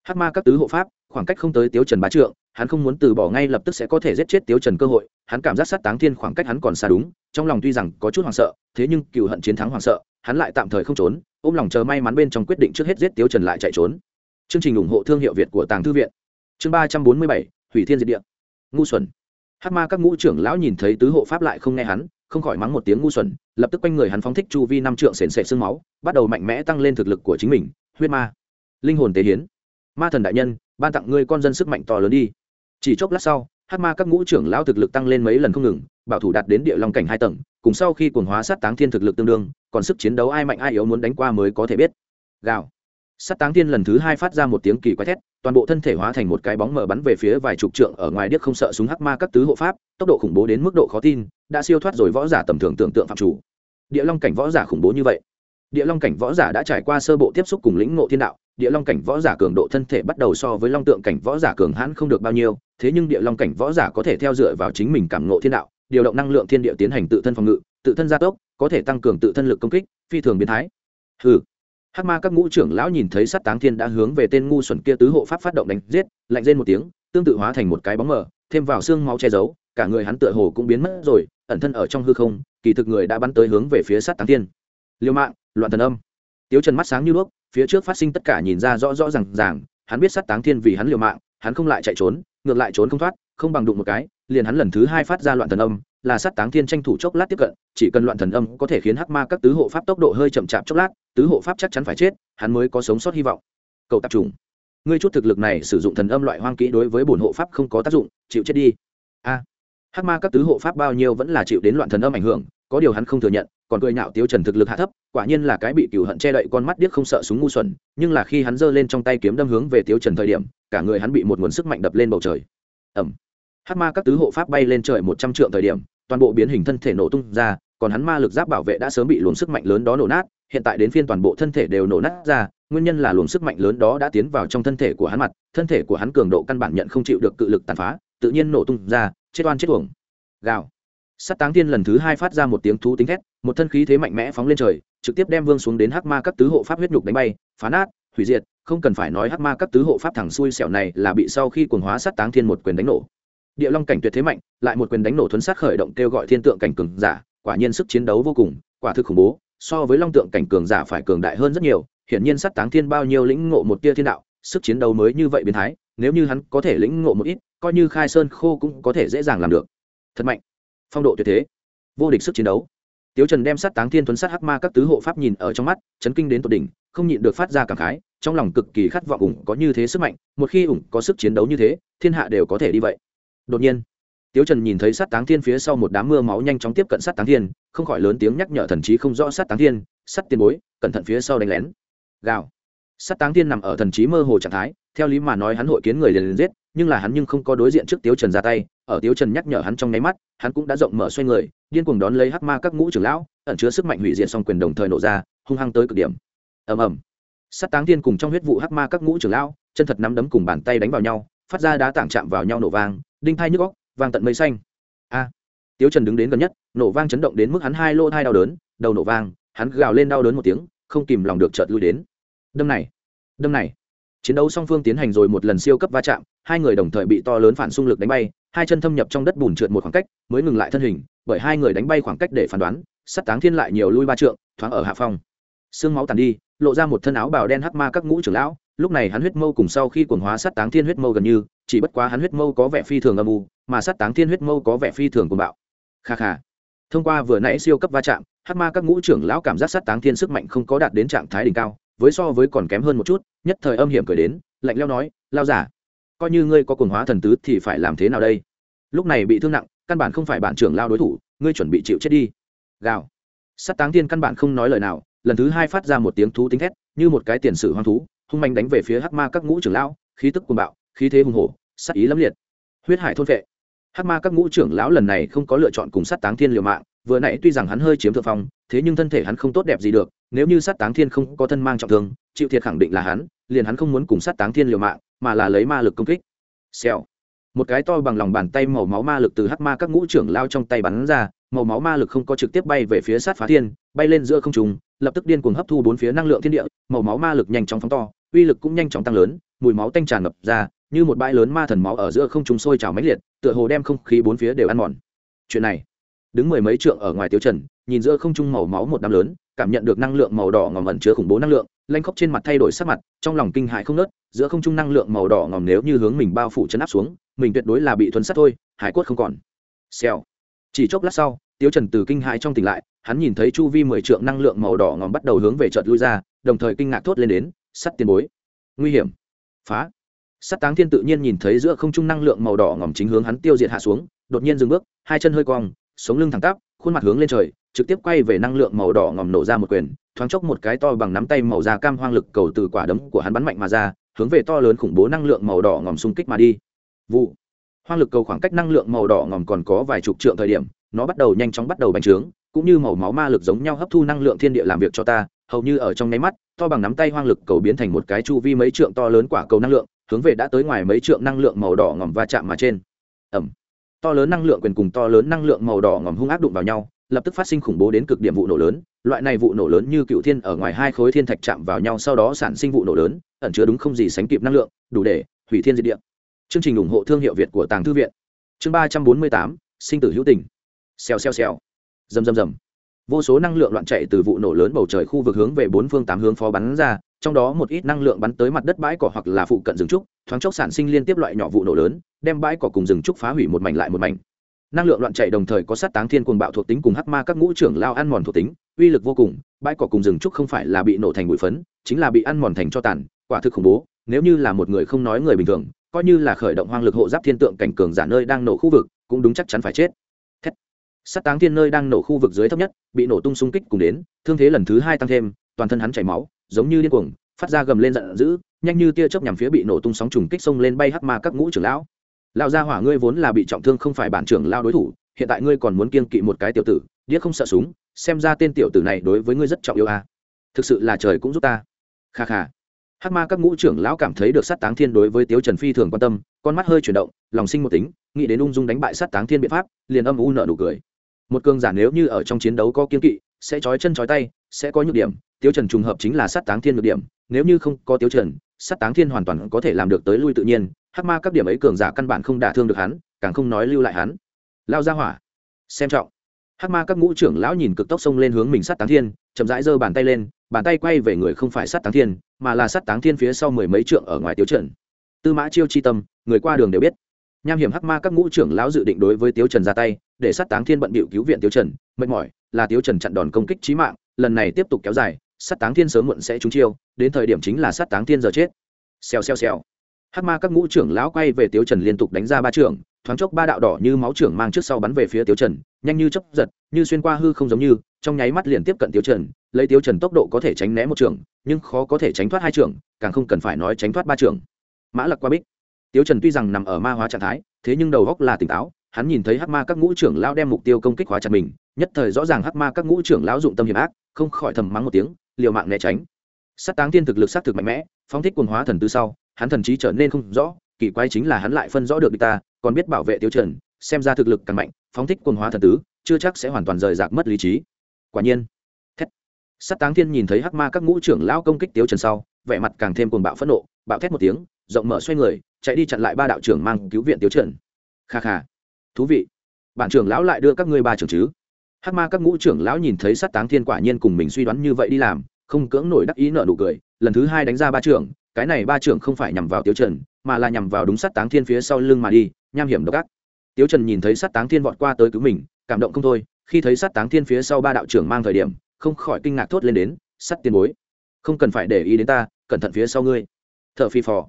Hắc ma các tứ hộ pháp, khoảng cách không tới tiếu trần bá trượng, hắn không muốn từ bỏ ngay lập tức sẽ có thể giết chết tiếu trần cơ hội, hắn cảm giác sát táng thiên khoảng cách hắn còn xa đúng, trong lòng tuy rằng có chút hoảng sợ, thế nhưng cựu hận chiến thắng hoảng sợ, hắn lại tạm thời không trốn, ôm lòng chờ may mắn bên trong quyết định trước hết giết tiếu trần lại chạy trốn. Chương trình ủng hộ thương hiệu việt của tàng thư viện. Chương ba trăm bốn mươi bảy, hủy thiên diệt địa. Ngu xuẩn hát ma các ngũ trưởng lão nhìn thấy tứ hộ pháp lại không nghe hắn, không khỏi mắng một tiếng ngu xuẩn, lập tức quanh người hắn phóng thích chu vi năm trượng sền sệt xương máu, bắt đầu mạnh mẽ tăng lên thực lực của chính mình. Huyết ma, linh hồn tế hiến. Ma thần đại nhân, ban tặng ngươi con dân sức mạnh to lớn đi. Chỉ chốc lát sau, hát ma các ngũ trưởng lão thực lực tăng lên mấy lần không ngừng, bảo thủ đạt đến địa long cảnh hai tầng, cùng sau khi cuồng hóa sát táng thiên thực lực tương đương, còn sức chiến đấu ai mạnh ai yếu muốn đánh qua mới có thể biết. Gào. Sát táng thiên lần thứ hai phát ra một tiếng kỳ quái thét toàn bộ thân thể hóa thành một cái bóng mở bắn về phía vài chục trượng ở ngoài điếc không sợ súng hắc ma các tứ hộ pháp, tốc độ khủng bố đến mức độ khó tin, đã siêu thoát rồi võ giả tầm thường tưởng tượng phạm chủ. Địa long cảnh võ giả khủng bố như vậy. Địa long cảnh võ giả đã trải qua sơ bộ tiếp xúc cùng lĩnh ngộ thiên đạo, địa long cảnh võ giả cường độ thân thể bắt đầu so với long tượng cảnh võ giả cường hãn không được bao nhiêu, thế nhưng địa long cảnh võ giả có thể theo dựa vào chính mình cảm ngộ thiên đạo, điều động năng lượng thiên địa tiến hành tự thân phòng ngự, tự thân gia tốc, có thể tăng cường tự thân lực công kích, phi thường biến thái. Ừ hắc ma các ngũ trưởng lão nhìn thấy sát táng thiên đã hướng về tên ngu xuẩn kia tứ hộ pháp phát động đánh giết, lạnh rên một tiếng, tương tự hóa thành một cái bóng mờ, thêm vào xương máu che giấu, cả người hắn tựa hồ cũng biến mất rồi, ẩn thân ở trong hư không, kỳ thực người đã bắn tới hướng về phía sát táng thiên. Liêu mạng, loạn thần âm. Tiếu trần mắt sáng như đuốc, phía trước phát sinh tất cả nhìn ra rõ rõ ràng ràng, hắn biết sát táng thiên vì hắn liều mạng, hắn không lại chạy trốn, ngược lại trốn không thoát, không bằng đụng một cái, liền hắn lần thứ hai phát ra loạn thần âm là sát táng thiên tranh thủ chốc lát tiếp cận, chỉ cần loạn thần âm có thể khiến hắc ma các tứ hộ pháp tốc độ hơi chậm chạp chốc lát, tứ hộ pháp chắc chắn phải chết, hắn mới có sống sót hy vọng. Cậu tạp trùng. Ngươi chút thực lực này sử dụng thần âm loại hoang kỹ đối với bổn hộ pháp không có tác dụng, chịu chết đi. A. Hắc ma các tứ hộ pháp bao nhiêu vẫn là chịu đến loạn thần âm ảnh hưởng, có điều hắn không thừa nhận, còn cười nhạo tiêu trần thực lực hạ thấp, quả nhiên là cái bị cửu hận che đậy con mắt điếc không sợ súng ngu xuẩn, nhưng là khi hắn giơ lên trong tay kiếm đâm hướng về tiêu trần thời điểm, cả người hắn bị một nguồn sức mạnh đập lên bầu trời. Ầm. Hắc ma các tứ hộ pháp bay lên trời một trăm trượng thời điểm toàn bộ biến hình thân thể nổ tung ra, còn hắn ma lực giáp bảo vệ đã sớm bị luồng sức mạnh lớn đó nổ nát, hiện tại đến phiên toàn bộ thân thể đều nổ nát ra, nguyên nhân là luồng sức mạnh lớn đó đã tiến vào trong thân thể của hắn mặt, thân thể của hắn cường độ căn bản nhận không chịu được cự lực tàn phá, tự nhiên nổ tung ra, chết oan chết uổng. Gào. Sắt táng tiên lần thứ hai phát ra một tiếng thú tính thét, một thân khí thế mạnh mẽ phóng lên trời, trực tiếp đem vương xuống đến hắc ma các tứ hộ pháp huyết nhục đánh bay, phá nát, hủy diệt, không cần phải nói hắc ma các tứ hộ pháp thẳng xuôi sẹo này là bị sau khi quần hóa sắt táng thiên một quyền đánh nổ địa long cảnh tuyệt thế mạnh, lại một quyền đánh nổ thuấn sát khởi động kêu gọi thiên tượng cảnh cường giả, quả nhiên sức chiến đấu vô cùng, quả thực khủng bố, so với long tượng cảnh cường giả phải cường đại hơn rất nhiều, hiển nhiên sát táng thiên bao nhiêu lĩnh ngộ một tia thiên đạo, sức chiến đấu mới như vậy biến thái, nếu như hắn có thể lĩnh ngộ một ít, coi như khai sơn khô cũng có thể dễ dàng làm được. Thật mạnh, phong độ tuyệt thế, vô địch sức chiến đấu. Tiếu trần đem sát táng thiên thuấn sát hắc ma các tứ hộ pháp nhìn ở trong mắt, chấn kinh đến tột đỉnh, không nhịn được phát ra cảm khái, trong lòng cực kỳ khát vọng ủng có như thế sức mạnh, một khi ủng có sức chiến đấu như thế, thiên hạ đều có thể đi vậy đột nhiên, tiếu trần nhìn thấy sát táng thiên phía sau một đám mưa máu nhanh chóng tiếp cận sát táng thiên, không khỏi lớn tiếng nhắc nhở thần trí không rõ sát táng thiên, sát tiền bối, cẩn thận phía sau đánh lén. Gào. Sát táng thiên nằm ở thần trí mơ hồ trạng thái, theo lý mà nói hắn hội kiến người liền liền giết, nhưng là hắn nhưng không có đối diện trước tiếu trần ra tay. Ở tiếu trần nhắc nhở hắn trong nháy mắt, hắn cũng đã rộng mở xoay người, điên cuồng đón lấy hắc ma các ngũ trưởng lão, ẩn chứa sức mạnh hủy diệt song quyền đồng thời nổ ra, hung hăng tới cực điểm. Ầm ầm. Sát táng thiên cùng trong huyết vụ hắc ma các ngũ trưởng lão, chân thật nắm đấm cùng bàn tay đánh vào nhau, phát ra đá tảng chạm vào nhau nổ vang đinh thai nhức góc, vang tận mây xanh. A, tiếu trần đứng đến gần nhất, nổ vang chấn động đến mức hắn hai lô thai đau đớn, đầu nổ vang, hắn gào lên đau đớn một tiếng, không kìm lòng được chợt lui đến. Đâm này đâm này. Chiến đấu song phương tiến hành rồi một lần siêu cấp va chạm, hai người đồng thời bị to lớn phản xung lực đánh bay, hai chân thâm nhập trong đất bùn trượt một khoảng cách, mới ngừng lại thân hình, bởi hai người đánh bay khoảng cách để phán đoán, sắt táng thiên lại nhiều lui ba trượng, thoáng ở hạ phong. Xương máu tàn đi, lộ ra một thân áo bào đen hắc ma các ngũ trưởng lão lúc này hắn huyết mâu cùng sau khi quần hóa sát táng thiên huyết mâu gần như, chỉ bất quá hắn huyết mâu có vẻ phi thường âm u, mà sát táng thiên huyết mâu có vẻ phi thường cuồng bạo. Kha kha. Thông qua vừa nãy siêu cấp va chạm, hắc ma các ngũ trưởng lão cảm giác sát táng thiên sức mạnh không có đạt đến trạng thái đỉnh cao, với so với còn kém hơn một chút, nhất thời âm hiểm cười đến, lạnh leo nói lao giả coi như ngươi có cuồng hóa thần tứ thì phải làm thế nào đây? Lúc này bị thương nặng, căn bản không phải bản trưởng lao đối thủ, ngươi chuẩn bị chịu chết đi. Gào. Sát táng thiên căn bản không nói lời nào, lần thứ hai phát ra một tiếng thú tính thét, như một cái tiền sử hoang thú hung manh đánh về phía hắc ma các ngũ trưởng lão, khí tức cuồng bạo, khí thế hùng hổ sắc ý lẫm liệt. Huyết hải thôn vệ hắc ma các ngũ trưởng lão lần này không có lựa chọn cùng sát táng thiên liều mạng, vừa nãy tuy rằng hắn hơi chiếm thượng phong, thế nhưng thân thể hắn không tốt đẹp gì được, nếu như sát táng thiên không có thân mang trọng thương, chịu thiệt khẳng định là hắn, liền hắn không muốn cùng sát táng thiên liều mạng, mà là lấy ma lực công kích. Xèo. Một cái to bằng lòng bàn tay màu máu ma lực từ hắc ma các ngũ trưởng lao trong tay bắn ra, màu máu ma lực không có trực tiếp bay về phía sát phá thiên, bay lên giữa không trùng lập tức điên cuồng hấp thu bốn phía năng lượng thiên địa, màu máu ma lực nhanh chóng phóng to, uy lực cũng nhanh chóng tăng lớn, mùi máu tanh tràn ngập ra, như một bãi lớn ma thần máu ở giữa không trung sôi trào mãnh liệt, tựa hồ đem không khí bốn phía đều ăn mòn. Chuyện này, đứng mười mấy trượng ở ngoài tiêu trần, nhìn giữa không trung màu máu một đám lớn, cảm nhận được năng lượng màu đỏ ngòm ẩn chứa khủng bố năng lượng, lanh khóc trên mặt thay đổi sắc mặt, trong lòng kinh hãi không nớt giữa không trung năng lượng màu đỏ ngòm nếu như hướng mình bao phủ chấn áp xuống, mình tuyệt đối là bị thuần sát thôi, hải quất không còn. Xèo. Chỉ chốc lát sau tiêu trần từ kinh hãi trong tỉnh lại, hắn nhìn thấy chu vi mười trượng năng lượng màu đỏ ngòm bắt đầu hướng về chợt lui ra, đồng thời kinh ngạc thốt lên đến, sắt tiền bối, nguy hiểm. Phá. Sắt táng thiên tự nhiên nhìn thấy giữa không trung năng lượng màu đỏ ngòm chính hướng hắn tiêu diệt hạ xuống, đột nhiên dừng bước, hai chân hơi cong, sống lưng thẳng tắp, khuôn mặt hướng lên trời, trực tiếp quay về năng lượng màu đỏ ngòm nổ ra một quyền, thoáng chốc một cái to bằng nắm tay màu da cam hoang lực cầu từ quả đấm của hắn bắn mạnh mà ra, hướng về to lớn khủng bố năng lượng màu đỏ ngòm xung kích mà đi. Vụ. Hoang lực cầu khoảng cách năng lượng màu đỏ ngòm còn có vài chục trượng thời điểm nó bắt đầu nhanh chóng bắt đầu bành trướng, cũng như màu máu ma lực giống nhau hấp thu năng lượng thiên địa làm việc cho ta, hầu như ở trong nháy mắt, to bằng nắm tay hoang lực cầu biến thành một cái chu vi mấy trượng to lớn quả cầu năng lượng, hướng về đã tới ngoài mấy trượng năng lượng màu đỏ ngòm va chạm mà trên. Ẩm. To lớn năng lượng quyền cùng to lớn năng lượng màu đỏ ngòm hung ác đụng vào nhau, lập tức phát sinh khủng bố đến cực điểm vụ nổ lớn, loại này vụ nổ lớn như cựu thiên ở ngoài hai khối thiên thạch chạm vào nhau sau đó sản sinh vụ nổ lớn, ẩn chứa đúng không gì sánh kịp năng lượng, đủ để hủy thiên diệt địa. Chương trình ủng hộ thương hiệu việt của tàng thư viện. Chương ba trăm bốn mươi tám, sinh tử hữu tình xèo xèo xèo. Rầm rầm rầm. Vô số năng lượng loạn chạy từ vụ nổ lớn bầu trời khu vực hướng về bốn phương tám hướng phó bắn ra, trong đó một ít năng lượng bắn tới mặt đất bãi cỏ hoặc là phụ cận rừng trúc, thoáng chốc sản sinh liên tiếp loại nhỏ vụ nổ lớn, đem bãi cỏ cùng rừng trúc phá hủy một mảnh lại một mảnh. Năng lượng loạn chạy đồng thời có sát táng thiên cuồng bạo thuộc tính cùng hắc ma các ngũ trưởng lao ăn mòn thuộc tính, uy lực vô cùng, bãi cỏ cùng rừng trúc không phải là bị nổ thành bụi phấn, chính là bị ăn mòn thành cho tàn, quả thực khủng bố, nếu như là một người không nói người bình thường, coi như là khởi động hoang lực hộ giáp thiên tượng cảnh cường giả nơi đang nổ khu vực, cũng đúng chắc chắn phải chết sắt sát táng thiên nơi đang nổ khu vực dưới thấp nhất, bị nổ tung xung kích cùng đến, thương thế lần thứ hai tăng thêm, toàn thân hắn chảy máu, giống như điên cuồng, phát ra gầm lên giận dữ, nhanh như tia chớp nhằm phía bị nổ tung sóng trùng kích xông lên bay hắc ma các ngũ trưởng lão. Lão gia hỏa ngươi vốn là bị trọng thương không phải bản trưởng lao đối thủ, hiện tại ngươi còn muốn kiên kỵ một cái tiểu tử, điếc không sợ súng, xem ra tên tiểu tử này đối với ngươi rất trọng yêu a à. thực sự là trời cũng giúp ta. Kha kha. Hắc ma các ngũ trưởng lão cảm thấy được sát táng thiên đối với tiếu trần phi thường quan tâm, con mắt hơi chuyển động, lòng sinh một tính, nghĩ đến ung dung đánh bại sát táng thiên biện pháp, liền âm u nợ nụ cười một cường giả nếu như ở trong chiến đấu có kiên kỵ, sẽ trói chân trói tay, sẽ có nhược điểm, tiêu trần trùng hợp chính là sát táng thiên nhược điểm, nếu như không có tiêu trần, sát táng thiên hoàn toàn có thể làm được tới lui tự nhiên, hắc ma các điểm ấy cường giả căn bản không đả thương được hắn, càng không nói lưu lại hắn. Lao ra hỏa, xem trọng. Hắc ma các ngũ trưởng lão nhìn cực tốc xông lên hướng mình sát táng thiên, chậm rãi giơ bàn tay lên, bàn tay quay về người không phải sát táng thiên, mà là sát táng thiên phía sau mười mấy trượng ở ngoài tiêu trần. Tư mã chiêu chi tâm, người qua đường đều biết nham hiểm hắc ma các ngũ trưởng lão dự định đối với tiếu trần ra tay, để sát táng thiên bận bịu cứu viện tiếu trần, mệt mỏi, là tiếu trần chặn đòn công kích trí mạng, lần này tiếp tục kéo dài, sát táng thiên sớm muộn sẽ trúng chiêu, đến thời điểm chính là sát táng thiên giờ chết. Xèo xèo xèo. Hắc ma các ngũ trưởng lão quay về tiếu trần liên tục đánh ra ba trưởng, thoáng chốc ba đạo đỏ như máu trưởng mang trước sau bắn về phía tiếu trần, nhanh như chấp giật, như xuyên qua hư không giống như, trong nháy mắt liền tiếp cận tiếu trần, lấy tiếu trần tốc độ có thể tránh né một trưởng, nhưng khó có thể tránh thoát hai trưởng, càng không cần phải nói tránh thoát ba trưởng. Mã lặc qua bích tiếu trần tuy rằng nằm ở ma hóa trạng thái, thế nhưng đầu góc là tỉnh táo, hắn nhìn thấy hắc ma các ngũ trưởng lão đem mục tiêu công kích hóa chặt mình, nhất thời rõ ràng hắc ma các ngũ trưởng lão dụng tâm hiểm ác, không khỏi thầm mắng một tiếng, liều mạng né tránh. Sát táng thiên thực lực sát thực mạnh mẽ, phóng thích quần hóa thần tư sau, hắn thần trí trở nên không rõ, kỳ quái chính là hắn lại phân rõ được địch ta, còn biết bảo vệ tiêu trần, xem ra thực lực càng mạnh, phóng thích quần hóa thần tứ, chưa chắc sẽ hoàn toàn rời rạc mất lý trí. Quả nhiên, thét. Sát táng thiên nhìn thấy hắc ma các ngũ trưởng lão công kích tiêu trần sau, vẻ mặt càng thêm cuồng bạo phẫn nộ, bạo thét một tiếng, rộng mở xoay người chạy đi chặn lại ba đạo trưởng mang cứu viện tiêu trần kha kha. Thú vị. Bản trưởng lão lại đưa các ngươi ba trưởng chứ? Hắc ma các ngũ trưởng lão nhìn thấy sát táng thiên quả nhiên cùng mình suy đoán như vậy đi làm, không cưỡng nổi đắc ý nợ nụ cười, lần thứ hai đánh ra ba trưởng, cái này ba trưởng không phải nhằm vào tiêu trần mà là nhằm vào đúng sát táng thiên phía sau lưng mà đi, nham hiểm độc ác. Tiêu trần nhìn thấy sát táng thiên vọt qua tới cứu mình, cảm động không thôi, khi thấy sát táng thiên phía sau ba đạo trưởng mang thời điểm, không khỏi kinh ngạc thốt lên đến, sát tiền bối, không cần phải để ý đến ta, cẩn thận phía sau ngươi. Thợ phi phò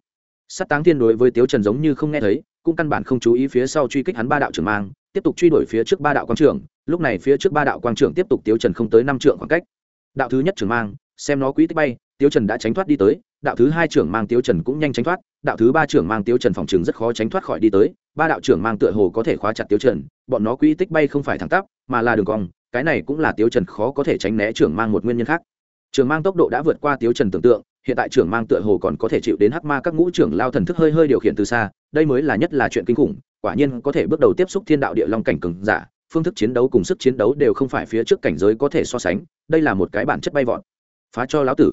sát táng thiên đối với tiếu trần giống như không nghe thấy, cũng căn bản không chú ý phía sau truy kích hắn ba đạo trưởng mang, tiếp tục truy đuổi phía trước ba đạo quang trưởng. Lúc này phía trước ba đạo quang trưởng tiếp tục tiếu trần không tới năm trượng khoảng cách. Đạo thứ nhất trưởng mang, xem nó quý tích bay, tiếu trần đã tránh thoát đi tới. Đạo thứ hai trưởng mang tiếu trần cũng nhanh tránh thoát. Đạo thứ ba trưởng mang tiếu trần phòng trường rất khó tránh thoát khỏi đi tới. Ba đạo trưởng mang tựa hồ có thể khóa chặt tiếu trần, bọn nó quý tích bay không phải thẳng tắp, mà là đường cong. Cái này cũng là tiếu trần khó có thể tránh né trưởng mang một nguyên nhân khác. Trưởng mang tốc độ đã vượt qua tiếu trần tưởng tượng hiện tại trưởng mang tựa hồ còn có thể chịu đến hắc ma các ngũ trưởng lao thần thức hơi hơi điều khiển từ xa, đây mới là nhất là chuyện kinh khủng, quả nhiên có thể bước đầu tiếp xúc thiên đạo địa long cảnh cường giả, phương thức chiến đấu cùng sức chiến đấu đều không phải phía trước cảnh giới có thể so sánh, đây là một cái bản chất bay vọt. Phá cho lão tử.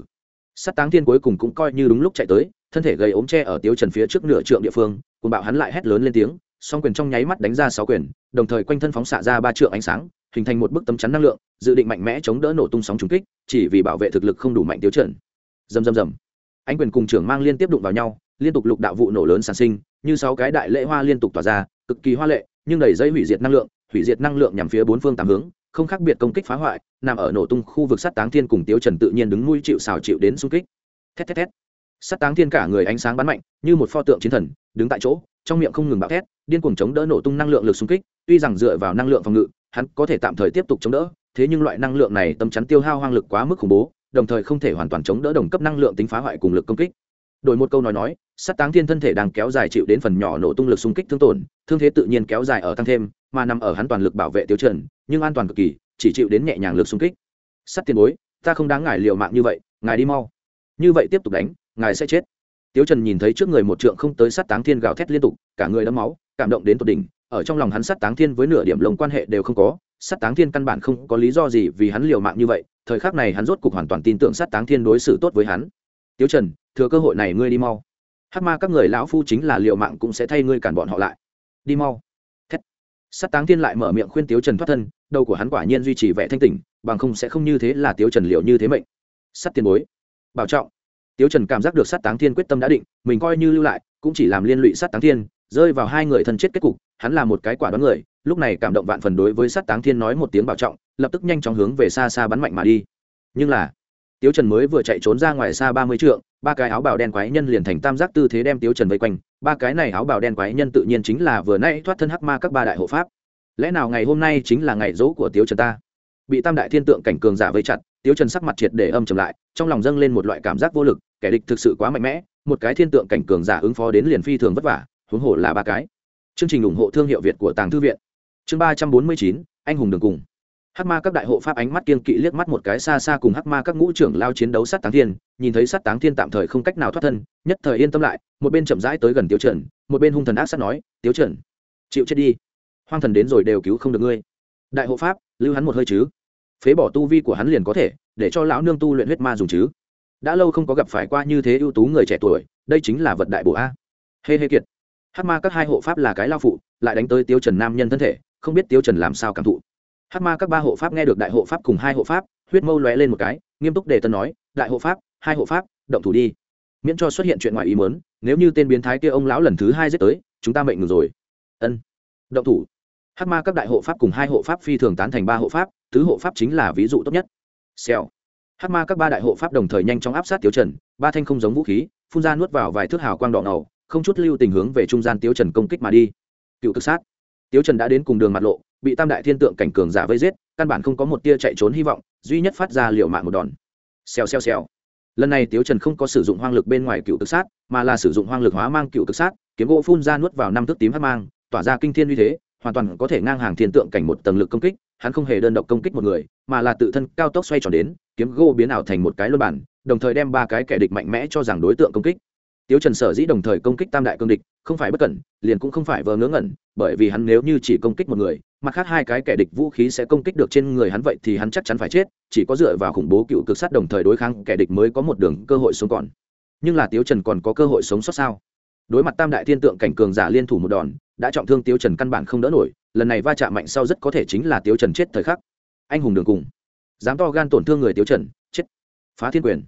Sát táng thiên cuối cùng cũng coi như đúng lúc chạy tới, thân thể gây ốm tre ở tiếu trần phía trước nửa trượng địa phương cùng bạo hắn lại hét lớn lên tiếng, song quyền trong nháy mắt đánh ra sáu quyền, đồng thời quanh thân phóng xạ ra ba trượng ánh sáng, hình thành một bức tấm chắn năng lượng, dự định mạnh mẽ chống đỡ nổ tung sóng trúng kích, chỉ vì bảo vệ thực lực không đủ mạnh tiếu trần dầm dầm dầm ánh quyền cùng trưởng mang liên tiếp đụng vào nhau, liên tục lục đạo vụ nổ lớn sản sinh, như sáu cái đại lễ hoa liên tục tỏa ra, cực kỳ hoa lệ, nhưng đầy dây hủy diệt năng lượng, hủy diệt năng lượng nhằm phía bốn phương tám hướng, không khác biệt công kích phá hoại, nằm ở nổ tung khu vực sắt táng thiên cùng tiêu trần tự nhiên đứng nuôi chịu xào chịu đến xung kích. Thét thét thét. Sắt táng thiên cả người ánh sáng bắn mạnh, như một pho tượng chiến thần, đứng tại chỗ, trong miệng không ngừng bạo thét, điên cuồng chống đỡ nổ tung năng lượng lực xung kích, tuy rằng dựa vào năng lượng phòng ngự, hắn có thể tạm thời tiếp tục chống đỡ, thế nhưng loại năng lượng này tâm chắn tiêu hao hoang lực quá mức khủng bố đồng thời không thể hoàn toàn chống đỡ đồng cấp năng lượng tính phá hoại cùng lực công kích. Đổi một câu nói nói sắt táng thiên thân thể đang kéo dài chịu đến phần nhỏ nổ tung lực xung kích thương tổn, thương thế tự nhiên kéo dài ở tăng thêm, mà nằm ở hắn toàn lực bảo vệ tiêu trần nhưng an toàn cực kỳ, chỉ chịu đến nhẹ nhàng lực xung kích. Sắt tiền bối, ta không đáng ngài liều mạng như vậy, ngài đi mau. Như vậy tiếp tục đánh, ngài sẽ chết. Tiêu trần nhìn thấy trước người một trượng không tới sắt táng thiên gào thét liên tục, cả người đẫm máu, cảm động đến tột đỉnh ở trong lòng hắn sát táng thiên với nửa điểm lông quan hệ đều không có, sát táng thiên căn bản không có lý do gì vì hắn liều mạng như vậy, thời khắc này hắn rốt cục hoàn toàn tin tưởng sát táng thiên đối xử tốt với hắn. Tiêu trần, thừa cơ hội này ngươi đi mau. Hắc ma các người lão phu chính là liều mạng cũng sẽ thay ngươi cản bọn họ lại. Đi mau. Thét. Sát táng thiên lại mở miệng khuyên tiếu trần thoát thân, đầu của hắn quả nhiên duy trì vẻ thanh tỉnh, bằng không sẽ không như thế là tiếu trần liệu như thế mệnh. Sắt tiền bối. Bảo trọng. Tiếu trần cảm giác được sát táng thiên quyết tâm đã định, mình coi như lưu lại, cũng chỉ làm liên lụy sát táng thiên rơi vào hai người thân chết kết cục, hắn là một cái quả đoán người, lúc này cảm động vạn phần đối với sát táng thiên nói một tiếng bảo trọng, lập tức nhanh chóng hướng về xa xa bắn mạnh mà đi. Nhưng là, tiếu trần mới vừa chạy trốn ra ngoài xa ba mươi trượng, ba cái áo bào đen quái nhân liền thành tam giác tư thế đem tiếu trần vây quanh, ba cái này áo bào đen quái nhân tự nhiên chính là vừa nãy thoát thân hắc ma các ba đại hộ pháp. Lẽ nào ngày hôm nay chính là ngày dỗ của tiếu trần ta? Bị tam đại thiên tượng cảnh cường giả vây chặt, tiếu trần sắc mặt triệt để âm trầm lại, trong lòng dâng lên một loại cảm giác vô lực, kẻ địch thực sự quá mạnh mẽ, một cái thiên tượng cảnh cường giả ứng phó đến liền phi thường vất vả huống hồ là ba cái. Chương trình ủng hộ thương hiệu việt của tàng thư viện. Chương ba trăm bốn mươi chín, anh hùng đường cùng. Hắc ma các đại hộ pháp ánh mắt kiên kỵ liếc mắt một cái xa xa cùng hắc ma các ngũ trưởng lao chiến đấu sát táng thiên, nhìn thấy sát táng thiên tạm thời không cách nào thoát thân, nhất thời yên tâm lại, một bên chậm rãi tới gần tiếu trần, một bên hung thần ác sát nói, tiếu trần, chịu chết đi. Hoang thần đến rồi đều cứu không được ngươi. Đại hộ pháp, lưu hắn một hơi chứ. Phế bỏ tu vi của hắn liền có thể, để cho lão nương tu luyện huyết ma dùng chứ. Đã lâu không có gặp phải qua như thế ưu tú người trẻ tuổi, đây chính là vật đại bổ a. Hê hê kiệt Hát ma các hai hộ pháp là cái lao phụ, lại đánh tới Tiêu trần nam nhân thân thể, không biết Tiêu trần làm sao cảm thụ. Hát ma các ba hộ pháp nghe được đại hộ pháp cùng hai hộ pháp, huyết mâu lóe lên một cái, nghiêm túc để tân nói, đại hộ pháp, hai hộ pháp, động thủ đi. Miễn cho xuất hiện chuyện ngoài ý muốn, nếu như tên biến thái kia ông lão lần thứ hai giết tới, chúng ta mệnh ngừng rồi. Ân. Động thủ. Hát ma các đại hộ pháp cùng hai hộ pháp phi thường tán thành ba hộ pháp, tứ hộ pháp chính là ví dụ tốt nhất. Xèo. Hát ma các ba đại hộ pháp đồng thời nhanh chóng áp sát Tiêu trần, ba thanh không giống vũ khí, phun ra nuốt vào vài thước hào quang đỏ ngầu không chút lưu tình hướng về trung gian tiếu trần công kích mà đi. Cựu cực sát. Tiếu trần đã đến cùng đường mặt lộ, bị tam đại thiên tượng cảnh cường giả vây giết, căn bản không có một tia chạy trốn hy vọng, duy nhất phát ra liệu mạng một đòn. Xèo xèo xèo. Lần này tiếu trần không có sử dụng hoang lực bên ngoài cựu cực sát, mà là sử dụng hoang lực hóa mang cựu cực sát, kiếm gỗ phun ra nuốt vào năm thước tím hát mang, tỏa ra kinh thiên uy thế, hoàn toàn có thể ngang hàng thiên tượng cảnh một tầng lực công kích, hắn không hề đơn độc công kích một người, mà là tự thân cao tốc xoay tròn đến, kiếm gỗ biến ảo thành một cái luân bản, đồng thời đem ba cái kẻ địch mạnh mẽ cho rằng đối tượng công kích tiếu trần sở dĩ đồng thời công kích tam đại cương địch, không phải bất cẩn, liền cũng không phải vờ ngớ ngẩn, bởi vì hắn nếu như chỉ công kích một người, mặt khác hai cái kẻ địch vũ khí sẽ công kích được trên người hắn vậy thì hắn chắc chắn phải chết, chỉ có dựa vào khủng bố cựu cực sát đồng thời đối kháng kẻ địch mới có một đường cơ hội sống còn. Nhưng là tiếu trần còn có cơ hội sống sót sao? Đối mặt tam đại thiên tượng cảnh cường giả liên thủ một đòn, đã trọng thương tiếu trần căn bản không đỡ nổi, lần này va chạm mạnh sau rất có thể chính là tiếu trần chết thời khắc. Anh hùng đường cùng. Dám to gan tổn thương người tiếu trần, chết. Phá thiên quyền.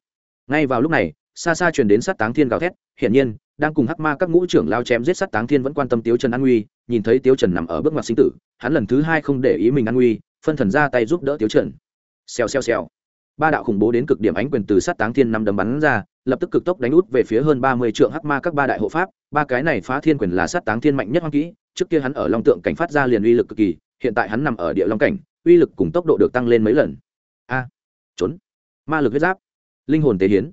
Ngay vào lúc này xa xa truyền đến sát táng thiên gào thét, hiển nhiên, đang cùng hắc ma các ngũ trưởng lao chém giết sát táng thiên vẫn quan tâm tiếu trần an nguy, nhìn thấy tiếu trần nằm ở bước ngoặt sinh tử, hắn lần thứ hai không để ý mình an nguy, phân thần ra tay giúp đỡ tiếu trần. Xèo xèo xèo. Ba đạo khủng bố đến cực điểm ánh quyền từ sát táng thiên năm đấm bắn ra, lập tức cực tốc đánh út về phía hơn ba mươi trượng hắc ma các ba đại hộ pháp, ba cái này phá thiên quyền là sát táng thiên mạnh nhất hoang kỹ, trước kia hắn ở long tượng cảnh phát ra liền uy lực cực kỳ, hiện tại hắn nằm ở địa long cảnh, uy lực cùng tốc độ được tăng lên mấy lần. A, trốn. Ma lực huyết giáp. Linh hồn tế hiến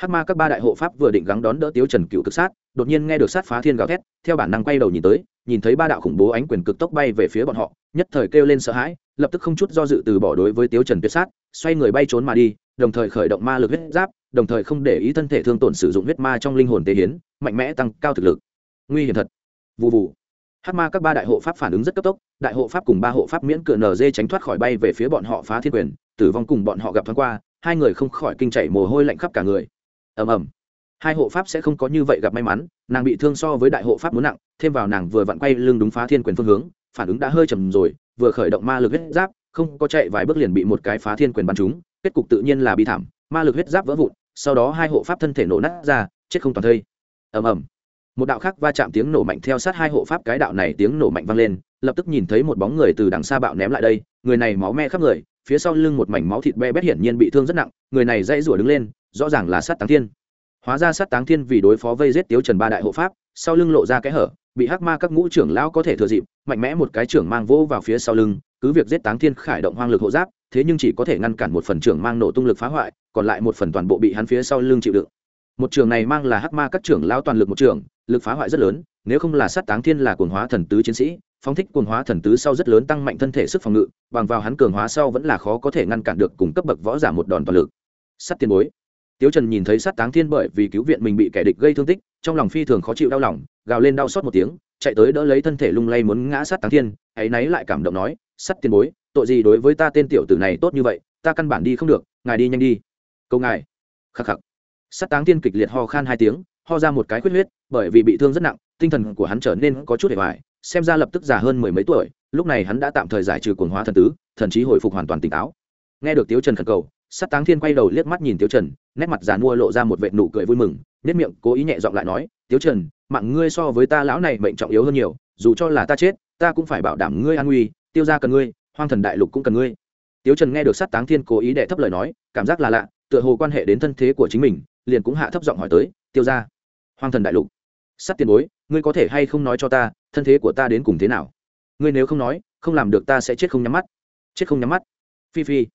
hắc ma các ba đại hộ pháp vừa định gắng đón đỡ tiếu trần cựu cực sát, đột nhiên nghe được sát phá thiên gào thét, theo bản năng quay đầu nhìn tới, nhìn thấy ba đạo khủng bố ánh quyền cực tốc bay về phía bọn họ, nhất thời kêu lên sợ hãi, lập tức không chút do dự từ bỏ đối với tiếu trần tuyệt sát, xoay người bay trốn mà đi, đồng thời khởi động ma lực huyết giáp, đồng thời không để ý thân thể thương tổn sử dụng huyết ma trong linh hồn tế hiến, mạnh mẽ tăng cao thực lực. Nguy hiểm thật. Vụ vụ hát ma các ba đại hộ pháp phản ứng rất cấp tốc, đại hộ pháp cùng ba hộ pháp miễn cửa nd tránh thoát khỏi bay về phía bọn họ phá thiên quyền, tử vong cùng bọn họ gặp thoáng qua, hai người không khỏi kinh chảy mồ hôi lạnh khắp cả người ầm ầm. Hai hộ pháp sẽ không có như vậy gặp may mắn, nàng bị thương so với đại hộ pháp muốn nặng, thêm vào nàng vừa vặn quay lưng đúng phá thiên quyền phương hướng, phản ứng đã hơi chầm rồi, vừa khởi động ma lực huyết giáp, không có chạy vài bước liền bị một cái phá thiên quyền bắn trúng, kết cục tự nhiên là bi thảm, ma lực huyết giáp vỡ vụn, sau đó hai hộ pháp thân thể nổ nát ra, chết không toàn thây. Ầm ầm. Một đạo khác va chạm tiếng nổ mạnh theo sát hai hộ pháp cái đạo này tiếng nổ mạnh vang lên, lập tức nhìn thấy một bóng người từ đằng xa bạo ném lại đây, người này máu me khắp người, phía sau lưng một mảnh máu thịt be bét hiển nhiên bị thương rất nặng, người này dãy rủa đứng lên rõ ràng là sát táng thiên. Hóa ra sát táng thiên vì đối phó vây giết tiếu trần ba đại hộ pháp, sau lưng lộ ra cái hở, bị hắc ma các ngũ trưởng lão có thể thừa dịp, mạnh mẽ một cái trưởng mang vỗ vào phía sau lưng, cứ việc giết táng thiên khải động hoang lực hộ giáp, thế nhưng chỉ có thể ngăn cản một phần trưởng mang nổ tung lực phá hoại, còn lại một phần toàn bộ bị hắn phía sau lưng chịu đựng. Một trường này mang là hắc ma các trưởng lão toàn lực một trường lực phá hoại rất lớn, nếu không là sát táng thiên là cuồng hóa thần tứ chiến sĩ, phóng thích cuồng hóa thần tứ sau rất lớn tăng mạnh thân thể sức phòng ngự, bằng vào hắn cường hóa sau vẫn là khó có thể ngăn cản được cùng cấp bậc võ giả một đòn toàn lực. Sắt tiền bối tiếu trần nhìn thấy sát táng thiên bởi vì cứu viện mình bị kẻ địch gây thương tích, trong lòng phi thường khó chịu đau lòng, gào lên đau xót một tiếng, chạy tới đỡ lấy thân thể lung lay muốn ngã sát táng thiên, ấy náy lại cảm động nói sắt tiền bối, tội gì đối với ta tên tiểu tử này tốt như vậy, ta căn bản đi không được, ngài đi nhanh đi. Câu ngài. Khắc khắc. Sát táng thiên kịch liệt ho khan hai tiếng, ho ra một cái khuyết huyết, bởi vì bị thương rất nặng, tinh thần của hắn trở nên có chút hề hoài, xem ra lập tức già hơn mười mấy tuổi, lúc này hắn đã tạm thời giải trừ cuồng hóa thần tứ, thần trí hồi phục hoàn toàn tỉnh táo. Nghe được tiếu trần khẩn cầu sắt táng thiên quay đầu liếc mắt nhìn tiếu trần, nét mặt già mua lộ ra một vệ nụ cười vui mừng nét miệng cố ý nhẹ giọng lại nói, tiếu trần, mạng ngươi so với ta lão này mệnh trọng yếu hơn nhiều, dù cho là ta chết, ta cũng phải bảo đảm ngươi an nguy, tiêu ra cần ngươi, hoang thần đại lục cũng cần ngươi. Tiếu trần nghe được sắt táng thiên cố ý đệ thấp lời nói, cảm giác là lạ, tựa hồ quan hệ đến thân thế của chính mình, liền cũng hạ thấp giọng hỏi tới, tiêu ra hoang thần đại lục sắt tiền bối, ngươi có thể hay không nói cho ta, thân thế của ta đến cùng thế nào? Ngươi nếu không nói, không làm được ta sẽ chết không nhắm mắt. Chết không nhắm mắt? Phi phi.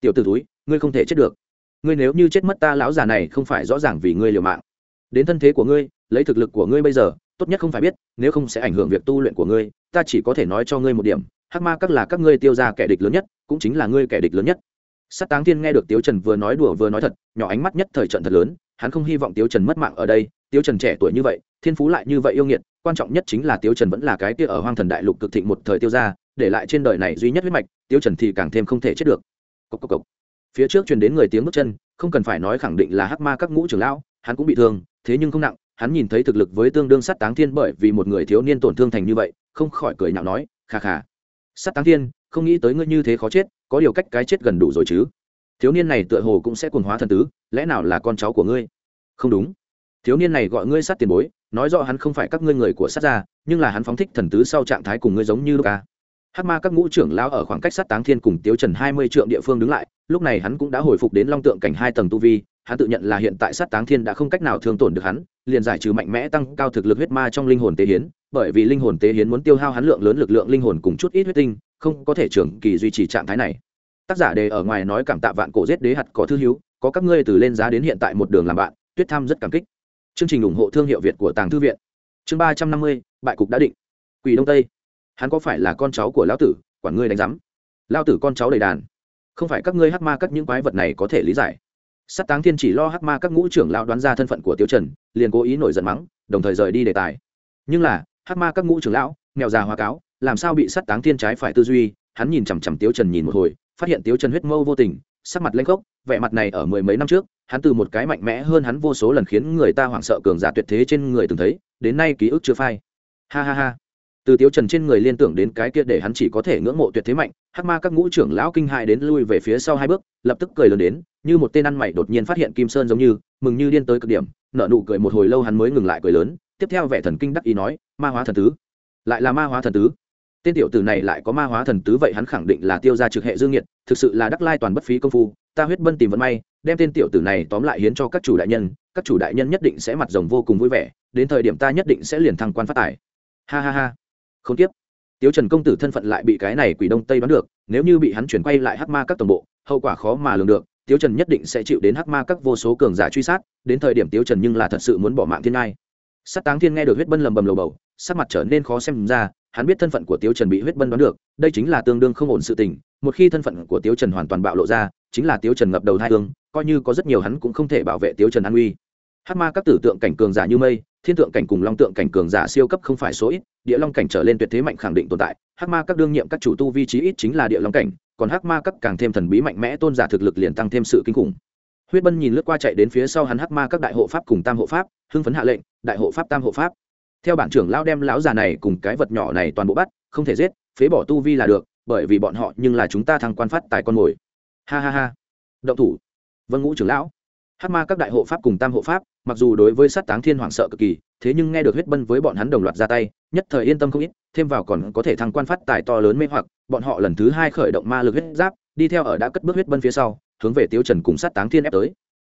Tiểu t ử túi ngươi không thể chết được ngươi nếu như chết mất ta lão già này không phải rõ ràng vì ngươi liều mạng đến thân thế của ngươi lấy thực lực của ngươi bây giờ tốt nhất không phải biết nếu không sẽ ảnh hưởng việc tu luyện của ngươi ta chỉ có thể nói cho ngươi một điểm hắc ma các là các ngươi tiêu ra kẻ địch lớn nhất cũng chính là ngươi kẻ địch lớn nhất Sát Táng Thiên nghe được Tiếu Trần vừa nói đùa vừa nói thật, nhỏ ánh mắt nhất thời trận thật lớn, hắn không hy vọng Tiếu Trần mất mạng ở đây, Tiếu Trần trẻ tuổi như vậy, thiên phú lại như vậy yêu nghiệt, quan trọng nhất chính là Tiếu Trần vẫn là cái kia ở Hoang Thần Đại Lục cực thịnh một thời tiêu gia, để lại trên đời này duy nhất huyết mạch, Tiếu Trần thì càng thêm không thể chết được. Cốc cốc cốc. Phía trước truyền đến người tiếng bước chân, không cần phải nói khẳng định là Hắc Ma các ngũ trưởng lão, hắn cũng bị thương, thế nhưng không nặng, hắn nhìn thấy thực lực với tương đương Sát Táng Thiên bởi vì một người thiếu niên tổn thương thành như vậy, không khỏi cười nhạo nói, kha kha. Sát Táng Thiên, không nghĩ tới ngươi như thế khó chết, có điều cách cái chết gần đủ rồi chứ. Thiếu niên này tựa hồ cũng sẽ cuồng hóa thần tứ lẽ nào là con cháu của ngươi? Không đúng. Thiếu niên này gọi ngươi sát tiền bối nói rõ hắn không phải các ngươi người của sát gia nhưng là hắn phóng thích thần tứ sau trạng thái cùng ngươi giống như ca hát ma các ngũ trưởng lão ở khoảng cách sát táng thiên cùng tiếu trần hai mươi trượng địa phương đứng lại, lúc này hắn cũng đã hồi phục đến long tượng cảnh hai tầng tu vi, hắn tự nhận là hiện tại sát táng thiên đã không cách nào thương tổn được hắn, liền giải trừ mạnh mẽ tăng cao thực lực huyết ma trong linh hồn tế hiến, bởi vì linh hồn tế hiến muốn tiêu hao hắn lượng lớn lực lượng linh hồn cùng chút ít huyết tinh, không có thể trưởng kỳ duy trì trạng thái này. Tác giả đề ở ngoài nói cảm tạ vạn cổ giết đế hạt có thư hiếu có các ngươi từ lên giá đến hiện tại một đường làm bạn, tuyết tham rất cảm kích. Chương trình ủng hộ thương hiệu việt của tàng thư viện. Chương ba trăm năm mươi, bại cục đã định. Quỷ đông tây hắn có phải là con cháu của lão tử, quản ngươi đánh giám? Lao tử con cháu đầy đàn. Không phải các ngươi hắc ma các những quái vật này có thể lý giải. Sắt táng thiên chỉ lo hắc ma các ngũ trưởng lao đoán ra thân phận của tiêu trần, liền cố ý nổi giận mắng, đồng thời rời đi đề tài. Nhưng là, hắc ma các ngũ trưởng lão, nghèo già hoa cáo, làm sao bị sắt táng thiên trái phải tư duy? Hắn nhìn chằm chằm tiêu trần nhìn một hồi, phát hiện tiếu trần huyết mâu vô tình, sắc mặt lanh khốc, vẻ mặt này ở mười mấy năm trước, hắn từ một cái mạnh mẽ hơn hắn vô số lần khiến người ta hoảng sợ cường giả tuyệt thế trên người từng thấy, đến nay ký ức chưa phai. Ha ha ha từ tiếu trần trên người liên tưởng đến cái kia để hắn chỉ có thể ngưỡng mộ tuyệt thế mạnh, hắc ma các ngũ trưởng lão kinh hại đến lui về phía sau hai bước, lập tức cười lớn đến, như một tên ăn mày đột nhiên phát hiện kim sơn giống như, mừng như điên tới cực điểm nợ nụ cười một hồi lâu hắn mới ngừng lại cười lớn, tiếp theo vẻ thần kinh đắc ý nói, ma hóa thần tứ. Lại là ma hóa thần tứ. Tên tiểu tử này lại có ma hóa thần tứ vậy hắn khẳng định là tiêu ra trực hệ dương nhiệt thực sự là đắc lai toàn bất phí công phu, ta huyết bân tìm vận may, đem tên tiểu tử này tóm lại hiến cho các chủ đại nhân, các chủ đại nhân nhất định sẽ mặt rồng vô cùng vui vẻ, đến thời điểm ta nhất định sẽ liền thăng quan phát tài. Ha ha ha không tiếp. Tiếu trần công tử thân phận lại bị cái này quỷ đông tây đoán được, nếu như bị hắn chuyển quay lại hắc ma các tổng bộ, hậu quả khó mà lường được, tiếu trần nhất định sẽ chịu đến hắc ma các vô số cường giả truy sát, đến thời điểm tiếu trần nhưng là thật sự muốn bỏ mạng thiên ngai. Sát táng thiên nghe được huyết bân lầm bầm lầu bầu, sắc mặt trở nên khó xem ra, hắn biết thân phận của tiếu trần bị huyết bân đoán được, đây chính là tương đương không ổn sự tình, một khi thân phận của tiếu trần hoàn toàn bạo lộ ra, chính là tiếu trần ngập đầu hai hương, coi như có rất nhiều hắn cũng không thể bảo vệ tiếu trần an uy hát ma các tử tượng cảnh cường giả như mây thiên tượng cảnh cùng long tượng cảnh cường giả siêu cấp không phải số ít, địa long cảnh trở lên tuyệt thế mạnh khẳng định tồn tại, Hắc ma các đương nhiệm các chủ tu vi trí ít chính là địa long cảnh, còn Hắc ma các càng thêm thần bí mạnh mẽ tôn giả thực lực liền tăng thêm sự kinh khủng. Huyết bân nhìn lướt qua chạy đến phía sau hắn hắc ma các đại hộ pháp cùng tam hộ pháp, hưng phấn hạ lệnh, đại hộ pháp, tam hộ pháp. Theo bản trưởng lao đem lão già này cùng cái vật nhỏ này toàn bộ bắt, không thể giết, phế bỏ tu vi là được, bởi vì bọn họ nhưng là chúng ta thăng quan phát tài con mồi. Ha ha ha. Động thủ. Vân ngũ trưởng lão hát ma các đại hộ pháp cùng tam hộ pháp, mặc dù đối với sát táng thiên hoảng sợ cực kỳ, thế nhưng nghe được huyết bân với bọn hắn đồng loạt ra tay, nhất thời yên tâm không ít, thêm vào còn có thể thăng quan phát tài to lớn mê hoặc, bọn họ lần thứ hai khởi động ma lực huyết giáp, đi theo ở đã cất bước huyết bân phía sau, hướng về tiếu trần cùng sát táng thiên ép tới.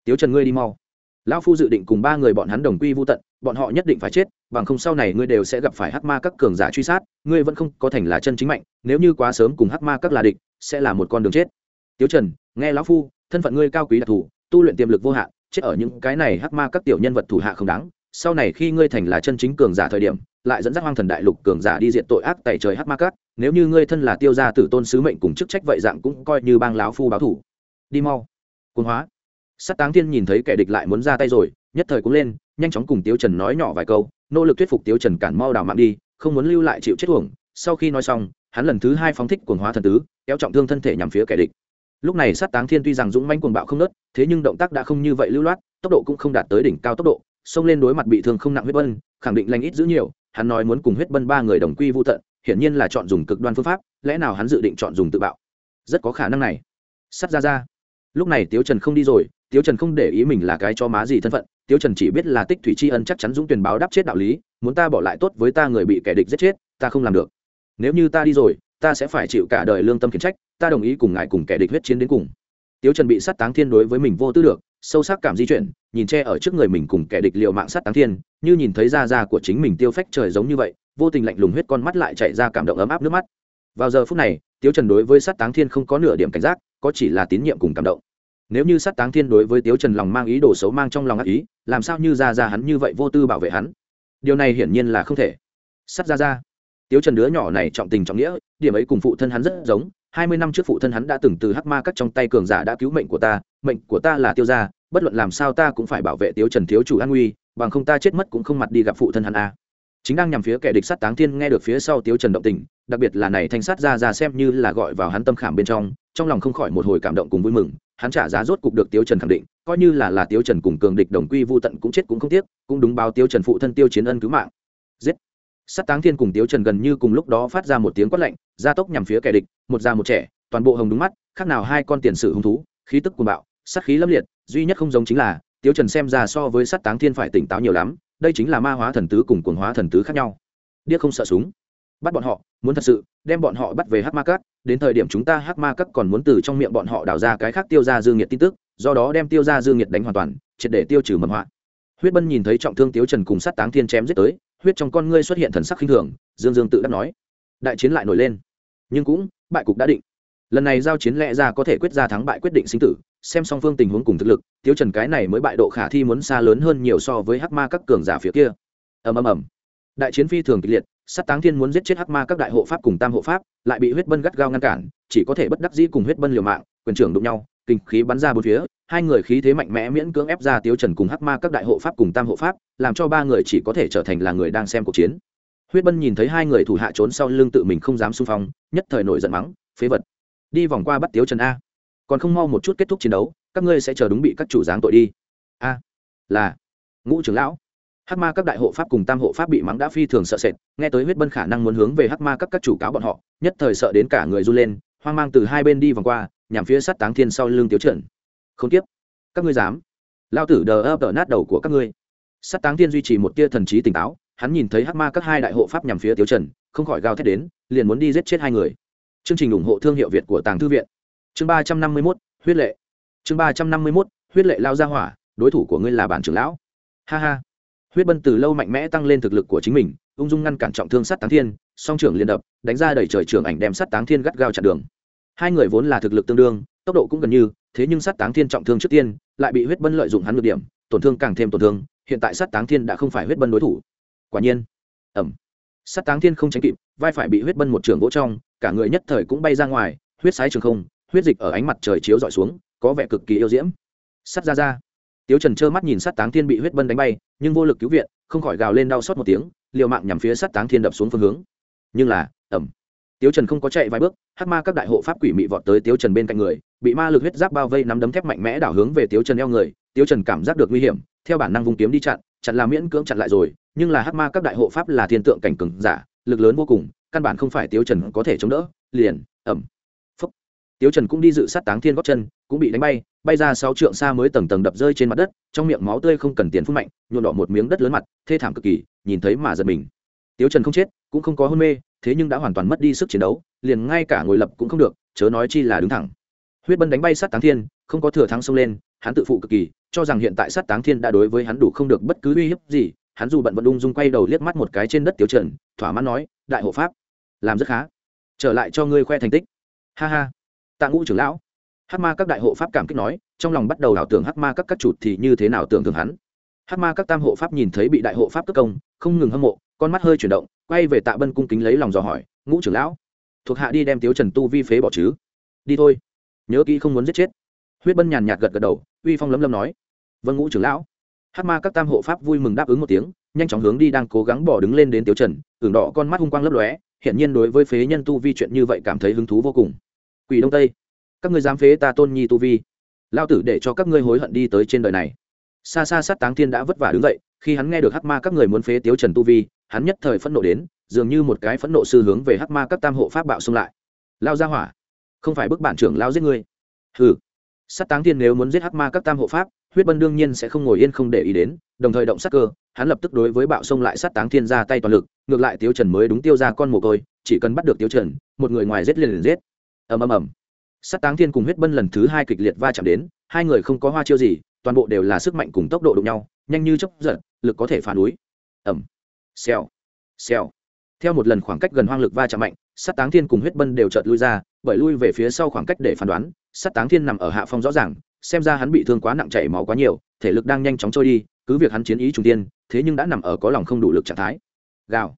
Tiếu trần ngươi đi mau. Lão phu dự định cùng ba người bọn hắn đồng quy vô tận, bọn họ nhất định phải chết, bằng không sau này ngươi đều sẽ gặp phải hắc ma các cường giả truy sát, ngươi vẫn không có thành là chân chính mạnh, nếu như quá sớm cùng hắc ma các là địch, sẽ là một con đường chết. Tiếu trần, nghe lão phu, thân phận ngươi cao quý đặc thù tu luyện tiềm lực vô hạn, chết ở những cái này hắc ma các tiểu nhân vật thủ hạ không đáng. Sau này khi ngươi thành là chân chính cường giả thời điểm, lại dẫn dắt hoang thần đại lục cường giả đi diện tội ác tại trời hắc ma các, nếu như ngươi thân là tiêu gia tử tôn sứ mệnh cùng chức trách vậy dạng cũng coi như bang lão phu báo thủ. Đi mau. Cuốn hóa. Sát táng thiên nhìn thấy kẻ địch lại muốn ra tay rồi, nhất thời cũng lên, nhanh chóng cùng tiếu trần nói nhỏ vài câu, nỗ lực thuyết phục tiếu trần cản mau đào mạng đi, không muốn lưu lại chịu chết uổng. Sau khi nói xong, hắn lần thứ hai phóng thích cuồng hóa thần tứ, kéo trọng thương thân thể nhằm phía kẻ địch lúc này sát táng thiên tuy rằng dũng manh cuồng bạo không nớt thế nhưng động tác đã không như vậy lưu loát, tốc độ cũng không đạt tới đỉnh cao tốc độ, xông lên đối mặt bị thương không nặng huyết bân, khẳng định lành ít giữ nhiều, hắn nói muốn cùng huyết bân ba người đồng quy vô tận, hiển nhiên là chọn dùng cực đoan phương pháp, lẽ nào hắn dự định chọn dùng tự bạo? Rất có khả năng này. Sắt ra ra. Lúc này tiếu trần không đi rồi, tiếu trần không để ý mình là cái cho má gì thân phận, tiếu trần chỉ biết là tích thủy tri ân chắc chắn dũng tuyển báo đáp chết đạo lý, muốn ta bỏ lại tốt với ta người bị kẻ địch giết chết, ta không làm được. Nếu như ta đi rồi ta sẽ phải chịu cả đời lương tâm khiển trách, ta đồng ý cùng ngài cùng kẻ địch huyết chiến đến cùng. Tiếu trần bị sát táng thiên đối với mình vô tư được, sâu sắc cảm di chuyển, nhìn che ở trước người mình cùng kẻ địch liệu mạng sát táng thiên, như nhìn thấy da da của chính mình tiêu phách trời giống như vậy, vô tình lạnh lùng huyết con mắt lại chạy ra cảm động ấm áp nước mắt. Vào giờ phút này, tiếu trần đối với sát táng thiên không có nửa điểm cảnh giác, có chỉ là tín nhiệm cùng cảm động. Nếu như sát táng thiên đối với tiếu trần lòng mang ý đồ xấu mang trong lòng ác ý, làm sao như ra ra hắn như vậy vô tư bảo vệ hắn? Điều này hiển nhiên là không thể. Sát ra ra tiếu trần đứa nhỏ này trọng tình trọng nghĩa điểm ấy cùng phụ thân hắn rất giống, hai mươi năm trước phụ thân hắn đã từng từ hắc ma cắt trong tay cường giả đã cứu mệnh của ta, mệnh của ta là tiêu gia, bất luận làm sao ta cũng phải bảo vệ tiếu trần thiếu chủ an nguy, bằng không ta chết mất cũng không mặt đi gặp phụ thân hắn a. Chính đang nhằm phía kẻ địch sát táng thiên nghe được phía sau tiếu trần động tình, đặc biệt là này thanh sát ra ra xem như là gọi vào hắn tâm khảm bên trong trong lòng không khỏi một hồi cảm động cùng vui mừng, hắn trả giá rốt cục được tiếu trần khẳng định, coi như là là tiếu trần cùng cường địch đồng quy vô tận cũng chết cũng không tiếc, cũng đúng báo tiếu trần phụ thân tiêu chiến ân cứu mạng. Giết! Sát táng thiên cùng tiếu trần gần như cùng lúc đó phát ra một tiếng quát lạnh, gia tốc nhằm phía kẻ địch, một già một trẻ, toàn bộ hồng đúng mắt, khác nào hai con tiền sử hung thú, khí tức cuồng bạo, sát khí lâm liệt, duy nhất không giống chính là, tiếu trần xem ra so với sát táng thiên phải tỉnh táo nhiều lắm, đây chính là ma hóa thần tứ cùng cuồng hóa thần tứ khác nhau. Điếc không sợ súng. Bắt bọn họ, muốn thật sự, đem bọn họ bắt về hắc ma cát đến thời điểm chúng ta hắc ma cát còn muốn từ trong miệng bọn họ đào ra cái khác tiêu ra dương nhiệt tin tức, do đó đem tiêu ra dương nhiệt đánh hoàn toàn, triệt để tiêu trừ mầm họa. Huyết bân nhìn thấy trọng thương tiếu trần cùng sát táng thiên chém giết tới huyết trong con ngươi xuất hiện thần sắc khinh thường, dương dương tự đắc nói, đại chiến lại nổi lên. Nhưng cũng, bại cục đã định. Lần này giao chiến lẽ ra có thể quyết ra thắng bại quyết định sinh tử, xem song phương tình huống cùng thực lực tiêu trần cái này mới bại độ khả thi muốn xa lớn hơn nhiều so với hắc ma các cường giả phía kia. Ầm ầm ầm. Đại chiến phi thường kịch liệt, sát táng thiên muốn giết chết hắc ma các đại hộ pháp cùng tam hộ pháp, lại bị huyết bân gắt gao ngăn cản, chỉ có thể bất đắc dĩ cùng huyết bân liều mạng, quyền trưởng đụng nhau, kinh khí bắn ra bốn phía hai người khí thế mạnh mẽ miễn cưỡng ép ra tiếu trần cùng hắc ma các đại hộ pháp cùng tam hộ pháp, làm cho ba người chỉ có thể trở thành là người đang xem cuộc chiến. Huyết bân nhìn thấy hai người thủ hạ trốn sau lưng tự mình không dám xung phong, nhất thời nổi giận mắng, phế vật, đi vòng qua bắt tiếu trần a. Còn không mau một chút kết thúc chiến đấu, các ngươi sẽ chờ đúng bị các chủ giáng tội đi. A, là, ngũ trưởng lão. Hắc ma các đại hộ pháp cùng tam hộ pháp bị mắng đã phi thường sợ sệt, nghe tới huyết bân khả năng muốn hướng về hắc ma các các chủ cáo bọn họ, nhất thời sợ đến cả người run lên, hoang mang từ hai bên đi vòng qua, nhằm phía sát táng thiên sau lưng tiếu trần không tiếp. Các ngươi dám. Lao tử đờ ấp đờ nát đầu của các ngươi. Sát táng thiên duy trì một tia thần trí tỉnh táo, hắn nhìn thấy hắc ma các hai đại hộ pháp nhằm phía tiếu trần, không khỏi gào thét đến, liền muốn đi giết chết hai người. Chương trình ủng hộ thương hiệu việt của tàng thư viện. Chương ba trăm năm mươi mốt, huyết lệ. Chương ba trăm năm mươi mốt, huyết lệ lao ra hỏa, đối thủ của ngươi là bản trưởng lão. Ha ha. Huyết bân từ lâu mạnh mẽ tăng lên thực lực của chính mình, ung dung ngăn cản trọng thương sát táng thiên, song trưởng liên đập, đánh ra đẩy trời trưởng ảnh đem sát táng thiên gắt gao chặn đường hai người vốn là thực lực tương đương, tốc độ cũng gần như, thế nhưng sát táng thiên trọng thương trước tiên, lại bị huyết bân lợi dụng hắn được điểm, tổn thương càng thêm tổn thương, hiện tại sát táng thiên đã không phải huyết bân đối thủ. Quả nhiên ẩm sát táng thiên không tránh kịp, vai phải bị huyết bân một trường gỗ trong, cả người nhất thời cũng bay ra ngoài, huyết sái trường không, huyết dịch ở ánh mặt trời chiếu dọi xuống, có vẻ cực kỳ yêu diễm. Sắt ra ra. Tiếu trần trơ mắt nhìn sát táng thiên bị huyết bân đánh bay, nhưng vô lực cứu viện, không khỏi gào lên đau xót một tiếng, liều mạng nhằm phía sát táng thiên đập xuống phương hướng. Nhưng là ẩm tiếu trần không có chạy vài bước, hắc ma các đại hộ pháp quỷ mị vọt tới tiếu trần bên cạnh người, bị ma lực huyết giáp bao vây nắm đấm thép mạnh mẽ đảo hướng về tiếu trần eo người. Tiếu trần cảm giác được nguy hiểm, theo bản năng vùng kiếm đi chặn chặn là miễn cưỡng chặn lại rồi, nhưng là hắc ma các đại hộ pháp là thiên tượng cảnh cừng giả, lực lớn vô cùng, căn bản không phải tiếu trần có thể chống đỡ, liền ẩm phúc. Tiếu trần cũng đi dự sát táng thiên gót chân, cũng bị đánh bay bay ra sáu trượng xa mới tầng tầng đập rơi trên mặt đất, trong miệng máu tươi không cần tiền phun mạnh nhuộn đỏ một miếng đất lớn mặt, thê thảm cực kỳ, nhìn thấy mà giật mình. Tiếu trần không chết, cũng không có hôn mê thế nhưng đã hoàn toàn mất đi sức chiến đấu, liền ngay cả ngồi lập cũng không được, chớ nói chi là đứng thẳng. Huyết bân đánh bay sát táng thiên, không có thừa thắng xông lên, hắn tự phụ cực kỳ, cho rằng hiện tại sát táng thiên đã đối với hắn đủ không được bất cứ uy hiếp gì, hắn dù bận vận ung dung quay đầu liếc mắt một cái trên đất tiểu trần, thỏa mãn nói, đại hộ pháp, làm rất khá, trở lại cho ngươi khoe thành tích. Ha ha. Tạ ngũ trưởng lão. Hắc ma các đại hộ pháp cảm kích nói, trong lòng bắt đầu ảo tưởng hắc ma các các chủ thì như thế nào tưởng thường hắn. Hắc ma các tam hộ pháp nhìn thấy bị đại hộ pháp cất công, không ngừng hâm mộ, con mắt hơi chuyển động quay về tạ bân cung kính lấy lòng dò hỏi, ngũ trưởng lão, thuộc hạ đi đem tiếu trần tu vi phế bỏ chứ? Đi thôi. Nhớ kỹ không muốn giết chết. Huyết bân nhàn nhạt gật gật đầu, uy phong lấm lấm nói vâng ngũ trưởng lão. Hát ma các tam hộ pháp vui mừng đáp ứng một tiếng, nhanh chóng hướng đi đang cố gắng bỏ đứng lên đến tiếu trần tưởng đỏ con mắt hung quang lấp lóe hiện nhiên đối với phế nhân tu vi chuyện như vậy cảm thấy hứng thú vô cùng. Quỷ đông tây, các ngươi dám phế ta tôn nhi tu vi? Lao tử để cho các ngươi hối hận đi tới trên đời này. Xa xa sát táng thiên đã vất vả đứng dậy, khi hắn nghe được hắc ma các người muốn phế tiếu trần tu vi hắn nhất thời phẫn nộ đến, dường như một cái phẫn nộ sư hướng về hắc ma các tam hộ pháp bạo xung lại. Lao ra hỏa, không phải bức bản trưởng lao giết ngươi. Hừ. Sát táng thiên nếu muốn giết hắc ma các tam hộ pháp, huyết bân đương nhiên sẽ không ngồi yên không để ý đến, đồng thời động sát cơ, hắn lập tức đối với bạo xông lại sát táng thiên ra tay toàn lực, ngược lại tiêu trần mới đúng tiêu ra con mồ côi, chỉ cần bắt được tiêu trần, một người ngoài giết liền liền giết. Ầm ầm ầm. Sát táng thiên cùng huyết bân lần thứ hai kịch liệt va chạm đến, hai người không có hoa chiêu gì, toàn bộ đều là sức mạnh cùng tốc độ đụng nhau, nhanh như chớp giật, lực có thể phá núi. Ầm xèo. Xèo. Theo một lần khoảng cách gần hoang lực va chạm mạnh, sát táng thiên cùng huyết bân đều chợt lui ra, bởi lui về phía sau khoảng cách để phán đoán, sát táng thiên nằm ở hạ phong rõ ràng, xem ra hắn bị thương quá nặng chảy máu quá nhiều, thể lực đang nhanh chóng trôi đi, cứ việc hắn chiến ý trung tiên thế nhưng đã nằm ở có lòng không đủ lực trạng thái. Gào.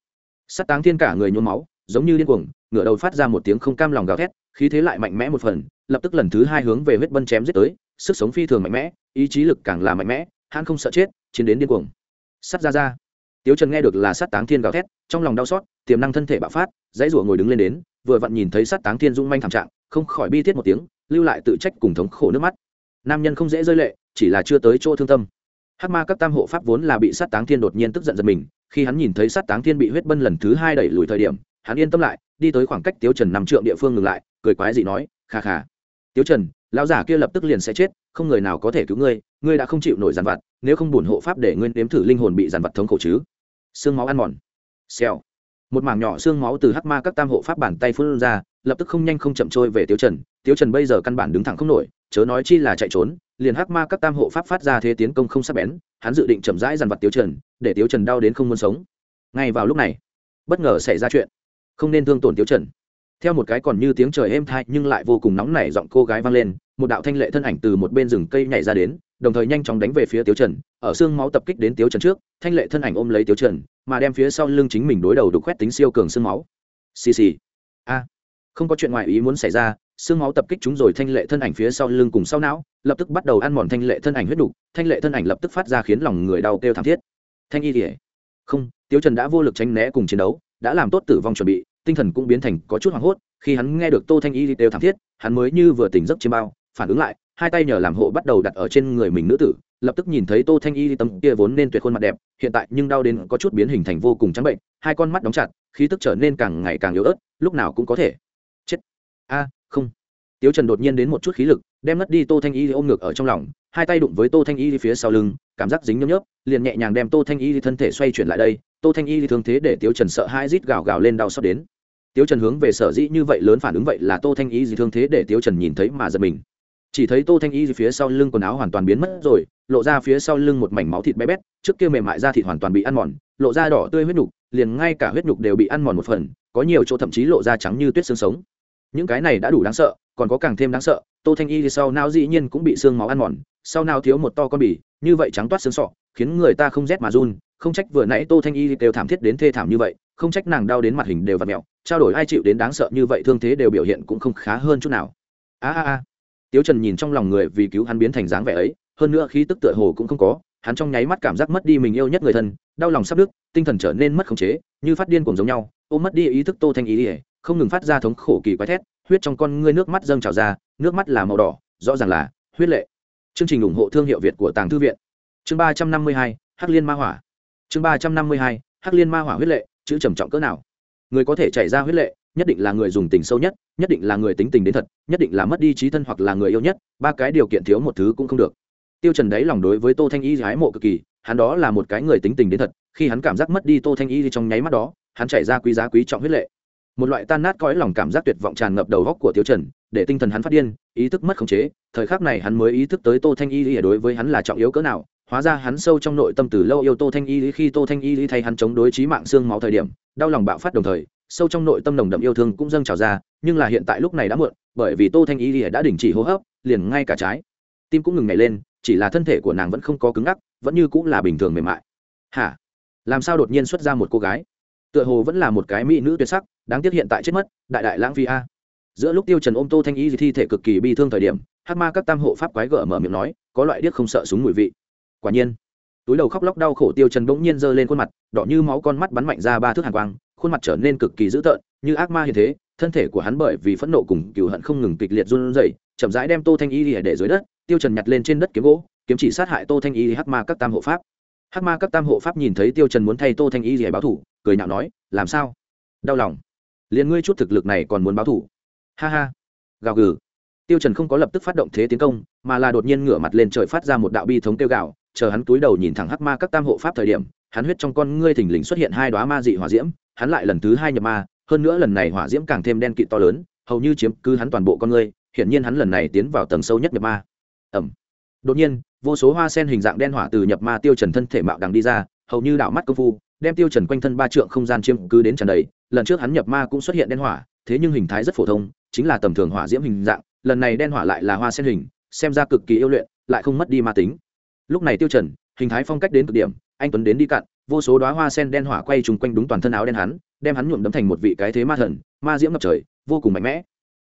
Sát táng thiên cả người nhuốm máu, giống như điên cuồng, ngửa đầu phát ra một tiếng không cam lòng gào thét, khí thế lại mạnh mẽ một phần, lập tức lần thứ hai hướng về huyết bân chém giết tới, sức sống phi thường mạnh mẽ, ý chí lực càng là mạnh mẽ, hắn không sợ chết, chiến đến điên cuồng. Sắt ra ra tiếu trần nghe được là sát táng thiên gào thét, trong lòng đau xót, tiềm năng thân thể bạo phát, dãy rủa ngồi đứng lên đến, vừa vặn nhìn thấy sát táng thiên dung manh thảm trạng, không khỏi bi thiết một tiếng, lưu lại tự trách cùng thống khổ nước mắt. Nam nhân không dễ rơi lệ, chỉ là chưa tới chỗ thương tâm. Hắc ma các tam hộ pháp vốn là bị sát táng thiên đột nhiên tức giận giật mình, khi hắn nhìn thấy sát táng thiên bị huyết bân lần thứ hai đẩy lùi thời điểm, hắn yên tâm lại, đi tới khoảng cách tiếu trần nằm trượng địa phương ngừng lại, cười quái dị nói, kha kha. Tiếu trần lão giả kia lập tức liền sẽ chết, không người nào có thể cứu ngươi ngươi đã không chịu nổi giàn vặt, nếu không bổn hộ pháp để ngươi nếm thử linh hồn bị giàn vặt thống khổ chứ? Xương máu ăn mòn. Xèo. Một mảng nhỏ xương máu từ hắc ma các tam hộ pháp bàn tay phun ra, lập tức không nhanh không chậm trôi về tiêu trần. Tiêu trần bây giờ căn bản đứng thẳng không nổi, chớ nói chi là chạy trốn, liền hắc ma các tam hộ pháp phát ra thế tiến công không sắc bén, hắn dự định chậm rãi dằn vặt tiêu trần, để tiêu trần đau đến không muốn sống. Ngay vào lúc này, bất ngờ xảy ra chuyện. Không nên thương tổn tiêu trần theo một cái còn như tiếng trời êm thai nhưng lại vô cùng nóng nảy giọng cô gái vang lên, một đạo thanh lệ thân ảnh từ một bên rừng cây nhảy ra đến, đồng thời nhanh chóng đánh về phía tiếu trần, ở xương máu tập kích đến tiếu trần trước, thanh lệ thân ảnh ôm lấy tiếu trần, mà đem phía sau lưng chính mình đối đầu đục khoét tính siêu cường xương máu. Xì xì. A. Không có chuyện ngoài ý muốn xảy ra, xương máu tập kích chúng rồi thanh lệ thân ảnh phía sau lưng cùng sau não, lập tức bắt đầu ăn mòn thanh lệ thân ảnh huyết đục, thanh lệ thân ảnh lập tức phát ra khiến lòng người đau kêu thảm thiết. Thanh y thể không, tiếu trần đã vô lực tránh né cùng chiến đấu, đã làm tốt tử vong chuẩn bị tinh thần cũng biến thành có chút hoảng hốt, khi hắn nghe được tô thanh y đều thảm thiết, hắn mới như vừa tỉnh giấc chiêm bao, phản ứng lại, hai tay nhờ làm hộ bắt đầu đặt ở trên người mình nữ tử, lập tức nhìn thấy tô thanh y tấm kia vốn nên tuyệt khuôn mặt đẹp, hiện tại nhưng đau đến có chút biến hình thành vô cùng trắng bệnh, hai con mắt đóng chặt, khí tức trở nên càng ngày càng yếu ớt, lúc nào cũng có thể. Chết. A, không. Tiếu trần đột nhiên đến một chút khí lực, đem mất đi tô thanh y ôm ngược ở trong lòng, hai tay đụng với tô thanh y phía sau lưng, cảm giác dính nhớp nhớp, liền nhẹ nhàng đem tô thanh y thân thể xoay chuyển lại đây tô thanh y thường thế để tiếu trần sợ hai rít gào gào lên đau xót đến. Tiếu trần hướng về sở dĩ như vậy lớn phản ứng vậy là tô thanh y gì thương thế để tiếu trần nhìn thấy mà giật mình. Chỉ thấy tô thanh y phía sau lưng quần áo hoàn toàn biến mất rồi lộ ra phía sau lưng một mảnh máu thịt bé bét trước kia mềm mại da thịt hoàn toàn bị ăn mòn lộ ra đỏ tươi huyết nhục liền ngay cả huyết nhục đều bị ăn mòn một phần có nhiều chỗ thậm chí lộ ra trắng như tuyết xương sống. Những cái này đã đủ đáng sợ còn có càng thêm đáng sợ tô thanh y sau não dĩ nhiên cũng bị xương máu ăn mòn sau nào thiếu một to con bì, như vậy trắng toát xương sọ khiến người ta không rét mà run không trách vừa nãy tô thanh y đều thảm thiết đến thê thảm như vậy, không trách nàng đau đến mặt hình đều v ặ mẹo trao đổi ai chịu đến đáng sợ như vậy thương thế đều biểu hiện cũng không khá hơn chút nào. A a a. Tiếu trần nhìn trong lòng người vì cứu hắn biến thành dáng vẻ ấy, hơn nữa khí tức tựa hồ cũng không có, hắn trong nháy mắt cảm giác mất đi mình yêu nhất người thân, đau lòng sắp đứt, tinh thần trở nên mất khống chế, như phát điên cùng giống nhau ôm mất đi ý thức tô thanh ý ỉa không ngừng phát ra thống khổ kỳ quái thét, huyết trong con ngươi nước mắt dâng trào ra, nước mắt là màu đỏ, rõ ràng là huyết lệ. Chương trình ủng hộ thương hiệu việt của tàng thư viện. Chương ba trăm năm mươi hai, hắc liên ma hỏa chương ba trăm năm mươi hai, hắc liên ma hỏa huyết lệ, chữ trầm trọng cỡ nào? Người có thể chảy ra huyết lệ, nhất định là người dùng tình sâu nhất nhất định là người tính tình đến thật, nhất định là mất đi trí thân hoặc là người yêu nhất, ba cái điều kiện thiếu một thứ cũng không được. Tiêu trần đấy lòng đối với tô thanh y hái mộ cực kỳ, hắn đó là một cái người tính tình đến thật, khi hắn cảm giác mất đi tô thanh y trong nháy mắt đó, hắn chảy ra quý giá quý trọng huyết lệ. Một loại tan nát cõi lòng cảm giác tuyệt vọng tràn ngập đầu góc của tiêu trần, để tinh thần hắn phát điên, ý thức mất khống chế, thời khắc này hắn mới ý thức tới tô thanh y đối với hắn là trọng yếu cỡ nào hóa ra hắn sâu trong nội tâm từ lâu yêu tô thanh y khi tô thanh y thay hắn chống đối trí mạng xương máu thời điểm, đau lòng bạo phát đồng thời, sâu trong nội tâm nồng đậm yêu thương cũng dâng trào ra, nhưng là hiện tại lúc này đã muộn, bởi vì tô thanh y đã đình chỉ hô hấp, liền ngay cả trái tim cũng ngừng nhảy lên, chỉ là thân thể của nàng vẫn không có cứng ngắc, vẫn như cũng là bình thường mềm mại. Hả? Làm sao đột nhiên xuất ra một cô gái? Tựa hồ vẫn là một cái mỹ nữ tuyệt sắc, đáng tiếc hiện tại chết mất, đại đại lãng phi a. Giữa lúc tiêu trần ôm tô thanh y thi thể cực kỳ bi thương thời điểm, hắc ma các tam hộ pháp quái gở mở miệng nói, có loại điếc không sợ súng mùi vị quả nhiên, túi đầu khóc lóc đau khổ tiêu trần bỗng nhiên giơ lên khuôn mặt, đỏ như máu con mắt bắn mạnh ra ba thước hàn quang, khuôn mặt trở nên cực kỳ dữ tợn, như ác ma hiện thế, thân thể của hắn bởi vì phẫn nộ cùng cừu hận không ngừng kịch liệt run rẩy, chậm rãi đem tô thanh y để dưới đất, tiêu trần nhặt lên trên đất kiếm gỗ, kiếm chỉ sát hại tô thanh y hắc ma các tam hộ pháp. Hắc ma các tam hộ pháp nhìn thấy tiêu trần muốn thay tô thanh y để báo thủ, cười nhạo nói, làm sao? Đau lòng. Liền ngươi chút thực lực này còn muốn báo thủ? Ha ha. Gào gừ. Tiêu trần không có lập tức phát động thế tiến công, mà là đột nhiên ngửa mặt lên trời phát ra một đạo bi thống kêu gào chờ hắn túi đầu nhìn thẳng hắc ma các tam hộ pháp thời điểm, hắn huyết trong con ngươi thình lình xuất hiện hai đóa ma dị hỏa diễm, hắn lại lần thứ hai nhập ma, hơn nữa lần này hỏa diễm càng thêm đen kịt to lớn, hầu như chiếm cứ hắn toàn bộ con ngươi, hiển nhiên hắn lần này tiến vào tầng sâu nhất nhập ma. Ẩm đột nhiên, vô số hoa sen hình dạng đen hỏa từ nhập ma tiêu trần thân thể mạo đằng đi ra, hầu như đảo mắt công phu, đem tiêu trần quanh thân ba trượng không gian chiếm cứ đến tràn đầy, lần trước hắn nhập ma cũng xuất hiện đen hỏa, thế nhưng hình thái rất phổ thông, chính là tầm thường hỏa diễm hình dạng, lần này đen hỏa lại là hoa sen hình, xem ra cực kỳ yêu luyện, lại không mất đi ma tính lúc này tiêu trần, hình thái phong cách đến cực điểm, anh tuấn đến đi cạn, vô số đóa hoa sen đen hỏa quay trùng quanh đúng toàn thân áo đen hắn, đem hắn nhuộm đấm thành một vị cái thế ma thần, ma diễm ngập trời, vô cùng mạnh mẽ.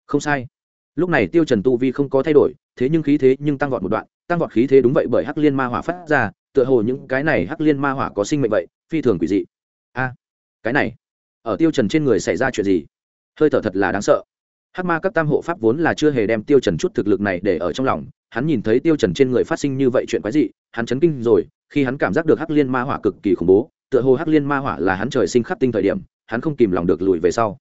Không sai. Lúc này tiêu trần tu vi không có thay đổi, thế nhưng khí thế nhưng tăng vọt một đoạn, tăng vọt khí thế đúng vậy bởi hắc liên ma hỏa phát ra, tựa hồ những cái này hắc liên ma hỏa có sinh mệnh vậy, phi thường quỷ dị. A, cái này, ở tiêu trần trên người xảy ra chuyện gì? Hơi thở thật là đáng sợ. Hắc ma các tam hộ pháp vốn là chưa hề đem tiêu trần chút thực lực này để ở trong lòng hắn nhìn thấy tiêu trần trên người phát sinh như vậy chuyện quái dị, hắn chấn kinh rồi, khi hắn cảm giác được hắc liên ma hỏa cực kỳ khủng bố, tựa hồ hắc liên ma hỏa là hắn trời sinh khắc tinh thời điểm, hắn không kìm lòng được lùi về sau.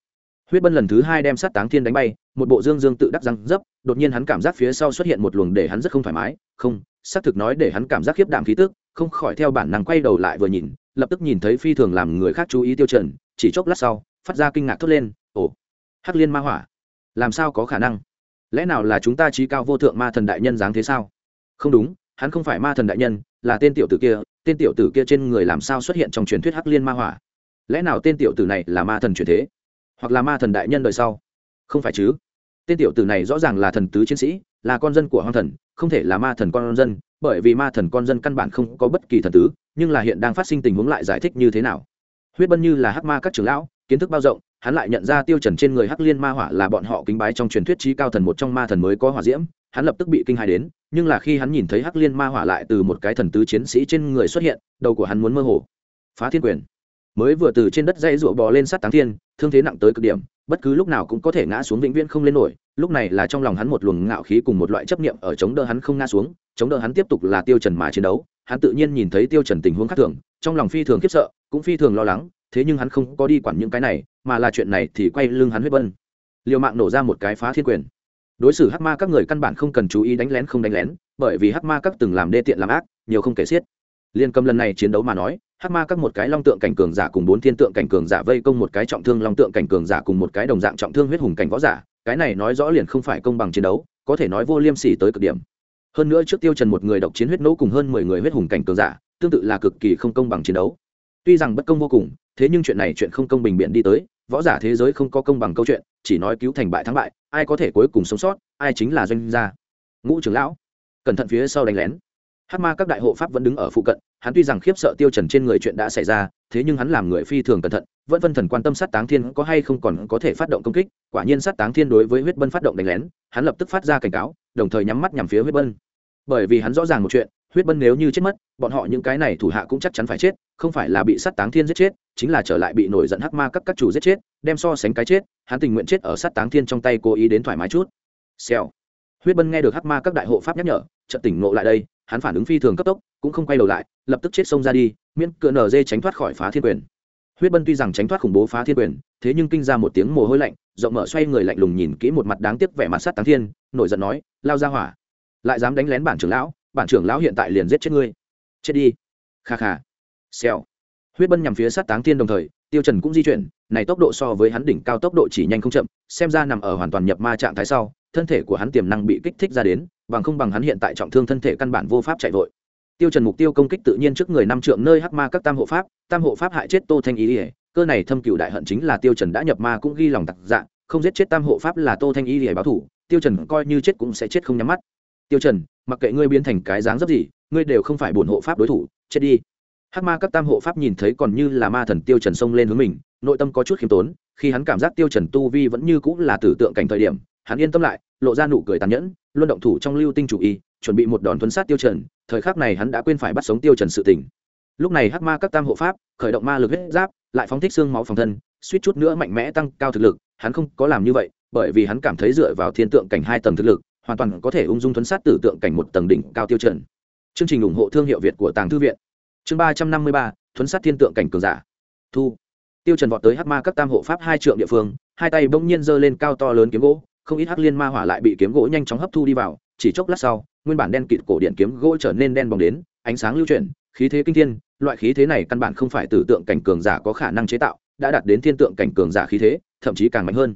Huyết bân lần thứ hai đem sát táng thiên đánh bay, một bộ dương dương tự đắc răng dấp, đột nhiên hắn cảm giác phía sau xuất hiện một luồng để hắn rất không thoải mái, không, xác thực nói để hắn cảm giác khiếp đảm khí tức, không khỏi theo bản năng quay đầu lại vừa nhìn, lập tức nhìn thấy phi thường làm người khác chú ý tiêu trần, chỉ chốc lát sau, phát ra kinh ngạc thốt lên, ồ, hắc liên ma hỏa, làm sao có khả năng? Lẽ nào là chúng ta trí cao vô thượng ma thần đại nhân dáng thế sao? Không đúng, hắn không phải ma thần đại nhân, là tên tiểu tử kia, tên tiểu tử kia trên người làm sao xuất hiện trong truyền thuyết hắc liên ma hỏa? Lẽ nào tên tiểu tử này là ma thần truyền thế? Hoặc là ma thần đại nhân đời sau? Không phải chứ. Tên tiểu tử này rõ ràng là thần tứ chiến sĩ, là con dân của hoàng thần, không thể là ma thần con dân, bởi vì ma thần con dân căn bản không có bất kỳ thần tứ, nhưng là hiện đang phát sinh tình huống lại giải thích như thế nào? Huyết bân như là hắc ma các trưởng lão, kiến thức bao rộng hắn lại nhận ra tiêu trần trên người hắc liên ma hỏa là bọn họ kính bái trong truyền thuyết trí cao thần một trong ma thần mới có hỏa diễm. Hắn lập tức bị kinh hãi đến, nhưng là khi hắn nhìn thấy hắc liên ma hỏa lại từ một cái thần tứ chiến sĩ trên người xuất hiện, đầu của hắn muốn mơ hồ. Phá thiên quyền. Mới vừa từ trên đất dây rụa bò lên sát táng thiên, thương thế nặng tới cực điểm, bất cứ lúc nào cũng có thể ngã xuống vĩnh viễn không lên nổi. Lúc này là trong lòng hắn một luồng ngạo khí cùng một loại chấp niệm ở chống đỡ hắn không ngã xuống, chống đỡ hắn tiếp tục là tiêu trần mà chiến đấu. Hắn tự nhiên nhìn thấy tiêu trần tình huống khác thường, trong lòng phi thường khiếp sợ, cũng phi thường lo lắng thế nhưng hắn không có đi quản những cái này, mà là chuyện này thì quay lưng hắn huyết vân. Liều mạng nổ ra một cái phá thiên quyền. Đối xử hắc ma các người căn bản không cần chú ý đánh lén không đánh lén, bởi vì hắc ma các từng làm đê tiện làm ác, nhiều không kể xiết. Liên cầm lần này chiến đấu mà nói, hắc ma các một cái long tượng cảnh cường giả cùng bốn thiên tượng cảnh cường giả vây công một cái trọng thương long tượng cảnh cường giả cùng một cái đồng dạng trọng thương huyết hùng cảnh võ giả, cái này nói rõ liền không phải công bằng chiến đấu, có thể nói vô liêm sỉ tới cực điểm. Hơn nữa trước tiêu trần một người độc chiến huyết nỗ cùng hơn mười người huyết hùng cảnh cường giả, tương tự là cực kỳ không công bằng chiến đấu. Tuy rằng bất công vô cùng thế nhưng chuyện này chuyện không công bình biện đi tới, võ giả thế giới không có công bằng câu chuyện, chỉ nói cứu thành bại thắng bại, ai có thể cuối cùng sống sót, ai chính là doanh gia. Ngũ trưởng lão, cẩn thận phía sau đánh lén. Hát ma các đại hộ pháp vẫn đứng ở phụ cận, hắn tuy rằng khiếp sợ tiêu trần trên người chuyện đã xảy ra, thế nhưng hắn làm người phi thường cẩn thận, vẫn phân thần quan tâm sát táng thiên có hay không còn có thể phát động công kích, quả nhiên sát táng thiên đối với huyết bân phát động đánh lén, hắn lập tức phát ra cảnh cáo, đồng thời nhắm mắt nhằm phía huyết bân. Bởi vì hắn rõ ràng một chuyện huyết bân nếu như chết mất, bọn họ những cái này thủ hạ cũng chắc chắn phải chết, không phải là bị sát táng thiên giết chết, chính là trở lại bị nổi giận hắc ma các các chủ giết chết, đem so sánh cái chết, hắn tình nguyện chết ở sát táng thiên trong tay cố ý đến thoải mái chút. Xèo. Huyết bân nghe được hắc ma các đại hộ pháp nhắc nhở trận tỉnh ngộ lại đây, hắn phản ứng phi thường cấp tốc, cũng không quay đầu lại, lập tức chết xông ra đi, miễn cựa nở dê tránh thoát khỏi phá thiên quyền. Huyết bân tuy rằng tránh thoát khủng bố phá thiên quyền, thế nhưng kinh ra một tiếng mồ hôi lạnh, rộng mở xoay người lạnh lùng nhìn kỹ một mặt đáng tiếc vẻ mặt sát táng thiên, nổi giận nói, lao ra hỏa, lại dám đánh lén bản trưởng lão bản trưởng lão hiện tại liền giết chết ngươi. Chết đi. Kha kha. Xèo. Huyết bân nhằm phía sát táng thiên đồng thời, tiêu trần cũng di chuyển, này tốc độ so với hắn đỉnh cao tốc độ chỉ nhanh không chậm, xem ra nằm ở hoàn toàn nhập ma trạng thái sau, thân thể của hắn tiềm năng bị kích thích ra đến, bằng không bằng hắn hiện tại trọng thương thân thể căn bản vô pháp chạy vội. Tiêu trần mục tiêu công kích tự nhiên trước người năm trượng nơi hắc ma các tam hộ pháp, tam hộ pháp hại chết tô thanh ý ỉa cơ này thâm cửu đại hận chính là tiêu trần đã nhập ma cũng ghi lòng tặc dạng không giết chết tam hộ pháp là tô thanh ý ỉa báo thủ, tiêu trần coi như chết cũng sẽ chết không nhắm mắt tiêu trần, mặc kệ ngươi biến thành cái dáng dấp gì, ngươi đều không phải bổn hộ pháp đối thủ, chết đi. Hắc ma các tam hộ pháp nhìn thấy còn như là ma thần tiêu trần xông lên hướng mình, nội tâm có chút khiêm tốn, khi hắn cảm giác tiêu trần tu vi vẫn như cũng là tử tượng cảnh thời điểm, hắn yên tâm lại, lộ ra nụ cười tàn nhẫn, luôn động thủ trong lưu tinh chủ y, chuẩn bị một đòn thuấn sát tiêu trần, thời khắc này hắn đã quên phải bắt sống tiêu trần sự tình. Lúc này hắc ma các tam hộ pháp, khởi động ma lực huyết giáp, lại phóng thích xương máu phòng thân, suýt chút nữa mạnh mẽ tăng cao thực lực, hắn không có làm như vậy, bởi vì hắn cảm thấy dựa vào thiên tượng cảnh hai tầng thực lực hoàn toàn có thể ung dung thuấn sát tử tượng cảnh một tầng đỉnh cao tiêu trần chương trình ủng hộ thương hiệu việt của tàng thư viện. Chương ba trăm năm mươi ba, thuấn sát thiên tượng cảnh cường giả. Thu. Tiêu trần vọt tới hắc ma các tam hộ pháp hai trượng địa phương, hai tay bỗng nhiên giơ lên cao to lớn kiếm gỗ, không ít hắc liên ma hỏa lại bị kiếm gỗ nhanh chóng hấp thu đi vào, chỉ chốc lát sau, nguyên bản đen kịt cổ điện kiếm gỗ trở nên đen bóng đến, ánh sáng lưu chuyển, khí thế kinh thiên, loại khí thế này căn bản không phải tử tượng cảnh cường giả có khả năng chế tạo, đã đạt đến thiên tượng cảnh cường giả khí thế, thậm chí càng mạnh hơn.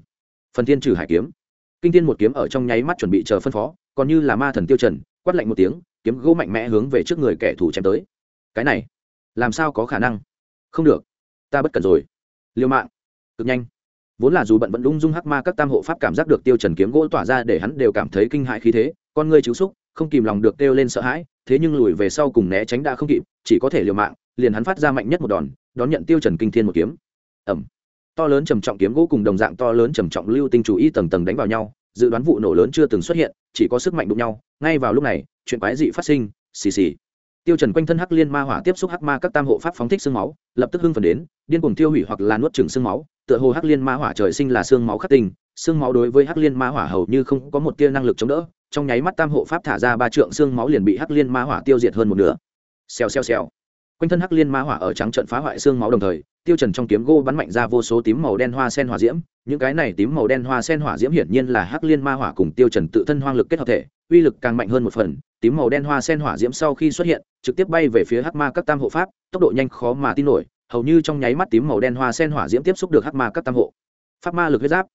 Phần thiên trừ hải kiếm kinh thiên một kiếm ở trong nháy mắt chuẩn bị chờ phân phó, còn như là ma thần tiêu trần, quát lạnh một tiếng, kiếm gỗ mạnh mẽ hướng về trước người kẻ thù chém tới. Cái này, làm sao có khả năng? Không được, ta bất cần rồi. Liêu mạng, cực nhanh. Vốn là dù bận vẫn lung dung hắc ma các tam hộ pháp cảm giác được tiêu trần kiếm gỗ tỏa ra để hắn đều cảm thấy kinh hãi khí thế, con ngươi chú xúc không kìm lòng được kêu lên sợ hãi, thế nhưng lùi về sau cùng né tránh đã không kịp, chỉ có thể liều mạng, liền hắn phát ra mạnh nhất một đòn, đón nhận tiêu trần kinh thiên một kiếm. Ẩm to lớn trầm trọng kiếm gỗ cùng đồng dạng to lớn trầm trọng lưu tinh chủ y tầng tầng đánh vào nhau, dự đoán vụ nổ lớn chưa từng xuất hiện, chỉ có sức mạnh đụng nhau, ngay vào lúc này, chuyện quái dị phát sinh, xì xì. Tiêu trần quanh thân hắc liên ma hỏa tiếp xúc hắc ma các tam hộ pháp phóng thích xương máu, lập tức hưng phần đến, điên cuồng tiêu hủy hoặc là nuốt chửng xương máu, tựa hồ hắc liên ma hỏa trời sinh là xương máu khắc tinh, xương máu đối với hắc liên ma hỏa hầu như không có một tia năng lực chống đỡ, trong nháy mắt tam hộ pháp thả ra ba trượng xương máu liền bị hắc liên ma hỏa tiêu diệt hơn một nửa. Xèo xèo xèo. Quanh thân hắc liên ma hỏa ở trắng trận phá hoại xương máu đồng thời tiêu trần trong kiếm gỗ bắn mạnh ra vô số tím màu đen hoa sen hỏa diễm, những cái này tím màu đen hoa sen hỏa diễm hiển nhiên là hắc liên ma hỏa cùng tiêu trần tự thân hoang lực kết hợp thể, uy lực càng mạnh hơn một phần, tím màu đen hoa sen hỏa diễm sau khi xuất hiện, trực tiếp bay về phía hắc ma các tam hộ pháp, tốc độ nhanh khó mà tin nổi, hầu như trong nháy mắt tím màu đen hoa sen hỏa diễm tiếp xúc được hắc ma các tam hộ. Pháp ma lực huyết giáp.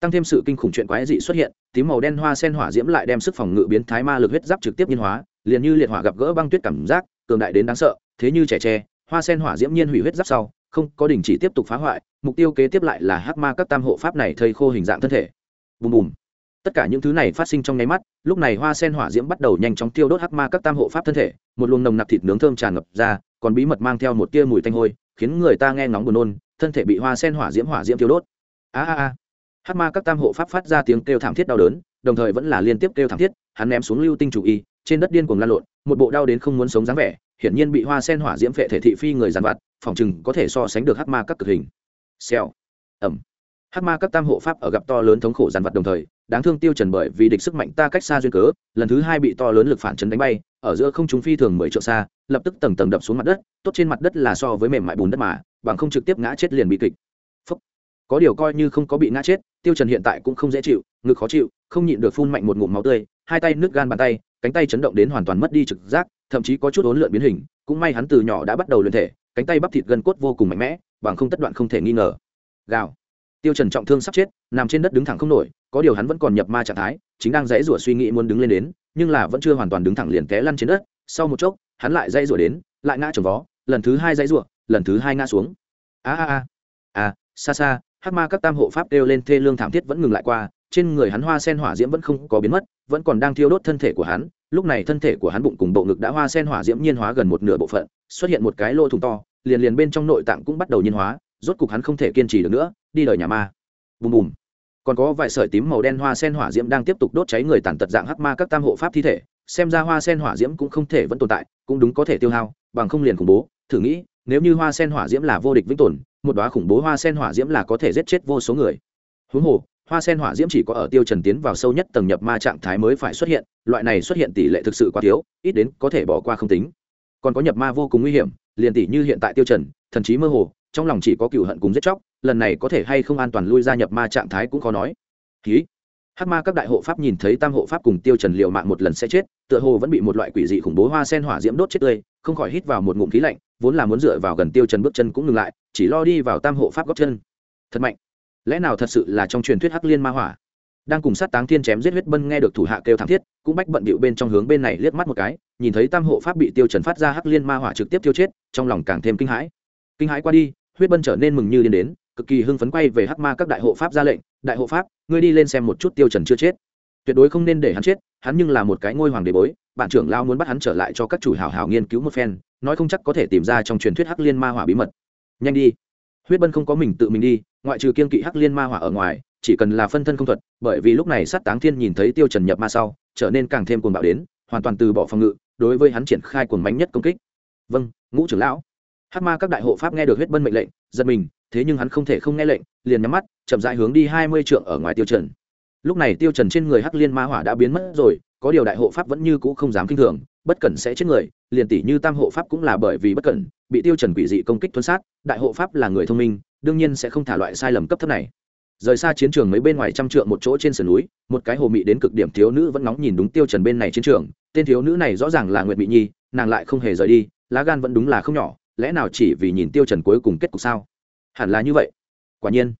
Tăng thêm sự kinh khủng chuyện quái dị xuất hiện, tím màu đen hoa sen hỏa diễm lại đem sức phòng ngự biến thái ma lực huyết giáp trực tiếp nhiên hóa, liền như liệt hỏa gặp gỡ băng tuyết cảm giác, cường đại đến đáng sợ, thế như trẻ tre, hoa sen hỏa diễm nhiên hủy huyết giáp sau không có đình chỉ tiếp tục phá hoại, mục tiêu kế tiếp lại là hắc ma các tam hộ pháp này thây khô hình dạng thân thể. Bùm bùm. Tất cả những thứ này phát sinh trong nháy mắt, lúc này hoa sen hỏa diễm bắt đầu nhanh chóng tiêu đốt hắc ma các tam hộ pháp thân thể, một luồng nồng nặc thịt nướng thơm tràn ngập ra, còn bí mật mang theo một tia mùi tanh hôi, khiến người ta nghe ngóng buồn nôn, thân thể bị hoa sen hỏa diễm hỏa diễm tiêu đốt. A a a. Hắc ma các tam hộ pháp phát ra tiếng kêu thảm thiết đau đớn, đồng thời vẫn là liên tiếp kêu thảm thiết, hắn ném xuống lưu tinh chủ y, trên đất điên cuồng lan lộn, một bộ đau đến không muốn sống dáng vẻ hiển nhiên bị hoa sen hỏa diễm phệ thể thị phi người giàn vặt, phòng chừng có thể so sánh được hắc ma các cực hình. Xèo. Ẩm. Hắc ma các tam hộ pháp ở gặp to lớn thống khổ giàn vặt đồng thời, đáng thương tiêu trần bởi vì địch sức mạnh ta cách xa duyên cớ, lần thứ hai bị to lớn lực phản chấn đánh bay, ở giữa không trung phi thường mười trượng xa, lập tức tầng tầng đập xuống mặt đất, tốt trên mặt đất là so với mềm mại bùn đất mà, bằng không trực tiếp ngã chết liền bị kịch có điều coi như không có bị ngã chết, tiêu trần hiện tại cũng không dễ chịu, ngực khó chịu, không nhịn được phun mạnh một ngụm máu tươi, hai tay nứt gan bàn tay, cánh tay chấn động đến hoàn toàn mất đi trực giác, thậm chí có chút ốn lượn biến hình, cũng may hắn từ nhỏ đã bắt đầu luyện thể, cánh tay bắp thịt gân cốt vô cùng mạnh mẽ, bằng không tất đoạn không thể nghi ngờ. Gào. Tiêu trần trọng thương sắp chết, nằm trên đất đứng thẳng không nổi, có điều hắn vẫn còn nhập ma trạng thái, chính đang dãy rủa suy nghĩ muốn đứng lên đến, nhưng là vẫn chưa hoàn toàn đứng thẳng liền té lăn trên đất, sau một chốc, hắn lại dãy rủa đến, lại ngã trồng vó, lần thứ hai dãy rủa, lần thứ hai ngã xuống. A a a. A xa xa hắc ma các tam hộ pháp kêu lên thê lương thảm thiết vẫn ngừng lại qua, trên người hắn hoa sen hỏa diễm vẫn không có biến mất, vẫn còn đang thiêu đốt thân thể của hắn. Lúc này thân thể của hắn bụng cùng bộ ngực đã hoa sen hỏa diễm nhiên hóa gần một nửa bộ phận, xuất hiện một cái lỗ thủng to, liền liền bên trong nội tạng cũng bắt đầu nhiên hóa, rốt cục hắn không thể kiên trì được nữa, đi đời nhà ma. Bùm bùm. Còn có vài sợi tím màu đen hoa sen hỏa diễm đang tiếp tục đốt cháy người tàn tật dạng hắc ma các tam hộ pháp thi thể, xem ra hoa sen hỏa diễm cũng không thể vẫn tồn tại, cũng đúng có thể tiêu hao, bằng không liền khủng bố. Thử nghĩ, nếu như hoa sen hỏa diễm là vô địch vĩnh tồn một đoá khủng bố hoa sen hỏa diễm là có thể giết chết vô số người. Huống hồ, hoa sen hỏa diễm chỉ có ở tiêu trần tiến vào sâu nhất tầng nhập ma trạng thái mới phải xuất hiện, loại này xuất hiện tỷ lệ thực sự quá thiếu, ít đến có thể bỏ qua không tính. Còn có nhập ma vô cùng nguy hiểm, liền tỷ như hiện tại tiêu trần, thần trí mơ hồ, trong lòng chỉ có cựu hận cùng giết chóc, lần này có thể hay không an toàn lui ra nhập ma trạng thái cũng khó nói. Ký hắc ma các đại hộ pháp nhìn thấy tam hộ pháp cùng tiêu trần liều mạng một lần sẽ chết, tựa hồ vẫn bị một loại quỷ dị khủng bố hoa sen hỏa diễm đốt chết tươi, không khỏi hít vào một ngụm khí lạnh vốn là muốn dựa vào gần tiêu trần bước chân cũng ngừng lại, chỉ lo đi vào tam hộ pháp góc chân. Thật mạnh. Lẽ nào thật sự là trong truyền thuyết hắc liên ma hỏa? Đang cùng sát táng thiên chém giết huyết bân nghe được thủ hạ kêu thảm thiết, cũng bách bận bịu bên trong hướng bên này liếc mắt một cái, nhìn thấy tam hộ pháp bị tiêu trần phát ra hắc liên ma hỏa trực tiếp tiêu chết, trong lòng càng thêm kinh hãi. Kinh hãi qua đi, huyết bân trở nên mừng như điên đến, cực kỳ hưng phấn quay về hắc ma các đại hộ pháp ra lệnh, đại hộ pháp, ngươi đi lên xem một chút tiêu trần chưa chết tuyệt đối không nên để hắn chết, hắn nhưng là một cái ngôi hoàng đế bối bạn trưởng lao muốn bắt hắn trở lại cho các chủ hào hào nghiên cứu một phen, nói không chắc có thể tìm ra trong truyền thuyết hắc liên ma hỏa bí mật. Nhanh đi. Huyết bân không có mình tự mình đi, ngoại trừ kiên kỵ hắc liên ma hỏa ở ngoài, chỉ cần là phân thân không thuật, bởi vì lúc này sát táng thiên nhìn thấy tiêu trần nhập ma sau, trở nên càng thêm cuồng bạo đến, hoàn toàn từ bỏ phòng ngự, đối với hắn triển khai cuồng mãnh nhất công kích. Vâng ngũ trưởng lão. Hắc ma các đại hộ pháp nghe được huyết bân mệnh lệnh, giật mình, thế nhưng hắn không thể không nghe lệnh, liền nhắm mắt, chậm rãi hướng đi hai mươi trượng ở ngoài tiêu trần lúc này tiêu trần trên người hắc liên ma hỏa đã biến mất rồi, có điều đại hộ pháp vẫn như cũ không dám kinh thường, bất cẩn sẽ chết người, liền tỷ như tam hộ pháp cũng là bởi vì bất cẩn, bị tiêu trần quỷ dị công kích tuấn sát, đại hộ pháp là người thông minh, đương nhiên sẽ không thả loại sai lầm cấp thấp này. Rời xa chiến trường mấy bên ngoài trăm trượng một chỗ trên sườn núi, một cái hồ mị đến cực điểm thiếu nữ vẫn ngóng nhìn đúng tiêu trần bên này chiến trường, tên thiếu nữ này rõ ràng là nguyệt mỹ nhi, nàng lại không hề rời đi, lá gan vẫn đúng là không nhỏ, lẽ nào chỉ vì nhìn tiêu trần cuối cùng kết cục sao? Hẳn là như vậy. Quả nhiên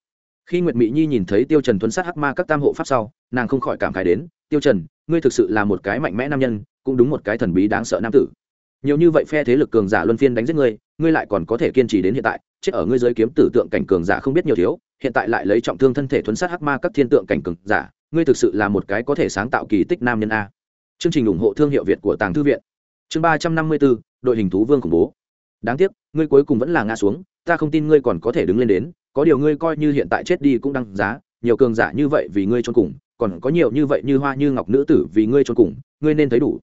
khi nguyệt mỹ nhi nhìn thấy tiêu trần tuấn sát hắc ma các tam hộ pháp sau, nàng không khỏi cảm khái đến, tiêu trần, ngươi thực sự là một cái mạnh mẽ nam nhân, cũng đúng một cái thần bí đáng sợ nam tử. Nhiều như vậy phe thế lực cường giả luân phiên đánh giết ngươi ngươi lại còn có thể kiên trì đến hiện tại, chết ở ngươi giới kiếm tử tượng cảnh cường giả không biết nhiều thiếu, hiện tại lại lấy trọng thương thân thể thuấn sát hắc ma các thiên tượng cảnh cường giả, ngươi thực sự là một cái có thể sáng tạo kỳ tích nam nhân a. Chương trình ủng hộ thương hiệu việt của tàng thư viện. Chương ba trăm năm mươi bốn đội hình thú vương khủng bố. Đáng tiếc, ngươi cuối cùng vẫn là ngã xuống, ta không tin ngươi còn có thể đứng lên đến có điều ngươi coi như hiện tại chết đi cũng đăng giá, nhiều cường giả như vậy vì ngươi trốn cùng, còn có nhiều như vậy như hoa như ngọc nữ tử vì ngươi trốn cùng, ngươi nên thấy đủ.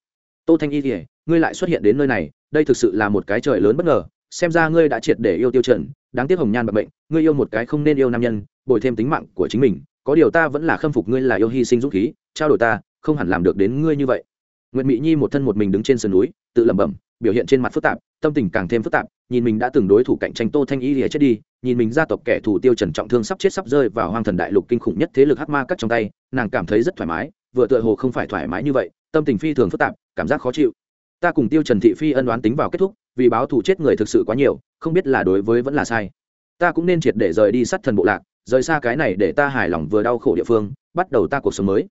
Tô thanh y thì ngươi lại xuất hiện đến nơi này, đây thực sự là một cái trời lớn bất ngờ, xem ra ngươi đã triệt để yêu tiêu trần, đáng tiếc hồng nhan bạc bệnh ngươi yêu một cái không nên yêu nam nhân, bồi thêm tính mạng của chính mình, có điều ta vẫn là khâm phục ngươi là yêu hy sinh dũng khí, trao đổi ta, không hẳn làm được đến ngươi như vậy. Nguyệt mỹ nhi một thân một mình đứng trên sườn núi, tự lẩm bẩm, biểu hiện trên mặt phức tạp tâm tình càng thêm phức tạp, nhìn mình đã từng đối thủ cạnh tranh tô thanh y lìa chết đi, nhìn mình gia tộc kẻ thù tiêu trần trọng thương sắp chết sắp rơi vào hoang thần đại lục kinh khủng nhất thế lực hắc ma cắt trong tay, nàng cảm thấy rất thoải mái, vừa tựa hồ không phải thoải mái như vậy, tâm tình phi thường phức tạp, cảm giác khó chịu. Ta cùng tiêu trần thị phi ân đoán tính vào kết thúc, vì báo thù chết người thực sự quá nhiều, không biết là đối với vẫn là sai. Ta cũng nên triệt để rời đi sát thần bộ lạc, rời xa cái này để ta hài lòng vừa đau khổ địa phương, bắt đầu ta cuộc sống mới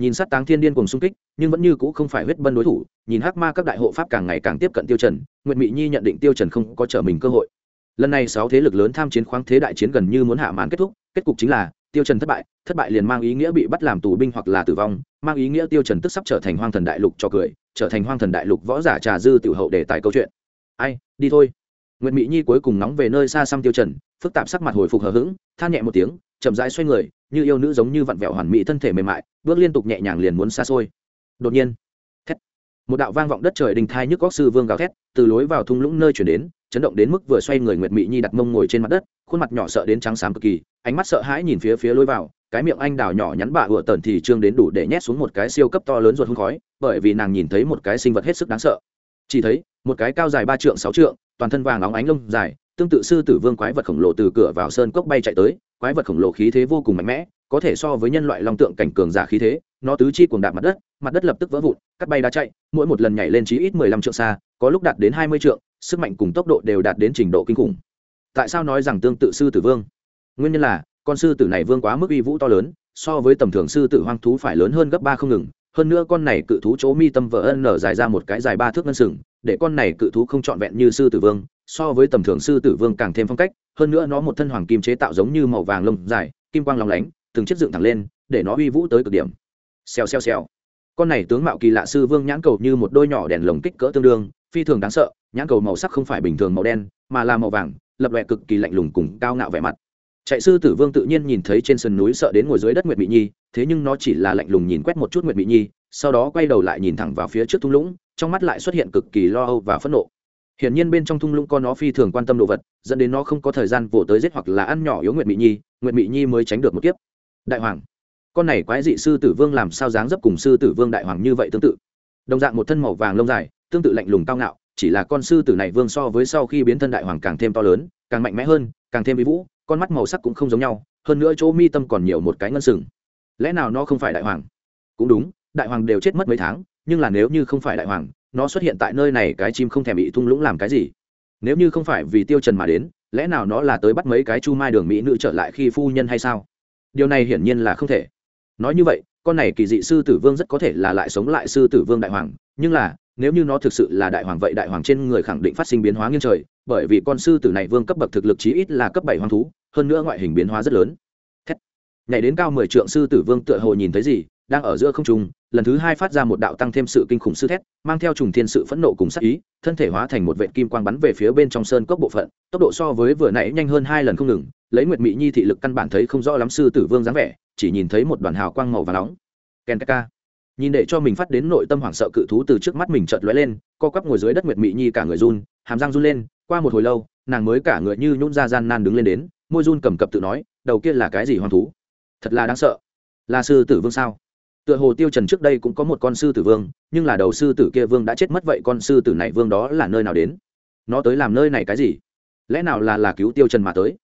nhìn sát táng thiên điên cùng xung kích, nhưng vẫn như cũ không phải huyết bân đối thủ, nhìn hắc ma các đại hộ pháp càng ngày càng tiếp cận tiêu trần, nguyệt mỹ nhi nhận định tiêu trần không có trở mình cơ hội. Lần này sáu thế lực lớn tham chiến khoáng thế đại chiến gần như muốn hạ màn kết thúc, kết cục chính là tiêu trần thất bại thất bại liền mang ý nghĩa bị bắt làm tù binh hoặc là tử vong, mang ý nghĩa tiêu trần tức sắp trở thành hoang thần đại lục cho cười, trở thành hoang thần đại lục võ giả trà dư tiểu hậu để tài câu chuyện. Ai, đi thôi. Nguyệt mỹ nhi cuối cùng nóng về nơi xa xăm tiêu trần phức tạp sắc mặt hồi phục hờ hững, than nhẹ một tiếng, chậm rãi xoay người, như yêu nữ giống như vặn vẹo hoàn mỹ thân thể mềm mại, bước liên tục nhẹ nhàng liền muốn xa xôi. Đột nhiên, thét, một đạo vang vọng đất trời đình thai nhức góc sư vương gào thét, từ lối vào thung lũng nơi chuyển đến, chấn động đến mức vừa xoay người nguyệt mỹ nhi đặt mông ngồi trên mặt đất, khuôn mặt nhỏ sợ đến trắng xám cực kỳ, ánh mắt sợ hãi nhìn phía phía lối vào, cái miệng anh đào nhỏ nhắn bạ ủa tần thì trương đến đủ để nhét xuống một cái siêu cấp to lớn ruột hung khói, bởi vì nàng nhìn thấy một cái sinh vật hết sức đáng sợ. Chỉ thấy, một cái cao dài ba trượng, sáu trượng, toàn thân vàng óng ánh lông dài tương tự sư tử vương quái vật khổng lồ từ cửa vào sơn cốc bay chạy tới, quái vật khổng lồ khí thế vô cùng mạnh mẽ, có thể so với nhân loại long tượng cảnh cường giả khí thế, nó tứ chi cuồng đạp mặt đất mặt đất lập tức vỡ vụn, cắt bay đá chạy, mỗi một lần nhảy lên chí ít mười lăm triệu xa, có lúc đạt đến hai mươi triệu sức mạnh cùng tốc độ đều đạt đến trình độ kinh khủng. Tại sao nói rằng tương tự sư tử vương? Nguyên nhân là, con sư tử này vương quá mức uy vũ to lớn, so với tầm thường sư tử hoang thú phải lớn hơn gấp ba không ngừng, hơn nữa con này cự thú chỗ mi tâm vỡ ân nở dài ra một cái dài ba thước ngân sừng, để con này cự thú không trọn vẹn như sư tử vương so với tầm thường sư tử vương càng thêm phong cách, hơn nữa nó một thân hoàng kim chế tạo giống như màu vàng lông dài, kim quang lòng lánh, từng chiếc dựng thẳng lên, để nó uy vũ tới cực điểm. Xèo xèo xèo. Con này tướng mạo kỳ lạ sư vương nhãn cầu như một đôi nhỏ đèn lồng kích cỡ tương đương, phi thường đáng sợ, nhãn cầu màu sắc không phải bình thường màu đen, mà là màu vàng, lập lòe cực kỳ lạnh lùng cùng cao ngạo vẻ mặt. Chạy sư tử vương tự nhiên nhìn thấy trên sườn núi sợ đến ngồi dưới đất nguyệt mỹ nhi, thế nhưng nó chỉ là lạnh lùng nhìn quét một chút nguyệt mỹ nhi, sau đó quay đầu lại nhìn thẳng vào phía trước thung lũng, trong mắt lại xuất hiện cực kỳ lo âu và phẫn nộ hiển nhiên bên trong thung lũng con nó phi thường quan tâm đồ vật, dẫn đến nó không có thời gian vỗ tới giết hoặc là ăn nhỏ yếu nguyệt mỹ nhi, nguyệt mỹ nhi mới tránh được một kiếp. Đại hoàng, con này quái dị sư tử vương làm sao dáng dấp cùng sư tử vương đại hoàng như vậy tương tự? Đồng dạng một thân màu vàng lông dài, tương tự lạnh lùng cao ngạo, chỉ là con sư tử này vương so với sau khi biến thân đại hoàng càng thêm to lớn, càng mạnh mẽ hơn, càng thêm uy vũ, con mắt màu sắc cũng không giống nhau, hơn nữa chỗ mi tâm còn nhiều một cái ngân sừng. Lẽ nào nó không phải đại hoàng? Cũng đúng, đại hoàng đều chết mất mấy tháng, nhưng là nếu như không phải đại hoàng nó xuất hiện tại nơi này, cái chim không thèm bị thung lũng làm cái gì. Nếu như không phải vì tiêu trần mà đến, lẽ nào nó là tới bắt mấy cái chu mai đường mỹ nữ trở lại khi phu nhân hay sao? Điều này hiển nhiên là không thể. Nói như vậy, con này kỳ dị sư tử vương rất có thể là lại sống lại sư tử vương đại hoàng, nhưng là, nếu như nó thực sự là đại hoàng vậy đại hoàng trên người khẳng định phát sinh biến hóa nghiêng trời, bởi vì con sư tử này vương cấp bậc thực lực chí ít là cấp bảy hoàng thú, hơn nữa ngoại hình biến hóa rất lớn. Thét. nhảy đến cao mười trượng sư tử vương tựa hồ nhìn thấy gì đang ở giữa không trung, lần thứ hai phát ra một đạo tăng thêm sự kinh khủng sư thét, mang theo trùng thiên sự phẫn nộ cùng sắc ý, thân thể hóa thành một vệ kim quang bắn về phía bên trong sơn cốc bộ phận, tốc độ so với vừa nãy nhanh hơn hai lần không ngừng, lấy nguyệt mỹ nhi thị lực căn bản thấy không rõ lắm sư tử vương dáng vẻ, chỉ nhìn thấy một đoàn hào quang màu và nóng. Ken ka nhìn để cho mình phát đến nội tâm hoảng sợ cự thú từ trước mắt mình chợt lóe lên, co quắp ngồi dưới đất nguyệt mỹ nhi cả người run, hàm răng run lên, qua một hồi lâu, nàng mới cả người như nhún ra gian nan đứng lên đến, môi run cầm cập tự nói, đầu kia là cái gì hoang thú? Thật là đáng sợ. Là sư tử vương sao? Tựa hồ tiêu trần trước đây cũng có một con sư tử vương, nhưng là đầu sư tử kia vương đã chết mất vậy con sư tử này vương đó là nơi nào đến? Nó tới làm nơi này cái gì? Lẽ nào là là cứu tiêu trần mà tới?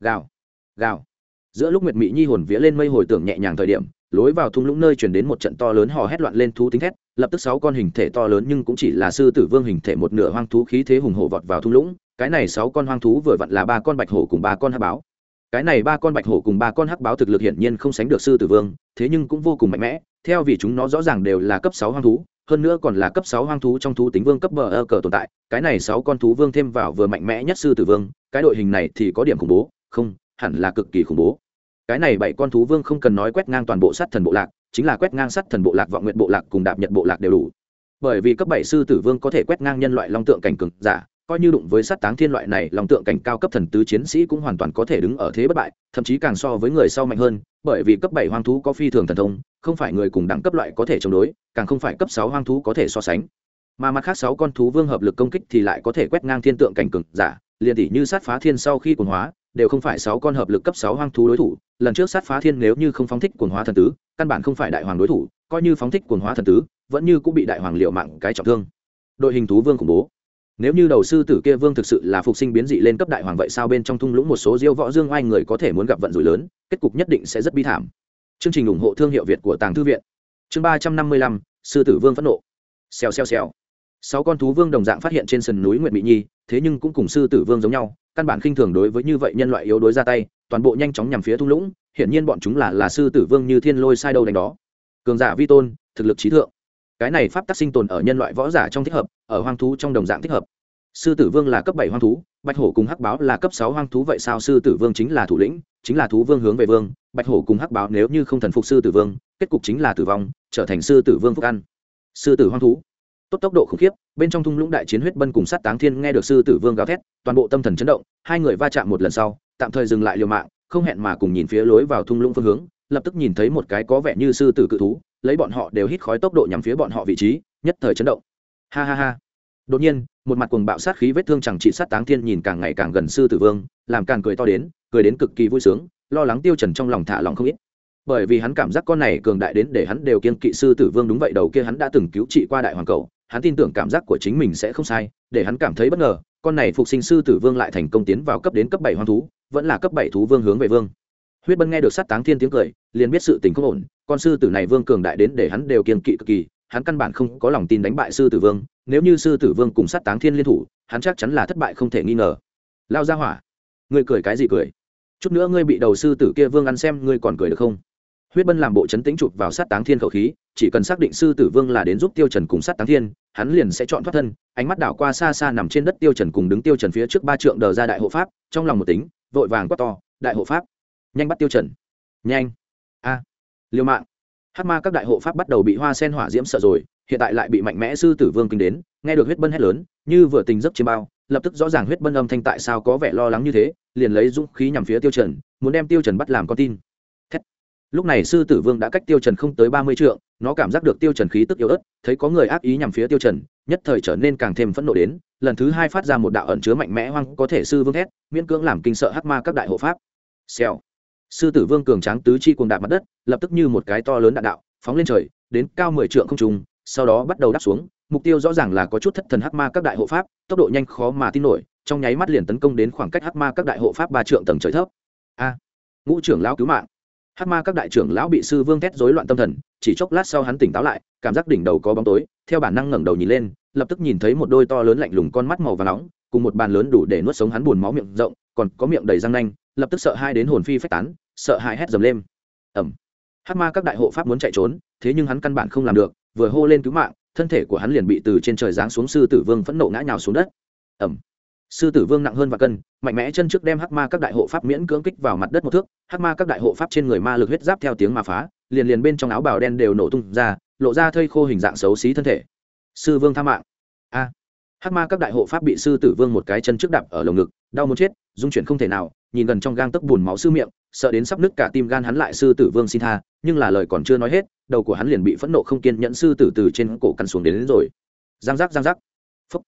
Gào gào. Giữa lúc nguyệt mỹ nhi hồn vía lên mây hồi tưởng nhẹ nhàng thời điểm, lối vào thung lũng nơi chuyển đến một trận to lớn hò hét loạn lên thú tính thét, lập tức sáu con hình thể to lớn nhưng cũng chỉ là sư tử vương hình thể một nửa hoang thú khí thế hùng hổ vọt vào thung lũng. Cái này sáu con hoang thú vừa vặn là ba con bạch hổ cùng ba con hắc báo cái này ba con bạch hổ cùng ba con hắc báo thực lực hiển nhiên không sánh được sư tử vương, thế nhưng cũng vô cùng mạnh mẽ, theo vì chúng nó rõ ràng đều là cấp sáu hoang thú, hơn nữa còn là cấp sáu hoang thú trong thú tính vương cấp bờ ơ cờ tồn tại, cái này sáu con thú vương thêm vào vừa mạnh mẽ nhất sư tử vương, cái đội hình này thì có điểm khủng bố, không, hẳn là cực kỳ khủng bố. Cái này bảy con thú vương không cần nói quét ngang toàn bộ sát thần bộ lạc, chính là quét ngang sát thần bộ lạc, vọng nguyện bộ lạc cùng đạp nhật bộ lạc đều đủ bởi vì cấp bảy sư tử vương có thể quét ngang nhân loại long tượng cảnh cực giả, coi như đụng với sát táng thiên loại này long tượng cảnh cao cấp thần tứ chiến sĩ cũng hoàn toàn có thể đứng ở thế bất bại, thậm chí càng so với người sau mạnh hơn, bởi vì cấp bảy hoang thú có phi thường thần thông, không phải người cùng đẳng cấp loại có thể chống đối, càng không phải cấp sáu hoang thú có thể so sánh. Mà mặt khác sáu con thú vương hợp lực công kích thì lại có thể quét ngang thiên tượng cảnh cực giả, liền tỷ như sát phá thiên sau khi quần hóa, đều không phải sáu con hợp lực cấp sáu hoang thú đối thủ, lần trước sát phá thiên nếu như không phóng thích quần hóa thần tứ, căn bản không phải đại hoàng đối thủ, coi như phóng thích quần hóa thần tứ vẫn như cũng bị đại hoàng liệu mạng cái trọng thương. Đội hình thú vương khủng bố. Nếu như đầu sư tử kia vương thực sự là phục sinh biến dị lên cấp đại hoàng vậy sao bên trong thung lũng một số diêu võ dương oai người có thể muốn gặp vận rủi lớn, kết cục nhất định sẽ rất bi thảm. Chương trình ủng hộ thương hiệu việt của tàng thư viện. Chương ba trăm năm mươi lăm, sư tử vương phẫn nộ. Xèo xèo xèo. Sáu con thú vương đồng dạng phát hiện trên sườn núi nguyệt mỹ nhi, thế nhưng cũng cùng sư tử vương giống nhau, căn bản khinh thường đối với như vậy nhân loại yếu đối ra tay, toàn bộ nhanh chóng nhằm phía thung lũng, hiển nhiên bọn chúng là là sư tử vương như thiên lôi sai đâu đánh đó. Cường giả vi tôn, thực lực trí thượng cái này pháp tắc sinh tồn ở nhân loại võ giả trong thích hợp, ở hoang thú trong đồng dạng thích hợp. Sư tử vương là cấp bảy hoang thú, bạch hổ cùng hắc báo là cấp sáu hoang thú, vậy sao sư tử vương chính là thủ lĩnh, chính là thú vương hướng về vương, bạch hổ cùng hắc báo nếu như không thần phục sư tử vương, kết cục chính là tử vong, trở thành sư tử vương phúc ăn. Sư tử hoang thú. Tốt tốc độ khủng khiếp, bên trong thung lũng đại chiến huyết bân cùng sát táng thiên nghe được sư tử vương gào thét, toàn bộ tâm thần chấn động, hai người va chạm một lần sau, tạm thời dừng lại liều mạng, không hẹn mà cùng nhìn phía lối vào thung lũng phương hướng, lập tức nhìn thấy một cái có vẻ như sư tử cự thú lấy bọn họ đều hít khói tốc độ nhắm phía bọn họ vị trí, nhất thời chấn động. Ha ha ha. Đột nhiên, một mặt cuồng bạo sát khí vết thương chẳng trị sát táng thiên nhìn càng ngày càng gần sư tử vương, làm càng cười to đến, cười đến cực kỳ vui sướng, lo lắng tiêu trần trong lòng thả lòng không ít. Bởi vì hắn cảm giác con này cường đại đến để hắn đều kiên kỵ sư tử vương đúng vậy, đầu kia hắn đã từng cứu trị qua đại hoàng cầu, hắn tin tưởng cảm giác của chính mình sẽ không sai, để hắn cảm thấy bất ngờ, con này phục sinh sư tử vương lại thành công tiến vào cấp đến cấp bảy hoang thú, vẫn là cấp bảy thú vương hướng về vương huyết bân nghe được sát táng thiên tiếng cười, liền biết sự tình không ổn, con sư tử này vương cường đại đến để hắn đều kiên kỵ cực kỳ, hắn căn bản không có lòng tin đánh bại sư tử vương, nếu như sư tử vương cùng sát táng thiên liên thủ, hắn chắc chắn là thất bại không thể nghi ngờ. Lao ra hỏa, ngươi cười cái gì cười? Chút nữa ngươi bị đầu sư tử kia vương ăn xem, ngươi còn cười được không? Huyết bân làm bộ chấn tĩnh chụp vào sát táng thiên khẩu khí, chỉ cần xác định sư tử vương là đến giúp tiêu trần cùng sát táng thiên, hắn liền sẽ chọn thoát thân, ánh mắt đảo qua xa xa nằm trên đất tiêu trần cùng đứng tiêu trần phía trước ba trượng đờ ra đại hộ pháp, trong lòng một tính, vội vàng quát to, đại hộ pháp nhanh bắt tiêu trần. Nhanh. A. Liều mạng. Hắc ma các đại hộ pháp bắt đầu bị hoa sen hỏa diễm sợ rồi, hiện tại lại bị mạnh mẽ sư tử vương kinh đến, nghe được huyết bân hét lớn, như vừa tình giấc chiêm bao, lập tức rõ ràng huyết bân âm thanh tại sao có vẻ lo lắng như thế, liền lấy dũng khí nhằm phía tiêu trần, muốn đem tiêu trần bắt làm con tin. Thét. lúc này sư tử vương đã cách tiêu trần không tới ba mươi trượng, nó cảm giác được tiêu trần khí tức yếu ớt, thấy có người ác ý nhằm phía tiêu trần, nhất thời trở nên càng thêm phẫn nộ đến, lần thứ hai phát ra một đạo ẩn chứa mạnh mẽ hoang, có thể sư vương thét, miễn cưỡng làm kinh sợ hắc ma các đại hộ pháp. Xèo sư tử vương cường tráng tứ chi cuồng đạp mặt đất, lập tức như một cái to lớn đạn đạo, phóng lên trời, đến cao mười trượng không trung, sau đó bắt đầu đáp xuống. Mục tiêu rõ ràng là có chút thất thần hắc ma các đại hộ pháp, tốc độ nhanh khó mà tin nổi, trong nháy mắt liền tấn công đến khoảng cách hắc ma các đại hộ pháp ba trượng tầng trời thấp. A, ngũ trưởng lão cứu mạng. Hắc ma các đại trưởng lão bị sư vương thét rối loạn tâm thần, chỉ chốc lát sau hắn tỉnh táo lại, cảm giác đỉnh đầu có bóng tối, theo bản năng ngẩng đầu nhìn lên, lập tức nhìn thấy một đôi to lớn lạnh lùng con mắt màu và nóng, cùng một bàn lớn đủ để nuốt sống hắn buồn máu miệng rộng, còn có miệng đầy răng nanh lập tức sợ hai đến hồn phi phách tán, sợ hãi hét dầm lên. Ẩm hắc ma các đại hộ pháp muốn chạy trốn, thế nhưng hắn căn bản không làm được, vừa hô lên cứu mạng, thân thể của hắn liền bị từ trên trời giáng xuống sư tử vương phẫn nộ ngã nhào xuống đất. Ẩm sư tử vương nặng hơn và cân, mạnh mẽ chân trước đem hắc ma các đại hộ pháp miễn cưỡng kích vào mặt đất một thước, hắc ma các đại hộ pháp trên người ma lực huyết giáp theo tiếng mà phá, liền liền bên trong áo bào đen đều nổ tung ra, lộ ra thây khô hình dạng xấu xí thân thể. Sư vương tha mạng. A. Hắc ma các đại hộ pháp bị sư tử vương một cái chân trước đạp ở lồng ngực, đau muốn chết, dung chuyển không thể nào nhìn gần trong gang tấc bùn máu sư miệng sợ đến sắp nứt cả tim gan hắn lại sư tử vương xin tha nhưng là lời còn chưa nói hết đầu của hắn liền bị phẫn nộ không kiên nhẫn sư tử từ trên cổ cắn xuống đến, đến rồi. Giang giác giang giác. Phúc.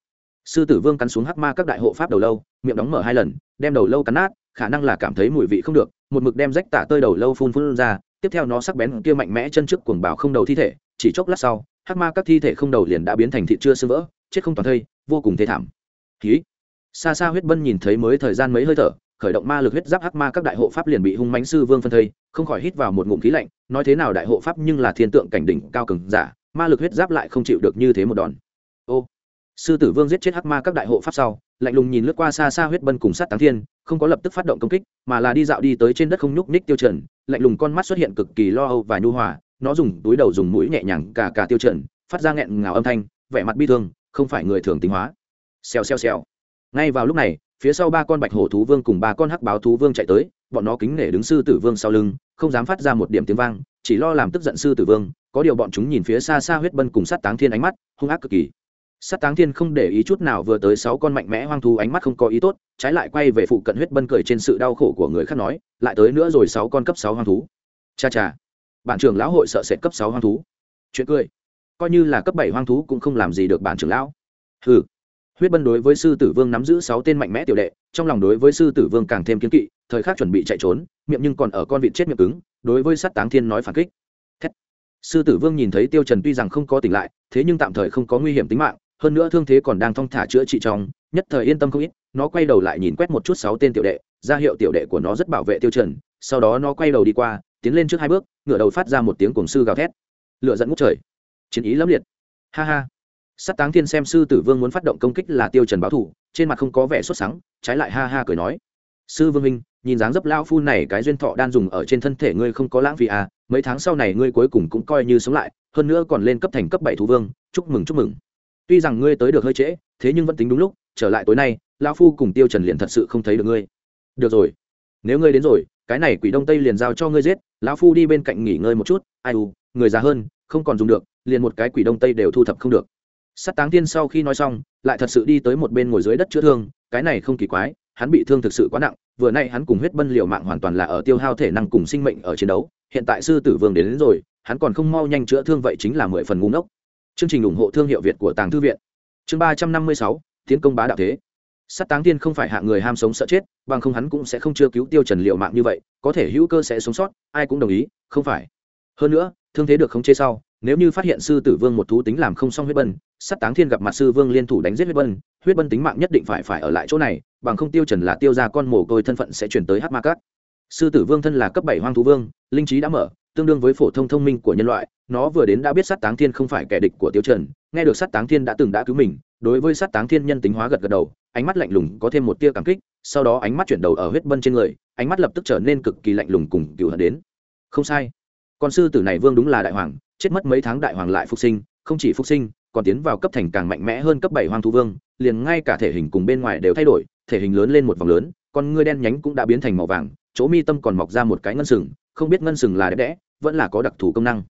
Sư tử vương cắn xuống hắc ma các đại hộ pháp đầu lâu miệng đóng mở hai lần đem đầu lâu cắn nát khả năng là cảm thấy mùi vị không được một mực đem rách tả tơi đầu lâu phun phun ra tiếp theo nó sắc bén kia mạnh mẽ chân trước cuồng bào không đầu thi thể chỉ chốc lát sau hắc ma các thi thể không đầu liền đã biến thành thịt chưa sưng vỡ chết không toàn thây vô cùng thê thảm. Ký xa xa huyết bân nhìn thấy mới thời gian mấy hơi thở khởi động ma lực huyết giáp hắc ma các đại hộ pháp liền bị hung mãnh sư vương phân thây, không khỏi hít vào một ngụm khí lạnh, nói thế nào đại hộ pháp nhưng là thiên tượng cảnh đỉnh cao cường giả, ma lực huyết giáp lại không chịu được như thế một đòn. Ô, sư tử vương giết chết hắc ma các đại hộ pháp sau, lạnh lùng nhìn lướt qua xa xa huyết bân cùng sát táng thiên, không có lập tức phát động công kích, mà là đi dạo đi tới trên đất không nhúc ních tiêu trần, lạnh lùng con mắt xuất hiện cực kỳ lo âu và nhu hòa, nó dùng túi đầu dùng mũi nhẹ nhàng cả cả tiêu trần, phát ra nghẹn ngào âm thanh, vẻ mặt bi thương, không phải người thường tính hóa. Xèo xèo xèo. Ngay vào lúc này phía sau ba con bạch hổ thú vương cùng ba con hắc báo thú vương chạy tới, bọn nó kính nể đứng sư tử vương sau lưng, không dám phát ra một điểm tiếng vang, chỉ lo làm tức giận sư tử vương, có điều bọn chúng nhìn phía xa xa huyết bân cùng sát táng thiên ánh mắt, hung ác cực kỳ. Sát táng thiên không để ý chút nào vừa tới sáu con mạnh mẽ hoang thú ánh mắt không có ý tốt, trái lại quay về phụ cận huyết bân cười trên sự đau khổ của người khác nói, lại tới nữa rồi sáu con cấp sáu hoang thú. Cha cha bản trưởng lão hội sợ sệt cấp sáu hoang thú. Chuyện cười, coi như là cấp bảy hoang thú cũng không làm gì được bản trưởng lão. Ừ huyết bân đối với sư tử vương nắm giữ sáu tên mạnh mẽ tiểu đệ, trong lòng đối với sư tử vương càng thêm kiến kỵ, thời khắc chuẩn bị chạy trốn, miệng nhưng còn ở con vịt chết miệng cứng, đối với sắt táng thiên nói phản kích. Thét. sư tử vương nhìn thấy tiêu trần tuy rằng không có tỉnh lại, thế nhưng tạm thời không có nguy hiểm tính mạng, hơn nữa thương thế còn đang thong thả chữa trị trong, nhất thời yên tâm không ít, nó quay đầu lại nhìn quét một chút sáu tên tiểu đệ, ra hiệu tiểu đệ của nó rất bảo vệ tiêu trần, sau đó nó quay đầu đi qua, tiến lên trước hai bước, ngửa đầu phát ra một tiếng cuồng sư gào thét. Lửa dẫn ngút trời. Chiến ý lẫm liệt. Ha ha sát táng thiên xem sư tử vương muốn phát động công kích là tiêu trần báo thủ, trên mặt không có vẻ xuất sáng trái lại ha ha cười nói. Sư vương minh nhìn dáng dấp lão phu này cái duyên thọ đan dùng ở trên thân thể ngươi không có lãng phí à mấy tháng sau này ngươi cuối cùng cũng coi như sống lại, hơn nữa còn lên cấp thành cấp bảy thú vương, chúc mừng chúc mừng. Tuy rằng ngươi tới được hơi trễ, thế nhưng vẫn tính đúng lúc, trở lại tối nay, lão phu cùng tiêu trần liền thật sự không thấy được ngươi. Được rồi, nếu ngươi đến rồi, cái này quỷ đông tây liền giao cho ngươi giết, lão phu đi bên cạnh nghỉ ngơi một chút, ai u, người già hơn, không còn dùng được, liền một cái quỷ đông tây đều thu thập không được. Sát Táng Thiên sau khi nói xong, lại thật sự đi tới một bên ngồi dưới đất chữa thương, cái này không kỳ quái, hắn bị thương thực sự quá nặng, vừa nay hắn cùng huyết bân liều mạng hoàn toàn là ở tiêu hao thể năng cùng sinh mệnh ở chiến đấu, hiện tại sư tử vương đến, đến rồi, hắn còn không mau nhanh chữa thương vậy chính là mười phần ngu ngốc. Chương trình ủng hộ thương hiệu Việt của Tàng Thư viện. Chương ba trăm năm mươi sáu, tiến công bá đạo thế. Sát Táng tiên không phải hạ người ham sống sợ chết, bằng không hắn cũng sẽ không chưa cứu Tiêu Trần liều mạng như vậy, có thể hữu cơ sẽ sống sót, ai cũng đồng ý, không phải. Hơn nữa, thương thế được khống chế sau, nếu như phát hiện sư tử vương một thú tính làm không xong huyết bân, sắt táng thiên gặp mặt sư vương liên thủ đánh giết huyết bân huyết bân tính mạng nhất định phải phải ở lại chỗ này, bằng không tiêu trần là tiêu ra con mồ côi thân phận sẽ chuyển tới hát ma cát. Sư tử vương thân là cấp bảy hoang thú vương, linh trí đã mở, tương đương với phổ thông thông minh của nhân loại, nó vừa đến đã biết sát táng thiên không phải kẻ địch của tiêu trần, nghe được sát táng thiên đã từng đã cứu mình, đối với sát táng thiên nhân tính hóa gật gật đầu, ánh mắt lạnh lùng có thêm một tia cảm kích, sau đó ánh mắt chuyển đầu ở huyết bân trên người, ánh mắt lập tức trở nên cực kỳ lạnh lùng cùng cựu hận đến. Không sai. Con sư tử này vương đúng là đại hoàng chết mất mấy tháng đại hoàng lại phục sinh, không chỉ phục sinh, còn tiến vào cấp thành càng mạnh mẽ hơn cấp bảy hoang thú vương, liền ngay cả thể hình cùng bên ngoài đều thay đổi, thể hình lớn lên một vòng lớn, con ngươi đen nhánh cũng đã biến thành màu vàng, chỗ mi tâm còn mọc ra một cái ngân sừng, không biết ngân sừng là đẹp đẽ, vẫn là có đặc thù công năng.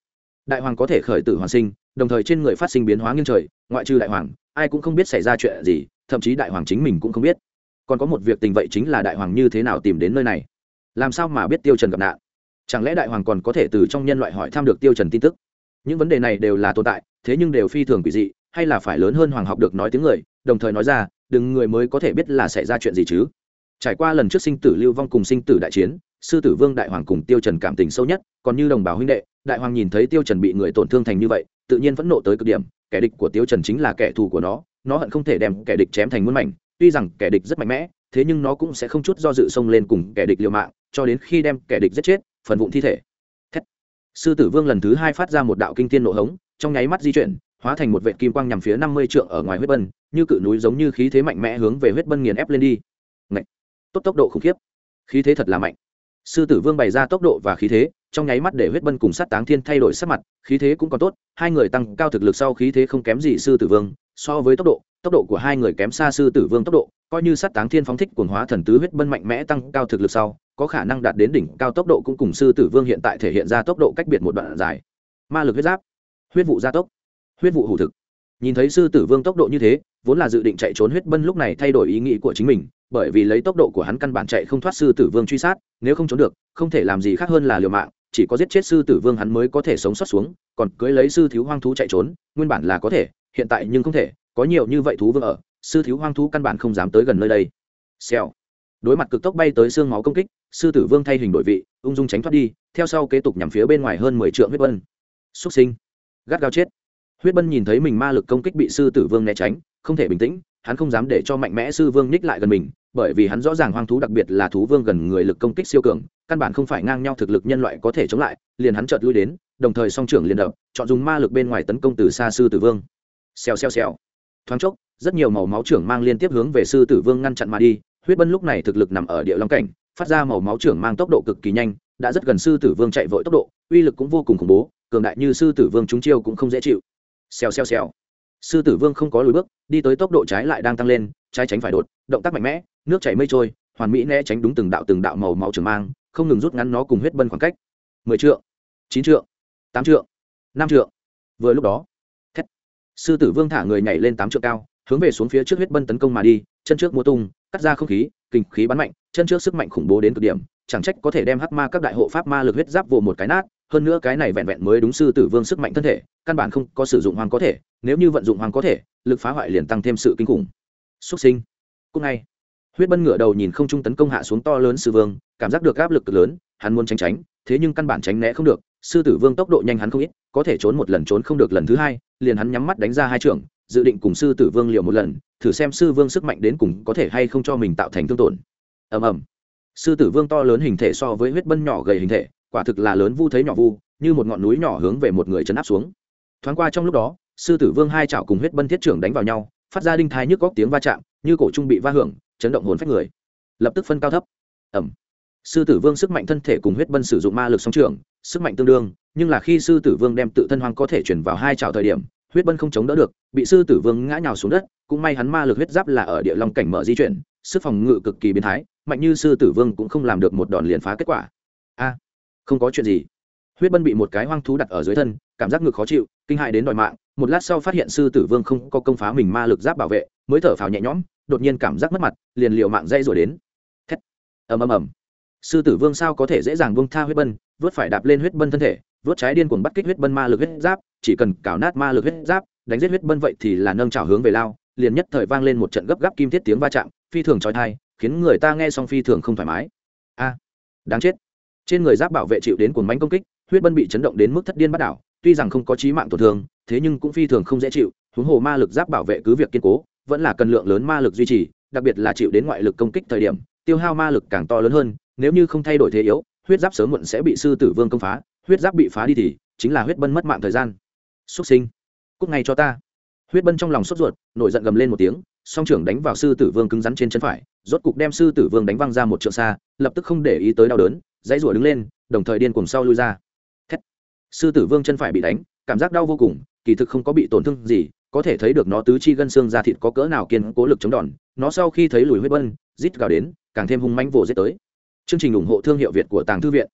Đại hoàng có thể khởi tử hoàn sinh, đồng thời trên người phát sinh biến hóa nghiêng trời, ngoại trừ đại hoàng, ai cũng không biết xảy ra chuyện gì, thậm chí đại hoàng chính mình cũng không biết. Còn có một việc tình vậy chính là đại hoàng như thế nào tìm đến nơi này? Làm sao mà biết tiêu trần gặp nạn? Chẳng lẽ đại hoàng còn có thể từ trong nhân loại hỏi thăm được tiêu trần tin tức? Những vấn đề này đều là tồn tại, thế nhưng đều phi thường quỷ dị, hay là phải lớn hơn hoàng học được nói tiếng người, đồng thời nói ra, đừng người mới có thể biết là xảy ra chuyện gì chứ. Trải qua lần trước sinh tử lưu vong cùng sinh tử đại chiến, sư tử vương đại hoàng cùng tiêu trần cảm tình sâu nhất, còn như đồng bào huynh đệ, đại hoàng nhìn thấy tiêu trần bị người tổn thương thành như vậy, tự nhiên vẫn nộ tới cực điểm, kẻ địch của tiêu trần chính là kẻ thù của nó nó hận không thể đem kẻ địch chém thành muôn mảnh, tuy rằng kẻ địch rất mạnh mẽ, thế nhưng nó cũng sẽ không chút do dự xông lên cùng kẻ địch liều mạng, cho đến khi đem kẻ địch giết chết, phần vụn thi thể sư tử vương lần thứ hai phát ra một đạo kinh thiên nộ hống, trong nháy mắt di chuyển, hóa thành một vệ kim quang nhằm phía năm mươi trượng ở ngoài huyết bân, như cự núi giống như khí thế mạnh mẽ hướng về huyết bân nghiền ép lên đi. Ngậy. tốt tốc độ khủng khiếp. Khí thế thật là mạnh. Sư tử vương bày ra tốc độ và khí thế, trong nháy mắt để huyết bân cùng sát táng thiên thay đổi sắc mặt, khí thế cũng còn tốt, hai người tăng cao thực lực sau khí thế không kém gì sư tử vương, so với tốc độ tốc độ của hai người kém xa sư tử vương tốc độ, coi như sát táng thiên phóng thích quần hóa thần tứ huyết bân mạnh mẽ tăng cao thực lực sau có khả năng đạt đến đỉnh cao tốc độ cũng cùng sư tử vương hiện tại thể hiện ra tốc độ cách biệt một đoạn dài. Ma lực huyết giáp, huyết vụ gia tốc, huyết vụ hủ thực. Nhìn thấy sư tử vương tốc độ như thế, vốn là dự định chạy trốn huyết bân lúc này thay đổi ý nghĩ của chính mình, bởi vì lấy tốc độ của hắn căn bản chạy không thoát sư tử vương truy sát, nếu không trốn được, không thể làm gì khác hơn là liều mạng, chỉ có giết chết sư tử vương hắn mới có thể sống sót xuống, còn cưới lấy sư thiếu hoang thú chạy trốn, nguyên bản là có thể, hiện tại nhưng không thể, có nhiều như vậy thú vương ở, sư thiếu hoang thú căn bản không dám tới gần nơi đây. Xèo đối mặt cực tốc bay tới xương máu công kích, sư tử vương thay hình đổi vị, ung dung tránh thoát đi, theo sau kế tục nhằm phía bên ngoài hơn mười triệu huyết bân. Xuất sinh. Gắt gao chết. Huyết bân nhìn thấy mình ma lực công kích bị sư tử vương né tránh, không thể bình tĩnh, hắn không dám để cho mạnh mẽ sư vương ních lại gần mình, bởi vì hắn rõ ràng hoang thú đặc biệt là thú vương gần người lực công kích siêu cường, căn bản không phải ngang nhau thực lực nhân loại có thể chống lại, liền hắn chợt lui đến, đồng thời song trưởng liền đập, chọn dùng ma lực bên ngoài tấn công từ xa sư tử vương. Xèo xèo xèo. Thoáng chốc, rất nhiều màu máu trưởng mang liên tiếp hướng về sư tử vương ngăn chặn mà đi huyết bân lúc này thực lực nằm ở địa long cảnh, phát ra màu máu trưởng mang tốc độ cực kỳ nhanh, đã rất gần sư tử vương chạy vội tốc độ, uy lực cũng vô cùng khủng bố, cường đại như sư tử vương chúng chiêu cũng không dễ chịu. Xèo xèo xèo. Sư tử vương không có lùi bước, đi tới tốc độ trái lại đang tăng lên, trái tránh phải đột, động tác mạnh mẽ, nước chảy mây trôi, hoàn mỹ né tránh đúng từng đạo từng đạo màu máu trưởng mang, không ngừng rút ngắn nó cùng huyết bân khoảng cách. Mười triệu chín triệu tám triệu năm triệu vừa lúc đó, thét. Sư tử vương thả người nhảy lên tám triệu cao, hướng về xuống phía trước huyết bân tấn công mà đi, chân trước mua tung cắt ra không khí, kinh khí bắn mạnh, chân trước sức mạnh khủng bố đến cực điểm, chẳng trách có thể đem hắc ma các đại hộ pháp ma lực huyết giáp vồ một cái nát, hơn nữa cái này vẹn vẹn mới đúng sư tử vương sức mạnh thân thể, căn bản không có sử dụng hoàng có thể, nếu như vận dụng hoàng có thể, lực phá hoại liền tăng thêm sự kinh khủng. Xuất sinh. Cũng ngay. Huyết bân ngửa đầu nhìn không trung tấn công hạ xuống to lớn sư vương, cảm giác được áp lực cực lớn, hắn muốn tránh tránh, thế nhưng căn bản tránh né không được, sư tử vương tốc độ nhanh hắn không ít, có thể trốn một lần trốn không được lần thứ hai, liền hắn nhắm mắt đánh ra hai trưởng dự định cùng sư tử vương liều một lần, thử xem sư vương sức mạnh đến cùng có thể hay không cho mình tạo thành thương tổn. Ầm ầm. Sư tử vương to lớn hình thể so với huyết bân nhỏ gầy hình thể, quả thực là lớn vu thấy nhỏ vu, như một ngọn núi nhỏ hướng về một người chấn áp xuống. Thoáng qua trong lúc đó, sư tử vương hai chảo cùng huyết bân thiết trưởng đánh vào nhau, phát ra đinh thai nhức góc tiếng va chạm, như cổ trung bị va hưởng, chấn động hồn phách người. Lập tức phân cao thấp. Ẩm sư tử vương sức mạnh thân thể cùng huyết bân sử dụng ma lực song trường, sức mạnh tương đương, nhưng là khi sư tử vương đem tự thân hoang có thể chuyển vào hai chảo thời điểm huyết bân không chống đỡ được, bị sư tử vương ngã nhào xuống đất, cũng may hắn ma lực huyết giáp là ở địa long cảnh mở di chuyển, sức phòng ngự cực kỳ biến thái, mạnh như sư tử vương cũng không làm được một đòn liền phá kết quả. A, không có chuyện gì. Huyết bân bị một cái hoang thú đặt ở dưới thân, cảm giác ngực khó chịu, kinh hại đến đòi mạng, một lát sau phát hiện sư tử vương không có công phá mình ma lực giáp bảo vệ, mới thở phào nhẹ nhõm, đột nhiên cảm giác mất mặt, liền liệu mạng dây rồi đến. Thét. Ầm ầm ầm. Sư tử vương sao có thể dễ dàng buông tha huyết bân, vớt phải đạp lên huyết bân thân thể vớt trái điên cuồng bắt kích huyết bân ma lực huyết giáp, chỉ cần cào nát ma lực huyết giáp, đánh giết huyết bân vậy thì là nâng trào hướng về lao, liền nhất thời vang lên một trận gấp gáp kim thiết tiếng va chạm, phi thường trói thai khiến người ta nghe xong phi thường không thoải mái. A à, đáng chết. Trên người giáp bảo vệ chịu đến cuồng bánh công kích, huyết bân bị chấn động đến mức thất điên bắt đảo, tuy rằng không có trí mạng tổn thương, thế nhưng cũng phi thường không dễ chịu, huống hồ ma lực giáp bảo vệ cứ việc kiên cố, vẫn là cần lượng lớn ma lực duy trì, đặc biệt là chịu đến ngoại lực công kích thời điểm, tiêu hao ma lực càng to lớn hơn, nếu như không thay đổi thế yếu, huyết giáp sớm muộn sẽ bị sư tử vương công phá huyết giáp bị phá đi thì chính là huyết bân mất mạng thời gian. Xuất sinh. Cúc ngay cho ta. Huyết bân trong lòng sốt ruột, nổi giận gầm lên một tiếng, song trưởng đánh vào sư tử vương cứng rắn trên chân phải, rốt cục đem sư tử vương đánh văng ra một trượng xa, lập tức không để ý tới đau đớn, dãy rủa đứng lên, đồng thời điên cùng sau lui ra. Thét. sư tử vương chân phải bị đánh, cảm giác đau vô cùng, kỳ thực không có bị tổn thương gì, có thể thấy được nó tứ chi gân xương da thịt có cỡ nào kiên cố lực chống đòn, nó sau khi thấy lùi huyết bân, rít gào đến, càng thêm hung manh vồ giết tới. Chương trình ủng hộ thương hiệu việt của tàng thư viện.